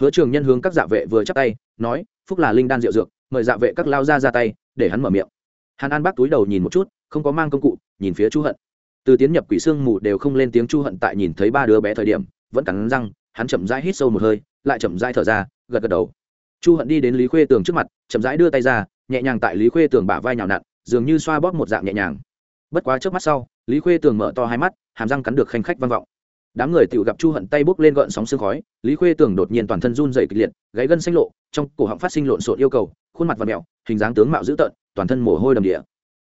Hứa trường nhân hướng các dạ vệ vừa chắp tay, nói, phúc là linh đan rượu dược, mời dạ vệ các lao ra ra tay, để hắn mở miệng. Hàn an bác túi đầu nhìn một chút, không có mang công cụ, nhìn phía chu hận. Từ tiến nhập quỷ xương mù đều không lên tiếng chu hận tại nhìn thấy ba đứa bé thời điểm, vẫn cắn răng, hắn chậm rãi hít sâu một hơi, lại chậm rãi thở ra, gật gật đầu. Chu hận đi đến lý khuê tường trước mặt, chậm rãi đưa tay ra, nhẹ nhàng tại lý khuê tường bả vai nhào nặn, dường như xoa bóp một dạng nhẹ nhàng. Bất quá trước mắt sau lý khuê tường mở to hai mắt, hàm răng cắn được khanh khách vang vọng. Đám người tự gặp chu hận tay bốc lên gợn sóng sương khói, lý khuê tường đột nhiên toàn thân run dày kịch liệt, gáy gân xanh lộ, trong cổ họng phát sinh lộn xộn yêu cầu, khuôn mặt và mẹo hình dáng tướng mạo dữ tợn, toàn thân mồ hôi đầm địa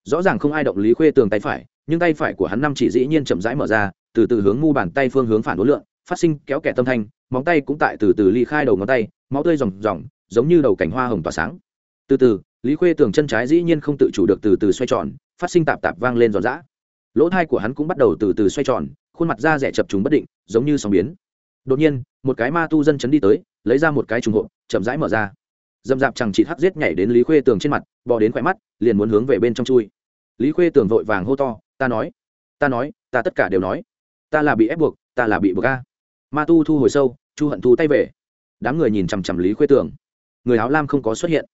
rõ ràng không ai động lý khuê tường tay phải, nhưng tay phải của hắn năm chỉ dĩ nhiên chậm rãi mở ra, từ từ hướng mu bàn tay phương hướng phản đối lượng, phát sinh kéo kẻ tâm thanh, móng tay cũng tại từ từ ly khai đầu ngón tay, máu tươi ròng ròng, giống như đầu cảnh hoa hồng tỏa sáng. Từ từ, lý khuê tường chân trái dĩ nhiên không tự chủ được từ từ xoay tròn, phát sinh tạp tạp vang lên giòn giã lỗ thai của hắn cũng bắt đầu từ từ xoay tròn, khuôn mặt da rẻ chập trùng bất định, giống như sóng biến. Đột nhiên, một cái ma tu dân chấn đi tới, lấy ra một cái trùng hộ chậm rãi mở ra. Dầm dạp chẳng chị hắc giết nhảy đến lý khuê tường trên mặt, bò đến khỏe mắt, liền muốn hướng về bên trong chui. Lý khuê tường vội vàng hô to, ta nói ta nói, ta tất cả đều nói. Ta là bị ép buộc, ta là bị buộc ga. ma tu thu hồi sâu, chu hận thu tay về. Đám người nhìn chằm chằm lý khuê tường. Người áo lam không có xuất hiện.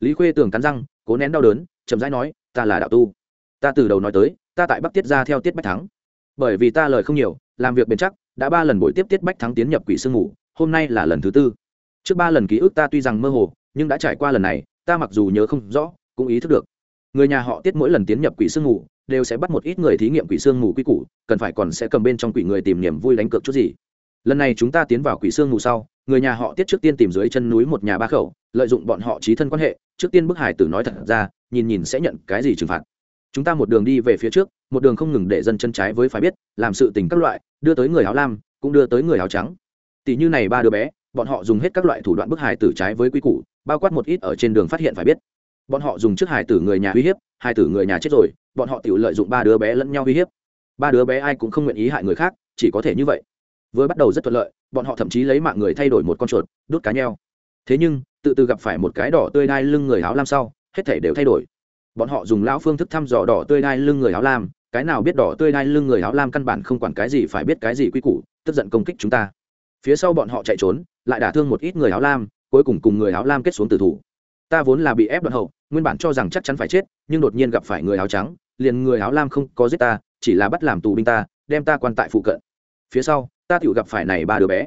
Lý khuê tường cắn răng, cố nén đau đớn, chậm rãi nói, ta là đạo tu. Ta từ đầu nói tới ta tại bắc tiết ra theo tiết bách thắng. Bởi vì ta lời không nhiều, làm việc bền chắc, đã ba lần buổi tiếp tiết bách thắng tiến nhập quỷ sương ngủ, hôm nay là lần thứ tư. Trước ba lần ký ức ta tuy rằng mơ hồ, nhưng đã trải qua lần này, ta mặc dù nhớ không rõ, cũng ý thức được. Người nhà họ tiết mỗi lần tiến nhập quỷ sương ngủ, đều sẽ bắt một ít người thí nghiệm quỷ sương ngủ quy củ, cần phải còn sẽ cầm bên trong quỷ người tìm niềm vui đánh cược chút gì. Lần này chúng ta tiến vào quỷ xương ngủ sau, người nhà họ tiết trước tiên tìm dưới chân núi một nhà ba khẩu, lợi dụng bọn họ trí thân quan hệ, trước tiên bức hải tử nói thật ra, nhìn nhìn sẽ nhận cái gì trừng phạt chúng ta một đường đi về phía trước, một đường không ngừng để dân chân trái với phải biết, làm sự tình các loại, đưa tới người áo lam, cũng đưa tới người áo trắng. Tỷ như này ba đứa bé, bọn họ dùng hết các loại thủ đoạn bức hài tử trái với quy củ, bao quát một ít ở trên đường phát hiện phải biết. Bọn họ dùng trước hài tử người nhà uy hiếp, hài tử người nhà chết rồi, bọn họ tự lợi dụng ba đứa bé lẫn nhau uy hiếp. Ba đứa bé ai cũng không nguyện ý hại người khác, chỉ có thể như vậy. Vừa bắt đầu rất thuận lợi, bọn họ thậm chí lấy mạng người thay đổi một con chuột, đốt cá nheo. Thế nhưng, tự từ gặp phải một cái đỏ tươi đai lưng người áo lam sau, hết thể đều thay đổi bọn họ dùng lão phương thức thăm dò đỏ tươi đai lưng người áo lam, cái nào biết đỏ tươi đai lưng người áo lam căn bản không quản cái gì phải biết cái gì quy củ, tức giận công kích chúng ta. Phía sau bọn họ chạy trốn, lại đả thương một ít người áo lam, cuối cùng cùng người áo lam kết xuống tử thủ. Ta vốn là bị ép đoạn hậu, nguyên bản cho rằng chắc chắn phải chết, nhưng đột nhiên gặp phải người áo trắng, liền người áo lam không có giết ta, chỉ là bắt làm tù binh ta, đem ta quan tại phụ cận. Phía sau, ta tự gặp phải này ba đứa bé.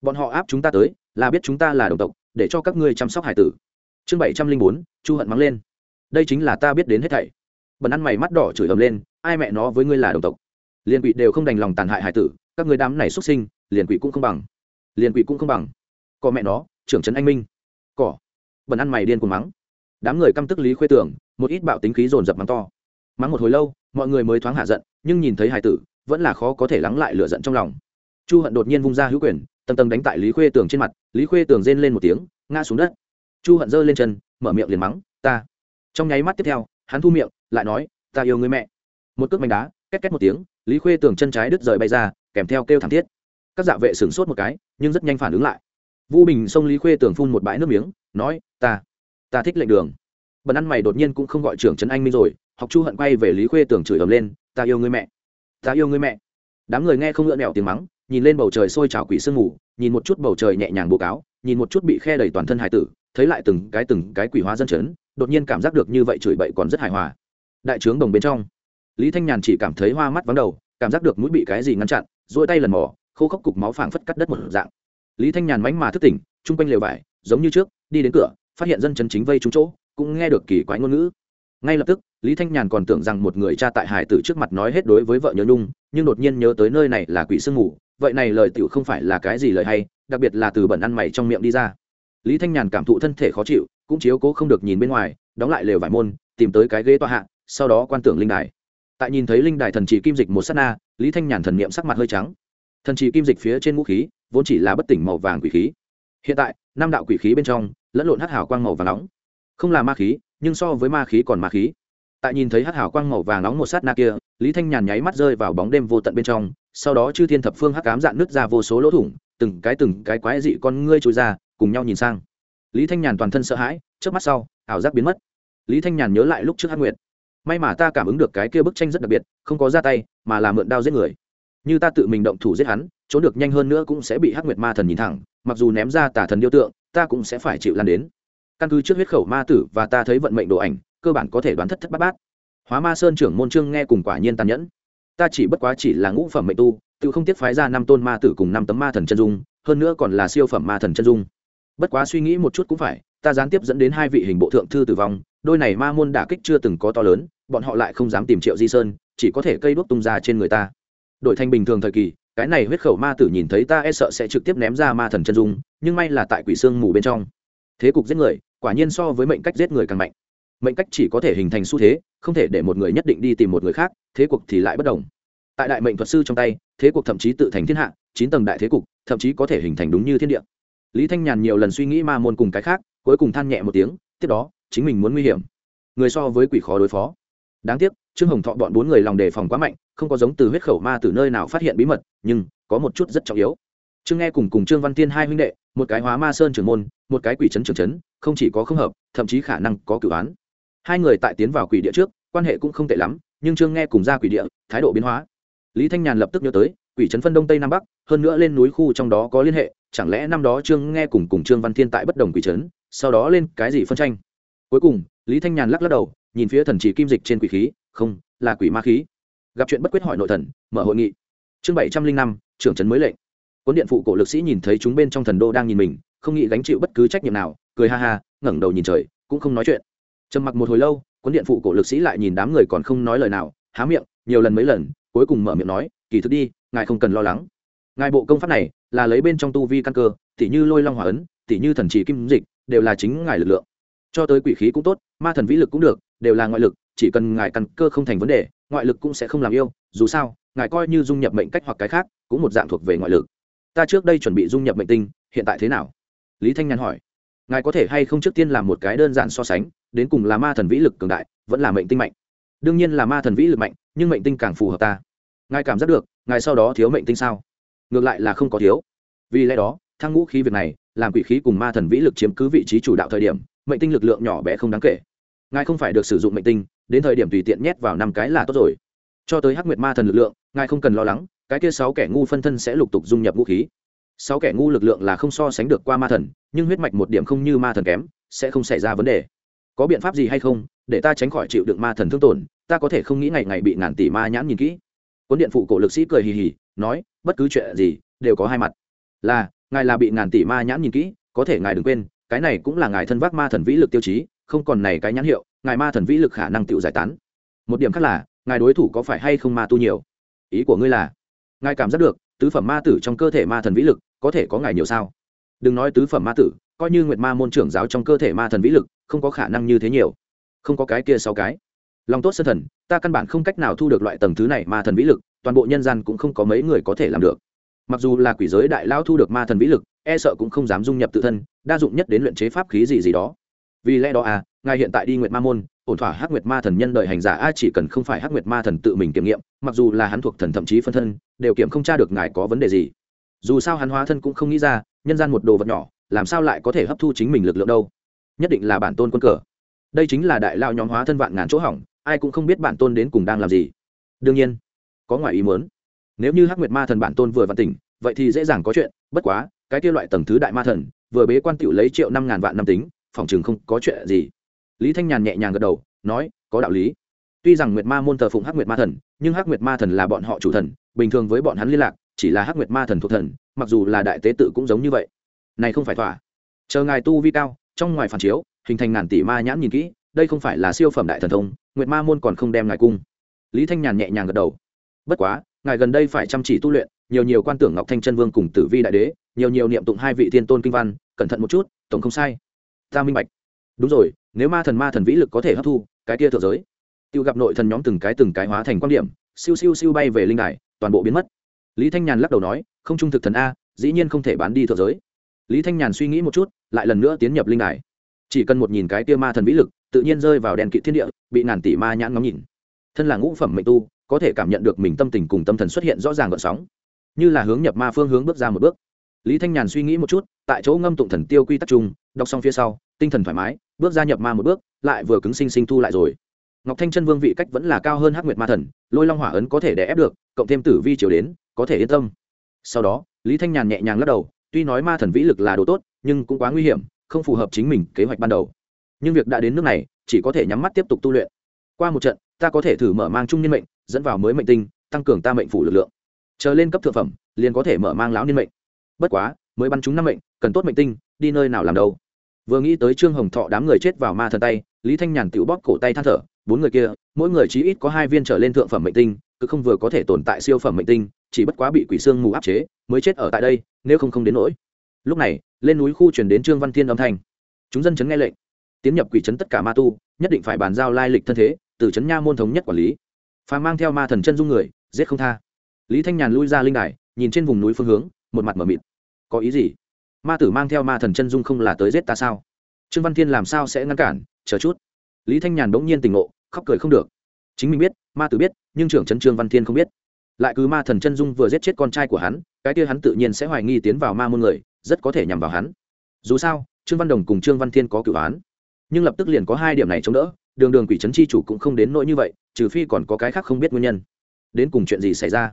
Bọn họ áp chúng ta tới, là biết chúng ta là đồng tộc, để cho các ngươi chăm sóc hải tử. Chương bảy trăm linh bốn, chu hận mắng lên đây chính là ta biết đến hết thảy. Bần ăn mày mắt đỏ chửi ầm lên, ai mẹ nó với ngươi là đồng tộc. Liền quỷ đều không đành lòng tàn hại hải tử, các người đám này xuất sinh liền quỷ cũng không bằng. Liền quỷ cũng không bằng. Có mẹ nó, trưởng trấn anh minh. Cỏ. Bần ăn mày điên cuồng mắng. Đám người căm tức lý khuê tưởng, một ít bạo tính khí dồn dập mắng to. Mắng một hồi lâu, mọi người mới thoáng hạ giận, nhưng nhìn thấy hải tử, vẫn là khó có thể lắng lại lửa giận trong lòng. Chu hận đột nhiên vung ra hữu quyền tầm tầm đánh tại lý khuê tường trên mặt, lý khuê tường rên lên một tiếng, ngã xuống đất. Chu hận giơ lên chân, mở miệng liền mắng, ta trong nháy mắt tiếp theo, hắn thu miệng, lại nói, ta yêu người mẹ. Một cước mảnh đá, két két một tiếng, lý khuê tường chân trái đứt rời bay ra, kèm theo kêu thảm thiết. Các dạ vệ sửng sốt một cái, nhưng rất nhanh phản ứng lại. Vu bình xông lý khuê tường phun một bãi nước miếng, nói, ta ta thích lệnh đường. Bần ăn mày đột nhiên cũng không gọi trưởng trấn anh minh rồi, học chu hận quay về lý khuê tường chửi ầm lên, ta yêu người mẹ, ta yêu người mẹ. Đám người nghe không ngựa mẹo tiếng mắng, nhìn lên bầu trời sôi trào quỷ sương mù, nhìn một chút bầu trời nhẹ nhàng bố cáo, nhìn một chút bị khe đầy toàn thân hải tử thấy lại từng cái từng cái quỷ hóa dân chấn đột nhiên cảm giác được như vậy chửi bậy còn rất hài hòa. Đại trướng đồng bên trong lý thanh nhàn chỉ cảm thấy hoa mắt vắng đầu cảm giác được mũi bị cái gì ngăn chặn dỗi tay lần mỏ khô khốc cục máu phảng phất cắt đất một dạng. Lý thanh nhàn mánh mà thức tỉnh chung quanh lều vải giống như trước đi đến cửa phát hiện dân chấn chính vây trúng chỗ cũng nghe được kỳ quái ngôn ngữ. Ngay lập tức lý thanh nhàn còn tưởng rằng một người cha tại hải tử trước mặt nói hết đối với vợ nhớ nhung nhưng đột nhiên nhớ tới nơi này là quỷ sương ngủ, vậy này lời tiểu không phải là cái gì lời hay đặc biệt là từ bẩn ăn mày trong miệng đi ra lý thanh nhàn cảm thụ thân thể khó chịu, cũng chiếu cố không được nhìn bên ngoài, đóng lại lều vải môn, tìm tới cái ghế tọa hạ, sau đó quan tưởng linh đài. Tại nhìn thấy linh đài thần trì kim dịch một s á t na, lý thanh nhàn thần n i ệ m sắc mặt hơi trắng. Thần trì kim dịch phía trên ngũ khí, vốn chỉ là bất tỉnh màu vàng quỷ khí. Hiện tại, năm đạo quỷ khí bên trong, lẫn lộn hát hào quang màu vàng nóng. Không là ma khí, nhưng so với ma khí còn ma khí. Tại nhìn thấy hát hào quang màu vàng nóng một sát na kia, lý thanh nhàn nháy mắt rơi vào bóng đêm vô tận bên trong, sau đó chư thiên thập phương hắc cám dạn nứt ra vô số lỗ thủng, từng cái từng cái quái dị con ngươi trôi ra cùng nhau nhìn sang. Lý thanh nhàn toàn thân sợ hãi trước mắt sau, ảo giác biến mất. Lý thanh nhàn nhớ lại lúc trước hắc nguyệt. May mà ta cảm ứng được cái kia bức tranh rất đặc biệt, không có ra tay, mà là mượn đao giết người. Như ta tự mình động thủ giết hắn, trốn được nhanh hơn nữa cũng sẽ bị hắc nguyệt ma thần nhìn thẳng, mặc dù ném ra tả thần điêu tượng, ta cũng sẽ phải chịu lan đến. Căn cứ trước huyết khẩu ma tử và ta thấy vận mệnh đồ ảnh, cơ bản có thể đoán thất thất bát bát. Hóa ma sơn trưởng môn trương nghe cùng quả nhiên tàn nhẫn. Ta chỉ bất quá chỉ là ngũ phẩm mệnh tu, tự không tiếc phái ra năm tôn ma tử cùng năm tấm ma thần chân dung, hơn nữa còn là siêu phẩm ma thần chân dung bất quá suy nghĩ một chút cũng phải, ta gián tiếp dẫn đến hai vị hình bộ thượng thư tử vong, đôi này ma môn đả kích chưa từng có to lớn, bọn họ lại không dám tìm triệu di sơn, chỉ có thể cây đuốc tung ra trên người ta. Đổi thành bình thường thời kỳ, cái này huyết khẩu ma tử nhìn thấy ta e sợ sẽ trực tiếp ném ra ma thần chân dung, nhưng may là tại quỷ xương mù bên trong. Thế cục giết người, quả nhiên so với mệnh cách giết người càng mạnh. Mệnh cách chỉ có thể hình thành xu thế, không thể để một người nhất định đi tìm một người khác, thế cuộc thì lại bất đồng. Tại đại mệnh thuật sư trong tay, thế cuộc thậm chí tự thành thiên hạ, chín tầng đại thế cục, thậm chí có thể hình thành đúng như thiên địa lý thanh nhàn nhiều lần suy nghĩ ma môn cùng cái khác, cuối cùng than nhẹ một tiếng, tiếp đó, chính mình muốn nguy hiểm. Người so với quỷ khó đối phó. Đáng tiếc, trương hồng thọ bọn bốn người lòng đề phòng quá mạnh, không có giống từ huyết khẩu ma từ nơi nào phát hiện bí mật, nhưng, có một chút rất trọng yếu. Trương nghe cùng cùng trương văn tiên hai huynh đệ, một cái hóa ma sơn trưởng môn, một cái quỷ trấn trưởng trấn, không chỉ có không hợp, thậm chí khả năng có cử án. Hai người tại tiến vào quỷ địa trước, quan hệ cũng không tệ lắm, nhưng trương nghe cùng ra quỷ địa, thái độ biến hóa. Lý thanh nhàn lập tức nhớ tới, quỷ trấn phân đông tây nam bắc, hơn nữa lên núi khu trong đó có liên hệ chẳng lẽ năm đó trương nghe cùng cùng trương văn thiên tại bất đồng quỷ trấn, sau đó lên cái gì phân tranh? Cuối cùng, lý thanh nhàn lắc lắc đầu, nhìn phía thần chỉ kim dịch trên quỷ khí, không, là quỷ ma khí. Gặp chuyện bất quyết hỏi nội thần, mở hội nghị. Chương bảy trăm linh năm, trưởng trấn mới lệnh. Cuốn điện phụ cổ lực sĩ nhìn thấy chúng bên trong thần đô đang nhìn mình, không nghĩ gánh chịu bất cứ trách nhiệm nào, cười ha ha, ngẩng đầu nhìn trời, cũng không nói chuyện. Trầm mặc một hồi lâu, cuốn điện phụ cổ lực sĩ lại nhìn đám người còn không nói lời nào, há miệng, nhiều lần mấy lần, cuối cùng mở miệng nói, kỳ thực đi, ngài không cần lo lắng. Ngài bộ công pháp này là lấy bên trong tu vi căn cơ, tỉ như lôi long hòa ấn, tỉ như thần trì kim dịch, đều là chính ngài lực lượng. Cho tới quỷ khí cũng tốt, ma thần vĩ lực cũng được, đều là ngoại lực, chỉ cần ngài căn cơ không thành vấn đề, ngoại lực cũng sẽ không làm yêu, dù sao, ngài coi như dung nhập mệnh cách hoặc cái khác, cũng một dạng thuộc về ngoại lực. Ta trước đây chuẩn bị dung nhập mệnh tinh, hiện tại thế nào? Lý thanh nhàn hỏi. Ngài có thể hay không trước tiên làm một cái đơn giản so sánh, đến cùng là ma thần vĩ lực cường đại, vẫn là mệnh tinh mạnh? Đương nhiên là ma thần vĩ lực mạnh, nhưng mệnh tinh càng phù hợp ta. Ngài cảm giác được, ngài sau đó thiếu mệnh tinh sao? Ngược lại là không có thiếu. Vì lẽ đó thăng ngũ khí việc này, làm quỷ khí cùng ma thần vĩ lực chiếm cứ vị trí chủ đạo thời điểm, mệnh tinh lực lượng nhỏ bé không đáng kể. Ngài không phải được sử dụng mệnh tinh, đến thời điểm tùy tiện nhét vào năm cái là tốt rồi. Cho tới hắc nguyệt ma thần lực lượng, ngài không cần lo lắng, cái kia sáu kẻ ngu phân thân sẽ lục tục dung nhập vũ khí. Sáu kẻ ngu lực lượng là không so sánh được qua ma thần, nhưng huyết mạch một điểm không như ma thần kém, sẽ không xảy ra vấn đề. Có biện pháp gì hay không, để ta tránh khỏi chịu đựng ma thần thương tổn, ta có thể không nghĩ ngày ngày bị ngàn tỷ ma nhãn nhìn kỹ. Cuốn điện phụ cổ lực sĩ cười hì hì nói, bất cứ chuyện gì đều có hai mặt. Là, ngài là bị ngàn tỷ ma nhãn nhìn kỹ, có thể ngài đừng quên, cái này cũng là ngài thân vác ma thần vĩ lực tiêu chí, không còn này cái nhãn hiệu, ngài ma thần vĩ lực khả năng tự giải tán. Một điểm khác là, ngài đối thủ có phải hay không ma tu nhiều? Ý của ngươi là, ngài cảm giác được, tứ phẩm ma tử trong cơ thể ma thần vĩ lực có thể có ngài nhiều sao? Đừng nói tứ phẩm ma tử, coi như nguyệt ma môn trưởng giáo trong cơ thể ma thần vĩ lực, không có khả năng như thế nhiều. Không có cái kia sáu cái. Lòng tốt sân thần, ta căn bản không cách nào thu được loại tầng thứ này ma thần vĩ lực toàn bộ nhân gian cũng không có mấy người có thể làm được. Mặc dù là quỷ giới đại lao thu được ma thần vĩ lực e sợ cũng không dám dung nhập tự thân, đa dụng nhất đến luyện chế pháp khí gì gì đó. Vì lẽ đó à ngài hiện tại đi nguyệt ma môn, ổn thỏa hắc nguyệt ma thần nhân đợi hành giả a, chỉ cần không phải hắc nguyệt ma thần tự mình kiểm nghiệm, mặc dù là hắn thuộc thần thậm chí phân thân, đều kiểm không tra được ngài có vấn đề gì. Dù sao hắn hóa thân cũng không nghĩ ra, nhân gian một đồ vật nhỏ, làm sao lại có thể hấp thu chính mình lực lượng đâu? Nhất định là bản tôn quân cờ. Đây chính là đại lao nhóm hóa thân vạn ngàn chỗ hỏng, ai cũng không biết bản tôn đến cùng đang làm gì. Đương nhiên có ngoài ý muốn. Nếu như hắc nguyệt ma thần bản tôn vừa vạn tỉnh, vậy thì dễ dàng có chuyện, bất quá, cái kia loại tầng thứ đại ma thần, vừa bế quan tiểu lấy triệu năm ngàn vạn năm tính, phòng chừng không có chuyện gì. Lý thanh nhàn nhẹ nhàng gật đầu, nói, có đạo lý. Tuy rằng nguyệt ma môn thờ phụng hắc nguyệt ma thần, nhưng hắc nguyệt ma thần là bọn họ chủ thần, bình thường với bọn hắn liên lạc, chỉ là hắc nguyệt ma thần thuộc thần, mặc dù là đại tế tự cũng giống như vậy. Này không phải thỏa. Chờ ngài tu vi cao, trong ngoài phản chiếu, hình thành ngàn tỷ ma nhãn nhìn kỹ, đây không phải là siêu phẩm đại thần thông, nguyệt ma môn còn không đem ngài cung. Lý thanh nhàn nhẹ nhàng gật đầu bất quá, ngài gần đây phải chăm chỉ tu luyện, nhiều nhiều quan tưởng ngọc thanh chân vương cùng tử vi đại đế, nhiều nhiều niệm tụng hai vị thiên tôn kinh văn, cẩn thận một chút, tổng không sai. Ta minh bạch. Đúng rồi, nếu ma thần ma thần vĩ lực có thể hấp thu, cái kia thượng giới. Tiêu gặp nội thần nhóm từng cái từng cái hóa thành quan điểm, siêu siêu siêu bay về linh đài, toàn bộ biến mất. Lý thanh nhàn lắc đầu nói, không trung thực thần a, dĩ nhiên không thể bán đi thượng giới. Lý thanh nhàn suy nghĩ một chút, lại lần nữa tiến nhập linh đài. Chỉ cần một nhìn cái tia ma thần vĩ lực, tự nhiên rơi vào đèn kỵ thiên địa, bị ngàn tỷ ma nhãn ngóng nhìn. Thân là ngũ phẩm mệnh tu có thể cảm nhận được mình tâm tình cùng tâm thần xuất hiện rõ ràng gợn sóng. Như là hướng nhập ma phương hướng bước ra một bước. Lý thanh nhàn suy nghĩ một chút, tại chỗ ngâm tụng thần tiêu quy tắc trung đọc xong phía sau, tinh thần thoải mái, bước ra nhập ma một bước, lại vừa cứng sinh sinh thu lại rồi. Ngọc thanh chân vương vị cách vẫn là cao hơn hắc nguyệt ma thần, lôi long hỏa ấn có thể đè ép được, cộng thêm tử vi chiều đến, có thể yên tâm. Sau đó, lý thanh nhàn nhẹ nhàng lắc đầu, tuy nói ma thần vĩ lực là đồ tốt, nhưng cũng quá nguy hiểm, không phù hợp chính mình kế hoạch ban đầu. Nhưng việc đã đến nước này, chỉ có thể nhắm mắt tiếp tục tu luyện. Qua một trận, ta có thể thử mở mang trung niên mệnh dẫn vào mới mệnh tinh, tăng cường ta mệnh phủ lực lượng. Chờ lên cấp thượng phẩm, liền có thể mở mang lão niên mệnh. Bất quá, mới bắn chúng năm mệnh, cần tốt mệnh tinh, đi nơi nào làm đâu. Vừa nghĩ tới trương hồng thọ đám người chết vào ma thần tay, lý thanh nhàn tự bóp cổ tay than thở, bốn người kia, mỗi người chí ít có hai viên trở lên thượng phẩm mệnh tinh, cứ không vừa có thể tồn tại siêu phẩm mệnh tinh, chỉ bất quá bị quỷ xương mù áp chế, mới chết ở tại đây, nếu không không đến nỗi. Lúc này, lên núi khu chuyển đến trương văn thiên âm thanh. Chúng dân chấn nghe lệnh. Tiến nhập quỷ trấn tất cả ma tu, nhất định phải bàn giao lai lịch thân thế, từ trấn nha môn thống nhất quản lý phàm mang theo ma thần chân dung người, giết không tha. Lý thanh nhàn lui ra linh đài, nhìn trên vùng núi phương hướng, một mặt m ở mịt. Có ý gì? Ma tử mang theo ma thần chân dung không là tới giết ta sao? Trương văn thiên làm sao sẽ ngăn cản? Chờ chút. Lý thanh nhàn bỗng nhiên tỉnh ngộ, khóc cười không được. Chính mình biết, ma tử biết, nhưng trưởng trấn trương văn thiên không biết. Lại cứ ma thần chân dung vừa giết chết con trai của hắn, cái kia hắn tự nhiên sẽ hoài nghi tiến vào ma môn người, rất có thể nhằm vào hắn. Dù sao, trương văn đồng cùng trương văn thiên có cửu án. Nhưng lập tức liền có hai điểm này chống đỡ đường đường quỷ trấn chi chủ cũng không đến nỗi như vậy, trừ phi còn có cái khác không biết nguyên nhân. Đến cùng chuyện gì xảy ra?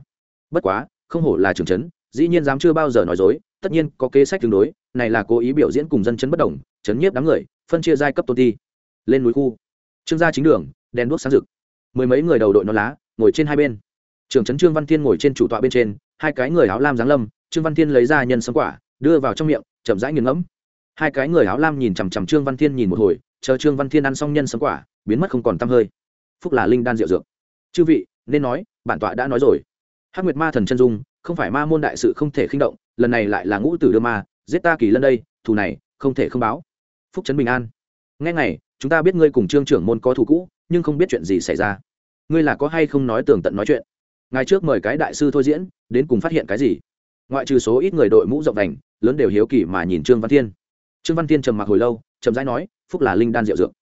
Bất quá, không hổ là trưởng trấn, dĩ nhiên dám chưa bao giờ nói dối, tất nhiên có kế sách tương đối, này là cố ý biểu diễn cùng dân chấn bất đồng chấn nhiếp đám người, phân chia giai cấp tôn ti. Lên núi khu. Trương gia chính đường, đèn đuốc sáng rực. Mười mấy người đầu đội non lá, ngồi trên hai bên. Trưởng trấn trương văn thiên ngồi trên chủ tọa bên trên, hai cái người áo lam giáng lâm, trương văn thiên lấy ra nhân sấm quả, đưa vào trong miệng, chậm rãi nghiền ngẫm. Hai cái người áo lam nhìn chằm chằm trương văn thiên nhìn một hồi, chờ trương văn thiên ăn xong nhân sấm quả biến mất không còn tăm hơi. Phúc là linh đan diệu dược. Chư vị, nên nói, bản tọa đã nói rồi. Hắc nguyệt ma thần chân dung, không phải ma môn đại sự không thể khinh động, lần này lại là ngũ tử đưa ma, giết ta kỳ lân đây, thù này, không thể không báo. Phúc trấn bình an. Ngay ngày, chúng ta biết ngươi cùng trương trưởng môn có thù cũ, nhưng không biết chuyện gì xảy ra. Ngươi là có hay không nói tường tận nói chuyện? Ngày trước mời cái đại sư thôi diễn, đến cùng phát hiện cái gì? Ngoại trừ số ít người đội mũ rộng đành, lớn đều hiếu kỳ mà nhìn trương văn thiên. Trương văn thiên trầm mặc hồi lâu trầm rãi nói, phúc là linh đan diệu dược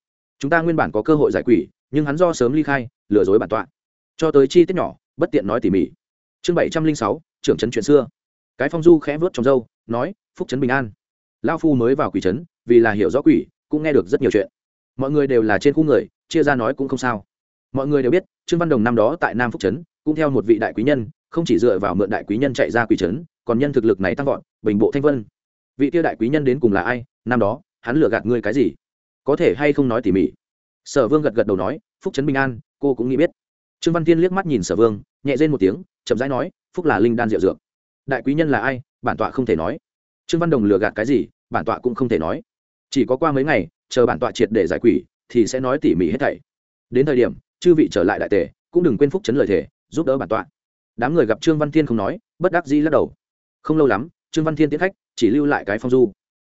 chúng ta nguyên bản có cơ hội giải quỷ, nhưng hắn do sớm ly khai, lừa dối bản tọa. Cho tới chi tiết nhỏ, bất tiện nói tỉ mỉ. Chương bảy trăm linh sáu, trưởng trấn chuyện xưa. Cái phong du khẽ vớt trong dâu nói, phúc trấn bình an. Lao phu mới vào quỷ trấn, vì là hiểu rõ quỷ, cũng nghe được rất nhiều chuyện. Mọi người đều là trên khu người, chia ra nói cũng không sao. Mọi người đều biết, trương văn đồng năm đó tại nam phúc trấn, cũng theo một vị đại quý nhân, không chỉ dựa vào mượn đại quý nhân chạy ra quỷ trấn, còn nhân thực lực này tăng vọt, bình bộ thanh vân. Vị tiêu đại quý nhân đến cùng là ai? Năm đó, hắn lừa gạt ngươi cái gì? Có thể hay không nói tỉ mỉ? Sở vương gật gật đầu nói, phúc trấn bình an, cô cũng nghĩ biết. Trương văn tiên liếc mắt nhìn sở vương, nhẹ rên một tiếng, chậm rãi nói, phúc là linh đan diệu dược. Đại quý nhân là ai? Bản tọa không thể nói. Trương văn đồng lừa gạt cái gì? Bản tọa cũng không thể nói. Chỉ có qua mấy ngày, chờ bản tọa triệt để giải quỷ, thì sẽ nói tỉ mỉ hết thảy. Đến thời điểm, chư vị trở lại đại tề, cũng đừng quên phúc chấn lời thể giúp đỡ bản tọa. Đám người gặp trương văn thiên không nói, bất đắc dĩ lắc đầu. Không lâu lắm, trương văn thiên tiến khách, chỉ lưu lại cái phong du.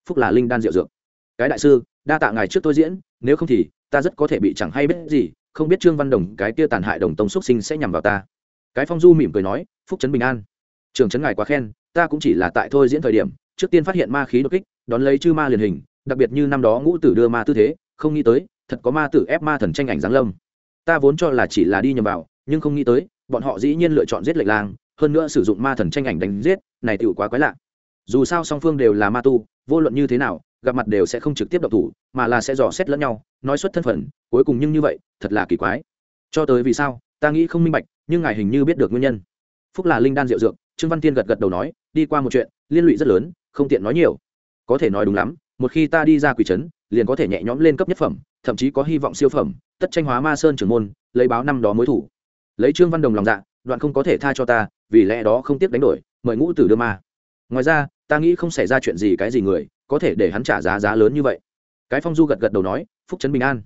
Phúc là linh đan diệu dược cái đại sư, đa tạ ngài trước tôi diễn, nếu không thì ta rất có thể bị chẳng hay biết gì, không biết trương văn đồng, cái kia tàn hại đồng tông xuất sinh sẽ nhằm vào ta. Cái phong du mỉm cười nói, phúc trấn bình an. Trường trấn ngài quá khen, ta cũng chỉ là tại thôi diễn thời điểm, trước tiên phát hiện ma khí đột kích, đón lấy chư ma liền hình, đặc biệt như năm đó ngũ tử đưa ma tư thế, không nghĩ tới, thật có ma tử ép ma thần tranh ảnh giáng lâm. Ta vốn cho là chỉ là đi nhầm vào, nhưng không nghĩ tới, bọn họ dĩ nhiên lựa chọn giết lệnh lang hơn nữa sử dụng ma thần tranh ảnh đánh giết, này tựu quá quái lạ. Dù sao song phương đều là ma tu, vô luận như thế nào gặp mặt đều sẽ không trực tiếp độc thủ, mà là sẽ dò xét lẫn nhau, nói xuất thân phận, cuối cùng nhưng như vậy, thật là kỳ quái. Cho tới vì sao, ta nghĩ không minh bạch, nhưng ngài hình như biết được nguyên nhân. Phúc là linh đan diệu dược, trương văn tiên gật gật đầu nói, đi qua một chuyện, liên lụy rất lớn, không tiện nói nhiều. Có thể nói đúng lắm, một khi ta đi ra quỷ trấn, liền có thể nhẹ nhõm lên cấp nhất phẩm, thậm chí có hy vọng siêu phẩm, tất tranh hóa ma sơn trưởng môn, lấy báo năm đó mối thủ. Lấy trương văn đồng lòng dạ đoạn không có thể tha cho ta, vì lẽ đó không tiếc đánh đổi, mời ngũ tử đưa ma. Ngoài ra, ta nghĩ không xảy ra chuyện gì cái gì người có thể để hắn trả giá giá lớn như vậy. Cái phong du gật gật đầu nói, phúc trấn bình an.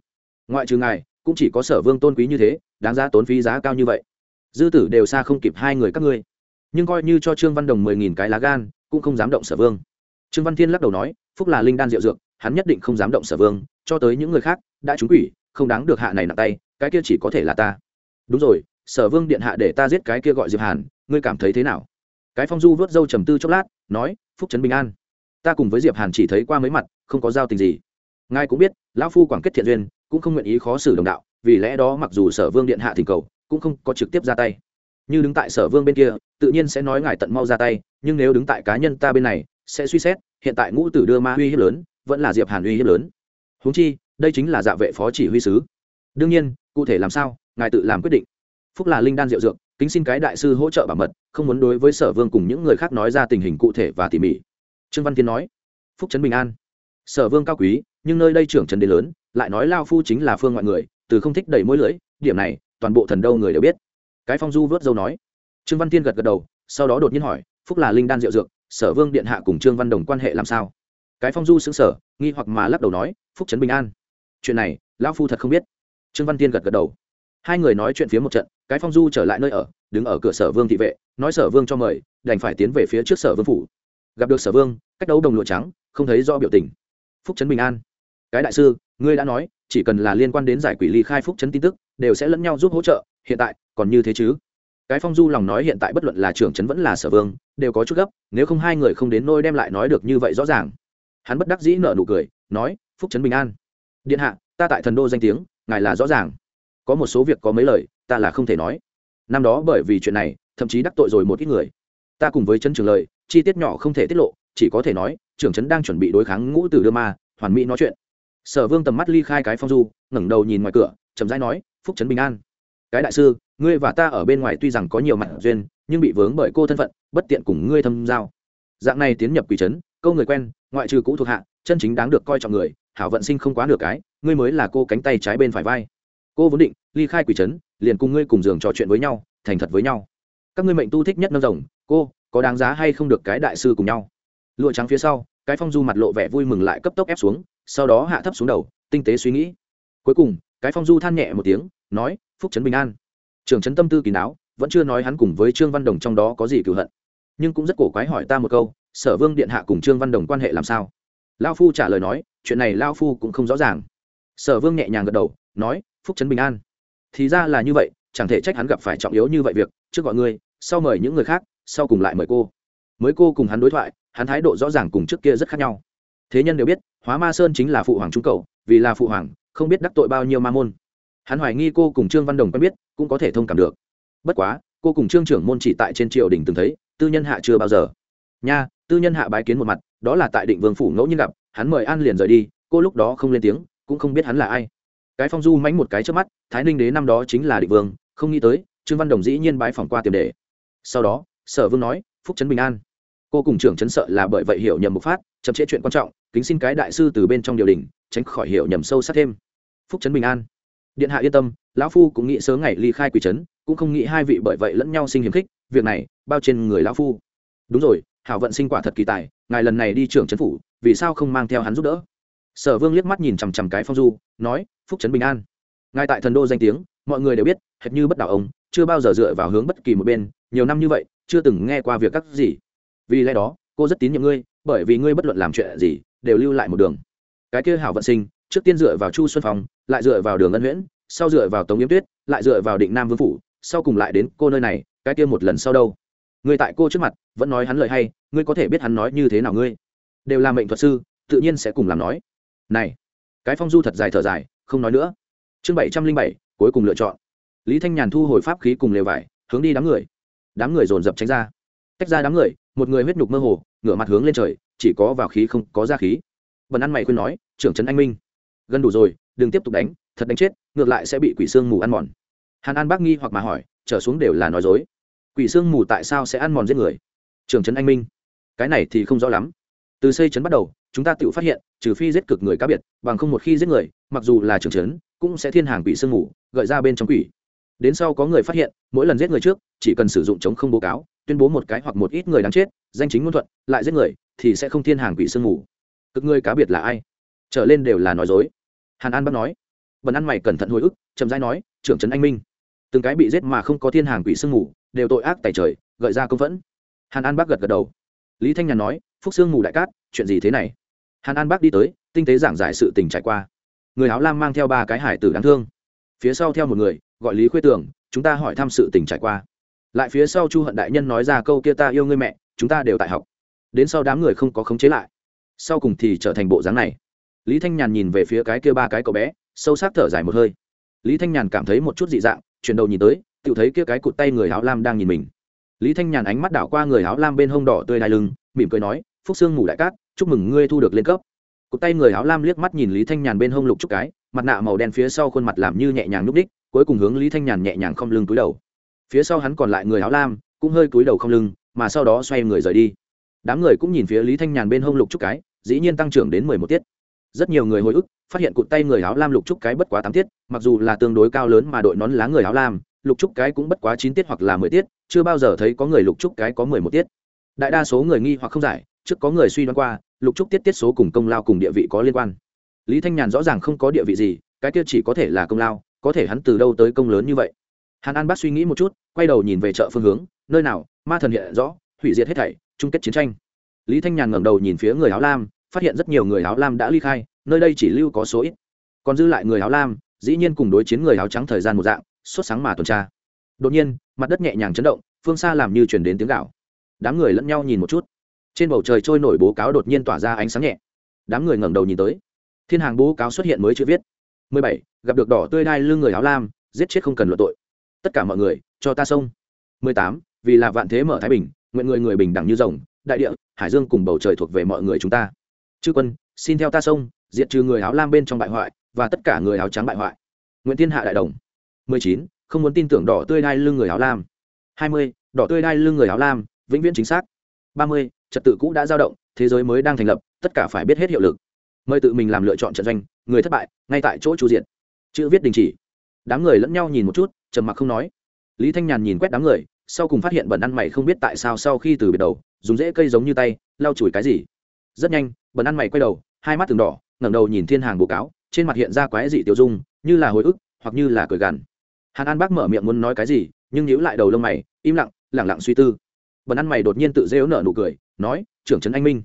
Ngoại trừ ngài, cũng chỉ có sở vương tôn quý như thế, đáng giá tốn phí giá cao như vậy. Dư tử đều xa không kịp hai người các ngươi. Nhưng coi như cho trương văn đồng mười nghìn cái lá gan, cũng không dám động sở vương. Trương văn thiên lắc đầu nói, phúc là linh đan diệu dược, hắn nhất định không dám động sở vương, cho tới những người khác, đã trúng quỷ, không đáng được hạ này nặng tay, cái kia chỉ có thể là ta. Đúng rồi, sở vương điện hạ để ta giết cái kia gọi diệp hàn, ngươi cảm thấy thế nào? Cái phong du vớt dâu trầm tư chốc lát, nói, phúc trấn bình an ta cùng với diệp hàn chỉ thấy qua mấy mặt, không có giao tình gì. Ngài cũng biết, lão phu quảng kết thiện duyên, cũng không nguyện ý khó xử đồng đạo, vì lẽ đó mặc dù sở vương điện hạ thỉnh cầu, cũng không có trực tiếp ra tay. Như đứng tại sở vương bên kia, tự nhiên sẽ nói ngài tận mau ra tay, nhưng nếu đứng tại cá nhân ta bên này, sẽ suy xét, hiện tại ngũ tử đưa ma uy hiếp lớn, vẫn là diệp hàn uy hiếp lớn. Huống chi, đây chính là dạ vệ phó chỉ huy sứ. Đương nhiên, cụ thể làm sao, ngài tự làm quyết định. Phúc là linh đan diệu dược, kính xin cái đại sư hỗ trợ bảo mật, không muốn đối với sở vương cùng những người khác nói ra tình hình cụ thể và tỉ mỉ trương văn tiến nói, phúc trấn bình an. Sở vương cao quý, nhưng nơi đây trưởng trấn đến lớn, lại nói lao phu chính là phương ngoại người, từ không thích đẩy mỗi lưỡi, điểm này, toàn bộ thần đâu người đều biết. Cái phong du vớt dâu nói. Trương văn tiên gật gật đầu, sau đó đột nhiên hỏi, phúc là linh đan diệu dược, sở vương điện hạ cùng trương văn đồng quan hệ làm sao? Cái phong du xứng sở nghi hoặc mà lắc đầu nói, phúc trấn bình an. Chuyện này lão phu thật không biết. Trương văn tiên gật gật đầu. Hai người nói chuyện phía một trận, cái phong du trở lại nơi ở, đứng ở cửa sở vương thị vệ, nói sở vương cho mời, đành phải tiến về phía trước sở vương phủ gặp được sở vương, cách đấu đồng lụa trắng, không thấy do biểu tình. Phúc trấn bình an. Cái đại sư, ngươi đã nói, chỉ cần là liên quan đến giải quỷ ly khai phúc trấn tin tức, đều sẽ lẫn nhau giúp hỗ trợ, hiện tại, còn như thế chứ? Cái phong du lòng nói hiện tại bất luận là trưởng trấn vẫn là sở vương, đều có chút gấp, nếu không hai người không đến nôi đem lại nói được như vậy rõ ràng. Hắn bất đắc dĩ nở nụ cười, nói, phúc trấn bình an. Điện hạ, ta tại thần đô danh tiếng, ngài là rõ ràng. Có một số việc có mấy lời, ta là không thể nói. Năm đó bởi vì chuyện này, thậm chí đắc tội rồi một ít người. Ta cùng với chân trường lời chi tiết nhỏ không thể tiết lộ, chỉ có thể nói, trưởng trấn đang chuẩn bị đối kháng ngũ tử đưa ma, hoàn mỹ nói chuyện. Sở vương tầm mắt ly khai cái phong du, ngẩng đầu nhìn ngoài cửa, chậm rãi nói, phúc trấn bình an. Cái đại sư, ngươi và ta ở bên ngoài tuy rằng có nhiều mặt duyên, nhưng bị vướng bởi cô thân phận, bất tiện cùng ngươi thâm giao. Dạng này tiến nhập quỷ trấn, câu người quen, ngoại trừ cũ thuộc hạ, chân chính đáng được coi trọng người, hảo vận sinh không quá nửa cái, ngươi mới là cô cánh tay trái bên phải vai. Cô vốn định, ly khai quỷ trấn, liền cùng ngươi cùng giường trò chuyện với nhau, thành thật với nhau. Các ngươi mệnh tu thích nhất nâng rồng, cô có đáng giá hay không được cái đại sư cùng nhau. Lụa trắng phía sau, cái phong du mặt lộ vẻ vui mừng lại cấp tốc ép xuống, sau đó hạ thấp xuống đầu, tinh tế suy nghĩ. Cuối cùng, cái phong du than nhẹ một tiếng, nói, phúc trấn bình an. Trưởng trấn tâm tư kỳ não vẫn chưa nói hắn cùng với trương văn đồng trong đó có gì cựu hận. Nhưng cũng rất cổ quái hỏi ta một câu, sở vương điện hạ cùng trương văn đồng quan hệ làm sao? Lao phu trả lời nói, chuyện này lao phu cũng không rõ ràng. Sở vương nhẹ nhàng gật đầu, nói, phúc trấn bình an. Thì ra là như vậy, chẳng thể trách hắn gặp phải trọng yếu như vậy việc, trước gọi ngươi sau mời những người khác sau cùng lại mời cô. Mới cô cùng hắn đối thoại, hắn thái độ rõ ràng cùng trước kia rất khác nhau. Thế nhân đều biết, hóa ma sơn chính là phụ hoàng trung cầu, vì là phụ hoàng, không biết đắc tội bao nhiêu ma môn. Hắn hoài nghi cô cùng trương văn đồng quen biết, cũng có thể thông cảm được. Bất quá, cô cùng trương trưởng môn chỉ tại trên triều đình từng thấy, tư nhân hạ chưa bao giờ. Nha, tư nhân hạ bái kiến một mặt, đó là tại định vương phủ ngẫu nhiên gặp, hắn mời an liền rời đi, cô lúc đó không lên tiếng, cũng không biết hắn là ai. Cái phong du mánh một cái trước mắt, thái ninh đế năm đó chính là định vương, không nghĩ tới, trương văn đồng dĩ nhiên bái phỏng qua tiềm đề sau đó sở vương nói, phúc trấn bình an. Cô cùng trưởng chấn sợ là bởi vậy hiểu nhầm một phát, chậm trễ chuyện quan trọng, kính xin cái đại sư từ bên trong điều đình, tránh khỏi hiểu nhầm sâu sắc thêm. Phúc trấn bình an. Điện hạ yên tâm, lão phu cũng nghĩ sớm ngày ly khai quỷ trấn cũng không nghĩ hai vị bởi vậy lẫn nhau sinh hiểm khích, việc này bao trên người lão phu. Đúng rồi, hảo vận sinh quả thật kỳ tài, ngài lần này đi trưởng trấn phủ, vì sao không mang theo hắn giúp đỡ? Sở vương liếc mắt nhìn chằm chằm cái phong du, nói, phúc trấn bình an. Ngài tại thần đô danh tiếng, mọi người đều biết, hệt như bất đảo ông, chưa bao giờ dựa vào hướng bất kỳ một bên, nhiều năm như vậy chưa từng nghe qua việc các gì. Vì lẽ đó, cô rất tín nhiệm ngươi, bởi vì ngươi bất luận làm chuyện gì, đều lưu lại một đường. Cái kia hảo vận sinh, trước tiên dựa vào chu xuân phong, lại dựa vào đường ân huyễn, sau dựa vào tống yếm tuyết, lại dựa vào định nam vương phủ, sau cùng lại đến cô nơi này, cái kia một lần sau đâu? Người tại cô trước mặt, vẫn nói hắn lời hay, ngươi có thể biết hắn nói như thế nào ngươi? Đều là mệnh thuật sư, tự nhiên sẽ cùng làm nói. Này, cái phong du thật dài thở dài, không nói nữa. Chương bảy trăm linh bảy, cuối cùng lựa chọn. Lý thanh nhàn thu hồi pháp khí cùng lều vải, hướng đi đám người đám người dồn dập tránh ra. Tách ra đám người, một người huyết nhục mơ hồ, ngửa mặt hướng lên trời, chỉ có vào khí không có ra khí. Bần ăn mày khuyên nói, trưởng trấn anh minh, gần đủ rồi, đừng tiếp tục đánh, thật đánh chết, ngược lại sẽ bị quỷ sương mù ăn mòn. Hàn an bác nghi hoặc mà hỏi, trở xuống đều là nói dối. Quỷ sương mù tại sao sẽ ăn mòn giết người? Trưởng trấn anh minh, cái này thì không rõ lắm. Từ xây trấn bắt đầu, chúng ta tự phát hiện, trừ phi giết cực người cá biệt, bằng không một khi giết người, mặc dù là trưởng trấn, cũng sẽ thiên hàng quỷ sương mù, gợi ra bên trong quỷ đến sau có người phát hiện, mỗi lần giết người trước, chỉ cần sử dụng chống không báo cáo, tuyên bố một cái hoặc một ít người đáng chết, danh chính ngôn thuận, lại giết người, thì sẽ không thiên hàng quỷ sương mù. Cực ngươi cá biệt là ai? Trở lên đều là nói dối. Hàn an bắt nói. Bần ăn mày cẩn thận hồi ức, chậm rãi nói, trưởng trấn anh minh, từng cái bị giết mà không có thiên hàng quỷ sương mù, đều tội ác tài trời, gợi ra công phẫn. Hàn an bác gật gật đầu. Lý thanh nhàn nói, phúc sương mù đại cát, chuyện gì thế này? Hàn an bác đi tới, tinh tế giảng giải sự tình trải qua. Người áo lam mang theo ba cái hải tử đáng thương. Phía sau theo một người gọi lý khuê tường, chúng ta hỏi thăm sự tình trải qua. Lại phía sau chu hận đại nhân nói ra câu kia ta yêu ngươi mẹ, chúng ta đều tại học. Đến sau đám người không có khống chế lại. Sau cùng thì trở thành bộ dáng này. Lý thanh nhàn nhìn về phía cái kia ba cái cậu bé, sâu sắc thở dài một hơi. Lý thanh nhàn cảm thấy một chút dị dạng, chuyển đầu nhìn tới tự thấy kia cái cụt tay người áo lam đang nhìn mình. Lý thanh nhàn ánh mắt đảo qua người áo lam bên hông đỏ tươi đai lưng, mỉm cười nói, phúc sương ngủ đại cát, chúc mừng ngươi thu được lên cấp. Cụt tay người áo lam liếc mắt nhìn lý thanh nhàn bên hông lục chút cái, mặt nạ màu đen phía sau khuôn mặt làm như nhẹ nhàng núp đích cuối cùng hướng lý thanh nhàn nhẹ nhàng không lưng túi đầu. Phía sau hắn còn lại người áo lam, cũng hơi túi đầu không lưng, mà sau đó xoay người rời đi. Đám người cũng nhìn phía lý thanh nhàn bên hông lục trúc cái, dĩ nhiên tăng trưởng đến mười một tiết. Rất nhiều người hồi ức, phát hiện cụt tay người áo lam lục trúc cái bất quá tám tiết, mặc dù là tương đối cao lớn mà đội nón lá người áo lam, lục trúc cái cũng bất quá chín tiết hoặc là mười tiết, chưa bao giờ thấy có người lục trúc cái có mười một tiết. Đại đa số người nghi hoặc không giải, trước có người suy đoán qua, lục trúc tiết tiết số cùng công lao cùng địa vị có liên quan. Lý thanh nhàn rõ ràng không có địa vị gì, cái kia chỉ có thể là công lao có thể hắn từ đâu tới công lớn như vậy? Hàn an bác suy nghĩ một chút, quay đầu nhìn về chợ phương hướng, nơi nào, ma thần hiện rõ, hủy diệt hết thảy, chung kết chiến tranh. Lý thanh nhàn ngẩng đầu nhìn phía người áo lam, phát hiện rất nhiều người áo lam đã ly khai, nơi đây chỉ lưu có số ít. Còn dư lại người áo lam, dĩ nhiên cùng đối chiến người áo trắng thời gian một dạng, suốt sáng mà tuần tra. Đột nhiên, mặt đất nhẹ nhàng chấn động, phương xa làm như chuyển đến tiếng gạo đám người lẫn nhau nhìn một chút. Trên bầu trời trôi nổi bố cáo đột nhiên tỏa ra ánh sáng nhẹ. Đám người ngẩng đầu nhìn tới. Thiên hàng bố cáo xuất hiện mới chưa viết. 17. gặp được đỏ tươi đai lưng người áo lam, giết chết không cần luận tội tất cả mọi người, cho ta sông 18. vì là vạn thế mở thái bình, nguyện người người bình đẳng như rồng, đại địa, hải dương cùng bầu trời thuộc về mọi người chúng ta chư quân, xin theo ta sông diệt trừ người áo lam bên trong bại hoại, và tất cả người áo trắng bại hoại nguyễn thiên hạ đại đồng 19. không muốn tin tưởng đỏ tươi đai lưng người áo lam 20. đỏ tươi đai lưng người áo lam, vĩnh viễn chính xác 30. trật tự cũ đã dao động, thế giới mới đang thành lập, tất cả phải biết hết hiệu lực mời tự mình làm lựa chọn trận doanh, người thất bại, ngay tại chỗ chủ diện chữ viết đình chỉ. Đám người lẫn nhau nhìn một chút, trầm mặc không nói. Lý thanh nhàn nhìn quét đám người, sau cùng phát hiện bẩn ăn mày không biết tại sao sau khi từ biệt đầu, dùng rễ cây giống như tay, lau chùi cái gì. Rất nhanh, bẩn ăn mày quay đầu, hai mắt từng đỏ, ngẩng đầu nhìn thiên hàng bố cáo, trên mặt hiện ra quái dị tiêu dung, như là hồi ức, hoặc như là cười gằn. Hàn an bác mở miệng muốn nói cái gì, nhưng nhíu lại đầu lông mày, im lặng lẳng lặng suy tư. Bẩn ăn mày đột nhiên tự rêu nở nụ cười, nói, trưởng trấn anh minh,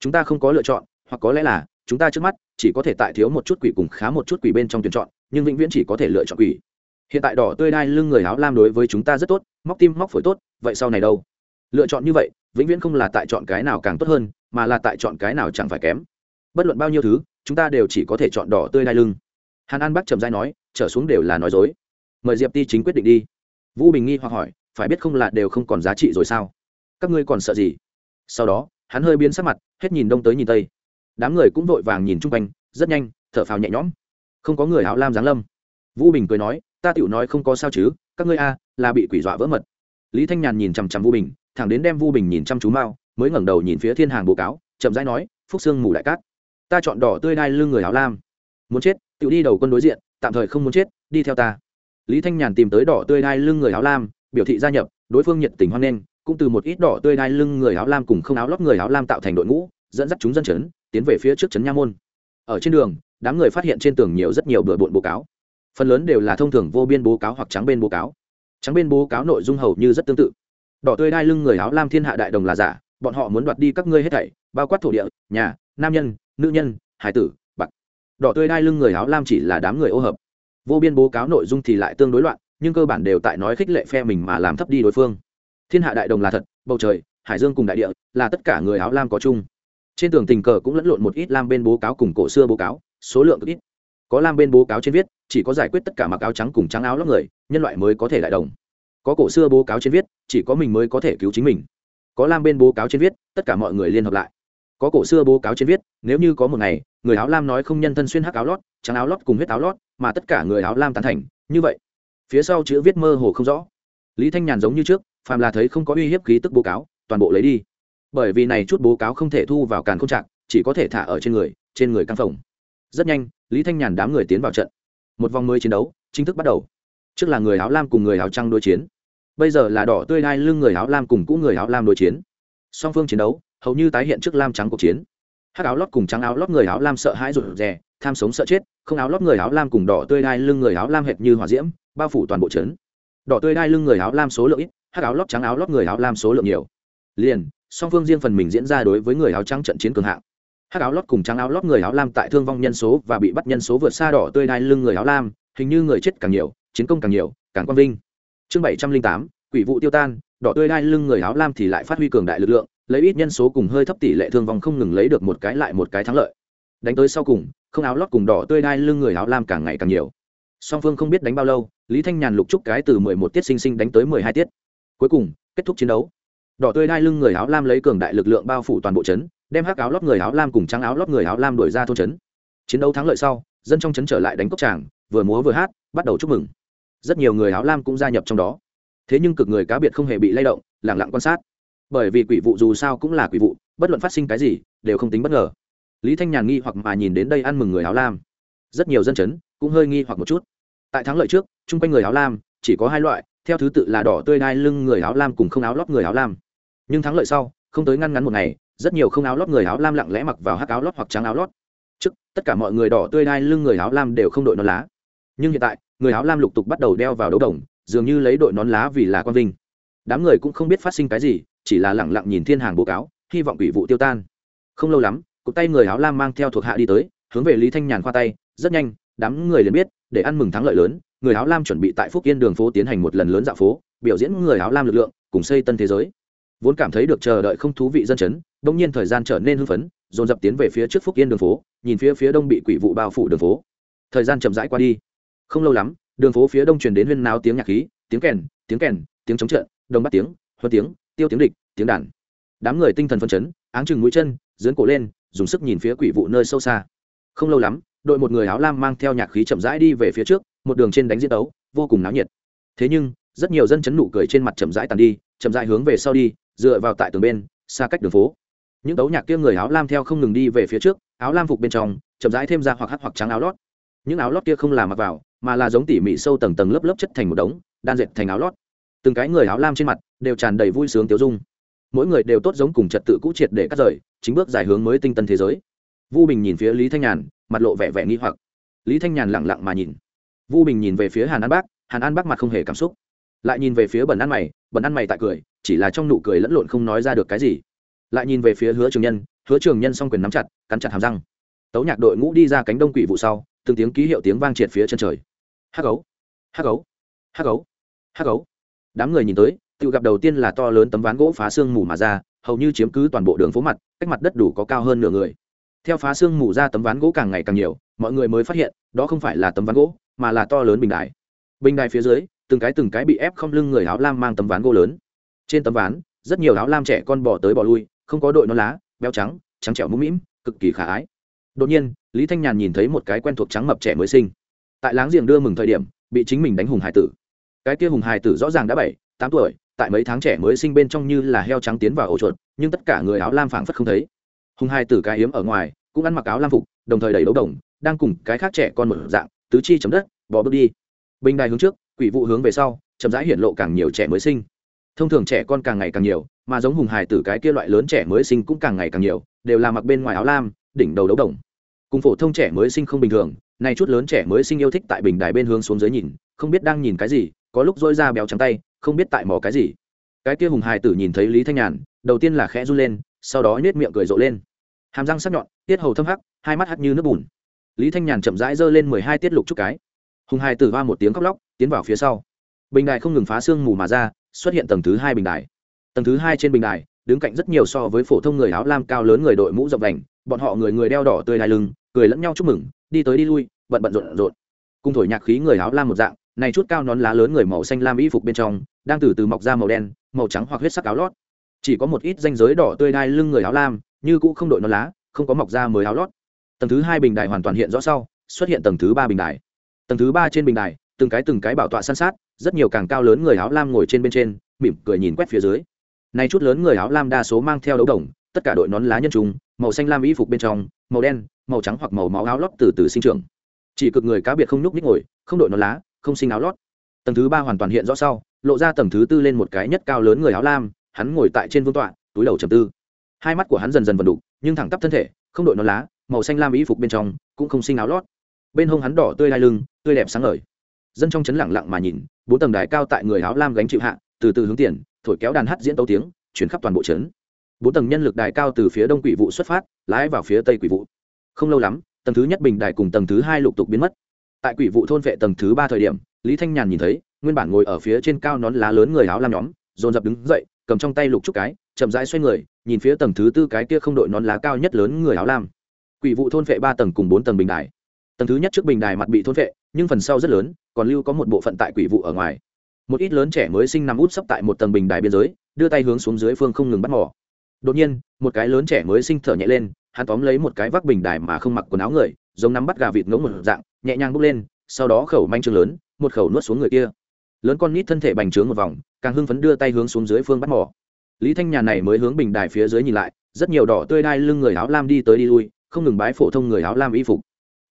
chúng ta không có lựa chọn, hoặc có lẽ là chúng ta trước mắt chỉ có thể tại thiếu một chút quỷ cùng khá một chút quỷ bên trong tuyển chọn, nhưng vĩnh viễn chỉ có thể lựa chọn quỷ. Hiện tại đỏ tươi đai lưng người áo lam đối với chúng ta rất tốt, móc tim móc phổi tốt, vậy sau này đâu? Lựa chọn như vậy, vĩnh viễn không là tại chọn cái nào càng tốt hơn, mà là tại chọn cái nào chẳng phải kém. Bất luận bao nhiêu thứ, chúng ta đều chỉ có thể chọn đỏ tươi đai lưng. Hàn an bắc trầm dai nói, trở xuống đều là nói dối. Mời diệp ti chính quyết định đi. Vũ bình nghi hoặc hỏi, phải biết không là đều không còn giá trị rồi sao? Các ngươi còn sợ gì? Sau đó, hắn hơi biến sắc mặt, hết nhìn đông tới nhìn tây đám người cũng vội vàng nhìn chung quanh, rất nhanh, thở phào nhẹ nhõm. Không có người áo lam giáng lâm. Vũ bình cười nói, ta tựu nói không có sao chứ, các ngươi a, là bị quỷ dọa vỡ mật. Lý thanh nhàn nhìn chằm chằm vũ bình, thẳng đến đem vũ bình nhìn chăm chú mao mới ngẩng đầu nhìn phía thiên hàng bố cáo, chậm rãi nói, phúc sương mù đại cát. Ta chọn đỏ tươi đai lưng người áo lam. Muốn chết tựu đi đầu quân đối diện, tạm thời không muốn chết, đi theo ta. Lý thanh nhàn tìm tới đỏ tươi đai lưng người áo lam, biểu thị gia nhập, đối phương nhiệt tình hoan nghênh, cũng từ một ít đỏ tươi đai lưng người áo lam cùng không áo lót người áo lam tạo thành đội ngũ, dẫn dắt chúng dân chấn tiến về phía trước trấn nha môn. Ở trên đường, đám người phát hiện trên tường nhiều rất nhiều bừa bộn bố cáo. Phần lớn đều là thông thường vô biên bố cáo hoặc trắng bên bố cáo. Trắng bên bố cáo nội dung hầu như rất tương tự. Đỏ tươi đai lưng người áo lam thiên hạ đại đồng là giả, bọn họ muốn đoạt đi các ngươi hết thảy, bao quát thổ địa, nhà, nam nhân, nữ nhân, hải tử, bạc. Đỏ tươi đai lưng người áo lam chỉ là đám người ô hợp. Vô biên bố cáo nội dung thì lại tương đối loạn, nhưng cơ bản đều tại nói khích lệ phe mình mà làm thấp đi đối phương. Thiên hạ đại đồng là thật, bầu trời, hải dương cùng đại địa là tất cả người áo lam có chung trên tường tình cờ cũng lẫn lộn một ít lam bên bố cáo cùng cổ xưa bố cáo, số lượng ít. Có lam bên bố cáo trên viết, chỉ có giải quyết tất cả mặc áo trắng cùng trắng áo lóc người, nhân loại mới có thể lại đồng. Có cổ xưa bố cáo trên viết, chỉ có mình mới có thể cứu chính mình. Có lam bên bố cáo trên viết, tất cả mọi người liên hợp lại. Có cổ xưa bố cáo trên viết, nếu như có một ngày, người áo lam nói không nhân thân xuyên hắc áo lót, trắng áo lót cùng huyết áo lót, mà tất cả người áo lam tán thành, như vậy. Phía sau chữ viết mơ hồ không rõ. Lý thanh nhàn giống như trước, phàm là thấy không có uy hiếp khí tức bố cáo, toàn bộ lấy đi bởi vì này chút bố cáo không thể thu vào càn không trạng, chỉ có thể thả ở trên người trên người căn phòng. Rất nhanh, lý thanh nhàn đám người tiến vào trận. Một vòng mới chiến đấu chính thức bắt đầu. Trước là người áo lam cùng người áo trăng đối chiến. Bây giờ là đỏ tươi đai lưng người áo lam cùng cũ người áo lam đối chiến. Song phương chiến đấu, hầu như tái hiện trước lam trắng cuộc chiến. Hát áo lót cùng trắng áo lót người áo lam sợ hãi rụt rè, tham sống sợ chết, không áo lót người áo lam cùng đỏ tươi đai lưng người áo lam hệt như hỏa diễm, bao phủ toàn bộ trấn. Đỏ tươi đai lưng người áo lam số lượng ít hát áo lót trắng áo lót người áo lam số lượng nhiều. Liền song phương riêng phần mình diễn ra đối với người áo trắng trận chiến cường hạng. Hắc áo lót cùng trắng áo lót người áo lam tại thương vong nhân số và bị bắt nhân số vượt xa đỏ tươi đai lưng người áo lam, hình như người chết càng nhiều, chiến công càng nhiều, càng quang vinh. Chương bảy trăm linh tám, quỷ vụ tiêu tan, đỏ tươi đai lưng người áo lam thì lại phát huy cường đại lực lượng, lấy ít nhân số cùng hơi thấp tỷ lệ thương vong không ngừng lấy được một cái lại một cái thắng lợi. Đánh tới sau cùng, không áo lót cùng đỏ tươi đai lưng người áo lam càng ngày càng nhiều. Song phương không biết đánh bao lâu, lý thanh nhàn lục trúc cái từ mười một tiết sinh sinh đánh tới mười hai tiết. Cuối cùng, kết thúc chiến đấu đỏ tươi đai lưng người áo lam lấy cường đại lực lượng bao phủ toàn bộ trấn, đem hắc áo lót người áo lam cùng trắng áo lót người áo lam đuổi ra thôn trấn. Chiến đấu thắng lợi sau, dân trong trấn trở lại đánh cốc tràng, vừa múa vừa hát, bắt đầu chúc mừng. Rất nhiều người áo lam cũng gia nhập trong đó. Thế nhưng cực người cá biệt không hề bị lay động, lẳng lặng quan sát. Bởi vì quỷ vụ dù sao cũng là quỷ vụ, bất luận phát sinh cái gì, đều không tính bất ngờ. Lý thanh nhàn nghi hoặc mà nhìn đến đây ăn mừng người áo lam. Rất nhiều dân chấn cũng hơi nghi hoặc một chút. Tại thắng lợi trước, chung quanh người áo lam chỉ có hai loại, theo thứ tự là đỏ tươi đai lưng người áo lam cùng không áo lót người áo lam nhưng thắng lợi sau, không tới ngăn ngắn một ngày, rất nhiều không áo lót người áo lam lặng lẽ mặc vào hắc áo lót hoặc trắng áo lót. Trước, tất cả mọi người đỏ tươi đai lưng người áo lam đều không đội nón lá. Nhưng hiện tại, người áo lam lục tục bắt đầu đeo vào đấu đồng, dường như lấy đội nón lá vì là quan vinh. Đám người cũng không biết phát sinh cái gì, chỉ là lẳng lặng nhìn thiên hàng bố cáo, hy vọng ủy vụ tiêu tan. Không lâu lắm cụt tay người áo lam mang theo thuộc hạ đi tới, hướng về lý thanh nhàn khoa tay, rất nhanh, đám người liền biết, để ăn mừng thắng lợi lớn, người áo lam chuẩn bị tại phúc yên đường phố tiến hành một lần lớn dạo phố, biểu diễn người áo lam lực lượng, cùng xây tân thế giới vốn cảm thấy được chờ đợi không thú vị dân chấn đông nhiên thời gian trở nên hưng phấn, dồn dập tiến về phía trước phúc yên đường phố, nhìn phía phía đông bị quỷ vụ bao phủ đường phố. Thời gian chậm rãi qua đi. Không lâu lắm, đường phố phía đông truyền đến huyên náo tiếng nhạc khí, tiếng kèn tiếng kèn, tiếng chống trận đông bắt tiếng, huân tiếng, tiêu tiếng địch, tiếng đàn. Đám người tinh thần phân chấn, áng chừng mũi chân, dướn cổ lên, dùng sức nhìn phía quỷ vụ nơi sâu xa. Không lâu lắm, đội một người áo lam mang theo nhạc khí chậm rãi đi về phía trước, một đường trên đánh diễn đấu, vô cùng náo nhiệt. Thế nhưng, rất nhiều dân chấn nụ cười trên mặt chậm rãi tàn đi, chậm rãi hướng về sau đi dựa vào tại tường bên, xa cách đường phố. Những đấu nhạc kia người áo lam theo không ngừng đi về phía trước, áo lam phục bên trong, chậm rãi thêm ra hoặc hắc hoặc trắng áo lót. Những áo lót kia không là mặc vào, mà là giống tỉ mỉ sâu tầng tầng lớp lớp chất thành một đống, đan dệt thành áo lót. Từng cái người áo lam trên mặt đều tràn đầy vui sướng tiêu dung. Mỗi người đều tốt giống cùng trật tự cũ triệt để cắt rời, chính bước dài hướng mới tinh tân thế giới. Vu bình nhìn phía lý thanh nhàn, mặt lộ vẻ vẻ nghi hoặc. Lý thanh nhàn lẳng lặng mà nhìn. Vu bình nhìn về phía hàn an bác, hàn an bác mặt không hề cảm xúc lại nhìn về phía bẩn ăn mày, bẩn ăn mày tại cười, chỉ là trong nụ cười lẫn lộn không nói ra được cái gì. Lại nhìn về phía hứa trường nhân, hứa trường nhân s o n g quyền nắm chặt, cắn chặt hàm răng. Tấu nhạc đội ngũ đi ra cánh đông quỷ vụ sau, từng tiếng ký hiệu tiếng vang triệt phía chân trời. Hắc gấu hắc gấu hắc gấu hắc gấu đám người nhìn tới, tự gặp đầu tiên là to lớn tấm ván gỗ phá xương mù mà ra, hầu như chiếm cứ toàn bộ đường phố mặt, cách mặt đất đủ có cao hơn nửa người. Theo phá xương mù ra tấm ván gỗ càng ngày càng nhiều, mọi người mới phát hiện, đó không phải là tấm ván gỗ, mà là to lớn bình đài. Bình đài phía dưới từng cái từng cái bị ép không lưng người áo lam mang tấm ván gỗ lớn. Trên tấm ván, rất nhiều áo lam trẻ con bỏ tới bỏ lui, không có đội non lá, béo trắng trắng trẻo mũm mĩm, cực kỳ khả ái. Đột nhiên, lý thanh nhàn nhìn thấy một cái quen thuộc trắng mập trẻ mới sinh. Tại láng giềng đưa mừng thời điểm, bị chính mình đánh hùng hải tử. Cái kia hùng hải tử rõ ràng đã bảy, tám tuổi, tại mấy tháng trẻ mới sinh bên trong như là heo trắng tiến vào ổ chuột, nhưng tất cả người áo lam phảng phất không thấy. Hùng hải tử cái hiếm ở ngoài, cũng ăn mặc áo lam phục, đồng thời đầy đấu đồng, đang cùng cái khác trẻ con một dạng, tứ chi chấm đất bỏ bước đi. Bình đài hướng trước quỷ vụ hướng về sau, chậm rãi hiện lộ càng nhiều trẻ mới sinh. Thông thường trẻ con càng ngày càng nhiều, mà giống hùng hài tử cái kia loại lớn trẻ mới sinh cũng càng ngày càng nhiều, đều là mặc bên ngoài áo lam, đỉnh đầu đấu đồng. Cùng phổ thông trẻ mới sinh không bình thường, nay chút lớn trẻ mới sinh yêu thích tại bình đài bên hướng xuống dưới nhìn, không biết đang nhìn cái gì, có lúc dỗi ra béo trắng tay, không biết tại mò cái gì. Cái kia hùng hài tử nhìn thấy lý thanh nhàn, đầu tiên là khẽ run lên, sau đó nhét miệng cười rộ lên. Hàm răng sắc nhọn, tiết hầu thâm hắc, hai mắt hắt như nước bùn. Lý thanh nhàn chậm rãi giơ lên mười hai tiết lục chút cái hùng hai tử va một tiếng khóc lóc, tiến vào phía sau. Bình đài không ngừng phá xương mù mà ra, xuất hiện tầng thứ hai bình đài. Tầng thứ hai trên bình đài, đứng cạnh rất nhiều so với phổ thông người áo lam cao lớn người đội mũ rộng vành, bọn họ người người đeo đỏ tươi đai lưng, cười lẫn nhau chúc mừng, đi tới đi lui, bận bận rộn rộn. Cùng thổi nhạc khí người áo lam một dạng, này chút cao nón lá lớn người màu xanh lam y phục bên trong, đang từ từ mọc ra màu đen, màu trắng hoặc huyết sắc áo lót. Chỉ có một ít danh giới đỏ tươi đai lưng người áo lam, như cũ không đội nón lá, không có mọc ra mới áo lót. Tầng thứ hai bình đài hoàn toàn hiện rõ sau, xuất hiện tầng thứ ba bình đài tầng thứ ba trên bình đài, từng cái từng cái bảo tọa san sát, rất nhiều càng cao lớn người áo lam ngồi trên bên trên, mỉm cười nhìn quét phía dưới. Nay chút lớn người áo lam đa số mang theo đấu đồng, tất cả đội nón lá nhân trùng màu xanh lam y phục bên trong, màu đen, màu trắng hoặc màu máu áo lót từ từ sinh trưởng. Chỉ cực người cá biệt không nhúc nhích ngồi, không đội nón lá, không sinh áo lót. Tầng thứ ba hoàn toàn hiện rõ sau, lộ ra tầng thứ tư lên một cái nhất cao lớn người áo lam, hắn ngồi tại trên vương tọa, túi đầu trầm tư. Hai mắt của hắn dần dần vần đục, nhưng thẳng tắp thân thể, không đội nón lá, màu xanh lam y phục bên trong, cũng không sinh áo lót. Bên hông hắn đỏ tươi lai lưng tươi đẹp sáng ngời. Dân trong chấn lặng lặng mà nhìn, bốn tầng đài cao tại người áo lam gánh chịu hạ, từ từ hướng tiền, thổi kéo đàn hát diễn tấu tiếng chuyển khắp toàn bộ trấn. Bốn tầng nhân lực đài cao từ phía đông quỷ vụ xuất phát, lái vào phía tây quỷ vụ. Không lâu lắm, tầng thứ nhất bình đài cùng tầng thứ hai lục tục biến mất. Tại quỷ vụ thôn vệ tầng thứ ba thời điểm, lý thanh nhàn nhìn thấy, nguyên bản ngồi ở phía trên cao nón lá lớn người áo lam nhóm, dồn dập đứng dậy, cầm trong tay lục trúc cái, chậm rãi xoay người, nhìn phía tầng thứ tư cái kia không đội nón lá cao nhất lớn người áo lam. Quỷ vụ thôn vệ ba tầng cùng bốn tầng bình đài. Tầng thứ nhất trước bình đài mặt bị thôn vệ nhưng phần sau rất lớn, còn lưu có một bộ phận tại quỷ vụ ở ngoài. Một ít lớn trẻ mới sinh nằm út sấp tại một tầng bình đài biên giới, đưa tay hướng xuống dưới phương không ngừng bắt mỏ đột nhiên, một cái lớn trẻ mới sinh thở nhẹ lên, hắn tóm lấy một cái vác bình đài mà không mặc quần áo người, giống nắm bắt gà vịt ngỗng một dạng, nhẹ nhàng bốc lên, sau đó khẩu manh trương lớn, một khẩu nuốt xuống người kia. Lớn con nít thân thể bành trướng một vòng, càng hưng phấn đưa tay hướng xuống dưới phương bắt mỏ lý thanh nhà này mới hướng bình đài phía dưới nhìn lại, rất nhiều đỏ tươi đai lưng người áo lam đi tới đi lui, không ngừng bái phổ thông người áo lam y phục.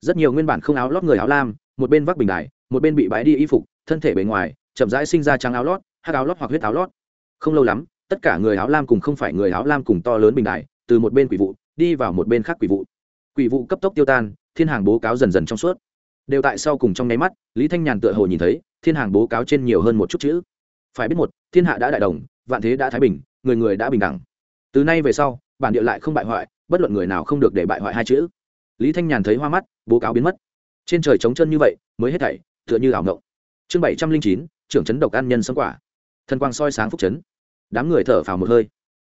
Rất nhiều nguyên bản không áo lót người áo lam một bên vác bình đài, một bên bị bái đi y phục, thân thể bề ngoài, chậm rãi sinh ra trắng áo lót hát áo lót hoặc huyết áo lót. Không lâu lắm, tất cả người áo lam cùng không phải người áo lam cùng to lớn bình đài, từ một bên quỷ vụ, đi vào một bên khác quỷ vụ. Quỷ vụ cấp tốc tiêu tan, thiên hàng bố cáo dần dần trong suốt. Đều tại sau cùng trong nháy mắt, lý thanh nhàn tựa hồ nhìn thấy, thiên hàng bố cáo trên nhiều hơn một chút chữ. Phải biết một, thiên hạ đã đại đồng, vạn thế đã thái bình, người người đã bình đẳng. Từ nay về sau, bản địa lại không bại hoại, bất luận người nào không được để bại hoại hai chữ. Lý thanh nhàn thấy hoa mắt, bố cáo biến mất trên trời trống chân như vậy, mới hết thảy, tựa như ảo ngộng chương bảy trăm linh chín, trưởng chấn độc an nhân sống quả. Thần quang soi sáng phúc chấn. Đám người thở phào một hơi.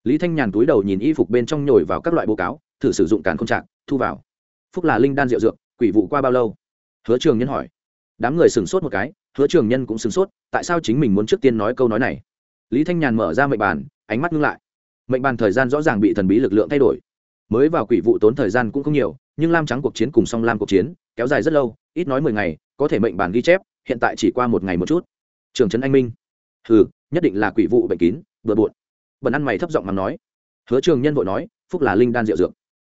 Lý thanh nhàn túi đầu nhìn y phục bên trong nhồi vào các loại bố cáo, thử sử dụng càn không trạng thu vào. Phúc là linh đan rượu dược, quỷ vụ qua bao lâu? Hứa trường nhân hỏi. Đám người sửng sốt một cái, hứa trường nhân cũng sửng sốt, tại sao chính mình muốn trước tiên nói câu nói này? Lý thanh nhàn mở ra mệnh bàn, ánh mắt ngưng lại. Mệnh bàn thời gian rõ ràng bị thần bí lực lượng thay đổi mới vào quỷ vụ tốn thời gian cũng không nhiều nhưng lam trắng cuộc chiến cùng song lam cuộc chiến kéo dài rất lâu ít nói mười ngày có thể mệnh bản ghi chép hiện tại chỉ qua một ngày một chút. Trường trấn anh minh. Hừ, nhất định là quỷ vụ bệnh kín vừa bụn bần ăn mày thấp giọng mà nói. Hứa trường nhân vội nói phúc là linh đan rượu dược.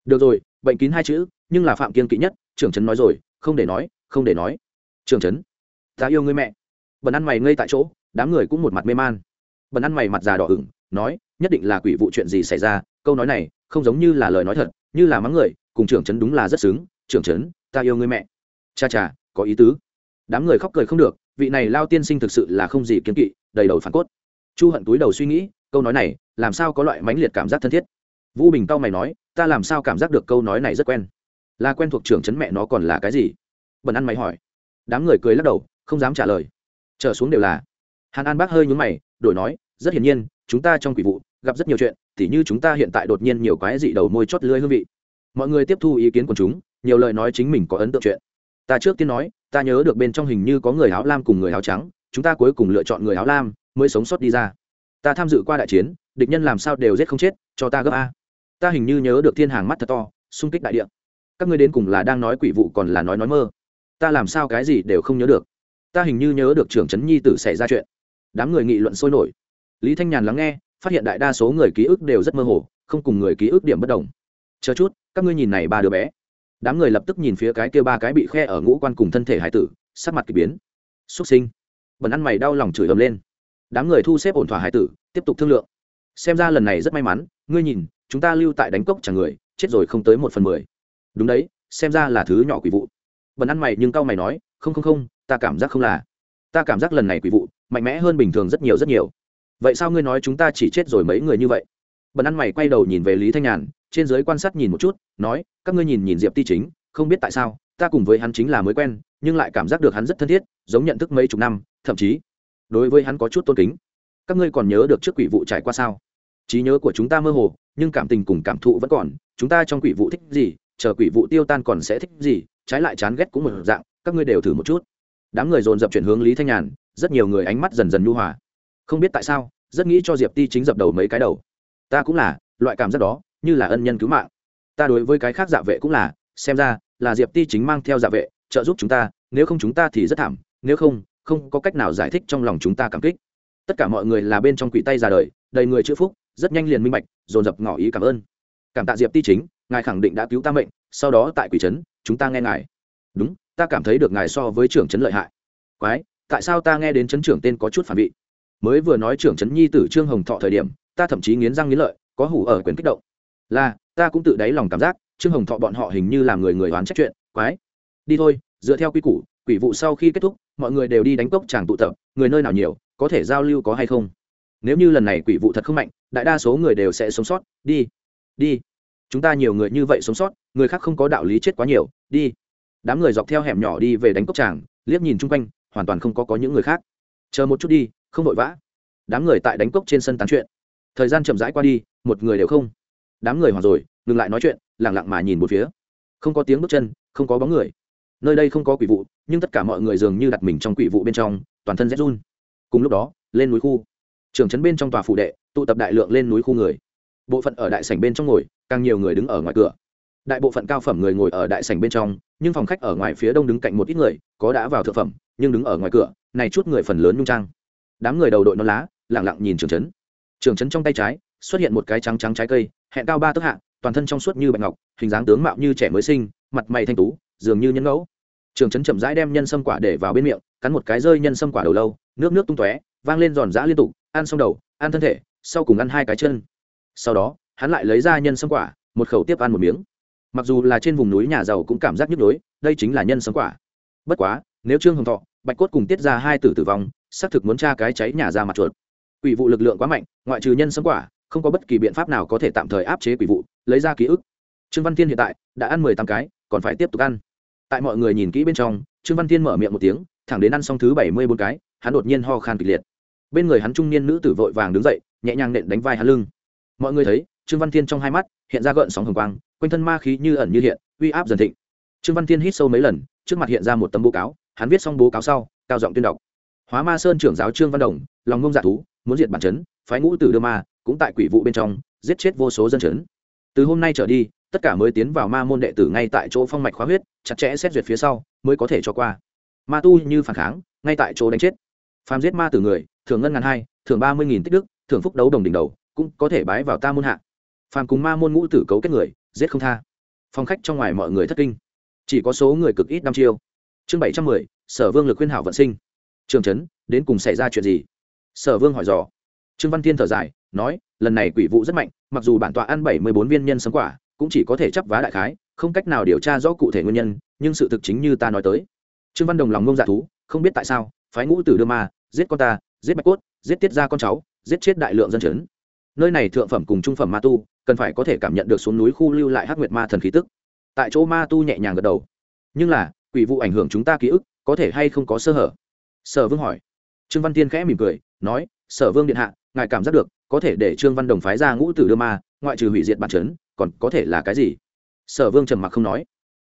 Được rồi bệnh kín hai chữ nhưng là phạm kiên kỵ nhất trưởng trấn nói rồi không để nói không để nói. Trường trấn ta yêu người mẹ. Bần ăn mày ngây tại chỗ đám người cũng một mặt mê man. Bần ăn mày mặt già đỏ ửng nói nhất định là quỷ vụ chuyện gì xảy ra câu nói này không giống như là lời nói thật, như là mắng người, cùng trưởng trấn đúng là rất xứng, trưởng trấn, ta yêu người mẹ. Cha cha, có ý tứ. Đám người khóc cười không được, vị này lao tiên sinh thực sự là không gì kiếm kỵ, đầy đầu phản cốt. Chu hận túi đầu suy nghĩ, câu nói này, làm sao có loại mãnh liệt cảm giác thân thiết? Vũ bình tao mày nói, ta làm sao cảm giác được câu nói này rất quen? Là quen thuộc trưởng chấn mẹ nó còn là cái gì? Bần ăn mày hỏi. Đám người cười lắc đầu, không dám trả lời. Trở xuống đều là. Hàn an bác hơi nhúng mày, đổi nói, rất hiển nhiên, chúng ta trong quỷ vụ, gặp rất nhiều chuyện tỉ như chúng ta hiện tại đột nhiên nhiều quái dị đầu môi chót lưỡi hương vị. Mọi người tiếp thu ý kiến của chúng, nhiều lời nói chính mình có ấn tượng chuyện. Ta trước tiên nói, ta nhớ được bên trong hình như có người áo lam cùng người áo trắng, chúng ta cuối cùng lựa chọn người áo lam, mới sống sót đi ra. Ta tham dự qua đại chiến, địch nhân làm sao đều giết không chết, cho ta gấp a. Ta hình như nhớ được thiên hàng mắt thật to, xung kích đại địa. Các ngươi đến cùng là đang nói quỷ vụ còn là nói nói mơ? Ta làm sao cái gì đều không nhớ được. Ta hình như nhớ được trưởng trấn nhi tử xảy ra chuyện. Đám người nghị luận sôi nổi. Lý thanh nhàn lắng nghe phát hiện đại đa số người ký ức đều rất mơ hồ, không cùng người ký ức điểm bất đồng. Chờ chút, các ngươi nhìn này ba đứa bé. Đám người lập tức nhìn phía cái kia ba cái bị khe ở ngũ quan cùng thân thể hải tử, sắc mặt k ỳ biến. Xuất sinh. Bẩn ăn mày đau lòng chửi ầm lên. Đám người thu xếp ổn thỏa hải tử, tiếp tục thương lượng. Xem ra lần này rất may mắn, ngươi nhìn, chúng ta lưu tại đánh cốc chẳng người, chết rồi không tới một phần mười. Đúng đấy, xem ra là thứ nhỏ quỷ vụ. Bần ăn mày nhưng cau mày nói, không không không, ta cảm giác không là. Ta cảm giác lần này quỷ vụ, mạnh mẽ hơn bình thường rất nhiều rất nhiều vậy sao ngươi nói chúng ta chỉ chết rồi mấy người như vậy? Bần ăn mày quay đầu nhìn về lý thanh nhàn, trên giới quan sát nhìn một chút, nói, các ngươi nhìn nhìn diệp ti chính, không biết tại sao, ta cùng với hắn chính là mới quen, nhưng lại cảm giác được hắn rất thân thiết, giống nhận thức mấy chục năm, thậm chí, đối với hắn có chút tôn kính. Các ngươi còn nhớ được trước quỷ vụ trải qua sao? Trí nhớ của chúng ta mơ hồ, nhưng cảm tình cùng cảm thụ vẫn còn, chúng ta trong quỷ vụ thích gì, chờ quỷ vụ tiêu tan còn sẽ thích gì, trái lại chán ghét cũng một dạng, các ngươi đều thử một chút. Đám người dồn dập chuyển hướng lý thanh nhàn, rất nhiều người ánh mắt dần dần nhu hòa không biết tại sao, rất nghĩ cho diệp ti chính dập đầu mấy cái đầu. Ta cũng là, loại cảm giác đó, như là ân nhân cứu mạng. Ta đối với cái khác dạ vệ cũng là, xem ra, là diệp ti chính mang theo dạ vệ, trợ giúp chúng ta, nếu không chúng ta thì rất thảm, nếu không không có cách nào giải thích trong lòng chúng ta cảm kích. Tất cả mọi người là bên trong quỷ tay ra đời, đầy người chữ phúc, rất nhanh liền minh bạch, dồn dập ngỏ ý cảm ơn. Cảm tạ diệp ti chính, ngài khẳng định đã cứu ta mệnh, sau đó tại quỷ trấn, chúng ta nghe ngài. Đúng, ta cảm thấy được ngài so với trưởng trấn lợi hại. Quái, tại sao ta nghe đến trấn trưởng tên có chút phản vị? Mới vừa nói trưởng trấn nhi tử trương hồng thọ thời điểm, ta thậm chí nghiến răng nghiến lợi, có hủ ở quyền kích động. Là, ta cũng tự đáy lòng cảm giác, trương hồng thọ bọn họ hình như là người người oán trách chuyện, quái. Đi thôi, dựa theo quy củ, quỷ vụ sau khi kết thúc, mọi người đều đi đánh cốc chàng tụ tập, người nơi nào nhiều, có thể giao lưu có hay không. Nếu như lần này quỷ vụ thật không mạnh, đại đa số người đều sẽ sống sót, đi. Đi. Chúng ta nhiều người như vậy sống sót, người khác không có đạo lý chết quá nhiều, đi. Đám người dọc theo hẻm nhỏ đi về đánh cốc tràng liếc nhìn chung quanh, hoàn toàn không có có những người khác. Chờ một chút đi không vội vã. Đám người tại đánh cốc trên sân tán chuyện. Thời gian chậm rãi qua đi, một người đều không. Đám người hoảng rồi, ngừng lại nói chuyện lẳng lặng mà nhìn một phía. Không có tiếng bước chân, không có bóng người. Nơi đây không có quỷ vụ, nhưng tất cả mọi người dường như đặt mình trong quỷ vụ bên trong, toàn thân rét run. Cùng lúc đó, lên núi khu. Trường trấn bên trong tòa phủ đệ, tụ tập đại lượng lên núi khu người. Bộ phận ở đại sảnh bên trong ngồi, càng nhiều người đứng ở ngoài cửa. Đại bộ phận cao phẩm người ngồi ở đại sảnh bên trong, nhưng phòng khách ở ngoài phía đông đứng cạnh một ít người, có đã vào thượng phẩm, nhưng đứng ở ngoài cửa, này chút người phần lớn nhung trang đám người đầu đội non lá lẳng lặng nhìn trường trấn trường trấn trong tay trái, xuất hiện một cái trắng trắng trái cây, hẹn cao ba tấc hạ, toàn thân trong suốt như bạch ngọc, hình dáng tướng mạo như trẻ mới sinh, mặt mày thanh tú, dường như nhân ngẫu. Trường trấn chậm rãi đem nhân sâm quả để vào bên miệng, cắn một cái rơi nhân sâm quả đầu lâu, nước nước tung tóe, vang lên giòn giã liên tục, ăn xong đầu, ăn thân thể, sau cùng ăn hai cái chân. Sau đó, hắn lại lấy ra nhân sâm quả, một khẩu tiếp ăn một miếng. Mặc dù là trên vùng núi nhà giàu cũng cảm giác nhức nhối, đây chính là nhân sâm quả. Bất quá, nếu trương hồng thọ, bạch cốt cùng tiết ra hai tử tử vong xác thực muốn tra cái cháy nhà ra mặt chuột. Quỷ vụ lực lượng quá mạnh, ngoại trừ nhân sâm quả, không có bất kỳ biện pháp nào có thể tạm thời áp chế quỷ vụ, lấy ra ký ức. Trương văn thiên hiện tại đã ăn mười tám cái, còn phải tiếp tục ăn. Tại mọi người nhìn kỹ bên trong, trương văn thiên mở miệng một tiếng, thẳng đến ăn xong thứ bảy mươi bốn cái, hắn đột nhiên ho khan kịch liệt. Bên người hắn trung niên nữ tử vội vàng đứng dậy, nhẹ nhàng nện đánh vai hắn lưng. Mọi người thấy, trương văn thiên trong hai mắt hiện ra gợn sóng hồng quang, quanh thân ma khí như ẩn như hiện, uy áp dần thịnh. Trương văn thiên hít sâu mấy lần, trước mặt hiện ra một tấm bố cáo, hắn viết xong bố cáo sau, cao giọng tuyên đọc hóa ma sơn trưởng giáo trương văn đồng, lòng ngông dạ thú, muốn diệt bản chấn, phái ngũ tử đưa ma, cũng tại quỷ vụ bên trong, giết chết vô số dân chấn. Từ hôm nay trở đi, tất cả mới tiến vào ma môn đệ tử ngay tại chỗ phong mạch khóa huyết, chặt chẽ xét duyệt phía sau, mới có thể cho qua. Ma tu như phản kháng, ngay tại chỗ đánh chết. Phàm giết ma tử người thường ngân ngàn hai thường ba mươi nghìn tích đức thường phúc đấu đồng đỉnh đầu, cũng có thể bái vào ta môn hạ. Phàm cùng ma môn ngũ tử cấu kết người, giết không tha. Phong khách trong ngoài mọi người thất kinh. Chỉ có số người cực ít năm chiêu. Chương bảy trăm mười, sở vương lực khuyên hảo vận sinh trường trấn, đến cùng xảy ra chuyện gì? Sở vương hỏi dò. Trương văn thiên thở dài, nói, lần này quỷ vụ rất mạnh, mặc dù bản tọa ăn bảy mươi bốn viên nhân sấm quả, cũng chỉ có thể chấp vá đại khái, không cách nào điều tra rõ cụ thể nguyên nhân, nhưng sự thực chính như ta nói tới. Trương văn đồng lòng ngông dạ thú, không biết tại sao, phái ngũ tử đưa ma, giết con ta, giết bạch cốt, giết tiết ra con cháu, giết chết đại lượng dân chấn nơi này thượng phẩm cùng trung phẩm ma tu, cần phải có thể cảm nhận được xuống núi khu lưu lại hắc nguyệt ma thần khí tức. Tại chỗ ma tu nhẹ nhàng gật đầu. Nhưng là, quỷ vụ ảnh hưởng chúng ta ký ức, có thể hay không có sơ hở? Sở vương hỏi. Trương văn tiên khẽ mỉm cười, nói, sở vương điện hạ, ngài cảm giác được, có thể để trương văn đồng phái ra ngũ tử đưa ma, ngoại trừ hủy diệt bản chấn, còn có thể là cái gì? Sở vương trầm mặc không nói.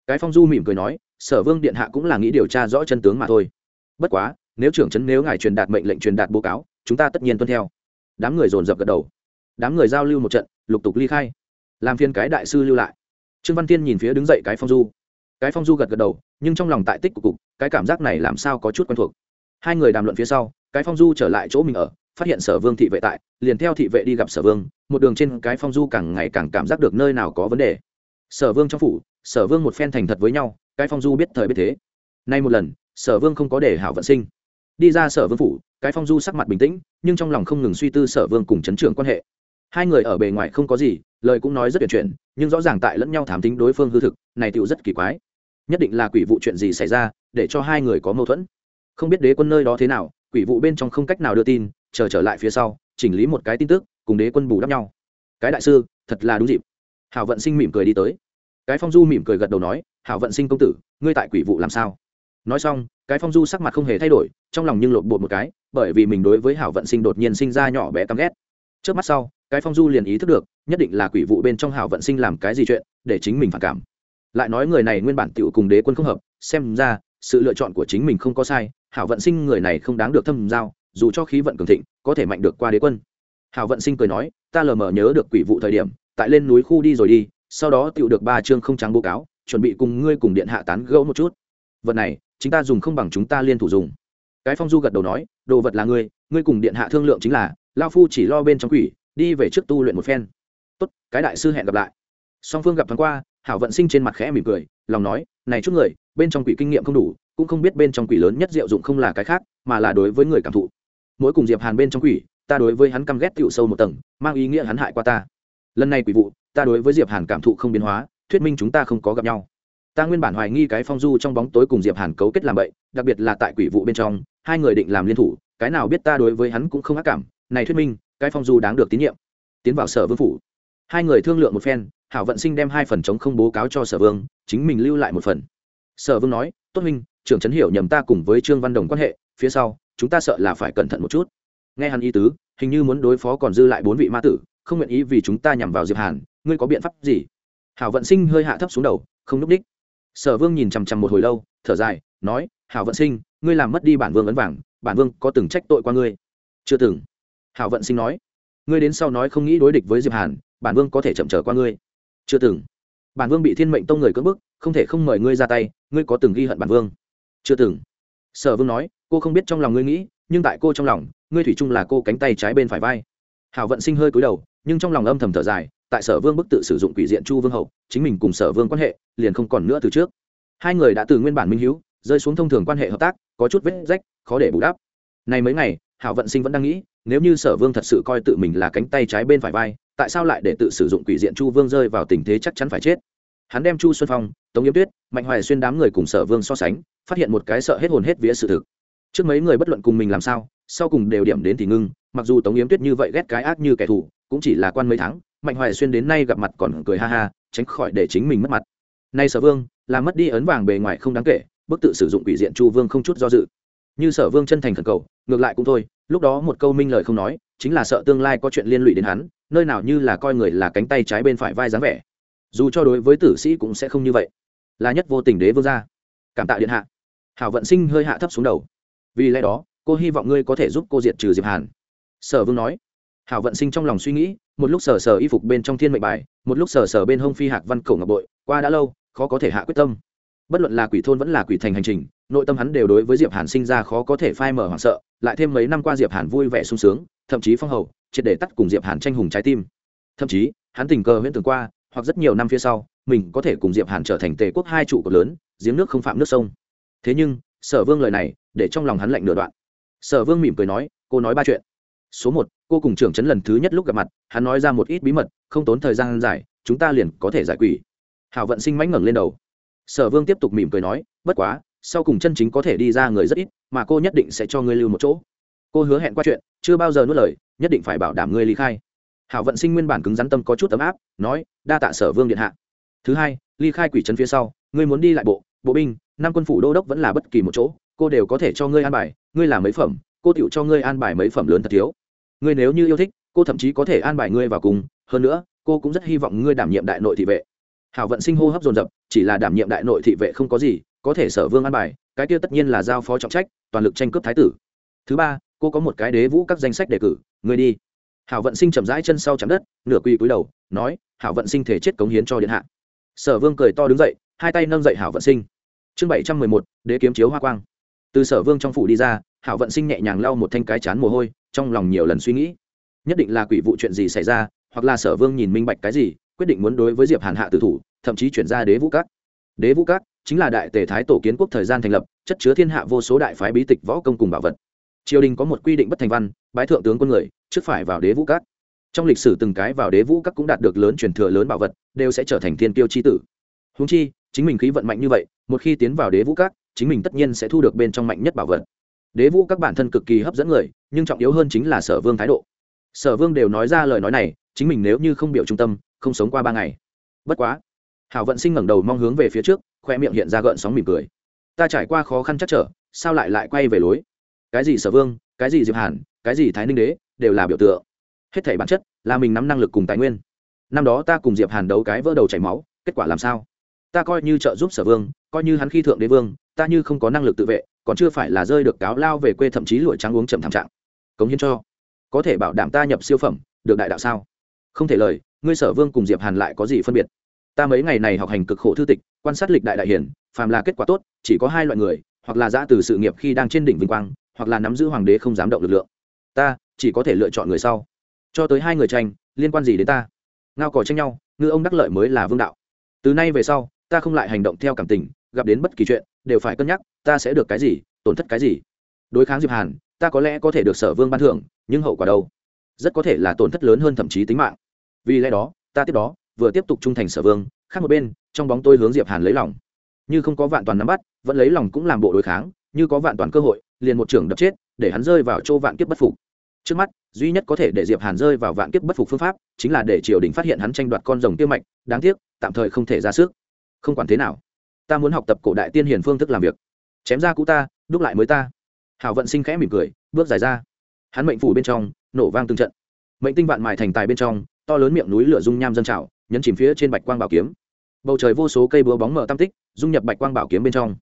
Cái phong du mỉm cười nói, sở vương điện hạ cũng là nghĩ điều tra rõ chân tướng mà thôi. Bất quá, nếu trưởng trấn nếu ngài truyền đạt mệnh lệnh truyền đạt báo cáo, chúng ta tất nhiên tuân theo. Đám người dồn dập gật đầu. Đám người giao lưu một trận, lục tục ly khai. Làm phiên cái đại sư lưu lại. Trương văn tiên nhìn phía đứng dậy cái phong du. Cái phong du gật gật đầu, nhưng trong lòng tại tích của cục, cái cảm giác này làm sao có chút quen thuộc hai người đàm luận phía sau, cái phong du trở lại chỗ mình ở, phát hiện sở vương thị vệ tại, liền theo thị vệ đi gặp sở vương, một đường trên cái phong du càng ngày càng cảm giác được nơi nào có vấn đề. Sở vương trong phủ, sở vương một phen thành thật với nhau, cái phong du biết thời biết thế. Nay một lần, sở vương không có để hảo vận sinh. Đi ra sở vương phủ, cái phong du sắc mặt bình tĩnh, nhưng trong lòng không ngừng suy tư sở vương cùng chấn trưởng quan hệ. Hai người ở bề ngoài không có gì, lời cũng nói rất tuyệt chuyện, nhưng rõ ràng tại lẫn nhau thám tính đối phương hư thực, này tựu rất kỳ quái. Nhất định là quỷ vụ chuyện gì xảy ra, để cho hai người có mâu thuẫn không biết đế quân nơi đó thế nào, quỷ vụ bên trong không cách nào đưa tin, chờ trở lại phía sau, chỉnh lý một cái tin tức, cùng đế quân bù đắp nhau. Cái đại sư, thật là đúng dịp. Hảo vận sinh mỉm cười đi tới. Cái phong du mỉm cười gật đầu nói, hảo vận sinh công tử, ngươi tại quỷ vụ làm sao? Nói xong, cái phong du sắc mặt không hề thay đổi, trong lòng nhưng lột bột một cái, bởi vì mình đối với hảo vận sinh đột nhiên sinh ra nhỏ bé căm ghét. Trước mắt sau, cái phong du liền ý thức được, nhất định là quỷ vụ bên trong hảo vận sinh làm cái gì chuyện, để chính mình phản cảm. Lại nói người này nguyên bản tựu cùng đế quân không hợp, xem ra, sự lựa chọn của chính mình không có sai hảo vận sinh người này không đáng được thâm giao, dù cho khí vận cường thịnh, có thể mạnh được qua đế quân. Hảo vận sinh cười nói, ta lờ mờ nhớ được quỷ vụ thời điểm, tại lên núi khu đi rồi đi, sau đó tựu được ba chương không trắng bố cáo, chuẩn bị cùng ngươi cùng điện hạ tán gẫu một chút. Vật này chúng ta dùng không bằng chúng ta liên thủ dùng. Cái phong du gật đầu nói, đồ vật là ngươi ngươi cùng điện hạ thương lượng chính là lao phu chỉ lo bên trong quỷ, đi về trước tu luyện một phen. Tốt, cái đại sư hẹn gặp lại. Song phương gặp thoáng qua, hảo vận sinh trên mặt khẽ mỉm cười, lòng nói, này chút người, bên trong quỷ kinh nghiệm không đủ cũng không biết bên trong quỷ lớn nhất diệu dụng không là cái khác, mà là đối với người cảm thụ. Mỗi cùng diệp hàn bên trong quỷ, ta đối với hắn căm ghét tựu sâu một tầng, mang ý nghĩa hắn hại qua ta. Lần này quỷ vụ, ta đối với diệp hàn cảm thụ không biến hóa, thuyết minh chúng ta không có gặp nhau. Ta nguyên bản hoài nghi cái phong du trong bóng tối cùng diệp hàn cấu kết làm vậy, đặc biệt là tại quỷ vụ bên trong, hai người định làm liên thủ, cái nào biết ta đối với hắn cũng không ác cảm, này thuyết minh, cái phong du đáng được tín nhiệm. Tiến vào sở vương phủ. Hai người thương lượng một phen, hảo vận sinh đem hai phần chống không bố cáo cho sở vương, chính mình lưu lại một phần. Sở vương nói, tốt minh trưởng trấn hiểu nhầm ta cùng với trương văn đồng quan hệ, phía sau, chúng ta sợ là phải cẩn thận một chút. Nghe hắn ý tứ, hình như muốn đối phó còn dư lại bốn vị ma tử, không nguyện ý vì chúng ta nhằm vào diệp hàn, ngươi có biện pháp gì? Hảo vận sinh hơi hạ thấp xuống đầu, không núp đích. Sở vương nhìn chằm chằm một hồi lâu, thở dài, nói, hảo vận sinh, ngươi làm mất đi bản vương ấn vàng, bản vương có từng trách tội qua ngươi? Chưa từng. Hảo vận sinh nói, ngươi đến sau nói không nghĩ đối địch với diệp hàn, bản vương có thể chậm trở qua ngươi. Chưa từng. Bản vương bị thiên mệnh tông người cưỡng bức, không thể không mời ngươi ra tay, ngươi có từng ghi hận bản vương? Chưa từng. Sở vương nói, cô không biết trong lòng ngươi nghĩ, nhưng tại cô trong lòng, ngươi thủy chung là cô cánh tay trái bên phải vai. Hảo vận sinh hơi cúi đầu, nhưng trong lòng âm thầm thở dài, tại sở vương bức tự sử dụng quỷ diện chu vương hậu, chính mình cùng sở vương quan hệ liền không còn nữa từ trước. Hai người đã từ nguyên bản minh hữu rơi xuống thông thường quan hệ hợp tác, có chút vết rách, khó để bù đắp. Này mấy ngày, hảo vận sinh vẫn đang nghĩ, nếu như sở vương thật sự coi tự mình là cánh tay trái bên phải vai, tại sao lại để tự sử dụng quỷ diện chu vương rơi vào tình thế chắc chắn phải chết? Hắn đem chu xuân phong, tống yếm tuyết, mạnh hoài xuyên đám người cùng sở vương so sánh phát hiện một cái sợ hết hồn hết vía sự thực. Trước mấy người bất luận cùng mình làm sao, sau cùng đều điểm đến thì ngưng, mặc dù tống yếm tuyết như vậy ghét cái ác như kẻ thù, cũng chỉ là quan mấy tháng, mạnh hoài xuyên đến nay gặp mặt còn cười ha ha, tránh khỏi để chính mình mất mặt. Nay sở vương làm mất đi ấn vàng bề ngoài không đáng kể, bức tự sử dụng quỷ diện chu vương không chút do dự. Như sở vương chân thành thần cầu, ngược lại cũng thôi, lúc đó một câu minh lời không nói, chính là sợ tương lai có chuyện liên lụy đến hắn, nơi nào như là coi người là cánh tay trái bên phải vai dáng vẻ. Dù cho đối với tử sĩ cũng sẽ không như vậy. Là nhất vô tình đế vương gia. Cảm tạ điện hạ hảo vận sinh hơi hạ thấp xuống đầu. Vì lẽ đó, cô hy vọng ngươi có thể giúp cô diệt trừ diệp hàn. Sở vương nói. Hảo vận sinh trong lòng suy nghĩ, một lúc sờ sờ y phục bên trong thiên mệnh bài, một lúc sờ sờ bên hông phi hạc văn cổ ngọc bội, qua đã lâu, khó có thể hạ quyết tâm. Bất luận là quỷ thôn vẫn là quỷ thành hành trình, nội tâm hắn đều đối với diệp hàn sinh ra khó có thể phai mở hoảng sợ, lại thêm mấy năm qua diệp hàn vui vẻ sung sướng, thậm chí phong hầu, triệt để tắt cùng diệp hàn tranh hùng trái tim. Thậm chí, hắn tình cờ huyễn tưởng qua, hoặc rất nhiều năm phía sau, mình có thể cùng diệp hàn trở thành tề quốc hai trụ cột lớn, giếng nước không phạm nước sông thế nhưng, sở vương lời này để trong lòng hắn lạnh nửa đoạn. Sở vương mỉm cười nói, cô nói ba chuyện. Số một, cô cùng trưởng trấn lần thứ nhất lúc gặp mặt, hắn nói ra một ít bí mật, không tốn thời gian dài chúng ta liền có thể giải quỷ. Hảo vận sinh mãnh ngẩng lên đầu. Sở vương tiếp tục mỉm cười nói, bất quá, sau cùng chân chính có thể đi ra người rất ít, mà cô nhất định sẽ cho ngươi lưu một chỗ. Cô hứa hẹn qua chuyện, chưa bao giờ nuốt lời, nhất định phải bảo đảm ngươi ly khai. Hảo vận sinh nguyên bản cứng rắn tâm có chút ấm áp, nói, đa tạ sở vương điện hạ. Thứ hai, ly khai quỷ trấn phía sau, ngươi muốn đi lại bộ bộ binh năm quân phủ đô đốc vẫn là bất kỳ một chỗ, cô đều có thể cho ngươi an bài, ngươi làm mấy phẩm, cô tựu cho ngươi an bài mấy phẩm lớn thật thiếu. Ngươi nếu như yêu thích, cô thậm chí có thể an bài ngươi vào cùng, hơn nữa, cô cũng rất hy vọng ngươi đảm nhiệm đại nội thị vệ. Hảo vận sinh hô hấp dồn dập, chỉ là đảm nhiệm đại nội thị vệ không có gì, có thể sở vương an bài, cái kia tất nhiên là giao phó trọng trách, toàn lực tranh cướp thái tử. Thứ ba, cô có một cái đế vũ các danh sách đề cử, ngươi đi. Hảo vận sinh chậm rãi chân sau chạm đất, nửa quỳ cúi đầu, nói, hảo vận sinh thể chết cống hiến cho điện hạ. Sở vương cười to đứng dậy, hai tay nâng dậy hảo vận sinh chương bảy trăm mười một, đế kiếm chiếu hoa quang. Từ sở vương trong phủ đi ra hảo vận sinh nhẹ nhàng lau một thanh cái chán mồ hôi, trong lòng nhiều lần suy nghĩ. Nhất định là quỷ vụ chuyện gì xảy ra, hoặc là sở vương nhìn minh bạch cái gì, quyết định muốn đối với diệp hàn hạ tử thủ, thậm chí chuyển ra đế vũ các. Đế vũ các chính là đại tề thái tổ kiến quốc thời gian thành lập, chất chứa thiên hạ vô số đại phái bí tịch võ công cùng bảo vật. Triều đình có một quy định bất thành văn, bái thượng tướng quân người, trước phải vào đế vũ các. Trong lịch sử từng cái vào đế vũ các cũng đạt được lớn truyền thừa lớn bảo vật, đều sẽ trở thành thiên tiêu chi tử. Húng chi chính mình khí vận mạnh như vậy, một khi tiến vào đế vũ các, chính mình tất nhiên sẽ thu được bên trong mạnh nhất bảo vật. Đế vũ các bản thân cực kỳ hấp dẫn người, nhưng trọng yếu hơn chính là sở vương thái độ. Sở vương đều nói ra lời nói này, chính mình nếu như không biểu trung tâm, không sống qua ba ngày. Bất quá, hảo vận sinh ngẩng đầu mong hướng về phía trước, khoe miệng hiện ra gợn sóng mỉm cười. Ta trải qua khó khăn chắc trở, sao lại lại quay về lối? Cái gì sở vương, cái gì diệp hàn, cái gì thái ninh đế, đều là biểu tượng. Hết thảy bản chất là mình nắm năng lực cùng tài nguyên. Năm đó ta cùng diệp hàn đấu cái vỡ đầu chảy máu, kết quả làm sao? Ta coi như trợ giúp sở vương, coi như hắn khi thượng đế vương, ta như không có năng lực tự vệ, còn chưa phải là rơi được cáo lao về quê thậm chí lụi trắng uống chậm thảm trạng. Cống hiến cho. Có thể bảo đảm ta nhập siêu phẩm, được đại đạo sao? Không thể lời, ngươi sở vương cùng diệp hàn lại có gì phân biệt? Ta mấy ngày này học hành cực khổ thư tịch, quan sát lịch đại đại hiển, phàm là kết quả tốt, chỉ có hai loại người, hoặc là giã từ sự nghiệp khi đang trên đỉnh vinh quang, hoặc là nắm giữ hoàng đế không dám động lực lượng. Ta, chỉ có thể lựa chọn người sau. Cho tới hai người tranh, liên quan gì đến ta? Ngao cò tranh nhau, ngư ông đắc lợi mới là vương đạo. Từ nay về sau ta không lại hành động theo cảm tình, gặp đến bất kỳ chuyện, đều phải cân nhắc, ta sẽ được cái gì, tổn thất cái gì. Đối kháng diệp hàn, ta có lẽ có thể được sở vương ban thưởng, nhưng hậu quả đâu? Rất có thể là tổn thất lớn hơn thậm chí tính mạng. Vì lẽ đó, ta tiếp đó, vừa tiếp tục trung thành sở vương, khác một bên, trong bóng tôi hướng diệp hàn lấy lòng. Như không có vạn toàn nắm bắt, vẫn lấy lòng cũng làm bộ đối kháng, như có vạn toàn cơ hội, liền một trưởng đập chết, để hắn rơi vào chỗ vạn kiếp bất phục. Trước mắt, duy nhất có thể để diệp hàn rơi vào vạn kiếp bất phục phương pháp, chính là để triều đình phát hiện hắn tranh đoạt con rồng tiêu mạch, đáng tiếc, tạm thời không thể ra sức không quản thế nào. Ta muốn học tập cổ đại tiên hiền phương thức làm việc. Chém ra cũ ta, đúc lại mới ta. Hảo vận sinh khẽ mỉm cười, bước dài ra. Hắn mệnh phủ bên trong, nổ vang từng trận. Mệnh tinh vạn mài thành tài bên trong, to lớn miệng núi lửa dung nham dân trào, nhấn chìm phía trên bạch quang bảo kiếm. Bầu trời vô số cây búa bóng mở tam tích, dung nhập bạch quang bảo kiếm bên trong.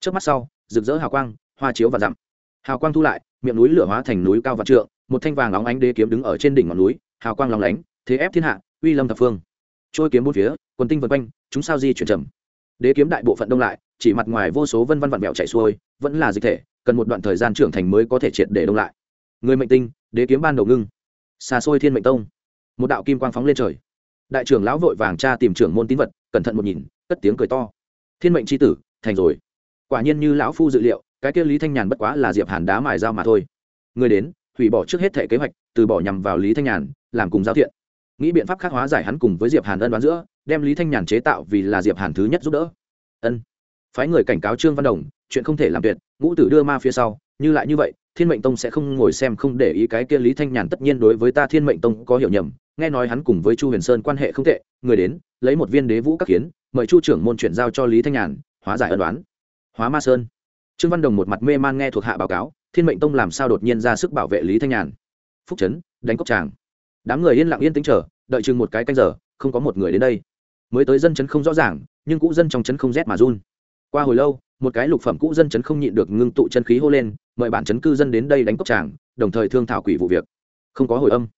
Trước mắt sau, rực rỡ hào quang, hoa chiếu và dặm. Hào quang thu lại, miệng núi lửa hóa thành núi cao vạn trượng, một thanh vàng óng ánh đế kiếm đứng ở trên đỉnh ngọn núi, hào quang lòng lánh, thế ép thiên hạ, uy lâm thập phương. Trôi kiếm bốn phía quần tinh vân quanh, chúng sao di chuyển trầm đế kiếm đại bộ phận đông lại, chỉ mặt ngoài vô số vân văn vạn vẹo chạy xuôi, vẫn là dịch thể, cần một đoạn thời gian trưởng thành mới có thể triệt để đông lại. Người mệnh tinh, đế kiếm ban đầu ngưng. Xa xôi thiên mệnh tông. Một đạo kim quang phóng lên trời. Đại trưởng lão vội vàng tra tìm trưởng môn tín vật, cẩn thận một nhìn, cất tiếng cười to. Thiên mệnh c h i tử, thành rồi. Quả nhiên như lão phu dự liệu, cái kia lý thanh nhàn bất quá là diệp hàn đá mài dao mà thôi. Người đến, hủy bỏ trước hết thể kế hoạch, từ bỏ nhằm vào lý thanh nhàn, làm cùng giao thiện nghĩ biện pháp khắc hóa giải hắn cùng với diệp hàn ân đoán giữa, đem lý thanh nhàn chế tạo vì là diệp hàn thứ nhất giúp đỡ. Ân. Phái người cảnh cáo trương văn đồng, chuyện không thể làm tuyệt, ngũ tử đưa ma phía sau, như lại như vậy, thiên mệnh tông sẽ không ngồi xem không để ý cái kia lý thanh nhàn tất nhiên đối với ta thiên mệnh tông có hiểu nhầm, nghe nói hắn cùng với chu huyền sơn quan hệ không tệ, người đến, lấy một viên đế vũ các kiến, mời chu trưởng môn chuyển giao cho lý thanh nhàn, hóa giải ân đoán hóa ma sơn. Trương văn đồng một mặt mê man nghe thuộc hạ báo cáo, thiên mệnh tông làm sao đột nhiên ra sức bảo vệ lý thanh nhàn? Phúc trấn, đánh cốc tràng đám người yên lặng yên tĩnh chờ, đợi chừng một cái canh giờ, không có một người đến đây. Mới tới dân chấn không rõ ràng, nhưng cũ dân trong chấn không rét mà run. Qua hồi lâu, một cái lục phẩm cũ dân chấn không nhịn được ngưng tụ chân khí hô lên, mời bản chấn cư dân đến đây đánh cốc tràng, đồng thời thương thảo quỷ vụ việc. Không có hồi âm.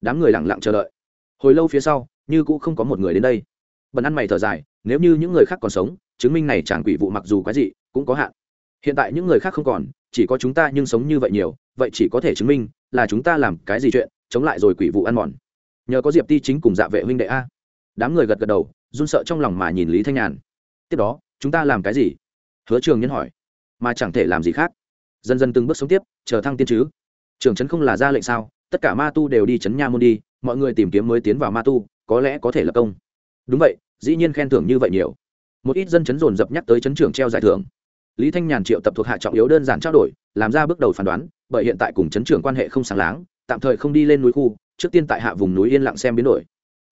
Đám người lặng lặng chờ đợi. Hồi lâu phía sau, như cũ không có một người đến đây. Bần ăn mày thở dài, nếu như những người khác còn sống, chứng minh này chàng quỷ vụ mặc dù quái dị, cũng có hạn. Hiện tại những người khác không còn, chỉ có chúng ta nhưng sống như vậy nhiều, vậy chỉ có thể chứng minh là chúng ta làm cái gì chuyện chống lại rồi quỷ vụ ăn mòn. Nhờ có diệp ti chính cùng dạ vệ huynh đệ a. Đám người gật gật đầu, run sợ trong lòng mà nhìn lý thanh nhàn. Tiếp đó, chúng ta làm cái gì? Hứa trường nhân hỏi. Mà chẳng thể làm gì khác. Dần dần từng bước sống tiếp, chờ thăng tiên chứ. Trường trấn không là ra lệnh sao? Tất cả ma tu đều đi chấn nha môn đi, mọi người tìm kiếm mới tiến vào ma tu, có lẽ có thể lập công. Đúng vậy, dĩ nhiên khen thưởng như vậy nhiều. Một ít dân chấn dồn dập nhắc tới chấn trưởng treo giải thưởng. Lý thanh nhàn triệu tập thuộc hạ trọng yếu đơn giản trao đổi, làm ra bước đầu phán đoán, bởi hiện tại cùng chấn trưởng quan hệ không sáng láng tạm thời không đi lên núi khu, trước tiên tại hạ vùng núi yên lặng xem biến đổi.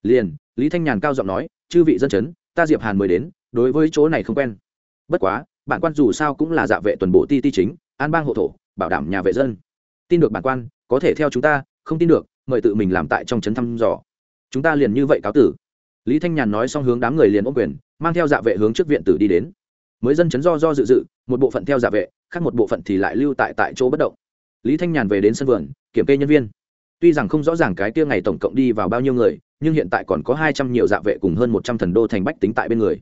Liền, lý thanh nhàn cao giọng nói, chư vị dân chấn, ta diệp hàn mới đến, đối với chỗ này không quen. Bất quá, bản quan dù sao cũng là dạ vệ tuần bộ ti ti chính, an bang hộ thổ, bảo đảm nhà vệ dân. Tin được bản quan, có thể theo chúng ta, không tin được, mời tự mình làm tại trong trấn thăm dò. Chúng ta liền như vậy cáo tử. Lý thanh nhàn nói xong hướng đám người liền ôm quyền, mang theo dạ vệ hướng trước viện tử đi đến. Mới dân chấn do do dự dự, một bộ phận theo dạ vệ, khác một bộ phận thì lại lưu tại tại chỗ bất động lý thanh nhàn về đến sân vườn, kiểm kê nhân viên. Tuy rằng không rõ ràng cái kia ngày tổng cộng đi vào bao nhiêu người, nhưng hiện tại còn có hai trăm nhiều dạ vệ cùng hơn một trăm thần đô thành bách tính tại bên người.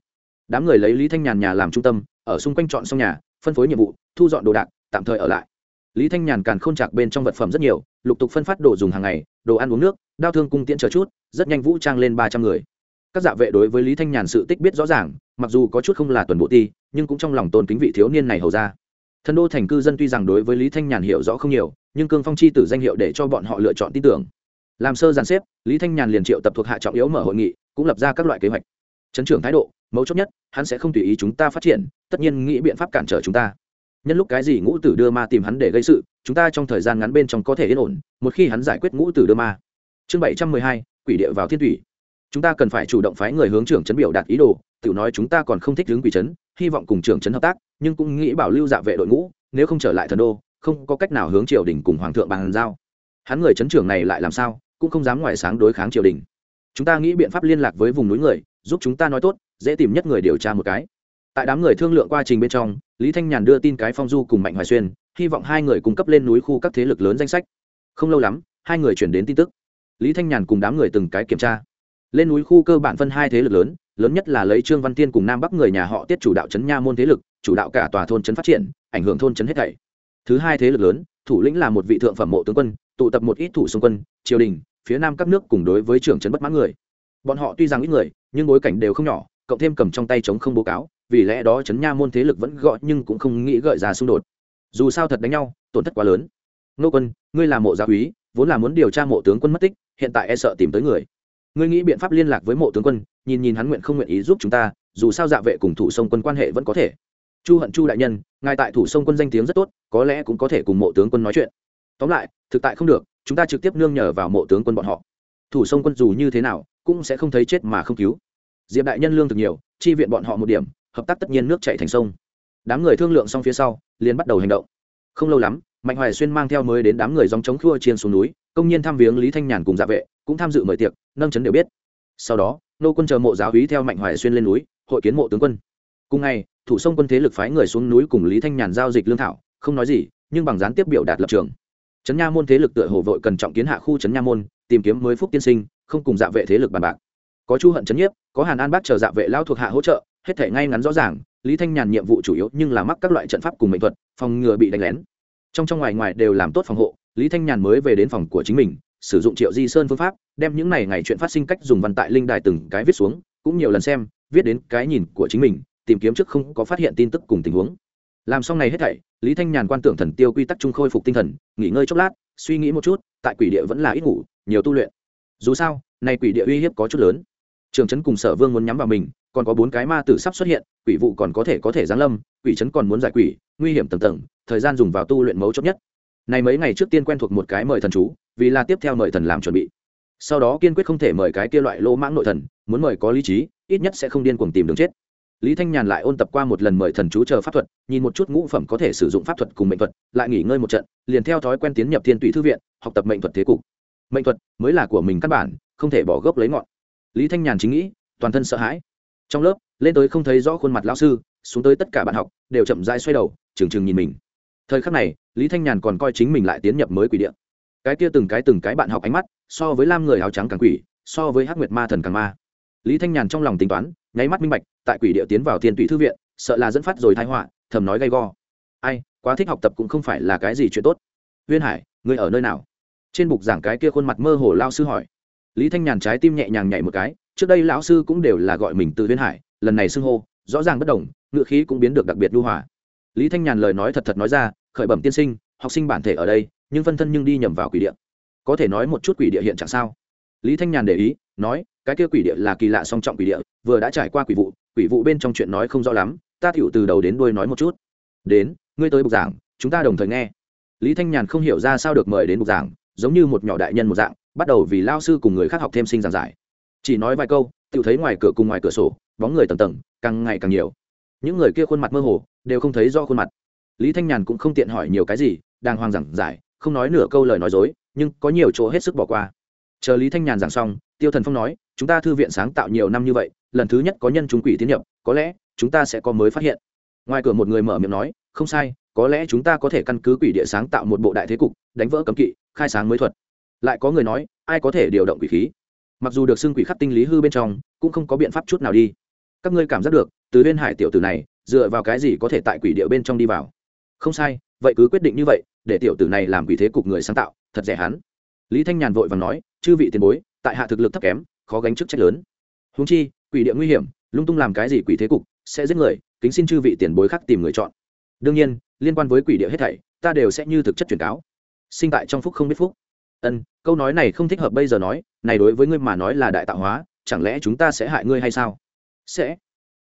Đám người lấy lý thanh nhàn nhà làm trung tâm, ở xung quanh chọn xong nhà, phân phối nhiệm vụ, thu dọn đồ đạc, tạm thời ở lại. Lý thanh nhàn càn k h ô n chạc bên trong vật phẩm rất nhiều, lục tục phân phát đồ dùng hàng ngày, đồ ăn uống nước đau thương cung tiễn chờ chút, rất nhanh vũ trang lên ba trăm người. Các dạ vệ đối với lý thanh nhàn sự tích biết rõ ràng, mặc dù có chút không là tuần bộ ti, nhưng cũng trong lòng tôn kính vị thiếu niên này hầu ra thần đô thành cư dân tuy rằng đối với lý thanh nhàn hiểu rõ không nhiều, nhưng cương phong chi tử danh hiệu để cho bọn họ lựa chọn tin tưởng. Làm sơ giàn xếp, lý thanh nhàn liền triệu tập thuộc hạ trọng yếu mở hội nghị, cũng lập ra các loại kế hoạch. Chấn trưởng thái độ, mấu chốt nhất, hắn sẽ không tùy ý chúng ta phát triển, tất nhiên nghĩ biện pháp cản trở chúng ta. Nhân lúc cái gì ngũ tử đưa ma tìm hắn để gây sự, chúng ta trong thời gian ngắn bên trong có thể yên ổn, một khi hắn giải quyết ngũ tử đưa ma. Chương bảy trăm mười hai, quỷ địa vào thiên thủy. Chúng ta cần phải chủ động phái người hướng trưởng chấn biểu đạt ý đồ tự nói chúng ta còn không thích hướng quỷ chấn hy vọng cùng trưởng chấn hợp tác, nhưng cũng nghĩ bảo lưu dạ vệ đội ngũ, nếu không trở lại thần đô, không có cách nào hướng triều đình cùng hoàng thượng bàn giao. Hắn người chấn trưởng này lại làm sao, cũng không dám ngoài sáng đối kháng triều đình. Chúng ta nghĩ biện pháp liên lạc với vùng núi người, giúp chúng ta nói tốt, dễ tìm nhất người điều tra một cái. Tại đám người thương lượng quá trình bên trong, lý thanh nhàn đưa tin cái phong du cùng mạnh hoài xuyên, hy vọng hai người cung cấp lên núi khu các thế lực lớn danh sách. Không lâu lắm, hai người chuyển đến tin tức. Lý thanh nhàn cùng đám người từng cái kiểm tra. Lên núi khu cơ bản phân hai thế lực lớn lớn nhất là lấy trương văn tiên cùng nam bắc người nhà họ tiết chủ đạo trấn nha môn thế lực, chủ đạo cả tòa thôn trấn phát triển, ảnh hưởng thôn trấn hết thảy. Thứ hai thế lực lớn, thủ lĩnh là một vị thượng phẩm mộ tướng quân, tụ tập một ít thủ xung quân, triều đình, phía nam các nước cùng đối với trưởng trấn bất mãn người. Bọn họ tuy rằng ít người, nhưng bối cảnh đều không nhỏ, cộng thêm cầm trong tay chống không bố cáo, vì lẽ đó trấn nha môn thế lực vẫn gọi nhưng cũng không nghĩ gợi ra xung đột. Dù sao thật đánh nhau, tổn thất quá lớn. Nô quân, ngươi là mộ gia quý vốn là muốn điều tra mộ tướng quân mất tích, hiện tại e sợ tìm tới người ngươi nghĩ biện pháp liên lạc với mộ tướng quân, nhìn nhìn hắn nguyện không nguyện ý giúp chúng ta, dù sao dạ vệ cùng thủ sông quân quan hệ vẫn có thể. Chu hận chu đại nhân, ngài tại thủ sông quân danh tiếng rất tốt, có lẽ cũng có thể cùng mộ tướng quân nói chuyện. Tóm lại, thực tại không được, chúng ta trực tiếp nương nhờ vào mộ tướng quân bọn họ. Thủ sông quân dù như thế nào, cũng sẽ không thấy chết mà không cứu. Diệp đại nhân lương thực nhiều, chi viện bọn họ một điểm, hợp tác tất nhiên nước chạy thành sông. Đám người thương lượng xong phía sau, liền bắt đầu hành động. Không lâu lắm, mạnh hoài xuyên mang theo mới đến đám người dòng chống khua chiên xuống núi, công nhiên thăm viếng lý thanh nhàn cùng dạ vệ cũng tham dự mời tiệc, nâng chấn đều biết. Sau đó, nô quân chờ mộ giáo hí theo mạnh hoài xuyên lên núi, hội kiến mộ tướng quân. Cùng ngày, thủ sông quân thế lực phái người xuống núi cùng lý thanh nhàn giao dịch lương thảo, không nói gì, nhưng bằng gián tiếp biểu đạt lập trường. Trấn nha môn thế lực tựa hồ vội cần trọng kiến hạ khu trấn nha môn, tìm kiếm mới phúc tiên sinh, không cùng dạ vệ thế lực bàn bạc. Có chu hận trấn nhiếp, có hàn an bác chờ dạ vệ lao thuộc hạ hỗ trợ, hết thể ngay ngắn rõ ràng, lý thanh nhàn nhiệm vụ chủ yếu nhưng là mắc các loại trận pháp cùng mệnh thuật, phòng ngừa bị đánh lén. Trong trong ngoài ngoài đều làm tốt phòng hộ, lý thanh nhàn mới về đến phòng của chính mình sử dụng triệu di sơn phương pháp, đem những này ngày chuyện phát sinh cách dùng văn tại linh đài từng cái viết xuống, cũng nhiều lần xem, viết đến cái nhìn của chính mình, tìm kiếm trước không có phát hiện tin tức cùng tình huống. Làm xong này hết thảy, lý thanh nhàn quan tưởng thần tiêu quy tắc trung khôi phục tinh thần, nghỉ ngơi chốc lát, suy nghĩ một chút, tại quỷ địa vẫn là ít ngủ, nhiều tu luyện. Dù sao, này quỷ địa uy hiếp có chút lớn. Trường trấn cùng sở vương muốn nhắm vào mình, còn có bốn cái ma tử sắp xuất hiện, quỷ vụ còn có thể có thể giáng lâm, quỷ trấn còn muốn giải quỷ, nguy hiểm tầng tầng, thời gian dùng vào tu luyện mấu chốt nhất. Này mấy ngày trước tiên quen thuộc một cái mời thần chú vì là tiếp theo mời thần làm chuẩn bị. Sau đó kiên quyết không thể mời cái kia loại lô mãng nội thần, muốn mời có lý trí, ít nhất sẽ không điên cuồng tìm đường chết. Lý thanh nhàn lại ôn tập qua một lần mời thần chú chờ pháp thuật, nhìn một chút ngũ phẩm có thể sử dụng pháp thuật cùng mệnh thuật, lại nghỉ ngơi một trận, liền theo thói quen tiến nhập thiên tụy thư viện, học tập mệnh thuật thế cục. Mệnh thuật mới là của mình căn bản, không thể bỏ gốc lấy ngọn. Lý thanh nhàn chính nghĩ, toàn thân sợ hãi. Trong lớp, lên tới không thấy rõ khuôn mặt lão sư, xuống tới tất cả bạn học, đều chậm rãi xoay đầu trừng trừng nhìn mình. Thời khắc này, lý thanh nhàn còn coi chính mình lại tiến nhập mới quỷ điện cái kia từng cái từng cái bạn học ánh mắt, so với lam người áo trắng càng quỷ, so với hắc nguyệt ma thần càng ma. Lý thanh nhàn trong lòng tính toán, nháy mắt minh bạch, tại quỷ địa tiến vào thiên tụy thư viện, sợ là dẫn phát rồi thái họa, thầm nói gay go. Ai, quá thích học tập cũng không phải là cái gì chuyện tốt. Huyên hải, ngươi ở nơi nào? Trên bục giảng cái kia khuôn mặt mơ hồ lao sư hỏi. Lý thanh nhàn trái tim nhẹ nhàng nhảy một cái, trước đây lão sư cũng đều là gọi mình từ huyên hải, lần này xưng hô, rõ ràng bất đồng, ngựa khí cũng biến được đặc biệt lưu hòa. Lý thanh nhàn lời nói thật thật nói ra, khởi bẩm tiên sinh, học sinh bản thể ở đây nhưng phân thân nhưng đi nhầm vào quỷ địa. Có thể nói một chút quỷ địa hiện trạng sao? Lý thanh nhàn để ý, nói, cái kia quỷ địa là kỳ lạ song trọng quỷ địa, vừa đã trải qua quỷ vụ quỷ vụ bên trong chuyện nói không rõ lắm, ta tựu từ đầu đến đuôi nói một chút. Đến, ngươi tới bục giảng, chúng ta đồng thời nghe. Lý thanh nhàn không hiểu ra sao được mời đến bục giảng, giống như một nhỏ đại nhân một dạng, bắt đầu vì lao sư cùng người khác học thêm sinh giảng giải. Chỉ nói vài câu tự thấy ngoài cửa cùng ngoài cửa sổ, bóng người tầng tầng, càng ngày càng nhiều. Những người kia khuôn mặt mơ hồ, đều không thấy do khuôn mặt. Lý thanh nhàn cũng không tiện hỏi nhiều cái gì đang hoang giảng giải không nói nửa câu lời nói dối, nhưng có nhiều chỗ hết sức bỏ qua. Chờ lý thanh nhàn giảng xong, tiêu thần phong nói, chúng ta thư viện sáng tạo nhiều năm như vậy, lần thứ nhất có nhân chúng quỷ tiến nhập, có lẽ chúng ta sẽ có mới phát hiện. Ngoài cửa một người mở miệng nói, không sai, có lẽ chúng ta có thể căn cứ quỷ địa sáng tạo một bộ đại thế cục, đánh vỡ cấm kỵ, khai sáng mới thuật. Lại có người nói, ai có thể điều động quỷ khí? Mặc dù được xưng quỷ khắc tinh lý hư bên trong, cũng không có biện pháp chút nào đi. Các ngươi cảm giác được, từ huyên hải tiểu tử này, dựa vào cái gì có thể tại quỷ địa bên trong đi vào? Không sai, vậy cứ quyết định như vậy để tiểu tử này làm quỷ thế cục người sáng tạo, thật rẻ hắn. Lý thanh nhàn vội và nói, chư vị tiền bối, tại hạ thực lực thấp kém, khó gánh chức trách lớn. Húng chi, quỷ địa nguy hiểm, lung tung làm cái gì quỷ thế cục, sẽ giết người, kính xin chư vị tiền bối khác tìm người chọn. Đương nhiên, liên quan với quỷ địa hết thảy, ta đều sẽ như thực chất truyền cáo. Sinh tại trong phúc không biết phúc. Ân, câu nói này không thích hợp bây giờ nói, này đối với ngươi mà nói là đại tạo hóa, chẳng lẽ chúng ta sẽ hại ngươi hay sao? Sẽ.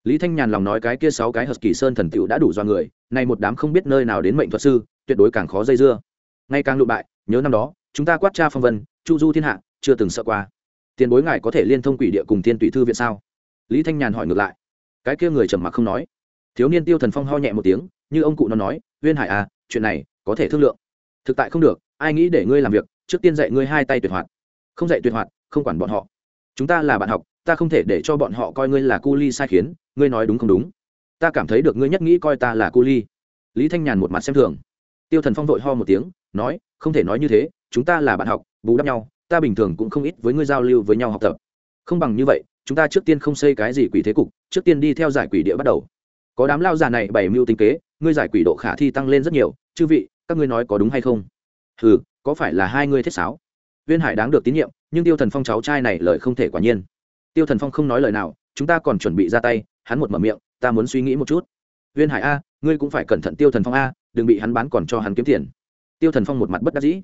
Lý thanh nhàn lòng nói cái kia sáu cái hợp kỳ sơn thần tựu đã đủ do người này một đám không biết nơi nào đến mệnh thuật sư tuyệt đối càng khó dây dưa. Ngay càng lụ bại, nhớ năm đó, chúng ta quát cha phong vân, chu du thiên hạ, chưa từng sợ qua. Tiền bối ngài có thể liên thông quỷ địa cùng thiên tùy thư viện sao? Lý thanh nhàn hỏi ngược lại. Cái kia người trầm mặc không nói. Thiếu niên tiêu thần phong ho nhẹ một tiếng, như ông cụ nó nói, huyên hải à chuyện này có thể thương lượng. Thực tại không được, ai nghĩ để ngươi làm việc, trước tiên dạy ngươi hai tay tuyệt hoạt. Không dạy tuyệt hoạt, không quản bọn họ. Chúng ta là bạn học, ta không thể để cho bọn họ coi ngươi là cu ly sai khiến, ngươi nói đúng không đúng. Ta cảm thấy được ngươi nhất nghĩ coi ta là cu ly. Lý thanh nhàn một mặt xem thường tiêu thần phong vội ho một tiếng, nói, không thể nói như thế, chúng ta là bạn học, bù đắp nhau, ta bình thường cũng không ít với ngươi giao lưu với nhau học tập. Không bằng như vậy, chúng ta trước tiên không xây cái gì quỷ thế cục, trước tiên đi theo giải quỷ địa bắt đầu. Có đám lao già này bày mưu tinh kế, ngươi giải quỷ độ khả thi tăng lên rất nhiều, chư vị, các ngươi nói có đúng hay không? Ừ có phải là hai ngươi thiết sáo? Viên hải đáng được tín nhiệm, nhưng tiêu thần phong cháu trai này lời không thể quả nhiên. Tiêu thần phong không nói lời nào, chúng ta còn chuẩn bị ra tay. Hắn một mở miệng, ta muốn suy nghĩ một chút. Viên hải a ngươi cũng phải cẩn thận tiêu thần phong a, đừng bị hắn bán còn cho hắn kiếm tiền. Tiêu thần phong một mặt bất đắc dĩ.